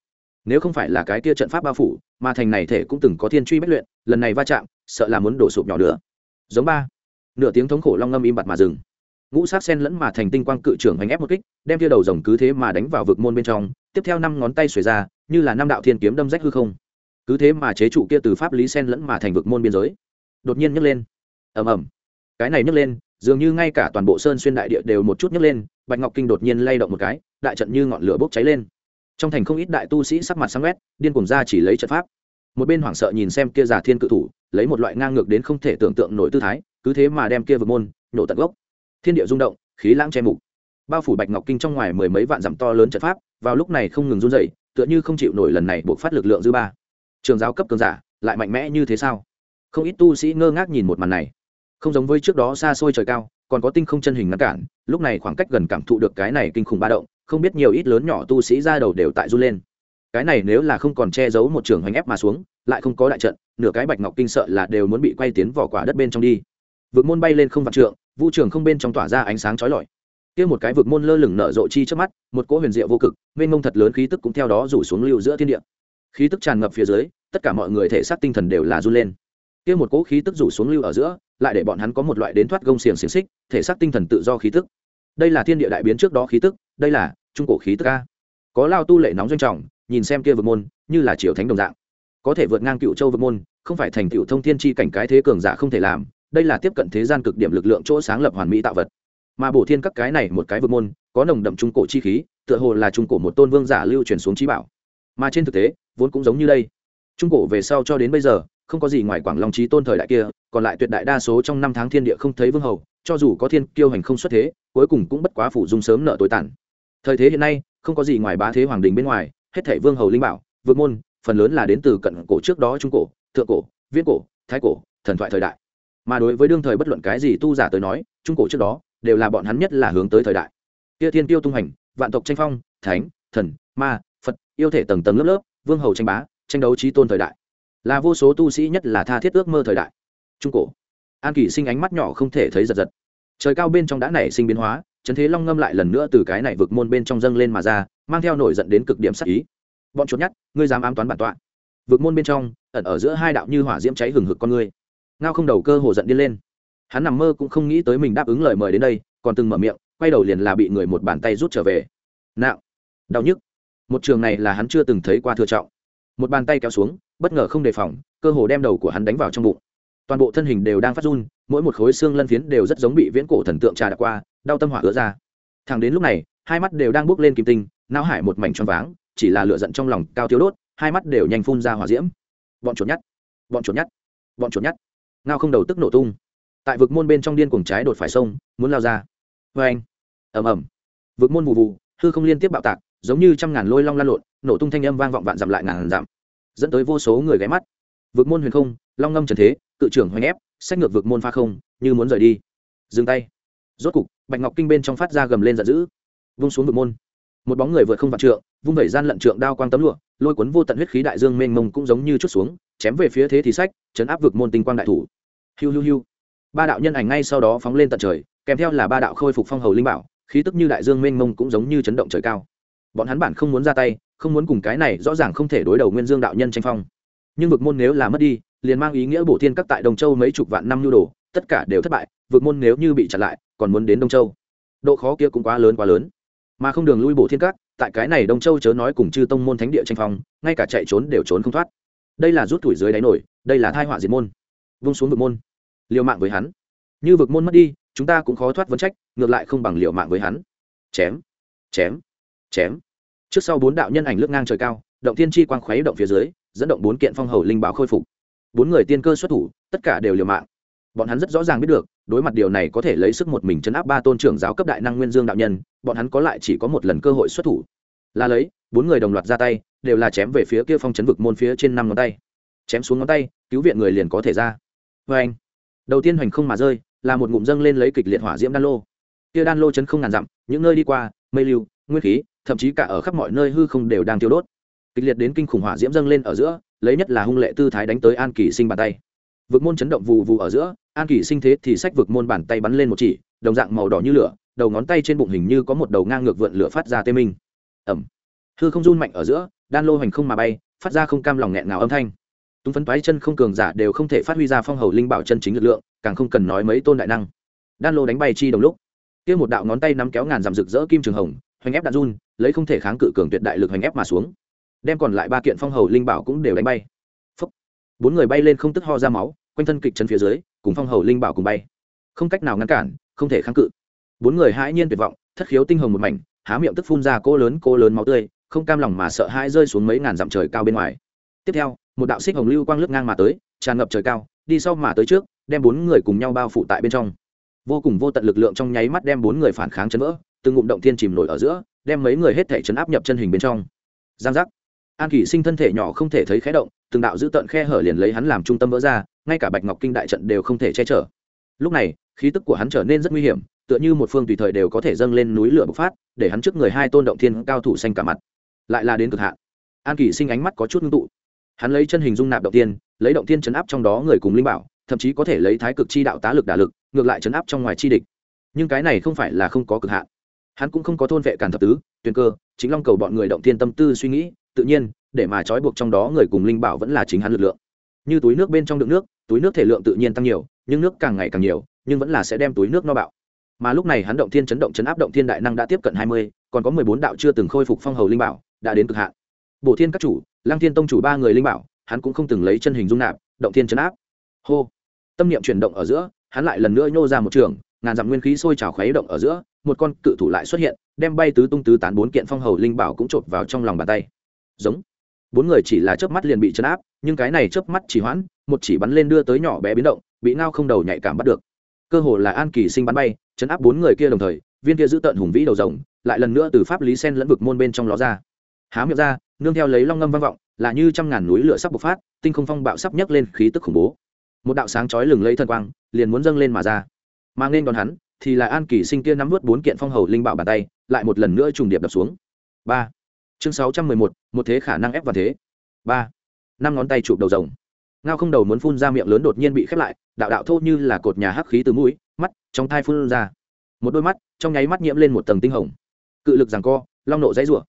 nếu không phải là cái kia trận pháp bao phủ, mà thành này thể cũng từng có thiên truy bất luyện, lần này va chạm, sợ là muốn đổ sụp nhỏ nữa. Giống ba. Nửa tiếng thống khổ long ngâm im bặt mà dừng. Ngũ sát sen lẫn mà thành tinh quang cự trưởng hành ép một kích, đem kia đầu rồng cứ thế mà đánh vào vực môn bên trong, tiếp theo năm ngón tay xuề ra, như là năm đạo thiên kiếm đâm rách hư không. Cứ thế mà chế trụ kia từ pháp lý sen lẫn mà thành vực môn biên giới. Đột nhiên nhấc lên. Ầm ầm. Cái này nhấc lên, dường như ngay cả toàn bộ sơn xuyên đại địa đều một chút nhấc lên, bạch ngọc kinh đột nhiên lay động một cái, đại trận như ngọn lửa bốc cháy lên trong thành không ít đại tu sĩ sắc mặt sáng quét điên cùng ra chỉ lấy trận pháp. Một bên hoảng sợ nhìn xem kia giả thiên cự thủ, lấy một loại ngang ngược đến không thể tưởng tượng nổi tư thái, cứ thế mà đem kia vực môn, nổ tận gốc. Thiên địa rung động, khí lãng che mục. Bao phủ bạch ngọc kinh trong ngoài mười mấy vạn dặm to lớn trận pháp, vào lúc này không ngừng run dậy tựa như không chịu nổi lần này buộc phát lực lượng dư ba. Trường giáo cấp cường giả, lại mạnh mẽ như thế sao? Không ít tu sĩ ngơ ngác nhìn một màn này. Không giống với trước đó xa xôi trời cao còn có tinh không chân hình ngăn cản, lúc này khoảng cách gần cảm thụ được cái này kinh khủng ba động, không biết nhiều ít lớn nhỏ tu sĩ ra đầu đều tại run lên. Cái này nếu là không còn che giấu một trường hoành ép mà xuống, lại không có đại trận, nửa cái bạch ngọc kinh sợ là đều muốn bị quay tiến vỏ quả đất bên trong đi. Vượt môn bay lên không vạn trượng, vũ trường không bên trong tỏa ra ánh sáng chói lọi. Kia một cái vượt môn lơ lửng nở rộ chi trước mắt, một cỗ huyền diệu vô cực, mênh mông thật lớn khí tức cũng theo đó rủ xuống lưu giữa thiên địa. Khí tức tràn ngập phía dưới, tất cả mọi người thể xác tinh thần đều là run lên. Kia một cỗ khí tức rủ xuống lưu ở giữa, lại để bọn hắn có một loại đến thoát gông xiềng xiềng xích thể xác tinh thần tự do khí tức. Đây là thiên địa đại biến trước đó khí tức, đây là trung cổ khí tức a. Có lao tu lệ nóng doanh trọng, nhìn xem kia vượt môn, như là triều thánh đồng dạng. Có thể vượt ngang cựu châu vượt môn, không phải thành cựu thông thiên chi cảnh cái thế cường giả không thể làm, đây là tiếp cận thế gian cực điểm lực lượng chỗ sáng lập hoàn mỹ tạo vật. Mà bổ thiên các cái này một cái vượt môn, có nồng đậm trung cổ chi khí, tựa hồ là trung cổ một tôn vương giả lưu truyền xuống trí bảo. Mà trên thực tế, vốn cũng giống như đây. Trung cổ về sau cho đến bây giờ không có gì ngoài quảng long trí tôn thời đại kia, còn lại tuyệt đại đa số trong năm tháng thiên địa không thấy vương hầu, cho dù có thiên kiêu hành không xuất thế, cuối cùng cũng bất quá phủ dung sớm nợ tối tản thời thế hiện nay, không có gì ngoài bá thế hoàng đình bên ngoài, hết thảy vương hầu linh bảo, vương môn, phần lớn là đến từ cận cổ trước đó trung cổ, thượng cổ, viễn cổ, thái cổ, thần thoại thời đại. Mà đối với đương thời bất luận cái gì tu giả tới nói, trung cổ trước đó, đều là bọn hắn nhất là hướng tới thời đại. Kia thiên tiêu tung hành, vạn tộc tranh phong, thánh, thần, ma, phật, yêu thể tầng tầng lớp lớp, vương hầu tranh bá, tranh đấu trí tôn thời đại là vô số tu sĩ nhất là tha thiết ước mơ thời đại. Trung cổ. An kỷ sinh ánh mắt nhỏ không thể thấy giật giật. Trời cao bên trong đã nảy sinh biến hóa, trấn thế long ngâm lại lần nữa từ cái này vực môn bên trong dâng lên mà ra, mang theo nổi dẫn đến cực điểm sắc ý. Bọn chốt nhất ngươi dám ám toán bản tọa. Vực môn bên trong, ẩn ở giữa hai đạo như hỏa diễm cháy hừng hực con ngươi. Ngao không đầu cơ hồ giận điên lên. Hắn nằm mơ cũng không nghĩ tới mình đáp ứng lời mời đến đây, còn từng mở miệng, quay đầu liền là bị người một bàn tay rút trở về. Nạo. Đau nhức. Một trường này là hắn chưa từng thấy qua thừa trọng một bàn tay kéo xuống, bất ngờ không đề phòng, cơ hồ đem đầu của hắn đánh vào trong bụng. Toàn bộ thân hình đều đang phát run, mỗi một khối xương lân phiến đều rất giống bị viễn cổ thần tượng trà đạp qua, đau tâm hỏa ứa ra. Thẳng đến lúc này, hai mắt đều đang bốc lên kim tinh, não hải một mảnh tròn váng, chỉ là lửa giận trong lòng cao thiếu đốt, hai mắt đều nhanh phun ra hỏa diễm. Bọn chuột nhắt, bọn chuột nhắt, bọn chuột nhắt. Ngao không đầu tức nổ tung. Tại vực môn bên trong điên cuồng trái đột phải sông, muốn lao ra. Vê anh ầm ầm. Vực môn vụ vụ hư không liên tiếp bạo tạc giống như trăm ngàn lôi long lan lộn, nổ tung thanh âm vang vọng vạn dặm lại ngàn dặm, dẫn tới vô số người ghé mắt. Vượt môn huyền không, long ngâm trần thế, cự trưởng hoành ép, sách ngược vượt môn pha không, như muốn rời đi. Dừng tay. Rốt cục, bạch ngọc kinh bên trong phát ra gầm lên giận dữ. Vung xuống vượt môn. Một bóng người vượt không vạn trượng, vung vẩy gian lận trượng đao quang tấm lụa, lôi cuốn vô tận huyết khí đại dương mênh mông cũng giống như chút xuống, chém về phía thế thì sách, chấn áp vượt môn tinh quang đại thủ. Hiu hiu hiu. Ba đạo nhân ảnh ngay sau đó phóng lên tận trời, kèm theo là ba đạo khôi phục phong hầu linh bảo, khí tức như đại dương mênh mông cũng giống như chấn động trời cao bọn hắn bản không muốn ra tay, không muốn cùng cái này rõ ràng không thể đối đầu nguyên dương đạo nhân tranh phong. Nhưng vực môn nếu là mất đi, liền mang ý nghĩa bổ thiên các tại đông châu mấy chục vạn năm nhu đồ, tất cả đều thất bại, vực môn nếu như bị chặn lại, còn muốn đến đông châu. Độ khó kia cũng quá lớn quá lớn. Mà không đường lui bổ thiên các, tại cái này đông châu chớ nói cùng chư tông môn thánh địa tranh phong, ngay cả chạy trốn đều trốn không thoát. Đây là rút tuổi dưới đáy nổi, đây là thai họa diệt môn. Vung xuống vực môn, liều mạng với hắn. Như vực môn mất đi, chúng ta cũng khó thoát vấn trách, ngược lại không bằng liều mạng với hắn. Chém chém chém trước sau bốn đạo nhân ảnh lướt ngang trời cao, động thiên chi quang khuấy động phía dưới, dẫn động bốn kiện phong hầu linh bảo khôi phục. Bốn người tiên cơ xuất thủ, tất cả đều liều mạng. Bọn hắn rất rõ ràng biết được, đối mặt điều này có thể lấy sức một mình chấn áp ba tôn trưởng giáo cấp đại năng nguyên dương đạo nhân, bọn hắn có lại chỉ có một lần cơ hội xuất thủ. Là lấy, bốn người đồng loạt ra tay, đều là chém về phía kia phong chấn vực môn phía trên năm ngón tay. Chém xuống ngón tay, cứu viện người liền có thể ra. Vê anh, đầu tiên hoành không mà rơi, là một ngụm dâng lên lấy kịch liệt hỏa diễm đan lô. Kia đan lô chấn không ngàn dặm, những nơi đi qua, mây lưu, nguyên khí thậm chí cả ở khắp mọi nơi hư không đều đang tiêu đốt. Kịch liệt đến kinh khủng hỏa diễm dâng lên ở giữa, lấy nhất là hung lệ tư thái đánh tới an kỳ sinh bàn tay. Vực môn chấn động vù vù ở giữa, an kỳ sinh thế thì sách vực môn bàn tay bắn lên một chỉ, đồng dạng màu đỏ như lửa, đầu ngón tay trên bụng hình như có một đầu ngang ngược vượn lửa phát ra tê minh. Ẩm hư không run mạnh ở giữa, đan lô hành không mà bay, phát ra không cam lòng nghẹn ngào âm thanh. Túng phấn toái chân không cường giả đều không thể phát huy ra phong hầu linh bảo chân chính lực lượng, càng không cần nói mấy tôn đại năng. Đan lô đánh bay chi đồng lúc, kia một đạo ngón tay nắm kéo ngàn dặm rực rỡ kim trường hồng hoành ép đạn run, lấy không thể kháng cự cường tuyệt đại lực hoành ép mà xuống. Đem còn lại ba kiện phong hầu linh bảo cũng đều đánh bay. Phúc. bốn người bay lên không tức ho ra máu, quanh thân kịch chân phía dưới, cùng phong hầu linh bảo cùng bay. Không cách nào ngăn cản, không thể kháng cự. Bốn người hãi nhiên tuyệt vọng, thất khiếu tinh hồng một mảnh, há miệng tức phun ra cô lớn cô lớn máu tươi, không cam lòng mà sợ hãi rơi xuống mấy ngàn dặm trời cao bên ngoài. Tiếp theo, một đạo xích hồng lưu quang lướt ngang mà tới, tràn ngập trời cao, đi sau mà tới trước, đem bốn người cùng nhau bao phủ tại bên trong. Vô cùng vô tận lực lượng trong nháy mắt đem bốn người phản kháng chấn vỡ từng ngụm động thiên chìm nổi ở giữa, đem mấy người hết thể chấn áp nhập chân hình bên trong. Giang giác. An kỷ sinh thân thể nhỏ không thể thấy khé động, từng đạo giữ tận khe hở liền lấy hắn làm trung tâm vỡ ra, ngay cả bạch ngọc kinh đại trận đều không thể che chở. Lúc này, khí tức của hắn trở nên rất nguy hiểm, tựa như một phương tùy thời đều có thể dâng lên núi lửa bộc phát, để hắn trước người hai tôn động thiên cao thủ xanh cả mặt. Lại là đến cực hạn. An kỷ sinh ánh mắt có chút ngưng tụ. Hắn lấy chân hình dung nạp động tiên lấy động tiên chấn áp trong đó người cùng linh bảo, thậm chí có thể lấy thái cực chi đạo tá lực đả lực, ngược lại chấn áp trong ngoài chi địch. Nhưng cái này không phải là không có cực hạn hắn cũng không có thôn vệ càn thập tứ, tuyền cơ, chính long cầu bọn người động thiên tâm tư suy nghĩ, tự nhiên, để mà trói buộc trong đó người cùng linh bảo vẫn là chính hắn lực lượng. Như túi nước bên trong đựng nước, túi nước thể lượng tự nhiên tăng nhiều, nhưng nước càng ngày càng nhiều, nhưng vẫn là sẽ đem túi nước no bạo. Mà lúc này hắn động thiên chấn động chấn áp động thiên đại năng đã tiếp cận hai mươi, còn có mười bốn đạo chưa từng khôi phục phong hầu linh bảo, đã đến cực hạn. Bổ thiên các chủ, lăng thiên tông chủ ba người linh bảo, hắn cũng không từng lấy chân hình dung nạp, động thiên chấn áp. Hô. Tâm niệm chuyển động ở giữa, hắn lại lần nữa nhô ra một trường ngàn dặm nguyên khí sôi trào khuấy động ở giữa, một con cự thủ lại xuất hiện, đem bay tứ tung tứ tán bốn kiện phong hầu linh bảo cũng chộp vào trong lòng bàn tay. Giống. Bốn người chỉ là chớp mắt liền bị chấn áp, nhưng cái này chớp mắt chỉ hoãn, một chỉ bắn lên đưa tới nhỏ bé biến động, bị ngao không đầu nhạy cảm bắt được. Cơ hồ là an kỳ sinh bắn bay, chấn áp bốn người kia đồng thời, viên kia giữ tận hùng vĩ đầu rồng, lại lần nữa từ pháp lý sen lẫn vực môn bên trong ló ra. Há miệng ra, nương theo lấy long ngâm vang vọng, là như trăm ngàn núi lửa sắp bộc phát, tinh không phong bạo sắp nhấc lên khí tức khủng bố. Một đạo sáng chói lừng lấy thần quang, liền muốn dâng lên mà ra mà nên đón hắn thì là an kỳ sinh kia nắm vớt bốn kiện phong hầu linh bảo bàn tay, lại một lần nữa trùng điệp đập xuống. Ba. Chương sáu trăm mười một một thế khả năng ép và thế. Ba. Năm ngón tay chụp đầu rồng. Ngao không đầu muốn phun ra miệng lớn đột nhiên bị khép lại, đạo đạo thô như là cột nhà hắc khí từ mũi, mắt, trong thai phun ra. Một đôi mắt, trong nháy mắt nhiễm lên một tầng tinh hồng. Cự lực rằng co, long nộ dãy rủa.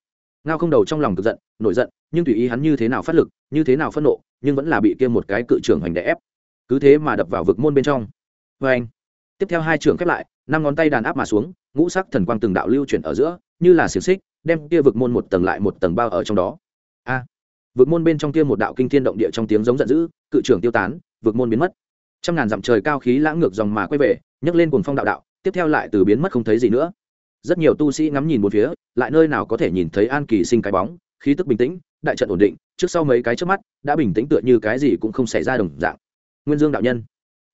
Ngao không đầu trong lòng cực giận, nổi giận, nhưng tùy ý hắn như thế nào phát lực, như thế nào phẫn nộ, nhưng vẫn là bị kia một cái cự trưởng hoành đẻ ép. Cứ thế mà đập vào vực môn bên trong. Vê anh tiếp theo hai trưởng khép lại, năm ngón tay đàn áp mà xuống, ngũ sắc thần quang từng đạo lưu chuyển ở giữa, như là xiềng xích, đem kia vực môn một tầng lại một tầng bao ở trong đó. A, vực môn bên trong kia một đạo kinh thiên động địa trong tiếng giống giận dữ, cự trưởng tiêu tán, vực môn biến mất. Trăm ngàn dặm trời cao khí lãng ngược dòng mà quay về, nhấc lên cuồng phong đạo đạo, tiếp theo lại từ biến mất không thấy gì nữa. Rất nhiều tu sĩ ngắm nhìn một phía, lại nơi nào có thể nhìn thấy an kỳ sinh cái bóng, khí tức bình tĩnh, đại trận ổn định, trước sau mấy cái trước mắt, đã bình tĩnh tựa như cái gì cũng không xảy ra đồng dạng. Nguyên dương đạo nhân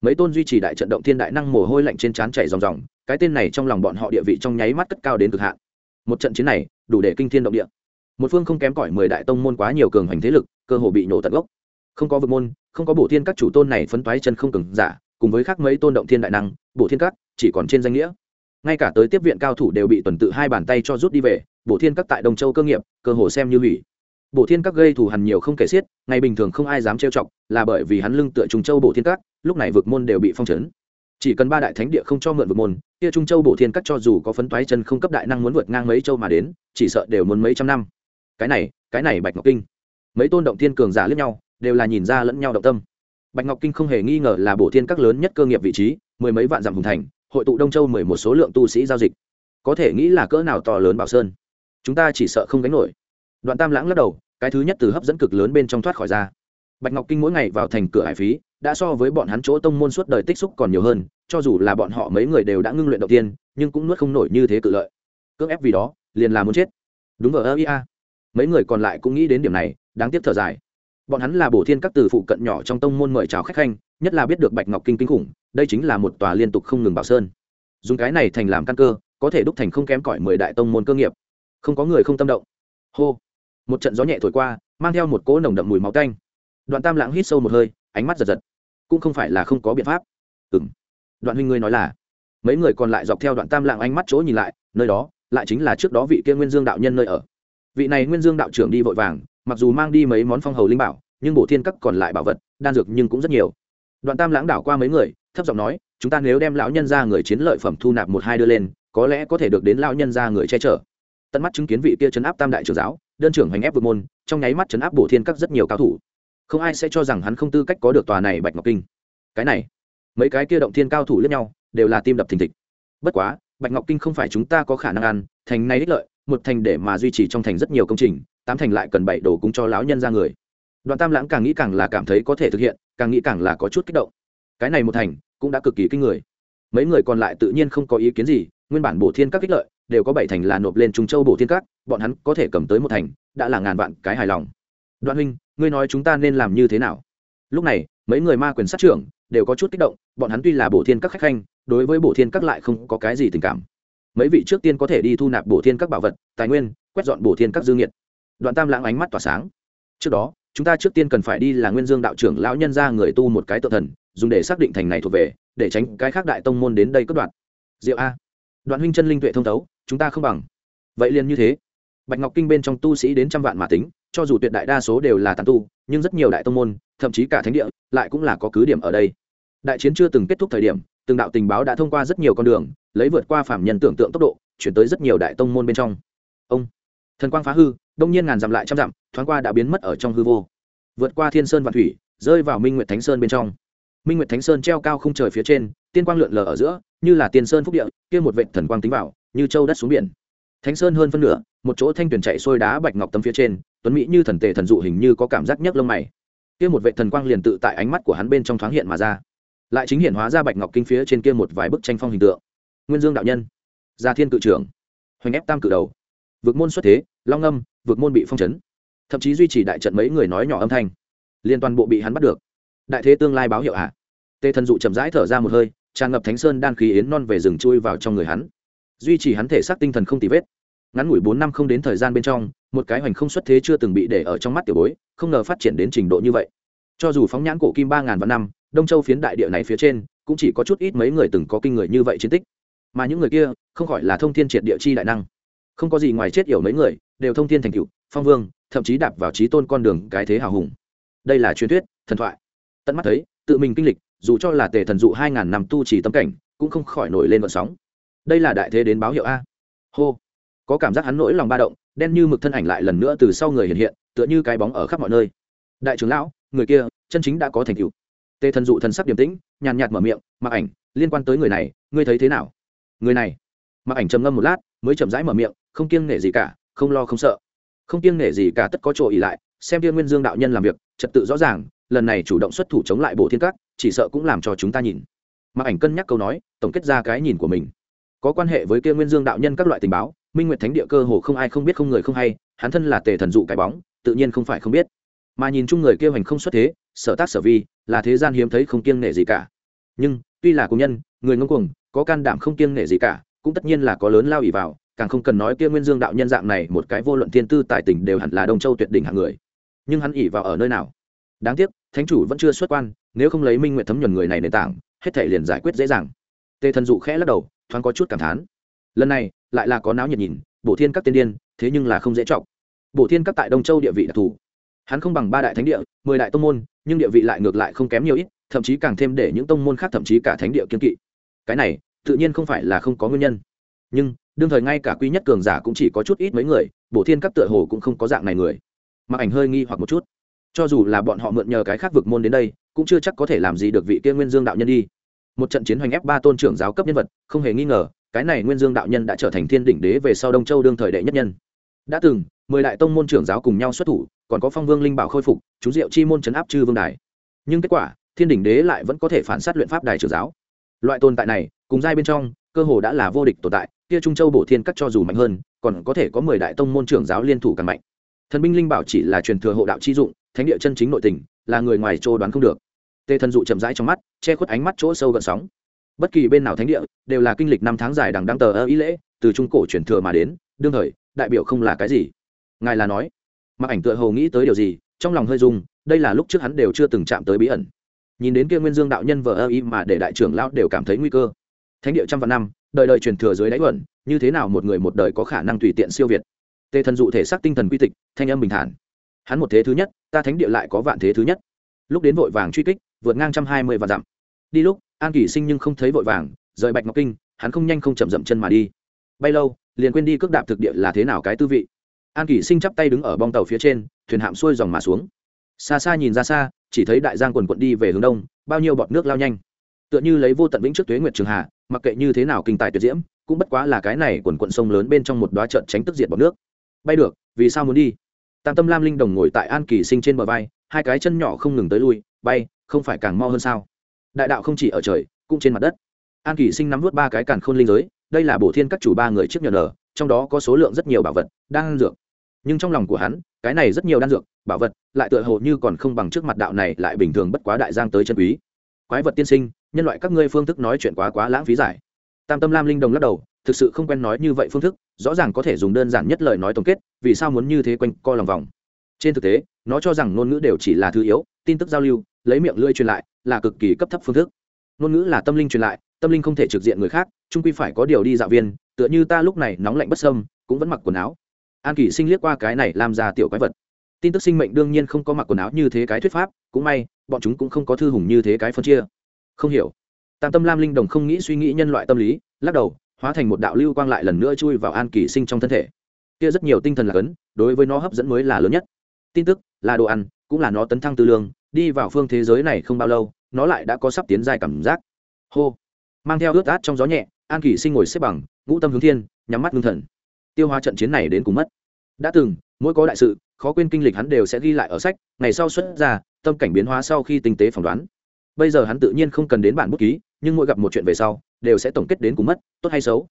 mấy tôn duy trì đại trận động thiên đại năng mồ hôi lạnh trên trán chảy ròng ròng, cái tên này trong lòng bọn họ địa vị trong nháy mắt cất cao đến cực hạn. Một trận chiến này, đủ để kinh thiên động địa. Một phương không kém cỏi mười đại tông môn quá nhiều cường hành thế lực, cơ hồ bị nổ tận gốc. Không có vực môn, không có bổ thiên các chủ tôn này phấn toái chân không cường giả, cùng với khác mấy tôn động thiên đại năng, bổ thiên các chỉ còn trên danh nghĩa. Ngay cả tới tiếp viện cao thủ đều bị tuần tự hai bàn tay cho rút đi về, bổ thiên các tại đông châu cơ nghiệp, cơ hồ xem như hủy. Bộ thiên các gây thù hằn nhiều không kể xiết, ngày bình thường không ai dám trêu chọc, là bởi vì hắn lưng tựa trung châu Bộ thiên các, lúc này vượt môn đều bị phong trấn chỉ cần ba đại thánh địa không cho mượn vượt môn, kia trung châu Bộ thiên các cho dù có phấn toái chân không cấp đại năng muốn vượt ngang mấy châu mà đến, chỉ sợ đều muốn mấy trăm năm. Cái này cái này bạch ngọc kinh. Mấy tôn động thiên cường giả lẫn nhau, đều là nhìn ra lẫn nhau động tâm. Bạch ngọc kinh không hề nghi ngờ là Bộ thiên các lớn nhất cơ nghiệp vị trí, mười mấy vạn dặm hùng thành, hội tụ đông châu mười một số lượng tu sĩ giao dịch. Có thể nghĩ là cỡ nào to lớn bảo sơn. Chúng ta chỉ sợ không gánh nổi. Đoạn tam lãng lắc đầu cái thứ nhất từ hấp dẫn cực lớn bên trong thoát khỏi ra. Bạch ngọc kinh mỗi ngày vào thành cửa hải phí, đã so với bọn hắn chỗ tông môn suốt đời tích xúc còn nhiều hơn, cho dù là bọn họ mấy người đều đã ngưng luyện đầu tiên, nhưng cũng nuốt không nổi như thế cự lợi. Cưỡng ép vì đó, liền là muốn chết. Đúng vào ơ, ia. Mấy người còn lại cũng nghĩ đến điểm này, đáng tiếc thở dài. Bọn hắn là bổ thiên các từ phụ cận nhỏ trong tông môn mời chào khách khanh, nhất là biết được bạch ngọc kinh kinh khủng, đây chính là một tòa liên tục không ngừng bảo sơn. Dùng cái này thành làm căn cơ, có thể đúc thành không kém cỏi mười đại tông môn cơ nghiệp. Không có người không tâm động. Hô một trận gió nhẹ thổi qua, mang theo một cỗ nồng đậm mùi máu tanh. Đoạn tam lãng hít sâu một hơi, ánh mắt giật giật. Cũng không phải là không có biện pháp. Ừ m đoạn huynh ngươi nói là? Mấy người còn lại dọc theo đoạn tam lãng ánh mắt chỗ nhìn lại, nơi đó, lại chính là trước đó vị kia nguyên dương đạo nhân nơi ở. Vị này nguyên dương đạo trưởng đi vội vàng, mặc dù mang đi mấy món phong hầu linh bảo, nhưng bổ thiên các còn lại bảo vật, đan dược nhưng cũng rất nhiều. Đoạn tam lãng đảo qua mấy người, thấp giọng nói, chúng ta nếu đem lão nhân ra người chiến lợi phẩm thu nạp một hai đưa lên, có lẽ có thể được đến lão nhân ra người che chở. Tận mắt chứng kiến vị kia chấn áp tam đại trưởng giáo đơn trưởng hành ép vượt môn, trong nháy mắt chấn áp bổ thiên các rất nhiều cao thủ. Không ai sẽ cho rằng hắn không tư cách có được tòa này bạch ngọc kinh. Cái này, mấy cái kia động thiên cao thủ lẫn nhau, đều là tim đập thình thịch. Bất quá, bạch ngọc kinh không phải chúng ta có khả năng ăn, thành này đích lợi, một thành để mà duy trì trong thành rất nhiều công trình, tám thành lại cần bảy đồ cúng cho lão nhân ra người. Đoàn tam lãng càng nghĩ càng là cảm thấy có thể thực hiện, càng nghĩ càng là có chút kích động. Cái này một thành cũng đã cực kỳ kinh người. Mấy người còn lại tự nhiên không có ý kiến gì, nguyên bản bổ thiên các kích lợi, đều có bảy thành là nộp lên trung châu bổ thiên các bọn hắn có thể cầm tới một thành, đã là ngàn vạn cái hài lòng. Đoạn huynh, ngươi nói chúng ta nên làm như thế nào? Lúc này, mấy người ma quyền sát trưởng đều có chút kích động, bọn hắn tuy là bổ thiên các khách khanh, đối với bổ thiên các lại không có cái gì tình cảm. Mấy vị trước tiên có thể đi thu nạp bổ thiên các bảo vật, tài nguyên, quét dọn bổ thiên các dương nhiệt đoạn tam lãng ánh mắt tỏa sáng. Trước đó, chúng ta trước tiên cần phải đi là nguyên dương đạo trưởng lão nhân ra người tu một cái tự thần, dùng để xác định thành này thuộc về, để tránh cái khác đại tông môn đến đây cất đoạn diệu a. Đoạn huynh chân linh tuệ thông thấu, chúng ta không bằng. Vậy liền như thế bạch ngọc kinh bên trong tu sĩ đến trăm vạn mà tính, cho dù tuyệt đại đa số đều là tàn tu, nhưng rất nhiều đại tông môn, thậm chí cả thánh địa, lại cũng là có cứ điểm ở đây. Đại chiến chưa từng kết thúc thời điểm, từng đạo tình báo đã thông qua rất nhiều con đường, lấy vượt qua phạm nhân tưởng tượng tốc độ, chuyển tới rất nhiều đại tông môn bên trong. Ông, thần quang phá hư, đông nhiên ngàn dặm lại trăm dặm, thoáng qua đã biến mất ở trong hư vô. Vượt qua thiên sơn và thủy, rơi vào minh nguyệt thánh sơn bên trong. Minh nguyệt thánh sơn treo cao không trời phía trên, tiên quang lượn lờ ở giữa, như là tiên sơn phúc địa, kia một vệt thần quang tính vào, như châu đất xuống biển. Thánh sơn hơn phân nửa một chỗ thanh tuyển chạy xuôi đá bạch ngọc tấm phía trên, tuấn mỹ như thần tề thần dụ hình như có cảm giác nhấc lông mày. Kia một vệ thần quang liền tự tại ánh mắt của hắn bên trong thoáng hiện mà ra. Lại chính hiện hóa ra bạch ngọc kinh phía trên kia một vài bức tranh phong hình tượng. Nguyên dương đạo nhân, gia thiên cự trưởng, hoành ép tam cự đầu. Vượt môn xuất thế, long âm vượt môn bị phong chấn. Thậm chí duy trì đại trận mấy người nói nhỏ âm thanh. Liên toàn bộ bị hắn bắt được. Đại thế tương lai báo hiệu à? tê thần dụ chậm rãi thở ra một hơi, tràn ngập thánh sơn đan khí yến non về rừng chui vào trong người hắn. Duy trì hắn thể xác tinh thần không tì vết ngắn ngủi bốn năm không đến thời gian bên trong, một cái hoành không xuất thế chưa từng bị để ở trong mắt tiểu bối, không ngờ phát triển đến trình độ như vậy. Cho dù phóng nhãn cổ kim ba ngàn vạn năm, đông châu phiến đại địa này phía trên, cũng chỉ có chút ít mấy người từng có kinh người như vậy chiến tích. Mà những người kia, không khỏi là thông thiên triệt địa chi đại năng. Không có gì ngoài chết yểu mấy người, đều thông thiên thành cựu phong vương, thậm chí đạp vào trí tôn con đường cái thế hào hùng. Đây là truyền thuyết, thần thoại. Tận mắt thấy, tự mình kinh lịch, dù cho là tề thần dụ hai ngàn năm tu trì tâm cảnh, cũng không khỏi nổi lên vận sóng. Đây là đại thế đến báo hiệu a. Hô có cảm giác hắn nỗi lòng ba động, đen như mực thân ảnh lại lần nữa từ sau người hiện hiện, tựa như cái bóng ở khắp mọi nơi. Đại trưởng lão, người kia, chân chính đã có thành tựu. Tề thần dụ thần sắc điềm tĩnh, nhàn nhạt mở miệng mặc ảnh, liên quan tới người này, ngươi thấy thế nào? Người này? Mặc ảnh trầm ngâm một lát, mới chậm rãi mở miệng, không kiêng nể gì cả, không lo không sợ. Không kiêng nể gì cả tất có chỗ ỉ lại, xem tiên nguyên dương đạo nhân làm việc, trật tự rõ ràng, lần này chủ động xuất thủ chống lại bộ thiên các, chỉ sợ cũng làm cho chúng ta nhìn. Mặc ảnh cân nhắc câu nói, tổng kết ra cái nhìn của mình. Có quan hệ với kia nguyên dương đạo nhân các loại tình báo minh nguyệt thánh địa cơ hồ không ai không biết không người không hay, hắn thân là tề thần dụ cái bóng, tự nhiên không phải không biết. Mà nhìn chung người kêu hành không xuất thế, sở tác sở vi, là thế gian hiếm thấy không kiêng nể gì cả. Nhưng, tuy là công nhân, người ngông cuồng, có can đảm không kiêng nể gì cả, cũng tất nhiên là có lớn lao ỉ vào, càng không cần nói kia nguyên dương đạo nhân dạng này một cái vô luận thiên tư tài tình đều hẳn là đông châu tuyệt đỉnh hạng người. Nhưng hắn ỉ vào ở nơi nào? Đáng tiếc, thánh chủ vẫn chưa xuất quan, nếu không lấy minh nguyện thấm nhuần người này nền tảng, hết thể liền giải quyết dễ dàng. Tề thần dụ khẽ lắc đầu, thoáng có chút cảm thán lần này, lại là có náo nhiệt nhìn, bổ thiên các tiên điên, thế nhưng là không dễ trọng bổ thiên các tại đông châu địa vị đặc thù. Hắn không bằng ba đại thánh địa, mười đại tông môn, nhưng địa vị lại ngược lại không kém nhiều ít, thậm chí càng thêm để những tông môn khác thậm chí cả thánh địa kiên kỵ. Cái này, tự nhiên không phải là không có nguyên nhân. Nhưng, đương thời ngay cả quy nhất cường giả cũng chỉ có chút ít mấy người, bổ thiên các tựa hồ cũng không có dạng này người. Mặc ảnh hơi nghi hoặc một chút. Cho dù là bọn họ mượn nhờ cái khác vực môn đến đây, cũng chưa chắc có thể làm gì được vị kia nguyên dương đạo nhân đi. Một trận chiến hoành ép ba tôn trưởng giáo cấp nhân vật, không hề nghi ngờ cái này nguyên dương đạo nhân đã trở thành thiên đỉnh đế về sau đông châu đương thời đệ nhất nhân. Đã từng, mười đại tông môn trưởng giáo cùng nhau xuất thủ, còn có phong vương linh bảo khôi phục, chú diệu chi môn chấn áp chư vương đài. Nhưng kết quả, thiên đỉnh đế lại vẫn có thể phản sát luyện pháp đài trưởng giáo. Loại tồn tại này, cùng giai bên trong, cơ hồ đã là vô địch tồn tại, kia trung châu bổ thiên cắt cho dù mạnh hơn, còn có thể có mười đại tông môn trưởng giáo liên thủ càng mạnh. Thần binh linh bảo chỉ là truyền thừa hộ đạo chi dụng, thánh địa chân chính nội tình, là người ngoài chỗ đoán không được. Tê thần dụ chậm rãi trong mắt, che khuất ánh mắt chỗ sâu gần sóng bất kỳ bên nào thánh địa đều là kinh lịch năm tháng dài đằng đăng tờ ơ ý lễ, từ trung cổ truyền thừa mà đến, đương thời, đại biểu không là cái gì. Ngài là nói, mặc ảnh tựa hồ nghĩ tới điều gì, trong lòng hơi dung đây là lúc trước hắn đều chưa từng chạm tới bí ẩn. Nhìn đến kia nguyên dương đạo nhân vợ ơ ý mà để đại trưởng lão đều cảm thấy nguy cơ. Thánh địa trăm vạn năm, đời đời truyền thừa dưới đáy luận như thế nào một người một đời có khả năng tùy tiện siêu việt? Tề thần dụ thể xác tinh thần quy tịch, thanh âm bình thản. Hắn một thế thứ nhất, ta thánh địa lại có vạn thế thứ nhất. Lúc đến vội vàng truy kích, vượt ngang trăm hai mươi và dặm. Đi lúc an kỷ sinh nhưng không thấy vội vàng, rời bạch ngọc kinh, hắn không nhanh không chậm dậm chân mà đi. Bay lâu, liền quên đi cước đạp thực địa là thế nào cái tư vị. An kỷ sinh chắp tay đứng ở bong tàu phía trên, thuyền hạm xuôi dòng mà xuống. Xa xa nhìn ra xa, chỉ thấy đại giang quần quận đi về hướng đông, bao nhiêu bọt nước lao nhanh. Tựa như lấy vô tận vĩnh trước tuế nguyệt trường hạ, mặc kệ như thế nào kinh tài tuyệt diễm, cũng bất quá là cái này quần quận sông lớn bên trong một đoá trận tránh tức diệt bọt nước. Bay được, vì sao muốn đi? Tam tâm lam linh đồng ngồi tại an kỳ sinh trên bờ vai, hai cái chân nhỏ không ngừng tới lui, bay, không phải càng mo hơn sao? Đại đạo không chỉ ở trời, cũng trên mặt đất. An kỳ sinh nắm vút ba cái càn khôn linh giới, đây là bổ thiên các chủ ba người trước nhờ nở trong đó có số lượng rất nhiều bảo vật đang dược. Nhưng trong lòng của hắn, cái này rất nhiều đan dược, bảo vật, lại tựa hồ như còn không bằng trước mặt đạo này lại bình thường bất quá đại giang tới chân quý. Quái vật tiên sinh, nhân loại các ngươi phương thức nói chuyện quá quá lãng phí giải. Tam tâm lam linh đồng lắc đầu, thực sự không quen nói như vậy phương thức, rõ ràng có thể dùng đơn giản nhất lời nói tổng kết, vì sao muốn như thế quanh co lòng vòng. Trên thực tế, nó cho rằng ngôn ngữ đều chỉ là thứ yếu, tin tức giao lưu, lấy miệng lưỡi truyền lại là cực kỳ cấp thấp phương thức. Ngôn ngữ là tâm linh truyền lại, tâm linh không thể trực diện người khác trung quy phải có điều đi dạo viên, tựa như ta lúc này nóng lạnh bất sâm, cũng vẫn mặc quần áo. An kỷ sinh liếc qua cái này làm ra tiểu quái vật. Tin tức sinh mệnh đương nhiên không có mặc quần áo như thế cái thuyết pháp, cũng may, bọn chúng cũng không có thư hùng như thế cái phân chia. Không hiểu. Tam tâm lam linh đồng không nghĩ suy nghĩ nhân loại tâm lý, lắc đầu, hóa thành một đạo lưu quang lại lần nữa chui vào an kỳ sinh trong thân thể. Kia rất nhiều tinh thần là cấn, đối với nó hấp dẫn mới là lớn nhất. Tin tức, là đồ ăn, cũng là nó tấn thăng tư lương đi vào phương thế giới này không bao lâu, nó lại đã có sắp tiến dài cảm giác. Hô. Mang theo ướt át trong gió nhẹ, an kỳ sinh ngồi xếp bằng, ngũ tâm hướng thiên, nhắm mắt ngưng thần. Tiêu hóa trận chiến này đến cùng mất. Đã từng, mỗi có đại sự, khó quên kinh lịch hắn đều sẽ ghi lại ở sách, ngày sau xuất ra, tâm cảnh biến hóa sau khi tinh tế phỏng đoán. Bây giờ hắn tự nhiên không cần đến bản bút ký, nhưng mỗi gặp một chuyện về sau, đều sẽ tổng kết đến cùng mất, tốt hay xấu.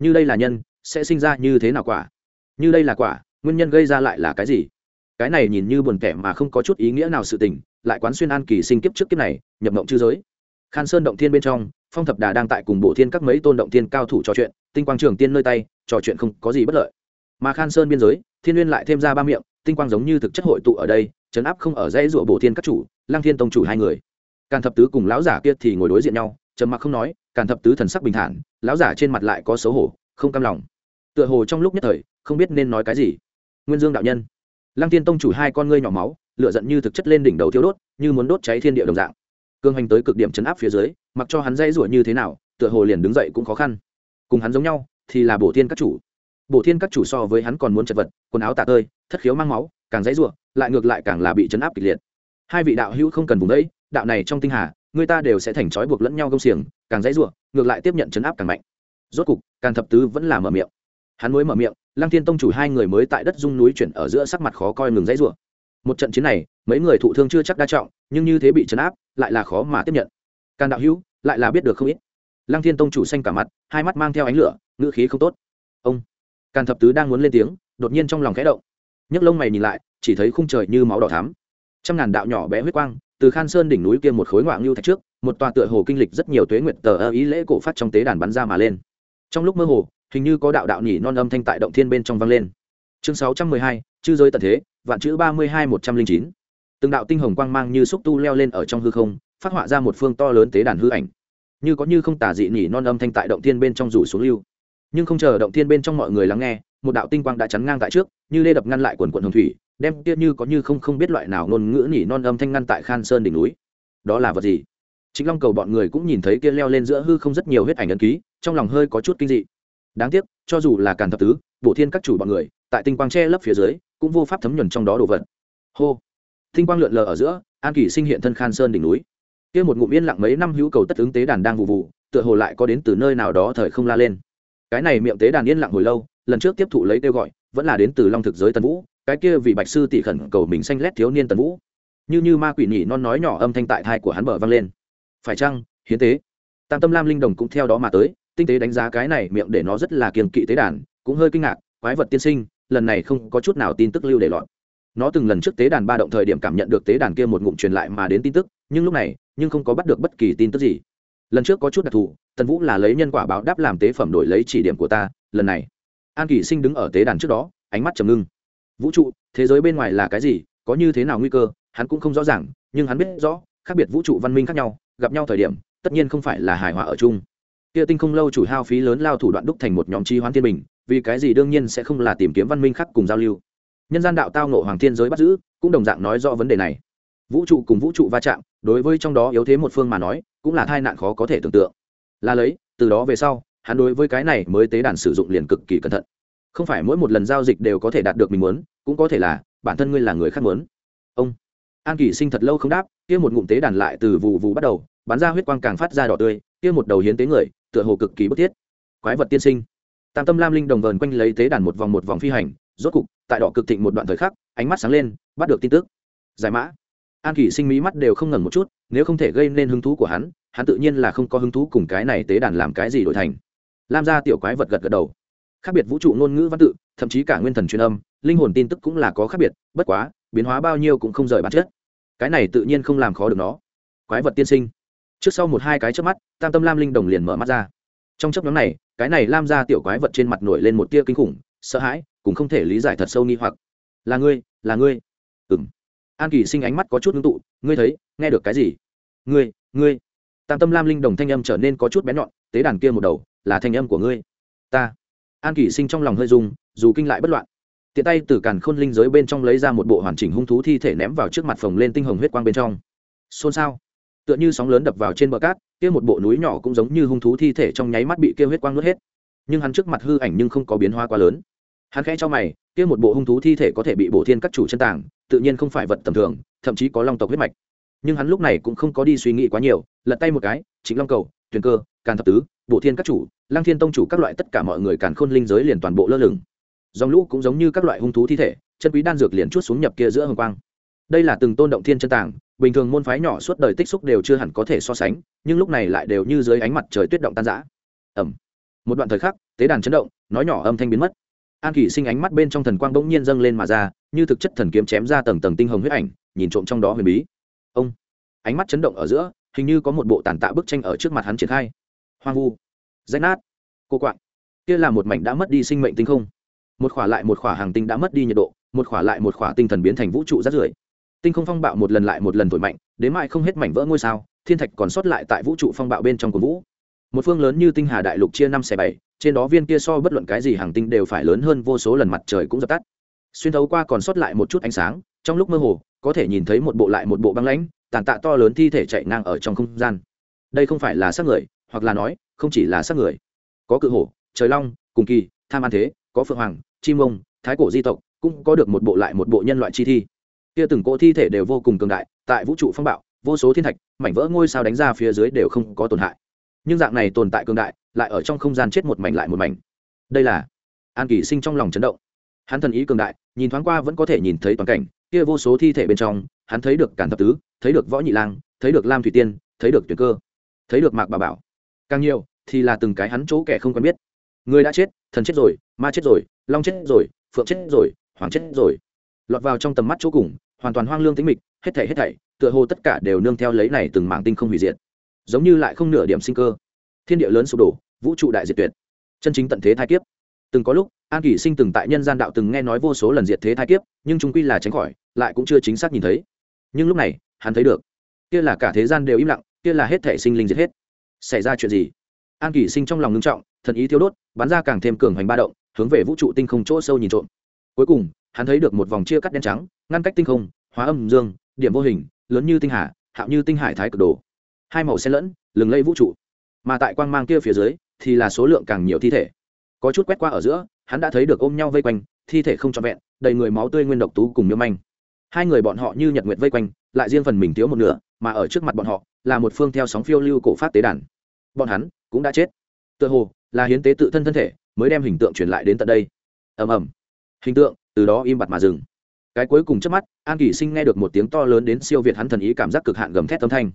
Như đây là nhân, sẽ sinh ra như thế nào quả? Như đây là quả, nguyên nhân gây ra lại là cái gì? Cái này nhìn như buồn kẻ mà không có chút ý nghĩa nào sự tình lại quán xuyên an kỳ sinh kiếp trước kiếp này, nhập mộng chư giới. Khan sơn động thiên bên trong, phong thập đà đang tại cùng bộ thiên các mấy tôn động thiên cao thủ trò chuyện, tinh quang trường tiên nơi tay, trò chuyện không có gì bất lợi. Mà khan sơn biên giới, thiên n lại thêm ra ba miệng, tinh quang giống như thực chất hội tụ ở đây chấn áp không ở dãy rụa bổ thiên các chủ lang thiên tông chủ hai người. Càn thập tứ cùng lão giả kia thì ngồi đối diện nhau, trầm mặc không nói, càn thập tứ thần sắc bình thản, lão giả trên mặt lại có xấu hổ, không cam lòng. Tựa hồ trong lúc nhất thời, không biết nên nói cái gì. Nguyên dương đạo nhân. Lăng tiên tông chủ hai con ngươi nhỏ máu lựa giận như thực chất lên đỉnh đầu thiêu đốt, như muốn đốt cháy thiên địa đồng dạng. Cương hành tới cực điểm chấn áp phía dưới, mặc cho hắn dây rủa như thế nào, tựa hồ liền đứng dậy cũng khó khăn. Cùng hắn giống nhau, thì là bổ thiên các chủ. Bổ thiên các chủ so với hắn còn muốn chật vật, quần áo tạ tơi, thất khiếu mang máu, càng dãy rủa, lại ngược lại càng là bị chấn áp kịch liệt. Hai vị đạo hữu không cần vùng đấy, đạo này trong tinh hà, người ta đều sẽ thành trói buộc lẫn nhau công xiềng, càng dãy rủa, ngược lại tiếp nhận chấn áp càng mạnh. Rốt cục, càn thập tứ vẫn là mở miệng. Hắn mới mở miệng, lăng thiên tông chủ hai người mới tại đất dung núi chuyển ở giữa sắc mặt khó coi ngừng dãy rủa một trận chiến này, mấy người thụ thương chưa chắc đa trọng, nhưng như thế bị chấn áp, lại là khó mà tiếp nhận. Càn đạo hữu, lại là biết được không ít. Lăng thiên tông chủ xanh cả mặt, hai mắt mang theo ánh lửa, ngữ khí không tốt. Ông, càn thập tứ đang muốn lên tiếng, đột nhiên trong lòng khẽ động. Nhấc lông mày nhìn lại, chỉ thấy khung trời như máu đỏ thắm. Trăm ngàn đạo nhỏ bé huyết quang, từ khan sơn đỉnh núi kia một khối ngoạng lưu thạch trước, một tòa tựa hồ kinh lịch rất nhiều tuế nguyện tờ ơ ý lễ cổ phát trong tế đàn bắn ra mà lên. Trong lúc mơ hồ, hình như có đạo đạo nhỉ non âm thanh tại động thiên bên trong vang lên. Chương sáu trăm mười hai, chư giới tận thế vạn chữ ba mươi hai một trăm linh chín. Từng đạo tinh hồng quang mang như xúc tu leo lên ở trong hư không, phát họa ra một phương to lớn tế đàn hư ảnh. Như có như không tả dị nhỉ non âm thanh tại động thiên bên trong rủ xuống lưu. Nhưng không chờ động thiên bên trong mọi người lắng nghe, một đạo tinh quang đã chắn ngang tại trước, như lê đập ngăn lại quần quận hồng thủy, đem kia như có như không không biết loại nào ngôn ngữ nhỉ non âm thanh ngăn tại khan sơn đỉnh núi. Đó là vật gì? Chính long cầu bọn người cũng nhìn thấy kia leo lên giữa hư không rất nhiều huyết ảnh ấn ký, trong lòng hơi có chút kinh dị. Đáng tiếc, cho dù là càn thập tứ, bổ thiên các chủ bọn người, tại tinh quang che lấp phía dưới cũng vô pháp thấm nhuần trong đó đồ vật. Hô. Tinh quang lượn lờ ở giữa, an kỳ sinh hiện thân khan sơn đỉnh núi. Kia một ngụm yên lặng mấy năm hữu cầu tất ứng tế đàn đang vụ vụ, tựa hồ lại có đến từ nơi nào đó thời không la lên. Cái này miệng tế đàn yên lặng hồi lâu, lần trước tiếp thụ lấy kêu gọi, vẫn là đến từ long thực giới tần vũ, cái kia vì bạch sư tỷ khẩn cầu mình xanh lét thiếu niên tần vũ. Như như ma quỷ nhỉ non nói nhỏ âm thanh tại thai của hắn bờ vang lên. Phải chăng, hiến tế? Tam tâm lam linh đồng cũng theo đó mà tới, tinh tế đánh giá cái này miệng để nó rất là kiềm kỵ tế đàn, cũng hơi kinh ngạc, quái vật tiên sinh lần này không có chút nào tin tức lưu để lọt. Nó từng lần trước tế đàn ba động thời điểm cảm nhận được tế đàn kia một ngụm truyền lại mà đến tin tức, nhưng lúc này, nhưng không có bắt được bất kỳ tin tức gì. Lần trước có chút đặc thù, tần vũ là lấy nhân quả báo đáp làm tế phẩm đổi lấy chỉ điểm của ta, lần này. An kỷ sinh đứng ở tế đàn trước đó, ánh mắt trầm ngưng. Vũ trụ, thế giới bên ngoài là cái gì, có như thế nào nguy cơ, hắn cũng không rõ ràng, nhưng hắn biết rõ, khác biệt vũ trụ văn minh khác nhau, gặp nhau thời điểm, tất nhiên không phải là hài hòa ở chung. Kia tinh không lâu chủ hao phí lớn lao thủ đoạn đúc thành một nhóm chi hoán thiên bình vì cái gì đương nhiên sẽ không là tìm kiếm văn minh khác cùng giao lưu. Nhân gian đạo tao nộ hoàng thiên giới bắt giữ, cũng đồng dạng nói rõ vấn đề này. Vũ trụ cùng vũ trụ va chạm, đối với trong đó yếu thế một phương mà nói, cũng là tai nạn khó có thể tưởng tượng. Là lấy, từ đó về sau, hắn đối với cái này mới tế đàn sử dụng liền cực kỳ cẩn thận. Không phải mỗi một lần giao dịch đều có thể đạt được mình muốn, cũng có thể là, bản thân ngươi là người khác muốn. Ông. An kỷ sinh thật lâu không đáp, kia một ngụm tế đàn lại từ vụ vụ bắt đầu, bắn ra huyết quang càng phát ra đỏ tươi, kia một đầu hiến tế người, tựa hồ cực kỳ bức thiết. Quái vật tiên sinh tam tâm lam linh đồng vờn quanh lấy tế đàn một vòng một vòng phi hành, rốt cục, tại đỏ cực thịnh một đoạn thời khắc, ánh mắt sáng lên, bắt được tin tức. Giải mã. An kỷ sinh mí mắt đều không ngẩn một chút, nếu không thể gây nên hứng thú của hắn hắn tự nhiên là không có hứng thú cùng cái này tế đàn làm cái gì đổi thành. Lam gia tiểu quái vật gật gật đầu. Khác biệt vũ trụ ngôn ngữ văn tự, thậm chí cả nguyên thần truyền âm, linh hồn tin tức cũng là có khác biệt, bất quá, biến hóa bao nhiêu cũng không rời bản chất. Cái này tự nhiên không làm khó được nó. Quái vật tiên sinh. Trước sau một hai cái trước mắt, tam tâm lam linh đồng liền mở mắt ra. Trong chấp nhóm này cái này lam ra tiểu quái vật trên mặt nổi lên một tia kinh khủng, sợ hãi, cũng không thể lý giải thật sâu nghi hoặc. Là ngươi là ngươi. Ừng an kỳ sinh ánh mắt có chút ngưng tụ, ngươi thấy, nghe được cái gì? Ngươi ngươi. Tam tâm lam linh đồng thanh âm trở nên có chút bén nhọn, tế đàn kia một đầu, là thanh âm của ngươi. Ta. An kỳ sinh trong lòng hơi dung dù kinh lại bất loạn. Tiện tay từ càn khôn linh giới bên trong lấy ra một bộ hoàn chỉnh hung thú thi thể ném vào trước mặt phồng lên tinh hồng huyết quang bên trong. Xôn xao tựa như sóng lớn đập vào trên bờ cát, kia một bộ núi nhỏ cũng giống như hung thú thi thể trong nháy mắt bị kia huyết quang nuốt hết. Nhưng hắn trước mặt hư ảnh nhưng không có biến hóa quá lớn. Hắn khẽ cho mày, kia một bộ hung thú thi thể có thể bị bổ thiên các chủ chân tàng, tự nhiên không phải vật tầm thường, thậm chí có long tộc huyết mạch. Nhưng hắn lúc này cũng không có đi suy nghĩ quá nhiều, lật tay một cái chính long cầu, tuyền cơ, càn thập tứ bộ thiên các chủ lang thiên tông chủ các loại tất cả mọi người càn khôn linh giới liền toàn bộ lơ lửng. Dòng lũ cũng giống như các loại hung thú thi thể, chân quý đan dược liền chút xuống nhập kia giữa hồng quang. Đây là từng tôn động thiên chân tàng bình thường môn phái nhỏ suốt đời tích xúc đều chưa hẳn có thể so sánh, nhưng lúc này lại đều như dưới ánh mặt trời tuyết động tan rã. Ẩm một đoạn thời khắc, tế đàn chấn động, nói nhỏ âm thanh biến mất. An kỷ sinh ánh mắt bên trong thần quang bỗng nhiên dâng lên mà ra, như thực chất thần kiếm chém ra tầng tầng tinh hồng huyết ảnh, nhìn trộm trong đó huyền bí. Ông. Ánh mắt chấn động ở giữa, hình như có một bộ tàn tạ bức tranh ở trước mặt hắn triển khai. Hoang vu. Rách nát. Cô quạng. Kia là một mảnh đã mất đi sinh mệnh tinh không. Một khỏa lại một khỏa hàng tinh đã mất đi nhiệt độ, một khỏa lại một khỏa tinh thần biến thành vũ trụ rát rưởi tinh không phong bạo một lần lại một lần thổi mạnh, đến mãi không hết mảnh vỡ ngôi sao, thiên thạch còn sót lại tại vũ trụ phong bạo bên trong của vũ. Một phương lớn như tinh hà đại lục chia năm xẻ bảy, trên đó viên kia so bất luận cái gì hàng tinh đều phải lớn hơn vô số lần mặt trời cũng dập tắt. Xuyên thấu qua còn sót lại một chút ánh sáng, trong lúc mơ hồ, có thể nhìn thấy một bộ lại một bộ băng lãnh, tàn tạ to lớn thi thể chạy ngang ở trong không gian. Đây không phải là xác người, hoặc là nói, không chỉ là xác người. Có cự hổ, trời long, cùng kỳ, tham an thế, có phượng hoàng, chim ông, thái cổ di tộc, cũng có được một bộ lại một bộ nhân loại chi thi kia từng cỗ thi thể đều vô cùng cường đại, tại vũ trụ phong bạo, vô số thiên thạch, mảnh vỡ ngôi sao đánh ra phía dưới đều không có tổn hại. Nhưng dạng này tồn tại cường đại, lại ở trong không gian chết một mảnh lại một mảnh. Đây là an kỳ sinh trong lòng chấn động. Hắn thần ý cường đại, nhìn thoáng qua vẫn có thể nhìn thấy toàn cảnh, kia vô số thi thể bên trong, hắn thấy được cản thập tứ, thấy được võ nhị lang, thấy được lam thủy tiên, thấy được tuyển cơ, thấy được mạc bà bảo. Càng nhiều, thì là từng cái hắn chỗ kẻ không quen biết. Người đã chết, thần chết rồi, ma chết rồi, long chết rồi, phượng chết rồi, hoàng chết rồi. Lọt vào trong tầm mắt chỗ cùng hoàn toàn hoang lương tính mịch, hết thảy hết thảy, tựa hồ tất cả đều nương theo lấy này từng mảng tinh không hủy diệt. Giống như lại không nửa điểm sinh cơ. Thiên địa lớn sụp đổ, vũ trụ đại diệt tuyệt. Chân chính tận thế thai kiếp. Từng có lúc, an kỷ sinh từng tại nhân gian đạo từng nghe nói vô số lần diệt thế thai kiếp, nhưng chúng quy là tránh khỏi, lại cũng chưa chính xác nhìn thấy. Nhưng lúc này, hắn thấy được, kia là cả thế gian đều im lặng, kia là hết thể sinh linh diệt hết. Xảy ra chuyện gì? An kỷ sinh trong lòng ngưng trọng, thần ý thiếu đốt, bắn ra càng thêm cường hoành ba động, hướng về vũ trụ tinh không chỗ sâu nhìn trộm. Cuối cùng, hắn thấy được một vòng chia cắt đen trắng ngăn cách tinh không, hóa âm dương, điểm vô hình, lớn như tinh hà, hạo như tinh hải thái cực đồ. Hai màu xen lẫn, lừng lây vũ trụ. Mà tại quang mang kia phía dưới, thì là số lượng càng nhiều thi thể. Có chút quét qua ở giữa, hắn đã thấy được ôm nhau vây quanh, thi thể không trọn vẹn, đầy người máu tươi nguyên độc tú cùng miêu manh. Hai người bọn họ như nhật nguyệt vây quanh, lại riêng phần mình thiếu một nửa, mà ở trước mặt bọn họ, là một phương theo sóng phiêu lưu cổ phát tế đàn. Bọn hắn cũng đã chết. Tựa hồ, là hiến tế tự thân thân thể, mới đem hình tượng truyền lại đến tận đây. Ầm ầm. Hình tượng từ đó im bặt mà dừng cái cuối cùng trước mắt an kỷ sinh nghe được một tiếng to lớn đến siêu việt hắn thần ý cảm giác cực hạn gầm thét âm thanh.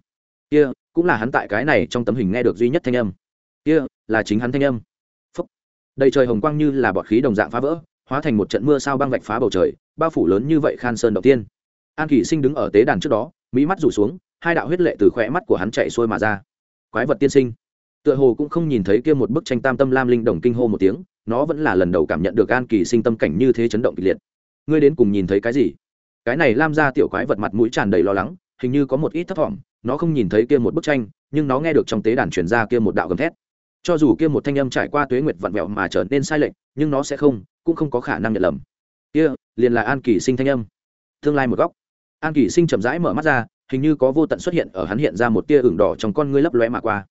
Kia、yeah, cũng là hắn tại cái này trong tấm hình nghe được duy nhất thanh âm. Kia、yeah, là chính hắn thanh âm. Phấp đầy trời hồng quang như là bọt khí đồng dạng phá vỡ hóa thành một trận mưa sao băng vạch phá bầu trời bao phủ lớn như vậy khan sơn đầu tiên. An kỷ sinh đứng ở tế đàn trước đó mỹ mắt rủ xuống hai đạo huyết lệ từ khỏe mắt của hắn chạy xuôi mà ra. Quái vật tiên sinh. Tựa hồ cũng không nhìn thấy kia một bức tranh tam tâm lam linh đồng kinh hô một tiếng nó vẫn là lần đầu cảm nhận được an kỳ sinh tâm cảnh như thế chấn động kịch liệt ngươi đến cùng nhìn thấy cái gì? Cái này lam ra tiểu quái vật mặt mũi tràn đầy lo lắng, hình như có một ít thấp thỏm, nó không nhìn thấy kia một bức tranh, nhưng nó nghe được trong tế đàn truyền ra kia một đạo gầm thét. Cho dù kia một thanh âm trải qua tuế nguyệt vặn vẹo mà trở nên sai lệch, nhưng nó sẽ không, cũng không có khả năng nhận lầm. Kia, liền là an kỳ sinh thanh âm. Tương lai một góc. An kỳ sinh chậm rãi mở mắt ra, hình như có vô tận xuất hiện ở hắn hiện ra một tia ửng đỏ trong con ngươi lấp lóe mà qua.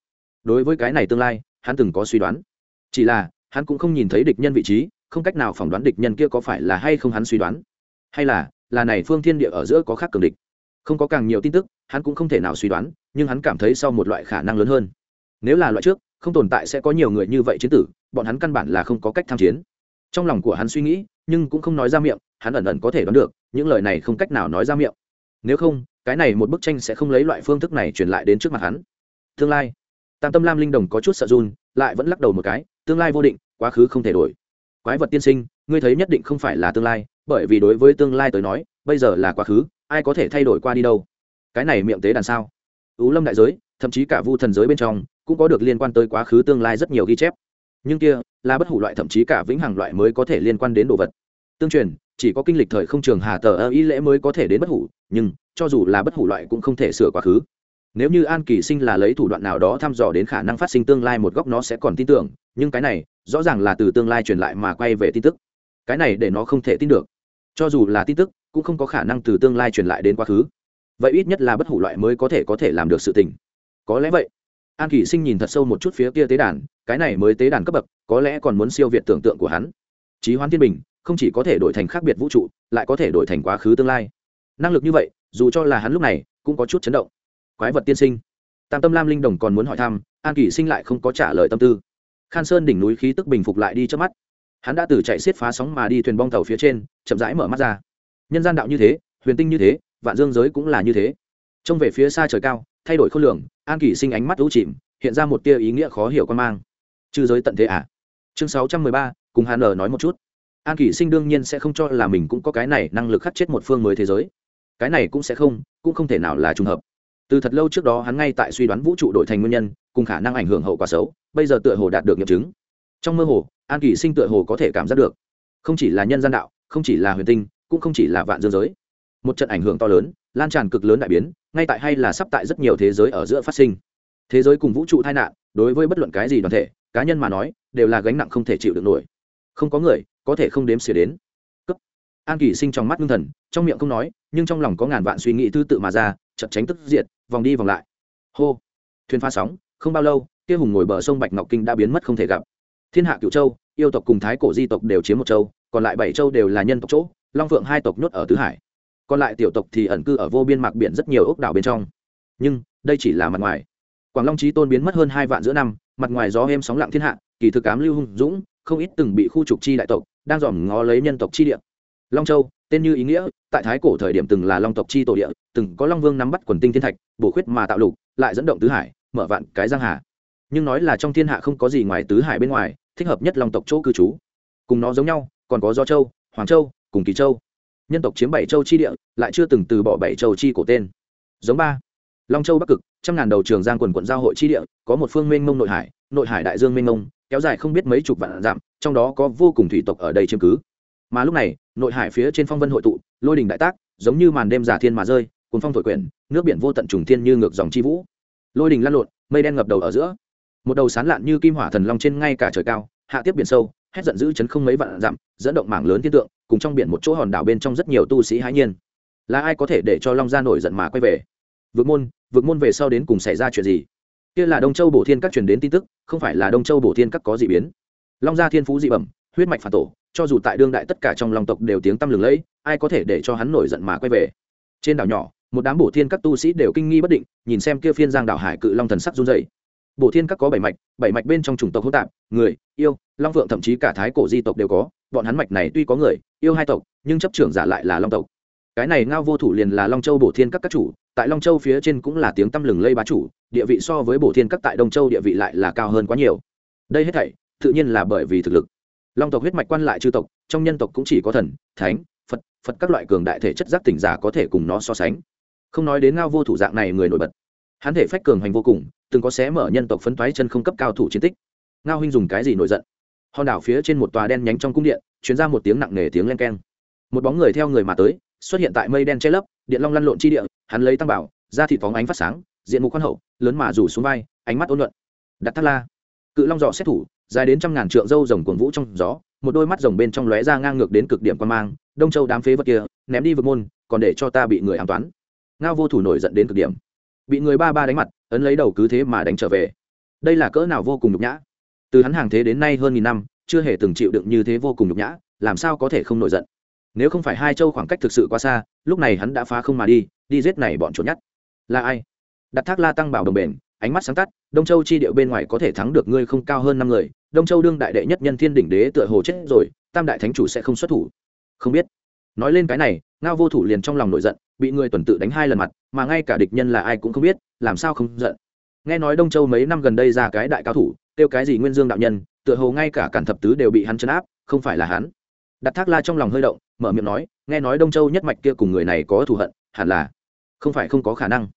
Đối với cái này tương lai, hắn từng có suy đoán. Chỉ là, hắn cũng không nhìn thấy địch nhân vị trí không cách nào phỏng đoán địch nhân kia có phải là hay không hắn suy đoán. Hay là là này phương thiên địa ở giữa có khác cường địch. Không có càng nhiều tin tức, hắn cũng không thể nào suy đoán, nhưng hắn cảm thấy sau một loại khả năng lớn hơn. Nếu là loại trước, không tồn tại sẽ có nhiều người như vậy chiến tử, bọn hắn căn bản là không có cách tham chiến. Trong lòng của hắn suy nghĩ, nhưng cũng không nói ra miệng, hắn ẩn ẩn có thể đoán được, những lời này không cách nào nói ra miệng. Nếu không, cái này một bức tranh sẽ không lấy loại phương thức này truyền lại đến trước mặt hắn. Tương lai. Tam tâm lam linh đồng có chút sợ run, lại vẫn lắc đầu một cái, tương lai vô định, quá khứ không thể đổi quái vật tiên sinh, ngươi thấy nhất định không phải là tương lai, bởi vì đối với tương lai tới nói, bây giờ là quá khứ, ai có thể thay đổi qua đi đâu? Cái này miệng tế đàn sao? Ú lâm đại giới, thậm chí cả vu thần giới bên trong, cũng có được liên quan tới quá khứ tương lai rất nhiều ghi chép. Nhưng kia, là bất hủ loại thậm chí cả vĩnh hằng loại mới có thể liên quan đến đồ vật. Tương truyền, chỉ có kinh lịch thời không trường hà tờ ơ ý lễ mới có thể đến bất hủ, nhưng, cho dù là bất hủ loại cũng không thể sửa quá khứ. Nếu như an kỳ sinh là lấy thủ đoạn nào đó thăm dò đến khả năng phát sinh tương lai một góc nó sẽ còn tin tưởng, nhưng cái này rõ ràng là từ tương lai truyền lại mà quay về tin tức. Cái này để nó không thể tin được. Cho dù là tin tức, cũng không có khả năng từ tương lai truyền lại đến quá khứ. Vậy ít nhất là bất hủ loại mới có thể có thể làm được sự tình. Có lẽ vậy. An kỷ sinh nhìn thật sâu một chút phía kia tế đàn, cái này mới tế đàn cấp bậc, có lẽ còn muốn siêu việt tưởng tượng của hắn. Trí hoán thiên bình, không chỉ có thể đổi thành khác biệt vũ trụ, lại có thể đổi thành quá khứ tương lai. Năng lực như vậy, dù cho là hắn lúc này, cũng có chút chấn động. Quái vật tiên sinh. Tam tâm lam linh đồng còn muốn hỏi thăm, an kỷ sinh lại không có trả lời tâm tư khan sơn đỉnh núi khí tức bình phục lại đi trước mắt. Hắn đã từ chạy xiết phá sóng mà đi thuyền bong tàu phía trên, chậm rãi mở mắt ra. Nhân gian đạo như thế, huyền tinh như thế, vạn dương giới cũng là như thế. Trông về phía xa trời cao, thay đổi khối lượng an Kỷ sinh ánh mắt lũ chìm, hiện ra một tia ý nghĩa khó hiểu quan mang. Trừ giới tận thế à? Chương sáu trăm mười ba, cùng Hàn nở nói một chút. An Kỷ sinh đương nhiên sẽ không cho là mình cũng có cái này năng lực khắc chết một phương mới thế giới. Cái này cũng sẽ không, cũng không thể nào là trùng hợp từ thật lâu trước đó hắn ngay tại suy đoán vũ trụ đổi thành nguyên nhân, cùng khả năng ảnh hưởng hậu quả xấu, bây giờ tựa hồ đạt được nghiệm chứng. Trong mơ hồ, an kỳ sinh tựa hồ có thể cảm giác được. Không chỉ là nhân gian đạo, không chỉ là huyền tinh, cũng không chỉ là vạn dương giới. Một trận ảnh hưởng to lớn, lan tràn cực lớn đại biến, ngay tại hay là sắp tại rất nhiều thế giới ở giữa phát sinh. Thế giới cùng vũ trụ tai nạn, đối với bất luận cái gì đoàn thể, cá nhân mà nói, đều là gánh nặng không thể chịu được nổi. Không có người có thể không đếm xỉa đến. Cấp an kỳ sinh trong mắt ngưng thần, trong miệng không nói, nhưng trong lòng có ngàn vạn suy nghĩ tư tự mà ra chật tránh tức diệt, vòng đi vòng lại. Hô! Thuyền pha sóng, không bao lâu, kia hùng ngồi bờ sông bạch ngọc kinh đã biến mất không thể gặp. Thiên hạ cựu châu, yêu tộc cùng thái cổ di tộc đều chiếm một châu, còn lại bảy châu đều là nhân tộc chỗ, long phượng hai tộc nhốt ở tứ hải. Còn lại tiểu tộc thì ẩn cư ở vô biên mạc biển rất nhiều ốc đảo bên trong. Nhưng, đây chỉ là mặt ngoài. Quảng long trí tôn biến mất hơn hai vạn giữa năm, mặt ngoài gió êm sóng lặng thiên hạ, kỳ thực cám lưu hung dũng, không ít từng bị khu trục chi đại tộc, đang dòm ngó lấy nhân tộc chi địa. Long châu tên như ý nghĩa, tại thái cổ thời điểm từng là long tộc chi tổ địa, từng có long vương nắm bắt quần tinh thiên thạch, bổ khuyết mà tạo lục, lại dẫn động tứ hải, mở vạn cái giang hà. Nhưng nói là trong thiên hạ không có gì ngoài tứ hải bên ngoài, thích hợp nhất long tộc chỗ cư trú. Cùng nó giống nhau, còn có do châu, hoàng châu, cùng kỳ châu. Nhân tộc chiếm bảy châu chi địa, lại chưa từng từ bỏ bảy châu chi cổ tên. Giống ba. Long châu bắc cực, trăm ngàn đầu trường giang quần quận giao hội chi địa, có một phương mênh mông nội hải nội hải đại dương mênh mông, kéo dài không biết mấy chục vạn dặm, trong đó có vô cùng thủy tộc ở đây chiếm cứ mà lúc này, nội hải phía trên phong vân hội tụ, lôi đình đại tác, giống như màn đêm giả thiên mà rơi, cuốn phong thổi quyển, nước biển vô tận trùng thiên như ngược dòng chi vũ. Lôi đình lăn lộn, mây đen ngập đầu ở giữa. Một đầu sán lạn như kim hỏa thần long trên ngay cả trời cao, hạ tiếp biển sâu, hét giận dữ chấn không mấy vạn dặm, dẫn động mảng lớn thiên tượng, cùng trong biển một chỗ hòn đảo bên trong rất nhiều tu sĩ hãi nhiên. Là ai có thể để cho long gia nổi giận mà quay về? Vượt môn vượt môn về sau đến cùng xảy ra chuyện gì? Kia là đông châu bổ thiên các truyền đến tin tức, không phải là đông châu bổ thiên các có gì biến. Long gia thiên phú dị bẩm, huyết mạch phản tổ cho dù tại đương đại tất cả trong long tộc đều tiếng tăm lừng lẫy, ai có thể để cho hắn nổi giận mà quay về? Trên đảo nhỏ, một đám bổ thiên các tu sĩ đều kinh nghi bất định, nhìn xem kia phiên giang đảo hải cự long thần sắc run dày bổ thiên các có bảy mạch bảy mạch bên trong chủng tộc hỗn tạp, người, yêu, long phượng thậm chí cả thái cổ di tộc đều có, bọn hắn mạch này tuy có người, yêu hai tộc, nhưng chấp trưởng giả lại là long tộc. Cái này ngao vô thủ liền là long châu bổ thiên các các chủ, tại long châu phía trên cũng là tiếng tăm lừng lây bá chủ, địa vị so với bổ thiên các tại đông châu địa vị lại là cao hơn quá nhiều. Đây hết thảy, tự nhiên là bởi vì thực lực long tộc huyết mạch quan lại chư tộc, trong nhân tộc cũng chỉ có thần, thánh, phật phật các loại cường đại thể chất giác tỉnh giả có thể cùng nó so sánh. Không nói đến ngao vô thủ dạng này người nổi bật. Hắn thể phách cường hành vô cùng, từng có xé mở nhân tộc phấn toái chân không cấp cao thủ chiến tích. Ngao huynh dùng cái gì nổi giận? Hòn đảo phía trên một tòa đen nhánh trong cung điện chuyến ra một tiếng nặng nề tiếng len keng. Một bóng người theo người mà tới, xuất hiện tại mây đen che lấp, điện long lăn lộn chi địa, hắn lấy tăng bảo ra thịt phóng ánh phát sáng, diện mục khoan hậu, lớn mà rủ xuống vai, ánh mắt ôn luận đặt thắt la. Cự long dọ xét thủ dài đến trăm ngàn trượng râu rồng cuồng vũ trong gió, một đôi mắt rồng bên trong lóe ra ngang ngược đến cực điểm quan mang, đông châu đám phế vật kia, ném đi vực môn, còn để cho ta bị người ám toán. Ngao vô thủ nổi giận đến cực điểm. Bị người ba ba đánh mặt, ấn lấy đầu cứ thế mà đánh trở về. Đây là cỡ nào vô cùng nhục nhã. Từ hắn hàng thế đến nay hơn nghìn năm, chưa hề từng chịu đựng như thế vô cùng nhục nhã, làm sao có thể không nổi giận? Nếu không phải hai châu khoảng cách thực sự quá xa, lúc này hắn đã phá không mà đi đi giết này bọn trốn nhát là ai? Đặt thác la tăng bảo đồng bền ánh mắt sáng tắt, đông châu chi điệu bên ngoài có thể thắng được ngươi không cao hơn năm người, đông châu đương đại đệ nhất nhân thiên đỉnh đế tựa hồ chết rồi, tam đại thánh chủ sẽ không xuất thủ. Không biết. Nói lên cái này, ngao vô thủ liền trong lòng nổi giận, bị người tuần tự đánh hai lần mặt, mà ngay cả địch nhân là ai cũng không biết, làm sao không giận. Nghe nói đông châu mấy năm gần đây ra cái đại cao thủ tiêu cái gì nguyên dương đạo nhân, tựa hồ ngay cả cản thập tứ đều bị hắn chấn áp, không phải là hắn. Đặt thác la trong lòng hơi động, mở miệng nói, nghe nói đông châu nhất mạch kia cùng người này có thù hận, hẳn là không phải không có khả năng.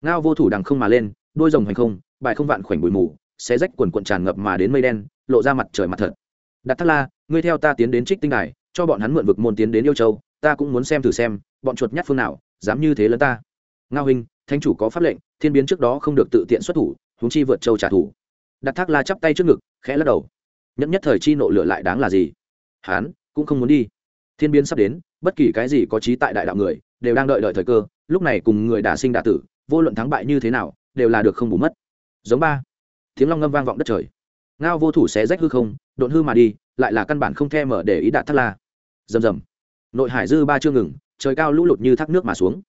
Ngao vô thủ đằng không mà lên đôi rồng hành không, bài không vạn khoảnh bụi mù, xé rách quần quận tràn ngập mà đến mây đen, lộ ra mặt trời mặt thật. Đặt thác la, ngươi theo ta tiến đến trích tinh đài, cho bọn hắn mượn vực môn tiến đến yêu châu, ta cũng muốn xem thử xem, bọn chuột nhát phương nào, dám như thế lớn ta. Ngao hình thanh chủ có pháp lệnh, thiên biến trước đó không được tự tiện xuất thủ húng chi vượt châu trả thù. Đặt thác la chắp tay trước ngực, khẽ lắc đầu. Nhất nhất thời chi nộ lửa lại đáng là gì? Hán cũng không muốn đi. Thiên biến sắp đến, bất kỳ cái gì có trí tại đại đạo người, đều đang đợi đợi thời cơ, lúc này cùng người đả sinh đả tử, vô luận thắng bại như thế nào đều là được không bù mất. Giống ba. Tiếng long ngâm vang vọng đất trời. Ngao vô thủ sẽ rách hư không, độn hư mà đi, lại là căn bản không the mở để ý đạt thắt la. Rầm rầm. Nội hải dư ba chưa ngừng, trời cao lũ lụt như thác nước mà xuống.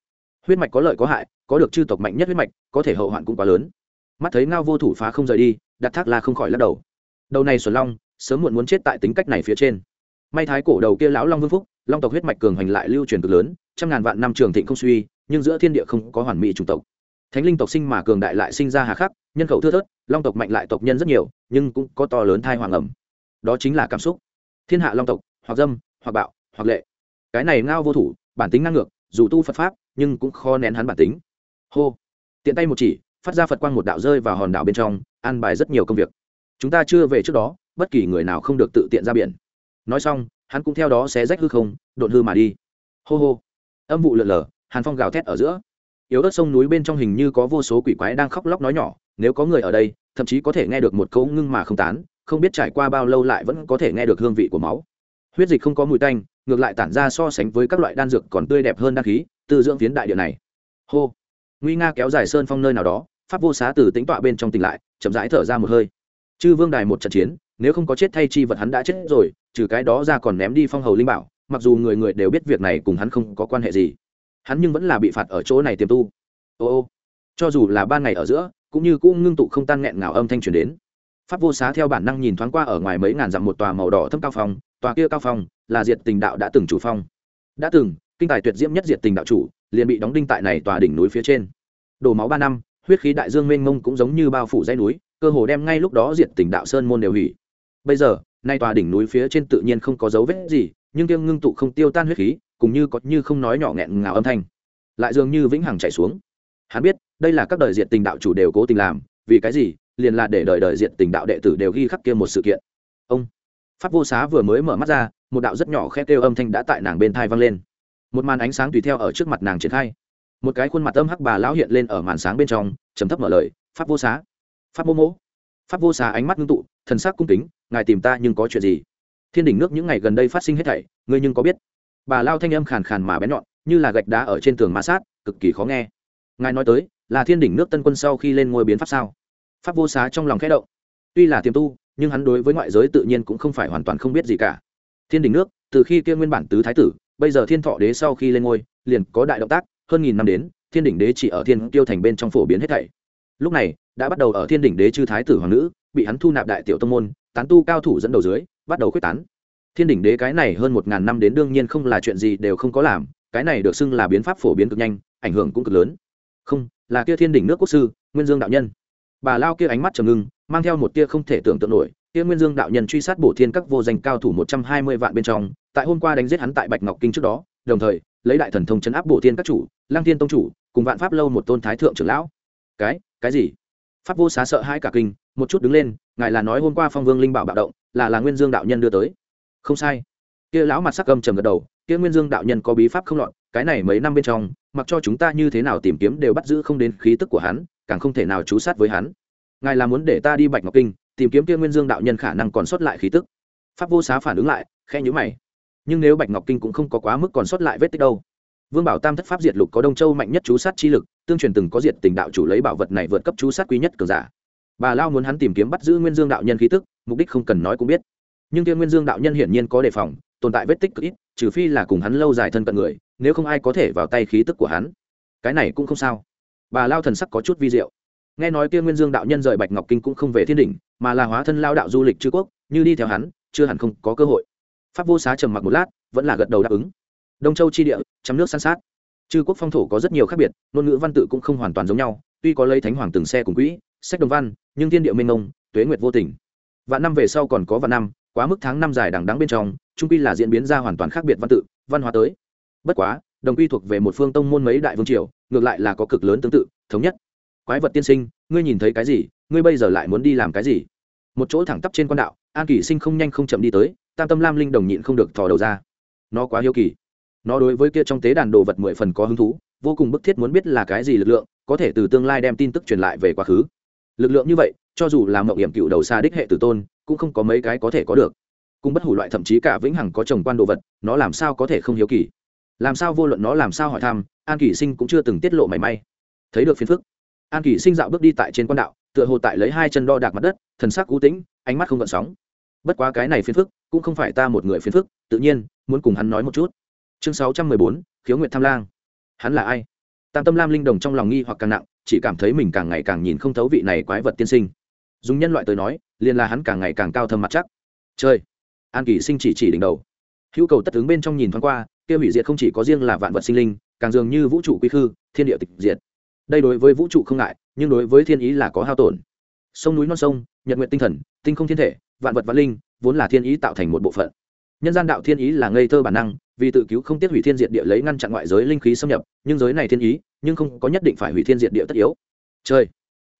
Huyết mạch có lợi có hại, có được chư tộc mạnh nhất huyết mạch, có thể hậu hoạn cũng quá lớn. Mắt thấy ngao vô thủ phá không rời đi đặt thác la không khỏi lắc đầu. Đầu này xuân long, sớm muộn muốn chết tại tính cách này phía trên. May thái cổ đầu kia lão long vương phúc, long tộc huyết mạch cường hành lại lưu truyền cực lớn, trăm ngàn vạn năm trường thịnh không suy, nhưng giữa thiên địa không có hoàn mỹ chủng tộc thánh linh tộc sinh mà cường đại lại sinh ra hà khắc, nhân khẩu thưa thớt, long tộc mạnh lại tộc nhân rất nhiều, nhưng cũng có to lớn thai hoàng ẩm. Đó chính là cảm xúc. Thiên hạ long tộc, hoặc dâm, hoặc bạo, hoặc lệ. Cái này ngao vô thủ, bản tính ngang ngược, dù tu phật pháp, nhưng cũng khó nén hắn bản tính. Hô. Tiện tay một chỉ, phát ra phật quang một đạo rơi vào hòn đảo bên trong, an bài rất nhiều công việc. Chúng ta chưa về trước đó, bất kỳ người nào không được tự tiện ra biển. Nói xong, hắn cũng theo đó sẽ rách hư không đột hư mà đi. Hô hô. Âm vụ lượn lờ, hàn phong gào thét ở giữa yếu ớt sông núi bên trong hình như có vô số quỷ quái đang khóc lóc nói nhỏ, nếu có người ở đây, thậm chí có thể nghe được một câu ngưng mà không tán, không biết trải qua bao lâu lại vẫn có thể nghe được hương vị của máu. Huyết dịch không có mùi tanh, ngược lại tản ra so sánh với các loại đan dược còn tươi đẹp hơn đan khí, từ dưỡng phiến đại địa này. Hô. Nguy nga kéo dài sơn phong nơi nào đó, pháp vô xá từ tính tọa bên trong tỉnh lại, chậm rãi thở ra một hơi. Chư vương đài một trận chiến, nếu không có chết thay chi vật hắn đã chết rồi, trừ cái đó ra còn ném đi phong hầu linh bảo, mặc dù người người đều biết việc này cùng hắn không có quan hệ gì hắn nhưng vẫn là bị phạt ở chỗ này tiềm tu. Ô ô, cho dù là ban ngày ở giữa, cũng như cũng ngưng tụ không tan nghẹn ngào âm thanh truyền đến. Pháp vô xá theo bản năng nhìn thoáng qua ở ngoài mấy ngàn dặm một tòa màu đỏ thâm cao phong, tòa kia cao phong là diệt tình đạo đã từng chủ phong. Đã từng, kinh tài tuyệt diễm nhất diệt tình đạo chủ, liền bị đóng đinh tại này tòa đỉnh núi phía trên. Đổ máu ba năm, huyết khí đại dương mênh mông cũng giống như bao phủ dãy núi, cơ hồ đem ngay lúc đó diệt tình đạo sơn môn đều hủy. Bây giờ, nay tòa đỉnh núi phía trên tự nhiên không có dấu vết gì, nhưng kiêng ngưng tụ không tiêu tan huyết khí cũng như có như không nói nhỏ nghẹn ngào âm thanh, lại dường như vĩnh hằng chạy xuống. Hắn biết, đây là các đời diện tình đạo chủ đều cố tình làm, vì cái gì? Liền là để đời đời diện tình đạo đệ tử đều ghi khắc kia một sự kiện. Ông, pháp vô xá vừa mới mở mắt ra, một đạo rất nhỏ khe kêu âm thanh đã tại nàng bên thai vang lên. Một màn ánh sáng tùy theo ở trước mặt nàng triển khai. Một cái khuôn mặt âm hắc bà lão hiện lên ở màn sáng bên trong chấm thấp mở lời, pháp vô xá, pháp mô mỗ. Pháp vô xá ánh mắt ngưng tụ, thần sắc cung kính, ngài tìm ta nhưng có chuyện gì? Thiên đỉnh nước những ngày gần đây phát sinh hết thảy, ngươi nhưng có biết? Bà lao thanh âm khàn khàn mà bén nhọn, như là gạch đá ở trên tường ma sát, cực kỳ khó nghe. Ngài nói tới, là thiên đỉnh nước tân quân sau khi lên ngôi biến pháp sao? Pháp vô xá trong lòng khẽ động. Tuy là tiềm tu, nhưng hắn đối với ngoại giới tự nhiên cũng không phải hoàn toàn không biết gì cả. Thiên đỉnh nước, từ khi kia nguyên bản tứ thái tử, bây giờ thiên thọ đế sau khi lên ngôi, liền có đại động tác, hơn nghìn năm đến, thiên đỉnh đế chỉ ở thiên tiêu thành bên trong phổ biến hết thảy. Lúc này, đã bắt đầu ở thiên đỉnh đế chư thái tử hoàng nữ, bị hắn thu nạp đại tiểu tông môn, tán tu cao thủ dẫn đầu dưới, bắt đầu quyết tán thiên đỉnh đế cái này hơn một ngàn năm đến đương nhiên không là chuyện gì đều không có làm, cái này được xưng là biến pháp phổ biến cực nhanh, ảnh hưởng cũng cực lớn. Không, là kia thiên đỉnh nước quốc sư, nguyên dương đạo nhân. Bà lao kia ánh mắt trầm ngưng, mang theo một tia không thể tưởng tượng nổi, kia nguyên dương đạo nhân truy sát bổ thiên các vô danh cao thủ một trăm hai mươi vạn bên trong, tại hôm qua đánh giết hắn tại bạch ngọc kinh trước đó, đồng thời, lấy đại thần thông chấn áp bổ thiên các chủ lang thiên tông chủ, cùng vạn pháp lâu một tôn thái thượng trưởng lão. Cái cái gì? Pháp vô xá sợ hai cả kinh, một chút đứng lên, ngài là nói hôm qua phong vương linh bảo bạo động, là là nguyên dương đạo nhân đưa tới không sai. Kia lão mặt sắc âm trầm gật đầu, kia nguyên dương đạo nhân có bí pháp không lọt, cái này mấy năm bên trong, mặc cho chúng ta như thế nào tìm kiếm đều bắt giữ không đến khí tức của hắn, càng không thể nào trú sát với hắn. Ngài là muốn để ta đi bạch ngọc kinh, tìm kiếm kia nguyên dương đạo nhân khả năng còn sót lại khí tức. Pháp vô xá phản ứng lại khe nhữ mày. Nhưng nếu bạch ngọc kinh cũng không có quá mức còn sót lại vết tích đâu. Vương bảo tam thất pháp diệt lục có đông châu mạnh nhất chú sát chi lực, tương truyền từng có diệt tình đạo chủ lấy bảo vật này vượt cấp chú sát quý nhất cường giả. Bà lao muốn hắn tìm kiếm bắt giữ nguyên dương đạo nhân khí tức, mục đích không cần nói cũng biết nhưng kia nguyên dương đạo nhân hiển nhiên có đề phòng, tồn tại vết tích cực ít, trừ phi là cùng hắn lâu dài thân cận người, nếu không ai có thể vào tay khí tức của hắn. Cái này cũng không sao. Bà lao thần sắc có chút vi diệu. Nghe nói kia nguyên dương đạo nhân rời bạch ngọc kinh cũng không về thiên đỉnh, mà là hóa thân lao đạo du lịch chư quốc, như đi theo hắn, chưa hẳn không có cơ hội. Pháp vô xá trầm mặc một lát, vẫn là gật đầu đáp ứng. Đông châu chi địa chấm nước san sát. Chư quốc phong thổ có rất nhiều khác biệt, ngôn ngữ văn tự cũng không hoàn toàn giống nhau, tuy có lấy thánh hoàng từng xe cùng quỹ, sách đồng văn, nhưng thiên địa minh ngông tuế nguyệt vô tình. Vạn năm về sau còn có vạn năm quá mức tháng năm dài đằng đắng bên trong, trung quy là diễn biến ra hoàn toàn khác biệt văn tự, văn hóa tới. Bất quá, đồng quy thuộc về một phương tông môn mấy đại vương triều, ngược lại là có cực lớn tương tự, thống nhất. Quái vật tiên sinh, ngươi nhìn thấy cái gì? Ngươi bây giờ lại muốn đi làm cái gì? Một chỗ thẳng tắp trên quan đạo, an kỷ sinh không nhanh không chậm đi tới, tam tâm lam linh đồng nhịn không được thò đầu ra. Nó quá hiếu kỳ. Nó đối với kia trong tế đàn đồ vật mười phần có hứng thú, vô cùng bức thiết muốn biết là cái gì lực lượng, có thể từ tương lai đem tin tức truyền lại về quá khứ. Lực lượng như vậy, cho dù là mậu hiểm cựu đầu xa đích hệ tử tôn cũng không có mấy cái có thể có được. Cung bất hủ loại thậm chí cả vĩnh hằng có chồng quan đồ vật, nó làm sao có thể không hiếu kỳ? Làm sao vô luận nó làm sao hỏi thăm, an kỷ sinh cũng chưa từng tiết lộ mảy may. Thấy được phiền phức, an kỷ sinh dạo bước đi tại trên quan đạo, tựa hồ tại lấy hai chân đo đạc mặt đất, thần sắc cú tĩnh, ánh mắt không gợn sóng. Bất quá cái này phiền phức, cũng không phải ta một người phiền phức, tự nhiên, muốn cùng hắn nói một chút. Chương sáu trăm mười bốn, khiếu nguyện tham lang. Hắn là ai? Tam tâm lam linh đồng trong lòng nghi hoặc càng nặng, chỉ cảm thấy mình càng ngày càng nhìn không thấu vị này quái vật tiên sinh. Dùng nhân loại tới nói liền là hắn càng ngày càng cao thâm mặt chắc. Chơi. An kỳ sinh chỉ chỉ đỉnh đầu. Hữu cầu tất ứng bên trong nhìn thoáng qua, kia hủy diệt không chỉ có riêng là vạn vật sinh linh, càng dường như vũ trụ quy khư, thiên địa tịch diệt. Đây đối với vũ trụ không ngại, nhưng đối với thiên ý là có hao tổn. Sông núi non sông, nhật nguyện tinh thần, tinh không thiên thể, vạn vật vạn linh, vốn là thiên ý tạo thành một bộ phận. Nhân gian đạo thiên ý là ngây thơ bản năng, vì tự cứu không tiết hủy thiên diệt địa lấy ngăn chặn ngoại giới linh khí xâm nhập, nhưng giới này thiên ý, nhưng không có nhất định phải hủy thiên diệt địa tất yếu. Chơi.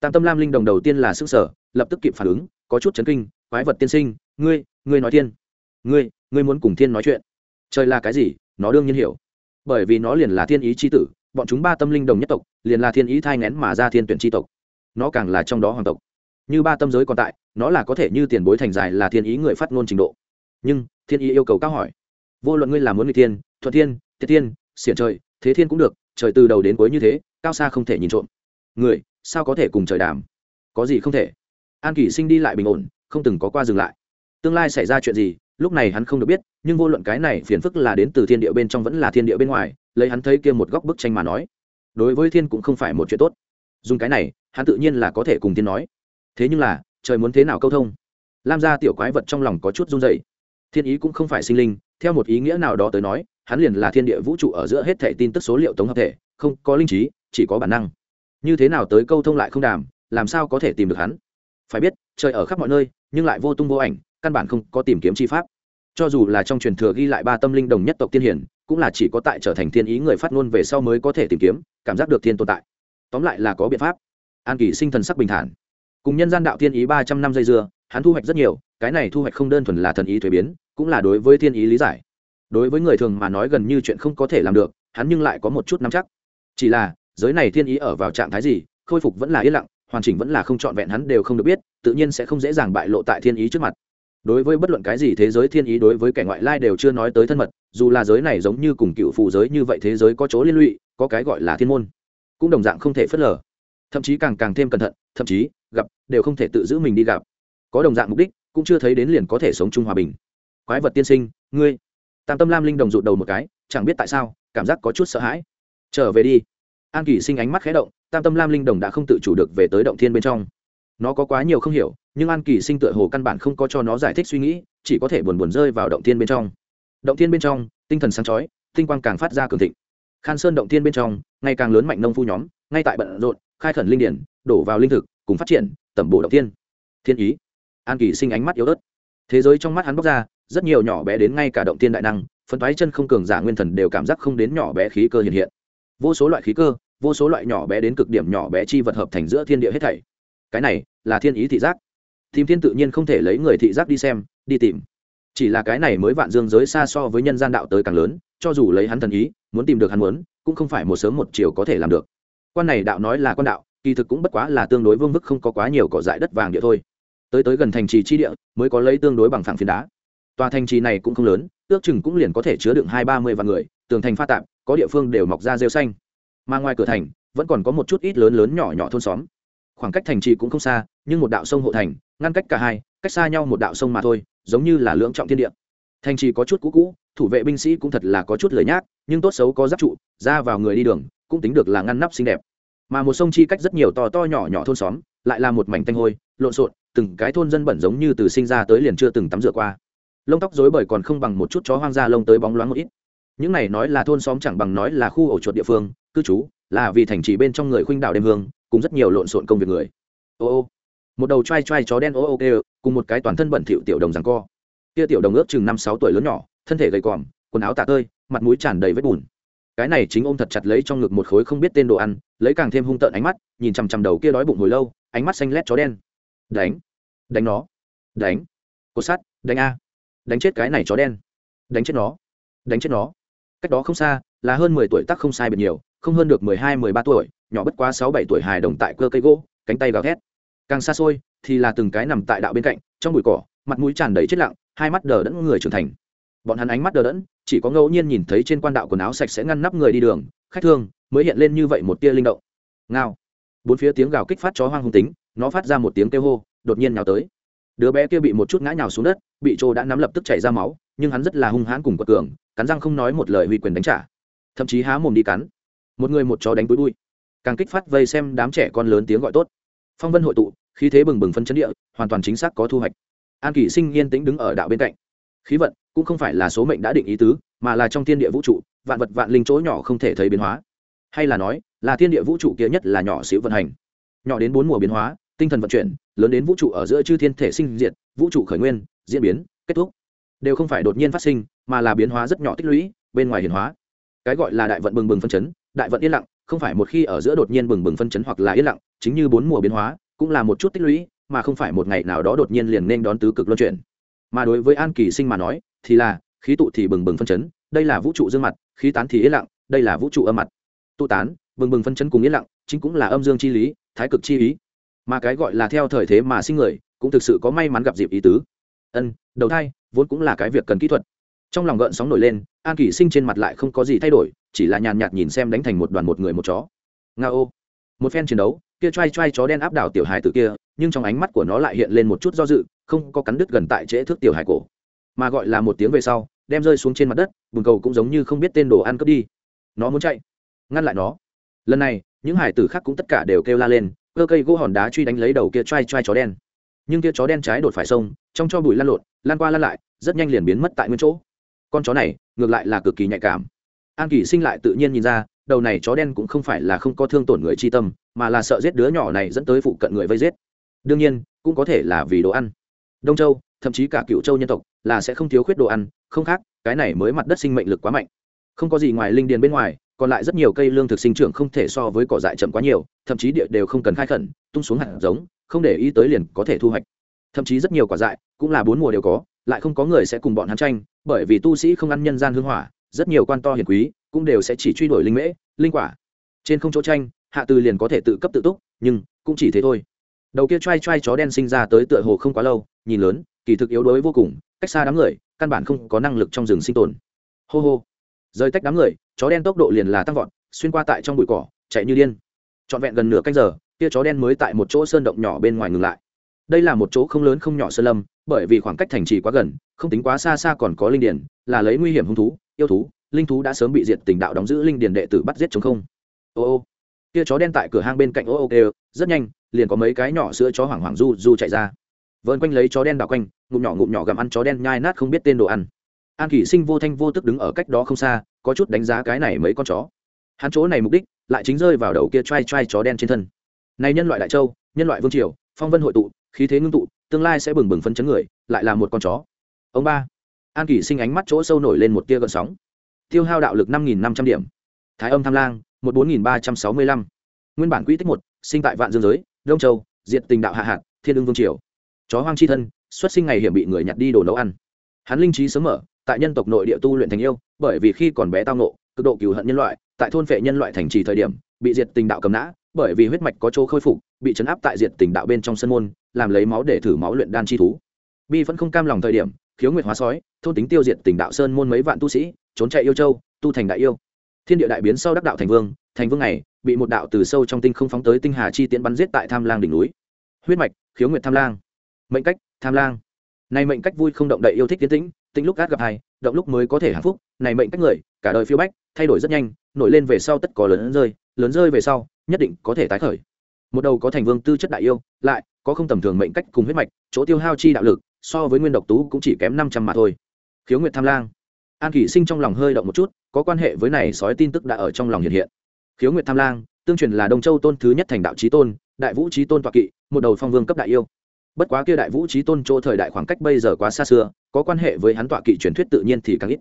Tam tâm lam linh đồng đầu tiên là sức sở, lập tức kịp phản ứng có chút chấn kinh, quái vật tiên sinh, ngươi ngươi nói thiên. Ngươi ngươi muốn cùng thiên nói chuyện. Trời là cái gì, nó đương nhiên hiểu. Bởi vì nó liền là thiên ý c h i tử, bọn chúng ba tâm linh đồng nhất tộc, liền là thiên ý thai ngén mà ra thiên tuyển c tộc. Nó càng là trong đó hoàng tộc. Như ba tâm giới còn tại, nó là có thể như tiền bối thành dài là thiên ý người phát ngôn trình độ. Nhưng, thiên ý yêu cầu cao hỏi. Vô luận ngươi là muốn người thiên, thuận thiên, tiết thiên, xiển trời, thế thiên cũng được, trời từ đầu đến cuối như thế, cao xa không thể nhìn trộm. Người, sao có thể cùng trời đàm? Có gì không thể? An kỷ sinh đi lại bình ổn, không từng có qua dừng lại. Tương lai xảy ra chuyện gì, lúc này hắn không được biết, nhưng vô luận cái này phiền phức là đến từ thiên địa bên trong vẫn là thiên địa bên ngoài, lấy hắn thấy kia một góc bức tranh mà nói, đối với thiên cũng không phải một chuyện tốt. Dùng cái này, hắn tự nhiên là có thể cùng thiên nói. Thế nhưng là, trời muốn thế nào câu thông? Lam gia tiểu quái vật trong lòng có chút run dậy thiên ý cũng không phải sinh linh, theo một ý nghĩa nào đó tới nói, hắn liền là thiên địa vũ trụ ở giữa hết thẻ tin tức số liệu tống hợp thể, không có linh trí, chỉ có bản năng. Như thế nào tới câu thông lại không đàm, làm sao có thể tìm được hắn? Phải biết, trời ở khắp mọi nơi, nhưng lại vô tung vô ảnh, căn bản không có tìm kiếm chi pháp. Cho dù là trong truyền thừa ghi lại ba tâm linh đồng nhất tộc tiên hiển, cũng là chỉ có tại trở thành thiên ý người phát ngôn về sau mới có thể tìm kiếm, cảm giác được thiên tồn tại. Tóm lại là có biện pháp. An kỳ sinh thần sắc bình thản. Cùng nhân gian đạo thiên ý ba trăm năm dây dưa, hắn thu hoạch rất nhiều, cái này thu hoạch không đơn thuần là thần ý thuế biến, cũng là đối với thiên ý lý giải. Đối với người thường mà nói gần như chuyện không có thể làm được, hắn nhưng lại có một chút nắm chắc. Chỉ là, giới này thiên ý ở vào trạng thái gì, khôi phục vẫn là yên lặng hoàn chỉnh vẫn là không trọn vẹn hắn đều không được biết, tự nhiên sẽ không dễ dàng bại lộ tại thiên ý trước mặt. Đối với bất luận cái gì thế giới thiên ý đối với kẻ ngoại lai đều chưa nói tới thân mật, dù là giới này giống như cùng cựu phụ giới như vậy thế giới có chỗ liên lụy, có cái gọi là thiên môn, cũng đồng dạng không thể phớt lờ. Thậm chí càng càng thêm cẩn thận, thậm chí, gặp, đều không thể tự giữ mình đi gặp. Có đồng dạng mục đích, cũng chưa thấy đến liền có thể sống chung hòa bình. Quái vật tiên sinh, ngươi. Tam tâm lam linh đồng rụt đầu một cái, chẳng biết tại sao, cảm giác có chút sợ hãi. Trở về đi an Kỳ sinh ánh mắt khé động, tam tâm lam linh đồng đã không tự chủ được về tới động thiên bên trong. Nó có quá nhiều không hiểu, nhưng an kỳ sinh tựa hồ căn bản không có cho nó giải thích suy nghĩ, chỉ có thể buồn buồn rơi vào động thiên bên trong. Động thiên bên trong, tinh thần sáng chói, tinh quang càng phát ra cường thịnh. Khan sơn động thiên bên trong, ngày càng lớn mạnh nông phu nhóm, ngay tại bận rộn, khai khẩn linh điển, đổ vào linh thực, cùng phát triển, tẩm bổ động thiên. Thiên ý. An kỳ sinh ánh mắt yếu ớt. Thế giới trong mắt hắn bóc ra, rất nhiều nhỏ bé đến ngay cả động thiên đại năng phân thoái chân không cường giả nguyên thần đều cảm giác không đến nhỏ bé khí cơ hiện hiện. Vô số loại khí cơ vô số loại nhỏ bé đến cực điểm nhỏ bé chi vật hợp thành giữa thiên địa hết thảy. Cái này là thiên ý thị giác. Tìm thiên tự nhiên không thể lấy người thị giác đi xem, đi tìm. Chỉ là cái này mới vạn dương giới xa so với nhân gian đạo tới càng lớn, cho dù lấy hắn thần ý, muốn tìm được hắn muốn, cũng không phải một sớm một chiều có thể làm được. Quan này đạo nói là quan đạo, kỳ thực cũng bất quá là tương đối vương vức không có quá nhiều cỏ dại đất vàng địa thôi. Tới tới gần thành trì chi địa, mới có lấy tương đối bằng phẳng phiến đá. Tòa thành trì này cũng không lớn, ước chừng cũng liền có thể chứa đựng hai ba mươi vạn người, tường thành pha tạm có địa phương đều mọc ra rêu xanh mà ngoài cửa thành, vẫn còn có một chút ít lớn lớn nhỏ nhỏ thôn xóm. Khoảng cách thành trì cũng không xa, nhưng một đạo sông hộ thành, ngăn cách cả hai, cách xa nhau một đạo sông mà thôi, giống như là lưỡng trọng thiên địa. Thành trì có chút cũ cũ, thủ vệ binh sĩ cũng thật là có chút lời nhác, nhưng tốt xấu có giáp trụ, ra vào người đi đường, cũng tính được là ngăn nắp xinh đẹp. Mà một sông chi cách rất nhiều to to nhỏ nhỏ thôn xóm, lại là một mảnh tanh hôi, lộn xộn, từng cái thôn dân bẩn giống như từ sinh ra tới liền chưa từng tắm rửa qua. Lông tóc rối bời còn không bằng một chút chó hoang da lông tới bóng loáng một ít những này nói là thôn xóm chẳng bằng nói là khu ổ chuột địa phương, cư trú, là vì thành trì bên trong người khuynh đảo đêm hương, cùng rất nhiều lộn xộn công việc người. Ô ô. Một đầu t r a i t r a i chó đen ô ô kêu, cùng một cái toàn thân bẩn thịu tiểu đồng rằng co. Kia tiểu đồng ước chừng năm sáu tuổi lớn nhỏ, thân thể gầy còm, quần áo tạ tơi, mặt mũi tràn đầy vết bùn. Cái này chính ôm thật chặt lấy trong ngực một khối không biết tên đồ ăn, lấy càng thêm hung tợn ánh mắt, nhìn chằm chằm đầu kia đói bụng hồi lâu, ánh mắt xanh lét chó đen. Đánh. Đánh nó. Đánh. Cột sắt. Đánh a. Đánh chết cái này chó đen. Đánh chết nó. Đánh chết nó cách đó không xa, là hơn mười tuổi tắc không sai biệt nhiều, không hơn được mười hai, mười ba tuổi, nhỏ bất quá sáu, bảy tuổi hài đồng tại cơ cây gỗ, cánh tay gào thét. Càng xa xôi thì là từng cái nằm tại đạo bên cạnh, trong bụi cỏ, mặt mũi tràn đầy chết lặng, hai mắt đờ đẫn người trưởng thành. Bọn hắn ánh mắt đờ đẫn, chỉ có ngẫu nhiên nhìn thấy trên quan đạo quần áo sạch sẽ ngăn nắp người đi đường, khách thương, mới hiện lên như vậy một tia linh động. Ngao. Bốn phía tiếng gào kích phát chó hoang hung tính, nó phát ra một tiếng kêu hô, đột nhiên nhào tới. Đứa bé kia bị một chút ngã nhào xuống đất, bị trô đã nắm lập tức chảy ra máu, nhưng hắn rất là hung hãn cùng quật cường cắn răng không nói một lời huy quyền đánh trả. Thậm chí há mồm đi cắn. Một người một chó đánh bụi bụi. Càng kích phát vây xem đám trẻ con lớn tiếng gọi tốt. Phong vân hội tụ, khí thế bừng bừng phân chấn địa, hoàn toàn chính xác có thu hoạch. An kỷ sinh yên tĩnh đứng ở đạo bên cạnh. Khí vận cũng không phải là số mệnh đã định ý tứ, mà là trong thiên địa vũ trụ, vạn vật vạn linh chỗ nhỏ không thể thấy biến hóa. Hay là nói, là thiên địa vũ trụ kia nhất là nhỏ xíu vận hành. Nhỏ đến bốn mùa biến hóa, tinh thần vận chuyển, lớn đến vũ trụ ở giữa chư thiên thể sinh diệt, vũ trụ khởi nguyên, diễn biến, kết thúc đều không phải đột nhiên phát sinh, mà là biến hóa rất nhỏ tích lũy, bên ngoài hiển hóa. Cái gọi là đại vận bừng bừng phân chấn, đại vận yên lặng, không phải một khi ở giữa đột nhiên bừng bừng phân chấn hoặc là yên lặng, chính như bốn mùa biến hóa, cũng là một chút tích lũy, mà không phải một ngày nào đó đột nhiên liền nên đón tứ cực luân chuyển. Mà đối với an kỳ sinh mà nói, thì là, khí tụ thì bừng bừng phân chấn, đây là vũ trụ dương mặt, khí tán thì yên lặng, đây là vũ trụ âm mặt. Tụ tán, bừng bừng phân chấn cùng yên lặng, chính cũng là âm dương chi lý, thái cực chi ý. Mà cái gọi là theo thời thế mà sinh người, cũng thực sự có may mắn gặp dịp ý tứ. Ân, đầu thai vốn cũng là cái việc cần kỹ thuật. Trong lòng gợn sóng nổi lên, an kỷ sinh trên mặt lại không có gì thay đổi, chỉ là nhàn nhạt nhìn xem đánh thành một đoàn một người một chó. Nga ô một phen chiến đấu, kia t r a i t r a i chó đen áp đảo tiểu hài từ kia, nhưng trong ánh mắt của nó lại hiện lên một chút do dự, không có cắn đứt gần tại trễ thước tiểu hài cổ. Mà gọi là một tiếng về sau, đem rơi xuống trên mặt đất bùn cầu cũng giống như không biết tên đồ ăn cướp đi. Nó muốn chạy, ngăn lại nó. Lần này, những hải tử khác cũng tất cả đều kêu la lên, cơ cây gỗ hòn đá truy đánh lấy đầu kia t r a i t r a i chó đen nhưng kia chó đen trái đột phải sông, trong cho bụi lan lộn, lan qua lan lại, rất nhanh liền biến mất tại nguyên chỗ. Con chó này, ngược lại là cực kỳ nhạy cảm. An kỳ sinh lại tự nhiên nhìn ra, đầu này chó đen cũng không phải là không có thương tổn người chi tâm, mà là sợ giết đứa nhỏ này dẫn tới phụ cận người vây giết. Đương nhiên, cũng có thể là vì đồ ăn. Đông châu, thậm chí cả cựu châu nhân tộc, là sẽ không thiếu khuyết đồ ăn, không khác, cái này mới mặt đất sinh mệnh lực quá mạnh. Không có gì ngoài linh điền bên ngoài, còn lại rất nhiều cây lương thực sinh trưởng không thể so với cỏ dại chậm quá nhiều, thậm chí địa đều không cần khai khẩn, tung xuống hạt giống không để ý tới liền có thể thu hoạch. Thậm chí rất nhiều quả dại, cũng là bốn mùa đều có, lại không có người sẽ cùng bọn hắn tranh, bởi vì tu sĩ không ăn nhân gian hương hỏa, rất nhiều quan to hiền quý cũng đều sẽ chỉ truy đuổi linh mễ, linh quả. Trên không chỗ tranh, hạ từ liền có thể tự cấp tự túc, nhưng cũng chỉ thế thôi. Đầu kia t r a i t r a i chó đen sinh ra tới tựa hồ không quá lâu, nhìn lớn, kỳ thực yếu đuối vô cùng, cách xa đám người, căn bản không có năng lực trong rừng sinh tồn. Hô hô. Rời tách đám người, chó đen tốc độ liền là tăng vọt, xuyên qua tại trong bụi cỏ, chạy như điên. Trọn vẹn gần nửa canh giờ kia chó đen mới tại một chỗ sơn động nhỏ bên ngoài ngừng lại. Đây là một chỗ không lớn không nhỏ sơn lâm, bởi vì khoảng cách thành trì quá gần, không tính quá xa xa còn có linh điển là lấy nguy hiểm hung thú, yêu thú, linh thú đã sớm bị diệt tình đạo đóng giữ linh điển đệ tử bắt giết chống không. Ô ô. Kia chó đen tại cửa hang bên cạnh ô ô kêu, rất nhanh, liền có mấy cái nhỏ sữa chó hoảng hoảng du du chạy ra. Vợn quanh lấy chó đen đảo quanh, ngụm nhỏ ngụm nhỏ gặm ăn chó đen nhai nát không biết tên đồ ăn. An kỷ sinh vô thanh vô tức đứng ở cách đó không xa, có chút đánh giá cái này mấy con chó. Hắn chỗ này mục đích, lại chính rơi vào đầu kia t r a i t r a i chó đen trên thân này nhân loại đại châu, nhân loại vương triều, phong vân hội tụ, khí thế ngưng tụ, tương lai sẽ bừng bừng phấn chấn người, lại là một con chó. Ông ba. An kỷ sinh ánh mắt chỗ sâu nổi lên một tia gợn sóng. Tiêu hao đạo lực năm nghìn năm trăm điểm. Thái âm tham lang, một bốn nghìn ba trăm sáu mươi lăm. Nguyên bản quỹ tích một, sinh tại vạn dương giới, đông châu diện tình đạo hạ hạt, thiên ương vương triều. Chó hoang chi thân, xuất sinh ngày hiểm bị người nhặt đi đồ nấu ăn. Hắn linh trí sớm mở, tại nhân tộc nội địa tu luyện thành yêu, bởi vì khi còn bé tao nộ cực độ cừu hận nhân loại, tại thôn phệ nhân loại thành trì thời điểm, bị diệt tình đạo cầm nã bởi vì huyết mạch có chỗ khôi phục, bị chấn áp tại diệt tình đạo bên trong sân môn, làm lấy máu để thử máu luyện đan chi thú. Bi vẫn không cam lòng thời điểm, khiếu nguyệt hóa sói, thôn tính tiêu diệt tình đạo sơn môn mấy vạn tu sĩ, trốn chạy yêu châu, tu thành đại yêu. Thiên địa đại biến sau đắc đạo thành vương thành vương này, bị một đạo từ sâu trong tinh không phóng tới tinh hà chi tiễn bắn giết tại tham lang đỉnh núi. Huyết mạch, khiếu nguyệt tham lang. Mệnh cách, tham lang. Này mệnh cách vui không động đậy yêu thích tiến tĩnh tính lúc gắt gặp hai, động lúc mới có thể hạnh phúc, này mệnh cách người, cả đời phiêu bách, thay đổi rất nhanh, nổi lên về sau tất có lớn rơi lớn rơi về sau nhất định có thể tái khởi. Một đầu có thành vương tư chất đại yêu, lại có không tầm thường mệnh cách cùng huyết mạch, chỗ tiêu hao chi đạo lực, so với nguyên độc tú cũng chỉ kém năm trăm mà thôi. Khiếu nguyệt tham lang. An kỷ sinh trong lòng hơi động một chút, có quan hệ với này sói tin tức đã ở trong lòng hiện hiện. Khiếu nguyệt tham lang, tương truyền là đông châu tôn thứ nhất thành đạo trí tôn, đại vũ trí tôn toạ kỵ, một đầu phong vương cấp đại yêu. Bất quá kia đại vũ trí tôn chỗ thời đại khoảng cách bây giờ quá xa xưa, có quan hệ với hắn tọa kỵ truyền thuyết tự nhiên thì càng ít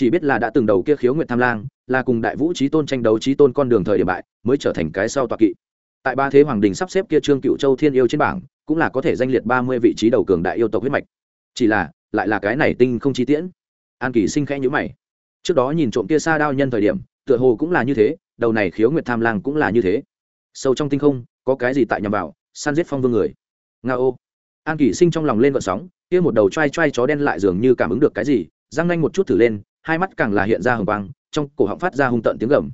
chỉ biết là đã từng đầu kia khiếu nguyện tham lang, là cùng đại vũ trí tôn tranh đấu trí tôn con đường thời điểm bại, mới trở thành cái sau tọa kỵ. Tại ba thế hoàng đình sắp xếp kia trương cựu châu thiên yêu trên bảng, cũng là có thể danh liệt ba mươi vị trí đầu cường đại yêu tộc huyết mạch. Chỉ là, lại là cái này tinh không chi tiễn. An kỳ sinh khẽ nhữ mày. Trước đó nhìn trộm kia xa đao nhân thời điểm, tựa hồ cũng là như thế, đầu này khiếu nguyệt tham lang cũng là như thế. Sâu trong tinh không, có cái gì tại nhằm vào? Săn giết phong vương người. Nga ô. An kỳ sinh trong lòng lên vận sóng, kia một đầu t r a i t r a i chó đen lại dường như cảm ứng được cái gì răng nanh một chút thử lên hai mắt càng là hiện ra hồng quang, trong cổ họng phát ra hung tợn tiếng gầm.